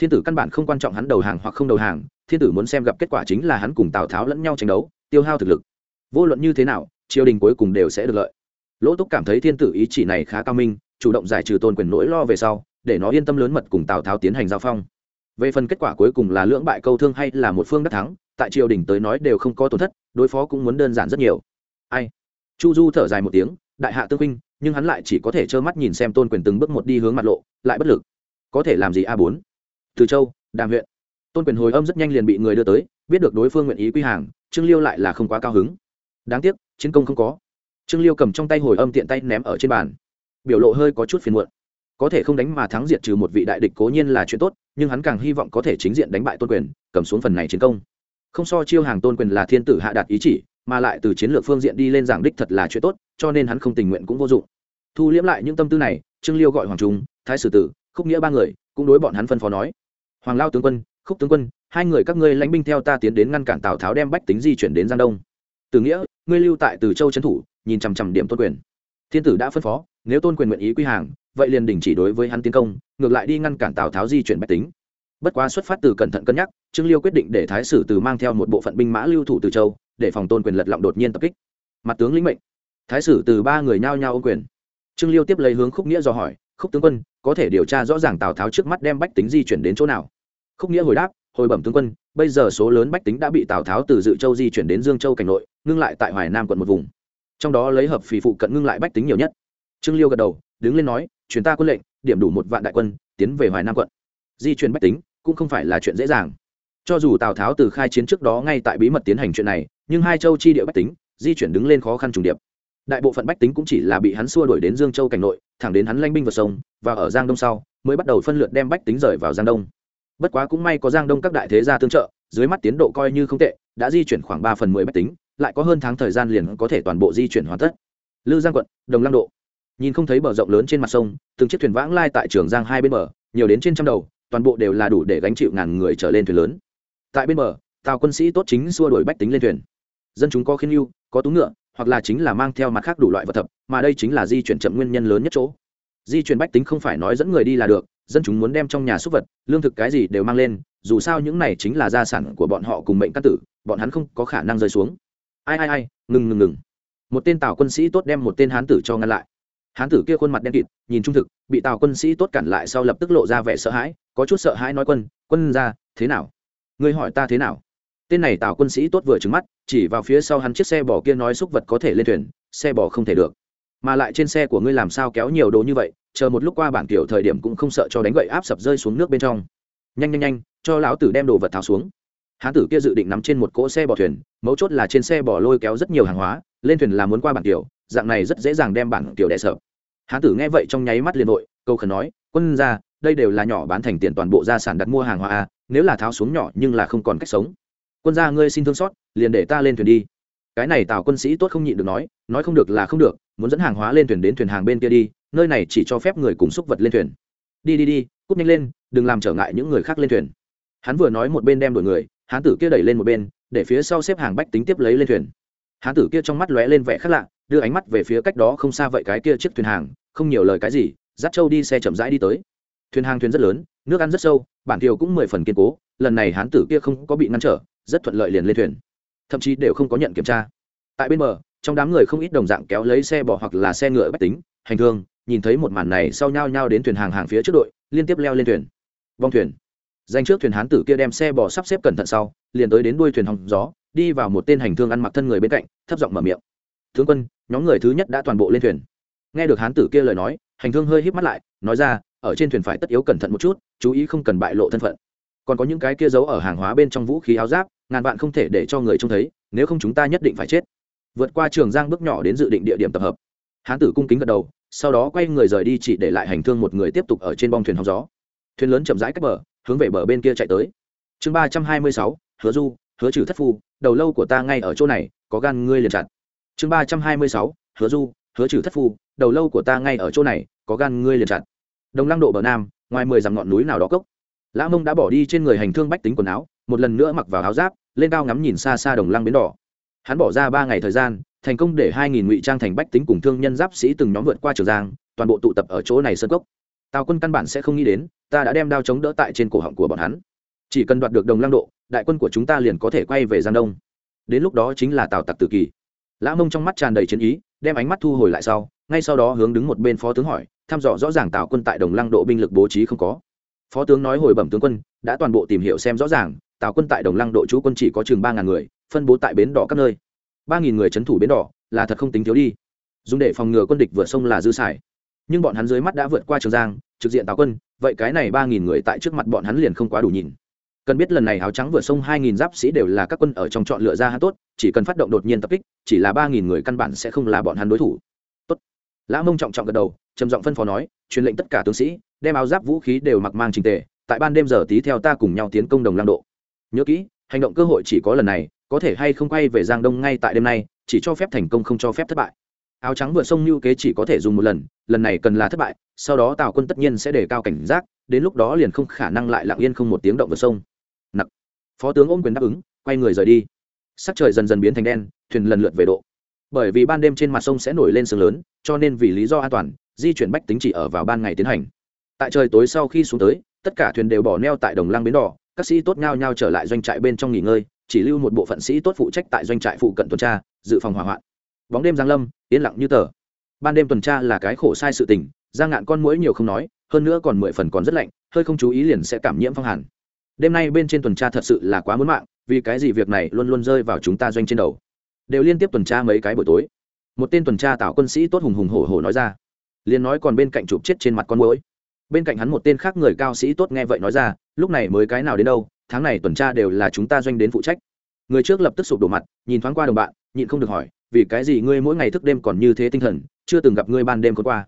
Thiên tử căn bản không quan trọng hắn đầu hàng hoặc không đầu hàng, thiên tử muốn xem gặp kết quả chính là hắn cùng tào tháo lẫn nhau tranh đấu, tiêu hao thực lực. Vô luận như thế nào, triều đình cuối cùng đều sẽ được lợi. Lỗ túc cảm thấy thiên tử ý chỉ này khá cao minh, chủ động giải trừ tôn quyền nỗi lo về sau, để nó yên tâm lớn mật cùng tào tháo tiến hành giao phong. Về phần kết quả cuối cùng là lưỡng bại câu thương hay là một phương đắc thắng, tại triều đình tới nói đều không có tổn thất, đối phó cũng muốn đơn giản rất nhiều. Ai? Chu du thở dài một tiếng, đại hạ tương huynh, nhưng hắn lại chỉ có thể trơ mắt nhìn xem tôn quyền từng bước một đi hướng mặt lộ, lại bất lực. Có thể làm gì a bốn? Từ châu, đàm huyện tôn quyền hồi âm rất nhanh liền bị người đưa tới, biết được đối phương nguyện ý quy hàng, trương liêu lại là không quá cao hứng. Đáng tiếc, chiến công không có. Trương liêu cầm trong tay hồi âm tiện tay ném ở trên bàn. Biểu lộ hơi có chút phiền muộn. Có thể không đánh mà thắng diệt trừ một vị đại địch cố nhiên là chuyện tốt, nhưng hắn càng hy vọng có thể chính diện đánh bại tôn quyền, cầm xuống phần này chiến công. Không so chiêu hàng tôn quyền là thiên tử hạ đạt ý chỉ, mà lại từ chiến lược phương diện đi lên giảng đích thật là chuyện tốt, cho nên hắn không tình nguyện cũng vô dụng. Thu liễm lại những tâm tư này, trương liêu gọi hoàng trung, thái sử tử, khúc nghĩa ba người, cũng đối bọn hắn phân phó nói hoàng lao tướng quân, khúc tướng quân, hai người các ngươi lãnh binh theo ta tiến đến ngăn cản tào tháo đem bách tính di chuyển đến giang đông. Từ nghĩa, ngươi lưu tại từ châu trấn thủ, nhìn chằm chằm điểm tôn quyền. Thiên tử đã phân phó, nếu tôn quyền nguyện ý quy hàng, vậy liền đình chỉ đối với hắn tiến công, ngược lại đi ngăn cản tào tháo di chuyển bách tính. Bất quá xuất phát từ cẩn thận cân nhắc, trương liêu quyết định để thái sử từ mang theo một bộ phận binh mã lưu thủ từ châu, để phòng tôn quyền lật lọng đột nhiên tập kích. Mặt tướng lĩnh mệnh. Thái sử từ ba người nhao nhao ô quyền. Trương liêu tiếp lấy hướng khúc nghĩa do hỏi khúc tướng quân, có thể điều tra rõ ràng tào tháo trước mắt đem bách tính di chuyển đến chỗ nào. Khúc nghĩa hồi đáp, hồi bẩm tướng quân, bây giờ số lớn bách tính đã bị tào tháo từ dự châu di chuyển đến dương châu cảnh nội, ngưng lại tại hoài nam quận một vùng. Trong đó lấy hợp phì phụ cận ngưng lại bách tính nhiều nhất. Trương liêu gật đầu, đứng lên nói chuyến ta quân lệnh, điểm đủ một vạn đại quân, tiến về hoài nam quận. Di chuyển bách tính, cũng không phải là chuyện dễ dàng. Cho dù tào tháo từ khai chiến trước đó ngay tại bí mật tiến hành chuyện này, nhưng hai châu chi địa bách tính, di chuyển đứng lên khó khăn trùng điệp đại bộ phận bách tính cũng chỉ là bị hắn xua đuổi đến dương châu cảnh nội, thẳng đến hắn lanh binh vượt sông, và ở giang đông sau, mới bắt đầu phân lượt đem bách tính rời vào giang đông. Bất quá cũng may có giang đông các đại thế gia tương trợ, dưới mắt tiến độ coi như không tệ, đã di chuyển khoảng ba phần mười bách tính, lại có hơn tháng thời gian liền có thể toàn bộ di chuyển hoàn tất. Lư giang quận, đồng lăng độ. Nhìn không thấy bờ rộng lớn trên mặt sông, từng chiếc thuyền vãng lai tại trường giang hai bên bờ, nhiều đến trên trăm đầu, toàn bộ đều là đủ để gánh chịu ngàn người trở lên thuyền lớn. Tại bên bờ tàu quân sĩ tốt chính xua đuổi bách tính lên thuyền. Dân chúng có khiên yêu có tú ngựa hoặc là chính là mang theo mặt khác đủ loại vật thập, mà đây chính là di chuyển chậm nguyên nhân lớn nhất chỗ. Di chuyển bách tính không phải nói dẫn người đi là được, dân chúng muốn đem trong nhà súc vật, lương thực cái gì đều mang lên, dù sao những này chính là gia sản của bọn họ cùng mệnh căn tử, bọn hắn không có khả năng rơi xuống. Ai ai ai, ngừng ngừng ngừng. Một tên tào quân sĩ tốt đem một tên hán tử cho ngăn lại. Hán tử kia khuôn mặt đen kịt, nhìn trung thực, bị tào quân sĩ tốt cản lại sau lập tức lộ ra vẻ sợ hãi, có chút sợ hãi nói quân quân ra, thế nào? Ngươi hỏi ta thế nào? Tên này tào quân sĩ tốt vừa trứng mắt, chỉ vào phía sau hắn chiếc xe bò kia nói xúc vật có thể lên thuyền, xe bò không thể được. Mà lại trên xe của ngươi làm sao kéo nhiều đồ như vậy, chờ một lúc qua bản kiểu thời điểm cũng không sợ cho đánh gậy áp sập rơi xuống nước bên trong. Nhanh nhanh nhanh, cho lão tử đem đồ vật tháo xuống. Hán tử kia dự định nắm trên một cỗ xe bò thuyền, mấu chốt là trên xe bò lôi kéo rất nhiều hàng hóa, lên thuyền là muốn qua bản kiểu, dạng này rất dễ dàng đem bản kiểu đẻ sợ hán tử nghe vậy trong nháy mắt liền vội câu khẩn nói, quân ra đây đều là nhỏ bán thành tiền toàn bộ gia sản đặt mua hàng hóa a nếu là tháo xuống nhỏ nhưng là không còn cách sống quân gia ngươi xin thương xót, liền để ta lên thuyền đi. Cái này tào quân sĩ tốt không nhịn được nói nói không được là không được, muốn dẫn hàng hóa lên thuyền đến thuyền hàng bên kia đi, nơi này chỉ cho phép người cùng xúc vật lên thuyền. Đi đi đi, cút nhanh lên, đừng làm trở ngại những người khác lên thuyền. Hắn vừa nói một bên đem đổi người, hán tử kia đẩy lên một bên, để phía sau xếp hàng bách tính tiếp lấy lên thuyền. Hán tử kia trong mắt lóe lên vẻ khác lạ, đưa ánh mắt về phía cách đó không xa vậy cái kia chiếc thuyền hàng, không nhiều lời cái gì, dắt châu đi xe chậm rãi đi tới. Thuyền hàng thuyền rất lớn, nước ăn rất sâu, bản thiều cũng mười phần kiên cố, lần này hán tử kia không có bị ngăn trở rất thuận lợi liền lên thuyền. Thậm chí đều không có nhận kiểm tra. Tại bên bờ, trong đám người không ít đồng dạng kéo lấy xe bò hoặc là xe ngựa bách tính, hành thương nhìn thấy một màn này sau nhau nhau đến thuyền hàng hàng phía trước đội, liên tiếp leo lên thuyền. Vong thuyền. Danh trước thuyền hán tử kia đem xe bò sắp xếp cẩn thận sau, liền tới đến đuôi thuyền hòng gió, đi vào một tên hành thương ăn mặc thân người bên cạnh, thấp giọng mở miệng. Tướng quân, nhóm người thứ nhất đã toàn bộ lên thuyền. Nghe được hán tử kia lời nói, hành thương hơi híp mắt lại, nói ra, ở trên thuyền phải tất yếu cẩn thận một chút, chú ý không cần bại lộ thân phận. Còn có những cái kia giấu ở hàng hóa bên trong vũ khí áo giáp ngàn vạn không thể để cho người trông thấy, nếu không chúng ta nhất định phải chết. Vượt qua trường giang bước nhỏ đến dự định địa điểm tập hợp. Hán tử cung kính gật đầu, sau đó quay người rời đi chỉ để lại hành thương một người tiếp tục ở trên bong thuyền hóng gió. Thuyền lớn chậm rãi cách bờ, hướng về bờ bên kia chạy tới. Chương ba trăm hai mươi sáu, hứa du, hứa trừ thất phu, đầu lâu của ta ngay ở chỗ này, có gan ngươi liền chặt. Chương ba trăm hai mươi sáu, hứa du, hứa trừ thất phu, đầu lâu của ta ngay ở chỗ này, có gan ngươi liền chặt. Đồng lăng độ bờ nam, ngoài mười dặm ngọn núi nào đó cốc. Lã mông đã bỏ đi trên người hành thương bách tính quần áo, một lần nữa mặc vào áo giáp lên cao ngắm nhìn xa xa đồng lăng bến đỏ. Hắn bỏ ra ba ngày thời gian, thành công để hai nghìn ngụy trang thành bách tính cùng thương nhân giáp sĩ từng nhóm vượt qua trường giang, toàn bộ tụ tập ở chỗ này sơn cốc. Tào quân căn bản sẽ không nghĩ đến, ta đã đem đao chống đỡ tại trên cổ họng của bọn hắn. Chỉ cần đoạt được đồng lăng độ, đại quân của chúng ta liền có thể quay về giang đông. Đến lúc đó chính là tào tặc tự kỳ. Lã mông trong mắt tràn đầy chiến ý, đem ánh mắt thu hồi lại sau, ngay sau đó hướng đứng một bên phó tướng hỏi, thăm dò rõ ràng tào quân tại đồng lăng độ binh lực bố trí không có. Phó tướng nói hồi bẩm tướng quân, đã toàn bộ tìm hiểu xem rõ ràng tào quân tại đồng lăng độ chú quân chỉ có chừng ba ngàn người, phân bố tại bến đỏ các nơi. Ba nghìn người trấn thủ bến đỏ, là thật không tính thiếu đi. Dùng để phòng ngừa quân địch vượt sông là dư xài. Nhưng bọn hắn dưới mắt đã vượt qua trường giang, trực diện tào quân, vậy cái này ba nghìn người tại trước mặt bọn hắn liền không quá đủ nhìn. Cần biết lần này áo trắng vượt sông hai nghìn giáp sĩ đều là các quân ở trong chọn lựa ra hát tốt, chỉ cần phát động đột nhiên tập kích, chỉ là ba nghìn người căn bản sẽ không là bọn hắn đối thủ. Tốt. Lã mông trọng trọng gật đầu, trầm giọng phân phó nói, truyền lệnh tất cả tướng sĩ, đem áo giáp vũ khí đều mặc mang trình tề, tại ban đêm giờ tí theo ta cùng nhau tiến công đồng Lăng độ nhớ kỹ, hành động cơ hội chỉ có lần này, có thể hay không quay về giang đông ngay tại đêm nay, chỉ cho phép thành công không cho phép thất bại. Áo trắng vượt sông như kế chỉ có thể dùng một lần lần này cần là thất bại, sau đó tào quân tất nhiên sẽ đề cao cảnh giác, đến lúc đó liền không khả năng lại lặng yên không một tiếng động vượt sông. Nặc. Phó tướng ôm quyền đáp ứng, quay người rời đi. Sắc trời dần dần biến thành đen, thuyền lần lượt về độ. Bởi vì ban đêm trên mặt sông sẽ nổi lên sương lớn, cho nên vì lý do an toàn, di chuyển bách tính chỉ ở vào ban ngày tiến hành. Tại trời tối sau khi xuống tới, tất cả thuyền đều bỏ neo tại đồng lăng bến đỏ các sĩ tốt nhau nhau trở lại doanh trại bên trong nghỉ ngơi, chỉ lưu một bộ phận sĩ tốt phụ trách tại doanh trại phụ cận tuần tra, dự phòng hỏa hoạn. Bóng đêm giang lâm, yên lặng như tờ. Ban đêm tuần tra là cái khổ sai sự tình, giang ngạn con mũi nhiều không nói, hơn nữa còn mười phần còn rất lạnh, hơi không chú ý liền sẽ cảm nhiễm phong hàn. Đêm nay bên trên tuần tra thật sự là quá muốn mạng, vì cái gì việc này luôn luôn rơi vào chúng ta doanh trên đầu. Đều liên tiếp tuần tra mấy cái buổi tối. Một tên tuần tra tạo quân sĩ tốt hùng hùng hổ hổ nói ra. Liền nói còn bên cạnh chụp chết trên mặt con mũi bên cạnh hắn một tên khác người cao sĩ tốt nghe vậy nói ra lúc này mới cái nào đến đâu, tháng này tuần tra đều là chúng ta doanh đến phụ trách. Người trước lập tức sụp đổ mặt, nhìn thoáng qua đồng bạn, nhịn không được hỏi, vì cái gì ngươi mỗi ngày thức đêm còn như thế tinh thần, chưa từng gặp ngươi ban đêm còn qua?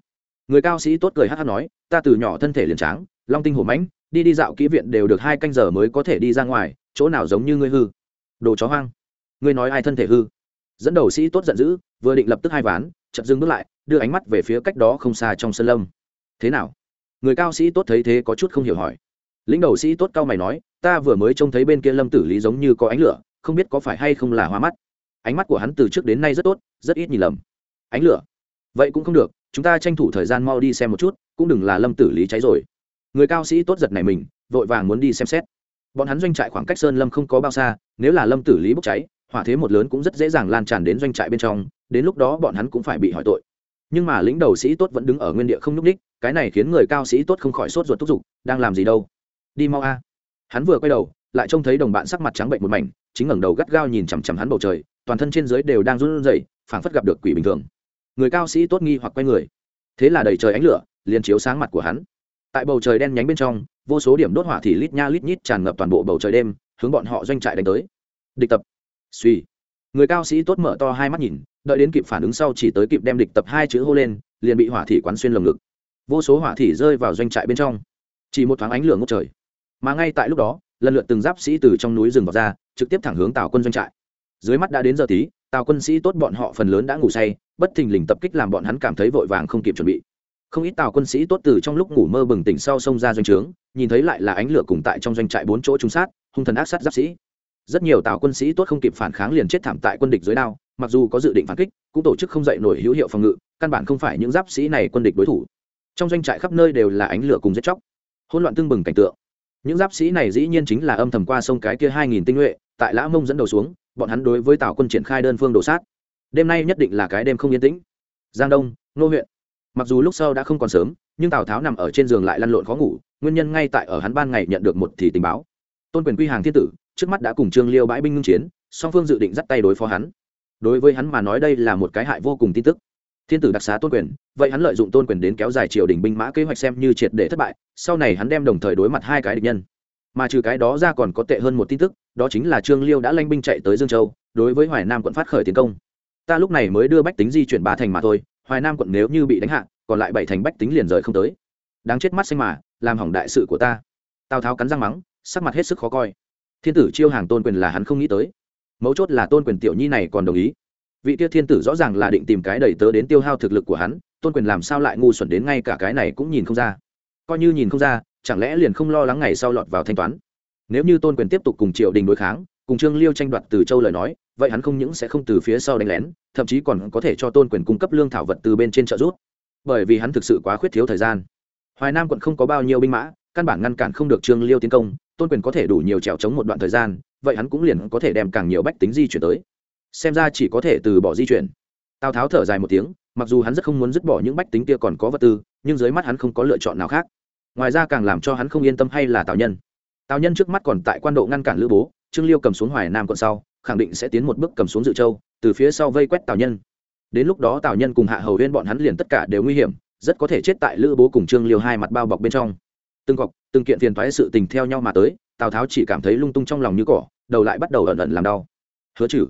Người cao sĩ tốt cười hát hát nói, ta từ nhỏ thân thể liền tráng, long tinh hổ mãnh, đi đi dạo kỹ viện đều được hai canh giờ mới có thể đi ra ngoài, chỗ nào giống như ngươi hư? Đồ chó hoang. Ngươi nói ai thân thể hư? Dẫn đầu sĩ tốt giận dữ, vừa định lập tức hai ván chậm dưng bước lại, đưa ánh mắt về phía cách đó không xa trong sân lâm. Thế nào? Người cao sĩ tốt thấy thế có chút không hiểu hỏi lĩnh đầu sĩ tốt cao mày nói, ta vừa mới trông thấy bên kia lâm tử lý giống như có ánh lửa, không biết có phải hay không là hoa mắt. Ánh mắt của hắn từ trước đến nay rất tốt, rất ít nhìn lầm. Ánh lửa? Vậy cũng không được, chúng ta tranh thủ thời gian mau đi xem một chút, cũng đừng là lâm tử lý cháy rồi. Người cao sĩ tốt giật này mình, vội vàng muốn đi xem xét. Bọn hắn doanh trại khoảng cách sơn lâm không có bao xa, nếu là lâm tử lý bốc cháy, hỏa thế một lớn cũng rất dễ dàng lan tràn đến doanh trại bên trong, đến lúc đó bọn hắn cũng phải bị hỏi tội. Nhưng mà lính đầu sĩ tốt vẫn đứng ở nguyên địa không nhúc ních cái này khiến người cao sĩ tốt không khỏi sốt ruột thúc giục, đang làm gì đâu? Đi mau a. Hắn vừa quay đầu, lại trông thấy đồng bạn sắc mặt trắng bệnh một mảnh, chính ngẩng đầu gắt gao nhìn chằm chằm hắn bầu trời, toàn thân trên dưới đều đang run rẩy, phảng phất gặp được quỷ bình thường. Người cao sĩ tốt nghi hoặc quay người. Thế là đầy trời ánh lửa, liền chiếu sáng mặt của hắn. Tại bầu trời đen nhánh bên trong, vô số điểm đốt hỏa thì lít nha lít nhít tràn ngập toàn bộ bầu trời đêm, hướng bọn họ doanh trại đánh tới. Địch tập. Suy. Người cao sĩ tốt mở to hai mắt nhìn, đợi đến kịp phản ứng sau chỉ tới kịp đem địch tập hai chữ hô lên, liền bị hỏa thị quán xuyên lồng ngực. Vô số hỏa thị rơi vào doanh trại bên trong. Chỉ một thoáng ánh lửa ngốc trời mà ngay tại lúc đó, lần lượt từng giáp sĩ từ trong núi rừng vào ra, trực tiếp thẳng hướng tào quân doanh trại. Dưới mắt đã đến giờ tí, tào quân sĩ tốt bọn họ phần lớn đã ngủ say, bất thình lình tập kích làm bọn hắn cảm thấy vội vàng không kịp chuẩn bị. Không ít tào quân sĩ tốt từ trong lúc ngủ mơ bừng tỉnh sau xông ra doanh trướng, nhìn thấy lại là ánh lửa cùng tại trong doanh trại bốn chỗ trung sát, hung thần ác sát giáp sĩ. Rất nhiều tào quân sĩ tốt không kịp phản kháng liền chết thảm tại quân địch dưới đao, mặc dù có dự định phản kích, cũng tổ chức không dậy nổi hữu hiệu phòng ngự, căn bản không phải những giáp sĩ này quân địch đối thủ. Trong doanh trại khắp nơi đều là ánh lửa cùng giết chóc. Hỗn loạn tương bừng cảnh tượng những giáp sĩ này dĩ nhiên chính là âm thầm qua sông cái kia hai nghìn tinh nhuệ, tại lã mông dẫn đầu xuống, bọn hắn đối với tào quân triển khai đơn phương đổ sát. Đêm nay nhất định là cái đêm không yên tĩnh. Giang đông, nô huyện. Mặc dù lúc sau đã không còn sớm, nhưng tào tháo nằm ở trên giường lại lăn lộn khó ngủ, nguyên nhân ngay tại ở hắn ban ngày nhận được một thì tình báo. Tôn quyền quy hàng thiên tử, trước mắt đã cùng trương liêu bãi binh ngưng chiến, song phương dự định dắt tay đối phó hắn. Đối với hắn mà nói đây là một cái hại vô cùng tin tức thiên tử đặc xá tôn quyền, vậy hắn lợi dụng tôn quyền đến kéo dài triều đình binh mã kế hoạch xem như triệt để thất bại, sau này hắn đem đồng thời đối mặt hai cái địch nhân. Mà trừ cái đó ra còn có tệ hơn một tin tức, đó chính là trương liêu đã lanh binh chạy tới dương châu, đối với hoài nam quận phát khởi tiến công. Ta lúc này mới đưa bách tính di chuyển ba thành mà thôi, hoài nam quận nếu như bị đánh hạ, còn lại bảy thành bách tính liền rời không tới. Đáng chết mắt xanh mà, làm hỏng đại sự của ta. Tào tháo cắn răng mắng, sắc mặt hết sức khó coi. Thiên tử chiêu hàng tôn quyền là hắn không nghĩ tới. Mấu chốt là tôn quyền tiểu nhi này còn đồng ý vị tiêu thiên tử rõ ràng là định tìm cái đầy tớ đến tiêu hao thực lực của hắn, tôn quyền làm sao lại ngu xuẩn đến ngay cả cái này cũng nhìn không ra. Coi như nhìn không ra, chẳng lẽ liền không lo lắng ngày sau lọt vào thanh toán? Nếu như tôn quyền tiếp tục cùng triều đình đối kháng, cùng trương liêu tranh đoạt từ châu lời nói, vậy hắn không những sẽ không từ phía sau đánh lén, thậm chí còn có thể cho tôn quyền cung cấp lương thảo vật từ bên trên trợ rút. bởi vì hắn thực sự quá khuyết thiếu thời gian. Hoài nam quận không có bao nhiêu binh mã, căn bản ngăn cản không được trương liêu tiến công, tôn quyền có thể đủ nhiều trèo chống một đoạn thời gian, vậy hắn cũng liền có thể đem càng nhiều bách tính di chuyển tới xem ra chỉ có thể từ bỏ di chuyển. Tào tháo thở dài một tiếng, mặc dù hắn rất không muốn dứt bỏ những bách tính kia còn có vật tư, nhưng dưới mắt hắn không có lựa chọn nào khác. Ngoài ra càng làm cho hắn không yên tâm hay là tào nhân. Tào nhân trước mắt còn tại quan độ ngăn cản lữ bố, trương liêu cầm xuống hoài nam còn sau, khẳng định sẽ tiến một bước cầm xuống dự châu, từ phía sau vây quét tào nhân. Đến lúc đó tào nhân cùng hạ hầu huyên bọn hắn liền tất cả đều nguy hiểm, rất có thể chết tại lữ bố cùng trương liêu hai mặt bao bọc bên trong. Từng cọc, từng kiện phiền thoái sự tình theo nhau mà tới, tào tháo chỉ cảm thấy lung tung trong lòng như cỏ, đầu lại bắt đầu ẩn ẩn làm đau. Hứa chử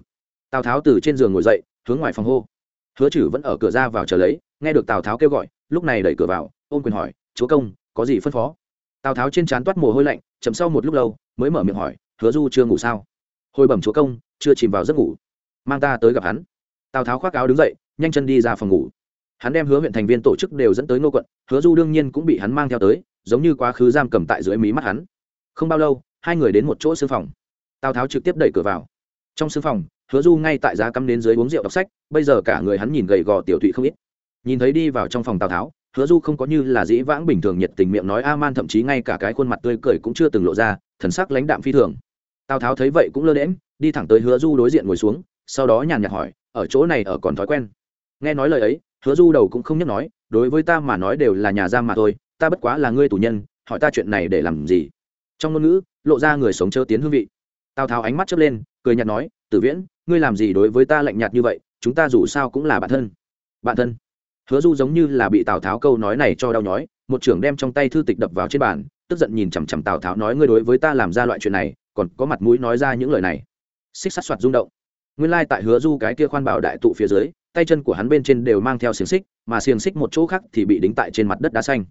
tào tháo từ trên giường ngồi dậy, hướng ngoài phòng hô. Hứa chử vẫn ở cửa ra vào chờ lấy, nghe được tào tháo kêu gọi, lúc này đẩy cửa vào, ôm quyền hỏi, chúa công, có gì phân phó? Tào tháo trên trán toát mồ hôi lạnh, chậm sau một lúc lâu, mới mở miệng hỏi, hứa du chưa ngủ sao? Hồi bẩm chúa công, chưa chìm vào giấc ngủ. Mang ta tới gặp hắn. Tào tháo khoác áo đứng dậy, nhanh chân đi ra phòng ngủ. Hắn đem hứa huyện thành viên tổ chức đều dẫn tới ngô quận, hứa du đương nhiên cũng bị hắn mang theo tới, giống như quá khứ giam cầm tại dưới mí mắt hắn. Không bao lâu, hai người đến một chỗ sư phòng. Tào tháo trực tiếp đẩy cửa vào. Trong sư phòng hứa du ngay tại giá cắm đến dưới uống rượu đọc sách, bây giờ cả người hắn nhìn gầy gò tiểu thụy không ít. Nhìn thấy đi vào trong phòng tào tháo, hứa du không có như là dĩ vãng bình thường nhiệt tình miệng nói a man thậm chí ngay cả cái khuôn mặt tươi cười cũng chưa từng lộ ra, thần sắc lãnh đạm phi thường. Tào tháo thấy vậy cũng lơ đễm đi thẳng tới hứa du đối diện ngồi xuống, sau đó nhàn nhạt hỏi, ở chỗ này ở còn thói quen? Nghe nói lời ấy, hứa du đầu cũng không nhắc nói, đối với ta mà nói đều là nhà giam mà thôi, ta bất quá là ngươi tù nhân, hỏi ta chuyện này để làm gì? Trong ngôn ngữ, lộ ra người sống chớ tiến hương vị. Tào tháo ánh mắt chớp lên, cười nhạt nói, tử viễn ngươi làm gì đối với ta lạnh nhạt như vậy, chúng ta dù sao cũng là bạn thân. Bạn thân. Hứa du giống như là bị tào tháo câu nói này cho đau nhói, một trưởng đem trong tay thư tịch đập vào trên bàn, tức giận nhìn chằm chằm tào tháo nói ngươi đối với ta làm ra loại chuyện này, còn có mặt mũi nói ra những lời này. Xích sắt soạt rung động. Nguyên lai tại hứa du cái kia khoan bảo đại tụ phía dưới, tay chân của hắn bên trên đều mang theo xiềng xích, mà xiềng xích một chỗ khác thì bị đính tại trên mặt đất đá xanh.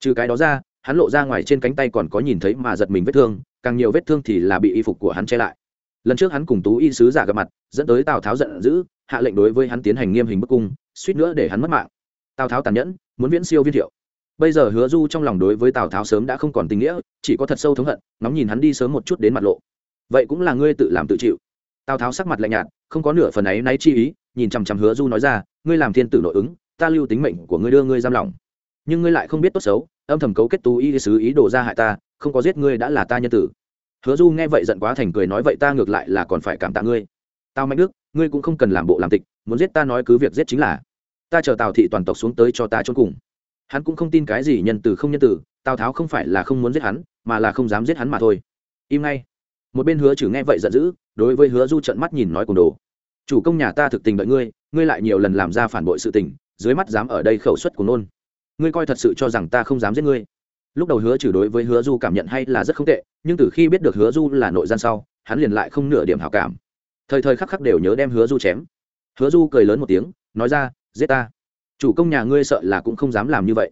Trừ cái đó ra, hắn lộ ra ngoài trên cánh tay còn có nhìn thấy mà giật mình vết thương, càng nhiều vết thương thì là bị y phục của hắn che lại lần trước hắn cùng tú y sứ giả gặp mặt, dẫn tới tào tháo giận dữ, hạ lệnh đối với hắn tiến hành nghiêm hình bức cung, suýt nữa để hắn mất mạng. Tào tháo tàn nhẫn, muốn viễn siêu viên thiệu. Bây giờ hứa du trong lòng đối với tào tháo sớm đã không còn tình nghĩa, chỉ có thật sâu thống hận nóng nhìn hắn đi sớm một chút đến mặt lộ. Vậy cũng là ngươi tự làm tự chịu. Tào tháo sắc mặt lạnh nhạt, không có nửa phần ấy náy chi ý, nhìn chằm chằm hứa du nói ra, ngươi làm thiên tử nội ứng, ta lưu tính mệnh của ngươi đưa ngươi giam lỏng. Nhưng ngươi lại không biết tốt xấu, âm thầm cấu kết tú y sứ ý đồ ra hại ta, không có giết ngươi đã là ta nhân tử hứa du nghe vậy giận quá thành cười nói vậy ta ngược lại là còn phải cảm tạ ngươi. Tao mạnh đức, ngươi cũng không cần làm bộ làm tịch, muốn giết ta nói cứ việc giết chính là. Ta chờ tào thị toàn tộc xuống tới cho ta trốn cùng. Hắn cũng không tin cái gì nhân từ không nhân từ, tào tháo không phải là không muốn giết hắn, mà là không dám giết hắn mà thôi. Im ngay. Một bên hứa chử nghe vậy giận dữ, đối với hứa du trận mắt nhìn nói cùng đồ. Chủ công nhà ta thực tình đợi ngươi ngươi lại nhiều lần làm ra phản bội sự tình, dưới mắt dám ở đây khẩu suất của nôn. Ngươi coi thật sự cho rằng ta không dám giết ngươi lúc đầu hứa trừ đối với hứa du cảm nhận hay là rất không tệ, nhưng từ khi biết được hứa du là nội gian sau, hắn liền lại không nửa điểm hảo cảm. Thời thời khắc khắc đều nhớ đem hứa du chém. Hứa du cười lớn một tiếng, nói ra, giết ta. Chủ công nhà ngươi sợ là cũng không dám làm như vậy.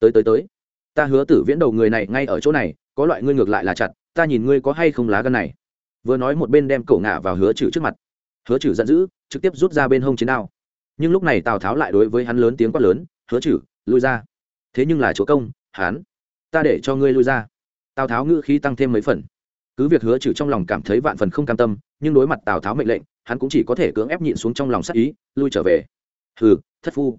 Tới tới tới. Ta hứa tử viễn đầu người này ngay ở chỗ này, có loại ngươi ngược lại là chặt, ta nhìn ngươi có hay không lá gân này. Vừa nói một bên đem cổ ngả vào hứa trừ trước mặt. Hứa trừ giận dữ, trực tiếp rút ra bên hông chiến đao. Nhưng lúc này tào tháo lại đối với hắn lớn tiếng quát lớn, hứa trừ, lui ra. Thế nhưng là chúa công, hắn ta để cho ngươi lui ra. Tào tháo ngữ khí tăng thêm mấy phần. Cứ việc hứa trừ trong lòng cảm thấy vạn phần không cam tâm, nhưng đối mặt tào tháo mệnh lệnh, hắn cũng chỉ có thể cưỡng ép nhịn xuống trong lòng sắc ý, lui trở về. Hừ, thất phu.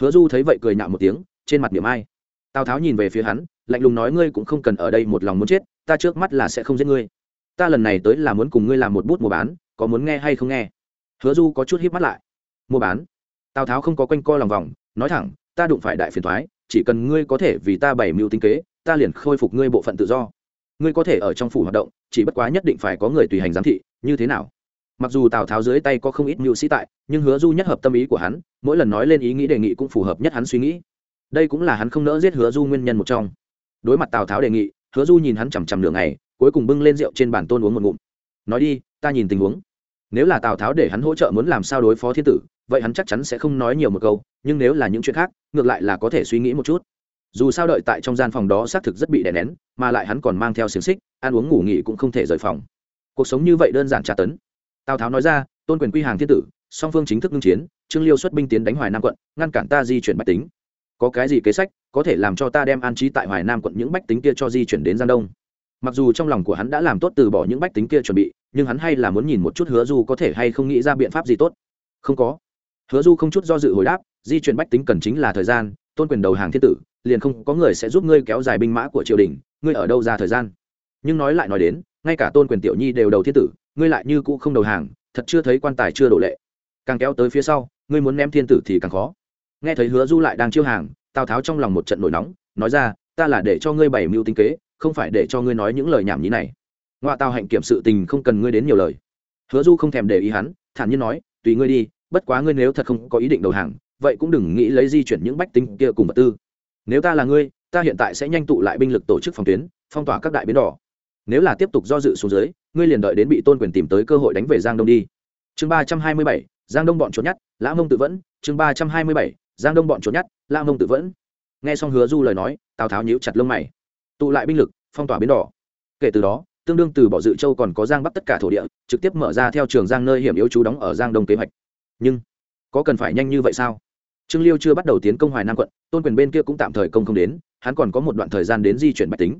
Hứa du thấy vậy cười nhạo một tiếng, trên mặt điểm ai. Tào tháo nhìn về phía hắn, lạnh lùng nói ngươi cũng không cần ở đây một lòng muốn chết, ta trước mắt là sẽ không giết ngươi. Ta lần này tới là muốn cùng ngươi làm một bút mua bán, có muốn nghe hay không nghe? Hứa du có chút híp mắt lại. Mua bán? Tào tháo không có quanh co lòng vòng, nói thẳng, ta đụng phải đại phiền thoái, chỉ cần ngươi có thể vì ta bày mưu tinh kế ta liền khôi phục ngươi bộ phận tự do. Ngươi có thể ở trong phủ hoạt động, chỉ bất quá nhất định phải có người tùy hành giám thị, như thế nào? Mặc dù tào tháo dưới tay có không ít mưu sĩ tại, nhưng hứa du nhất hợp tâm ý của hắn, mỗi lần nói lên ý nghĩ đề nghị cũng phù hợp nhất hắn suy nghĩ. Đây cũng là hắn không nỡ giết hứa du nguyên nhân một trong. Đối mặt tào tháo đề nghị, hứa du nhìn hắn chằm chằm đường này cuối cùng bưng lên rượu trên bàn tôn uống một ngụm. Nói đi, ta nhìn tình huống. Nếu là tào tháo để hắn hỗ trợ muốn làm sao đối phó thiên tử, vậy hắn chắc chắn sẽ không nói nhiều một câu, nhưng nếu là những chuyện khác, ngược lại là có thể suy nghĩ một chút dù sao đợi tại trong gian phòng đó xác thực rất bị đè nén, mà lại hắn còn mang theo xiềng xích, ăn uống ngủ nghỉ cũng không thể rời phòng. Cuộc sống như vậy đơn giản tra tấn. Tào tháo nói ra, tôn quyền quy hàng thiên tử, song phương chính thức ngưng chiến, trương liêu xuất binh tiến đánh hoài nam quận, ngăn cản ta di chuyển bách tính. Có cái gì kế sách, có thể làm cho ta đem an trí tại hoài nam quận những bách tính kia cho di chuyển đến giang đông. Mặc dù trong lòng của hắn đã làm tốt từ bỏ những bách tính kia chuẩn bị, nhưng hắn hay là muốn nhìn một chút hứa du có thể hay không nghĩ ra biện pháp gì tốt. Không có. Hứa du không chút do dự hồi đáp, di chuyển bách tính cần chính là thời gian, tôn quyền đầu hàng thiên tử liền không có người sẽ giúp ngươi kéo dài binh mã của triều đình, ngươi ở đâu ra thời gian? Nhưng nói lại nói đến, ngay cả tôn quyền tiểu nhi đều đầu thiên tử, ngươi lại như cũ không đầu hàng, thật chưa thấy quan tài chưa đổ lệ. Càng kéo tới phía sau, ngươi muốn ném thiên tử thì càng khó. Nghe thấy hứa du lại đang chiêu hàng, tào tháo trong lòng một trận nổi nóng, nói ra, ta là để cho ngươi bày mưu tính kế, không phải để cho ngươi nói những lời nhảm nhí này. Ngoại tào hạnh kiểm sự tình không cần ngươi đến nhiều lời. Hứa du không thèm để ý hắn, thản nhiên nói, tùy ngươi đi, bất quá ngươi nếu thật không có ý định đầu hàng, vậy cũng đừng nghĩ lấy di chuyển những bách tính kia cùng vật tư nếu ta là ngươi, ta hiện tại sẽ nhanh tụ lại binh lực tổ chức phòng tuyến, phong tỏa các đại biến đỏ. Nếu là tiếp tục do dự xuống dưới, ngươi liền đợi đến bị tôn quyền tìm tới cơ hội đánh về giang đông đi. Chương ba trăm hai mươi bảy, giang đông bọn trốn nhát, lã mông tự vẫn. Chương ba trăm hai mươi bảy, giang đông bọn trốn nhát, lã mông tự vẫn. Nghe xong hứa du lời nói, tào tháo nhíu chặt lông mày. Tụ lại binh lực, phong tỏa biến đỏ. Kể từ đó, tương đương từ bỏ dự châu còn có giang bắc tất cả thổ địa, trực tiếp mở ra theo trường giang nơi hiểm yếu trú đóng ở giang đông kế hoạch. Nhưng, có cần phải nhanh như vậy sao? Trương liêu chưa bắt đầu tiến công hoài nam quận, tôn quyền bên kia cũng tạm thời công không đến, hắn còn có một đoạn thời gian đến di chuyển bách tính.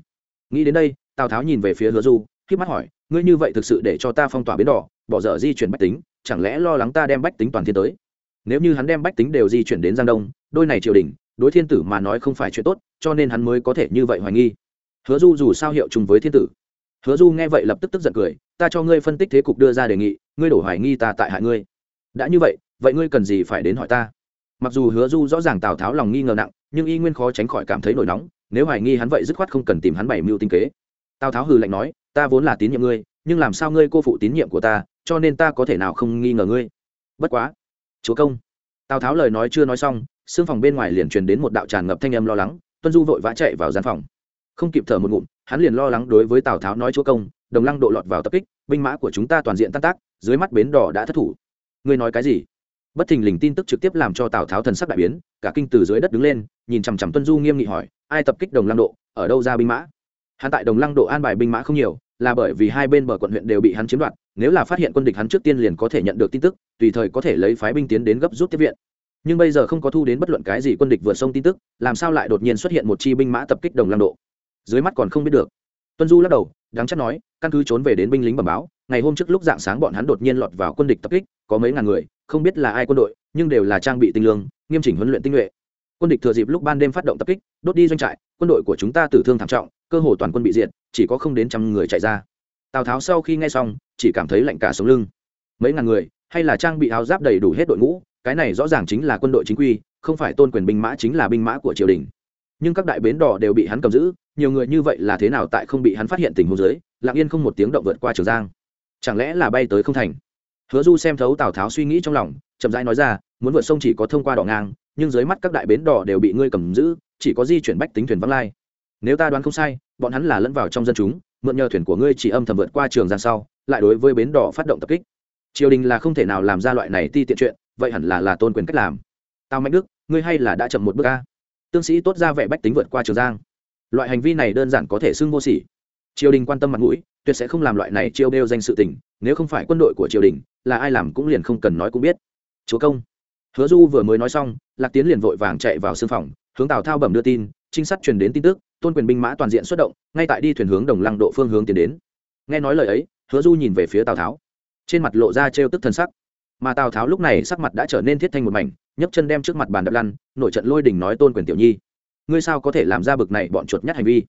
Nghĩ đến đây, tào tháo nhìn về phía hứa du k mắt hỏi, ngươi như vậy thực sự để cho ta phong tỏa biến đỏ, bỏ dở di chuyển bách tính, chẳng lẽ lo lắng ta đem bách tính toàn thiên tới? Nếu như hắn đem bách tính đều di chuyển đến giang đông, đôi này triều đình, đối thiên tử mà nói không phải chuyện tốt, cho nên hắn mới có thể như vậy hoài nghi. Hứa du dù sao hiệu chung với thiên tử. Hứa du nghe vậy lập tức tức giận cười, ta cho ngươi phân tích thế cục đưa ra đề nghị, ngươi đổ hoài nghi ta tại hại ngươi. Đã như vậy vậy ngươi cần gì phải đến hỏi ta? Mặc dù hứa du rõ ràng tào tháo lòng nghi ngờ nặng, nhưng y nguyên khó tránh khỏi cảm thấy nổi nóng, nếu hoài nghi hắn vậy dứt khoát không cần tìm hắn bảy mưu tinh kế. Tào tháo hừ lạnh nói, ta vốn là tín nhiệm ngươi, nhưng làm sao ngươi cô phụ tín nhiệm của ta, cho nên ta có thể nào không nghi ngờ ngươi? Bất quá, chúa công. Tào tháo lời nói chưa nói xong, xương phòng bên ngoài liền truyền đến một đạo tràn ngập thanh âm lo lắng, tuân du vội vã chạy vào gian phòng. Không kịp thở một ngụm, hắn liền lo lắng đối với tào tháo nói, chúa công, đồng lăng độ lọt vào tập kích, binh mã của chúng ta toàn diện tan tác, dưới mắt bến đỏ đã thất thủ. Ngươi nói cái gì? Bất thình lình tin tức trực tiếp làm cho tào tháo thần sắc đại biến, cả kinh từ dưới đất đứng lên, nhìn chằm chằm tuân du nghiêm nghị hỏi, ai tập kích đồng lăng độ? Ở đâu ra binh mã? Hắn tại đồng lăng độ an bài binh mã không nhiều, là bởi vì hai bên bờ quận huyện đều bị hắn chiếm đoạt, nếu là phát hiện quân địch hắn trước tiên liền có thể nhận được tin tức, tùy thời có thể lấy phái binh tiến đến gấp rút tiếp viện. Nhưng bây giờ không có thu đến bất luận cái gì quân địch vượt sông tin tức, làm sao lại đột nhiên xuất hiện một chi binh mã tập kích đồng lăng độ? Dưới mắt còn không biết được. Tuân du lắc đầu, đáng chắc nói, căn cứ trốn về đến binh lính bẩm báo, ngày hôm trước lúc dạng sáng bọn hắn đột nhiên lọt vào quân địch tập kích, có mấy ngàn người không biết là ai quân đội, nhưng đều là trang bị tinh lương, nghiêm chỉnh huấn luyện tinh nhuệ. Quân địch thừa dịp lúc ban đêm phát động tập kích, đốt đi doanh trại, quân đội của chúng ta tử thương thảm trọng, cơ hồ toàn quân bị diệt, chỉ có không đến trăm người chạy ra. Tào tháo sau khi nghe xong, chỉ cảm thấy lạnh cả sống lưng. Mấy ngàn người, hay là trang bị áo giáp đầy đủ hết đội ngũ, cái này rõ ràng chính là quân đội chính quy, không phải tôn quyền binh mã chính là binh mã của triều đình. Nhưng các đại bến đỏ đều bị hắn cầm giữ, nhiều người như vậy là thế nào tại không bị hắn phát hiện tình huống dưới, lặng yên không một tiếng động vượt qua trường giang. Chẳng lẽ là bay tới không thành? Hứa du xem thấu tào tháo suy nghĩ trong lòng, chậm rãi nói ra, muốn vượt sông chỉ có thông qua đỏ ngang, nhưng dưới mắt các đại bến đỏ đều bị ngươi cầm giữ, chỉ có di chuyển bách tính thuyền vắng lai. Nếu ta đoán không sai, bọn hắn là lẫn vào trong dân chúng, mượn nhờ thuyền của ngươi chỉ âm thầm vượt qua trường giang sau, lại đối với bến đỏ phát động tập kích. Triều đình là không thể nào làm ra loại này ti tiện chuyện, vậy hẳn là là tôn quyền cách làm. Tào mạnh đức, ngươi hay là đã chậm một bước ca tương sĩ tốt ra vẻ bách tính vượt qua trường giang. Loại hành vi này đơn giản có thể xưng vô sỉ. Triều đình quan tâm mặt mũi, tuyệt sẽ không làm loại này chiêu đeo danh sự tình, nếu không phải quân đội của triều đình là ai làm cũng liền không cần nói cũng biết. Chúa công. Hứa du vừa mới nói xong, lạc tiến liền vội vàng chạy vào sương phòng, hướng tào thao bẩm đưa tin, trinh sát truyền đến tin tức, tôn quyền binh mã toàn diện xuất động, ngay tại đi thuyền hướng đồng lăng độ phương hướng tiến đến. Nghe nói lời ấy, hứa du nhìn về phía tào tháo. Trên mặt lộ ra trêu tức thân sắc. Mà tào tháo lúc này sắc mặt đã trở nên thiết thanh một mảnh, nhấc chân đem trước mặt bàn đập lăn, nội trận lôi đình nói tôn quyền tiểu nhi, ngươi sao có thể làm ra bực này bọn chuột nhát hành vi?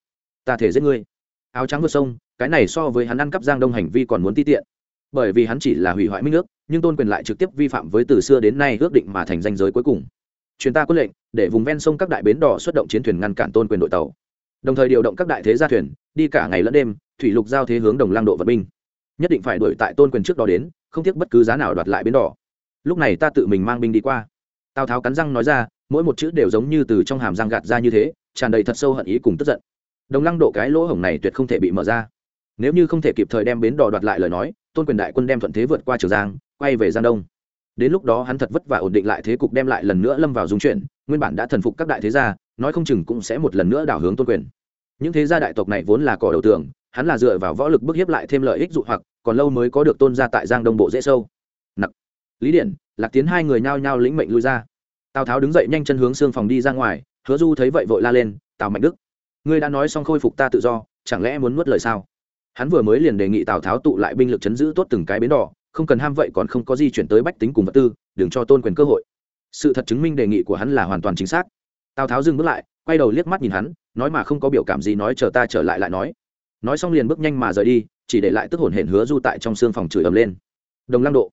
Ta thể giết ngươi. Áo trắng vượt sông, cái này so với hắn ăn cắp giang đông hành vi còn muốn ti tiện bởi vì hắn chỉ là hủy hoại minh nước nhưng tôn quyền lại trực tiếp vi phạm với từ xưa đến nay ước định mà thành danh giới cuối cùng. Truyền ta quyết lệnh, để vùng ven sông các đại bến đỏ xuất động chiến thuyền ngăn cản tôn quyền đội tàu. Đồng thời điều động các đại thế gia thuyền, đi cả ngày lẫn đêm, thủy lục giao thế hướng đồng lang độ vận binh. Nhất định phải đuổi tại tôn quyền trước đó đến, không tiếc bất cứ giá nào đoạt lại bến đỏ. Lúc này ta tự mình mang binh đi qua. Tào tháo cắn răng nói ra, mỗi một chữ đều giống như từ trong hàm răng gạt ra như thế, tràn đầy thật sâu hận ý cùng tức giận. Đồng lăng độ cái lỗ hổng này tuyệt không thể bị mở ra. Nếu như không thể kịp thời đem bến đò đoạt lại lời nói tôn quyền đại quân đem thuận thế vượt qua trường giang, quay về giang đông. Đến lúc đó hắn thật vất vả ổn định lại thế cục đem lại lần nữa lâm vào dung chuyển, nguyên bản đã thần phục các đại thế gia, nói không chừng cũng sẽ một lần nữa đảo hướng tôn quyền. Những thế gia đại tộc này vốn là cỏ đầu tường, hắn là dựa vào võ lực bức hiếp lại thêm lợi ích dụ hoặc, còn lâu mới có được tôn gia tại giang đông bộ dễ sâu. Nặc. Lý điện lạc tiến hai người nhao nhao lĩnh mệnh lui ra. Tào tháo đứng dậy nhanh chân hướng xương phòng đi ra ngoài, hứa du thấy vậy vội la lên, tào mạnh đức, ngươi đã nói xong khôi phục ta tự do, chẳng lẽ muốn nuốt lời sao? Hắn vừa mới liền đề nghị tào tháo tụ lại binh lực chấn giữ tốt từng cái bến đỏ, không cần ham vậy còn không có di chuyển tới bách tính cùng vật tư, đừng cho tôn quyền cơ hội. Sự thật chứng minh đề nghị của hắn là hoàn toàn chính xác. Tào tháo dừng bước lại, quay đầu liếc mắt nhìn hắn, nói mà không có biểu cảm gì nói chờ ta trở lại lại nói. Nói xong liền bước nhanh mà rời đi, chỉ để lại tức hồn hển hứa du tại trong xương phòng chửi ầm lên. Đồng lăng độ,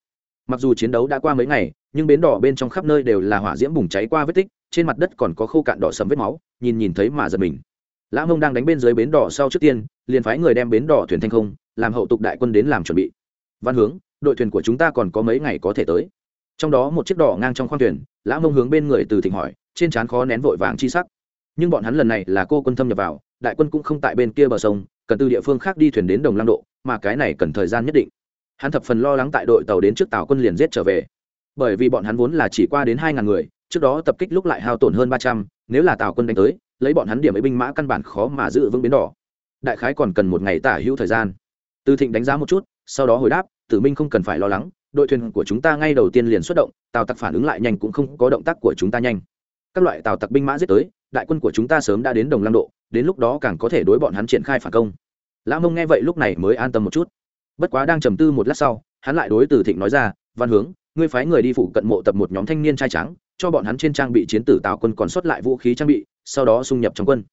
mặc dù chiến đấu đã qua mấy ngày, nhưng bến đỏ bên trong khắp nơi đều là hỏa diễm bùng cháy qua vết tích, trên mặt đất còn có khô cạn đỏ sầm vết máu, nhìn nhìn thấy mà giật mình. Lã mông đang đánh bên dưới bến đỏ sau trước tiên liền phái người đem bến đỏ thuyền thanh không, làm hậu tục đại quân đến làm chuẩn bị. Văn hướng, đội thuyền của chúng ta còn có mấy ngày có thể tới. Trong đó một chiếc đỏ ngang trong khoang thuyền, lã mông hướng bên người từ thịnh hỏi, trên trán khó nén vội vàng chi sắc. Nhưng bọn hắn lần này là cô quân thâm nhập vào, đại quân cũng không tại bên kia bờ sông, cần từ địa phương khác đi thuyền đến đồng lăng độ, mà cái này cần thời gian nhất định. Hắn thập phần lo lắng tại đội tàu đến trước tàu quân liền giết trở về. Bởi vì bọn hắn vốn là chỉ qua đến hai ngàn người, trước đó tập kích lúc lại hao tổn hơn ba trăm, nếu là tàu quân đánh tới, lấy bọn hắn điểm ấy binh mã căn bản khó mà giữ vững bến đỏ đại khái còn cần một ngày tả hữu thời gian. Từ thịnh đánh giá một chút, sau đó hồi đáp, tử minh không cần phải lo lắng, đội thuyền của chúng ta ngay đầu tiên liền xuất động, tàu tặc phản ứng lại nhanh cũng không có động tác của chúng ta nhanh. Các loại tàu tặc binh mã giết tới, đại quân của chúng ta sớm đã đến đồng lăng độ, đến lúc đó càng có thể đối bọn hắn triển khai phản công. Lã mông nghe vậy lúc này mới an tâm một chút. Bất quá đang trầm tư một lát sau, hắn lại đối từ thịnh nói ra, văn hướng, ngươi phái người đi phụ cận mộ tập một nhóm thanh niên trai trắng cho bọn hắn trên trang bị chiến tử tào quân còn xuất lại vũ khí trang bị, sau đó xung nhập trong quân.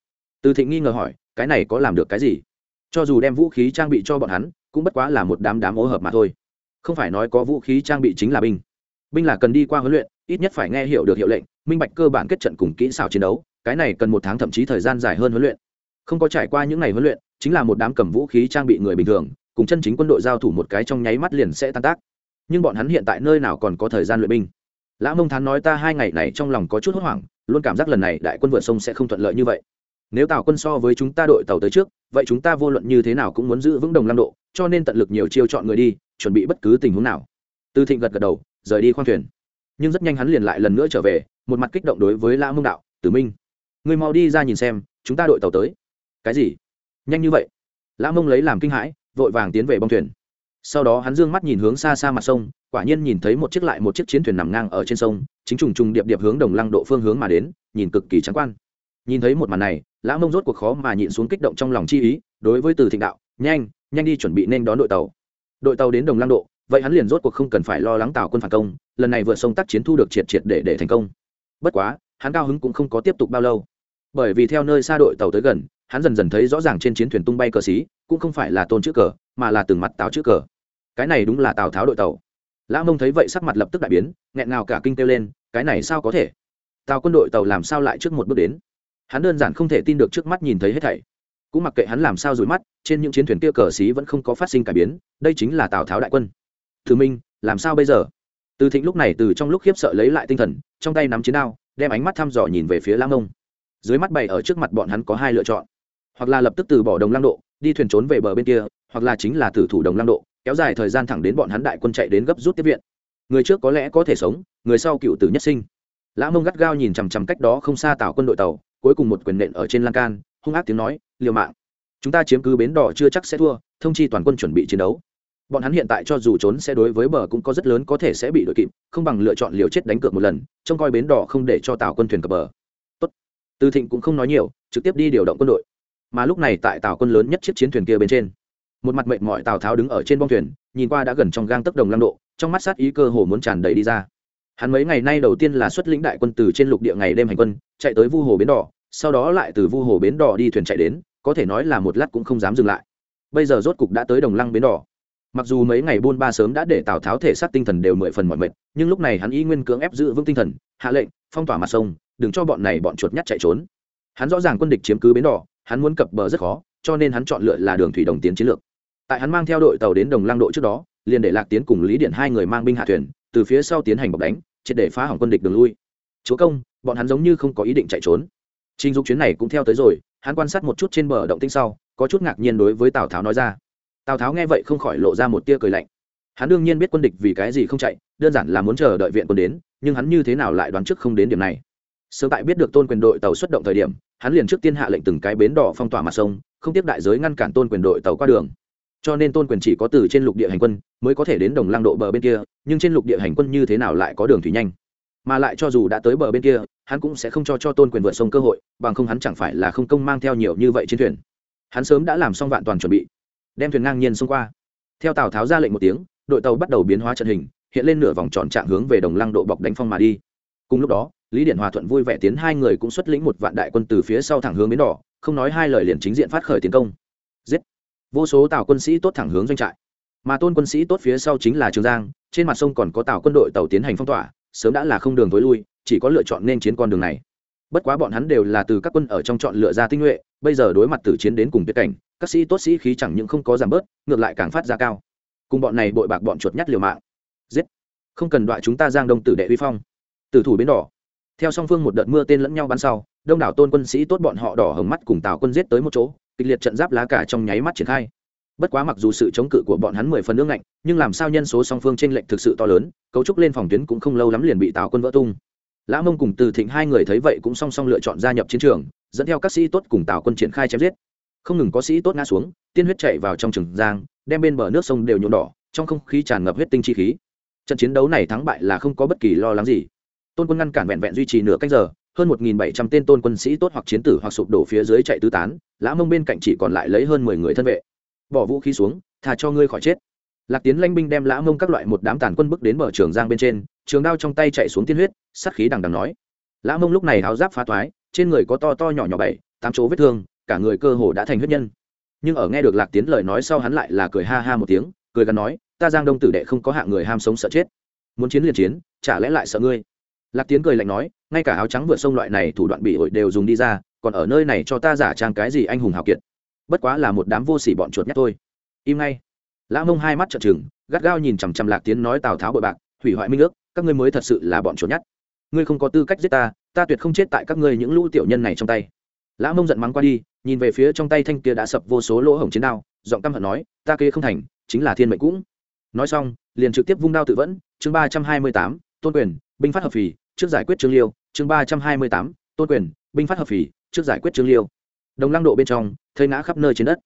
Từ thịnh nghi ngờ hỏi cái này có làm được cái gì? Cho dù đem vũ khí trang bị cho bọn hắn, cũng bất quá là một đám đám ố hợp mà thôi. Không phải nói có vũ khí trang bị chính là binh. Binh là cần đi qua huấn luyện, ít nhất phải nghe hiểu được hiệu lệnh, minh bạch cơ bản kết trận cùng kỹ xảo chiến đấu, cái này cần một tháng thậm chí thời gian dài hơn huấn luyện. Không có trải qua những ngày huấn luyện, chính là một đám cầm vũ khí trang bị người bình thường, cùng chân chính quân đội giao thủ một cái trong nháy mắt liền sẽ tan tác. Nhưng bọn hắn hiện tại nơi nào còn có thời gian luyện binh? Lã mông thán nói ta hai ngày này trong lòng có chút hốt hoảng, luôn cảm giác lần này đại quân vượt sông sẽ không thuận lợi như vậy nếu tàu quân so với chúng ta đội tàu tới trước, vậy chúng ta vô luận như thế nào cũng muốn giữ vững đồng lăng độ, cho nên tận lực nhiều chiêu chọn người đi, chuẩn bị bất cứ tình huống nào. Tư thịnh gật gật đầu, rời đi khoang thuyền. Nhưng rất nhanh hắn liền lại lần nữa trở về, một mặt kích động đối với lã mông đạo, tử minh người mau đi ra nhìn xem, chúng ta đội tàu tới. Cái gì? Nhanh như vậy. Lã mông lấy làm kinh hãi, vội vàng tiến về bong thuyền. Sau đó hắn d ư ơ n g mắt nhìn hướng xa xa mặt sông, quả nhiên nhìn thấy một chiếc lại một chiếc chiến thuyền nằm ngang ở trên sông, chính trùng trùng điệp điệp hướng đồng lăng độ phương hướng mà đến, nhìn cực kỳ trắng quan. Nhìn thấy một màn này lão mông rốt cuộc khó mà nhịn xuống kích động trong lòng chi ý, đối với từ thịnh đạo, nhanh nhanh đi chuẩn bị nên đón đội tàu. Đội tàu đến đồng lăng độ, vậy hắn liền rốt cuộc không cần phải lo lắng tàu quân phản công, lần này vượt sông tác chiến thu được triệt triệt để để thành công. Bất quá, hắn cao hứng cũng không có tiếp tục bao lâu. Bởi vì theo nơi xa đội tàu tới gần, hắn dần dần thấy rõ ràng trên chiến thuyền tung bay cờ xí, cũng không phải là tôn chữ cờ, mà là từng mặt táo chữ cờ. Cái này đúng là tào tháo đội tàu. Lão mông thấy vậy sắc mặt lập tức đại biến, nghẹn ngào cả kinh kêu lên, cái này sao có thể? Tàu quân đội tàu làm sao lại trước một bước đến? Hắn đơn giản không thể tin được trước mắt nhìn thấy hết thảy. Cũng mặc kệ hắn làm sao rủi mắt, trên những chiến thuyền kia cờ xí vẫn không có phát sinh cải biến, đây chính là tào tháo đại quân. Thứ minh, làm sao bây giờ? Từ thịnh lúc này từ trong lúc khiếp sợ lấy lại tinh thần, trong tay nắm chiến đao, đem ánh mắt thăm dò nhìn về phía lãng ông. Dưới mắt bày ở trước mặt bọn hắn có hai lựa chọn. Hoặc là lập tức từ bỏ đồng lăng độ, đi thuyền trốn về bờ bên kia, hoặc là chính là tử thủ đồng lăng độ, kéo dài thời gian thẳng đến bọn hắn đại quân chạy đến gấp rút tiếp viện. Người trước có lẽ có thể sống, người sau cựu tử nhất sinh. Lã mông gắt gao nhìn chằm chằm cách đó không xa tàu quân đội tàu cuối cùng một quyền nện ở trên lan can, hung ác tiếng nói, liều mạng. Chúng ta chiếm cứ bến đỏ chưa chắc sẽ thua, thông chi toàn quân chuẩn bị chiến đấu. Bọn hắn hiện tại cho dù trốn sẽ đối với bờ cũng có rất lớn có thể sẽ bị đội kịp, không bằng lựa chọn liều chết đánh cược một lần, trông coi bến đỏ không để cho tàu quân thuyền cập bờ. Tốt. từ thịnh cũng không nói nhiều, trực tiếp đi điều động quân đội. Mà lúc này tại tàu quân lớn nhất chiếc chiến thuyền kia bên trên, một mặt mệnh mọi tào tháo đứng ở trên bong thuyền, nhìn qua đã gần trong gang tấc đồng lăng độ, trong mắt sát ý cơ hồ muốn tràn đầy đi ra hắn mấy ngày nay đầu tiên là xuất lĩnh đại quân từ trên lục địa ngày đêm hành quân, chạy tới vu hồ bến đỏ, sau đó lại từ vu hồ bến đỏ đi thuyền chạy đến, có thể nói là một lát cũng không dám dừng lại. Bây giờ rốt cục đã tới đồng lăng bến đỏ. Mặc dù mấy ngày buôn ba sớm đã để tào tháo thể xác tinh thần đều mười phần mọi mệt, nhưng lúc này hắn ý nguyên cưỡng ép giữ vững tinh thần, hạ lệnh, phong tỏa mặt sông, đừng cho bọn này bọn chuột nhắt chạy trốn. Hắn rõ ràng quân địch chiếm cứ bến đỏ, hắn muốn cập bờ rất khó, cho nên hắn chọn lựa là đường thủy đồng tiến chiến lược. Tại hắn mang theo đội tàu đến đồng lăng đội trước đó, liền để lạc tiến cùng lý điện hai người mang binh hạ thuyền từ phía sau tiến hành bọc đánh, triệt để phá hỏng quân địch đường lui. Chúa công, bọn hắn giống như không có ý định chạy trốn. Trình dục chuyến này cũng theo tới rồi, hắn quan sát một chút trên bờ động tinh sau, có chút ngạc nhiên đối với tào tháo nói ra. Tào tháo nghe vậy không khỏi lộ ra một tia cười lạnh. Hắn đương nhiên biết quân địch vì cái gì không chạy, đơn giản là muốn chờ đợi viện quân đến, nhưng hắn như thế nào lại đoán trước không đến điểm này? Sớm tại biết được tôn quyền đội tàu xuất động thời điểm, hắn liền trước tiên hạ lệnh từng cái bến đỏ phong tỏa mặt sông, không tiếp đại giới ngăn cản tôn quyền đội tàu qua đường cho nên tôn quyền chỉ có từ trên lục địa hành quân mới có thể đến đồng lang độ bờ bên kia, nhưng trên lục địa hành quân như thế nào lại có đường thủy nhanh? Mà lại cho dù đã tới bờ bên kia, hắn cũng sẽ không cho cho tôn quyền vượt sông cơ hội, bằng không hắn chẳng phải là không công mang theo nhiều như vậy trên thuyền. Hắn sớm đã làm xong vạn toàn chuẩn bị, đem thuyền ngang nhiên xông qua. Theo tào tháo ra lệnh một tiếng, đội tàu bắt đầu biến hóa trận hình, hiện lên nửa vòng tròn trạng hướng về đồng lăng độ bọc đánh phong mà đi. Cùng lúc đó, lý điện hòa thuận vui vẻ tiến hai người cũng xuất lĩnh một vạn đại quân từ phía sau thẳng hướng bến đỏ, không nói hai lời liền chính diện phát khởi tiến công. Giết! Vô số tàu quân sĩ tốt thẳng hướng doanh trại. Mà tôn quân sĩ tốt phía sau chính là trường giang, trên mặt sông còn có tàu quân đội tàu tiến hành phong tỏa, sớm đã là không đường tối lui, chỉ có lựa chọn nên chiến con đường này. Bất quá bọn hắn đều là từ các quân ở trong chọn lựa ra tinh nhuệ, bây giờ đối mặt tử chiến đến cùng tiết cảnh, các sĩ tốt sĩ khí chẳng những không có giảm bớt, ngược lại càng phát ra cao. Cùng bọn này bội bạc bọn chuột nhắt liều mạng. Giết! Không cần đọa chúng ta giang đông tử đệ uy phong. Tử thủ bến đỏ. Theo song phương một đợt mưa tên lẫn nhau bắn sau, đông đảo tôn quân sĩ tốt bọn họ đỏ hồng mắt cùng tào quân giết tới một chỗ kịch liệt trận giáp lá cả trong nháy mắt triển khai. Bất quá mặc dù sự chống cự của bọn hắn mười phần nước ngạnh, nhưng làm sao nhân số song phương trên lệnh thực sự to lớn, cấu trúc lên phòng tuyến cũng không lâu lắm liền bị tào quân vỡ tung. Lã mông cùng từ thịnh hai người thấy vậy cũng song song lựa chọn gia nhập chiến trường, dẫn theo các sĩ tốt cùng tào quân triển khai chém giết. Không ngừng có sĩ tốt ngã xuống, tiên huyết chạy vào trong trường giang, đem bên bờ nước sông đều nhuộm đỏ, trong không khí tràn ngập huyết tinh chi khí. Trận chiến đấu này thắng bại là không có bất kỳ lo lắng gì. Tôn quân ngăn cản vẹn vẹn duy trì nửa cách giờ hơn một nghìn bảy trăm tên tôn quân sĩ tốt hoặc chiến tử hoặc sụp đổ phía dưới chạy tứ tán, lã mông bên cạnh chỉ còn lại lấy hơn mười người thân vệ. Bỏ vũ khí xuống thà cho ngươi khỏi chết. Lạc tiến lanh binh đem lã mông các loại một đám tàn quân bước đến bờ trường giang bên trên, trường đao trong tay chạy xuống tiên huyết, sát khí đằng đằng nói. Lã mông lúc này áo giáp phá toái, trên người có to to nhỏ nhỏ bảy, tám chỗ vết thương, cả người cơ hồ đã thành huyết nhân. Nhưng ở nghe được lạc tiến lời nói sau hắn lại là cười ha ha một tiếng, cười gắn nói, ta giang đông tử đệ không có hạng người ham sống sợ chết. Muốn chiến liền chiến, chả lẽ lại sợ ngươi? Lạc tiến cười lạnh nói, ngay cả áo trắng vượt sông loại này thủ đoạn bị ổi đều dùng đi ra, còn ở nơi này cho ta giả trang cái gì anh hùng hào kiệt. Bất quá là một đám vô sỉ bọn chuột nhát thôi. Im ngay. Lã mông hai mắt trợn trừng, gắt gao nhìn chằm chằm lạc tiến nói tào tháo bội bạc, hủy hoại minh ước, các ngươi mới thật sự là bọn chuột nhát. Ngươi không có tư cách giết ta ta tuyệt không chết tại các ngươi những lũ tiểu nhân này trong tay. Lã mông giận mắng qua đi, nhìn về phía trong tay thanh kia đã sập vô số lỗ hổng chiến đao, giọng căm hận nói, ta kê không thành, chính là thiên mệnh cũng. Nói xong, liền trực tiếp vung đao tự vẫn, chương ba trăm hai mươi tám, tôn quyền, binh phát hợp phì trước giải quyết trương liêu, chương ba trăm hai mươi tám, tôn quyền, binh phát hợp phì, trước giải quyết trương liêu. Đồng lăng độ bên trong, thây ngã khắp nơi trên đất.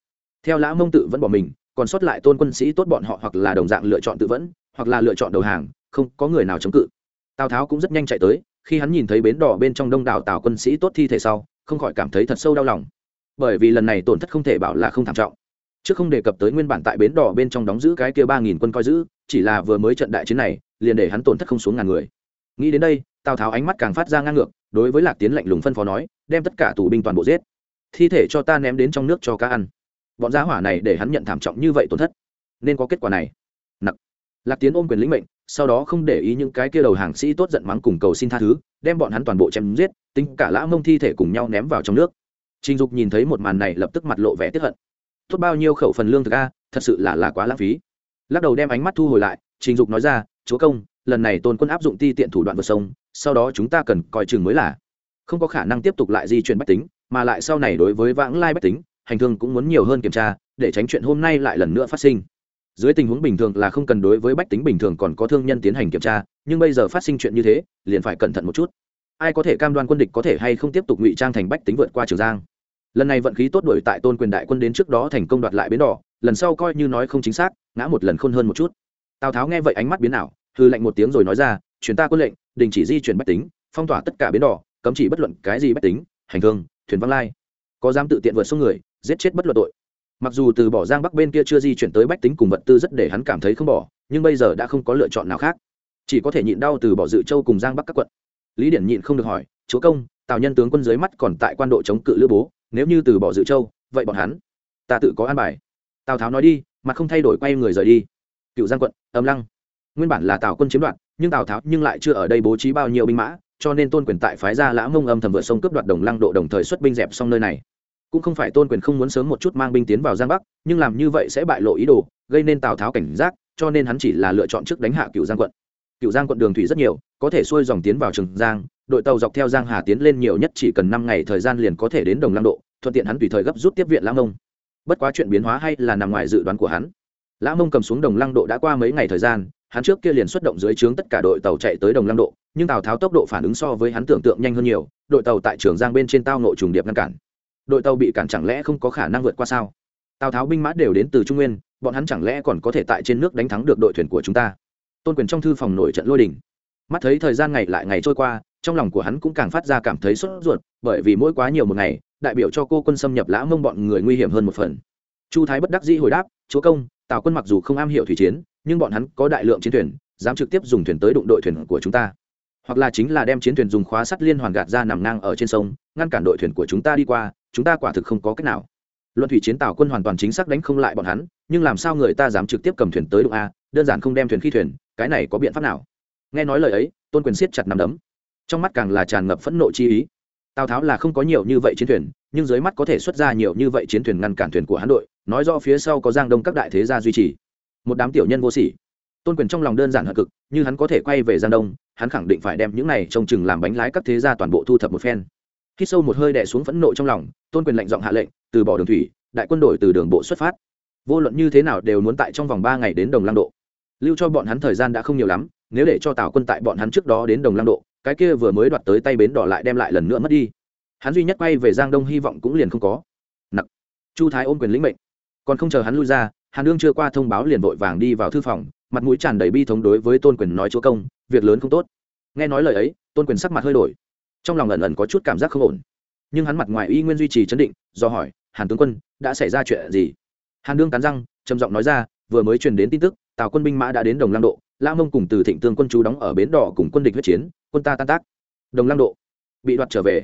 Theo lã mông tự vẫn bỏ mình, còn sót lại tôn quân sĩ tốt bọn họ hoặc là đồng dạng lựa chọn tự vẫn, hoặc là lựa chọn đầu hàng, không có người nào chống cự. Tào tháo cũng rất nhanh chạy tới, khi hắn nhìn thấy bến đỏ bên trong đông đảo tào quân sĩ tốt thi thể sau, không khỏi cảm thấy thật sâu đau lòng. Bởi vì lần này tổn thất không thể bảo là không thảm trọng. Chứ không đề cập tới nguyên bản tại bến đỏ bên trong đóng giữ cái kia ba nghìn quân coi giữ, chỉ là vừa mới trận đại chiến này, liền để hắn tổn thất không xuống ngàn người. Nghĩ đến đây tào tháo ánh mắt càng phát ra ngang ngược, đối với lạc tiến lạnh lùng phân phó nói, đem tất cả tù binh toàn bộ giết. Thi thể cho ta ném đến trong nước cho cá ăn. Bọn giá hỏa này để hắn nhận thảm trọng như vậy tổn thất. Nên có kết quả này. Nặc. Lạc tiến ôm quyền lĩnh mệnh, sau đó không để ý những cái kia đầu hàng sĩ tốt giận mắng cùng cầu xin tha thứ, đem bọn hắn toàn bộ chém giết, tính cả lã mông thi thể cùng nhau ném vào trong nước. Trình dục nhìn thấy một màn này lập tức mặt lộ vẻ tiếp hận. Tốt bao nhiêu khẩu phần lương thực a, thật sự là là quá lãng phí. Lắc đầu đem ánh mắt thu hồi lại, trình dục nói ra, chúa công lần này tôn quân áp dụng ti tiện thủ đoạn vượt sông, sau đó chúng ta cần coi chừng mới là. Không có khả năng tiếp tục lại di chuyển bách tính, mà lại sau này đối với vãng lai bách tính, hành thương cũng muốn nhiều hơn kiểm tra, để tránh chuyện hôm nay lại lần nữa phát sinh. Dưới tình huống bình thường là không cần đối với bách tính bình thường còn có thương nhân tiến hành kiểm tra, nhưng bây giờ phát sinh chuyện như thế, liền phải cẩn thận một chút. Ai có thể cam đoan quân địch có thể hay không tiếp tục ngụy trang thành bách tính vượt qua trường giang? Lần này vận khí tốt đổi tại tôn quyền đại quân đến trước đó thành công đoạt lại bến đỏ, lần sau coi như nói không chính xác, ngã một lần khôn hơn một chút. Tào tháo nghe vậy ánh mắt biến ảo hư lệnh một tiếng rồi nói ra, chuyển ta quân lệnh, đình chỉ di chuyển bách tính, phong tỏa tất cả bến đỏ, cấm chỉ bất luận cái gì bách tính, hành thương, thuyền văng lai. Có dám tự tiện vượt số người, giết chết bất luận tội. Mặc dù từ bỏ giang bắc bên kia chưa di chuyển tới bách tính cùng vật tư rất để hắn cảm thấy không bỏ, nhưng bây giờ đã không có lựa chọn nào khác. Chỉ có thể nhịn đau từ bỏ dự châu cùng giang bắc các quận. Lý điển nhịn không được hỏi, chúa công, tào nhân tướng quân dưới mắt còn tại quan độ chống cự lữ bố, nếu như từ bỏ dự châu, vậy bọn hắn, ta tự có an bài. Tào tháo nói đi mà không thay đổi quay người rời đi. Cựu giang quận, âm lăng nguyên bản là tào quân chiếm đoạt, nhưng tào tháo nhưng lại chưa ở đây bố trí bao nhiêu binh mã, cho nên tôn quyền tại phái ra lã mông âm thầm vượt sông cướp đoạt đồng lăng độ đồng thời xuất binh dẹp xong nơi này. Cũng không phải tôn quyền không muốn sớm một chút mang binh tiến vào giang bắc, nhưng làm như vậy sẽ bại lộ ý đồ, gây nên tào tháo cảnh giác, cho nên hắn chỉ là lựa chọn trước đánh hạ cựu giang quận. Cựu giang quận đường thủy rất nhiều, có thể xuôi dòng tiến vào trường giang, đội tàu dọc theo giang hà tiến lên nhiều nhất chỉ cần năm ngày thời gian liền có thể đến đồng lăng độ, thuận tiện hắn tùy thời gấp rút tiếp viện lã mông. Bất quá chuyện biến hóa hay là nằm ngoài dự đoán của hắn. Lã mông cầm xuống đồng lăng độ đã qua mấy ngày thời gian hắn trước kia liền xuất động dưới trướng tất cả đội tàu chạy tới đồng lăng độ, nhưng tào tháo tốc độ phản ứng so với hắn tưởng tượng nhanh hơn nhiều, đội tàu tại trường giang bên trên tao nội trùng điệp ngăn cản. Đội tàu bị cản chẳng lẽ không có khả năng vượt qua sao? Tào tháo binh mã đều đến từ trung nguyên, bọn hắn chẳng lẽ còn có thể tại trên nước đánh thắng được đội thuyền của chúng ta? Tôn quyền trong thư phòng nổi trận lôi đình. Mắt thấy thời gian ngày lại ngày trôi qua, trong lòng của hắn cũng càng phát ra cảm thấy sốt ruột, bởi vì mỗi quá nhiều một ngày, đại biểu cho cô quân xâm nhập lã mông bọn người nguy hiểm hơn một phần. Chu thái bất đắc dĩ hồi đáp, chúa công, tào quân mặc dù không am hiểu thủy chiến nhưng bọn hắn có đại lượng chiến thuyền, dám trực tiếp dùng thuyền tới đụng đội thuyền của chúng ta. Hoặc là chính là đem chiến thuyền dùng khóa sắt liên hoàn gạt ra nằm ngang ở trên sông, ngăn cản đội thuyền của chúng ta đi qua, chúng ta quả thực không có cách nào. Luận thủy chiến tàu quân hoàn toàn chính xác đánh không lại bọn hắn, nhưng làm sao người ta dám trực tiếp cầm thuyền tới đụng a, đơn giản không đem thuyền khi thuyền, cái này có biện pháp nào? Nghe nói lời ấy, tôn quyền siết chặt nằm đấm. Trong mắt càng là tràn ngập phẫn nộ chi ý. Tào tháo là không có nhiều như vậy chiến thuyền, nhưng dưới mắt có thể xuất ra nhiều như vậy chiến thuyền ngăn cản thuyền của hắn đội, nói rõ phía sau có giang đông các đại thế gia duy trì một đám tiểu nhân vô sỉ. Tôn quyền trong lòng đơn giản hận cực, như hắn có thể quay về giang đông, hắn khẳng định phải đem những này trông chừng làm bánh lái các thế gia toàn bộ thu thập một phen. Khi sâu một hơi đè xuống phẫn nộ trong lòng, tôn quyền lệnh giọng hạ lệnh, từ bỏ đường thủy, đại quân đội từ đường bộ xuất phát. Vô luận như thế nào đều muốn tại trong vòng ba ngày đến đồng lăng độ. Lưu cho bọn hắn thời gian đã không nhiều lắm, nếu để cho tào quân tại bọn hắn trước đó đến đồng lăng độ, cái kia vừa mới đoạt tới tay bến đỏ lại đem lại lần nữa mất đi. Hắn duy nhất quay về giang đông hy vọng cũng liền không có. Nặc. Chu thái ôm quyền lĩnh mệnh. Còn không chờ hắn lui ra hàn đương chưa qua thông báo liền vội vàng đi vào thư phòng, mặt mũi tràn đầy bi thống đối với tôn quyền nói chúa công, việc lớn không tốt. Nghe nói lời ấy, tôn quyền sắc mặt hơi đổi. Trong lòng ẩn ẩn có chút cảm giác không ổn. Nhưng hắn mặt ngoài y nguyên duy trì chấn định, do hỏi, hàn tướng quân, đã xảy ra chuyện gì? Hàn đương cắn răng, trầm giọng nói ra, vừa mới truyền đến tin tức, tào quân binh mã đã đến đồng lăng độ la mông cùng từ thịnh tương quân chú đóng ở bến đỏ cùng quân địch huyết chiến, quân ta tan tác. Đồng lăng độ bị đoạt trở về.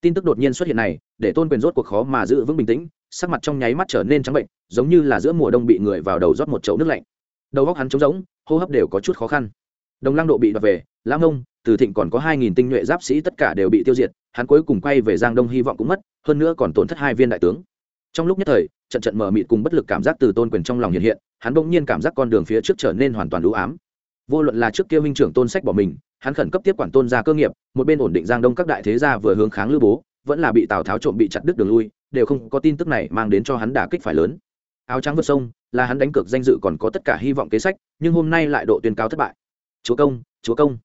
Tin tức đột nhiên xuất hiện này, để tôn quyền rốt cuộc khó mà giữ vững bình tĩnh sắc mặt trong nháy mắt trở nên trắng bệnh, giống như là giữa mùa đông bị người vào đầu rót một chậu nước lạnh. Đầu góc hắn trống rỗng, hô hấp đều có chút khó khăn. Đồng lăng độ bị đoạt về lãng ngông, từ thịnh còn có hai nghìn tinh nhuệ giáp sĩ tất cả đều bị tiêu diệt, hắn cuối cùng quay về giang đông hy vọng cũng mất, hơn nữa còn tổn thất hai viên đại tướng. Trong lúc nhất thời, trận trận mờ mịt cùng bất lực cảm giác từ tôn quyền trong lòng hiện hiện, hắn bỗng nhiên cảm giác con đường phía trước trở nên hoàn toàn lũ ám. Vô luận là trước kia huynh trưởng tôn sách bỏ mình, hắn khẩn cấp tiếp quản tôn gia cơ nghiệp, một bên ổn định giang đông các đại thế gia vừa hướng kháng lưu bố, vẫn là bị tào tháo trộm bị chặt đứt đường lui đều không có tin tức này mang đến cho hắn đả kích phải lớn. Áo trắng vượt sông, là hắn đánh cược danh dự còn có tất cả hy vọng kế sách, nhưng hôm nay lại độ tuyên cáo thất bại. Chúa công chúa công.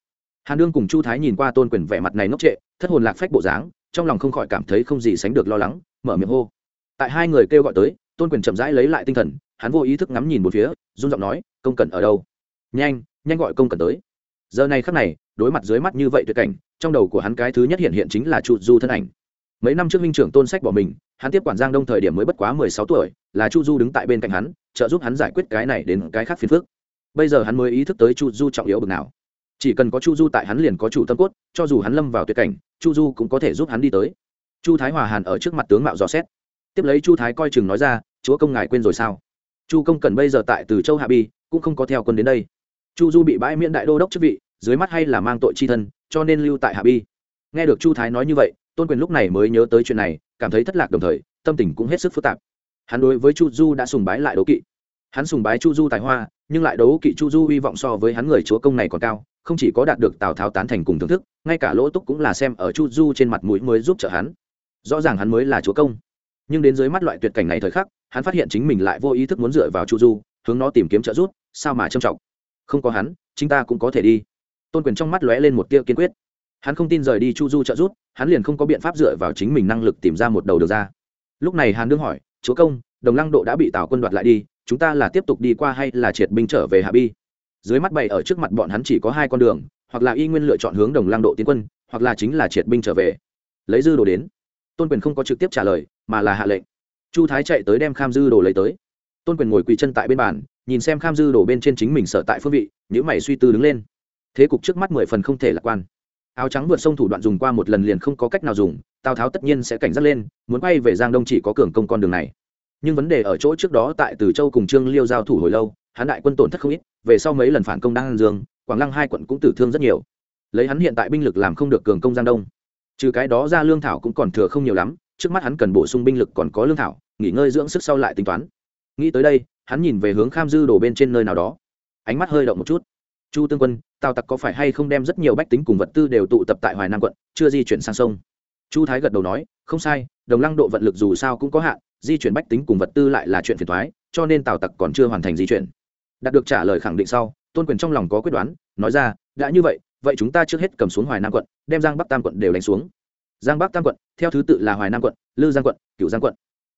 Hàn đương cùng chu thái nhìn qua tôn quyền vẻ mặt này ngốc trệ, thất hồn lạc phách bộ dáng, trong lòng không khỏi cảm thấy không gì sánh được lo lắng, mở miệng hô. Tại hai người kêu gọi tới, tôn quyền chậm rãi lấy lại tinh thần, hắn vô ý thức ngắm nhìn một phía, run giọng nói, công cần ở đâu? Nhanh nhanh gọi công cần tới. Giờ này khắc này, đối mặt dưới mắt như vậy tuyệt cảnh, trong đầu của hắn cái thứ nhất hiện hiện chính là chu du thân ảnh. Mấy năm trước minh trưởng tôn sách bỏ mình hắn tiếp quản giang đông thời điểm mới bất quá mười sáu tuổi, là chu du đứng tại bên cạnh hắn, trợ giúp hắn giải quyết cái này đến cái khác phiền phức. Bây giờ hắn mới ý thức tới chu du trọng yếu bực nào. Chỉ cần có chu du tại hắn liền có chủ tâm cốt, cho dù hắn lâm vào tuyệt cảnh, chu du cũng có thể giúp hắn đi tới. Chu thái hòa hàn ở trước mặt tướng mạo dò xét. Tiếp lấy chu thái coi chừng nói ra, chúa công ngài quên rồi sao? Chu công cần bây giờ tại từ châu hạ bi, cũng không có theo quân đến đây. Chu du bị bãi miễn đại đô đốc chức vị, dưới mắt hay là mang tội chi thân, cho nên lưu tại hạ bi. Nghe được chu thái nói như vậy tôn quyền lúc này mới nhớ tới chuyện này, cảm thấy thất lạc đồng thời, tâm tình cũng hết sức phức tạp. Hắn đối với chu du đã sùng bái lại đấu kỵ. Hắn sùng bái chu du tài hoa, nhưng lại đấu kỵ chu du hy vọng so với hắn người chúa công này còn cao, không chỉ có đạt được tào tháo tán thành cùng thưởng thức, ngay cả lỗ túc cũng là xem ở chu du trên mặt mũi mới giúp trợ hắn. Rõ ràng hắn mới là chúa công. Nhưng đến dưới mắt loại tuyệt cảnh này thời khắc, hắn phát hiện chính mình lại vô ý thức muốn dựa vào chu du, hướng nó tìm kiếm trợ giúp, sao mà trầm trọng. Không có hắn chúng ta cũng có thể đi. Tôn quyền trong mắt lóe lên một tia kiên quyết hắn không tin rời đi chu du trợ giúp, hắn liền không có biện pháp dựa vào chính mình năng lực tìm ra một đầu được ra. Lúc này hàn đương hỏi, chúa công, đồng lăng độ đã bị tào quân đoạt lại đi, chúng ta là tiếp tục đi qua hay là triệt binh trở về hạ bi? Dưới mắt bày ở trước mặt bọn hắn chỉ có hai con đường, hoặc là y nguyên lựa chọn hướng đồng lăng độ tiến quân, hoặc là chính là triệt binh trở về. Lấy dư đồ đến. Tôn quyền không có trực tiếp trả lời, mà là hạ lệnh. Chu thái chạy tới đem kham dư đồ lấy tới. Tôn quyền ngồi quỳ chân tại bên bàn, nhìn xem kham dư đồ bên trên chính mình sở tại phương vị những mày suy tư đứng lên. Thế cục trước mắt mười phần không thể lạc quan áo trắng vượt sông thủ đoạn dùng qua một lần liền không có cách nào dùng, tào tháo tất nhiên sẽ cảnh giác lên, muốn quay về giang đông chỉ có cường công con đường này. Nhưng vấn đề ở chỗ trước đó tại từ châu cùng trương liêu giao thủ hồi lâu, hắn đại quân tổn thất không ít, về sau mấy lần phản công đang dương, quảng lăng hai quận cũng tử thương rất nhiều. Lấy hắn hiện tại binh lực làm không được cường công giang đông. Trừ cái đó ra lương thảo cũng còn thừa không nhiều lắm, trước mắt hắn cần bổ sung binh lực còn có lương thảo, nghỉ ngơi dưỡng sức sau lại tính toán. Nghĩ tới đây, hắn nhìn về hướng kham dư đổ bên trên nơi nào đó. Ánh mắt hơi động một chút chu tương quân, tào tặc có phải hay không đem rất nhiều bách tính cùng vật tư đều tụ tập tại hoài nam quận, chưa di chuyển sang sông? Chu thái gật đầu nói, không sai, đồng lăng độ vận lực dù sao cũng có hạn, di chuyển bách tính cùng vật tư lại là chuyện phiền thoái cho nên tào tặc còn chưa hoàn thành di chuyển. Đạt được trả lời khẳng định sau, tôn quyền trong lòng có quyết đoán, nói ra, đã như vậy vậy chúng ta trước hết cầm xuống hoài nam quận, đem giang bắc tam quận đều đánh xuống. Giang bắc tam quận, theo thứ tự là hoài nam quận, lư giang quận cựu giang quận.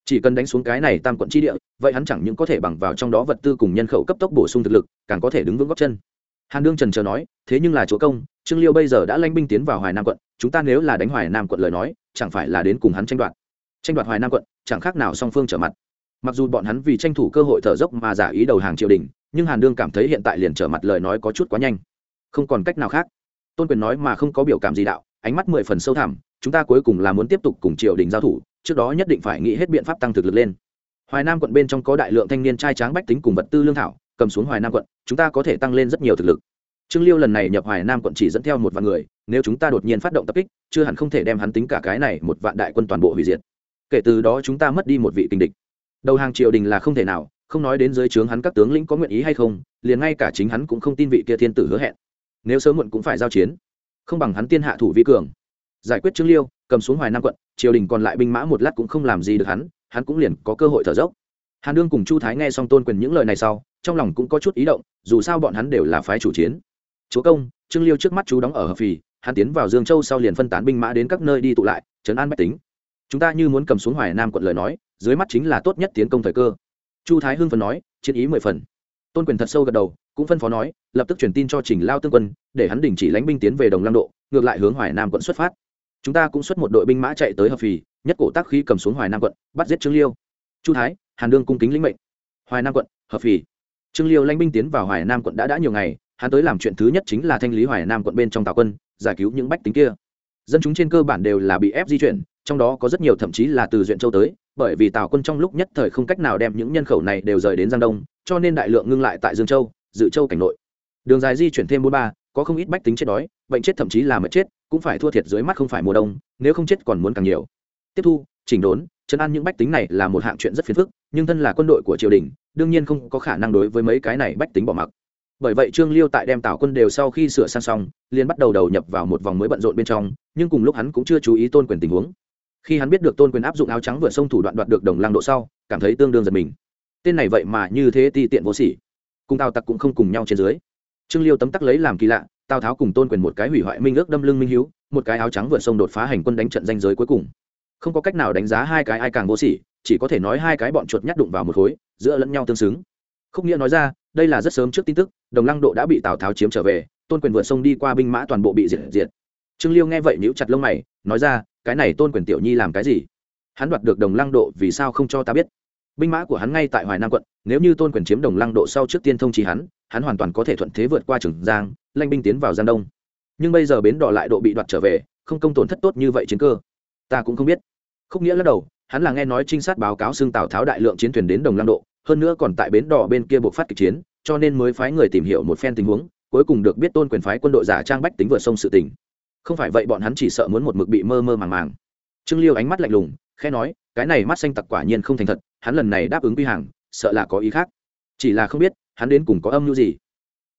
Chỉ cần đánh xuống cái này tam quận tri địa, vậy hắn chẳng những có thể bằng vào trong đó vật tư cùng nhân khẩu cấp tốc bổ sung thực lực, càng có thể đứng vững góc chân hàn đương trần chờ nói, thế nhưng là chúa công, trương liêu bây giờ đã lanh binh tiến vào hoài nam quận, chúng ta nếu là đánh hoài nam quận lời nói, chẳng phải là đến cùng hắn tranh đoạt? Tranh đoạt hoài nam quận, chẳng khác nào song phương trở mặt. Mặc dù bọn hắn vì tranh thủ cơ hội thở dốc mà giả ý đầu hàng triều đình, nhưng hàn đương cảm thấy hiện tại liền trở mặt lời nói có chút quá nhanh. Không còn cách nào khác. Tôn quyền nói mà không có biểu cảm gì đạo, ánh mắt mười phần sâu thẳm, chúng ta cuối cùng là muốn tiếp tục cùng triều đình giao thủ, trước đó nhất định phải nghĩ hết biện pháp tăng thực lực lên. Hoài nam quận bên trong có đại lượng thanh niên trai tráng bách tính cùng vật tư lương thảo cầm xuống hoài nam quận, chúng ta có thể tăng lên rất nhiều thực lực. Trương liêu lần này nhập hoài nam quận chỉ dẫn theo một vạn người, nếu chúng ta đột nhiên phát động tập kích, chưa hẳn không thể đem hắn tính cả cái này một vạn đại quân toàn bộ hủy diệt. Kể từ đó chúng ta mất đi một vị tình địch. Đầu hàng triều đình là không thể nào, không nói đến dưới trướng hắn các tướng lĩnh có nguyện ý hay không, liền ngay cả chính hắn cũng không tin vị kia thiên tử hứa hẹn. Nếu sớm muộn cũng phải giao chiến. Không bằng hắn tiên hạ thủ vi cường. Giải quyết trương liêu, cầm xuống hoài nam quận, triều đình còn lại binh mã một lát cũng không làm gì được hắn hắn cũng liền có cơ hội thở dốc hàn đương cùng chu thái nghe xong tôn quyền những lời này sau, trong lòng cũng có chút ý động, dù sao bọn hắn đều là phái chủ chiến. Chúa công, trương liêu trước mắt chú đóng ở hợp phì, hắn tiến vào dương châu sau liền phân tán binh mã đến các nơi đi tụ lại, trấn an bách tính. Chúng ta như muốn cầm xuống hoài nam quận lời nói, dưới mắt chính là tốt nhất tiến công thời cơ. Chu thái hưng phần nói, chiến ý mười phần. Tôn quyền thật sâu gật đầu, cũng phân phó nói, lập tức truyền tin cho trình lao tương quân, để hắn đình chỉ lãnh binh tiến về đồng lăng độ, ngược lại hướng hoài nam quận xuất phát. Chúng ta cũng xuất một đội binh mã chạy tới hợp phì, nhất cổ tác khí cầm xuống hoài nam quận, bắt giết trương liêu. Chu thái hàn đương cung kính lĩnh mệnh. Hoài nam quận, hợp phì. Trương liêu lãnh binh tiến vào hoài nam quận đã đã nhiều ngày, hắn tới làm chuyện thứ nhất chính là thanh lý hoài nam quận bên trong tào quân, giải cứu những bách tính kia. Dân chúng trên cơ bản đều là bị ép di chuyển, trong đó có rất nhiều thậm chí là từ duyện châu tới, bởi vì tào quân trong lúc nhất thời không cách nào đem những nhân khẩu này đều rời đến giang đông, cho nên đại lượng ngưng lại tại dương châu, dự châu cảnh nội. Đường dài di chuyển thêm bốn ba, có không ít bách tính chết đói, bệnh chết thậm chí là mất chết, cũng phải thua thiệt dưới mắt không phải mùa đông, nếu không chết còn muốn càng nhiều. Tiếp thu, chỉnh đốn chấn an những bách tính này là một hạng chuyện rất phiền phức, nhưng thân là quân đội của triều đình, đương nhiên không có khả năng đối với mấy cái này bách tính bỏ mặc. Bởi vậy trương liêu tại đem tảo quân đều sau khi sửa sang xong, liền bắt đầu đầu nhập vào một vòng mới bận rộn bên trong, nhưng cùng lúc hắn cũng chưa chú ý tôn quyền tình huống. Khi hắn biết được tôn quyền áp dụng áo trắng vượt sông thủ đoạn đoạt được đồng lăng độ sau, cảm thấy tương đương giật mình. Tên này vậy mà như thế ti tiện vô sỉ. Cùng tào tặc cũng không cùng nhau trên dưới. Trương liêu tấm tắc lấy làm kỳ lạ, tào tháo cùng tôn quyền một cái hủy hoại minh ước đâm lưng minh hiếu, một cái áo trắng vượt sông đột phá hành quân đánh trận danh giới cuối cùng không có cách nào đánh giá hai cái ai càng vô sỉ, chỉ có thể nói hai cái bọn chuột nhắt đụng vào một khối, giữa lẫn nhau tương xứng. Không nghĩa nói ra, đây là rất sớm trước tin tức, đồng lăng độ đã bị tào tháo chiếm trở về, tôn quyền vượt sông đi qua binh mã toàn bộ bị diệt diệt. Trương liêu nghe vậy nhíu chặt lông mày, nói ra, cái này tôn quyền tiểu nhi làm cái gì? Hắn đoạt được đồng lăng độ vì sao không cho ta biết? Binh mã của hắn ngay tại hoài nam quận, nếu như tôn quyền chiếm đồng lăng độ sau trước tiên thông trì hắn hắn hoàn toàn có thể thuận thế vượt qua trường giang, lanh binh tiến vào giang đông. Nhưng bây giờ bến đỏ lại độ bị đoạt trở về, không công tổn thất tốt như vậy chiến cơ. Ta cũng không biết không nghĩa lắc đầu, hắn là nghe nói trinh sát báo cáo xưng tào tháo đại lượng chiến thuyền đến đồng lăng độ, hơn nữa còn tại bến đỏ bên kia buộc phát kịch chiến, cho nên mới phái người tìm hiểu một phen tình huống, cuối cùng được biết tôn quyền phái quân đội giả trang bách tính vượt sông sự tình. Không phải vậy bọn hắn chỉ sợ muốn một mực bị mơ mơ màng màng. Trương liêu ánh mắt lạnh lùng khe nói, cái này mắt xanh tặc quả nhiên không thành thật, hắn lần này đáp ứng quy hàng, sợ là có ý khác. Chỉ là không biết, hắn đến cùng có âm mưu gì.